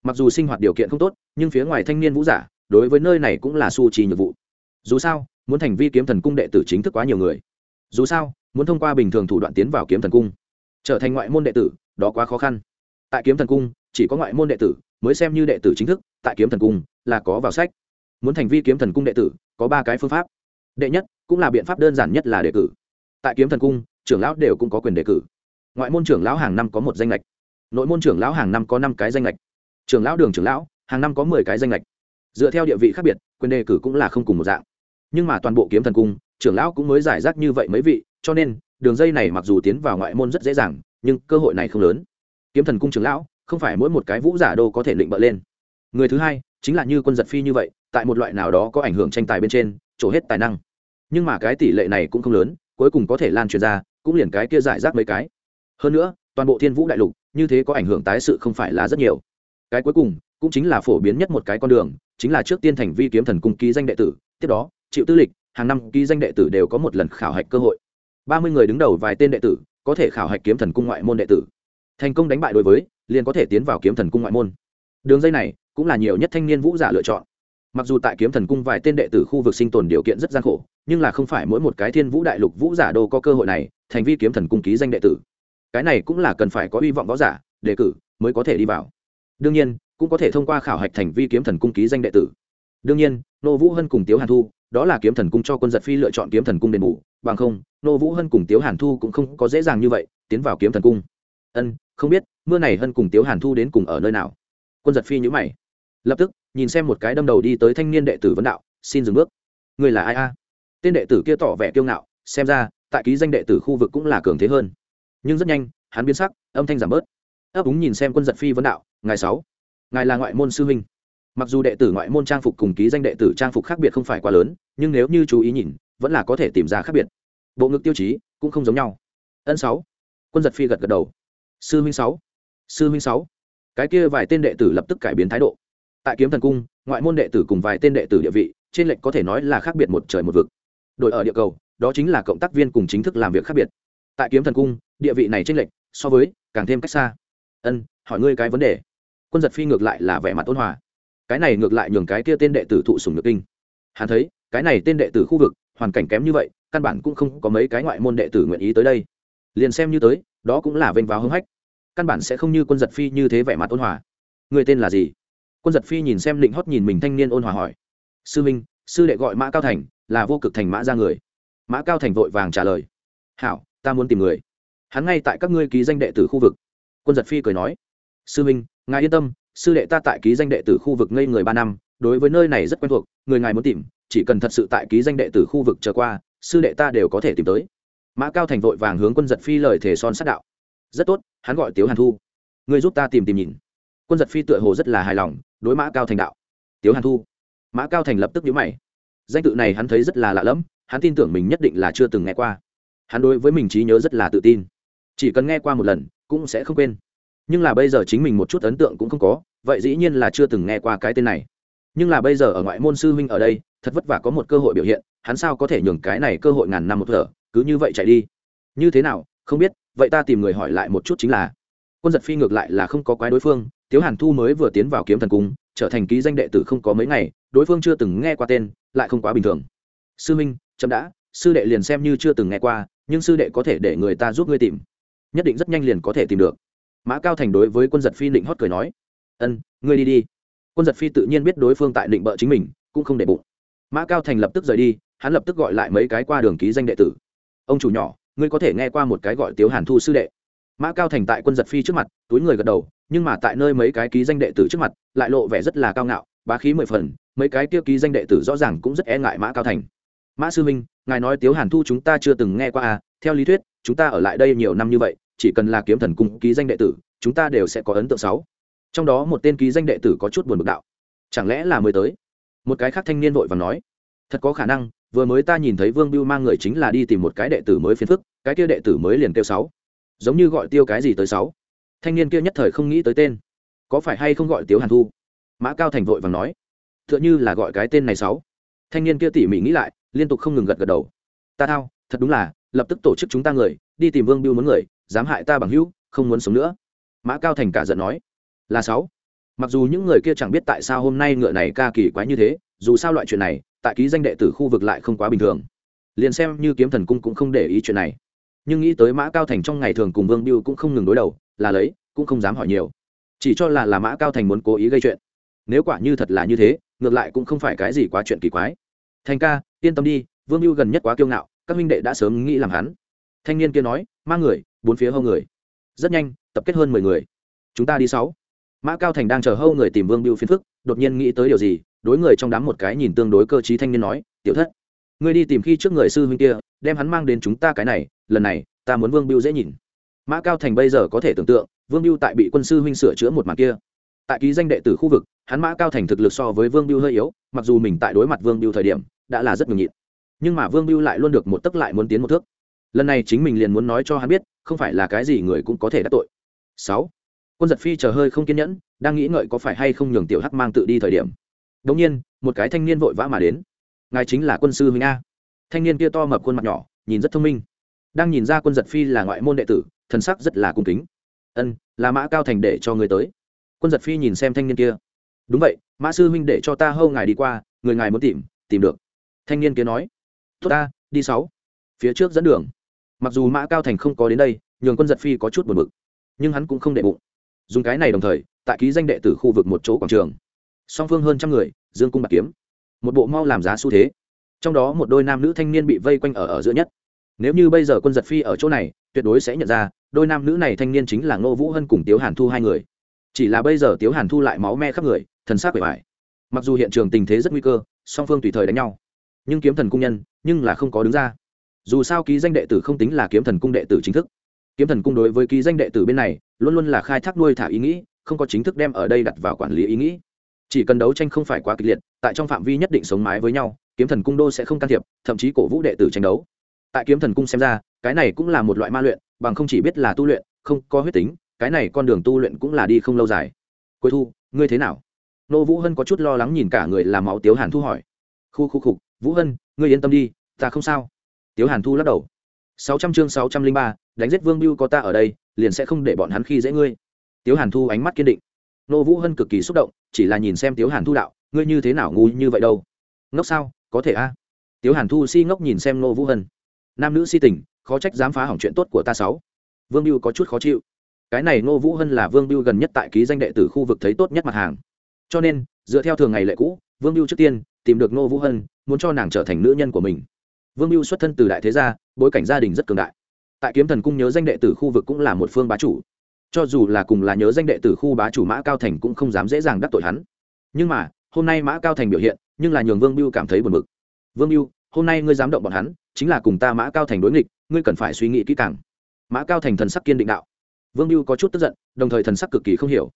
Mặc dù sinh hoạt điều kiện không tốt, nhưng phía ngoài thanh niên vũ giả, đối với nơi này cũng là su trì nhiệm vụ. Dù sao, muốn thành vi kiếm thần cung đệ tử chính thức quá nhiều người dù sao, muốn thông qua bình thường thủ đoạn tiến vào kiếm thần cung, trở thành ngoại môn đệ tử, đó quá khó khăn. Tại kiếm thần cung, chỉ có ngoại môn đệ tử mới xem như đệ tử chính thức, tại kiếm thần cung là có vào sách. Muốn thành vi kiếm thần cung đệ tử, có ba cái phương pháp. Đệ nhất, cũng là biện pháp đơn giản nhất là đề cử. Tại kiếm thần cung, trưởng lão đều cũng có quyền đề cử. Ngoại môn trưởng lão hàng năm có một danh lệch. Nội môn trưởng lão hàng năm có năm cái danh lệch. Trưởng lão đường trưởng lão, hàng năm có mười cái danh lệch. Dựa theo địa vị khác biệt, quyền đề cử cũng là không cùng một dạng. Nhưng mà toàn bộ kiếm thần cung trưởng lão cũng mới giải rác như vậy mấy vị, cho nên, đường dây này mặc dù tiến vào ngoại môn rất dễ dàng, nhưng cơ hội này không lớn. Kiếm thần cung trưởng lão, không phải mỗi một cái vũ giả đô có thể định bợ lên. Người thứ hai, chính là như quân giật phi như vậy, tại một loại nào đó có ảnh hưởng tranh tài bên trên, trổ hết tài năng. Nhưng mà cái tỷ lệ này cũng không lớn, cuối cùng có thể lan truyền ra, cũng liền cái kia giải rác mấy cái. Hơn nữa, toàn bộ thiên vũ đại lục, như thế có ảnh hưởng tái sự không phải là rất nhiều. Cái cuối cùng, cũng chính là phổ biến nhất một cái con đường, chính là trước tiên thành vi kiếm thần cung ký danh đệ tử, tiếp đó, chịu tư lịch hàng năm ký danh đệ tử đều có một lần khảo hạch cơ hội. Ba mươi người đứng đầu vài tên đệ tử có thể khảo hạch kiếm thần cung ngoại môn đệ tử. Thành công đánh bại đối với, liền có thể tiến vào kiếm thần cung ngoại môn. Đường dây này cũng là nhiều nhất thanh niên vũ giả lựa chọn. Mặc dù tại kiếm thần cung vài tên đệ tử khu vực sinh tồn điều kiện rất gian khổ, nhưng là không phải mỗi một cái thiên vũ đại lục vũ giả đô có cơ hội này thành vi kiếm thần cung ký danh đệ tử. Cái này cũng là cần phải có hy vọng võ giả, đề cử mới có thể đi vào. Đương nhiên, cũng có thể thông qua khảo hạch thành vi kiếm thần cung ký danh đệ tử. Đương nhiên, nô vũ hân cùng tiếu hàn thu đó là kiếm thần cung cho quân giật phi lựa chọn kiếm thần cung đền bù, bằng không, nô vũ hân cùng tiếu hàn thu cũng không có dễ dàng như vậy, tiến vào kiếm thần cung. Ân, không biết, mưa này hân cùng tiếu hàn thu đến cùng ở nơi nào? Quân giật phi nhữ mày. Lập tức, nhìn xem một cái đâm đầu đi tới thanh niên đệ tử vấn đạo, xin dừng bước. Người là ai a? Tên đệ tử kia tỏ vẻ kiêu ngạo, xem ra, tại ký danh đệ tử khu vực cũng là cường thế hơn. Nhưng rất nhanh, hắn biến sắc, âm thanh giảm bớt. Ấp úng nhìn xem quân giật phi vấn đạo ngày sáu, ngài là ngoại môn sư huynh mặc dù đệ tử ngoại môn trang phục cùng ký danh đệ tử trang phục khác biệt không phải quá lớn, nhưng nếu như chú ý nhìn, vẫn là có thể tìm ra khác biệt. Bộ ngực tiêu chí cũng không giống nhau. Ân sáu. Quân giật phi gật gật đầu. Sư huynh sáu. Sư huynh sáu. Cái kia vài tên đệ tử lập tức cải biến thái độ. Tại kiếm thần cung, ngoại môn đệ tử cùng vài tên đệ tử địa vị, trên lệnh có thể nói là khác biệt một trời một vực. Đội ở địa cầu, đó chính là cộng tác viên cùng chính thức làm việc khác biệt. Tại kiếm thần cung, địa vị này trên lệnh so với càng thêm cách xa. Ân, hỏi ngươi cái vấn đề. Quân giật phi ngược lại là vẻ mặt ôn hòa cái này ngược lại nhường cái kia tên đệ tử thụ sùng nhược kinh. Hắn thấy, cái này tên đệ tử khu vực, hoàn cảnh kém như vậy, căn bản cũng không có mấy cái ngoại môn đệ tử nguyện ý tới đây. Liền xem như tới, đó cũng là vênh vào hưng hách. Căn bản sẽ không như quân giật phi như thế vẻ mặt ôn hòa. Người tên là gì? Quân giật phi nhìn xem định hót nhìn mình thanh niên ôn hòa hỏi. Sư minh, sư đệ gọi mã cao thành, là vô cực thành mã ra người. Mã cao thành vội vàng trả lời. Hảo, ta muốn tìm người. Hắn ngay tại các ngươi ký danh đệ tử khu vực. Quân giật phi cười nói. Sư minh, ngài yên tâm sư đệ ta tại ký danh đệ tử khu vực ngây người ba năm, đối với nơi này rất quen thuộc, người ngài muốn tìm, chỉ cần thật sự tại ký danh đệ tử khu vực trở qua, sư đệ ta đều có thể tìm tới. Mã cao thành vội vàng hướng quân giật phi lời thể son sát đạo. Rất tốt, hắn gọi tiếu hàn thu. Người giúp ta tìm tìm nhìn. Quân giật phi tựa hồ rất là hài lòng, đối mã cao thành đạo. Tiếu hàn thu. Mã cao thành lập tức nhíu mày. Danh tự này hắn thấy rất là lạ lẫm, hắn tin tưởng mình nhất định là chưa từng nghe qua. Hắn đối với mình trí nhớ rất là tự tin. Chỉ cần nghe qua một lần, cũng sẽ không quên. Nhưng là bây giờ chính mình một chút ấn tượng cũng không có vậy dĩ nhiên là chưa từng nghe qua cái tên này. Nhưng là bây giờ ở ngoại môn sư huynh ở đây, thật vất vả có một cơ hội biểu hiện, hắn sao có thể nhường cái này cơ hội ngàn năm một thở, cứ như vậy chạy đi. Như thế nào, không biết, vậy ta tìm người hỏi lại một chút chính là, quân giật phi ngược lại là không có quái đối phương, tiếu hàn thu mới vừa tiến vào kiếm thần cung, trở thành ký danh đệ tử không có mấy ngày, đối phương chưa từng nghe qua tên, lại không quá bình thường. Sư minh chậm đã, sư đệ liền xem như chưa từng nghe qua, nhưng sư đệ có thể để người ta giúp ngươi tìm. Nhất định rất nhanh liền có thể tìm được. Mã cao thành đối với quân giật phi định hót cười nói ân, ngươi đi đi. Quân giật phi tự nhiên biết đối phương tại định bợ chính mình, cũng không để bụng. Mã cao thành lập tức rời đi, hắn lập tức gọi lại mấy cái qua đường ký danh đệ tử. Ông chủ nhỏ, ngươi có thể nghe qua một cái gọi tiếu hàn thu sư đệ. Mã cao thành tại quân giật phi trước mặt, túi người gật đầu, nhưng mà tại nơi mấy cái ký danh đệ tử trước mặt, lại lộ vẻ rất là cao ngạo, bá khí mười phần, mấy cái kia ký danh đệ tử rõ ràng cũng rất e ngại mã cao thành. Mã sư minh ngài nói tiếu hàn thu chúng ta chưa từng nghe qua à theo lý thuyết, chúng ta ở lại đây nhiều năm như vậy, chỉ cần là kiếm thần cung ký danh đệ tử, chúng ta đều sẽ có ấn tượng sáu trong đó một tên ký danh đệ tử có chút buồn bực đạo. Chẳng lẽ là mới tới? Một cái khác thanh niên vội và nói. Thật có khả năng, vừa mới ta nhìn thấy vương biêu mang người chính là đi tìm một cái đệ tử mới phiền phức, cái kia đệ tử mới liền kêu sáu. Giống như gọi tiêu cái gì tới sáu. Thanh niên kia nhất thời không nghĩ tới tên. Có phải hay không gọi tiếu hàn thu? Mã cao thành vội và nói. T h ư ợ n h ư là gọi cái tên này sáu. Thanh niên kia tỉ mỉ nghĩ lại, liên tục không ngừng gật gật đầu. Ta thao, thật đúng là, lập tức tổ chức chúng ta người, đi tìm vương biêu muốn người, dám hại ta bằng hữu, không muốn sống nữa. Mã cao thành cả giận nói là sáu. Mặc dù những người kia chẳng biết tại sao hôm nay ngựa này ca kỳ quái như thế, dù sao loại chuyện này, tại ký danh đệ tử khu vực lại không quá bình thường. Liền xem như kiếm thần cung cũng không để ý chuyện này. Nhưng nghĩ tới mã cao thành trong ngày thường cùng vương biêu cũng không ngừng đối đầu, là lấy, cũng không dám hỏi nhiều. Chỉ cho là là mã cao thành muốn cố ý gây chuyện. Nếu quả như thật là như thế, ngược lại cũng không phải cái gì quá chuyện kỳ quái. Thành ca, yên tâm đi, vương biêu gần nhất quá kiêu ngạo, các minh đệ đã sớm nghĩ làm hắn. Thanh niên kia nói mang người, bốn phía hâu người. Rất nhanh, tập kết hơn mười người. Chúng ta đi sáu mã cao thành đang chờ hâu người tìm vương biêu phiền phức, đột nhiên nghĩ tới điều gì, đối người trong đám một cái nhìn tương đối cơ t thanh niên nói, tiểu thất, ngươi đi tìm khi trước người sư huynh kia, đem hắn mang đến chúng ta cái này, lần này, ta muốn vương biêu dễ nhìn. Mã cao thành bây giờ có thể tưởng tượng, vương biêu tại bị quân sư huynh sửa chữa một mặt kia. Tại ký danh đệ tử khu vực, hắn mã cao thành thực lực so với vương biêu hơi yếu, mặc dù mình tại đối mặt vương biêu thời điểm, đã là rất ngừng nhịn. Nhưng mà vương biêu lại luôn được một tấc lại muốn tiến một thước. Lần này chính mình liền muốn nói cho hắn biết, không phải là cái gì người cũng có thể đắc tội. Sáu quân giật phi chờ hơi không kiên nhẫn, đang nghĩ ngợi có phải hay không nhường tiểu hắc mang tự đi thời điểm. Đ ỗ n g nhiên, một cái thanh niên vội vã mà đến. Ngài chính là quân sư huynh a. Thanh niên kia to mập khuôn mặt nhỏ, nhìn rất thông minh. Đang nhìn ra quân giật phi là ngoại môn đệ tử, thần sắc rất là cung kính. Ân, là mã cao thành để cho người tới. Quân giật phi nhìn xem thanh niên kia. Đúng vậy, mã sư huynh để cho ta hâu ngài đi qua, người ngài muốn tìm tìm được. Thanh niên kia nói. Tốt ta đi sáu. Phía trước dẫn đường. Mặc dù mã cao thành không có đến đây, nhường quân giật phi có chút buồn bực. Nhưng hắn cũng không đệ bụng dùng cái này đồng thời, tại ký danh đệ tử khu vực một chỗ quảng trường. Song phương hơn trăm người, dương cung bạc kiếm. Một bộ mau làm giá xu thế. Trong đó một đôi nam nữ thanh niên bị vây quanh ở ở giữa nhất. Nếu như bây giờ quân giật phi ở chỗ này, tuyệt đối sẽ nhận ra, đôi nam nữ này thanh niên chính là ngô vũ hân cùng tiếu hàn thu hai người. Chỉ là bây giờ tiếu hàn thu lại máu me khắp người, thần sát bề bài mặc dù hiện trường tình thế rất nguy cơ, song phương tùy thời đánh nhau. Nhưng kiếm thần cung nhân, nhưng là không có đứng ra. Dù sao ký danh đệ tử không tính là kiếm thần cung đệ tử chính thức kiếm thần cung đối với ký danh đệ tử bên này, luôn luôn là khai thác nuôi thả ý nghĩ, không có chính thức đem ở đây đặt vào quản lý ý nghĩ. Chỉ cần đấu tranh không phải quá kịch liệt, tại trong phạm vi nhất định sống mái với nhau, kiếm thần cung đô sẽ không can thiệp, thậm chí cổ vũ đệ tử tranh đấu. Tại kiếm thần cung xem ra, cái này cũng là một loại ma luyện, bằng không chỉ biết là tu luyện, không có huyết tính, cái này con đường tu luyện cũng là đi không lâu dài. Cuối thu, ngươi thế nào? Nô vũ hân có chút lo lắng nhìn cả người làm máu tiếu hàn thu hỏi. Khu khu khục, vũ hân, ngươi yên tâm đi, ta không sao. Tiếu hàn thu lắc đầu. Sáu trăm chương sáu trăm linh ba đánh giết vương biêu có ta ở đây, liền sẽ không để bọn hắn khi dễ ngươi. Tiếu hàn thu ánh mắt kiên định. Nô vũ hân cực kỳ xúc động, chỉ là nhìn xem tiếu hàn thu đạo, ngươi như thế nào ngu như vậy đâu? Ngốc sao, có thể a? À? tiếu hàn thu si ngốc nhìn xem nô vũ hân. Nam nữ si tình, khó trách dám phá hỏng chuyện tốt của ta sáu. Vương biêu có chút khó chịu. Cái này nô vũ hân là vương biêu gần nhất tại ký danh đệ tử khu vực thấy tốt nhất mặt hàng. Cho nên, dựa theo thường ngày lệ cũ, vương biêu trước tiên tìm được nô vũ hân, muốn cho nàng trở thành nữ nhân của mình. Vương Biêu xuất thân từ đại thế gia, bối cảnh gia đình rất cường đại tại kiếm thần cung nhớ danh đệ tử khu vực cũng là một phương bá chủ. Cho dù là cùng là nhớ danh đệ tử khu bá chủ mã cao thành cũng không dám dễ dàng đắc tội hắn. Nhưng mà, hôm nay mã cao thành biểu hiện, nhưng là nhường vương biêu cảm thấy buồn bực. Vương biêu hôm nay ngươi dám động bọn hắn, chính là cùng ta mã cao thành đối nghịch, ngươi cần phải suy nghĩ kỹ càng. Mã cao thành thần sắc kiên định đạo. Vương biêu có chút tức giận, đồng thời thần sắc cực kỳ không hiểu.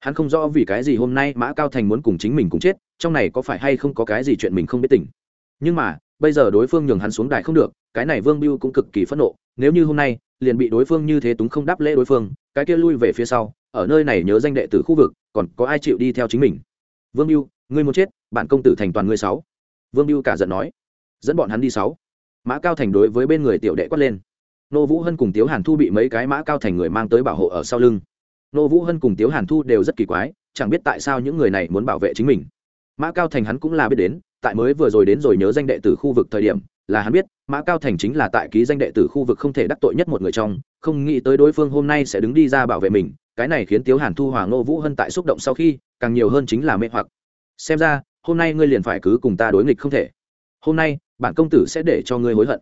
Hắn không rõ vì cái gì hôm nay mã cao thành muốn cùng chính mình cùng chết, trong này có phải hay không có cái gì chuyện mình không biết tình. Nhưng mà bây giờ đối phương nhường hắn xuống đài không được, cái này vương biêu cũng cực kỳ phẫn nộ, nếu như hôm nay, liền bị đối phương như thế túng không đáp lễ đối phương, cái kia lui về phía sau, ở nơi này nhớ danh đệ tử khu vực, còn có ai chịu đi theo chính mình? Vương biêu ngươi muốn chết bạn công tử thành toàn ngươi sáu. Vương biêu cả giận nói. Dẫn bọn hắn đi sáu. Mã cao thành đối với bên người tiểu đệ quát lên. Nô vũ hân cùng tiếu hàn thu bị mấy cái mã cao thành người mang tới bảo hộ ở sau lưng. Nô vũ hân cùng tiếu hàn thu đều rất kỳ quái, chẳng biết tại sao những người này muốn bảo vệ chính mình. Mã cao thành hắn cũng là biết đến tại mới vừa rồi đến rồi nhớ danh đệ tử khu vực thời điểm, là hắn biết, mã cao thành chính là tại ký danh đệ tử khu vực không thể đắc tội nhất một người trong, không nghĩ tới đối phương hôm nay sẽ đứng đi ra bảo vệ mình, cái này khiến tiếu hàn thu hoàng ngô vũ hân tại xúc động sau khi, càng nhiều hơn chính là mê hoặc. Xem ra, hôm nay ngươi liền phải cứ cùng ta đối nghịch không thể. Hôm nay, bản công tử sẽ để cho ngươi hối hận.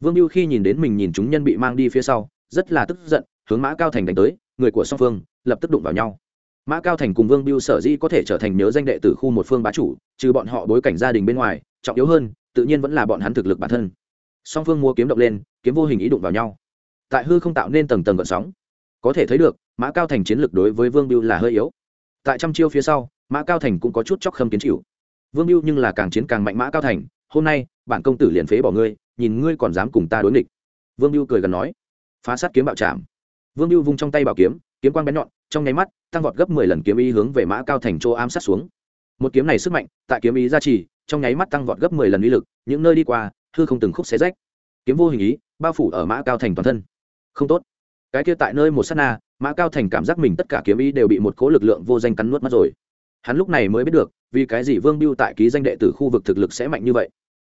Vương mưu khi nhìn đến mình nhìn chúng nhân bị mang đi phía sau, rất là tức giận, hướng mã cao thành đánh tới, người của song phương lập tức đụng vào nhau mã cao thành cùng vương biêu sở dĩ có thể trở thành nhớ danh đệ tử khu một phương bá chủ, trừ bọn họ bối cảnh gia đình bên ngoài, trọng yếu hơn, tự nhiên vẫn là bọn hắn thực lực bản thân. Song phương mua kiếm động lên, kiếm vô hình ý đụng vào nhau. Tại hư không tạo nên tầng tầng gợn sóng. Có thể thấy được, mã cao thành chiến lược đối với vương biêu là hơi yếu. Tại trăm chiêu phía sau, mã cao thành cũng có chút chóc khâm kiến chịu. Vương biêu nhưng là càng chiến càng mạnh mã cao thành, hôm nay, bản công tử liền phế bỏ ngươi, nhìn ngươi còn dám cùng ta đối nghịch. Vương biêu cười gần nói, phá sát kiếm bạo chạm. Vương biêu vung trong tay bảo kiếm kiếm quang bén nhọn, trong nháy mắt, tăng vọt gấp mười lần kiếm ý hướng về mã cao thành chỗ ám sát xuống. Một kiếm này sức mạnh, tại kiếm ý gia trì, trong nháy mắt tăng vọt gấp mười lần uy lực, những nơi đi qua, hư không từng khúc xé rách. Kiếm vô hình ý, bao phủ ở mã cao thành toàn thân. Không tốt. Cái kia tại nơi một sát na, mã cao thành cảm giác mình tất cả kiếm ý đều bị một cố lực lượng vô danh cắn nuốt mất rồi. Hắn lúc này mới biết được, vì cái gì vương biêu tại ký danh đệ tử khu vực thực lực sẽ mạnh như vậy.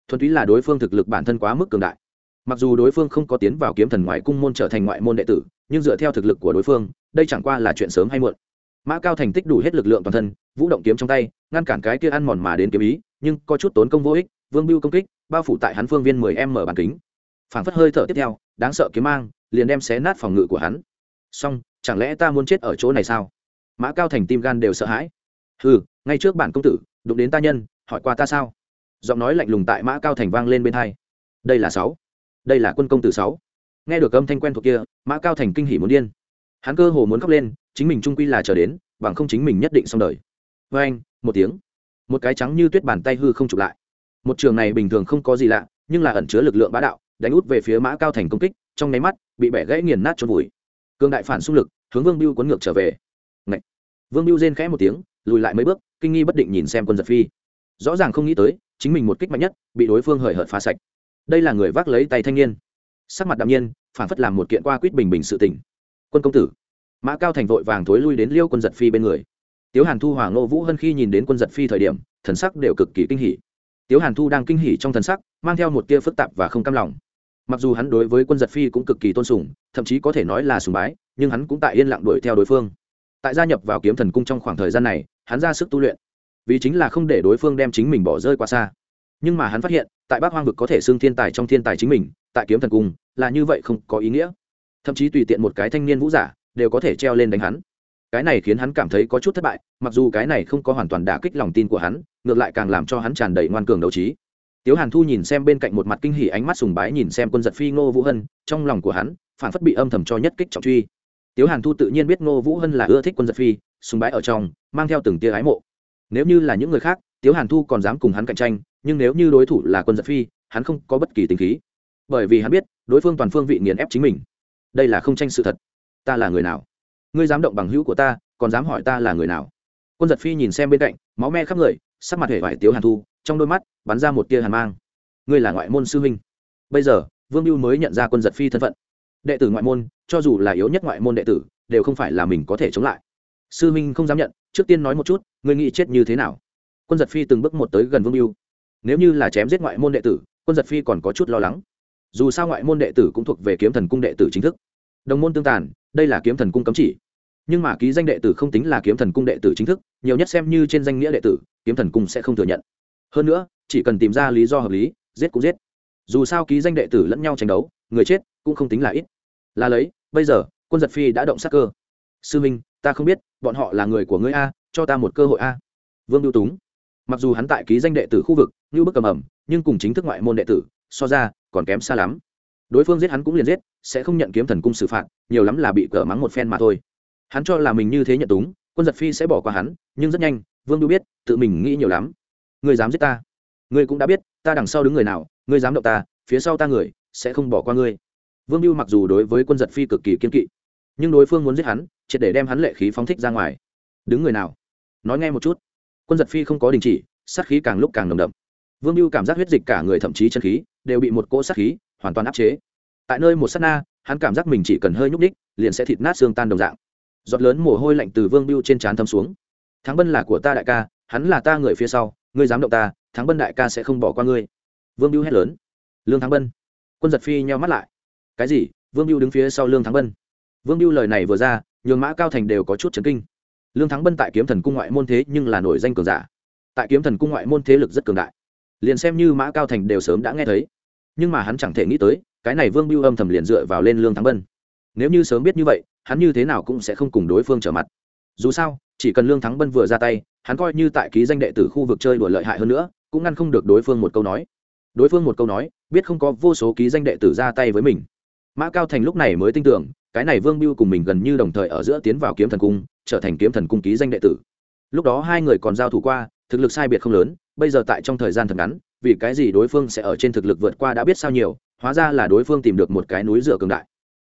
Thuần túy là đối phương thực lực bản thân quá mức cường đại mặc dù đối phương không có tiến vào kiếm thần ngoại cung môn trở thành ngoại môn đệ tử, nhưng dựa theo thực lực của đối phương, đây chẳng qua là chuyện sớm hay muộn. Mã cao thành tích đủ hết lực lượng toàn thân, vũ động kiếm trong tay, ngăn cản cái kia ăn mòn mà đến kiếm ý, nhưng có chút tốn công vô ích, vương biêu công kích, bao phủ tại hắn phương viên mười m bàn kính. Phảng phất hơi thở tiếp theo, đáng sợ kiếm mang, liền đem xé nát phòng ngự của hắn. Song chẳng lẽ ta muốn chết ở chỗ này sao? Mã cao thành tim gan đều sợ hãi. Ừ ngay trước bản công tử, đụng đến ta nhân, hỏi qua ta sao? Giọng nói lạnh lùng tại mã cao thành vang lên bên hai đây là sáu đây là quân công tử sáu. Nghe được âm thanh quen thuộc kia, mã cao thành kinh hỉ muốn điên. Hắn cơ hồ muốn khóc lên, chính mình trung quy là chờ đến, bằng không chính mình nhất định xong đời. Với anh, một tiếng. Một cái trắng như tuyết bàn tay hư không chụp lại. Một trường này bình thường không có gì lạ, nhưng là ẩn chứa lực lượng bá đạo, đánh út về phía mã cao thành công kích, trong nháy mắt, bị bẻ gãy nghiền nát trôn vùi. Cương đại phản xung lực, hướng vương biêu quấn ngược trở về. Ngậy. vương biêu rên khẽ một tiếng, lùi lại mấy bước, kinh nghi bất định nhìn xem quân giật phi. Rõ ràng không nghĩ tới, chính mình một kích mạnh nhất, bị đối phương hời hợt phá sạch đây là người vác lấy tay thanh niên. Sắc mặt đạm nhiên phản phất làm một kiện qua quýt bình bình sự tỉnh quân công tử. Mã cao thành vội vàng thối lui đến liêu quân giật phi bên người. Tiếu hàn thu hoàng ngô vũ hân khi nhìn đến quân giật phi thời điểm, thần sắc đều cực kỳ kinh hỉ. Tiếu hàn thu đang kinh hỉ trong thần sắc, mang theo một tia phức tạp và không cam lòng. Mặc dù hắn đối với quân giật phi cũng cực kỳ tôn sùng, thậm chí có thể nói là sùng bái, nhưng hắn cũng tại yên lặng đuổi theo đối phương. Tại gia nhập vào kiếm thần cung trong khoảng thời gian này, hắn ra sức tu luyện. Vì chính là không để đối phương đem chính mình bỏ rơi quá xa nhưng mà hắn phát hiện, tại bác hoang vực có thể xưng thiên tài trong thiên tài chính mình, tại kiếm thần cung, là như vậy không có ý nghĩa. Thậm chí tùy tiện một cái thanh niên vũ giả, đều có thể treo lên đánh hắn. Cái này khiến hắn cảm thấy có chút thất bại, mặc dù cái này không có hoàn toàn đả kích lòng tin của hắn, ngược lại càng làm cho hắn tràn đầy ngoan cường đấu trí. Tiếu hàn thu nhìn xem bên cạnh một mặt kinh hỉ ánh mắt sùng bái nhìn xem quân giật phi ngô vũ hân, trong lòng của hắn, phản phất bị âm thầm cho nhất kích trọng truy. Tiếu hàn thu tự nhiên biết ngô vũ hân là ưa thích quân giật phi, sùng bái ở trong, mang theo từng tia ái mộ. Nếu như là những người khác, tiếu hàn thu còn dám cùng hắn cạnh tranh nhưng nếu như đối thủ là quân giật phi, hắn không có bất kỳ tình khí. Bởi vì hắn biết, đối phương toàn phương vị nghiền ép chính mình. Đây là không tranh sự thật. Ta là người nào? Ngươi dám động bằng hữu của ta, còn dám hỏi ta là người nào? Quân giật phi nhìn xem bên cạnh, máu me khắp người, sắc mặt hề vải tiếu hàn thu, trong đôi mắt bắn ra một tia hàn mang. Ngươi là ngoại môn sư huynh. Bây giờ, vương mưu mới nhận ra quân giật phi thân phận. Đệ tử ngoại môn, cho dù là yếu nhất ngoại môn đệ tử, đều không phải là mình có thể chống lại. Sư huynh không dám nhận, trước tiên nói một chút, ngươi nghĩ chết như thế nào? Quân giật phi từng bước một tới gần vương mưu nếu như là chém giết ngoại môn đệ tử, quân giật phi còn có chút lo lắng. Dù sao ngoại môn đệ tử cũng thuộc về kiếm thần cung đệ tử chính thức. Đồng môn tương tàn, đây là kiếm thần cung cấm chỉ. Nhưng mà ký danh đệ tử không tính là kiếm thần cung đệ tử chính thức, nhiều nhất xem như trên danh nghĩa đệ tử, kiếm thần cung sẽ không thừa nhận. Hơn nữa, chỉ cần tìm ra lý do hợp lý, giết cũng giết. Dù sao ký danh đệ tử lẫn nhau tranh đấu, người chết cũng không tính là ít. Là lấy, bây giờ, quân giật phi đã động sắc cơ. Sư minh, ta không biết, bọn họ là người của ngươi a, cho ta một cơ hội a. Vương lưu túng mặc dù hắn tại ký danh đệ tử khu vực, như bức cầm ẩm, nhưng cùng chính thức ngoại môn đệ tử, so ra, còn kém xa lắm. Đối phương giết hắn cũng liền giết, sẽ không nhận kiếm thần cung xử phạt, nhiều lắm là bị cờ mắng một phen mà thôi. Hắn cho là mình như thế nhận túng, quân giật phi sẽ bỏ qua hắn, nhưng rất nhanh, vương lưu biết, tự mình nghĩ nhiều lắm. Người dám giết ta? Người cũng đã biết, ta đằng sau đứng người nào, người dám động ta, phía sau ta người, sẽ không bỏ qua ngươi. Vương lưu mặc dù đối với quân giật phi cực kỳ kiên kỵ, nhưng đối phương muốn giết hắn, triệt để đem hắn lệ khí phóng thích ra ngoài. Đứng người nào? Nói nghe một chút quân giật phi không có đình chỉ, sát khí càng lúc càng nồng đậm. Vương mưu cảm giác huyết dịch cả người thậm chí chân khí đều bị một cỗ sát khí hoàn toàn áp chế. Tại nơi một s á t na, hắn cảm giác mình chỉ cần hơi nhúc ních liền sẽ thịt nát xương tan đồng dạng. Giọt lớn mồ hôi lạnh từ vương biêu trên trán thấm xuống. Thắng bân là của ta đại ca, hắn là ta người phía sau, ngươi dám động ta, thắng bân đại ca sẽ không bỏ qua ngươi. Vương biêu hét lớn. Lương thắng bân. Quân giật phi nheo mắt lại. Cái gì? Vương biêu đứng phía sau lương thắng bân. Vương biêu lời này vừa ra, nhường mã cao thành đều có chút chấn kinh lương thắng bân tại kiếm thần cung ngoại môn thế nhưng là nổi danh cường giả. Tại kiếm thần cung ngoại môn thế lực rất cường đại. Liền xem như mã cao thành đều sớm đã nghe thấy. Nhưng mà hắn chẳng thể nghĩ tới, cái này vương biêu âm thầm liền dựa vào lên lương thắng bân. Nếu như sớm biết như vậy, hắn như thế nào cũng sẽ không cùng đối phương trở mặt. Dù sao, chỉ cần lương thắng bân vừa ra tay, hắn coi như tại ký danh đệ tử khu vực chơi đùa lợi hại hơn nữa, cũng ngăn không được đối phương một câu nói. Đối phương một câu nói, biết không có vô số ký danh đệ tử ra tay với mình. Mã cao thành lúc này mới tin tưởng, cái này vương biêu cùng mình gần như đồng thời ở giữa tiến vào kiếm thần cung trở thành kiếm thần cung ký danh đệ tử. Lúc đó hai người còn giao thủ qua, thực lực sai biệt không lớn, bây giờ tại trong thời gian thật ngắn, vì cái gì đối phương sẽ ở trên thực lực vượt qua đã biết sao nhiều, hóa ra là đối phương tìm được một cái núi dựa cường đại.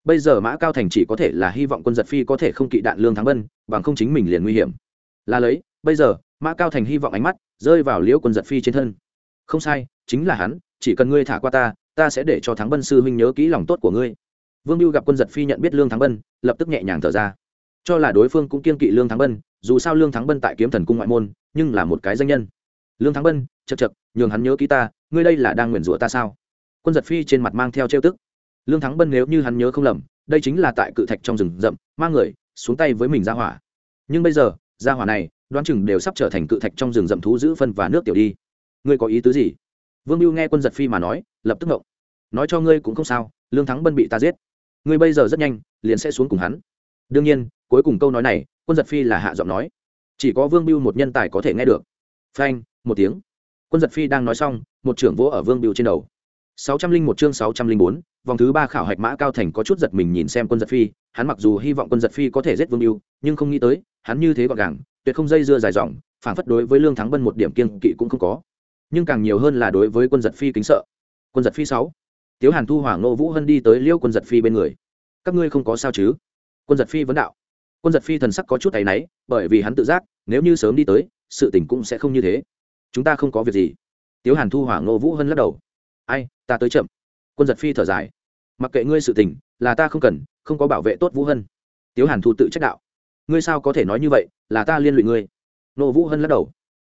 Bây giờ mã cao thành chỉ có thể là hy vọng quân giật phi có thể không kỵ đạn lương thắng bân bằng không chính mình liền nguy hiểm. Là lấy, bây giờ, mã cao thành hy vọng ánh mắt rơi vào liễu quân giật phi trên thân. Không sai, chính là hắn, chỉ cần ngươi thả qua ta ta sẽ để cho thắng bân sư huynh nhớ kỹ lòng tốt của ngươi. Vương mưu gặp quân giật phi nhận biết lương thắng bân lập tức nhẹ nhàng thở ra cho là đối phương cũng kiên kỵ lương thắng bân, dù sao lương thắng bân tại kiếm thần cung ngoại môn, nhưng là một cái danh nhân. Lương thắng bân chật chật nhường hắn nhớ ký ta, ngươi đây là đang nguyền rủa ta sao? Quân giật phi trên mặt mang theo trêu tức. Lương thắng bân nếu như hắn nhớ không lầm, đây chính là tại cự thạch trong rừng rậm, mang người, xuống tay với mình ra hỏa. Nhưng bây giờ, ra hỏa này, đoán chừng đều sắp trở thành cự thạch trong rừng rậm thú giữ phân và nước tiểu đi. Ngươi có ý tứ gì? Vương mưu nghe quân giật phi mà nói, lập tức ngộng. Nói cho ngươi cũng không sao, lương thắng bân bị ta giết. Ngươi bây giờ rất nhanh, liền sẽ xuống cùng hắn. Đương nhiên cuối cùng câu nói này, quân giật phi là hạ giọng nói. Chỉ có vương biêu một nhân tài có thể nghe được. Phanh, một tiếng. Quân giật phi đang nói xong, một trưởng vỗ ở vương biêu trên đầu. sáu trăm linh một chương sáu trăm linh bốn, vòng thứ ba khảo hạch mã cao thành có chút giật mình nhìn xem quân giật phi, hắn mặc dù hy vọng quân giật phi có thể giết vương biêu nhưng không nghĩ tới, hắn như thế gọn gàng, tuyệt không dây dưa dài dòng, phản phất đối với lương thắng bân một điểm kiên kỵ cũng không có. Nhưng càng nhiều hơn là đối với quân giật phi kính sợ. Quân giật phi sáu. Tiếu hàn thu hoàng ngô vũ hân đi tới liêu quân giật phi bên người. Các ngươi không có sao chứ? Quân giật phi vấn đạo quân giật phi thần sắc có chút tay náy, bởi vì hắn tự giác, nếu như sớm đi tới, sự tình cũng sẽ không như thế. Chúng ta không có việc gì. Tiếu hàn thu hoàng Ngô vũ hân lắc đầu. Ai, ta tới chậm. Quân giật phi thở dài. Mặc kệ ngươi sự tình, là ta không cần, không có bảo vệ tốt vũ hân. Tiếu hàn thu tự trách đạo. Ngươi sao có thể nói như vậy, là ta liên lụy ngươi. Nô vũ hân lắc đầu.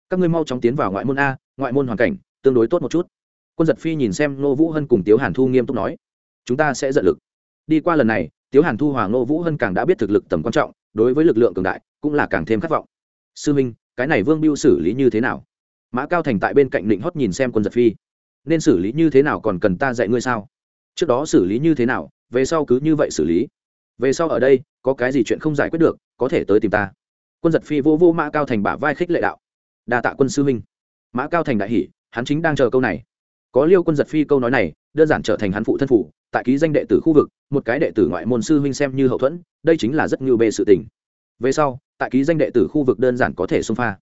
Các ngươi mau chóng tiến vào ngoại môn a, ngoại môn hoàn cảnh, tương đối tốt một chút. Quân giật phi nhìn xem nô vũ hân cùng tiếu hàn thu nghiêm túc nói. Chúng ta sẽ dận lực. Đi qua lần này, tiếu hàn thu hoàng nô vũ hân càng đã biết thực lực tầm quan trọng đối với lực lượng cường đại cũng là càng thêm khát vọng. Sư minh, cái này vương biêu xử lý như thế nào? Mã cao thành tại bên cạnh định hót nhìn xem quân giật phi. Nên xử lý như thế nào còn cần ta dạy ngươi sao? Trước đó xử lý như thế nào, về sau cứ như vậy xử lý. Về sau ở đây, có cái gì chuyện không giải quyết được, có thể tới tìm ta. Quân giật phi vô vô mã cao thành bả vai khích lệ đạo. Đa tạ quân sư minh. Mã cao thành đại hỷ hắn chính đang chờ câu này có liêu quân giật phi câu nói này, đơn giản trở thành hắn phụ thân phủ, tại ký danh đệ tử khu vực, một cái đệ tử ngoại môn sư huynh xem như hậu thuẫn, đây chính là rất ngưu bê sự tình. Về sau, tại ký danh đệ tử khu vực đơn giản có thể xông pha.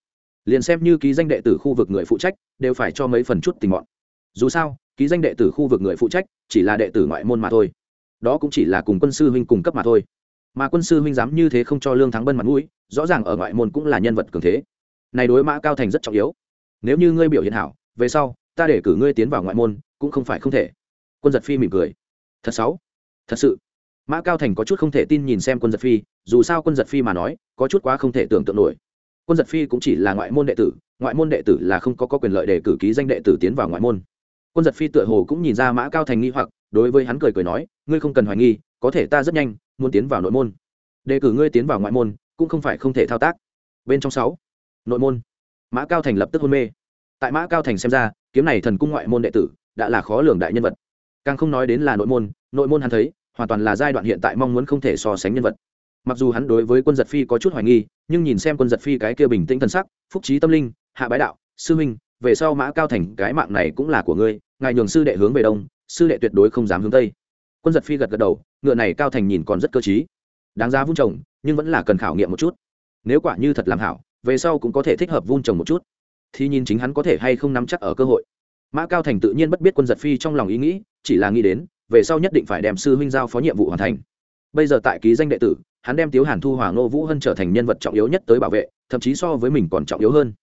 Liền xem như ký danh đệ tử khu vực người phụ trách, đều phải cho mấy phần chút tình bọn dù sao, ký danh đệ tử khu vực người phụ trách, chỉ là đệ tử ngoại môn mà thôi. Đó cũng chỉ là cùng quân sư huynh cung cấp mà thôi. Mà quân sư huynh dám như thế không cho lương thắng bân mặt mũi, rõ ràng ở ngoại môn cũng là nhân vật cường thế. Này đối mã cao thành rất trọng yếu. Nếu như ngươi biểu hiện hảo, về sau ta để cử ngươi tiến vào ngoại môn cũng không phải không thể. Quân giật phi mỉm cười. Thật xấu thật sự. Mã cao thành có chút không thể tin nhìn xem quân giật phi dù sao quân giật phi mà nói có chút quá không thể tưởng tượng nổi. Quân giật phi cũng chỉ là ngoại môn đệ tử ngoại môn đệ tử là không có, có quyền lợi để cử ký danh đệ tử tiến vào ngoại môn. Quân giật phi tựa hồ cũng nhìn ra mã cao thành nghi hoặc đối với hắn cười cười nói ngươi không cần hoài nghi có thể ta rất nhanh muốn tiến vào nội môn. Đề cử ngươi tiến vào ngoại môn cũng không phải không thể thao tác. Bên trong sáu. Nội môn. Mã cao thành lập tức hôn mê. Tại mã cao thành xem ra kiếm này thần cung ngoại môn đệ tử, đã là khó lường đại nhân vật. Càng không nói đến là nội môn nội môn hắn thấy, hoàn toàn là giai đoạn hiện tại mong muốn không thể so sánh nhân vật. Mặc dù hắn đối với quân giật phi có chút hoài nghi, nhưng nhìn xem quân giật phi cái kia bình tĩnh thần sắc, phúc trí tâm linh, hạ bái đạo, sư huynh, về sau mã cao thành cái mạng này cũng là của ngươi, ngài nhường sư đệ hướng về đông, sư đệ tuyệt đối không dám hướng tây. Quân giật phi gật gật đầu, ngựa này cao thành nhìn còn rất cơ t đáng giá vun trồng, nhưng vẫn là cần khảo nghiệm một chút. Nếu quả như thật làm hảo, về sau cũng có thể thích hợp vun trồng một chút thì nhìn chính hắn có thể hay không nắm chắc ở cơ hội. Mã cao thành tự nhiên bất biết quân giật phi trong lòng ý nghĩ, chỉ là nghĩ đến, về sau nhất định phải đem sư huynh giao phó nhiệm vụ hoàn thành. Bây giờ tại ký danh đệ tử, hắn đem tiếu hàn thu hoàng nô vũ hân trở thành nhân vật trọng yếu nhất tới bảo vệ, thậm chí so với mình còn trọng yếu hơn.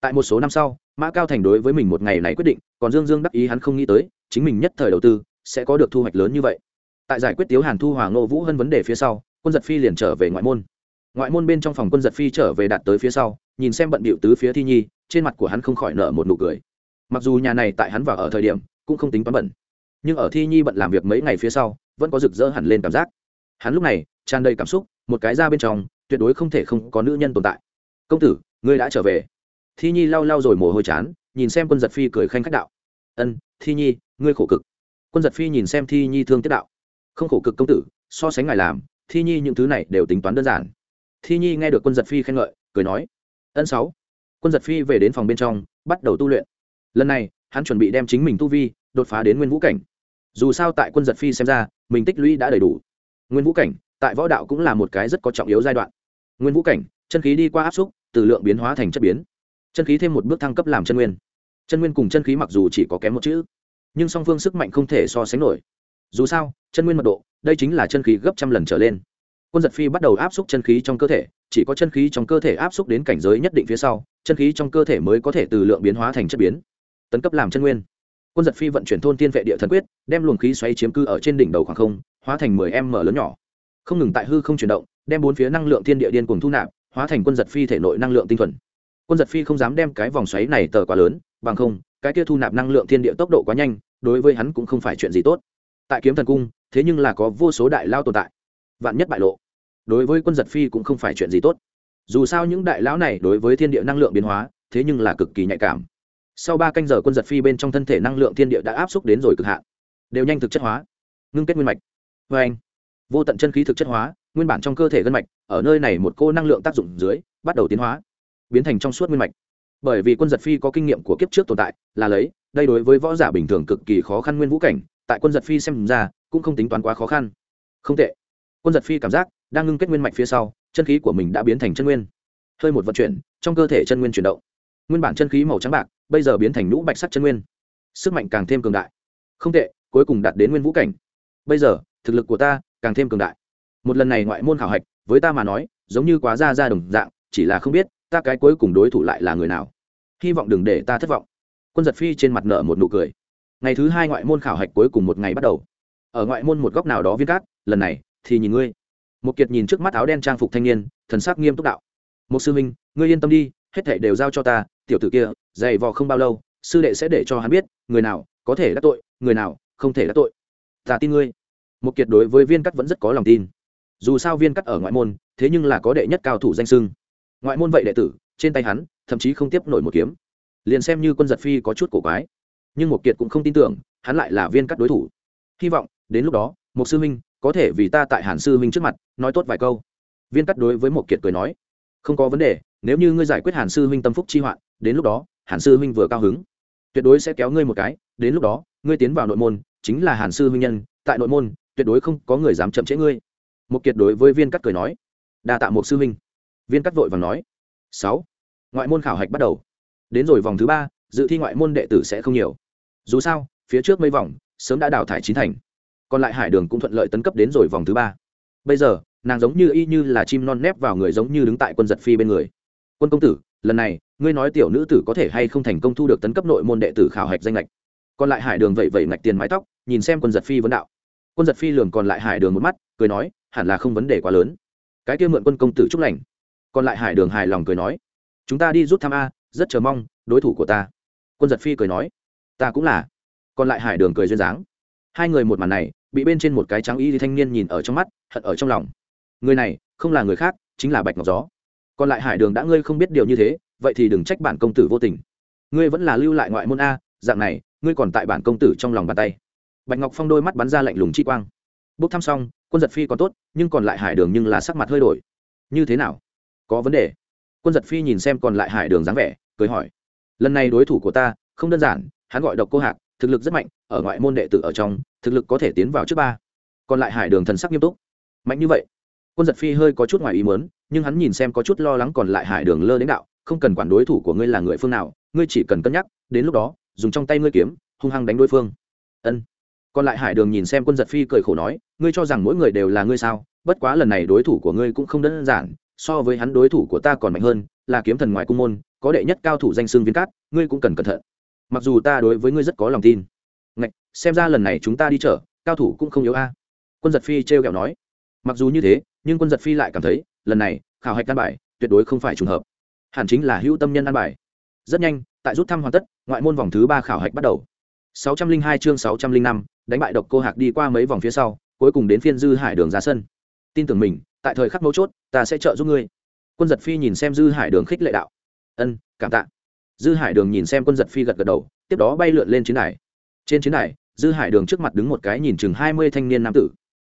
Tại một số năm sau, mã cao thành đối với mình một ngày này quyết định, còn dương dương đắc ý hắn không nghĩ tới, chính mình nhất thời đầu tư, sẽ có được thu hoạch lớn như vậy. Tại giải quyết tiếu hàn thu hoàng nô vũ hân vấn đề phía sau, quân giật phi liền trở về ngoại môn. Ngoại môn bên trong phòng quân giật phi trở về đạt tới phía sau, nhìn xem bận bịu tứ phía thi nhi trên mặt của hắn không khỏi nở một nụ cười. Mặc dù nhà này tại hắn vào ở thời điểm, cũng không tính toán bận. Nhưng ở thi nhi bận làm việc mấy ngày phía sau, vẫn có rực rỡ hẳn lên cảm giác. Hắn lúc này, tràn đầy cảm xúc, một cái ra bên trong, tuyệt đối không thể không có nữ nhân tồn tại. Công tử, ngươi đã trở về. Thi nhi lau lau rồi mồ hôi chán, nhìn xem quân giật phi cười khanh khách đạo. Ân, thi nhi, ngươi khổ cực. Quân giật phi nhìn xem thi nhi thương tiết đạo. Không khổ cực công tử, so sánh ngài làm, thi nhi những thứ này đều tính toán đơn giản. Thi nhi nghe được quân giật phi khen ngợi, cười nói, ân sáu quân giật phi về đến phòng bên trong, bắt đầu tu luyện. Lần này, hắn chuẩn bị đem chính mình tu vi, đột phá đến nguyên vũ cảnh. Dù sao tại quân giật phi xem ra, mình tích lũy đã đầy đủ. Nguyên vũ cảnh, tại võ đạo cũng là một cái rất có trọng yếu giai đoạn. Nguyên vũ cảnh, chân khí đi qua áp xúc, từ lượng biến hóa thành chất biến. Chân khí thêm một bước thăng cấp làm chân nguyên. Chân nguyên cùng chân khí mặc dù chỉ có kém một chữ, nhưng song phương sức mạnh không thể so sánh nổi. Dù sao, chân nguyên mật độ, đây chính là chân khí gấp trăm lần trở lên. Quân giật phi bắt đầu áp xúc chân khí trong cơ thể, chỉ có chân khí trong cơ thể áp xúc đến cảnh giới nhất định phía sau chân khí trong cơ thể mới có thể từ lượng biến hóa thành chất biến. Tấn cấp làm chân nguyên. Quân giật phi vận chuyển thôn tiên vệ địa thần quyết, đem luồng khí xoáy chiếm cư ở trên đỉnh đầu khoảng không, hóa thành mười m lớn nhỏ. Không ngừng tại hư không chuyển động, đem bốn phía năng lượng thiên địa điên cùng thu nạp, hóa thành quân giật phi thể nội năng lượng tinh thuần. Quân giật phi không dám đem cái vòng xoáy này tờ quá lớn, bằng không, cái kia thu nạp năng lượng thiên địa tốc độ quá nhanh, đối với hắn cũng không phải chuyện gì tốt. Tại kiếm thần cung, thế nhưng là có vô số đại lao tồn tại. Vạn nhất bại lộ, đối với quân giật phi cũng không phải chuyện gì tốt dù sao những đại lão này đối với thiên địa năng lượng biến hóa, thế nhưng là cực kỳ nhạy cảm. Sau ba canh giờ quân giật phi bên trong thân thể năng lượng thiên địa đã áp xúc đến rồi cực hạn. Đều nhanh thực chất hóa. Ngưng kết nguyên mạch. Vê anh, vô tận chân khí thực chất hóa, nguyên bản trong cơ thể gân mạch, ở nơi này một cô năng lượng tác dụng dưới, bắt đầu tiến hóa, biến thành trong suốt nguyên mạch. Bởi vì quân giật phi có kinh nghiệm của kiếp trước tồn tại, là lấy, đây đối với võ giả bình thường cực kỳ khó khăn nguyên vũ cảnh, tại quân giật phi xem ra, cũng không tính toán quá khó khăn. Không tệ. Quân giật phi cảm giác, đang ngưng kết nguyên mạch phía sau chân khí của mình đã biến thành chân nguyên. Hơi một vận chuyển, trong cơ thể chân nguyên chuyển động. Nguyên bản chân khí màu trắng bạc, bây giờ biến thành nhũ bạch sắc chân nguyên. Sức mạnh càng thêm cường đại. Không tệ, cuối cùng đạt đến nguyên vũ cảnh. Bây giờ, thực lực của ta càng thêm cường đại. Một lần này ngoại môn khảo hạch, với ta mà nói, giống như quá ra ra đồng dạng, chỉ là không biết, ta cái cuối cùng đối thủ lại là người nào. Hy vọng đừng để ta thất vọng. Quân giật phi trên mặt nợ một nụ cười. Ngày thứ hai ngoại môn khảo hạch cuối cùng một ngày bắt đầu. Ở ngoại môn một góc nào đó viên cát, lần này thì nhìn ngươi một kiệt nhìn trước mắt áo đen trang phục thanh niên, thần sắc nghiêm túc đạo. Một sư minh ngươi yên tâm đi, hết thảy đều giao cho ta, tiểu tử kia, dày vò không bao lâu, sư đệ sẽ để cho hắn biết, người nào có thể đắc tội, người nào không thể đắc tội. Ta tin ngươi. Một kiệt đối với viên cắt vẫn rất có lòng tin. Dù sao viên cắt ở ngoại môn, thế nhưng là có đệ nhất cao thủ danh sưng ngoại môn vậy đệ tử, trên tay hắn, thậm chí không tiếp nổi một kiếm. Liền xem như quân giật phi có chút cổ quái. Nhưng một kiệt cũng không tin tưởng, hắn lại là viên cắt đối thủ. Hy vọng, đến lúc đó một sư minh có thể vì ta tại hàn sư minh trước mặt nói tốt vài câu. Viên cắt đối với một kiệt cười nói, không có vấn đề, nếu như ngươi giải quyết hàn sư huynh tâm phúc chi hoạn đến lúc đó, hàn sư huynh vừa cao hứng. Tuyệt đối sẽ kéo ngươi một cái, đến lúc đó, ngươi tiến vào nội môn, chính là hàn sư huynh nhân, tại nội môn, tuyệt đối không có người dám chậm trễ ngươi. Một kiệt đối với viên cắt cười nói, đa tạ một sư huynh. Viên cắt vội và nói, sáu, ngoại môn khảo hạch bắt đầu. Đến rồi vòng thứ ba, dự thi ngoại môn đệ tử sẽ không nhiều. Dù sao, phía trước mấy vòng, sớm đã đào thải chín thành còn lại hải đường cũng thuận lợi tấn cấp đến rồi vòng thứ ba. Bây giờ, nàng giống như y như là chim non nép vào người giống như đứng tại quân giật phi bên người. Quân công tử, lần này, ngươi nói tiểu nữ tử có thể hay không thành công thu được tấn cấp nội môn đệ tử khảo hạch danh lệch còn lại hải đường vậy vậy ngạch tiền mái tóc, nhìn xem quân giật phi vấn đạo. Quân giật phi lường còn lại hải đường một mắt, cười nói, hẳn là không vấn đề quá lớn. Cái kia mượn quân công tử chúc lành. Còn lại hải đường hài lòng cười nói, chúng ta đi rút thăm a, rất chờ mong, đối thủ của ta. Quân giật phi cười nói, ta cũng là. Còn lại hải đường cười duyên dáng. Hai người một màn này bị bên trên một cái trắng y thanh niên nhìn ở trong mắt, hận ở trong lòng. Người này không là người khác, chính là bạch ngọc gió. Còn lại hải đường đã ngươi không biết điều như thế, vậy thì đừng trách bản công tử vô tình. Ngươi vẫn là lưu lại ngoại môn a, dạng này, ngươi còn tại bản công tử trong lòng bàn tay. Bạch ngọc phong đôi mắt bắn ra lạnh lùng chi quang. Bốc thăm xong, quân giật phi còn tốt, nhưng còn lại hải đường nhưng là sắc mặt hơi đổi. Như thế nào? Có vấn đề. Quân giật phi nhìn xem còn lại hải đường dáng vẻ, cười hỏi. Lần này đối thủ của ta, không đơn giản, hắn gọi độc cô hạc thực lực rất mạnh, ở ngoại môn đệ tử ở trong, thực lực có thể tiến vào trước ba. Còn lại hải đường thần sắc nghiêm túc. Mạnh như vậy, quân giật phi hơi có chút ngoài ý muốn, nhưng hắn nhìn xem có chút lo lắng còn lại hải đường lơ đến đạo, không cần quản đối thủ của ngươi là người phương nào, ngươi chỉ cần cân nhắc, đến lúc đó, dùng trong tay ngươi kiếm, hung hăng đánh đối phương. Ân. Còn lại hải đường nhìn xem quân giật phi cười khổ nói, ngươi cho rằng mỗi người đều là ngươi sao? Bất quá lần này đối thủ của ngươi cũng không đơn giản, so với hắn đối thủ của ta còn mạnh hơn, là kiếm thần ngoài cung môn, có đệ nhất cao thủ danh xương viên cát, ngươi cũng cần cẩn thận mặc dù ta đối với ngươi rất có lòng tin. Ngạch, xem ra lần này chúng ta đi chợ cao thủ cũng không yếu a. Quân giật phi trêu ghẹo nói. Mặc dù như thế nhưng quân giật phi lại cảm thấy lần này khảo hạch căn bài tuyệt đối không phải trùng hợp. Hẳn chính là hữu tâm nhân an bài. Rất nhanh tại rút thăm hoàn tất ngoại môn vòng thứ ba khảo hạch bắt đầu. 602 chương 605, đánh bại độc cô hạc đi qua mấy vòng phía sau cuối cùng đến phiên dư hải đường ra sân. Tin tưởng mình tại thời khắc mấu chốt ta sẽ trợ giúp ngươi. Quân giật phi nhìn xem dư hải đường khích lệ đạo. Ân cảm tạ dư hải đường nhìn xem quân giật phi gật gật đầu, tiếp đó bay lượn lên chiến đài. Trên chiến đài, dư hải đường trước mặt đứng một cái nhìn chừng hai mươi thanh niên nam tử.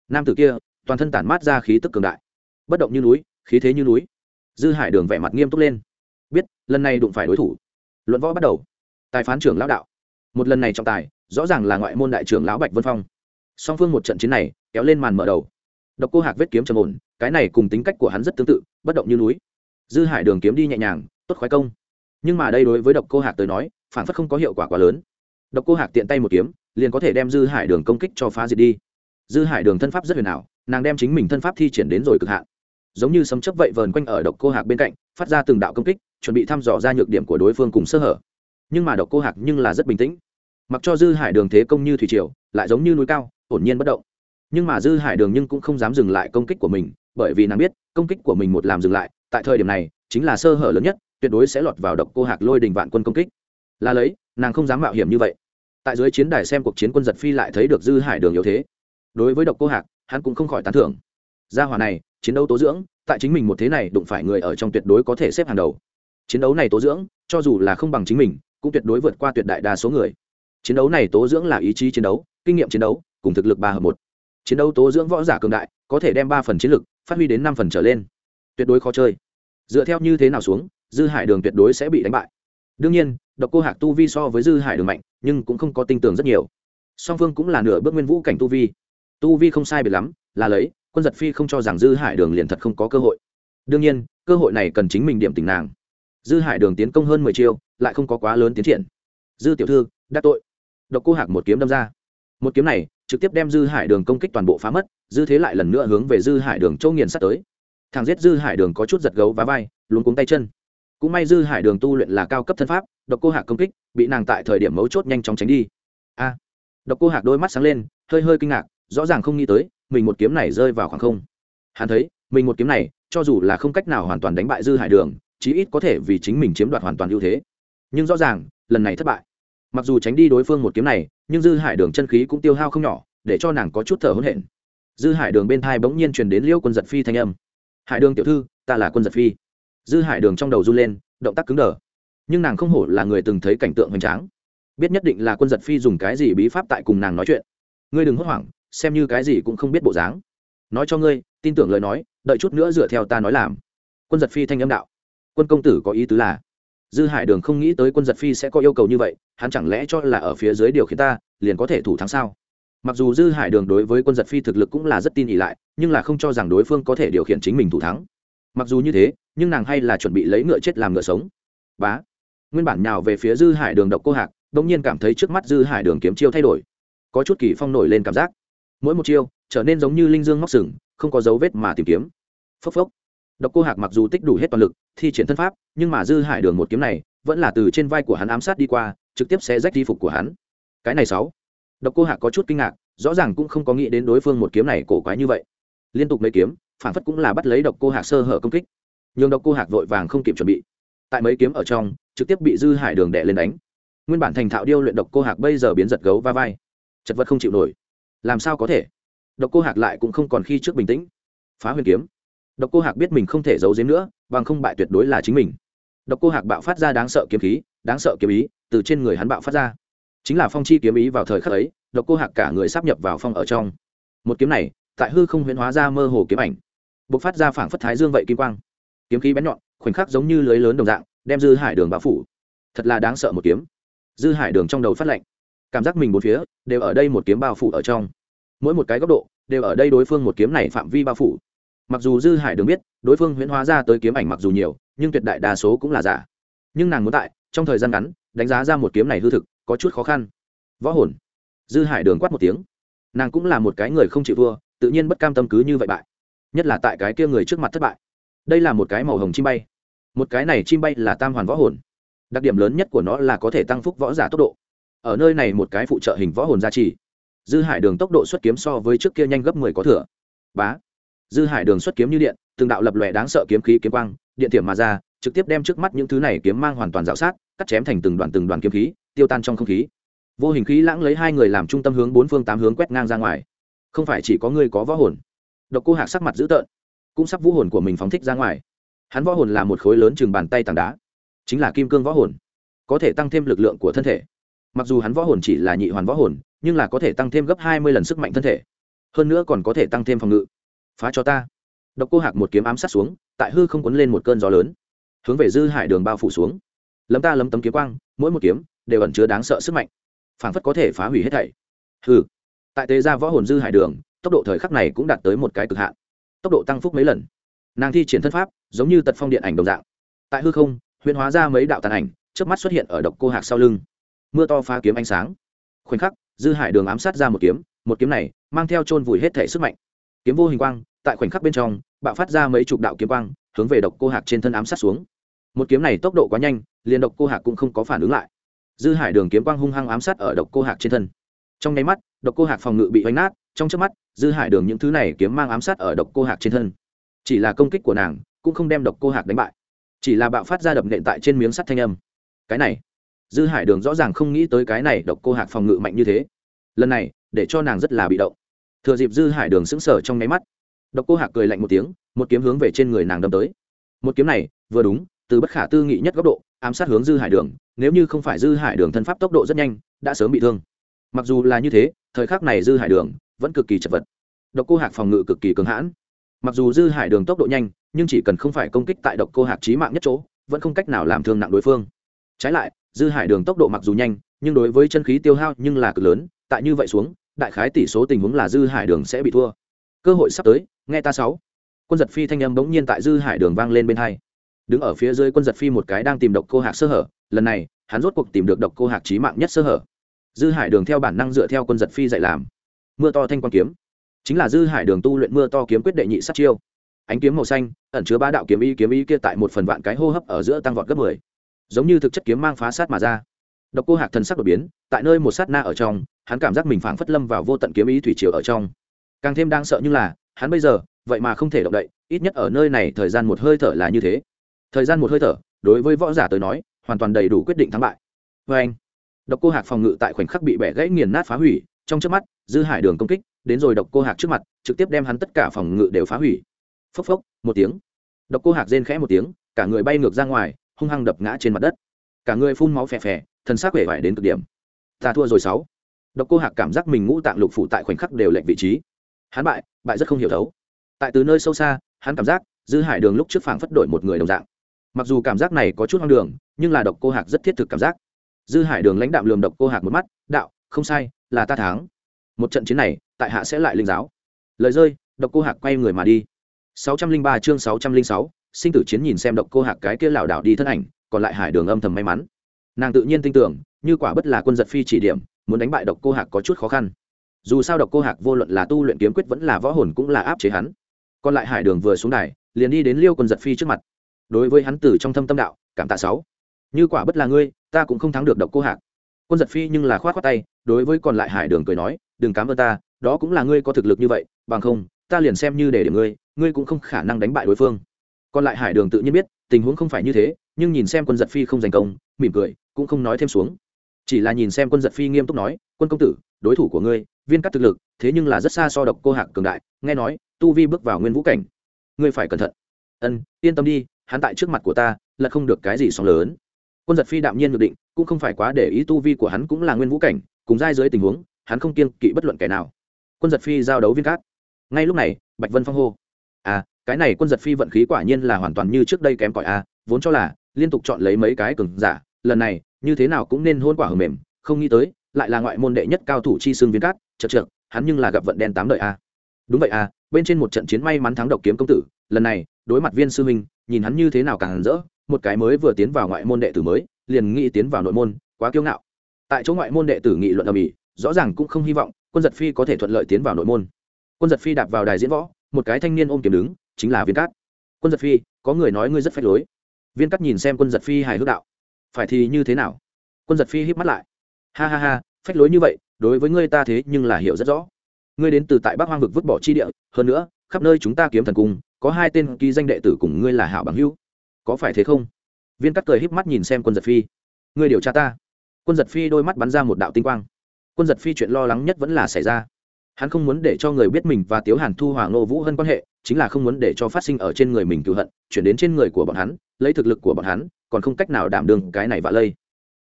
Nam tử kia, toàn thân tản mát ra khí tức cường đại. Bất động như núi, khí thế như núi. Dư hải đường vẻ mặt nghiêm túc lên. Biết, lần này đụng phải đối thủ. Luận võ bắt đầu. Tài phán trưởng lão đạo. Một lần này trọng tài, rõ ràng là ngoại môn đại trưởng lão bạch vân phong. Song phương một trận chiến này, kéo lên màn mở đầu. Độc cô hạc vết kiếm trầm ổn, cái này cùng tính cách của hắn rất tương tự, bất động như núi. Dư hải đường kiếm đi nhẹ nhàng, tốt khoái công nhưng mà đây đối với độc cô hạc tới nói, phản phất không có hiệu quả quá lớn. Độc cô hạc tiện tay một kiếm, liền có thể đem dư hải đường công kích cho phá diệt đi. Dư hải đường thân pháp rất huyền ảo, nàng đem chính mình thân pháp thi triển đến rồi cực hạn. Giống như sấm chấp vậy vờn quanh ở độc cô hạc bên cạnh, phát ra từng đạo công kích, chuẩn bị thăm dò ra nhược điểm của đối phương cùng sơ hở. Nhưng mà độc cô hạc nhưng là rất bình tĩnh. Mặc cho dư hải đường thế công như thủy triều, lại giống như núi cao, ổn nhiên bất động. Nhưng mà dư hải đường nhưng cũng không dám dừng lại công kích của mình, bởi vì nàng biết, công kích của mình một làm dừng lại, tại thời điểm này, chính là sơ hở lớn nhất tuyệt đối sẽ lọt vào độc cô hạc lôi đình vạn quân công kích. Là lấy, nàng không dám mạo hiểm như vậy. Tại dưới chiến đài xem cuộc chiến quân giật phi lại thấy được dư hải đường yếu thế. Đối với độc cô hạc, hắn cũng không khỏi tán thưởng. Gia hỏa này, chiến đấu tố dưỡng, tại chính mình một thế này đụng phải người ở trong tuyệt đối có thể xếp hàng đầu. Chiến đấu này tố dưỡng, cho dù là không bằng chính mình, cũng tuyệt đối vượt qua tuyệt đại đa số người. Chiến đấu này tố dưỡng là ý chí chiến đấu, kinh nghiệm chiến đấu, cùng thực lực ba hợp một. Chiến đấu tố dưỡng võ giả cường đại, có thể đem ba phần chiến lực, phát huy đến năm phần trở lên. Tuyệt đối khó chơi. Dựa theo như thế nào xuống dư hải đường tuyệt đối sẽ bị đánh bại. Đương nhiên, độc cô hạc tu vi so với dư hải đường mạnh, nhưng cũng không có tinh tường rất nhiều. Song phương cũng là nửa bước nguyên vũ cảnh tu vi. Tu vi không sai biệt lắm, là lấy, quân giật phi không cho rằng dư hải đường liền thật không có cơ hội. Đương nhiên, cơ hội này cần chính mình điểm tình nàng. Dư hải đường tiến công hơn mười chiêu, lại không có quá lớn tiến triển. Dư tiểu thư đắc tội. Độc cô hạc một kiếm đâm ra. Một kiếm này, trực tiếp đem dư hải đường công kích toàn bộ phá mất, dư thế lại lần nữa hướng về dư hải đường châu nghiền sắt tới. Thằng giết dư hải đường có chút giật gấu và vai, luống cuống tay chân cũng may dư hải đường tu luyện là cao cấp thân pháp, độc cô hạc công kích, bị nàng tại thời điểm mấu chốt nhanh chóng tránh đi. A. Độc cô hạc đôi mắt sáng lên, hơi hơi kinh ngạc, rõ ràng không nghĩ tới, mình một kiếm này rơi vào khoảng không. Hắn thấy, mình một kiếm này, cho dù là không cách nào hoàn toàn đánh bại dư hải đường, chí ít có thể vì chính mình chiếm đoạt hoàn toàn ưu thế. Nhưng rõ ràng, lần này thất bại. Mặc dù tránh đi đối phương một kiếm này, nhưng dư hải đường chân khí cũng tiêu hao không nhỏ, để cho nàng có chút thở hỗn hển. Dư hải đường bên thai bỗng nhiên truyền đến liêu quân giật phi thanh âm. Hải đường tiểu thư, ta là quân giật phi dư hải đường trong đầu run lên, động tác cứng đờ. Nhưng nàng không hổ là người từng thấy cảnh tượng hoành tráng. Biết nhất định là quân giật phi dùng cái gì bí pháp tại cùng nàng nói chuyện. Ngươi đừng hốt hoảng, xem như cái gì cũng không biết bộ dáng. Nói cho ngươi, tin tưởng lời nói, đợi chút nữa dựa theo ta nói làm. Quân giật phi thanh âm đạo. Quân công tử có ý tứ là, dư hải đường không nghĩ tới quân giật phi sẽ có yêu cầu như vậy, hắn chẳng lẽ cho là ở phía dưới điều khiển ta, liền có thể thủ thắng sao? Mặc dù dư hải đường đối với quân giật phi thực lực cũng là rất tin ỉ lại, nhưng là không cho rằng đối phương có thể điều khiển chính mình thủ thắng. Mặc dù như thế nhưng nàng hay là chuẩn bị lấy ngựa chết làm ngựa sống. Bá. Nguyên bản nào về phía dư hải đường độc cô hạc đ ỗ n g nhiên cảm thấy trước mắt dư hải đường kiếm chiêu thay đổi. Có chút kỳ phong nổi lên cảm giác. Mỗi một chiêu, trở nên giống như linh dương móc sừng, không có dấu vết mà tìm kiếm. Phốc phốc. Độc cô hạc mặc dù tích đủ hết toàn lực, thi triển thân pháp, nhưng mà dư hải đường một kiếm này, vẫn là từ trên vai của hắn ám sát đi qua, trực tiếp sẽ rách di phục của hắn. Cái này sáu. Độc cô hạc có chút kinh ngạc, rõ ràng cũng không có nghĩ đến đối phương một kiếm này cổ quái như vậy. Liên tục mấy kiếm, phản phất cũng là bắt lấy độc cô hạc sơ hở công kích nhường độc cô hạc vội vàng không kịp chuẩn bị. Tại mấy kiếm ở trong, trực tiếp bị dư hải đường đệ lên đánh. Nguyên bản thành thạo điêu luyện độc cô hạc bây giờ biến giật gấu va vai. Chật vật không chịu nổi. Làm sao có thể? Độc cô hạc lại cũng không còn khi trước bình tĩnh. Phá huyền kiếm. Độc cô hạc biết mình không thể giấu giếm nữa, bằng không bại tuyệt đối là chính mình. Độc cô hạc bạo phát ra đáng sợ kiếm khí, đáng sợ kiếm ý từ trên người hắn bạo phát ra. Chính là phong chi kiếm ý vào thời khắc ấy, độc cô hạc cả người sắp nhập vào phong ở trong. Một kiếm này, tại hư không huyễn hóa ra mơ hồ kiếm ảnh. B ộ c phát ra phảng phất thái dương vậy kim quang kiếm khí bén nhọn, khoảnh khắc giống như lưới lớn đồng dạng, đem dư hải đường bao phủ. Thật là đáng sợ một kiếm. Dư hải đường trong đầu phát lạnh. Cảm giác mình bốn phía đều ở đây một kiếm bao phủ ở trong. Mỗi một cái góc độ đều ở đây đối phương một kiếm này phạm vi bao phủ. Mặc dù dư hải đường biết, đối phương huyễn hóa ra tới kiếm ảnh mặc dù nhiều, nhưng tuyệt đại đa số cũng là giả. Nhưng nàng muốn tại, trong thời gian ngắn, đánh giá ra một kiếm này hư thực, có chút khó khăn. Võ hồn. Dư hải đường quát một tiếng. Nàng cũng là một cái người không chịu thua, tự nhiên bất cam tâm cứ như vậy bại. Nhất là tại cái kia người trước mặt thất bại đây là một cái màu hồng chim bay. Một cái này chim bay là tam hoàn võ hồn. Đặc điểm lớn nhất của nó là có thể tăng phúc võ giả tốc độ. Ở nơi này một cái phụ trợ hình võ hồn gia trì. Dư hải đường tốc độ xuất kiếm so với trước kia nhanh gấp mười có thừa. Bá. Dư hải đường xuất kiếm như điện, từng đạo lập lòe đáng sợ kiếm khí kiếm quang, điện tiệm mà ra, trực tiếp đem trước mắt những thứ này kiếm mang hoàn toàn dạo sát, cắt chém thành từng đoàn từng đoàn kiếm khí, tiêu tan trong không khí. Vô hình khí lãng lấy hai người làm trung tâm hướng bốn phương tám hướng quét ngang ra ngoài. Không phải chỉ có người có võ hồn. Độc cô hạc sắc mặt dữ tợn cũng sắp vũ hồn của mình phóng thích ra ngoài. Hắn võ hồn là một khối lớn chừng bàn tay tảng đá, chính là kim cương võ hồn, có thể tăng thêm lực lượng của thân thể. Mặc dù hắn võ hồn chỉ là nhị hoàn võ hồn, nhưng là có thể tăng thêm gấp hai mươi lần sức mạnh thân thể. Hơn nữa còn có thể tăng thêm phòng ngự. Phá cho ta. Độc cô hạc một kiếm ám sát xuống, tại hư không quấn lên một cơn gió lớn, hướng về dư hải đường bao phủ xuống. Lấm ta lấm tấm kiếm quang, mỗi một kiếm đều ẩn chứa đáng sợ sức mạnh, phảng phất có thể phá hủy hết thảy. Hư tại tế gia võ hồn dư hải đường, tốc độ thời khắc này cũng đạt tới một cái cực hạn tốc độ tăng phúc mấy lần. Nàng thi triển thân pháp, giống như tật phong điện ảnh đồng dạng. Tại hư không huyền hóa ra mấy đạo tàn ảnh trước mắt xuất hiện ở độc cô hạc sau lưng. Mưa to phá kiếm ánh sáng. Khoảnh khắc, dư hải đường ám sát ra một kiếm một kiếm này mang theo chôn vùi hết thể sức mạnh. Kiếm vô hình quang, tại khoảnh khắc bên trong, bạo phát ra mấy chục đạo kiếm quang, hướng về độc cô hạc trên thân ám sát xuống. Một kiếm này tốc độ quá nhanh, liền độc cô hạc cũng không có phản ứng lại. Dư hải đường kiếm quang hung hăng ám sát ở độc cô hạc trên thân. Trong nháy mắt, độc cô hạc phòng ngự bị vánh nát trong trước mắt, dư hải đường những thứ này kiếm mang ám sát ở độc cô hạc trên thân. Chỉ là công kích của nàng, cũng không đem độc cô hạc đánh bại. Chỉ là bạo phát ra đập nện tại trên miếng sắt thanh âm. Cái này, dư hải đường rõ ràng không nghĩ tới cái này độc cô hạc phòng ngự mạnh như thế. Lần này, để cho nàng rất là bị động. Thừa dịp dư hải đường sững sờ trong nháy mắt, độc cô hạc cười lạnh một tiếng, một kiếm hướng về trên người nàng đâm tới. Một kiếm này, vừa đúng, từ bất khả tư nghị nhất góc độ, ám sát hướng dư hải đường, nếu như không phải dư hải đường thân pháp tốc độ rất nhanh, đã sớm bị thương. Mặc dù là như thế, thời khắc này dư hải đường vẫn cực kỳ chật vật. Độc cô hạc phòng ngự cực kỳ cứng hãn. Mặc dù dư hải đường tốc độ nhanh, nhưng chỉ cần không phải công kích tại độc cô hạc trí mạng nhất chỗ, vẫn không cách nào làm thương nặng đối phương. Trái lại, dư hải đường tốc độ mặc dù nhanh, nhưng đối với chân khí tiêu hao nhưng là cực lớn, tại như vậy xuống, đại khái tỷ số tình huống là dư hải đường sẽ bị thua. Cơ hội sắp tới, nghe ta sáu. Quân giật phi thanh âm bỗng nhiên tại dư hải đường vang lên bên hai. Đứng ở phía dưới quân giật phi một cái đang tìm độc cô hạc sơ hở, lần này, hắn rốt cuộc tìm được độc cô hạc trí mạng nhất sơ hở. Dư hải đường theo bản năng dựa theo quân giật phi dạy làm mưa to thanh quan kiếm. Chính là dư hải đường tu luyện mưa to kiếm quyết đệ nhị sát chiêu. Ánh kiếm màu xanh, ẩn chứa ba đạo kiếm y kiếm y kia tại một phần vạn cái hô hấp ở giữa tăng vọt gấp mười. Giống như thực chất kiếm mang phá sát mà ra. Độc cô hạc thần sắc đột biến, tại nơi một sát na ở trong, hắn cảm giác mình phảng phất lâm vào vô tận kiếm ý thủy triều ở trong. Càng thêm đang sợ như là, hắn bây giờ, vậy mà không thể động đậy, ít nhất ở nơi này thời gian một hơi thở là như thế. Thời gian một hơi thở, đối với võ giả tới nói, hoàn toàn đầy đủ quyết định thắng bại. Vê anh độc cô hạc phòng ngự tại khoảnh khắc bị bẻ gãy nghiền nát phá hủy trong trước mắt, dư hải đường công kích, đến rồi độc cô hạc trước mặt, trực tiếp đem hắn tất cả phòng ngự đều phá hủy. Phốc phốc, một tiếng. Độc cô hạc rên khẽ một tiếng, cả người bay ngược ra ngoài, hung hăng đập ngã trên mặt đất. Cả người phun máu phè phè thân xác vẻ vải đến cực điểm. Ta thua rồi sáu. Độc cô hạc cảm giác mình ngũ tạng lục phủ tại khoảnh khắc đều lệnh vị trí. Hắn bại bại rất không hiểu thấu. Tại từ nơi sâu xa, hắn cảm giác dư hải đường lúc trước phảng phất đổi một người đồng dạng. Mặc dù cảm giác này có chút hoang đường, nhưng là độc cô hạc rất thiết thực cảm giác. Dư hải đường lãnh đạm lườm độc cô hạc một mắt, đạo không sai là ta thắng. Một trận chiến này tại hạ sẽ lại linh giáo. Lời rơi độc cô hạc quay người mà đi. 603 chương 606, sinh tử chiến nhìn xem độc cô hạc cái kia lảo đảo đi thân ảnh còn lại hải đường âm thầm may mắn. Nàng tự nhiên tin tưởng như quả bất là quân giật phi chỉ điểm muốn đánh bại độc cô hạc có chút khó khăn. Dù sao độc cô hạc vô luận là tu luyện kiếm quyết vẫn là võ hồn cũng là áp chế hắn. Còn lại hải đường vừa xuống đài liền đi đến liêu quân giật phi trước mặt. Đối với hắn tử trong thâm tâm đạo cảm tạ sáu. Như quả bất là ngươi ta cũng không thắng được độc cô hạc quân giật phi nhưng là khoát khoát tay, đối với còn lại hải đường cười nói, đừng cám ơn ta, đó cũng là ngươi có thực lực như vậy, bằng không, ta liền xem như để điểm ngươi ngươi cũng không khả năng đánh bại đối phương. Còn lại hải đường tự nhiên biết, tình huống không phải như thế, nhưng nhìn xem quân giật phi không giành công, mỉm cười, cũng không nói thêm xuống. Chỉ là nhìn xem quân giật phi nghiêm túc nói, quân công tử, đối thủ của ngươi, viên cắt thực lực, thế nhưng là rất xa so độc cô hạc cường đại, nghe nói, tu vi bước vào nguyên vũ cảnh, ngươi phải cẩn thận. Ân, yên tâm đi, hắn tại trước mặt của ta, là không được cái gì sóng lớn quân giật phi đạm nhiên nhận định, cũng không phải quá để ý tu vi của hắn cũng là nguyên vũ cảnh, cùng giai dưới tình huống, hắn không kiên kỵ bất luận kẻ nào. Quân giật phi giao đấu viên cát. Ngay lúc này, bạch vân phong hô. À cái này quân giật phi vận khí quả nhiên là hoàn toàn như trước đây kém cỏi a vốn cho là liên tục chọn lấy mấy cái cường giả, lần này, như thế nào cũng nên hôn quả hờ mềm, không nghĩ tới, lại là ngoại môn đệ nhất cao thủ chi xương viên cát, chật trượt, hắn nhưng là gặp vận đen tám đợi a à. đúng vậy a bên trên một trận chiến may mắn thắng độc kiếm công tử, lần này, đối mặt viên sư minh nhìn hắn như thế nào càng rỡ một cái mới vừa tiến vào ngoại môn đệ tử mới, liền nghĩ tiến vào nội môn, quá kiêu ngạo. Tại chỗ ngoại môn đệ tử nghị luận ở mỹ rõ ràng cũng không hy vọng quân giật phi có thể thuận lợi tiến vào nội môn. Quân giật phi đạp vào đài diễn võ, một cái thanh niên ôm kiếm đứng, chính là viên cát. Quân giật phi, có người nói ngươi rất phách lối. Viên cát nhìn xem quân giật phi hài hước đạo. Phải thì như thế nào? Quân giật phi híp mắt lại. Ha ha ha, phách lối như vậy, đối với ngươi ta thế nhưng là hiểu rất rõ. Ngươi đến từ tại bắc hoang vực vứt bỏ chi địa, hơn nữa, khắp nơi chúng ta kiếm thần cung có hai tên ký danh đệ tử cùng ngươi là hảo bằng hữu có phải thế không? Viên cắt cười híp mắt nhìn xem quân giật phi. Ngươi điều tra ta. Quân giật phi đôi mắt bắn ra một đạo tinh quang. Quân giật phi chuyện lo lắng nhất vẫn là xảy ra. Hắn không muốn để cho người biết mình và tiếu hàn thu hoàng Ngô vũ hơn quan hệ, chính là không muốn để cho phát sinh ở trên người mình cựu hận, chuyển đến trên người của bọn hắn, lấy thực lực của bọn hắn, còn không cách nào đảm đương cái này vạ lây.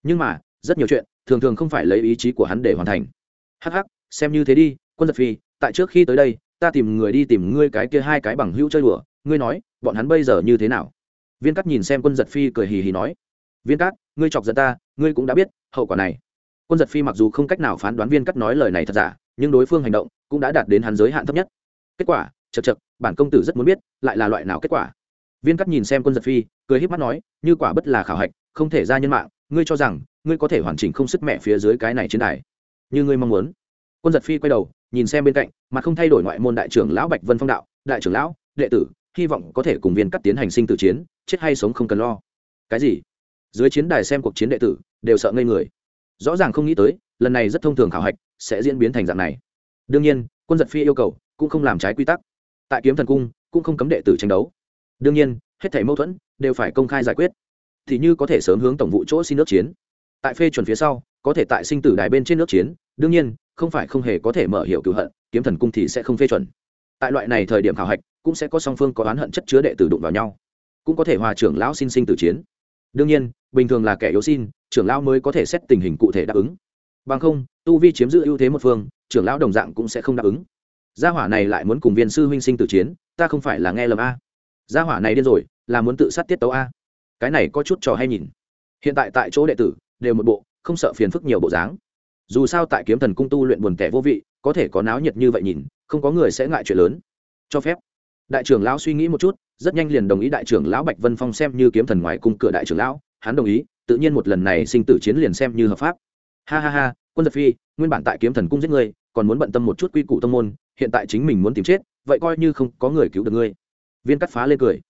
Nhưng mà, rất nhiều chuyện, thường thường không phải lấy ý chí của hắn để hoàn thành. Hắc hắc, xem như thế đi, quân giật phi, tại trước khi tới đây, ta tìm người đi tìm ngươi cái kia hai cái bằng hữu chơi đùa. Ngươi nói, bọn hắn bây giờ như thế nào? Viên cắt nhìn xem quân giật phi cười hì hì nói, viên cắt ngươi chọc giận ta, ngươi cũng đã biết hậu quả này. Quân giật phi mặc dù không cách nào phán đoán viên cắt nói lời này thật giả, nhưng đối phương hành động cũng đã đạt đến hắn giới hạn thấp nhất. Kết quả chật chật bản công tử rất muốn biết lại là loại nào kết quả. Viên cắt nhìn xem quân giật phi, cười híp mắt nói, như quả bất là khảo hạch, không thể ra nhân mạng, ngươi cho rằng ngươi có thể hoàn chỉnh không sức mẹ phía dưới cái này trên đài, như ngươi mong muốn. Quân giật phi quay đầu, nhìn xem bên cạnh mà không thay đổi ngoại môn đại trưởng lão bạch vân phong đạo, đại trưởng lão, đệ tử hy vọng có thể cùng viên cắt tiến hành sinh tử chiến, chết hay sống không cần lo. Cái gì? Dưới chiến đài xem cuộc chiến đệ tử, đều sợ ngây người. Rõ ràng không nghĩ tới, lần này rất thông thường khảo hạch sẽ diễn biến thành dạng này. Đương nhiên, quân giật phi yêu cầu cũng không làm trái quy tắc. Tại kiếm thần cung, cũng không cấm đệ tử tranh đấu. Đương nhiên, hết thảy mâu thuẫn đều phải công khai giải quyết. Thì như có thể sớm hướng tổng vụ chỗ xin nước chiến. Tại phê chuẩn phía sau, có thể tại sinh tử đài bên trên nước chiến. Đương nhiên, không phải không hề có thể mở hiệu cựu hận, kiếm thần cung thì sẽ không phê chuẩn tại loại này thời điểm khảo hạch, cũng sẽ có song phương có oán hận chất chứa đệ tử đụng vào nhau, cũng có thể hòa trưởng lão xin sinh tử chiến. Đương nhiên, bình thường là kẻ yếu xin, trưởng lão mới có thể xét tình hình cụ thể đáp ứng. Bằng không, tu vi chiếm giữ ưu thế một phương, trưởng lão đồng dạng cũng sẽ không đáp ứng. Gia hỏa này lại muốn cùng viên sư huynh sinh tử chiến, ta không phải là nghe lầm a. Gia hỏa này điên rồi, là muốn tự sát tiết tấu a. Cái này có chút trò hay nhìn. Hiện tại tại chỗ đệ tử, đều một bộ, không sợ phiền phức nhiều bộ dáng. Dù sao tại kiếm thần cung tu luyện buồn tẻ vô vị có thể có náo nhiệt như vậy nhìn, không có người sẽ ngại chuyện lớn. Cho phép. Đại trưởng lão suy nghĩ một chút, rất nhanh liền đồng ý đại trưởng lão bạch vân phong xem như kiếm thần ngoài cung cửa đại trưởng lão, hắn đồng ý, tự nhiên một lần này sinh tử chiến liền xem như hợp pháp. Ha ha ha, quân giật phi, nguyên bản tại kiếm thần cung giết ngươi, còn muốn bận tâm một chút quy củ tông môn, hiện tại chính mình muốn tìm chết, vậy coi như không có người cứu được ngươi. Viên cắt phá lên cười.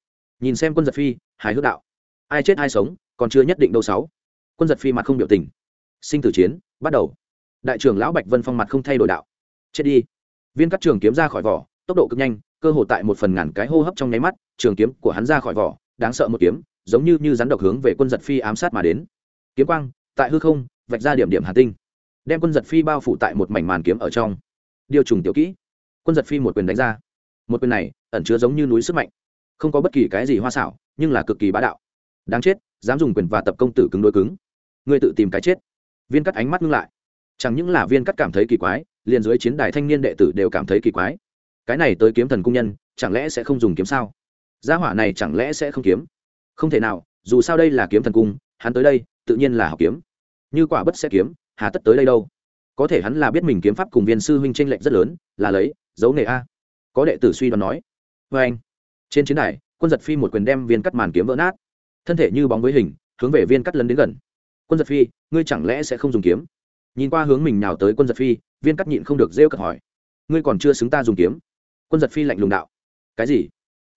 Nhìn xem quân giật phi, hài hước đạo. Ai chết ai sống, còn chưa nhất định đâu sáu. Quân giật phi mặt không biểu tình. Sinh tử chiến, bắt đầu. Đại trưởng lão bạch vân phong mặt không thay đổi đạo chết đi. Viên cắt trường kiếm ra khỏi vỏ, tốc độ cực nhanh, cơ hồ tại một phần ngàn cái hô hấp trong nháy mắt, trường kiếm của hắn ra khỏi vỏ, đáng sợ một kiếm, giống như như rắn độc hướng về quân giật phi ám sát mà đến. Kiếm quang, tại hư không, vạch ra điểm điểm hà tinh. Đem quân giật phi bao phủ tại một mảnh màn kiếm ở trong. Điều trùng tiểu kỹ. Quân giật phi một quyền đánh ra. Một quyền này, ẩn chứa giống như núi sức mạnh. Không có bất kỳ cái gì hoa xảo, nhưng là cực kỳ bá đạo. Đáng chết, dám dùng quyền và tập công tử cứng đối cứng. Ngươi tự tìm cái chết. Viên cắt ánh mắt ngưng lại. Chẳng những là viên cắt cảm thấy kỳ quái liền dưới chiến đài thanh niên đệ tử đều cảm thấy kỳ quái. Cái này tới kiếm thần cung nhân, chẳng lẽ sẽ không dùng kiếm sao? Gia hỏa này chẳng lẽ sẽ không kiếm? Không thể nào, dù sao đây là kiếm thần cung, hắn tới đây, tự nhiên là học kiếm. Như quả bất sẽ kiếm, hà tất tới đây đâu? Có thể hắn là biết mình kiếm pháp cùng viên sư huynh tranh lệch rất lớn, là lấy dấu nghề a. Có đệ tử suy đoán nói. Vê anh, trên chiến đài, quân giật phi một quyền đem viên cắt màn kiếm vỡ nát. Thân thể như bóng với hình, hướng về viên cắt lấn đến gần. Quân giật phi, ngươi chẳng lẽ sẽ không dùng kiếm? Nhìn qua hướng mình nào tới quân giật phi viên cắt nhịn không được rêu cật hỏi. Ngươi còn chưa xứng ta dùng kiếm. Quân giật phi lạnh lùng đạo. Cái gì?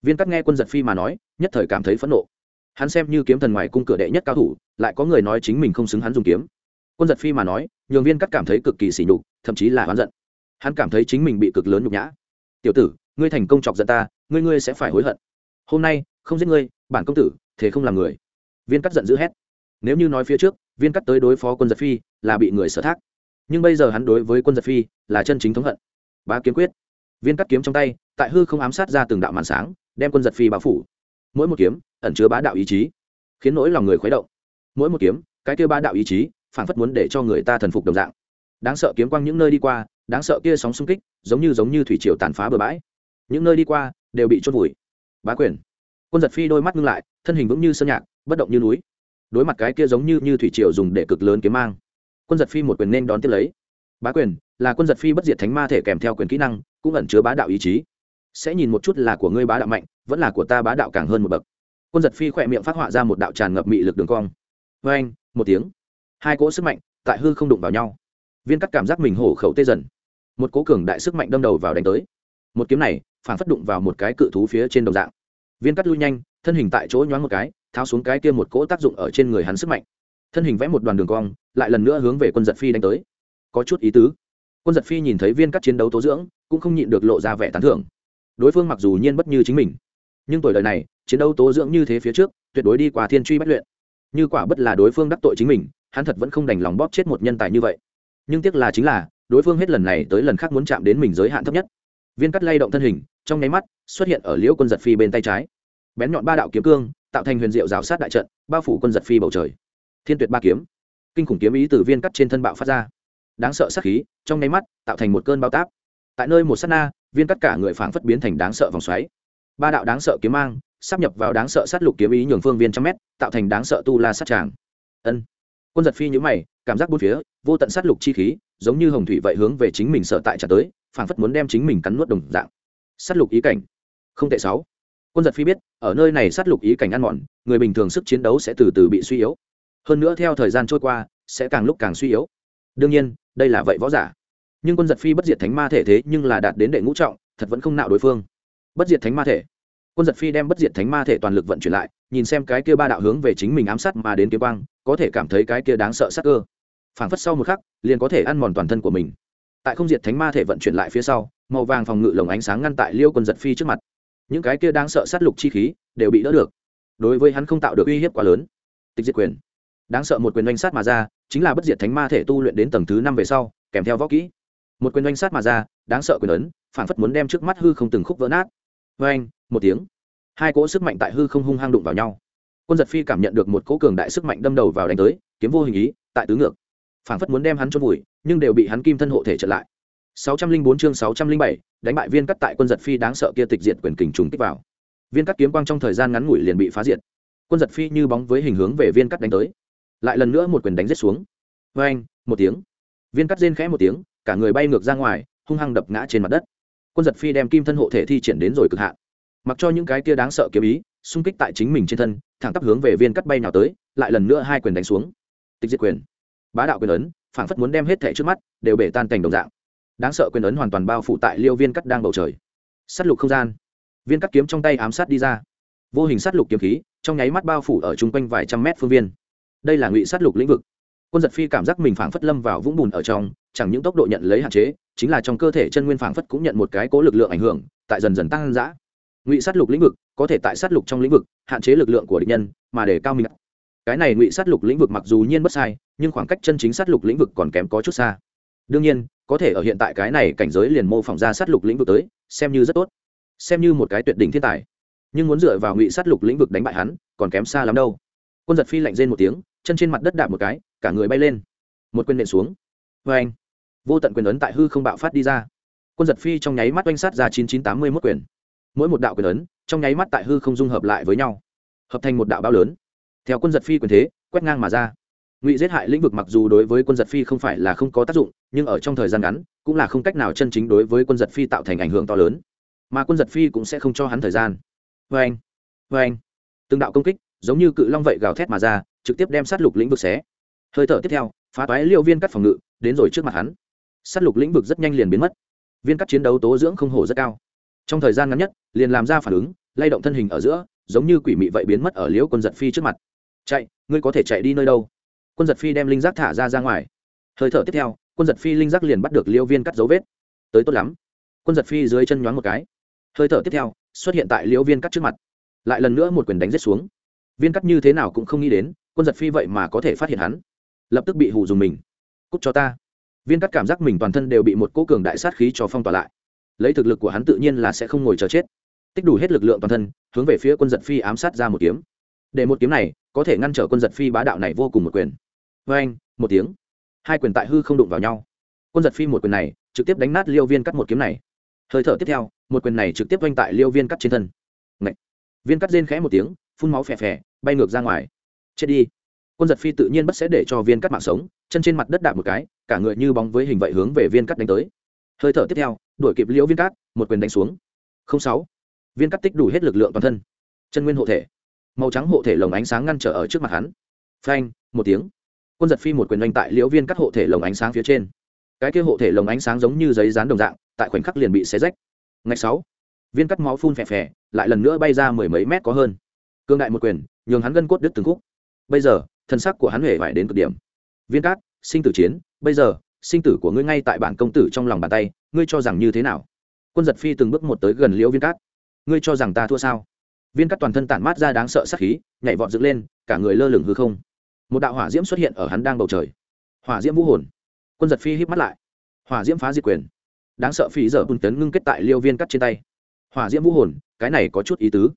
Viên cắt nghe quân giật phi mà nói, nhất thời cảm thấy phẫn nộ. Hắn xem như kiếm thần ngoài cung cửa đệ nhất cao thủ, lại có người nói chính mình không xứng hắn dùng kiếm. Quân giật phi mà nói, nhường viên cắt cảm thấy cực kỳ sỉ nhục, thậm chí là oán giận. Hắn cảm thấy chính mình bị cực lớn nhục nhã. Tiểu tử, ngươi thành công chọc giận ta, ngươi ngươi sẽ phải hối hận. Hôm nay, không giết ngươi, bản công tử, thế không làm người. Viên cắt giận dữ hét. Nếu như nói phía trước, viên cắt tới đối phó quân giật phi là bị người sở thác nhưng bây giờ hắn đối với quân giật phi là chân chính thống hận. Ba kiếm quyết. Viên cắt kiếm trong tay, tại hư không ám sát ra từng đạo màn sáng, đem quân giật phi bao phủ. Mỗi một kiếm, ẩn chứa bá đạo ý chí, khiến nỗi lòng người khuấy động. Mỗi một kiếm, cái kia bá đạo ý chí phản phất muốn để cho người ta thần phục đồng dạng. Đáng sợ kiếm quang những nơi đi qua, đáng sợ kia sóng xung kích, giống như giống như thủy triều tàn phá bờ bãi. Những nơi đi qua, đều bị trôn vùi. Bá quyền. Quân giật phi đôi mắt ngưng lại, thân hình vững như sơn nhạc, bất động như núi. Đối mặt cái kia giống như như thủy triều dùng để cực lớn kiếm mang quân giật phi một quyền nên đón tiếp lấy. Bá quyền, là quân giật phi bất diệt thánh ma thể kèm theo quyền kỹ năng, cũng ẩn chứa bá đạo ý chí. Sẽ nhìn một chút là của ngươi bá đạo mạnh, vẫn là của ta bá đạo càng hơn một bậc. Quân giật phi khỏe miệng phát họa ra một đạo tràn ngập mị lực đường cong. Vê anh, một tiếng. Hai cỗ sức mạnh tại hư không đụng vào nhau. Viên cắt cảm giác mình hổ khẩu tê dần. Một cố cường đại sức mạnh đâm đầu vào đánh tới. Một kiếm này, phản phất đụng vào một cái cự thú phía trên đồng dạng. Viên cắt lui nhanh, thân hình tại chỗ nhoáng một cái, tháo xuống cái kia một cỗ tác dụng ở trên người hắn sức mạnh thân hình vẽ một đoàn đường cong, lại lần nữa hướng về quân giật phi đánh tới. Có chút ý tứ. Quân giật phi nhìn thấy viên cắt chiến đấu tố dưỡng, cũng không nhịn được lộ ra vẻ tán thưởng. Đối phương mặc dù nhiên bất như chính mình, nhưng tuổi đời này, chiến đấu tố dưỡng như thế phía trước, tuyệt đối đi qua thiên truy bách luyện. Như quả bất là đối phương đắc tội chính mình, hắn thật vẫn không đành lòng bóp chết một nhân tài như vậy. Nhưng tiếc là chính là, đối phương hết lần này tới lần khác muốn chạm đến mình giới hạn thấp nhất. Viên cắt lay động thân hình, trong nháy mắt, xuất hiện ở liễu quân giật phi bên tay trái. Bén nhọn ba đạo kiếm cương, tạo thành huyền diệu rào sát đại trận, bao phủ quân giật phi bầu trời thiên tuyệt ba kiếm. Kinh khủng kiếm ý từ viên cắt trên thân bạo phát ra. Đáng sợ sát khí, trong nháy mắt, tạo thành một cơn bao táp. Tại nơi một s á t na, viên cắt cả người phảng phất biến thành đáng sợ vòng xoáy. Ba đạo đáng sợ kiếm mang, sắp nhập vào đáng sợ sát lục kiếm ý nhường phương viên trăm mét, tạo thành đáng sợ tu la sát tràng. Ân. Quân giật phi nhữ mày, cảm giác bốn phía, vô tận sát lục chi khí, giống như hồng thủy vậy hướng về chính mình sợ tại trả tới, phảng phất muốn đem chính mình cắn nuốt đồng dạng. Sát lục ý cảnh. Không tệ sáu. Quân giật phi biết, ở nơi này sát lục ý cảnh ăn mòn, người bình thường sức chiến đấu sẽ từ từ bị suy yếu hơn nữa theo thời gian trôi qua, sẽ càng lúc càng suy yếu. Đương nhiên, đây là vậy võ giả. Nhưng quân giật phi bất diệt thánh ma thể thế nhưng là đạt đến đệ ngũ trọng, thật vẫn không nạo đối phương. Bất diệt thánh ma thể. Quân giật phi đem bất diệt thánh ma thể toàn lực vận chuyển lại, nhìn xem cái kia ba đạo hướng về chính mình ám sát mà đến kia băng có thể cảm thấy cái kia đáng sợ sắc cơ. Phảng phất sau một khắc, liền có thể ăn mòn toàn thân của mình. Tại không diệt thánh ma thể vận chuyển lại phía sau, màu vàng phòng ngự lồng ánh sáng ngăn tại liêu quân giật phi trước mặt. Những cái kia đáng sợ sát lục chi khí đều bị đỡ được. Đối với hắn không tạo được uy hiếp quá lớn. Tịch diệt quyền đáng sợ một quyền oanh sát mà ra chính là bất diệt thánh ma thể tu luyện đến tầng thứ năm về sau kèm theo võ kỹ. Một quyền oanh sát mà ra đáng sợ quyền ấn phản phất muốn đem trước mắt hư không từng khúc vỡ nát. Vê anh một tiếng. Hai cỗ sức mạnh tại hư không hung hăng đụng vào nhau. Quân giật phi cảm nhận được một cỗ cường đại sức mạnh đâm đầu vào đánh tới kiếm vô hình ý tại tứ ngược. Phản phất muốn đem hắn chôn vùi nhưng đều bị hắn kim thân hộ thể trở lại. 604 chương 607, đánh bại viên cắt tại quân giật phi đáng sợ kia tịch diệt quyền kình trùng kích vào. Viên cắt kiếm quang trong thời gian ngắn ngủi liền bị phá diệt. Quân giật phi như bóng với hình hướng về viên cắt đánh tới lại lần nữa một quyền đánh rết xuống. Vê anh, một tiếng. Viên cắt rên khẽ một tiếng, cả người bay ngược ra ngoài, hung hăng đập ngã trên mặt đất. Quân giật phi đem kim thân hộ thể thi triển đến rồi cực hạn. Mặc cho những cái kia đáng sợ kiếm ý, xung kích tại chính mình trên thân, thẳng tắp hướng về viên cắt bay nào tới, lại lần nữa hai quyền đánh xuống. Tịch diệt quyền. Bá đạo quyền ấn, phảng phất muốn đem hết thẻ trước mắt, đều bể tan cảnh đồng dạng. Đáng sợ quyền ấn hoàn toàn bao phủ tại liêu viên cắt đang bầu trời. S á t lục không gian. Viên cắt kiếm trong tay ám sát đi ra. Vô hình s á t lục kiếm khí, trong nháy mắt bao phủ ở chung quanh vài trăm mét phương viên đây là ngụy sát lục lĩnh vực. Quân giật phi cảm giác mình phảng phất lâm vào vũng bùn ở trong, chẳng những tốc độ nhận lấy hạn chế, chính là trong cơ thể chân nguyên phảng phất cũng nhận một cái cố lực lượng ảnh hưởng, tại dần dần tăng giã ngụy sát lục lĩnh vực, có thể tại sát lục trong lĩnh vực, hạn chế lực lượng của địch nhân, mà để cao mình cái này ngụy sát lục lĩnh vực mặc dù nhiên bất sai, nhưng khoảng cách chân chính sát lục lĩnh vực còn kém có chút xa. Đương nhiên, có thể ở hiện tại cái này cảnh giới liền mô phỏng ra sát lục lĩnh vực tới, xem như rất tốt. Xem như một cái tuyệt đỉnh thiên tài. Nhưng muốn dựa vào ngụy sát lục lĩnh vực đánh bại hắn, còn kém xa lắm đâu. Quân giật phi lạnh rên một tiếng chân trên mặt đất đạp một cái, cả người bay lên. Một quyền nện xuống. Vê anh, vô tận quyền ấn tại hư không bạo phát đi ra. Quân giật phi trong nháy mắt oanh sát ra chín chín tám mươi mốt quyền. Mỗi một đạo quyền ấn, trong nháy mắt tại hư không dung hợp lại với nhau, hợp thành một đạo bao lớn. Theo quân giật phi quyền thế, quét ngang mà ra. Ngụy giết hại lĩnh vực mặc dù đối với quân giật phi không phải là không có tác dụng, nhưng ở trong thời gian ngắn, cũng là không cách nào chân chính đối với quân giật phi tạo thành ảnh hưởng to lớn. Mà quân giật phi cũng sẽ không cho hắn thời gian. Vê anh vê anh, từng đạo công kích, giống như cự long vậy gào thét mà ra trực tiếp đem sát lục lĩnh vực xé. Hơi thở tiếp theo, phá toái liêu viên cắt phòng ngự, đến rồi trước mặt hắn. Sát lục lĩnh vực rất nhanh liền biến mất. Viên cắt chiến đấu tố dưỡng không hổ rất cao. Trong thời gian ngắn nhất, liền làm ra phản ứng, lay động thân hình ở giữa, giống như quỷ mị vậy biến mất ở liễu quân giật phi trước mặt. Chạy, ngươi có thể chạy đi nơi đâu? Quân giật phi đem linh giác thả ra ra ngoài. Hơi thở tiếp theo, quân giật phi linh giác liền bắt được liêu viên cắt dấu vết. Tới tốt lắm. Quân giật phi dưới chân nhoáng một cái. Hơi thở tiếp theo, xuất hiện tại liễu viên cắt trước mặt. Lại lần nữa một quyền đánh rết xuống. Viên cắt như thế nào cũng không nghĩ đến quân giật phi vậy mà có thể phát hiện hắn. Lập tức bị hù dùng mình. Cúc cho ta. Viên cắt cảm giác mình toàn thân đều bị một cỗ cường đại sát khí cho phong tỏa lại. Lấy thực lực của hắn tự nhiên là sẽ không ngồi chờ chết. Tích đủ hết lực lượng toàn thân, hướng về phía quân giật phi ám sát ra một kiếm. Để một kiếm này có thể ngăn trở quân giật phi bá đạo này vô cùng một quyền. Vê anh, một tiếng. Hai quyền tại hư không đụng vào nhau. Quân giật phi một quyền này trực tiếp đánh nát liêu viên cắt một kiếm này. Hơi thở tiếp theo, một quyền này trực tiếp oanh tại liêu viên cắt trên thân. Ngậy. viên cắt rên khẽ một tiếng, phun máu phè phè, bay ngược ra ngoài chết đi. Quân giật phi tự nhiên bất sẽ để cho viên cắt mạng sống, chân trên mặt đất đạp một cái, cả người như bóng với hình vậy hướng về viên cắt đánh tới. Hơi thở tiếp theo, đuổi kịp liễu viên cắt một quyền đánh xuống. Sáu. Viên cắt tích đủ hết lực lượng toàn thân. Chân nguyên hộ thể. Màu trắng hộ thể lồng ánh sáng ngăn trở ở trước mặt hắn. Phanh, một tiếng. Quân giật phi một quyền đánh tại liễu viên cắt hộ thể lồng ánh sáng phía trên. Cái kia hộ thể lồng ánh sáng giống như giấy dán đồng dạng, tại khoảnh khắc liền bị xé rách. Ngày sáu. Viên cắt máu phun phè phè, lại lần nữa bay ra mười mấy mét có hơn. Cương đại một quyền, nhường hắn gân cốt đứt từng khúc bây giờ, thân sắc của hắn huệ phải đến cực điểm. Viên cát, sinh tử chiến, bây giờ, sinh tử của ngươi ngay tại bản công tử trong lòng bàn tay, ngươi cho rằng như thế nào? Quân giật phi từng bước một tới gần liễu viên cát. Ngươi cho rằng ta thua sao? Viên cát toàn thân tản mát ra đáng sợ sắc khí, nhảy vọt dựng lên, cả người lơ lửng hư không. Một đạo hỏa diễm xuất hiện ở hắn đang bầu trời. Hỏa diễm vũ hồn. Quân giật phi híp mắt lại. Hỏa diễm phá diệt quyền. Đáng sợ phi giờ bùn tấn ngưng kết tại liêu viên cắt trên tay. Hỏa diễm vũ hồn, cái này có chút ý tứ.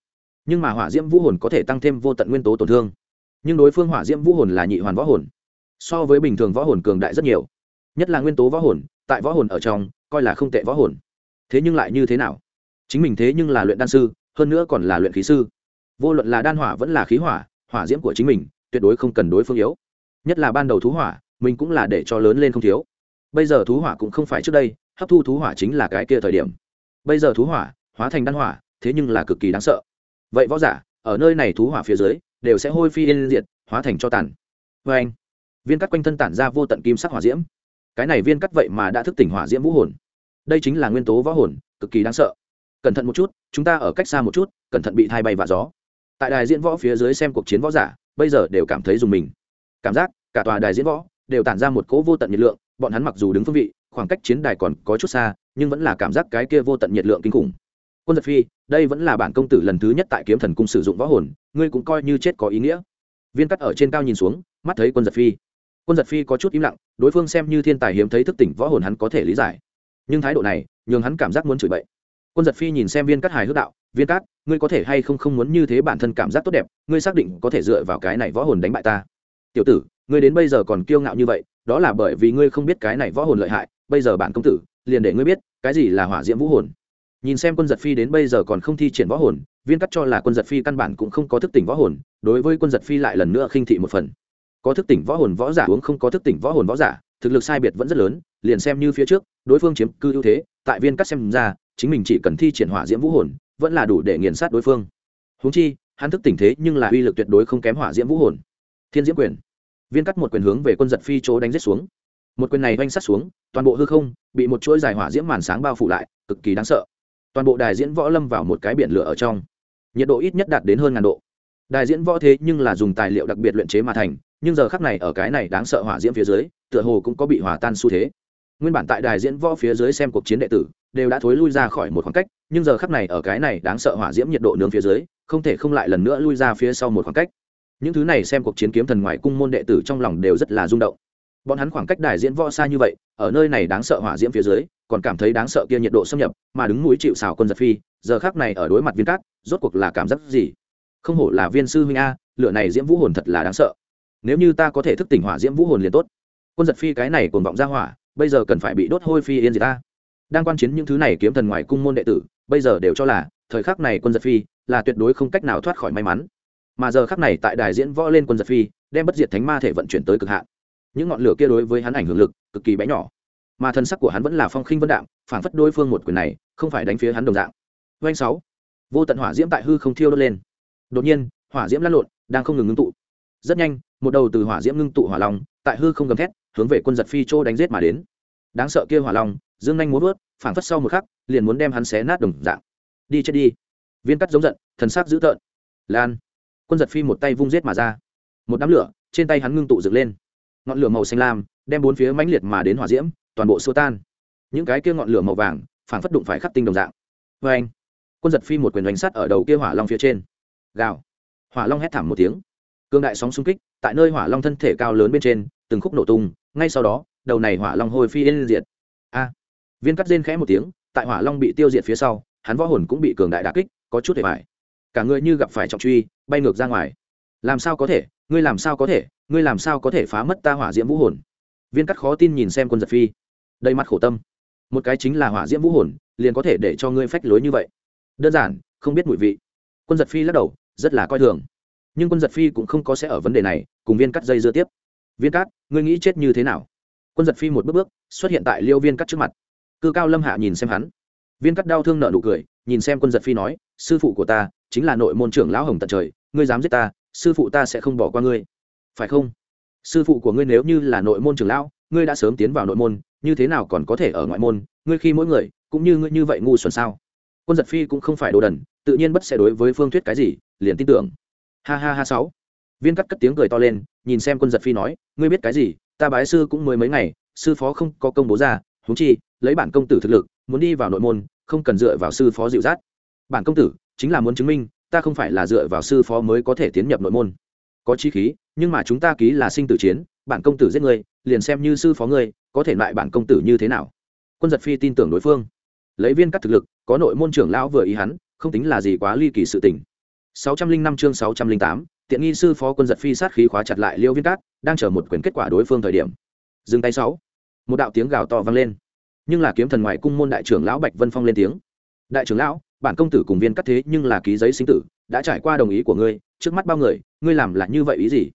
Nhưng mà hỏa diễm vũ hồn có thể tăng thêm vô tận nguyên tố tổn thương nhưng đối phương hỏa diễm vũ hồn là nhị hoàn võ hồn. So với bình thường võ hồn cường đại rất nhiều. Nhất là nguyên tố võ hồn, tại võ hồn ở trong, coi là không tệ võ hồn. Thế nhưng lại như thế nào? Chính mình thế nhưng là luyện đan sư, hơn nữa còn là luyện khí sư. Vô luận là đan hỏa vẫn là khí hỏa hỏa diễm của chính mình tuyệt đối không cần đối phương yếu. Nhất là ban đầu thú hỏa, mình cũng là để cho lớn lên không thiếu. Bây giờ thú hỏa cũng không phải trước đây, hấp thu thú hỏa chính là cái kia thời điểm. Bây giờ thú hỏa hóa thành đan hỏa, thế nhưng là cực kỳ đáng sợ. Vậy võ giả, ở nơi này thú hỏa phía dưới đều sẽ hôi phi yên diệt, hóa thành cho tàn. Vê anh, viên cắt quanh thân tản ra vô tận kim sắc hỏa diễm. Cái này viên cắt vậy mà đã thức tỉnh hỏa diễm vũ hồn. Đây chính là nguyên tố võ hồn, cực kỳ đáng sợ. Cẩn thận một chút, chúng ta ở cách xa một chút, cẩn thận bị thai bay và gió. Tại đài diễn võ phía dưới xem cuộc chiến võ giả, bây giờ đều cảm thấy dùng mình. Cảm giác, cả tòa đài diễn võ đều tản ra một cỗ vô tận nhiệt lượng, bọn hắn mặc dù đứng phương vị, khoảng cách chiến đài còn có chút xa, nhưng vẫn là cảm giác cái kia vô tận nhiệt lượng kinh khủng quân giật phi, đây vẫn là bản công tử lần thứ nhất tại kiếm thần cung sử dụng võ hồn, ngươi cũng coi như chết có ý nghĩa. Viên cắt ở trên cao nhìn xuống, mắt thấy quân giật phi. Quân giật phi có chút im lặng, đối phương xem như thiên tài hiếm thấy thức tỉnh võ hồn hắn có thể lý giải. Nhưng thái độ này, nhường hắn cảm giác muốn chửi bậy. Quân giật phi nhìn xem viên cắt hài hước đạo, viên cát, ngươi có thể hay không không muốn như thế bản thân cảm giác tốt đẹp, ngươi xác định có thể dựa vào cái này võ hồn đánh bại ta. Tiểu tử, ngươi đến bây giờ còn kiêu ngạo như vậy, đó là bởi vì ngươi không biết cái này võ hồn lợi hại, bây giờ bản công tử liền để ngươi biết, cái gì là hỏa diễm vũ hồn nhìn xem quân giật phi đến bây giờ còn không thi triển võ hồn, viên cắt cho là quân giật phi căn bản cũng không có thức tỉnh võ hồn, đối với quân giật phi lại lần nữa khinh thị một phần. Có thức tỉnh võ hồn võ giả uống không có thức tỉnh võ hồn võ giả, thực lực sai biệt vẫn rất lớn, liền xem như phía trước, đối phương chiếm cư ưu thế, tại viên cắt xem ra, chính mình chỉ cần thi triển hỏa diễm vũ hồn, vẫn là đủ để nghiền sát đối phương. Húng chi, hắn thức tỉnh thế nhưng là uy lực tuyệt đối không kém hỏa diễm vũ hồn. Thiên diễm quyền. Viên cắt một quyền hướng về quân giật phi chỗ đánh giết xuống. Một quyền này oanh sát xuống, toàn bộ hư không bị một chuỗi dài hỏa diễm màn sáng bao phủ lại, cực kỳ đáng sợ toàn bộ đài diễn võ lâm vào một cái biển lửa ở trong. Nhiệt độ ít nhất đạt đến hơn ngàn độ. Đài diễn võ thế nhưng là dùng tài liệu đặc biệt luyện chế mà thành, nhưng giờ khắc này ở cái này đáng sợ hỏa diễm phía dưới, tựa hồ cũng có bị hòa tan xu thế. Nguyên bản tại đài diễn võ phía dưới xem cuộc chiến đệ tử, đều đã thối lui ra khỏi một khoảng cách, nhưng giờ khắc này ở cái này đáng sợ hỏa diễm nhiệt độ nướng phía dưới, không thể không lại lần nữa lui ra phía sau một khoảng cách. Những thứ này xem cuộc chiến kiếm thần ngoài cung môn đệ tử trong lòng đều rất là rung động bọn hắn khoảng cách đài diễn võ xa như vậy, ở nơi này đáng sợ hỏa diễm phía dưới, còn cảm thấy đáng sợ kia nhiệt độ xâm nhập, mà đứng núi chịu xào quân giật phi, giờ khác này ở đối mặt viên cát, rốt cuộc là cảm giác gì? Không hổ là viên sư huynh a, lửa này diễm vũ hồn thật là đáng sợ. Nếu như ta có thể thức tỉnh hỏa diễm vũ hồn liền tốt. Quân giật phi cái này còn vọng ra hỏa, bây giờ cần phải bị đốt hôi phi yên gì ta. Đang quan chiến những thứ này kiếm thần ngoài cung môn đệ tử, bây giờ đều cho là, thời khắc này quân giật phi là tuyệt đối không cách nào thoát khỏi may mắn. Mà giờ khắc này tại đài diễn võ lên quân giật phi, đem bất diệt thánh ma thể vận chuyển tới cực hạn những ngọn lửa kia đối với hắn ảnh hưởng lực cực kỳ bé nhỏ. Mà thân sắc của hắn vẫn là phong khinh vân đạm phản phất đối phương một quyền này, không phải đánh phía hắn đồng dạng. Doanh sáu. Vô tận hỏa diễm tại hư không thiêu đốt lên. Đột nhiên, hỏa diễm lăn lộn, đang không ngừng ngưng tụ. Rất nhanh, một đầu từ hỏa diễm ngưng tụ hỏa long, tại hư không gầm thét, hướng về quân giật phi châu đánh giết mà đến. Đáng sợ kia hỏa long, dương nhanh muốn vớt phản phất sau một khắc, liền muốn đem hắn xé nát đồng dạng. Đi chết đi. Viên cắt giống giận, thần sắc dữ tợn. Lan. Quân giật phi một tay vung giết mà ra. Một đám lửa, trên tay hắn ngưng tụ dựng lên ngọn lửa màu xanh lam đem bốn phía mãnh liệt mà đến hỏa diễm, toàn bộ xua tan. Những cái kia ngọn lửa màu vàng phản phất đụng phải khắc tinh đồng dạng. Vê anh. Quân giật phi một quyền đánh sắt ở đầu kia hỏa long phía trên. Gào. Hỏa long hét thảm một tiếng. Cương đại sóng xung kích, tại nơi hỏa long thân thể cao lớn bên trên, từng khúc nổ tung, ngay sau đó, đầu này hỏa long hồi phi yên diệt. A. Viên cắt rên khẽ một tiếng, tại hỏa long bị tiêu diệt phía sau, hắn võ hồn cũng bị cường đại đà kích, có chút hề phải cả người như gặp phải trọng truy, bay ngược ra ngoài làm sao có thể? Ngươi làm sao có thể? Ngươi làm sao có thể phá mất ta hỏa diễm vũ hồn? Viên cắt khó tin nhìn xem quân giật phi. Đầy mặt khổ tâm. Một cái chính là hỏa diễm vũ hồn, liền có thể để cho ngươi phách lối như vậy. Đơn giản, không biết mùi vị. Quân giật phi lắc đầu, rất là coi thường. Nhưng quân giật phi cũng không có sẽ ở vấn đề này, cùng viên cắt dây dưa tiếp. Viên cắt, ngươi nghĩ chết như thế nào? Quân giật phi một bước bước, xuất hiện tại liêu viên cắt trước mặt. Cư cao lâm hạ nhìn xem hắn. Viên cắt đau thương nợ nụ cười, nhìn xem quân giật phi nói, sư phụ của ta chính là nội môn trưởng lão hồng tận trời, ngươi dám giết ta sư phụ ta sẽ không bỏ qua ngươi. Phải không? Sư phụ của ngươi nếu như là nội môn trưởng lão, ngươi đã sớm tiến vào nội môn, như thế nào còn có thể ở ngoại môn? Ngươi khi mỗi người, cũng như ngươi như vậy ngu xuẩn sao? Quân giật phi cũng không phải đồ đần, tự nhiên bất sẽ đối với phương thuyết cái gì, liền tin tưởng. Ha ha ha sáu. Viên cắt cất tiếng cười to lên, nhìn xem quân giật phi nói, ngươi biết cái gì? Ta bái sư cũng mới mấy ngày, sư phó không có công bố ra, huống chi, lấy bản công tử thực lực, muốn đi vào nội môn, không cần dựa vào sư phó dịu dắt. Bản công tử, chính là muốn chứng minh ta không phải là dựa vào sư phó mới có thể tiến nhập nội môn. Có chi khí nhưng mà chúng ta ký là sinh tử chiến bản công tử giết người liền xem như sư phó ngươi có thể loại bản công tử như thế nào? Quân giật phi tin tưởng đối phương. Lấy viên cắt thực lực có nội môn trưởng lão vừa ý hắn không tính là gì quá ly kỳ sự tình. 605 chương 608, tiện nghi sư phó quân giật phi sát khí khóa chặt lại liêu viên cát đang chờ một quyền kết quả đối phương thời điểm. Dừng tay sáu. Một đạo tiếng gào to vang lên. Nhưng là kiếm thần ngoại cung môn đại trưởng lão bạch vân phong lên tiếng. Đại trưởng lão bản công tử cùng viên cắt thế nhưng là ký giấy sinh tử, đã trải qua đồng ý của ngươi, trước mắt bao người, ngươi làm là như vậy ý gì?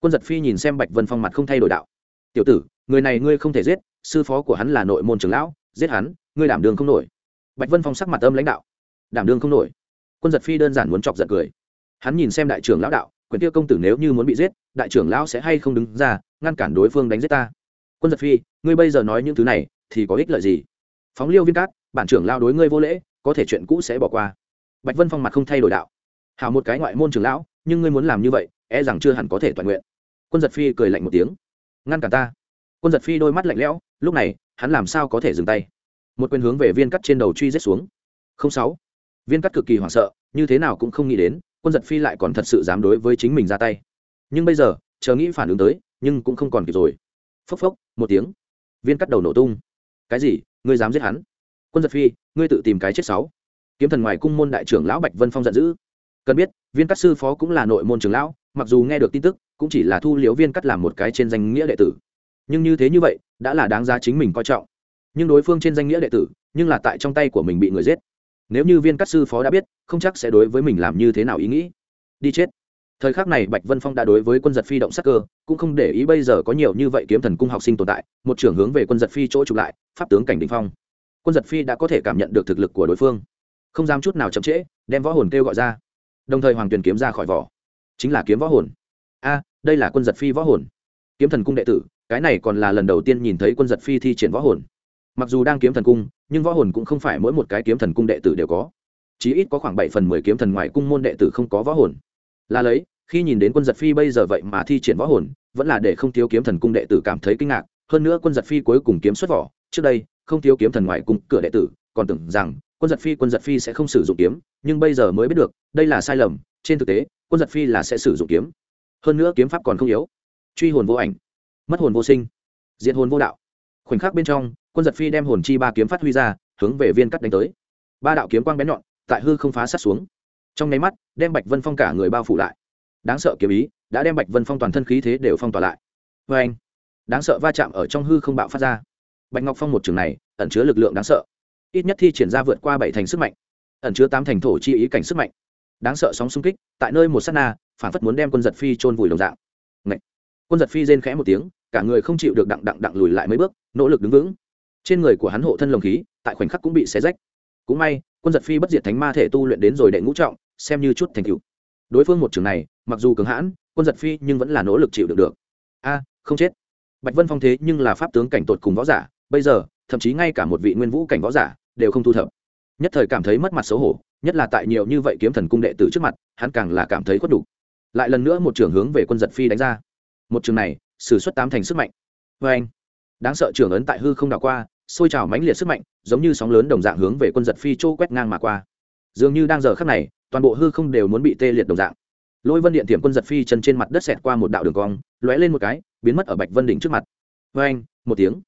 Quân giật phi nhìn xem bạch vân phong mặt không thay đổi đạo. Tiểu tử, người này ngươi không thể giết, sư phó của hắn là nội môn trưởng lão, giết hắn, ngươi đảm đường không nổi. Bạch vân phong sắc mặt âm lãnh đạo. Đảm đường không nổi. Quân giật phi đơn giản muốn chọc giật cười. Hắn nhìn xem đại trưởng lão đạo, quyền tiêu công tử nếu như muốn bị giết, đại trưởng lão sẽ hay không đứng ra, ngăn cản đối phương đánh giết ta? Quân giật phi, ngươi bây giờ nói những thứ này, thì có ích lợi gì? Phóng liêu viên cát, bản trưởng lao đối ngươi vô lễ có thể chuyện cũ sẽ bỏ qua. Bạch vân phong mặt không thay đổi đạo. Hảo một cái ngoại môn trưởng lão, nhưng ngươi muốn làm như vậy e rằng chưa hẳn có thể toàn nguyện. Quân giật phi cười lạnh một tiếng. Ngăn cả ta. Quân giật phi đôi mắt lạnh lẽo, lúc này, hắn làm sao có thể dừng tay? Một quyền hướng về viên cắt trên đầu truy rết xuống. Không sáu. Viên cắt cực kỳ hoảng sợ, như thế nào cũng không nghĩ đến, quân giật phi lại còn thật sự dám đối với chính mình ra tay. Nhưng bây giờ, chờ nghĩ phản ứng tới, nhưng cũng không còn kịp rồi. Phốc phốc, một tiếng. Viên cắt đầu nổ tung. Cái gì? Ngươi dám giết hắn? Quân giật phi ngươi tự tìm cái chết sáu. Kiếm thần ngoài cung môn đại trưởng lão bạch vân phong giận dữ. Cần biết, viên cắt sư phó cũng là nội môn trưởng lão, mặc dù nghe được tin tức, cũng chỉ là thu liễu viên cắt làm một cái trên danh nghĩa đệ tử. Nhưng như thế như vậy, đã là đáng giá chính mình coi trọng. Nhưng đối phương trên danh nghĩa đệ tử, nhưng là tại trong tay của mình bị người giết. Nếu như viên cắt sư phó đã biết, không chắc sẽ đối với mình làm như thế nào ý nghĩ. Đi chết. Thời khắc này bạch vân phong đã đối với quân giật phi động sắc cơ, cũng không để ý bây giờ có nhiều như vậy kiếm thần cung học sinh tồn tại, một trưởng hướng về quân giật phi chỗ chụp lại, pháp tướng cảnh đình phong quân giật phi đã có thể cảm nhận được thực lực của đối phương. Không dám chút nào chậm trễ, đem võ hồn kêu gọi ra. Đồng thời hoàng tuyền kiếm ra khỏi vỏ. Chính là kiếm võ hồn. A, đây là quân giật phi võ hồn. Kiếm thần cung đệ tử, cái này còn là lần đầu tiên nhìn thấy quân giật phi thi triển võ hồn. Mặc dù đang kiếm thần cung, nhưng võ hồn cũng không phải mỗi một cái kiếm thần cung đệ tử đều có. Chí ít có khoảng bảy phần mười kiếm thần ngoài cung môn đệ tử không có võ hồn. Là lấy, khi nhìn đến quân giật phi bây giờ vậy mà thi triển võ hồn, vẫn là để không thiếu kiếm thần cung đệ tử cảm thấy kinh ngạc. Hơn nữa quân giật phi cuối cùng kiếm xuất vỏ, trước đây không thiếu kiếm thần ngoài cung cửa đệ tử, còn tưởng rằng quân giật phi, quân giật phi sẽ không sử dụng kiếm, nhưng bây giờ mới biết được, đây là sai lầm, trên thực tế, quân giật phi là sẽ sử dụng kiếm. Hơn nữa kiếm pháp còn không yếu. Truy hồn vô ảnh, mất hồn vô sinh diện hồn vô đạo. Khoảnh khắc bên trong, quân giật phi đem hồn chi ba kiếm phát huy ra, hướng về viên cắt đánh tới. Ba đạo kiếm quang bén nhọn, tại hư không phá sát xuống. Trong nháy mắt, đem bạch vân phong cả người bao phủ lại. Đáng sợ kiếm ý đã đem bạch vân phong toàn thân khí thế đều phong tỏa lại. Vê anh đáng sợ va chạm ở trong hư không bạo phát ra bạch ngọc phong một trường này, ẩn chứa lực lượng đáng sợ. Ít nhất thi triển ra vượt qua bảy thành sức mạnh, ẩn chứa tám thành thổ chi ý cảnh sức mạnh. Đáng sợ sóng xung kích, tại nơi một s á t na, phản phất muốn đem quân giật phi trôn vùi đồng dạng. Ngậy. quân giật phi rên khẽ một tiếng, cả người không chịu được đặng đặng đặng lùi lại mấy bước, nỗ lực đứng vững. Trên người của hắn hộ thân lồng khí, tại khoảnh khắc cũng bị xé rách. Cũng may, quân giật phi bất diệt thánh ma thể tu luyện đến rồi đệ ngũ trọng, xem như chút thành cựu đối phương một trường này, mặc dù cường hãn, quân giật phi nhưng vẫn là nỗ lực chịu được được. A, không chết. Bạch vân phong thế nhưng là pháp tướng cảnh tột cùng võ giả bây giờ, thậm chí ngay cả một vị nguyên vũ cảnh võ giả đều không thu thập. Nhất thời cảm thấy mất mặt xấu hổ, nhất là tại nhiều như vậy kiếm thần cung đệ tử trước mặt, hắn càng là cảm thấy khuất đủ. Lại lần nữa một trường hướng về quân giật phi đánh ra. Một trường này xử suất tám thành sức mạnh. Vê anh, đáng sợ trường ấn tại hư không đảo qua xôi trào mãnh liệt sức mạnh, giống như sóng lớn đồng dạng hướng về quân giật phi trô quét ngang mà qua. Dường như đang giờ khắc này, toàn bộ hư không đều muốn bị tê liệt đồng dạng. Lôi vân điện tiệm quân giật phi chân trên mặt đất xẹt qua một đạo đường cong, lóe lên một cái, biến mất ở bạch vân đỉnh trước mặt. Vê anh, một tiếng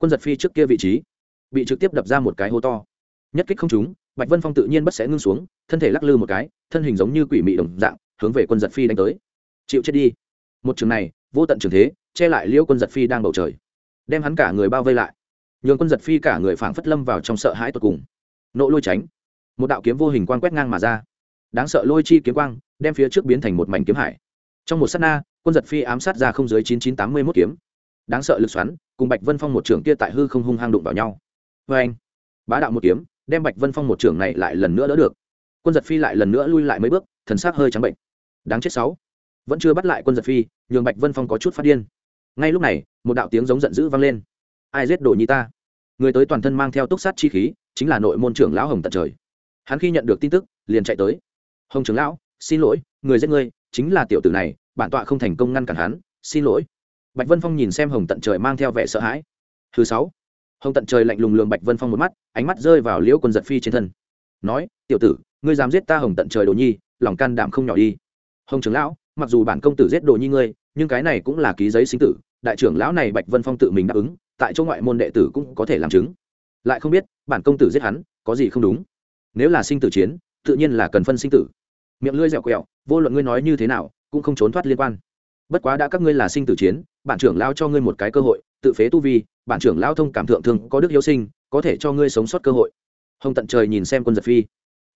quân giật phi trước kia vị trí, bị trực tiếp đập ra một cái hố to. Nhất kích không trúng, bạch vân phong tự nhiên bất sẽ ngưng xuống, thân thể lắc lư một cái, thân hình giống như quỷ mị đồng dạng, hướng về quân giật phi đánh tới. Chịu chết đi. Một trường này, vô tận trường thế, che lại liêu quân giật phi đang bầu trời. Đem hắn cả người bao vây lại. Nhường quân giật phi cả người phảng phất lâm vào trong sợ hãi tột cùng. Nộ lôi tránh. Một đạo kiếm vô hình quang quét ngang mà ra. Đáng sợ lôi chi kiếm quang, đem phía trước biến thành một mảnh kiếm hải. Trong một s á t na, quân giật phi ám sát ra không dưới chín chín tám mươi mốt kiếm. Đáng sợ lực xoắn cùng bạch vân phong một trưởng kia tại hư không hung hang đụng vào nhau. Vê anh, bá đạo một kiếm, đem bạch vân phong một trưởng này lại lần nữa đỡ được. Quân giật phi lại lần nữa lui lại mấy bước, thần s á c hơi trắng bệnh. Đáng chết sáu. Vẫn chưa bắt lại quân giật phi, nhường bạch vân phong có chút phát điên. Ngay lúc này, một đạo tiếng giống giận dữ vang lên. Ai giết đồ nhi ta? Người tới toàn thân mang theo túc sát chi khí, chính là nội môn trưởng lão hồng tận trời. Hắn khi nhận được tin tức, liền chạy tới. Hồng trưởng lão, xin lỗi, người giết ngươi, chính là tiểu tử này, bản tọa không thành công ngăn cản hắn, xin lỗi bạch vân phong nhìn xem hồng tận trời mang theo vẻ sợ hãi. Thứ sáu. Hồng tận trời lạnh lùng lường bạch vân phong một mắt, ánh mắt rơi vào liễu quân giật phi trên thân. Nói, tiểu tử, ngươi dám giết ta hồng tận trời đồ nhi, lòng can đảm không nhỏ đi. Hồng trưởng lão, mặc dù bản công tử giết đồ nhi ngươi, nhưng cái này cũng là ký giấy sinh tử, đại trưởng lão này bạch vân phong tự mình đáp ứng, tại chỗ ngoại môn đệ tử cũng có thể làm chứng. Lại không biết, bản công tử giết hắn, có gì không đúng? Nếu là sinh tử chiến, tự nhiên là cần phân sinh tử. Miệng lưỡi dẻo quẹo, vô luận ngươi nói như thế nào, cũng không trốn thoát liên quan bất quá đã các ngươi là sinh tử chiến, bản trưởng lao cho ngươi một cái cơ hội, tự phế tu vi, bản trưởng lao thông cảm thượng thường có đức yêu sinh, có thể cho ngươi sống sót cơ hội. Hồng tận trời nhìn xem quân giật phi.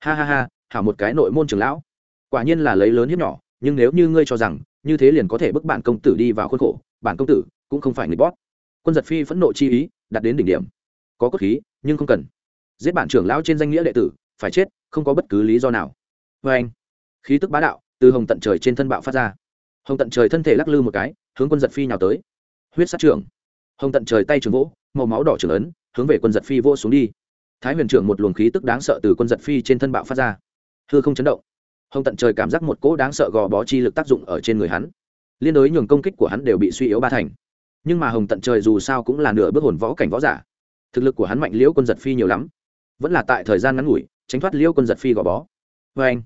Ha ha ha, hảo một cái nội môn trưởng lão. Quả nhiên là lấy lớn hiếp nhỏ, nhưng nếu như ngươi cho rằng, như thế liền có thể bức bản công tử đi vào khuôn khổ, bản công tử cũng không phải người bót quân giật phi phẫn nộ chi ý, đặt đến đỉnh điểm. Có cốt khí, nhưng không cần. Giết bản trưởng lão trên danh nghĩa đệ tử, phải chết, không có bất cứ lý do nào. Vê anh khí tức bá đạo từ hồng tận trời trên thân bạo phát ra hồng tận trời thân thể lắc lư một cái, hướng quân giật phi nhào tới. Huyết sát trưởng. Hồng tận trời tay trường vỗ, màu máu đỏ trưởng ấn, hướng về quân giật phi vô xuống đi. Thái huyền trưởng một luồng khí tức đáng sợ từ quân giật phi trên thân bạo phát ra. Hư không chấn động. Hồng tận trời cảm giác một cỗ đáng sợ gò bó chi lực tác dụng ở trên người hắn. Liên đối nhường công kích của hắn đều bị suy yếu ba thành. Nhưng mà hồng tận trời dù sao cũng là nửa bước hồn võ cảnh võ giả. Thực lực của hắn mạnh liễu quân giật phi nhiều lắm. Vẫn là tại thời gian ngắn ngủi, tránh thoát liễu quân giật phi gò bó. Vê anh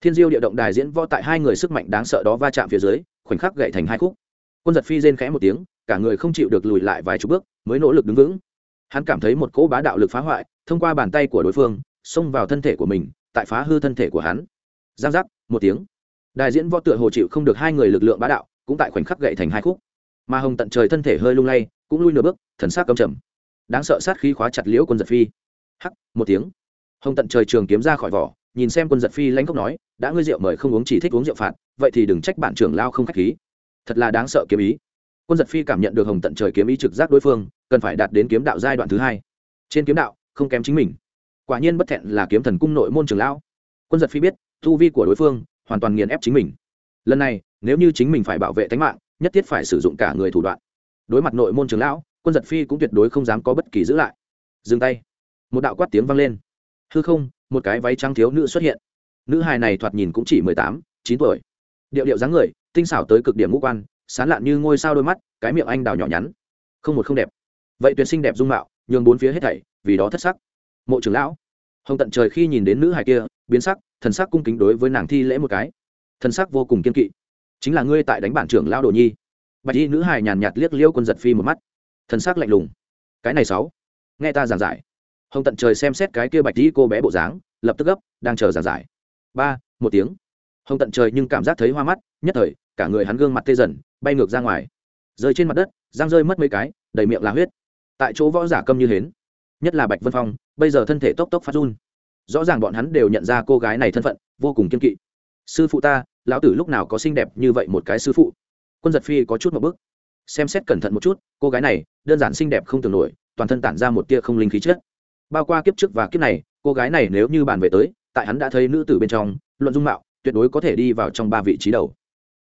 thiên diêu địa động đài diễn võ tại hai người sức mạnh đáng sợ đó va chạm phía dưới, khoảnh khắc gậy thành hai khúc. Quân giật phi rên khẽ một tiếng, cả người không chịu được lùi lại vài chục bước, mới nỗ lực đứng vững. Hắn cảm thấy một cỗ bá đạo lực phá hoại, thông qua bàn tay của đối phương, xông vào thân thể của mình, tại phá hư thân thể của hắn. Giang giác, một tiếng. Đài diễn võ tựa hồ chịu không được hai người lực lượng bá đạo, cũng tại khoảnh khắc gậy thành hai khúc. Mà hồng tận trời thân thể hơi lung lay, cũng lui nửa bước, thần sắc cầm trầm. Đáng sợ sát khí khóa chặt liễu quân giật phi. Hắc, một tiếng. Hồng tận trời trường kiếm ra khỏi vỏ nhìn xem quân giật phi lãnh cốc nói, đã ngươi rượu mời không uống chỉ thích uống rượu phạt, vậy thì đừng trách bạn trưởng lao không k h á c h khí. Thật là đáng sợ kiếm ý. Quân giật phi cảm nhận được hồng tận trời kiếm ý trực giác đối phương, cần phải đạt đến kiếm đạo giai đoạn thứ hai. Trên kiếm đạo, không kém chính mình. Quả nhiên bất thẹn là kiếm thần cung nội môn trường lão quân giật phi biết thu vi của đối phương hoàn toàn nghiền ép chính mình. Lần này, nếu như chính mình phải bảo vệ tính mạng, nhất thiết phải sử dụng cả người thủ đoạn. Đối mặt nội môn trường lão, quân giật phi cũng tuyệt đối không dám có bất kỳ giữ lại. Dừng tay. Một đạo quát tiếng vang lên. Hư không một cái váy trắng thiếu nữ xuất hiện. Nữ hài này thoạt nhìn cũng chỉ mười tám, chín tuổi. Điệu điệu dáng người, tinh xảo tới cực điểm ngũ quan, sán lạn như ngôi sao đôi mắt, cái miệng anh đào nhỏ nhắn. Không một không đẹp. Vậy tuyệt sinh đẹp dung mạo, nhường bốn phía hết thảy, vì đó thất sắc. Mộ trưởng lão, hồng tận trời khi nhìn đến nữ hài kia, biến sắc, thần sắc cung kính đối với nàng thi lễ một cái. Thần sắc vô cùng kiên kỵ. Chính là ngươi tại đánh bản trưởng lao đồ nhi. Bạch y nữ hài nhàn nhạt liếc liêu quân giật phi một mắt. Thần sắc lạnh lùng. Cái này sáu, nghe ta giảng giải hồng tận trời xem xét cái kia bạch dĩ cô bé bộ dáng, lập tức gấp, đang chờ giảng giải. Ba, một tiếng. Hồng tận trời nhưng cảm giác thấy hoa mắt, nhất thời, cả người hắn gương mặt tê dần, bay ngược ra ngoài. Rơi trên mặt đất giang rơi mất mấy cái, đầy miệng là huyết. Tại chỗ võ giả câm như hến. Nhất là bạch vân phong, bây giờ thân thể tốc tốc phát run. Rõ ràng bọn hắn đều nhận ra cô gái này thân phận, vô cùng kiên kỵ. Sư phụ ta, lão tử lúc nào có xinh đẹp như vậy một cái sư phụ? Quân giật phi có chút một bước. Xem xét cẩn thận một chút, cô gái này, đơn giản xinh đẹp không tưởng nổi, toàn thân tản ra một tia không linh khí chết bao qua kiếp trước và kiếp này, cô gái này nếu như bàn về tới, tại hắn đã thấy nữ tử bên trong, luận dung mạo, tuyệt đối có thể đi vào trong ba vị trí đầu.